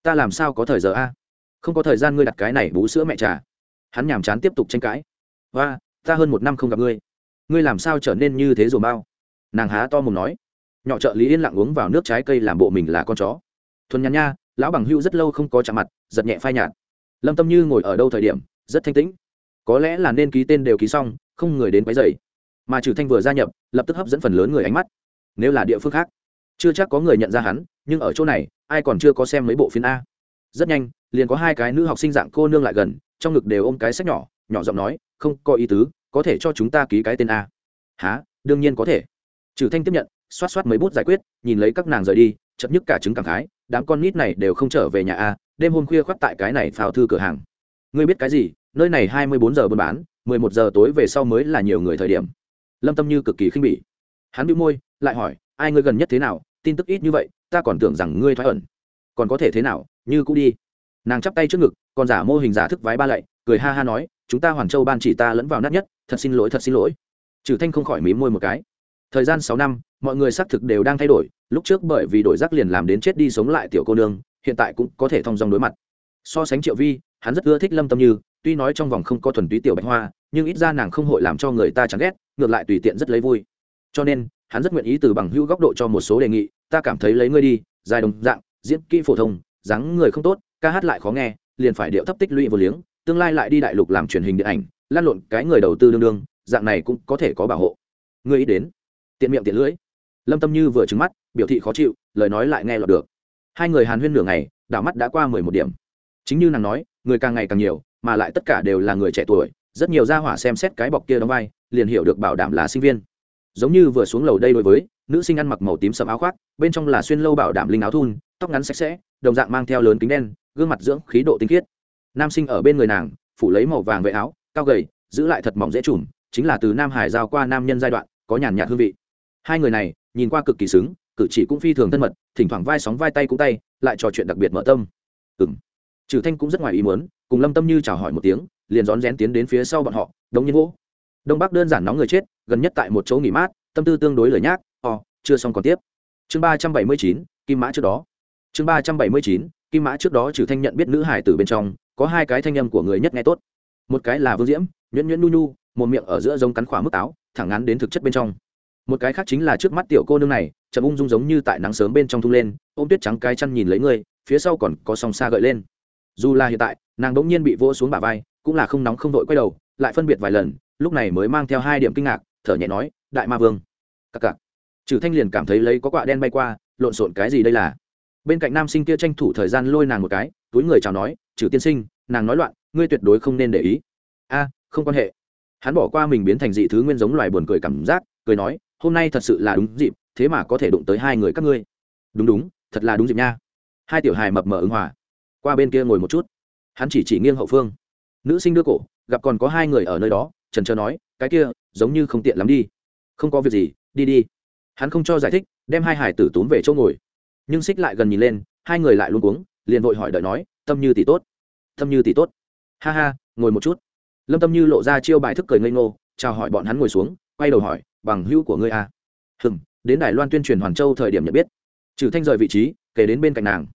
ta làm sao có thời giờ a? Không có thời gian ngươi đặt cái này bú sữa mẹ trà. Hắn nhàm chán tiếp tục tranh cãi và ta hơn một năm không gặp ngươi ngươi làm sao trở nên như thế rồi bao nàng há to mồm nói. Nhỏ trợ lý yên lặng uống vào nước trái cây làm bộ mình là con chó. Thuần nhàn nha, lão bằng hưu rất lâu không có chạm mặt, giật nhẹ phai nhạt. Lâm tâm như ngồi ở đâu thời điểm, rất thanh tĩnh. Có lẽ là nên ký tên đều ký xong, không người đến quấy dày mà trừ thanh vừa gia nhập, lập tức hấp dẫn phần lớn người ánh mắt. Nếu là địa phương khác, chưa chắc có người nhận ra hắn, nhưng ở chỗ này, ai còn chưa có xem mấy bộ phim a. Rất nhanh, liền có hai cái nữ học sinh dạng cô nương lại gần, trong ngực đều ôm cái sách nhỏ nhỏ giọng nói, không có ý tứ có thể cho chúng ta ký cái tên a. Há đương nhiên có thể. Trừ thanh tiếp nhận, xoát xoát mấy bút giải quyết, nhìn lấy các nàng rời đi chậm nhất cả chứng cảm khái, đám con nít này đều không trở về nhà a, đêm hôm khuya khoác tại cái này phào thư cửa hàng. Ngươi biết cái gì? Nơi này hai mươi bốn giờ buôn bán, mười một giờ tối về sau mới là nhiều người thời điểm. Lâm tâm như cực kỳ khinh bỉ. Hắn bị môi, lại hỏi, ai ngươi gần nhất thế nào? Tin tức ít như vậy, ta còn tưởng rằng ngươi thoái ẩn. Còn có thể thế nào? Như cũng đi. Nàng chắp tay trước ngực, còn giả mô hình giả thức vái ba lạy, cười ha ha nói chúng ta hoàn châu ban chỉ ta lẫn vào nát nhất, thật xin lỗi, thật xin lỗi. Trừ thanh không khỏi mí môi một cái. Thời gian sáu năm, mọi người xác thực đều đang thay đổi, lúc trước bởi vì đổi rác liền làm đến chết đi sống lại tiểu cô nương, hiện tại cũng có thể thông dong đối mặt. So sánh triệu vi, hắn rất ưa thích lâm tâm như, tuy nói trong vòng không có thuần túy tiểu bạch hoa, nhưng ít ra nàng không hội làm cho người ta chán ghét, ngược lại tùy tiện rất lấy vui. Cho nên, hắn rất nguyện ý từ bằng hữu góc độ cho một số đề nghị, ta cảm thấy lấy ngươi đi, dài đồng dạng, diễn kỹ phổ thông, dáng người không tốt, ca hát lại khó nghe, liền phải điệu thấp tích lũy vô liếng tương lai lại đi đại lục làm truyền hình điện ảnh, lan lộn cái người đầu tư đương đương, dạng này cũng có thể có bảo hộ. Người ý đến. Tiện miệng tiện lưỡi. Lâm tâm như vừa trứng mắt, biểu thị khó chịu, lời nói lại nghe lọt được. Hai người hàn huyên nửa ngày, đảo mắt đã qua mười một điểm. Chính như nàng nói, người càng ngày càng nhiều, mà lại tất cả đều là người trẻ tuổi, rất nhiều gia hỏa xem xét cái bọc kia đóng vai, liền hiểu được bảo đảm là sinh viên. Giống như vừa xuống lầu đây đối với, nữ sinh ăn mặc màu tím sầm áo khoác, bên trong là xuyên lâu bảo đảm linh áo thun, tóc ngắn sạch sẽ, đồng dạng mang theo lớn kính đen, gương mặt dưỡng khí độ tinh khiết nam sinh ở bên người nàng, phủ lấy màu vàng vệ áo, cao gầy, giữ lại thật mỏng dễ trùm, chính là từ nam hải giao qua nam nhân giai đoạn, có nhàn nhạt hương vị. Hai người này, nhìn qua cực kỳ xứng, cử chỉ cũng phi thường thân mật, thỉnh thoảng vai sóng vai tay cũng tay, lại trò chuyện đặc biệt mở tâm. Ừng trừ thanh cũng rất ngoài ý muốn, cùng lâm tâm như chào hỏi một tiếng, liền rón rén tiến đến phía sau bọn họ đống nhiên vỗ đông bắc đơn giản nóng người chết, gần nhất tại một chỗ nghỉ mát, tâm tư tương đối lời nhác ò chưa xong còn tiếp. Chương ba trăm bảy mươi chín, kim mã trước đó. Chương ba trăm bảy mươi chín, kim mã trước đó trừ thanh nhận biết nữ hải từ bên trong có hai cái thanh âm của người nhất nghe tốt. Một cái là vương diễm, nhuyễn nhuyễn nu nu, một miệng ở giữa giống cắn khỏa mức táo, thẳng ngắn đến thực chất bên trong. Một cái khác chính là trước mắt tiểu cô nương này, chậm ung dung giống như tại nắng sớm bên trong thung lên, ôm tuyết trắng cái chăn nhìn lấy người, phía sau còn có song xa gợi lên. Dù là hiện tại, nàng bỗng nhiên bị vỗ xuống bả vai, cũng là không nóng không vội quay đầu, lại phân biệt vài lần, lúc này mới mang theo hai điểm kinh ngạc, thở nhẹ nói, đại ma vương. Cặc cặc. Trừ thanh liền cảm thấy lấy có quạ đen bay qua, lộn xộn cái gì đây là? Bên cạnh nam sinh kia tranh thủ thời gian lôi nàng một cái, túi người chào nói trừ tiên sinh, nàng nói loạn, ngươi tuyệt đối không nên để ý. A, không quan hệ. Hắn bỏ qua mình biến thành dị thứ nguyên giống loài buồn cười cảm giác, cười nói, hôm nay thật sự là đúng dịp, thế mà có thể đụng tới hai người các ngươi. Đúng đúng, thật là đúng dịp nha. Hai tiểu hài mập mờ ứng hòa. Qua bên kia ngồi một chút. Hắn chỉ chỉ nghiêng hậu phương. Nữ sinh đưa cổ, gặp còn có hai người ở nơi đó, trần trờ nói, cái kia, giống như không tiện lắm đi. Không có việc gì, đi đi. Hắn không cho giải thích, đem hai hải tử tốn về chỗ ngồi. Nhưng xích lại gần nhìn lên, hai người lại luôn cuống, liền vội hỏi đợi nói, tâm như tỷ tốt tâm như tỷ tốt. Ha ha, ngồi một chút. Lâm tâm như lộ ra chiêu bài thức cười ngây ngô, chào hỏi bọn hắn ngồi xuống, quay đầu hỏi, bằng hữu của ngươi à? hừm, đến đài loan tuyên truyền hoàn châu thời điểm nhận biết. Trừ thanh rời vị trí, kể đến bên cạnh nàng.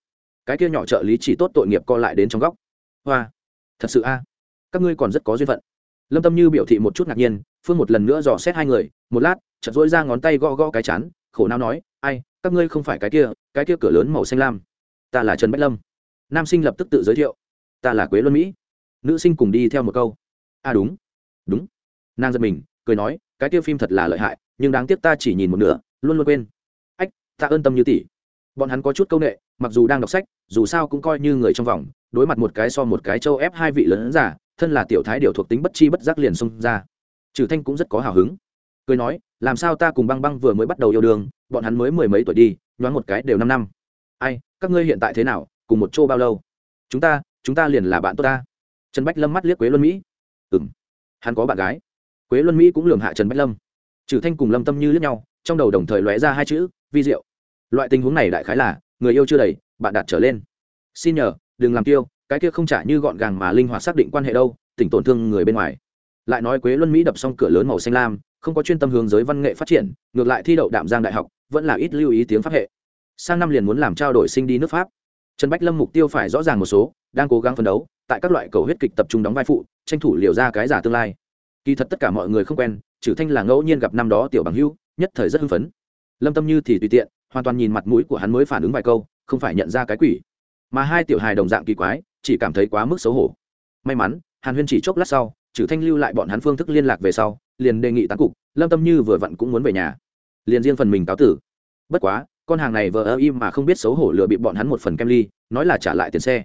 Cái kia nhỏ trợ lý chỉ tốt tội nghiệp co lại đến trong góc. Hoa, thật sự a? Các ngươi còn rất có duyên phận. Lâm tâm như biểu thị một chút ngạc nhiên, phương một lần nữa dò xét hai người, một lát, chợt dỗi ra ngón tay gõ gõ cái chán, khổ não nói, ai, các ngươi không phải cái kia cái kia cửa lớn màu xanh lam. Ta là trần bách lâm. Nam sinh lập tức tự giới thiệu ta là quế luân mỹ. Nữ sinh cùng đi theo một câu. A à đúng. Đúng. Nàng giật mình, cười nói, cái tiêu phim thật là lợi hại, nhưng đáng tiếc ta chỉ nhìn một nửa, luôn luôn quên. Ách, ta ơn tâm như tỷ. Bọn hắn có chút c â u n ệ mặc dù đang đọc sách, dù sao cũng coi như người trong vòng, đối mặt một cái so một cái châu ép hai vị lớn giả, thân là tiểu thái điều thuộc tính bất chi bất giác liền xông ra. Trừ thanh cũng rất có hào hứng. Cười nói, làm sao ta cùng băng băng vừa mới bắt đầu yêu đương, bọn hắn mới mười mấy tuổi đi, nhoáng một cái đều năm năm. Ai, các ngươi hiện tại thế nào, cùng một chỗ bao lâu? Chúng ta chúng ta liền là bạn tốt ta. Trần bách lâm mắt liếc quế luân mỹ. Ừ m hắn có bạn gái. Quế luân mỹ cũng lường hạ trần bách lâm. Trừ thanh cùng lâm tâm như lướt nhau, trong đầu đồng thời lóe ra hai chữ, vi diệu. Loại tình huống này đại khái là, người yêu chưa đầy, bạn đạt trở lên. Xin nhờ, đừng làm tiêu cái kia không trả như gọn gàng mà linh hoạt xác định quan hệ đâu, tỉnh tổn thương người bên ngoài. Lại nói quế luân mỹ đập xong cửa lớn màu xanh lam, không có chuyên tâm hướng giới văn nghệ phát triển, ngược lại thi đậu đạm giang đại học, vẫn là ít lưu ý tiếng pháp hệ. Sang năm liền muốn làm trao đổi sinh đi nước pháp trần bách lâm mục tiêu phải rõ ràng một số, đang cố gắng phấn đấu, tại các loại cầu huyết kịch tập trung đóng vai phụ, tranh thủ liều ra cái giả tương lai. Kỳ thật tất cả mọi người không quen trừ thanh là ngẫu nhiên gặp năm đó tiểu bằng hưu nhất thời rất hưng phấn. Lâm tâm như thì tùy tiện, hoàn toàn nhìn mặt mũi của hắn mới phản ứng vài câu, không phải nhận ra cái quỷ. Mà hai tiểu hài đồng dạng kỳ quái, chỉ cảm thấy quá mức xấu hổ. May mắn, hàn huyên chỉ chốc lát sau trừ thanh lưu lại bọn hắn phương thức liên lạc về sau, liền đề nghị tán cục, lâm tâm như vừa vặn cũng muốn về nhà. Liền riêng phần mình cáo tử. Bất quá con hàng này vờ ơ im mà không biết xấu hổ lừa bị bọn hắn một phần kem ly, nói là trả lại tiền xe.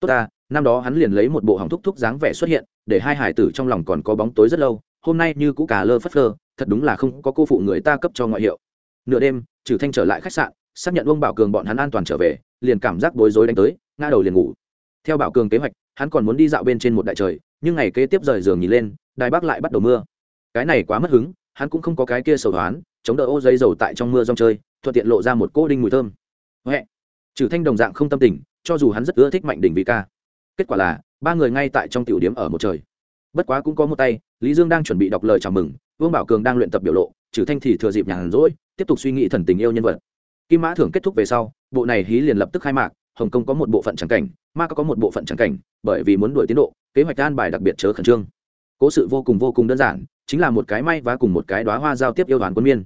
Tốt ta, năm đó hắn liền lấy một bộ hỏng thúc thúc dáng vẻ xuất hiện, để hai hải tử trong lòng còn có bóng tối rất lâu, hôm nay như cũ cà lơ phất lơ thật đúng là không có cô phụ người ta cấp cho ngoại hiệu. Nửa đêm, trừ thanh trở lại khách sạn, xác nhận ông bảo cường bọn hắn an toàn trở về, liền cảm giác bối rối đánh tới, ngã đầu liền ngủ. Theo bảo cường kế hoạch, hắn còn muốn đi dạo bên trên một đại trời, nhưng ngày kế tiếp rời giường nhìn lên, đài bắc lại bắt đầu mưa. Cái này quá mất hứng, hắn cũng không có cái kia sầu đoán chống đỡ ô giấy dầu tại trong mưa rong chơi thuận tiện lộ ra một cô đinh mùi thơm. Huệ. Trừ thanh đồng dạng không tâm tình, cho dù hắn rất ưa thích mạnh đỉnh vị ca. Kết quả là, ba người ngay tại trong tiểu điếm ở một trời. Bất quá cũng có một tay, lý dương đang chuẩn bị đọc lời chào mừng, vương bảo cường đang luyện tập biểu lộ, trừ thanh thì thừa dịp nhàn rỗi, tiếp tục suy nghĩ thần tình yêu nhân vật. Kim mã thưởng kết thúc về sau, bộ này hí liền lập tức khai mạc, hồng kông có một bộ phận trắng cảnh, ma có một bộ phận trắng cảnh, bởi vì muốn đuổi tiến độ, kế hoạch an bài đặc biệt chớ khẩn trương. Cố sự vô cùng vô cùng đơn giản, chính là một cái may và cùng một cái đóa hoa giao tiếp yêu đoàn quân miên.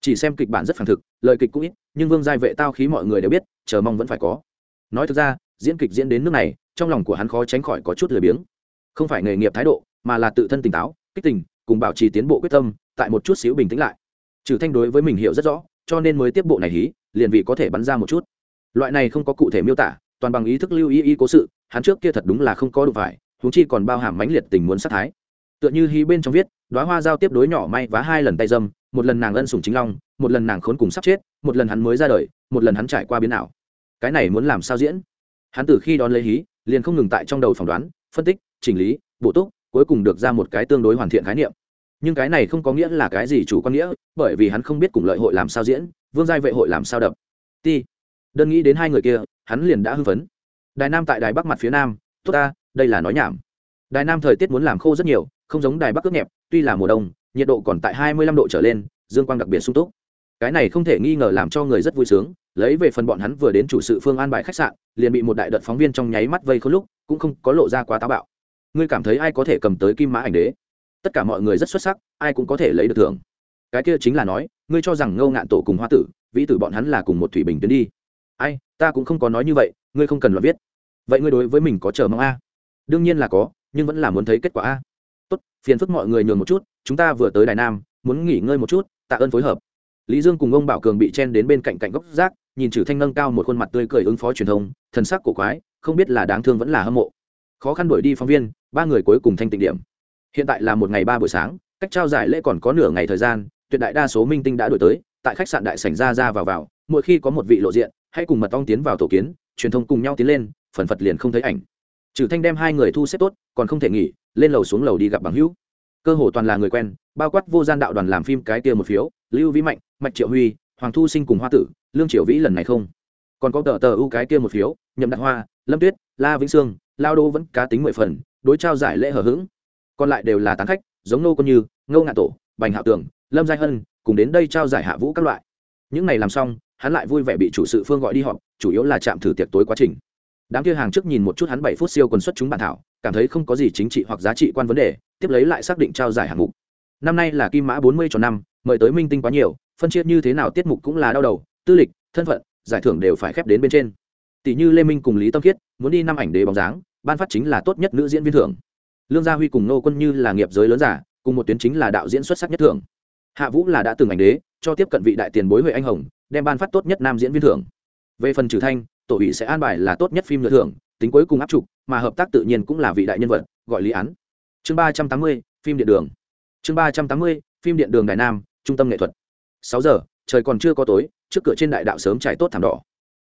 Chỉ xem kịch bản rất phản thực lời kịch cũng ít, nhưng vương giai vệ tao khí mọi người đều biết, chờ mong vẫn phải có. Nói thực ra, diễn kịch diễn đến nước này, trong lòng của hắn khó tránh khỏi có chút lười biếng. Không phải nghề nghiệp thái độ, mà là tự thân tỉnh táo, kích tình, cùng bảo trì tiến bộ quyết tâm, tại một chút xíu bình tĩnh lại. Trừ thanh đối với mình hiểu rất rõ, cho nên mới tiếp bộ này hí, liền vị có thể bắn ra một chút. Loại này không có cụ thể miêu tả, toàn bằng ý thức lưu ý ý cố sự, hắn trước kia thật đúng là không có đủ phải, huống chi còn bao hàm mãnh liệt tình muốn sát thái. Tựa như hí bên trong viết đoá hoa giao tiếp đối nhỏ may vá hai lần tay dâm một lần nàng ân sủng chính long, một lần nàng khốn cùng sắp chết, một lần hắn mới ra đời, một lần hắn trải qua biến ảo. Cái này muốn làm sao diễn? Hắn từ khi đón lấy hí, liền không ngừng tại trong đầu phỏng đoán, phân tích, chỉnh lý, bổ túc, cuối cùng được ra một cái tương đối hoàn thiện khái niệm. Nhưng cái này không có nghĩa là cái gì chủ quan nghĩa, bởi vì hắn không biết cùng lợi hội làm sao diễn, vương giai vệ hội làm sao đập. Ti, đơn nghĩ đến hai người kia, hắn liền đã hưng phấn. Đài nam tại đài bắc mặt phía nam, tốt ta, đây là nói nhảm. Đài nam thời tiết muốn làm khô rất nhiều, không giống đài bắc cướp nhẹp, tuy là mùa đông nhiệt độ còn tại hai mươi lăm độ trở lên, dương quang đặc biệt sung túc. Cái này không thể nghi ngờ làm cho người rất vui sướng, lấy về phần bọn hắn vừa đến chủ sự phương an bài khách sạn, liền bị một đại đợt phóng viên trong nháy mắt vây khốn lúc, cũng không có lộ ra quá táo bạo. Ngươi cảm thấy ai có thể cầm tới kim mã ảnh đế? Tất cả mọi người rất xuất sắc, ai cũng có thể lấy được thưởng. Cái kia chính là nói, ngươi cho rằng ngâu ngạn tổ cùng hoa tử, vĩ tử bọn hắn là cùng một thủy bình tuyến đi. Ai, ta cũng không có nói như vậy, ngươi không cần lo viết. Vậy ngươi đối với mình có chờ mong a? Đương nhiên là có, nhưng vẫn là muốn thấy kết quả a. Tốt, phiền phức mọi người nhường một chút chúng ta vừa tới đài nam, muốn nghỉ ngơi một chút, tạ ơn phối hợp. Lý dương cùng ông bảo cường bị chen đến bên cạnh cạnh góc rác, nhìn trừ thanh nâng cao một khuôn mặt tươi cười ứng phó truyền thông, thần sắc cổ quái, không biết là đáng thương vẫn là hâm mộ. Khó khăn đuổi đi phóng viên, ba người cuối cùng thanh tịnh điểm. Hiện tại là một ngày ba buổi sáng, cách trao giải lễ còn có nửa ngày thời gian, tuyệt đại đa số minh tinh đã đổi tới, tại khách sạn đại sảnh ra ra vào vào, mỗi khi có một vị lộ diện, hãy cùng mật ong tiến vào tổ kiến, truyền thông cùng nhau tiến lên, phần phật liền không thấy ảnh. Trừ thanh đem hai người thu xếp tốt, còn không thể nghỉ, lên lầu xuống lầu đi gặp bằng hữu cơ hồ toàn là người quen, bao quát vô gian đạo đoàn làm phim cái kia một phiếu, lưu vĩ mạnh, mạch triệu huy, hoàng thu sinh cùng hoa tử, lương triệu vĩ lần này không. Còn có tờ tờ ưu cái kia một phiếu, nhậm đạt hoa, lâm tuyết, la vĩnh sương, lao đô vẫn cá tính mười phần, đối trao giải lễ hở h ữ g còn lại đều là tán khách, giống nô con như, ngô ngạ tổ, bành hạ tường lâm giai hân, cùng đến đây trao giải hạ vũ các loại. Những này làm xong, hắn lại vui vẻ bị chủ sự phương gọi đi họp, chủ yếu là chạm thử tiệc tối quá trình đám kia hàng trước nhìn một chút hắn bảy phút siêu quần xuất chúng bản thảo, cảm thấy không có gì chính trị hoặc giá trị quan vấn đề, tiếp lấy lại xác định trao giải hạng mục. Năm nay là kim mã bốn mươi cho năm, mời tới minh tinh quá nhiều, phân chia như thế nào tiết mục cũng là đau đầu, tư lịch, thân phận, giải thưởng đều phải khép đến bên trên. Tỷ như lê minh cùng lý tâm khiết, muốn đi năm ảnh đế bóng dáng, ban phát chính là tốt nhất nữ diễn viên thưởng. Lương gia huy cùng nô quân như là nghiệp giới lớn giả, cùng một tuyến chính là đạo diễn xuất sắc nhất thưởng. Hạ vũ là đã từng ảnh đế, cho tiếp cận vị đại tiền bối huệ anh hồng, đem ban phát tốt nhất nam diễn viên thưởng. Về phần trừ thanh tổ ủy sẽ an bài là tốt nhất phim lựa thưởng, tính cuối cùng áp trục, mà hợp tác tự nhiên cũng là vị đại nhân vật, gọi lý án. Chương ba trăm tám mươi, phim điện đường. Chương ba trăm tám mươi, phim điện đường đài nam, trung tâm nghệ thuật. Sáu giờ, trời còn chưa có tối, trước cửa trên đại đạo sớm trải tốt thảm đỏ.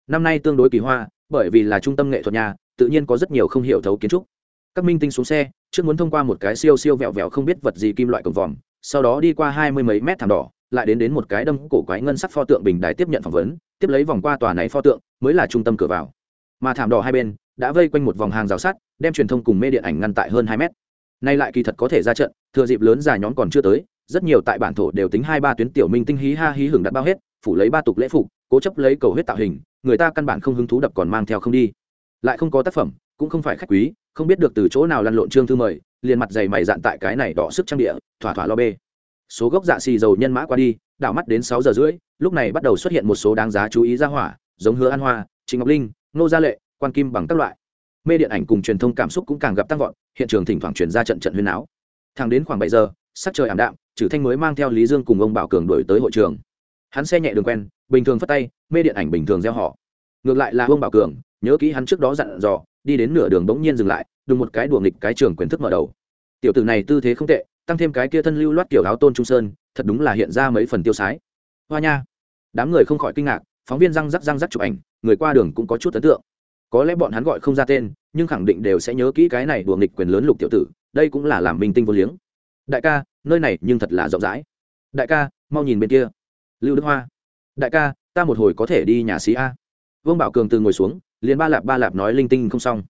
Năm nay tương đối kỳ hoa, bởi vì là trung tâm nghệ thuật nhà, tự nhiên có rất nhiều không hiểu thấu kiến trúc. Các minh tinh xuống xe, trước muốn thông qua một cái siêu siêu vẹo vẹo không biết vật gì kim loại cổng vòm, sau đó đi qua hai mươi mấy mét thảm đỏ lại đến đến một cái đâm cổ quái ngân sắc pho tượng bình đài tiếp nhận phỏng vấn, tiếp lấy vòng qua tòa này pho tượng, mới là trung tâm cửa vào. Mà thảm đỏ hai bên, đã vây quanh một vòng hàng rào sắt, đem truyền thông cùng mê điện ảnh ngăn tại hơn hai mét. Nay lại kỳ thật có thể ra trận, thừa dịp lớn dài nhóm còn chưa tới, rất nhiều tại bản thổ đều tính hai ba tuyến tiểu minh tinh hí ha hí hưởng đặt bao hết, phủ lấy ba tục lễ phục, cố chấp lấy cầu huyết tạo hình, người ta căn bản không hứng thú đập còn mang theo không đi. Lại không có tác phẩm, cũng không phải khách quý, không biết được từ chỗ nào lăn lộn trương thư mời, liền mặt dày mày dạn tại cái này đỏ sức trang địa, thỏa thỏa lo bê số gốc dạ xì dầu nhân mã qua đi, đảo mắt đến sáu giờ rưỡi, lúc này bắt đầu xuất hiện một số đáng giá chú ý ra hỏa, giống hứa an hoa trịnh ngọc linh, nô gia lệ, quan kim bằng các loại. Mê điện ảnh cùng truyền thông cảm xúc cũng càng gặp tăng vọt, hiện trường thỉnh thoảng chuyển ra trận trận huyên áo thẳng đến khoảng bảy giờ, sắc trời ảm đạm trừ thanh mới mang theo lý dương cùng ông bảo cường đổi tới hội trường. Hắn xe nhẹ đường quen, bình thường phất tay, mê điện ảnh bình thường gieo họ. Ngược lại là ông bảo cường, nhớ kỹ hắn trước đó dặn dò, đi đến nửa đường bỗng nhiên dừng lại, đùng một cái đùa nghịch cái trường quyền thức mở đầu. Tiểu tử này tư thế không tệ tăng thêm cái kia thân lưu loát kiểu áo tôn trung sơn, thật đúng là hiện ra mấy phần tiêu sái. Hoa nha. Đám người không khỏi kinh ngạc, phóng viên răng rắc răng rắc chụp ảnh, người qua đường cũng có chút ấn tượng. Có lẽ bọn hắn gọi không ra tên, nhưng khẳng định đều sẽ nhớ kỹ cái này đùa nghịch quyền lớn lục tiểu tử, đây cũng là làm minh tinh vô liếng. Đại ca, nơi này nhưng thật là rộng rãi. Đại ca, mau nhìn bên kia. Lưu đức hoa. Đại ca, ta một hồi có thể đi nhà sĩ a. Vương bảo cường từ ngồi xuống, liền ba lạp ba lạp nói linh tinh không xong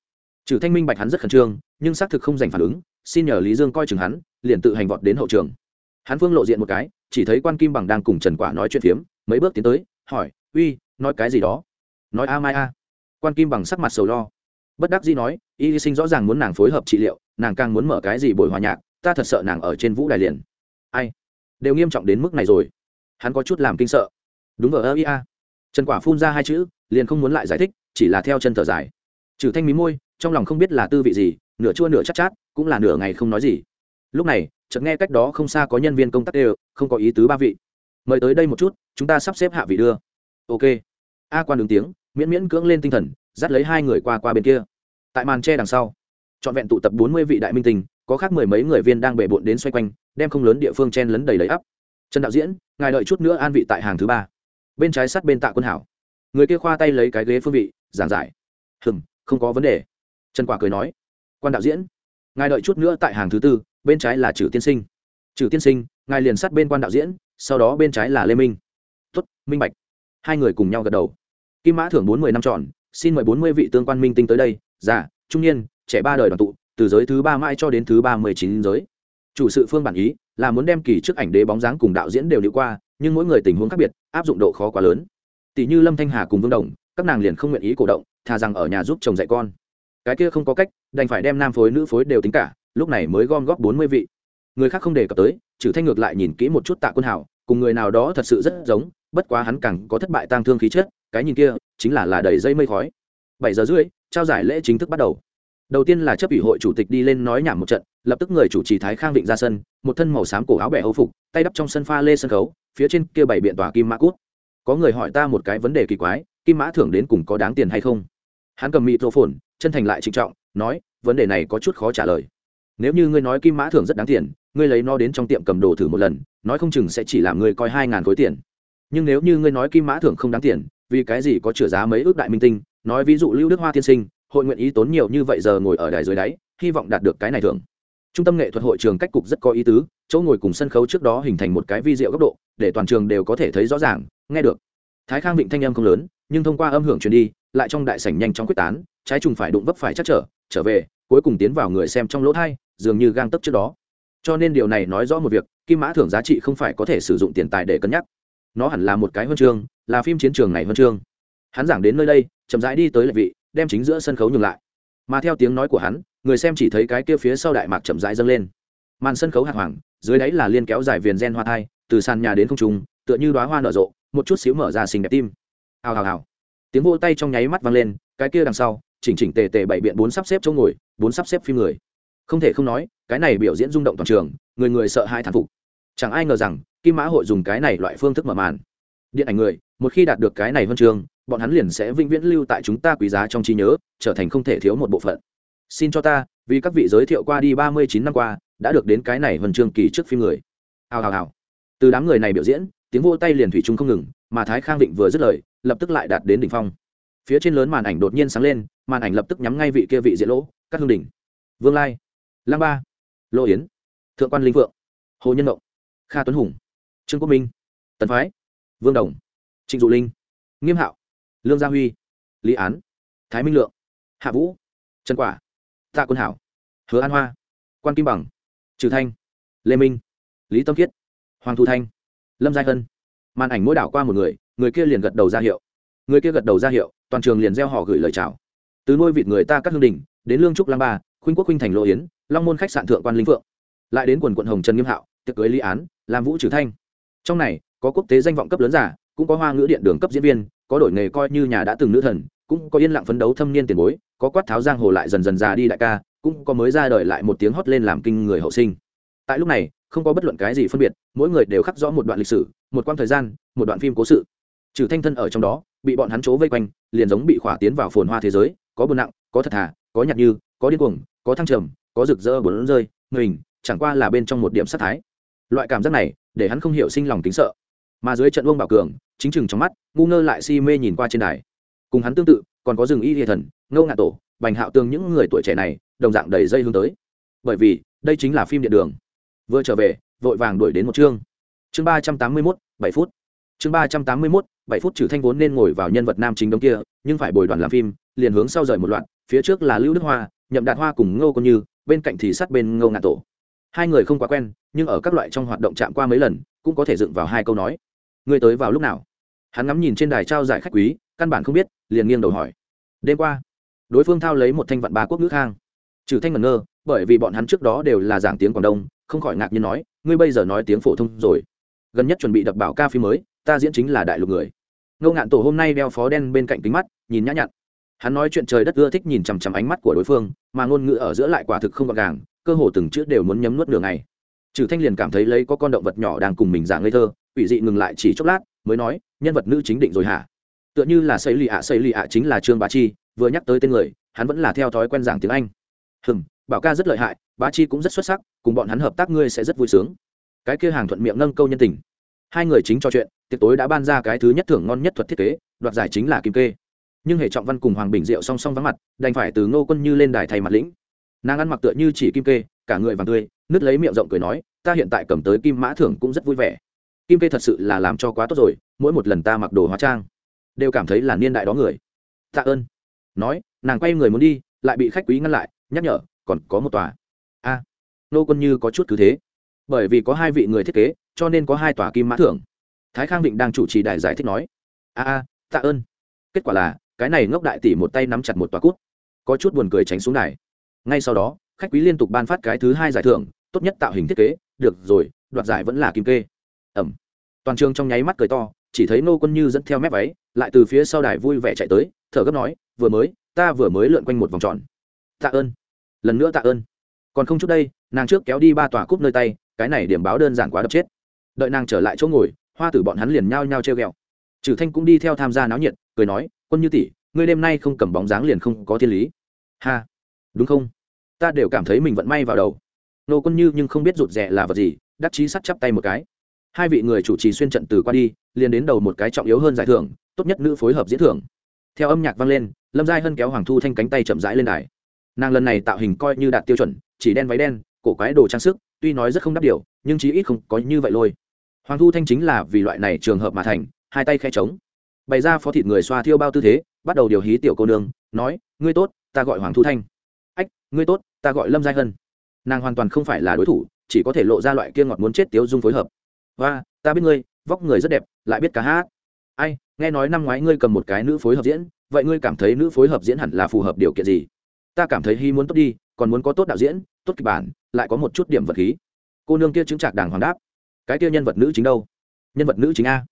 trừ thanh minh bạch hắn rất khẩn trương, nhưng xác thực không dành phản ứng, xin nhờ lý dương coi chừng hắn, liền tự hành vọt đến hậu trường. Hắn phương lộ diện một cái, chỉ thấy quan kim bằng đang cùng trần quả nói chuyện phiếm, mấy bước tiến tới, hỏi, uy, nói cái gì đó? Nói a mai a. Quan kim bằng sắc mặt sầu lo. Bất đắc dĩ nói, y sinh rõ ràng muốn nàng phối hợp trị liệu, nàng càng muốn mở cái gì buổi hòa nhạc, ta thật sợ nàng ở trên vũ đài liền. Ai? Đều nghiêm trọng đến mức này rồi. Hắn có chút làm kinh sợ. Đúng ở ơ ia trần quả phun ra hai chữ, liền không muốn lại giải thích, chỉ là theo chân thở dài. Trừ thanh mí môi trong lòng không biết là tư vị gì nửa chua nửa chắc chát, chát cũng là nửa ngày không nói gì. Lúc này chợt nghe cách đó không xa có nhân viên công tác đều không có ý tứ ba vị. Mời tới đây một chút chúng ta sắp xếp hạ vị đưa. Ok. A quan đứng tiếng miễn miễn cưỡng lên tinh thần dắt lấy hai người qua qua bên kia. Tại màn tre đằng sau trọn vẹn tụ tập bốn mươi vị đại minh tình có khác mười mấy người viên đang bề bộn đến xoay quanh đem không lớn địa phương chen lấn đầy đầy ắp. Trần đạo diễn ngài đợi chút nữa an vị tại hàng thứ ba. Bên trái sát bên tạ quân hảo. Người kia khoa tay lấy cái ghế phương vị giảng giải. Hừm không có vấn đề trần quả cười nói, quan đạo diễn, ngài đợi chút nữa tại hàng thứ tư, bên trái là trừ tiên sinh. Trừ tiên sinh, ngài liền sát bên quan đạo diễn, sau đó bên trái là lê minh. Tuất minh bạch. Hai người cùng nhau gật đầu. Kim mã thưởng bốn mươi năm tròn xin mời bốn mươi vị tương quan minh tinh tới đây, già, trung niên, trẻ ba đời đoàn tụ, từ giới thứ ba mai cho đến thứ ba mươi chín giới. Chủ sự phương bản ý là muốn đem kỳ trước ảnh đế bóng dáng cùng đạo diễn đều đi qua, nhưng mỗi người tình huống khác biệt, áp dụng độ khó quá lớn. Tỷ như lâm thanh hà cùng vương đồng, các nàng liền không nguyện ý cổ động, thà rằng ở nhà giúp chồng dạy con cái kia không có cách, đành phải đem nam phối nữ phối đều tính cả, lúc này mới gom góp bốn mươi vị. Người khác không đề cập tới trừ thanh ngược lại nhìn kỹ một chút tạ quân hảo, cùng người nào đó thật sự rất giống, bất quá hắn càng có thất bại tang thương khí chất, cái nhìn kia, chính là là đầy dây mây khói. Bảy giờ rưỡi, trao giải lễ chính thức bắt đầu. Đầu tiên là chấp ủy hội chủ tịch đi lên nói nhảm một trận, lập tức người chủ trì thái khang định ra sân, một thân màu xám cổ áo bẻ hầu phục, tay đắp trong sân pha lê sân khấu, phía trên kia bảy biện tòa kim mã cút. Có người hỏi ta một cái vấn đề kỳ quái, kim mã thưởng đến cùng có đáng tiền hay không? Hắn cầm microphone phồn chân thành lại trịnh trọng, nói, vấn đề này có chút khó trả lời. Nếu như ngươi nói kim mã thưởng rất đáng tiền, ngươi lấy nó đến trong tiệm cầm đồ thử một lần, nói không chừng sẽ chỉ làm ngươi coi hai ngàn khối tiền. Nhưng nếu như ngươi nói kim mã thưởng không đáng tiền, vì cái gì có chửa giá mấy ước đại minh tinh, nói ví dụ lưu đức hoa tiên sinh, hội nguyện ý tốn nhiều như vậy giờ ngồi ở đài dưới đáy, hy vọng đạt được cái này thưởng. Trung tâm nghệ thuật hội trường cách cục rất có ý tứ, chỗ ngồi cùng sân khấu trước đó hình thành một cái vi diệu góc độ, để toàn trường đều có thể thấy rõ ràng, nghe được. Thái khang vịnh thanh âm không lớn nhưng thông qua âm hưởng truyền đi, lại trong đại sảnh nhanh chóng quyết tán, trái trùng phải đụng vấp phải chắc trở trở về, cuối cùng tiến vào người xem trong lỗ thai, dường như gang tấp trước đó. Cho nên điều này nói rõ một việc, kim mã thưởng giá trị không phải có thể sử dụng tiền tài để cân nhắc. Nó hẳn là một cái huân chương, là phim chiến trường này huân chương. Hắn giảng đến nơi đây, chậm rãi đi tới lệ vị, đem chính giữa sân khấu nhường lại. Mà theo tiếng nói của hắn, người xem chỉ thấy cái kia phía sau đại mạc chậm rãi dâng lên. Màn sân khấu hạt hoàng, dưới đáy là liên kéo dài viền gen hoa thai, từ sàn nhà đến không trung, tựa như đoá hoa nở rộ, một chút xíu mở ra xinh đẹp tim hào hào hào. Tiếng vô tay trong nháy mắt vang lên, cái kia đằng sau, chỉnh chỉnh tề tề bảy biện bốn sắp xếp chỗ ngồi, bốn sắp xếp phim người. Không thể không nói, cái này biểu diễn rung động toàn trường, người người sợ hai thản phục. Chẳng ai ngờ rằng, kim mã hội dùng cái này loại phương thức mở màn. Điện ảnh người, một khi đạt được cái này huân chương, bọn hắn liền sẽ vĩnh viễn lưu tại chúng ta quý giá trong trí nhớ, trở thành không thể thiếu một bộ phận. Xin cho ta, vì các vị giới thiệu qua đi ba mươi chín năm qua, đã được đến cái này huân chương kỳ trước phim người. Hào hào hào. Từ đám người này biểu diễn, tiếng vô tay liền thủy chung không ngừng, mà thái khang định vừa dứt lời lập tức lại đạt đến đỉnh phong. Phía trên lớn màn ảnh đột nhiên sáng lên, màn ảnh lập tức nhắm ngay vị kia vị diện lỗ các hương đỉnh. Vương lai. Lang ba. Lô yến. Thượng quan linh vượng hồ nhân động kha tuấn hùng. Trương quốc minh. Tần phái. Vương đồng. Trịnh dụ linh. Nghiêm hạo. Lương gia huy. Lý án. Thái minh lượng. Hạ vũ. Trần quả. Tạ quân hảo. Hứa an hoa. Quan kim bằng. Trừ thanh. Lê minh. Lý tâm khiết. Hoàng thu thanh. Lâm giai hân. Màn ảnh mỗi đảo qua một người người kia liền gật đầu ra hiệu. Người kia gật đầu ra hiệu, toàn trường liền gieo họ gửi lời chào. Từ nuôi vịt người ta các hương đình, đến lương trúc lang ba, khuynh quốc khuynh thành lộ yến, long môn khách sạn thượng quan linh phượng. Lại đến quần quận hồng trần nghiêm hạo, tiệc cưới lý án làm vũ trừ thanh. Trong này, có quốc tế danh vọng cấp lớn giả, cũng có hoa ngữ điện đường cấp diễn viên, có đổi nghề coi như nhà đã từng nữ thần, cũng có yên lặng phấn đấu thâm niên tiền bối, có quát tháo giang hồ lại dần dần già đi đại ca, cũng có mới ra đời lại một tiếng hót lên làm kinh người hậu sinh. Tại lúc này, không có bất luận cái gì phân biệt, mỗi người đều khắc rõ một đoạn lịch sử, một quãng thời gian, một đoạn phim cố sự trừ thanh thân ở trong đó, bị bọn hắn chỗ vây quanh, liền giống bị khỏa tiến vào phồn hoa thế giới, có buồn nặng, có thật thà, có nhạt như, có điên cuồng, có thăng trầm, có rực rỡ bốn rơi, mình chẳng qua là bên trong một điểm sát thái. Loại cảm giác này, để hắn không hiểu sinh lòng kính sợ. Mà dưới trận vương bảo cường, chính chừng trong mắt, ngu ngơ lại si mê nhìn qua trên đài. Cùng hắn tương tự, còn có rừng y địa thần ngâu ngạ tổ, bành hạo tương những người tuổi trẻ này, đồng dạng đầy dây hướng tới. Bởi vì, đây chính là phim điện đường. Vừa trở về, vội vàng đuổi đến một chương. Chương ba trăm tám mươi mốt, bảy phút chương ba trăm tám mươi mốt, bảy phút trừ thanh vốn nên ngồi vào nhân vật nam chính đống kia, nhưng phải bồi đoàn làm phim, liền hướng sau rời một loạt, phía trước là lưu đức hoa, nhậm đạt hoa cùng ngô con như, bên cạnh thì sát bên ngô ngạn tổ. Hai người không quá quen, nhưng ở các loại trong hoạt động chạm qua mấy lần, cũng có thể dựng vào hai câu nói. Ngươi tới vào lúc nào? Hắn ngắm nhìn trên đài trao giải khách quý, căn bản không biết, liền nghiêng đầu hỏi. Đêm qua, đối phương thao lấy một thanh vạn ba quốc ngữ khang. Trừ thanh ngẩn ngơ, bởi vì bọn hắn trước đó đều là giảng tiếng quảng đông, không khỏi ngạc nhiên nói, ngươi bây giờ nói tiếng phổ thông rồi. Gần nhất chuẩn bị đập bảo ca phim mới ta diễn chính là đại lục người. Ngô ngạn tổ hôm nay đeo phó đen bên cạnh kính mắt, nhìn nhã nhặn. Hắn nói chuyện trời đất ưa thích nhìn chằm chằm ánh mắt của đối phương, mà ngôn ngữ ở giữa lại quả thực không gọn gàng, cơ hồ từng chữ đều muốn nhấm nuốt đường này trừ thanh liền cảm thấy lấy có con động vật nhỏ đang cùng mình giảng ngây thơ ủy dị ngừng lại chỉ chốc lát, mới nói, nhân vật nữ chính định rồi hả? Tựa như là xây lì ạ xây lì ạ chính là trương bá chi, vừa nhắc tới tên người, hắn vẫn là theo thói quen giảng tiếng anh. Hừm, bảo ca rất lợi hại, bá chi cũng rất xuất sắc, cùng bọn hắn hợp tác ngươi sẽ rất vui sướng. Cái kia hàng thuận miệng nâng câu nhân tình. Hai người chính trò chuyện tiệc tối đã ban ra cái thứ nhất thưởng ngon nhất thuật thiết kế, đoạt giải chính là kim kê. Nhưng hệ trọng văn cùng hoàng bình diệu song song vắng mặt, đành phải từ ngô quân như lên đài thay mặt lĩnh. Nàng ăn mặc tựa như chỉ kim kê, cả người vàng tươi, nứt lấy miệng rộng cười nói, ta hiện tại cầm tới kim mã thưởng cũng rất vui vẻ. Kim kê thật sự là làm cho quá tốt rồi, mỗi một lần ta mặc đồ hóa trang, đều cảm thấy là niên đại đó người. Tạ ơn. Nói, nàng quay người muốn đi, lại bị khách quý ngăn lại, nhắc nhở, còn có một tòa. A nô quân như có chút cứ thế. Bởi vì có hai vị người thiết kế, cho nên có hai tòa kim mã thưởng thái khang định đang chủ trì đài giải thích nói, a a, tạ ơn. Kết quả là, cái này ngốc đại tỷ một tay nắm chặt một tòa cút. Có chút buồn cười tránh xuống đài. Ngay sau đó, khách quý liên tục ban phát cái thứ hai giải thưởng, tốt nhất tạo hình thiết kế, được rồi, đoạt giải vẫn là kim kê. Ẩm. Toàn trường trong nháy mắt cười to, chỉ thấy nô quân như dẫn theo mép váy, lại từ phía sau đài vui vẻ chạy tới, thở gấp nói, vừa mới, ta vừa mới lượn quanh một vòng tròn. Tạ ơn. Lần nữa tạ ơn. Còn không chút đây, nàng trước kéo đi ba tòa cúp nơi tay, cái này điểm báo đơn giản quá đập chết. Đợi nàng trở lại chỗ ngồi hoa tử bọn hắn liền nhao nhao treo ghẹo. Trừ thanh cũng đi theo tham gia náo nhiệt, cười nói, quân như tỷ, ngươi đêm nay không cầm bóng dáng liền không có thiên lý. Ha, đúng không? Ta đều cảm thấy mình vận may vào đầu. Nô quân như nhưng không biết rụt rè là vật gì, đắc chí sắt chắp tay một cái. Hai vị người chủ trì xuyên trận từ qua đi, liền đến đầu một cái trọng yếu hơn giải thưởng, tốt nhất nữ phối hợp diễn thưởng. Theo âm nhạc vang lên, lâm giai hân kéo hoàng thu thanh cánh tay chậm rãi lên đài. Nàng lần này tạo hình coi như đạt tiêu chuẩn, chỉ đen váy đen, cổ quái đồ trang sức, tuy nói rất không đắp điều, nhưng chí ít không có như vậy lôi hoàng thu thanh chính là vì loại này trường hợp mà thành, hai tay khe trống. Bày ra phó thịt người xoa thiêu bao tư thế, bắt đầu điều hí tiểu cô nương, nói, ngươi tốt, ta gọi hoàng thu thanh. Ách, ngươi tốt, ta gọi lâm giai hân. Nàng hoàn toàn không phải là đối thủ, chỉ có thể lộ ra loại kia ngọt muốn chết tiếu dung phối hợp. Và ta biết ngươi, vóc người rất đẹp, lại biết cả hát. Ai, nghe nói năm ngoái ngươi cầm một cái nữ phối hợp diễn, vậy ngươi cảm thấy nữ phối hợp diễn hẳn là phù hợp điều kiện gì? Ta cảm thấy hy muốn tốt đi, còn muốn có tốt đạo diễn, tốt kịch bản, lại có một chút điểm vật khí. Cô nương kia chứng trạc đàng hoàng đáp cái kia nhân vật nữ chính đâu? Nhân vật nữ chính a?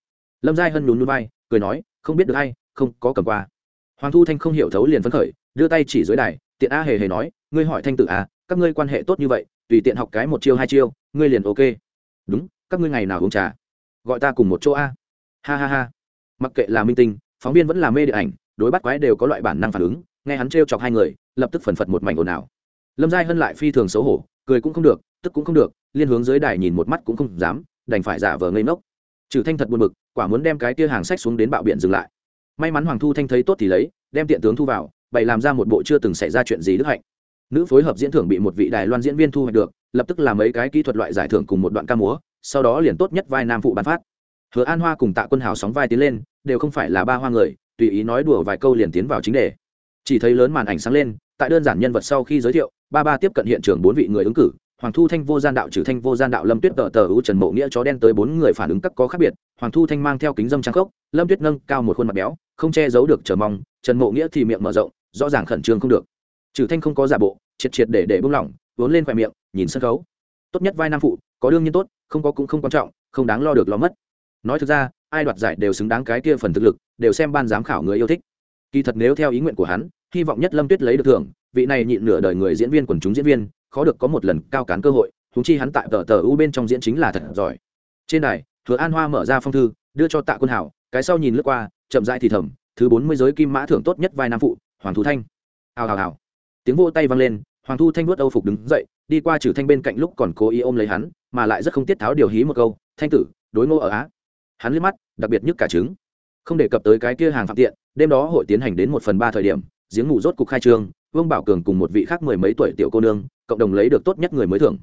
Lâm giai hân nhún núi vai, cười nói, không biết được hay không, có cầm qua. Hoàng thu thanh không hiểu thấu liền phấn khởi, đưa tay chỉ dưới đài, tiện a hề hề nói, ngươi hỏi thanh tử a các ngươi quan hệ tốt như vậy, tùy tiện học cái một chiêu, hai chiêu, ngươi liền ok. Đúng, các ngươi ngày nào uống trà? Gọi ta cùng một chỗ a. Ha ha ha. Mặc kệ là minh tinh, phóng viên vẫn là mê điện ảnh, đối bắt quái đều có loại bản năng phản ứng, nghe hắn trêu chọc hai người, lập tức phần phật một mảnh ồn ào. Lâm giai hân lại phi thường xấu hổ cười cũng không được, tức cũng không được, liên hướng dưới đài nhìn một mắt cũng không dám, đành phải giả vờ ngây ngốc. Trừ thanh thật buồn bực, quả muốn đem cái tia hàng sách xuống đến bạo biển dừng lại. May mắn hoàng thu thanh thấy tốt thì lấy, đem tiện tướng thu vào, bày làm ra một bộ chưa từng xảy ra chuyện gì đức hạnh. Nữ phối hợp diễn thưởng bị một vị đài loan diễn viên thu hoạch được, lập tức làm mấy cái kỹ thuật loại giải thưởng cùng một đoạn ca múa, sau đó liền tốt nhất vai nam phụ bán phát. Hứa an hoa cùng tạ quân hào sóng vai tiến lên, đều không phải là ba hoa người, tùy ý nói đùa vài câu liền tiến vào chính đề. Chỉ thấy lớn màn ảnh sáng lên tại đơn giản nhân vật sau khi giới thiệu, ba ba tiếp cận hiện trường bốn vị người ứng cử, hoàng thu thanh vô gian đạo trừ thanh vô gian đạo, lâm tuyết tờ tờ ưu trần mộ nghĩa chó đen tới bốn người phản ứng các có khác biệt, hoàng thu thanh mang theo kính dâm trang khốc, lâm tuyết nâng cao một khuôn mặt béo, không che giấu được chờ mong, trần mộ nghĩa thì miệng mở rộng, rõ ràng khẩn trương không được. Trừ thanh không có giả bộ, triệt triệt để để bung lỏng, vốn lên khoe miệng, nhìn sân khấu. Tốt nhất vai nam phụ, có đương nhiên tốt, không có cũng không quan trọng, không đáng lo được lo mất. Nói thực ra, ai đoạt giải đều xứng đáng cái kia phần thực lực, đều xem ban giám khảo người yêu thích. Kỳ thật nếu theo ý nguyện của hắn hy vọng nhất lâm tuyết lấy được thưởng, vị này nhịn nửa đời người diễn viên quần chúng diễn viên, khó được có một lần cao cán cơ hội thúng chi hắn tại tờ tờ u bên trong diễn chính là thật giỏi. Trên đài, hứa an hoa mở ra phong thư, đưa cho tạ quân hảo, cái sau nhìn lướt qua, chậm rãi thì thầm, thứ bốn mươi giới kim mã thưởng tốt nhất vai nam phụ, hoàng thu thanh. Hào hào hào. Tiếng vô tay vang lên, hoàng thu thanh vuốt âu phục đứng dậy, đi qua trừ thanh bên cạnh lúc còn cố ý ôm lấy hắn, mà lại rất không tiết tháo điều hí một câu, thanh tử, đối ngô ở á. Hắn liếc mắt, đặc biệt nhất cả trứng. Không đề cập tới cái kia hàng phạm tiện, đêm đó hội tiến hành đến một phần ba thời điểm giếng ngủ rốt cục khai trương, vương bảo cường cùng một vị khác mười mấy tuổi tiểu cô nương, cộng đồng lấy được tốt nhất người mới thưởng.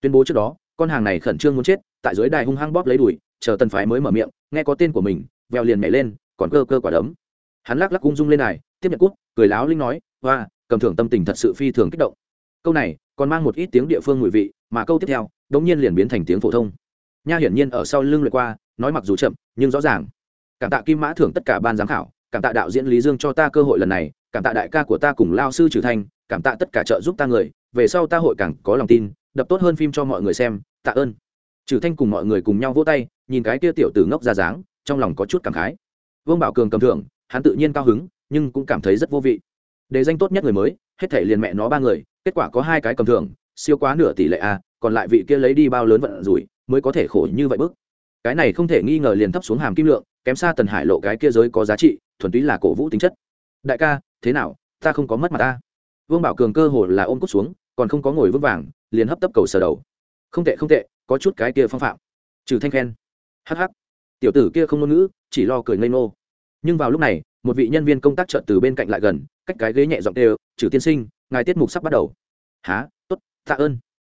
Tuyên bố trước đó, con hàng này khẩn trương muốn chết, tại dưới đài hung hăng bóp lấy đùi, chờ tần phái mới mở miệng, nghe có tên của mình vèo liền nhảy lên, còn cơ cơ quả đấm. Hắn lắc lắc cung dung lên này tiếp nhận cút cười láo linh nói hoa cầm thưởng tâm tình thật sự phi thường kích động. Câu này còn mang một ít tiếng địa phương mùi vị, mà câu tiếp theo, đống nhiên liền biến thành tiếng phổ thông. Nha hiển nhiên ở sau lưng lượt qua, nói mặc dù chậm, nhưng rõ ràng. Cảm tạ kim mã thưởng tất cả ban giám khảo cảm tạ đạo diễn lý dương cho ta cơ hội lần này, cảm tạ đại ca của ta cùng lao sư trừ thanh, cảm tạ tất cả trợ giúp ta người, về sau ta hội càng có lòng tin, đập tốt hơn phim cho mọi người xem, tạ ơn. Trừ thanh cùng mọi người cùng nhau vỗ tay, nhìn cái kia tiểu tử ngốc ra dáng, trong lòng có chút cảm khái. Vương bảo cường cầm thưởng, hắn tự nhiên cao hứng, nhưng cũng cảm thấy rất vô vị. Đề danh tốt nhất người mới, hết thể liền mẹ nó ba người, kết quả có hai cái cầm thưởng, siêu quá nửa tỷ lệ a còn lại vị kia lấy đi bao lớn vận rủi, mới có thể khổ như vậy bức cái này không thể nghi ngờ liền thấp xuống hàm kim lượng, kém xa tần hải lộ cái kia giới có giá trị, thuần túy là cổ vũ tính chất. Đại ca, thế nào, ta không có mất mặt ta. Vương bảo cường cơ hồ là ôm cút xuống, còn không có ngồi vững vàng, liền hấp tấp cầu sờ đầu. Không tệ không tệ, có chút cái kia phong phạm. Trừ thanh khen. Hh tiểu tử kia không ngôn ngữ, chỉ lo cười ngây ngô. Nhưng vào lúc này, một vị nhân viên công tác trợn từ bên cạnh lại gần, cách cái ghế nhẹ giọng đều trừ tiên sinh, ngài tiết mục sắp bắt đầu. Há t ố t tạ ơn.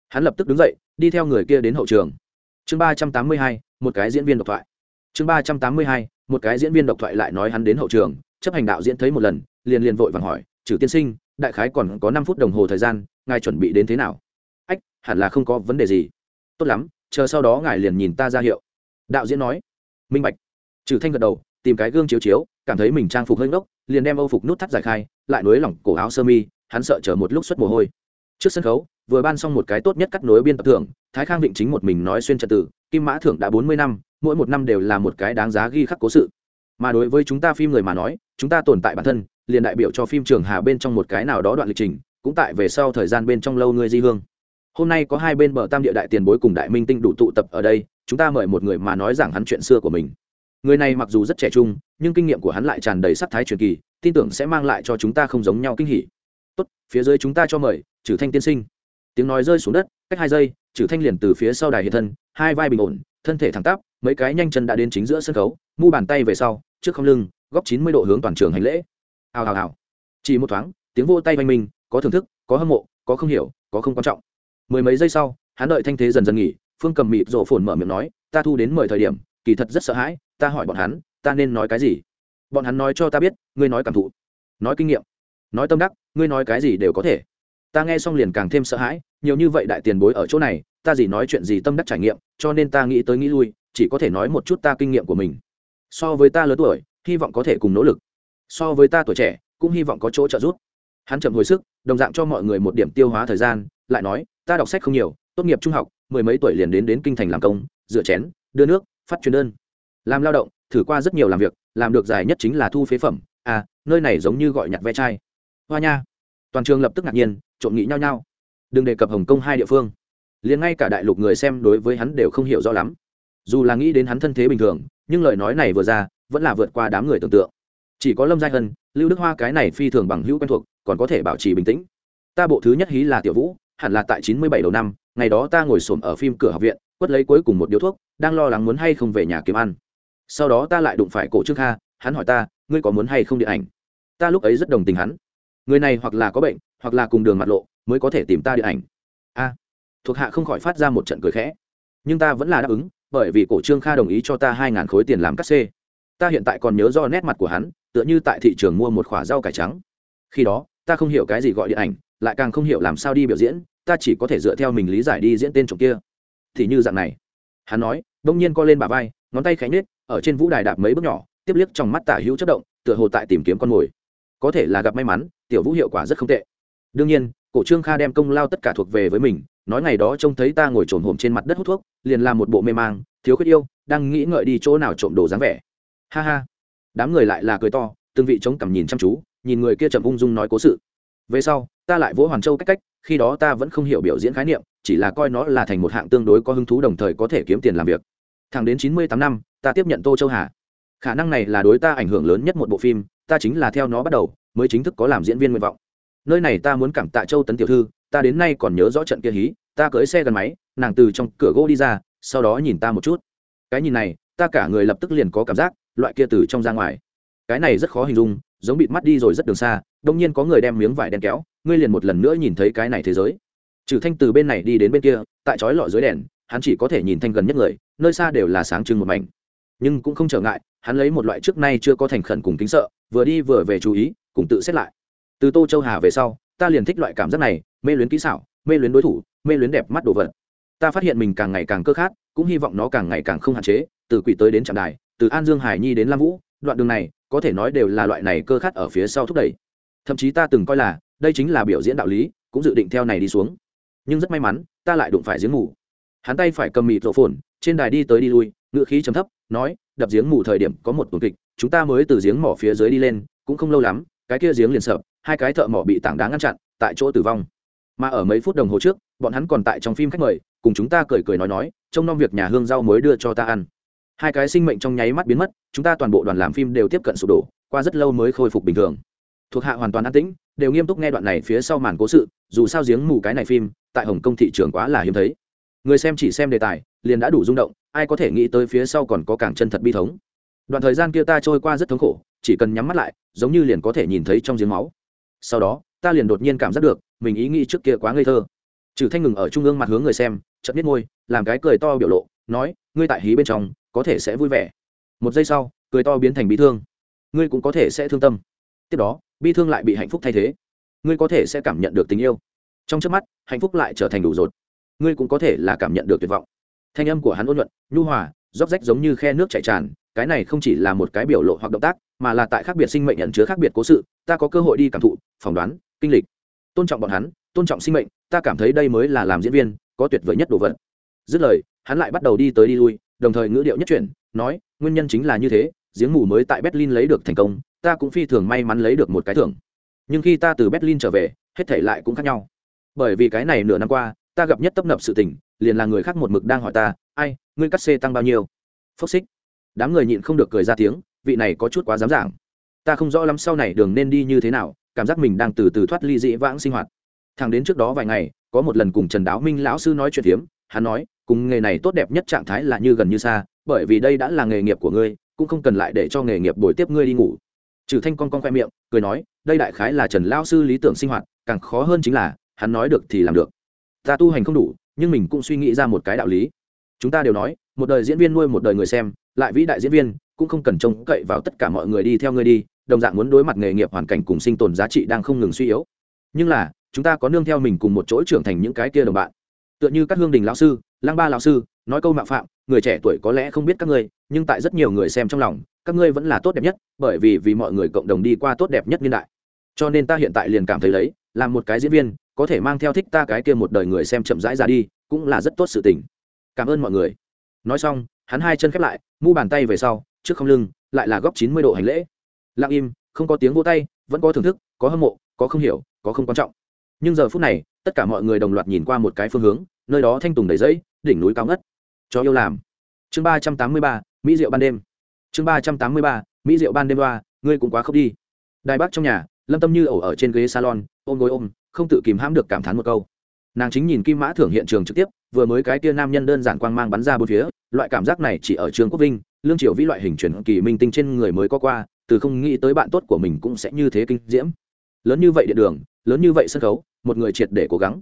Hắn lập tức đứng dậy, đi theo người kia đến hậu trường. Chương ba trăm tám mươi hai một cái diễn viên độc thoại. Chương ba trăm tám mươi hai, một cái diễn viên độc thoại lại nói hắn đến hậu trường, chấp hành đạo diễn thấy một lần, liền liền vội vàng hỏi, trừ tiên sinh, đại khái còn có năm phút đồng hồ thời gian, ngài chuẩn bị đến thế nào? Ách, hẳn là không có vấn đề gì. Tốt lắm, chờ sau đó ngài liền nhìn ta ra hiệu. Đạo diễn nói. Minh bạch. Trừ thanh gật đầu, tìm cái gương chiếu chiếu, cảm thấy mình trang phục hơi ngốc, liền đem âu phục nút thắt giải khai, lại nối lỏng cổ áo sơ mi, hắn sợ chờ một lúc xuất mồ hôi. Trước sân khấu, vừa ban xong một cái tốt nhất cắt nối biên tập thưởng, thái khang định chính một mình nói xuyên trật tự kim mã thưởng đã bốn mươi năm, mỗi một năm đều là một cái đáng giá ghi khắc cố sự. Mà đối với chúng ta phim người mà nói, chúng ta tồn tại bản thân, liền đại biểu cho phim trường hà bên trong một cái nào đó đoạn lịch trình, cũng tại về sau thời gian bên trong lâu người di hương. Hôm nay có hai bên bờ tam địa đại tiền bối cùng đại minh tinh đủ tụ tập ở đây, chúng ta mời một người mà nói rằng hắn chuyện xưa của mình. Người này mặc dù rất trẻ trung, nhưng kinh nghiệm của hắn lại tràn đầy sắc thái truyền kỳ, tin tưởng sẽ mang lại cho chúng ta không giống nhau kinh hỉ. Tốt, phía dưới chúng ta cho mời trừ thanh tiên sinh. Tiếng nói rơi xuống đất, cách hai giây trừ thanh liền từ phía sau đài hiện thân, hai vai bình ổn, thân thể thẳng tắp, mấy cái nhanh chân đã đến chính giữa sân khấu, mu bàn tay về sau, trước không lưng, góc chín mươi độ hướng toàn trường hành lễ. Hào hào hào. Chỉ một thoáng, tiếng vô tay vang minh, có thưởng thức, có hâm mộ, có không hiểu, có không quan trọng. Mười mấy giây sau, hắn đợi thanh thế dần dần nghỉ, phương cầm mịt rổ phồn mở miệng nói, ta thu đến mười thời điểm, kỳ thật rất sợ hãi, ta hỏi bọn hắn, ta nên nói cái gì? Bọn hắn nói cho ta biết, ngươi nói cảm thụ, nói kinh nghiệm, nói tâm đắc, ngươi nói cái gì đều có thể. Ta nghe xong liền càng thêm sợ hãi nhiều như vậy đại tiền bối ở chỗ này, ta gì nói chuyện gì tâm đắc trải nghiệm, cho nên ta nghĩ tới nghĩ lui, chỉ có thể nói một chút ta kinh nghiệm của mình. So với ta lớn tuổi, hy vọng có thể cùng nỗ lực. So với ta tuổi trẻ, cũng hy vọng có chỗ trợ giúp. Hắn chậm hồi sức, đồng dạng cho mọi người một điểm tiêu hóa thời gian, lại nói, ta đọc sách không nhiều, tốt nghiệp trung học, mười mấy tuổi liền đến đến kinh thành làm công, rửa chén, đưa nước, phát truyền đơn. Làm lao động, thử qua rất nhiều làm việc, làm được dài nhất chính là thu phế phẩm. À nơi này giống như gọi nhặt ve chai. Hoa nha. Toàn trường lập tức ngạc nhiên, trộm nghĩ nhau nhau đừng đề cập hồng kông hai địa phương. Liền ngay cả đại lục người xem đối với hắn đều không hiểu rõ lắm. Dù là nghĩ đến hắn thân thế bình thường, nhưng lời nói này vừa ra, vẫn là vượt qua đám người tưởng tượng. Chỉ có lâm giai hân, lưu đức hoa cái này phi thường bằng hữu quen thuộc, còn có thể bảo trì bình tĩnh. Ta bộ thứ nhất hí là tiểu vũ, hẳn là tại chín mươi bảy đầu năm, ngày đó ta ngồi xổm ở phim cửa học viện, quất lấy cuối cùng một điếu thuốc, đang lo lắng muốn hay không về nhà kiếm ăn. Sau đó ta lại đụng phải cổ trương kha, hắn hỏi ta, ngươi có muốn hay không điện ảnh? Ta lúc ấy rất đồng tình hắn. Người này hoặc là có bệnh, hoặc là cùng đường mặt lộ mới có thể tìm ta điện ảnh. A, thuộc hạ không khỏi phát ra một trận cười khẽ. Nhưng ta vẫn là đáp ứng, bởi vì cổ trương kha đồng ý cho ta hai ngàn khối tiền làm cắt xê. Ta hiện tại còn nhớ do nét mặt của hắn, tựa như tại thị trường mua một khoả rau cải trắng. Khi đó, ta không hiểu cái gì gọi điện ảnh, lại càng không hiểu làm sao đi biểu diễn, ta chỉ có thể dựa theo mình lý giải đi diễn tên trộm kia. Thì như dạng này, hắn nói đông nhiên co lên bà vai, ngón tay khánh nết ở trên vũ đài đạp mấy bước nhỏ, tiếp liếc trong mắt tả hữu chất động, tựa hồ tại tìm kiếm con mồi. Có thể là gặp may mắn, tiểu vũ hiệu quả rất không tệ đương nhiên, cổ trương kha đem công lao tất cả thuộc về với mình, nói ngày đó trông thấy ta ngồi trồn hồm trên mặt đất hút thuốc, liền làm một bộ mê mang, thiếu khuyết yêu, đang nghĩ ngợi đi chỗ nào trộm đồ dáng vẻ. Ha ha. Đám người lại là cười to, từng vị chống cằm nhìn chăm chú, nhìn người kia chậm ung dung nói cố sự. Về sau, ta lại vỗ hoàn châu cách cách, khi đó ta vẫn không hiểu biểu diễn khái niệm, chỉ là coi nó là thành một hạng tương đối có hứng thú đồng thời có thể kiếm tiền làm việc. Thẳng đến chín mươi tám năm, ta tiếp nhận tô châu hà. Khả năng này là đối ta ảnh hưởng lớn nhất một bộ phim, ta chính là theo nó bắt đầu, mới chính thức có làm diễn viên nguyện vọng nơi này ta muốn cảm tạ châu tấn tiểu thư, ta đến nay còn nhớ rõ trận kia hí, ta cưỡi xe gần máy, nàng từ trong cửa gỗ đi ra, sau đó nhìn ta một chút. Cái nhìn này, ta cả người lập tức liền có cảm giác, loại kia từ trong ra ngoài. Cái này rất khó hình dung, giống bịt mắt đi rồi rất đường xa đông nhiên có người đem miếng vải đen kéo, ngươi liền một lần nữa nhìn thấy cái này thế giới. Trừ thanh từ bên này đi đến bên kia, tại chói lọi dưới đèn, hắn chỉ có thể nhìn thanh gần nhất người, nơi xa đều là sáng trưng một mảnh. Nhưng cũng không trở ngại, hắn lấy một loại trước nay chưa có thành khẩn cùng kính sợ, vừa đi vừa về chú ý, cùng tự xét lại từ tô châu hà về sau, ta liền thích loại cảm giác này, mê luyến kỹ xảo, mê luyến đối thủ, mê luyến đẹp mắt đồ vật. Ta phát hiện mình càng ngày càng cơ khát, cũng hy vọng nó càng ngày càng không hạn chế, từ quỷ tới đến trạm đài, từ an dương hải nhi đến lam vũ, đoạn đường này, có thể nói đều là loại này cơ khát ở phía sau thúc đẩy. Thậm chí ta từng coi là, đây chính là biểu diễn đạo lý, cũng dự định theo này đi xuống. Nhưng rất may mắn, ta lại đụng phải giếng mù. Hắn tay phải cầm mịt rộ phồn, trên đài đi tới đi lui, ngựa khí chấm thấp, nói, đập giếng mù thời điểm có một tuần kịch, chúng ta mới từ giếng mỏ phía dưới đi lên, cũng không lâu lắm, cái kia giếng liền sập hai cái thợ mỏ bị tảng đá ngăn chặn, tại chỗ tử vong. Mà ở mấy phút đồng hồ trước, bọn hắn còn tại trong phim khách mời, cùng chúng ta cười cười nói nói, trông nom việc nhà hương rau mới đưa cho ta ăn. Hai cái sinh mệnh trong nháy mắt biến mất, chúng ta toàn bộ đoàn làm phim đều tiếp cận sụp đổ, qua rất lâu mới khôi phục bình thường. Thuộc hạ hoàn toàn an tĩnh, đều nghiêm túc nghe đoạn này phía sau màn cố sự, dù sao giếng mù cái này phim, tại hồng kông thị trường quá là hiếm thấy. Người xem chỉ xem đề tài, liền đã đủ rung động, ai có thể nghĩ tới phía sau còn có càng chân thật bi thống. Đoạn thời gian kia ta trôi qua rất thống khổ, chỉ cần nhắm mắt lại, giống như liền có thể nhìn thấy trong giếng máu sau đó, ta liền đột nhiên cảm giác được, mình ý nghĩ trước kia quá ngây thơ. Trừ thanh ngừng ở trung ương mặt hướng người xem chậm biết môi, làm cái cười to biểu lộ, nói, ngươi tại hí bên trong, có thể sẽ vui vẻ. Một giây sau, cười to biến thành bi thương. Ngươi cũng có thể sẽ thương tâm. Tiếp đó, bi thương lại bị hạnh phúc thay thế. Ngươi có thể sẽ cảm nhận được tình yêu. Trong trước mắt, hạnh phúc lại trở thành đủ rột. Ngươi cũng có thể là cảm nhận được tuyệt vọng. Thanh âm của hắn ôn nhuận, nhu hòa, róc rách giống như khe nước chảy tràn cái này không chỉ là một cái biểu lộ hoặc động tác, mà là tại khác biệt sinh mệnh nhận chứa khác biệt cố sự, ta có cơ hội đi cảm thụ, phỏng đoán, kinh lịch. Tôn trọng bọn hắn, tôn trọng sinh mệnh, ta cảm thấy đây mới là làm diễn viên, có tuyệt vời nhất đồ vật. Dứt lời, hắn lại bắt đầu đi tới đi lui, đồng thời ngữ điệu nhất chuyển, nói, nguyên nhân chính là như thế, giếng mù mới tại berlin lấy được thành công, ta cũng phi thường may mắn lấy được một cái thưởng. Nhưng khi ta từ berlin trở về, hết thể lại cũng khác nhau. Bởi vì cái này nửa năm qua, ta gặp nhất tấp nập sự tình, liền là người khác một mực đang hỏi ta, ai, ngươi cắt xê tăng bao nhiêu? Phốc xích đám người nhịn không được cười ra tiếng, vị này có chút quá dám giảng. Ta không rõ lắm sau này đường nên đi như thế nào, cảm giác mình đang từ từ thoát ly dĩ vãng sinh hoạt. Thằng đến trước đó vài ngày, có một lần cùng trần đáo minh lão sư nói chuyện hiếm hắn nói, cùng nghề này tốt đẹp nhất trạng thái là như gần như xa, bởi vì đây đã là nghề nghiệp của ngươi, cũng không cần lại để cho nghề nghiệp bồi tiếp ngươi đi ngủ. Trừ thanh con con khoe miệng, cười nói, đây đại khái là trần lão sư lý tưởng sinh hoạt, càng khó hơn chính là, hắn nói được thì làm được. Ta tu hành không đủ, nhưng mình cũng suy nghĩ ra một cái đạo lý. Chúng ta đều nói một đời diễn viên nuôi một đời người xem, lại vĩ đại diễn viên, cũng không cần trông cậy vào tất cả mọi người đi theo ngươi đi, đồng dạng muốn đối mặt nghề nghiệp hoàn cảnh cùng sinh tồn giá trị đang không ngừng suy yếu. Nhưng là, chúng ta có nương theo mình cùng một chỗ trưởng thành những cái kia đồng bạn. Tựa như các hương đình lão sư, lăng ba lão sư, nói câu mạo phạm, người trẻ tuổi có lẽ không biết các ngươi, nhưng tại rất nhiều người xem trong lòng, các ngươi vẫn là tốt đẹp nhất, bởi vì vì mọi người cộng đồng đi qua tốt đẹp nhất niên đại. Cho nên ta hiện tại liền cảm thấy đấy, làm một cái diễn viên, có thể mang theo thích ta cái kia một đời người xem chậm rãi ra đi, cũng là rất tốt sự tình. Cảm ơn mọi người nói xong, hắn hai chân khép lại, mu bàn tay về sau, trước không lưng, lại là góc chín mươi độ hành lễ. Lặng im, không có tiếng vô tay, vẫn có thưởng thức, có hâm mộ, có không hiểu, có không quan trọng. Nhưng giờ phút này, tất cả mọi người đồng loạt nhìn qua một cái phương hướng, nơi đó thanh tùng đầy dẫy đỉnh núi cao ngất. Cho yêu làm. Chương ba trăm tám mươi ba, mỹ rượu ban đêm. Chương ba trăm tám mươi ba, mỹ rượu ban đêm đoa ngươi cũng quá khóc đi. Đài bắc trong nhà, lâm tâm như ẩu ở trên ghế salon, ôm gối ôm, không tự kìm hãm được cảm thán một câu nàng chính nhìn kim mã thưởng hiện trường trực tiếp, vừa mới cái tia nam nhân đơn giản quang mang bắn ra bốn phía, loại cảm giác này chỉ ở trường quốc vinh, lương triều vĩ loại hình chuyển kỳ minh tinh trên người mới có qua, từ không nghĩ tới bạn tốt của mình cũng sẽ như thế kinh diễm. Lớn như vậy địa đường, lớn như vậy sân khấu, một người triệt để cố gắng.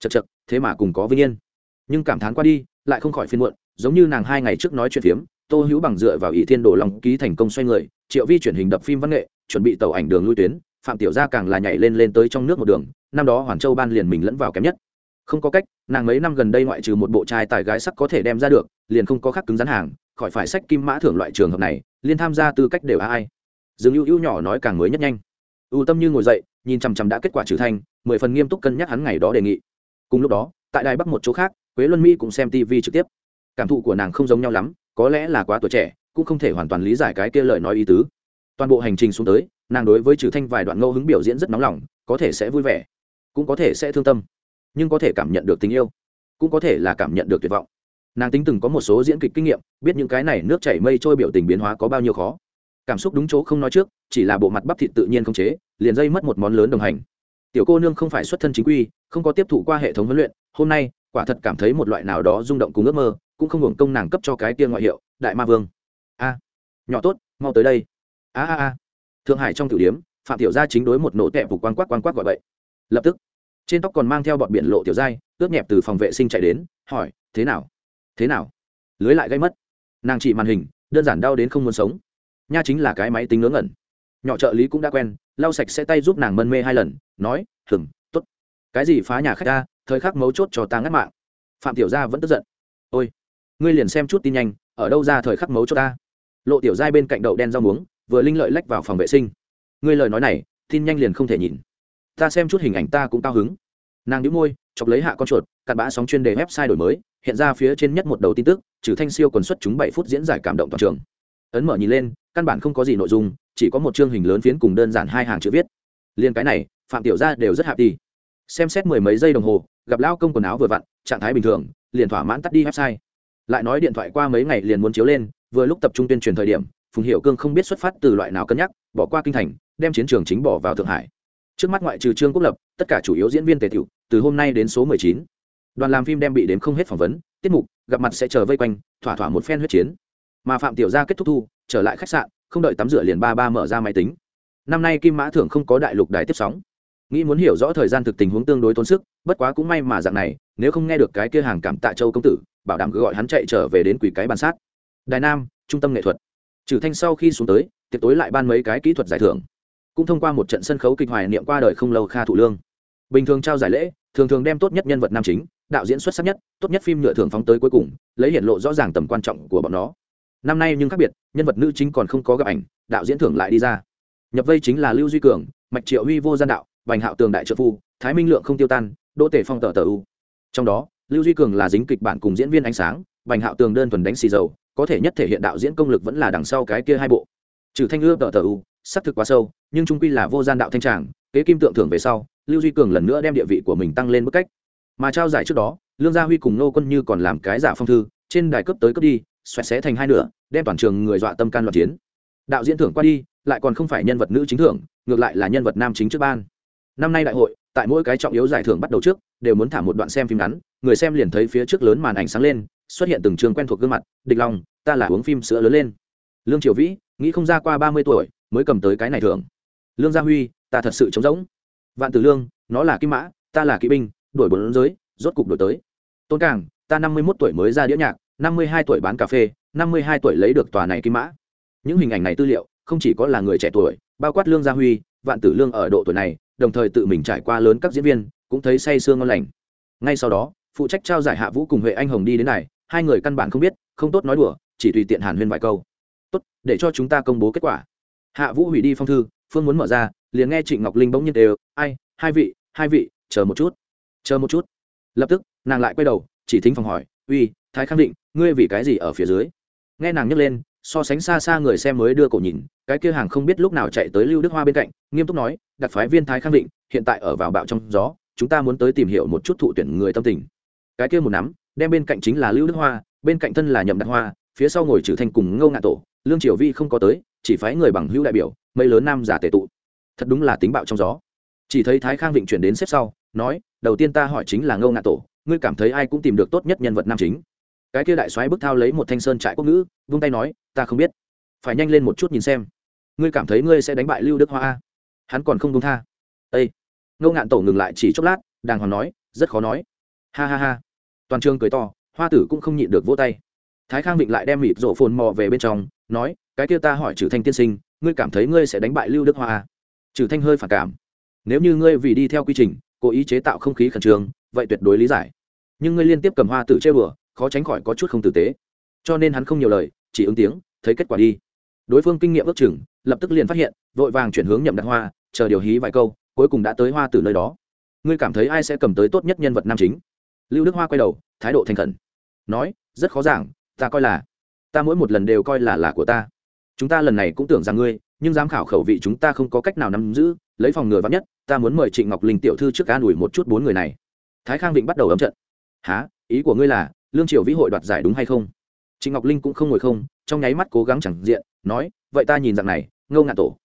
Chật chật thế mà cùng có vinh yên. Nhưng cảm thán qua đi, lại không khỏi phiên muộn, giống như nàng hai ngày trước nói chuyện phiếm, tô hữu bằng dựa vào ý thiên đồ lòng ký thành công xoay người, triệu vi chuyển hình đập phim văn nghệ, chuẩn bị tàu ảnh đường lui tuyến, phạm tiểu gia càng là nhảy lên lên tới trong nước một đường, năm đó hoàn châu ban liền mình lẫn vào kém nhất không có cách, nàng mấy năm gần đây ngoại trừ một bộ trai tài gái sắc có thể đem ra được, liền không có khắc cứng rắn hàng, khỏi phải sách kim mã thưởng loại trường hợp này, liên tham gia tư cách đều ai Dương ưu ưu nhỏ nói càng mới nhất nhanh. Ưu tâm như ngồi dậy, nhìn chằm chằm đã kết quả trừ thanh, mười phần nghiêm túc cân nhắc hắn ngày đó đề nghị. Cùng lúc đó, tại đài bắc một chỗ khác, quế luân mỹ cũng xem tv trực tiếp. Cảm thụ của nàng không giống nhau lắm, có lẽ là quá tuổi trẻ, cũng không thể hoàn toàn lý giải cái kia lời nói ý tứ. Toàn bộ hành trình xuống tới, nàng đối với trừ thanh vài đoạn ngẫu hứng biểu diễn rất nóng lòng, có thể sẽ vui vẻ, cũng có thể sẽ thương tâm nhưng có thể cảm nhận được tình yêu, cũng có thể là cảm nhận được tuyệt vọng. Nàng tính từng có một số diễn kịch kinh nghiệm, biết những cái này nước chảy mây trôi biểu tình biến hóa có bao nhiêu khó. Cảm xúc đúng chỗ không nói trước, chỉ là bộ mặt bắp thịt tự nhiên không chế, liền dây mất một món lớn đồng hành. Tiểu cô nương không phải xuất thân chính quy, không có tiếp thụ qua hệ thống huấn luyện, hôm nay, quả thật cảm thấy một loại nào đó rung động cùng ước mơ, cũng không hưởng công nàng cấp cho cái tiên ngoại hiệu, đại ma vương. A, nhỏ tốt, mau tới đây. A a a. Thượng hải trong tiểu điếm phạm tiểu gia chính đối một nổ tẹp phục quan quát quan quát gọi vậy lập tức trên tóc còn mang theo bọn biển lộ tiểu giai ướt nhẹp từ phòng vệ sinh chạy đến, hỏi, thế nào? Thế nào? Lưới lại gây mất. Nàng chỉ màn hình, đơn giản đau đến không muốn sống. Nha chính là cái máy tính ngớ ngẩn. Nhỏ trợ lý cũng đã quen, lau sạch sẽ tay giúp nàng mân mê hai lần, nói hừng t ố t cái gì phá nhà khách ta, thời khắc mấu chốt cho ta ngắt mạng. Phạm tiểu gia vẫn tức giận. Ôi, ngươi liền xem chút tin nhanh, ở đâu ra thời khắc mấu chốt ta? Lộ tiểu giai bên cạnh đậu đen rau muống, vừa linh lợi lách vào phòng vệ sinh. Ngươi lời nói này, tin nhanh liền không thể nhìn ta xem chút hình ảnh ta cũng cao hứng. Nàng đĩu môi, chọc lấy hạ con chuột, cặn bã sóng chuyên đề website đổi mới, hiện ra phía trên nhất một đầu tin tức, trừ thanh siêu quần xuất chúng bảy phút diễn giải cảm động toàn trường. Ấn mở nhìn lên, căn bản không có gì nội dung, chỉ có một chương hình lớn phiến cùng đơn giản hai hàng chữ viết. Liên cái này, phạm tiểu gia đều rất hạ đi xem xét mười mấy giây đồng hồ, gặp lao công quần áo vừa vặn, trạng thái bình thường, liền thỏa mãn tắt đi website. Lại nói điện thoại qua mấy ngày liền muốn chiếu lên, vừa lúc tập trung tuyên truyền thời điểm, phùng hiệu cương không biết xuất phát từ loại nào cân nhắc, bỏ qua kinh thành, đem chiến trường chính bỏ vào thượng hải trước mắt ngoại trừ trương quốc lập, tất cả chủ yếu diễn viên tề tiểu, từ hôm nay đến số mười chín. Đoàn làm phim đem bị đến không hết phỏng vấn, tiết mục, gặp mặt sẽ chờ vây quanh, thỏa thỏa một phen huyết chiến. Mà phạm tiểu gia kết thúc thu, trở lại khách sạn, không đợi tắm rửa liền ba ba mở ra máy tính. Năm nay kim mã thưởng không có đại lục đài tiếp sóng. Nghĩ muốn hiểu rõ thời gian thực tình huống tương đối tốn sức, bất quá cũng may mà dạng này, nếu không nghe được cái kia hàng cảm tạ châu công tử, bảo đảm cứ gọi hắn chạy trở về đến quỷ cái bàn sát. Đài nam, trung tâm nghệ thuật. Trừ thanh sau khi xuống tới, tiệc tối lại ban mấy cái kỹ thuật giải thưởng cũng thông qua một trận sân khấu kịch hoài niệm qua đời không lâu kha thủ lương. Bình thường trao giải lễ, thường thường đem tốt nhất nhân vật nam chính, đạo diễn xuất sắc nhất, tốt nhất phim nhựa thường phóng tới cuối cùng, lấy hiện lộ rõ ràng tầm quan trọng của bọn nó. Năm nay nhưng khác biệt, nhân vật nữ chính còn không có gặp ảnh, đạo diễn thưởng lại đi ra. Nhập vây chính là lưu duy cường, mạch triệu huy vô gian đạo, bành hạo tường đại trợ phu, thái minh lượng không tiêu tan, đỗ tể phong tờ tờ u. Trong đó, lưu duy cường là dính kịch bản cùng diễn viên ánh sáng, bành hạo tường đơn thuần đánh xì dầu, có thể nhất thể hiện đạo diễn công lực vẫn là đằng sau cái kia hai bộ. Trừ thanh ưa tờ tờ u xác thực quá sâu, nhưng trung quy là vô gian đạo thanh tràng, kế kim tượng thưởng về sau, lưu duy cường lần nữa đem địa vị của mình tăng lên mức cách. Mà trao giải trước đó, lương gia huy cùng nô quân như còn làm cái giả phong thư, trên đài cấp tới cấp đi, xoẹt xé thành hai nửa, đem toàn trường người dọa tâm can loạn chiến. Đạo diễn thưởng qua đi, lại còn không phải nhân vật nữ chính thưởng, ngược lại là nhân vật nam chính trước ban. Năm nay đại hội, tại mỗi cái trọng yếu giải thưởng bắt đầu trước, đều muốn thả một đoạn xem phim ngắn, người xem liền thấy phía trước lớn màn ảnh sáng lên, xuất hiện từng trường quen thuộc gương mặt, địch lòng ta là uống phim sữa lớn lên. Lương triều vĩ, nghĩ không ra qua ba mươi tuổi mới cầm tới cái này thưởng. Lương gia huy, ta thật sự trống rỗng. Vạn tử lương, nó là kim mã, ta là kỵ binh đổi bốn giới, rốt cục đổi tới. Tôn càng ta năm mươi mốt tuổi mới ra đĩa nhạc, năm mươi hai tuổi bán cà phê, năm mươi hai tuổi lấy được tòa này kim mã. Những hình ảnh này tư liệu, không chỉ có là người trẻ tuổi, bao quát lương gia huy, vạn tử lương ở độ tuổi này, đồng thời tự mình trải qua lớn các diễn viên, cũng thấy say sương ngon lành. Ngay sau đó, phụ trách trao giải hạ vũ cùng huệ anh hồng đi đến này, hai người căn bản không biết, không tốt nói đùa, chỉ tùy tiện hàn huyên vài câu. Tốt, để cho chúng ta công bố kết quả hạ vũ hủy đi phong thư, phương muốn mở ra, liền nghe trịnh ngọc linh bỗng nhiên đều ai, hai vị hai vị, chờ một chút, chờ một chút. Lập tức, nàng lại quay đầu, chỉ thính phòng hỏi, uy, thái khẳng định, ngươi vì cái gì ở phía dưới? Nghe nàng nhấc lên, so sánh xa xa người xem mới đưa cổ nhìn, cái kia hàng không biết lúc nào chạy tới lưu đức hoa bên cạnh, nghiêm túc nói, đặc phái viên thái khẳng định, hiện tại ở vào bạo trong gió, chúng ta muốn tới tìm hiểu một chút thụ tuyển người tâm tình. Cái kia một nắm, đem bên cạnh chính là lưu đức hoa, bên cạnh thân là nhậm đặc hoa, phía sau ngồi trừ thành cùng ngâu ngạ tổ lương triều vi không có tới, chỉ phái người bằng hữu đại biểu, mấy lớn nam giả tệ tụ. Thật đúng là tính bạo trong gió. Chỉ thấy thái khang vịnh chuyển đến xếp sau, nói, đầu tiên ta hỏi chính là ngâu ngạ tổ, ngươi cảm thấy ai cũng tìm được tốt nhất nhân vật nam chính? Cái kia đại soái bức thao lấy một thanh sơn trại quốc ngữ, vung tay nói, ta không biết. Phải nhanh lên một chút nhìn xem. Ngươi cảm thấy ngươi sẽ đánh bại lưu đức hoa hắn còn không công tha. Ây ngô ngạn tổ ngừng lại chỉ chốc lát, đàng hoàng nói, rất khó nói. Ha ha ha. Toàn trường cười to, hoa tử cũng không nhịn được vỗ tay. Thái khang vịnh lại đem mịt rổ phồn mò về bên trong nói, cái kia ta hỏi trừ thanh tiên sinh, ngươi cảm thấy ngươi sẽ đánh bại lưu đức hoa à? trừ thanh hơi phản cảm. Nếu như ngươi vì đi theo quy trình, cố ý chế tạo không khí khẩn trương, vậy tuyệt đối lý giải. Nhưng ngươi liên tiếp cầm hoa tự chơi bừa khó tránh khỏi có chút không tử tế. Cho nên hắn không nhiều lời, chỉ ứng tiếng, thấy kết quả đi. Đối phương kinh nghiệm ước chừng, lập tức liền phát hiện, vội vàng chuyển hướng nhậm đặt hoa, chờ điều hí vài câu, cuối cùng đã tới hoa từ nơi đó. Ngươi cảm thấy ai sẽ cầm tới tốt nhất nhân vật nam chính? Lưu đức hoa quay đầu, thái độ thành khẩn. Nói, rất khó giảng, ta coi là ta mỗi một lần đều coi là là của ta. Chúng ta lần này cũng tưởng rằng ngươi, nhưng giám khảo khẩu vị chúng ta không có cách nào nắm giữ, lấy phòng ngừa vắng nhất, ta muốn mời trịnh ngọc linh tiểu thư trước an ủi một chút bốn người này. Thái khang vịnh bắt đầu ấm trận. Há ý của ngươi là, lương triều vĩ hội đoạt giải đúng hay không? Trịnh ngọc linh cũng không ngồi không, trong nháy mắt cố gắng chẳng diện, nói, vậy ta nhìn rằng này ngâu ngạn tổ.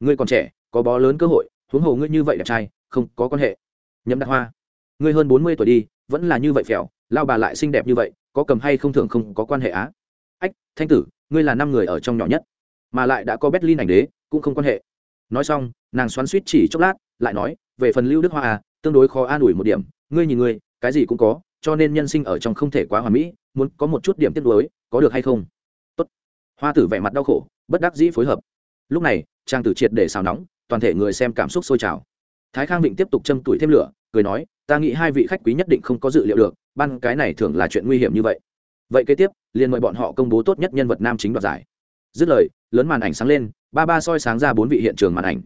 Ngươi còn trẻ, có bó lớn cơ hội, huống hồ ngươi như vậy đẹp trai, không có quan hệ. Nhậm đạt hoa. Ngươi hơn bốn mươi tuổi đi, vẫn là như vậy phèo lao bà lại xinh đẹp như vậy, có cầm hay không thường không có quan hệ á? Ách, thanh tử, ngươi là năm người ở trong nhỏ nhất, mà lại đã có berlin ảnh đế, cũng không quan hệ. Nói xong, nàng xoắn suýt chỉ chốc lát, lại nói, về phần lưu đức hoa à tương đối khó an ủi một điểm, ngươi nhìn ngươi, cái gì cũng có, cho nên nhân sinh ở trong không thể quá hoàn mỹ, muốn có một chút điểm tiếp nối có được hay không? Tốt. Hoa tử vẻ mặt đau khổ, bất đắc dĩ phối hợp. Lúc này trang tử triệt để xào nóng, toàn thể người xem cảm xúc sôi trào. Thái khang định tiếp tục châm tuổi thêm lửa, cười nói, ta nghĩ hai vị khách quý nhất định không có dự liệu được, ban cái này thường là chuyện nguy hiểm như vậy vậy kế tiếp, liền mời bọn họ công bố tốt nhất nhân vật nam chính đoạt giải. Dứt lời, lớn màn ảnh sáng lên, ba ba soi sáng ra bốn vị hiện trường màn ảnh.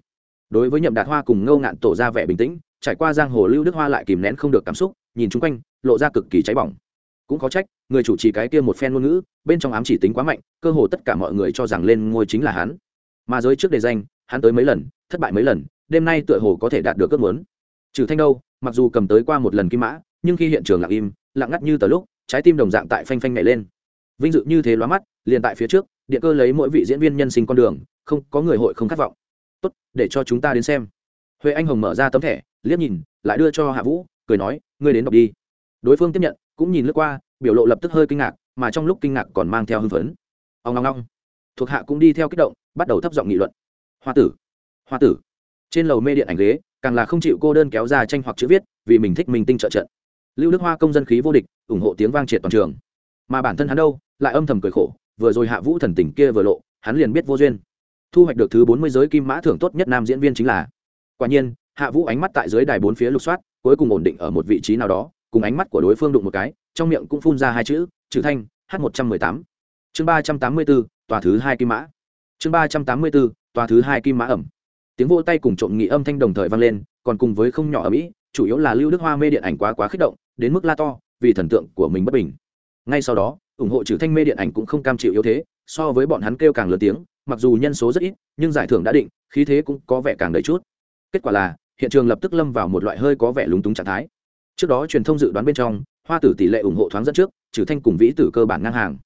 Đối với nhậm đạt hoa cùng ngâu ngạn tổ ra vẻ bình tĩnh, trải qua giang hồ lưu đức hoa lại kìm nén không được cảm xúc, nhìn chung quanh, lộ ra cực kỳ cháy bỏng. Cũng có trách, người chủ trì cái kia một phen ngôn ngữ, bên trong ám chỉ tính quá mạnh, cơ hồ tất cả mọi người cho rằng lên ngôi chính là hắn. Mà giới trước đề danh, hắn tới mấy lần, thất bại mấy lần, đêm nay tựa hồ có thể đạt được ước muốn. Trừ thanh đâu, mặc dù cầm tới qua một lần kim mã, nhưng khi hiện trường lặng im, lặng ngắt như tờ lúc trái tim đồng dạng tại phanh phanh nhảy lên. Vinh dự như thế lóa mắt, liền tại phía trước điện cơ lấy mỗi vị diễn viên nhân sinh con đường, không có người hội không khát vọng. Tốt, để cho chúng ta đến xem. Huệ anh hồng mở ra tấm thẻ, liếc nhìn, lại đưa cho hạ vũ, cười nói, ngươi đến đọc đi. Đối phương tiếp nhận, cũng nhìn lướt qua, biểu lộ lập tức hơi kinh ngạc, mà trong lúc kinh ngạc còn mang theo hưng phấn. Ông ngong ngong thuộc hạ cũng đi theo kích động, bắt đầu thấp giọng nghị luận. Hoa tử hoa tử. Trên lầu mê điện ảnh ghế, càng là không chịu cô đơn kéo ra tranh hoặc chữ viết, vì mình thích mình tinh trợ trận lưu đức hoa công dân khí vô địch, ủng hộ tiếng vang triệt toàn trường. Mà bản thân hắn đâu, lại âm thầm cười khổ, vừa rồi hạ vũ thần tình kia vừa lộ, hắn liền biết vô duyên. Thu hoạch được thứ bốn mươi giới kim mã thưởng tốt nhất nam diễn viên chính là. Quả nhiên, hạ vũ ánh mắt tại dưới đài bốn phía lục soát, cuối cùng ổn định ở một vị trí nào đó, cùng ánh mắt của đối phương đụng một cái, trong miệng cũng phun ra hai chữ, trừ thanh h một trăm mười tám. Chương ba trăm tám mươi bốn, tòa thứ hai kim mã. Chương ba trăm tám mươi bốn, tòa thứ hai kim mã ẩm. Tiếng vô tay cùng trộm nghị âm thanh đồng thời vang lên, còn cùng với không nhỏ ở mỹ, chủ yếu là lưu đức hoa mê điện ảnh quá quá kích động đến mức la to, vì thần tượng của mình bất bình. Ngay sau đó, ủng hộ trừ thanh mê điện ảnh cũng không cam chịu yếu thế, so với bọn hắn kêu càng lớn tiếng, mặc dù nhân số rất ít, nhưng giải thưởng đã định, khí thế cũng có vẻ càng đầy chút. Kết quả là, hiện trường lập tức lâm vào một loại hơi có vẻ lúng túng trạng thái. Trước đó truyền thông dự đoán bên trong, hoa tử tỷ lệ ủng hộ thoáng dẫn trước, trừ thanh cùng vĩ tử cơ bản ngang hàng.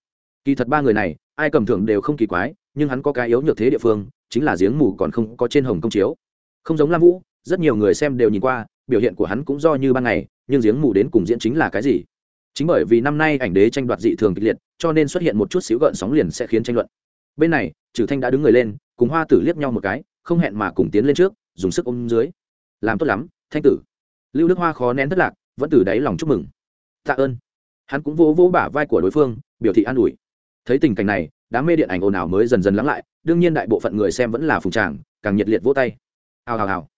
Kỳ thật ba người này, ai cầm thưởng đều không kỳ quái, nhưng hắn có cái yếu nhược thế địa phương, chính là giếng mù còn không có trên hồng công chiếu. Không giống lam vũ, rất nhiều người xem đều nhìn qua biểu hiện của hắn cũng do như ban ngày, nhưng giếng mù đến cùng diễn chính là cái gì? Chính bởi vì năm nay ảnh đế tranh đoạt dị thường kịch liệt, cho nên xuất hiện một chút xíu gợn sóng liền sẽ khiến tranh luận. Bên này trừ thanh đã đứng người lên, cùng hoa tử liếc nhau một cái, không hẹn mà cùng tiến lên trước, dùng sức ôm dưới. Làm tốt lắm, thanh tử. Lưu đức hoa khó nén thất lạc, vẫn từ đáy lòng chúc mừng. Tạ ơn. Hắn cũng vỗ vỗ bả vai của đối phương, biểu thị an ủi. Thấy tình cảnh này, đám mê điện ảnh ồn ào mới dần dần lắng lại, đương nhiên đại bộ phận người xem vẫn là phùng tràng, càng nhiệt liệt vỗ tay. Hào hào hào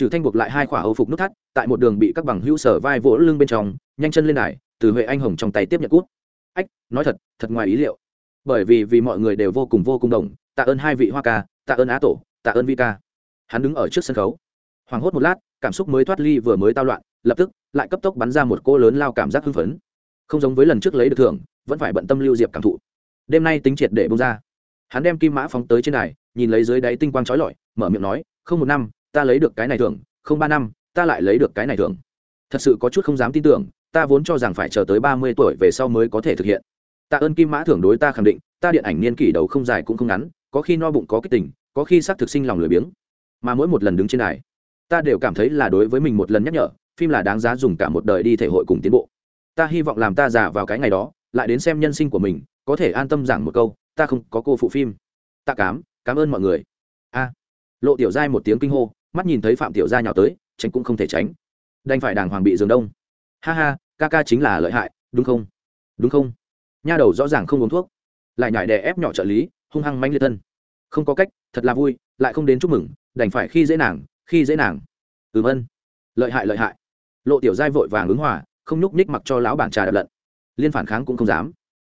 trừ thanh buộc lại hai khỏa âu phục nút thắt, tại một đường bị các bằng hữu sở vai vỗ lưng bên trong, nhanh chân lên đài, từ huệ anh hồng trong tay tiếp nhận cút. Ách, nói thật thật ngoài ý liệu. Bởi vì vì mọi người đều vô cùng vô cùng đồng, tạ ơn hai vị hoa ca, tạ ơn á tổ, tạ ơn vi ca hắn đứng ở trước sân khấu. Hoảng hốt một lát, cảm xúc mới thoát ly vừa mới tao loạn, lập tức, lại cấp tốc bắn ra một cô lớn lao cảm giác hưng phấn. Không giống với lần trước lấy được thưởng, vẫn phải bận tâm lưu diệp cảm thụ. Đêm nay tính triệt để bông ra. Hắn đem kim mã phóng tới trên này nhìn lấy dưới đáy tinh quang trói lọi, mở miệng nói, không một năm ta lấy được cái này thưởng, không ba năm, ta lại lấy được cái này thưởng. Thật sự có chút không dám tin tưởng, ta vốn cho rằng phải chờ tới ba mươi tuổi về sau mới có thể thực hiện. Tạ ơn kim mã thưởng đối ta khẳng định, ta điện ảnh niên kỷ đầu không dài cũng không ngắn, có khi no bụng có kích tình, có khi xác thực sinh lòng lười biếng. Mà mỗi một lần đứng trên này ta đều cảm thấy là đối với mình một lần nhắc nhở, phim là đáng giá dùng cả một đời đi thể hội cùng tiến bộ. Ta hy vọng làm ta già vào cái ngày đó, lại đến xem nhân sinh của mình, có thể an tâm giảng một câu, ta không có cô phụ phim. Ta cám, cảm ơn mọi người. A. Lộ tiểu giai một tiếng kinh hô mắt nhìn thấy phạm tiểu gia nhào tới, tránh cũng không thể tránh. Đành phải đàng hoàng bị giường đông. Ha ha, ca ca chính là lợi hại, đúng không? Đúng không? Nha đầu rõ ràng không uống thuốc. Lại nhảy đè ép nhỏ trợ lý, hung hăng manh liệt thân. Không có cách, thật là vui, lại không đến chúc mừng, đành phải khi dễ nàng, khi dễ nàng. Ừm ân. Lợi hại lợi hại. Lộ tiểu giai vội vàng ứng hòa, không nhúc nhích mặc cho lão bản trà đập lận. Liên phản kháng cũng không dám.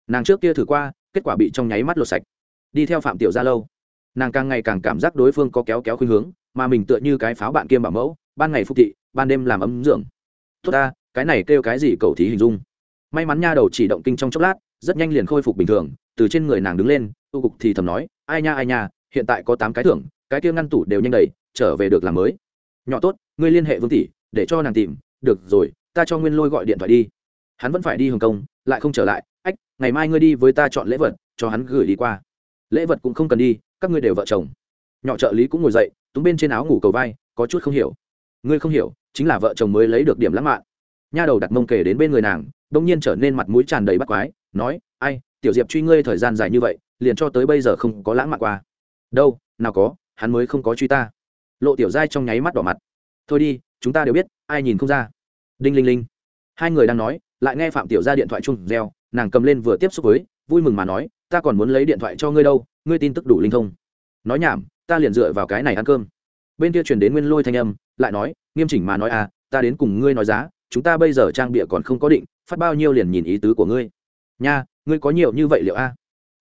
Nàng trước kia thử qua, kết quả bị trong nháy mắt lột sạch. Đi theo phạm tiểu gia lâu nàng càng ngày càng cảm giác đối phương có kéo kéo khuynh hướng, mà mình tựa như cái pháo bạn kiêm bảo mẫu, ban ngày phục thị, ban đêm làm ấm dưỡng. Tốt ta, cái này kêu cái gì cầu thí hình dung. May mắn nha đầu chỉ động kinh trong chốc lát, rất nhanh liền khôi phục bình thường, từ trên người nàng đứng lên tu cục thì thầm nói, ai nha ai nha, hiện tại có tám cái thưởng, cái kia ngăn tủ đều nhanh đầy, trở về được làm mới. Nhỏ tốt, ngươi liên hệ vương tỷ, để cho nàng tìm, được rồi, ta cho nguyên lôi gọi điện thoại đi. Hắn vẫn phải đi hồng kông, lại không trở lại, ách, ngày mai ngươi đi với ta chọn lễ vật, cho hắn gửi đi qua lễ vật cũng không cần đi, các ngươi đều vợ chồng. Nhỏ trợ lý cũng ngồi dậy túng bên trên áo ngủ cầu vai, có chút không hiểu. Ngươi không hiểu, chính là vợ chồng mới lấy được điểm lãng mạn. Nha đầu đặt mông kể đến bên người nàng, đông nhiên trở nên mặt mũi tràn đầy bắt quái, nói, ai, tiểu diệp truy ngươi thời gian dài như vậy, liền cho tới bây giờ không có lãng mạn qua. Đâu, nào có, hắn mới không có truy ta. Lộ tiểu giai trong nháy mắt đỏ mặt. Thôi đi, chúng ta đều biết, ai nhìn không ra. Đinh linh linh. Hai người đang nói, lại nghe phạm tiểu ra điện thoại chung reo, nàng cầm lên vừa tiếp xúc với, vui mừng mà nói ta còn muốn lấy điện thoại cho ngươi đâu, ngươi tin tức đủ linh thông. Nói nhảm, ta liền dựa vào cái này ăn cơm. Bên kia chuyển đến nguyên lôi thanh âm, lại nói, nghiêm chỉnh mà nói à ta đến cùng ngươi nói giá, chúng ta bây giờ trang bịa còn không có định, phát bao nhiêu liền nhìn ý tứ của ngươi. Nha, ngươi có nhiều như vậy liệu a?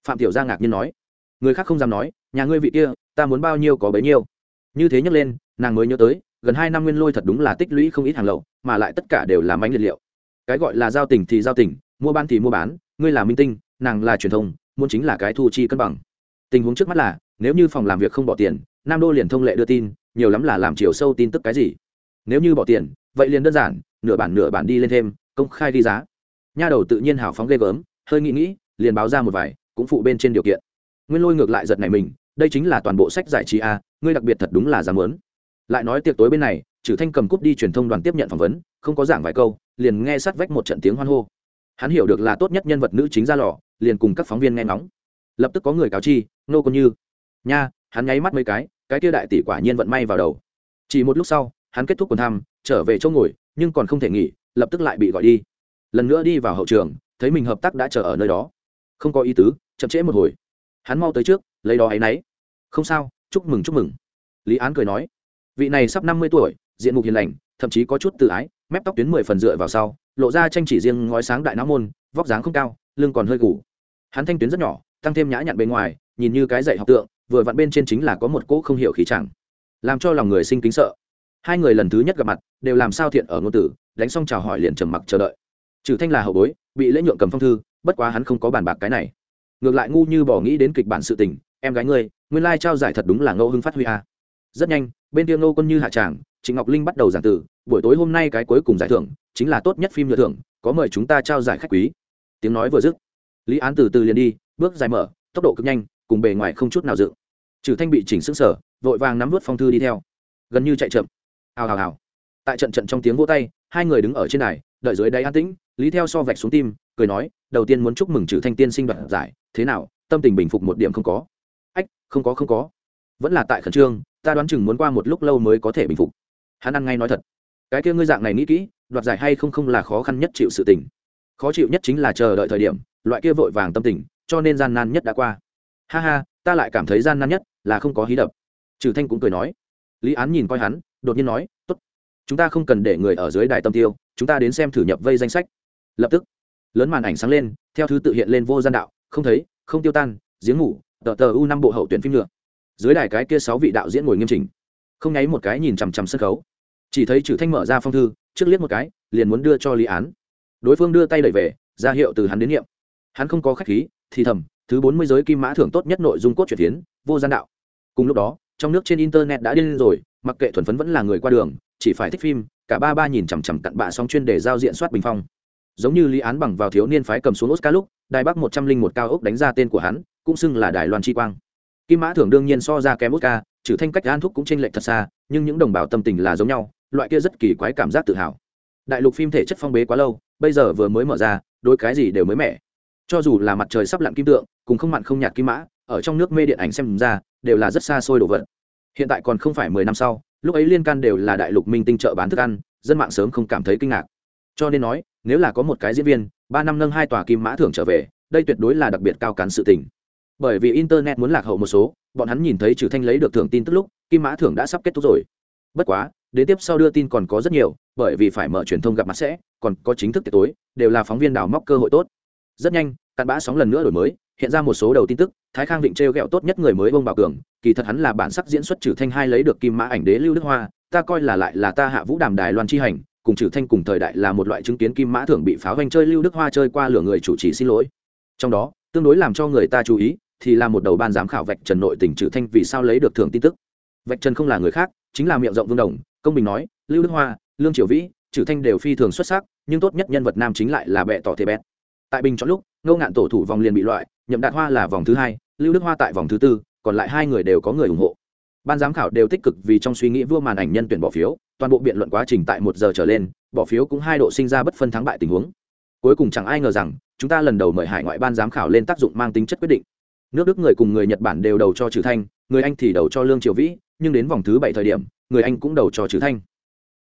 Phạm tiểu gia ngạc nhiên nói. Người khác không dám nói, nhà ngươi vị kia, ta muốn bao nhiêu có bấy nhiêu. Như thế nhắc lên, nàng mới nhớ tới, gần hai năm nguyên lôi thật đúng là tích lũy không ít hàng lậu, mà lại tất cả đều là mánh liệt liệu. Cái gọi là giao tình thì giao tình, mua bán thì mua bán, ngươi là minh tinh, nàng là truyền thông muốn chính là cái thu chi cân bằng. Tình huống trước mắt là, nếu như phòng làm việc không bỏ tiền, nam đô liền thông lệ đưa tin, nhiều lắm là làm chiều sâu tin tức cái gì. Nếu như bỏ tiền, vậy liền đơn giản, nửa bản nửa bản đi lên thêm, công khai đi giá. Nha đầu tự nhiên hào phóng ghê gớm, hơi nghĩ nghĩ, liền báo ra một vài, cũng phụ bên trên điều kiện. Nguyên lôi ngược lại giật này mình, đây chính là toàn bộ sách giải trí a, ngươi đặc biệt thật đúng là dám lớn lại nói tiệc tối bên này trừ thanh cầm cúp đi truyền thông đoàn tiếp nhận phỏng vấn, không có giảng vài câu, liền nghe sát vách một trận tiếng hoan hô hắn hiểu được là tốt nhất nhân vật nữ chính ra lò, liền cùng các phóng viên nghe ngóng. Lập tức có người cáo chi, nô còn như. Nha, hắn nháy mắt mấy cái cái kia đại tỷ quả nhiên vận may vào đầu. Chỉ một lúc sau, hắn kết thúc quần thăm, trở về chỗ ngồi, nhưng còn không thể nghỉ, lập tức lại bị gọi đi. Lần nữa đi vào hậu trường, thấy mình hợp tác đã chờ ở nơi đó. Không có ý tứ, chậm trễ một hồi. Hắn mau tới trước, lấy đó ấ y n ấ y không sao, chúc mừng chúc mừng. Lý án cười nói, vị này sắp năm mươi tuổi, diện mục hiền lành thậm chí có chút tự ái, mép tóc tuyến mười phần dựa vào sau, lộ ra tranh chỉ riêng ngói sáng đại não môn, vóc dáng không cao, lưng còn hơi gù. Hắn thanh tuyến rất nhỏ, tăng thêm nhã nhặn bên ngoài, nhìn như cái dạy học tượng, vừa vặn bên trên chính là có một cỗ không hiểu khí chẳng. Làm cho lòng người sinh kính sợ. Hai người lần thứ nhất gặp mặt, đều làm sao thiện ở ngôn tử, đánh xong chào hỏi liền trầm mặc chờ đợi. Trừ thanh là hậu bối, bị lễ nhượng cầm phong thư, bất quá hắn không có bàn bạc cái này. Ngược lại ngu như bỏ nghĩ đến kịch bản sự tình, em gái ngươi, nguyên lai trao giải thật đúng là ngẫu hưng phát huy a. Rất nhanh, bên kia ngô quân như hạ tràng trịnh ngọc linh bắt đầu giảng từ, buổi tối hôm nay cái cuối cùng giải thưởng chính là tốt nhất phim nhựa thưởng, có mời chúng ta trao giải khách quý. Tiếng nói vừa dứt, lý án từ từ liền đi, bước dài mở, tốc độ cực nhanh, cùng bề ngoài không chút nào dự trừ thanh bị chỉnh sững sở vội vàng nắm nuốt phong thư đi theo. Gần như chạy chậm. Hào hào hào. Tại trận trận trong tiếng vỗ tay, hai người đứng ở trên đài, đợi dưới đáy an tĩnh, lý theo so vạch xuống tim, cười nói, đầu tiên muốn chúc mừng trừ thanh tiên sinh đoạt giải, thế nào, tâm tình bình phục một điểm không có. Ách, không có không có. Vẫn là tại khẩn trương, ta đoán chừng muốn qua một lúc lâu mới có thể bình phục hắn ăn ngay nói thật. Cái kia ngươi dạng này nghĩ kỹ, đoạt giải hay không không là khó khăn nhất chịu sự tình. Khó chịu nhất chính là chờ đợi thời điểm, loại kia vội vàng tâm tình, cho nên gian nan nhất đã qua. Ha ha, ta lại cảm thấy gian nan nhất là không có hí đập. Trừ thanh cũng cười nói. Lý án nhìn coi hắn, đột nhiên nói, tốt, chúng ta không cần để người ở dưới đài tâm tiêu, chúng ta đến xem thử nhập vây danh sách. Lập tức, lớn màn ảnh sáng lên, theo thứ tự hiện lên vô gian đạo, không thấy, không tiêu tan, giếng ngủ, tờ tờ u năm bộ hậu tuyển phim nữa dưới đài cái kia sáu vị đạo diễn ngồi nghiêm chỉnh không nháy một cái nhìn chằm chằm sân khấu. Chỉ thấy trừ thanh mở ra phong thư, trước liếc một cái, liền muốn đưa cho lý án. Đối phương đưa tay đẩy về, ra hiệu từ hắn đến nghiệm hắn không có khách khí, thì thầm, thứ bốn mươi giới kim mã thưởng tốt nhất nội dung cốt truyện tiến, vô gian đạo. Cùng lúc đó, trong nước trên internet đã điên rồi, mặc kệ thuần phấn vẫn là người qua đường, chỉ phải thích phim, cả ba ba nhìn chằm chằm cặn bạ xong chuyên để giao diện soát bình phong. Giống như lý án bằng vào thiếu niên phái cầm xuống oscar lúc, đài bắc một trăm linh một cao ốc đánh ra tên của hắn, cũng xưng là đài loan chi quang. Kim mã thưởng đương nhiên so ra kém oscar trừ thanh cách an thúc cũng chênh lệch thật xa, nhưng những đồng bào tâm tình là giống nhau, loại kia rất kỳ quái cảm giác tự hào. Đại lục phim thể chất phong bế quá lâu, bây giờ vừa mới mở ra, đôi cái gì đều mới mẻ. Cho dù là mặt trời sắp lặn kim tượng, cùng không mặn không nhạt kim mã, ở trong nước mê điện ảnh xem ra, đều là rất xa xôi đồ vật. Hiện tại còn không phải mười năm sau, lúc ấy liên can đều là đại lục minh tinh chợ bán thức ăn, dân mạng sớm không cảm thấy kinh ngạc. Cho nên nói, nếu là có một cái diễn viên, ba năm nâng hai tòa kim mã thưởng trở về, đây tuyệt đối là đặc biệt cao cán sự tình bởi vì internet muốn lạc hậu một số, bọn hắn nhìn thấy trừ thanh lấy được thưởng tin tức lúc, kim mã thưởng đã sắp kết thúc rồi. Bất quá, đến tiếp sau đưa tin còn có rất nhiều, bởi vì phải mở truyền thông gặp mặt sẽ, còn có chính thức tiệc tối, đều là phóng viên đào móc cơ hội tốt. Rất nhanh, cặn bã sóng lần nữa đổi mới, hiện ra một số đầu tin tức, thái khang vịnh trêu ghẹo tốt nhất người mới bông bảo cường, kỳ thật hắn là bản sắc diễn xuất trừ thanh hai lấy được kim mã ảnh đế lưu đức hoa, ta coi là lại là ta hạ vũ đàm đài loan chi hành, cùng trừ thanh cùng thời đại là một loại chứng kiến kim mã thưởng bị pháo vanh chơi lưu đức hoa chơi qua lửa người chủ trì xin lỗi. Trong đó, tương đối làm cho người ta chú ý thì là một đầu ban giám khảo vạch trần nội tình trừ thanh vì sao lấy được thưởng tin tức. Vạch trần không là người khác, chính là miệng rộng vương đồng, công bình nói, lưu đức hoa, lương triều vĩ, trừ thanh đều phi thường xuất sắc, nhưng tốt nhất nhân vật nam chính lại là bệ tỏ thể bẹt. tại bình chọn lúc, ngô ngạn tổ thủ vòng liền bị loại, nhậm đạt hoa là vòng thứ hai, lưu đức hoa tại vòng thứ tư, còn lại hai người đều có người ủng hộ. Ban giám khảo đều tích cực vì trong suy nghĩ vua màn ảnh nhân tuyển bỏ phiếu, toàn bộ biện luận quá trình tại một giờ trở lên, bỏ phiếu cũng hai độ sinh ra bất phân thắng bại tình huống. Cuối cùng chẳng ai ngờ rằng, chúng ta lần đầu mời hải ngoại ban giám khảo lên tác dụng mang tính chất quyết định nước đức người cùng người nhật bản đều đầu cho trừ thanh, người anh thì đầu cho lương triều vĩ, nhưng đến vòng thứ bảy thời điểm, người anh cũng đầu cho trừ thanh.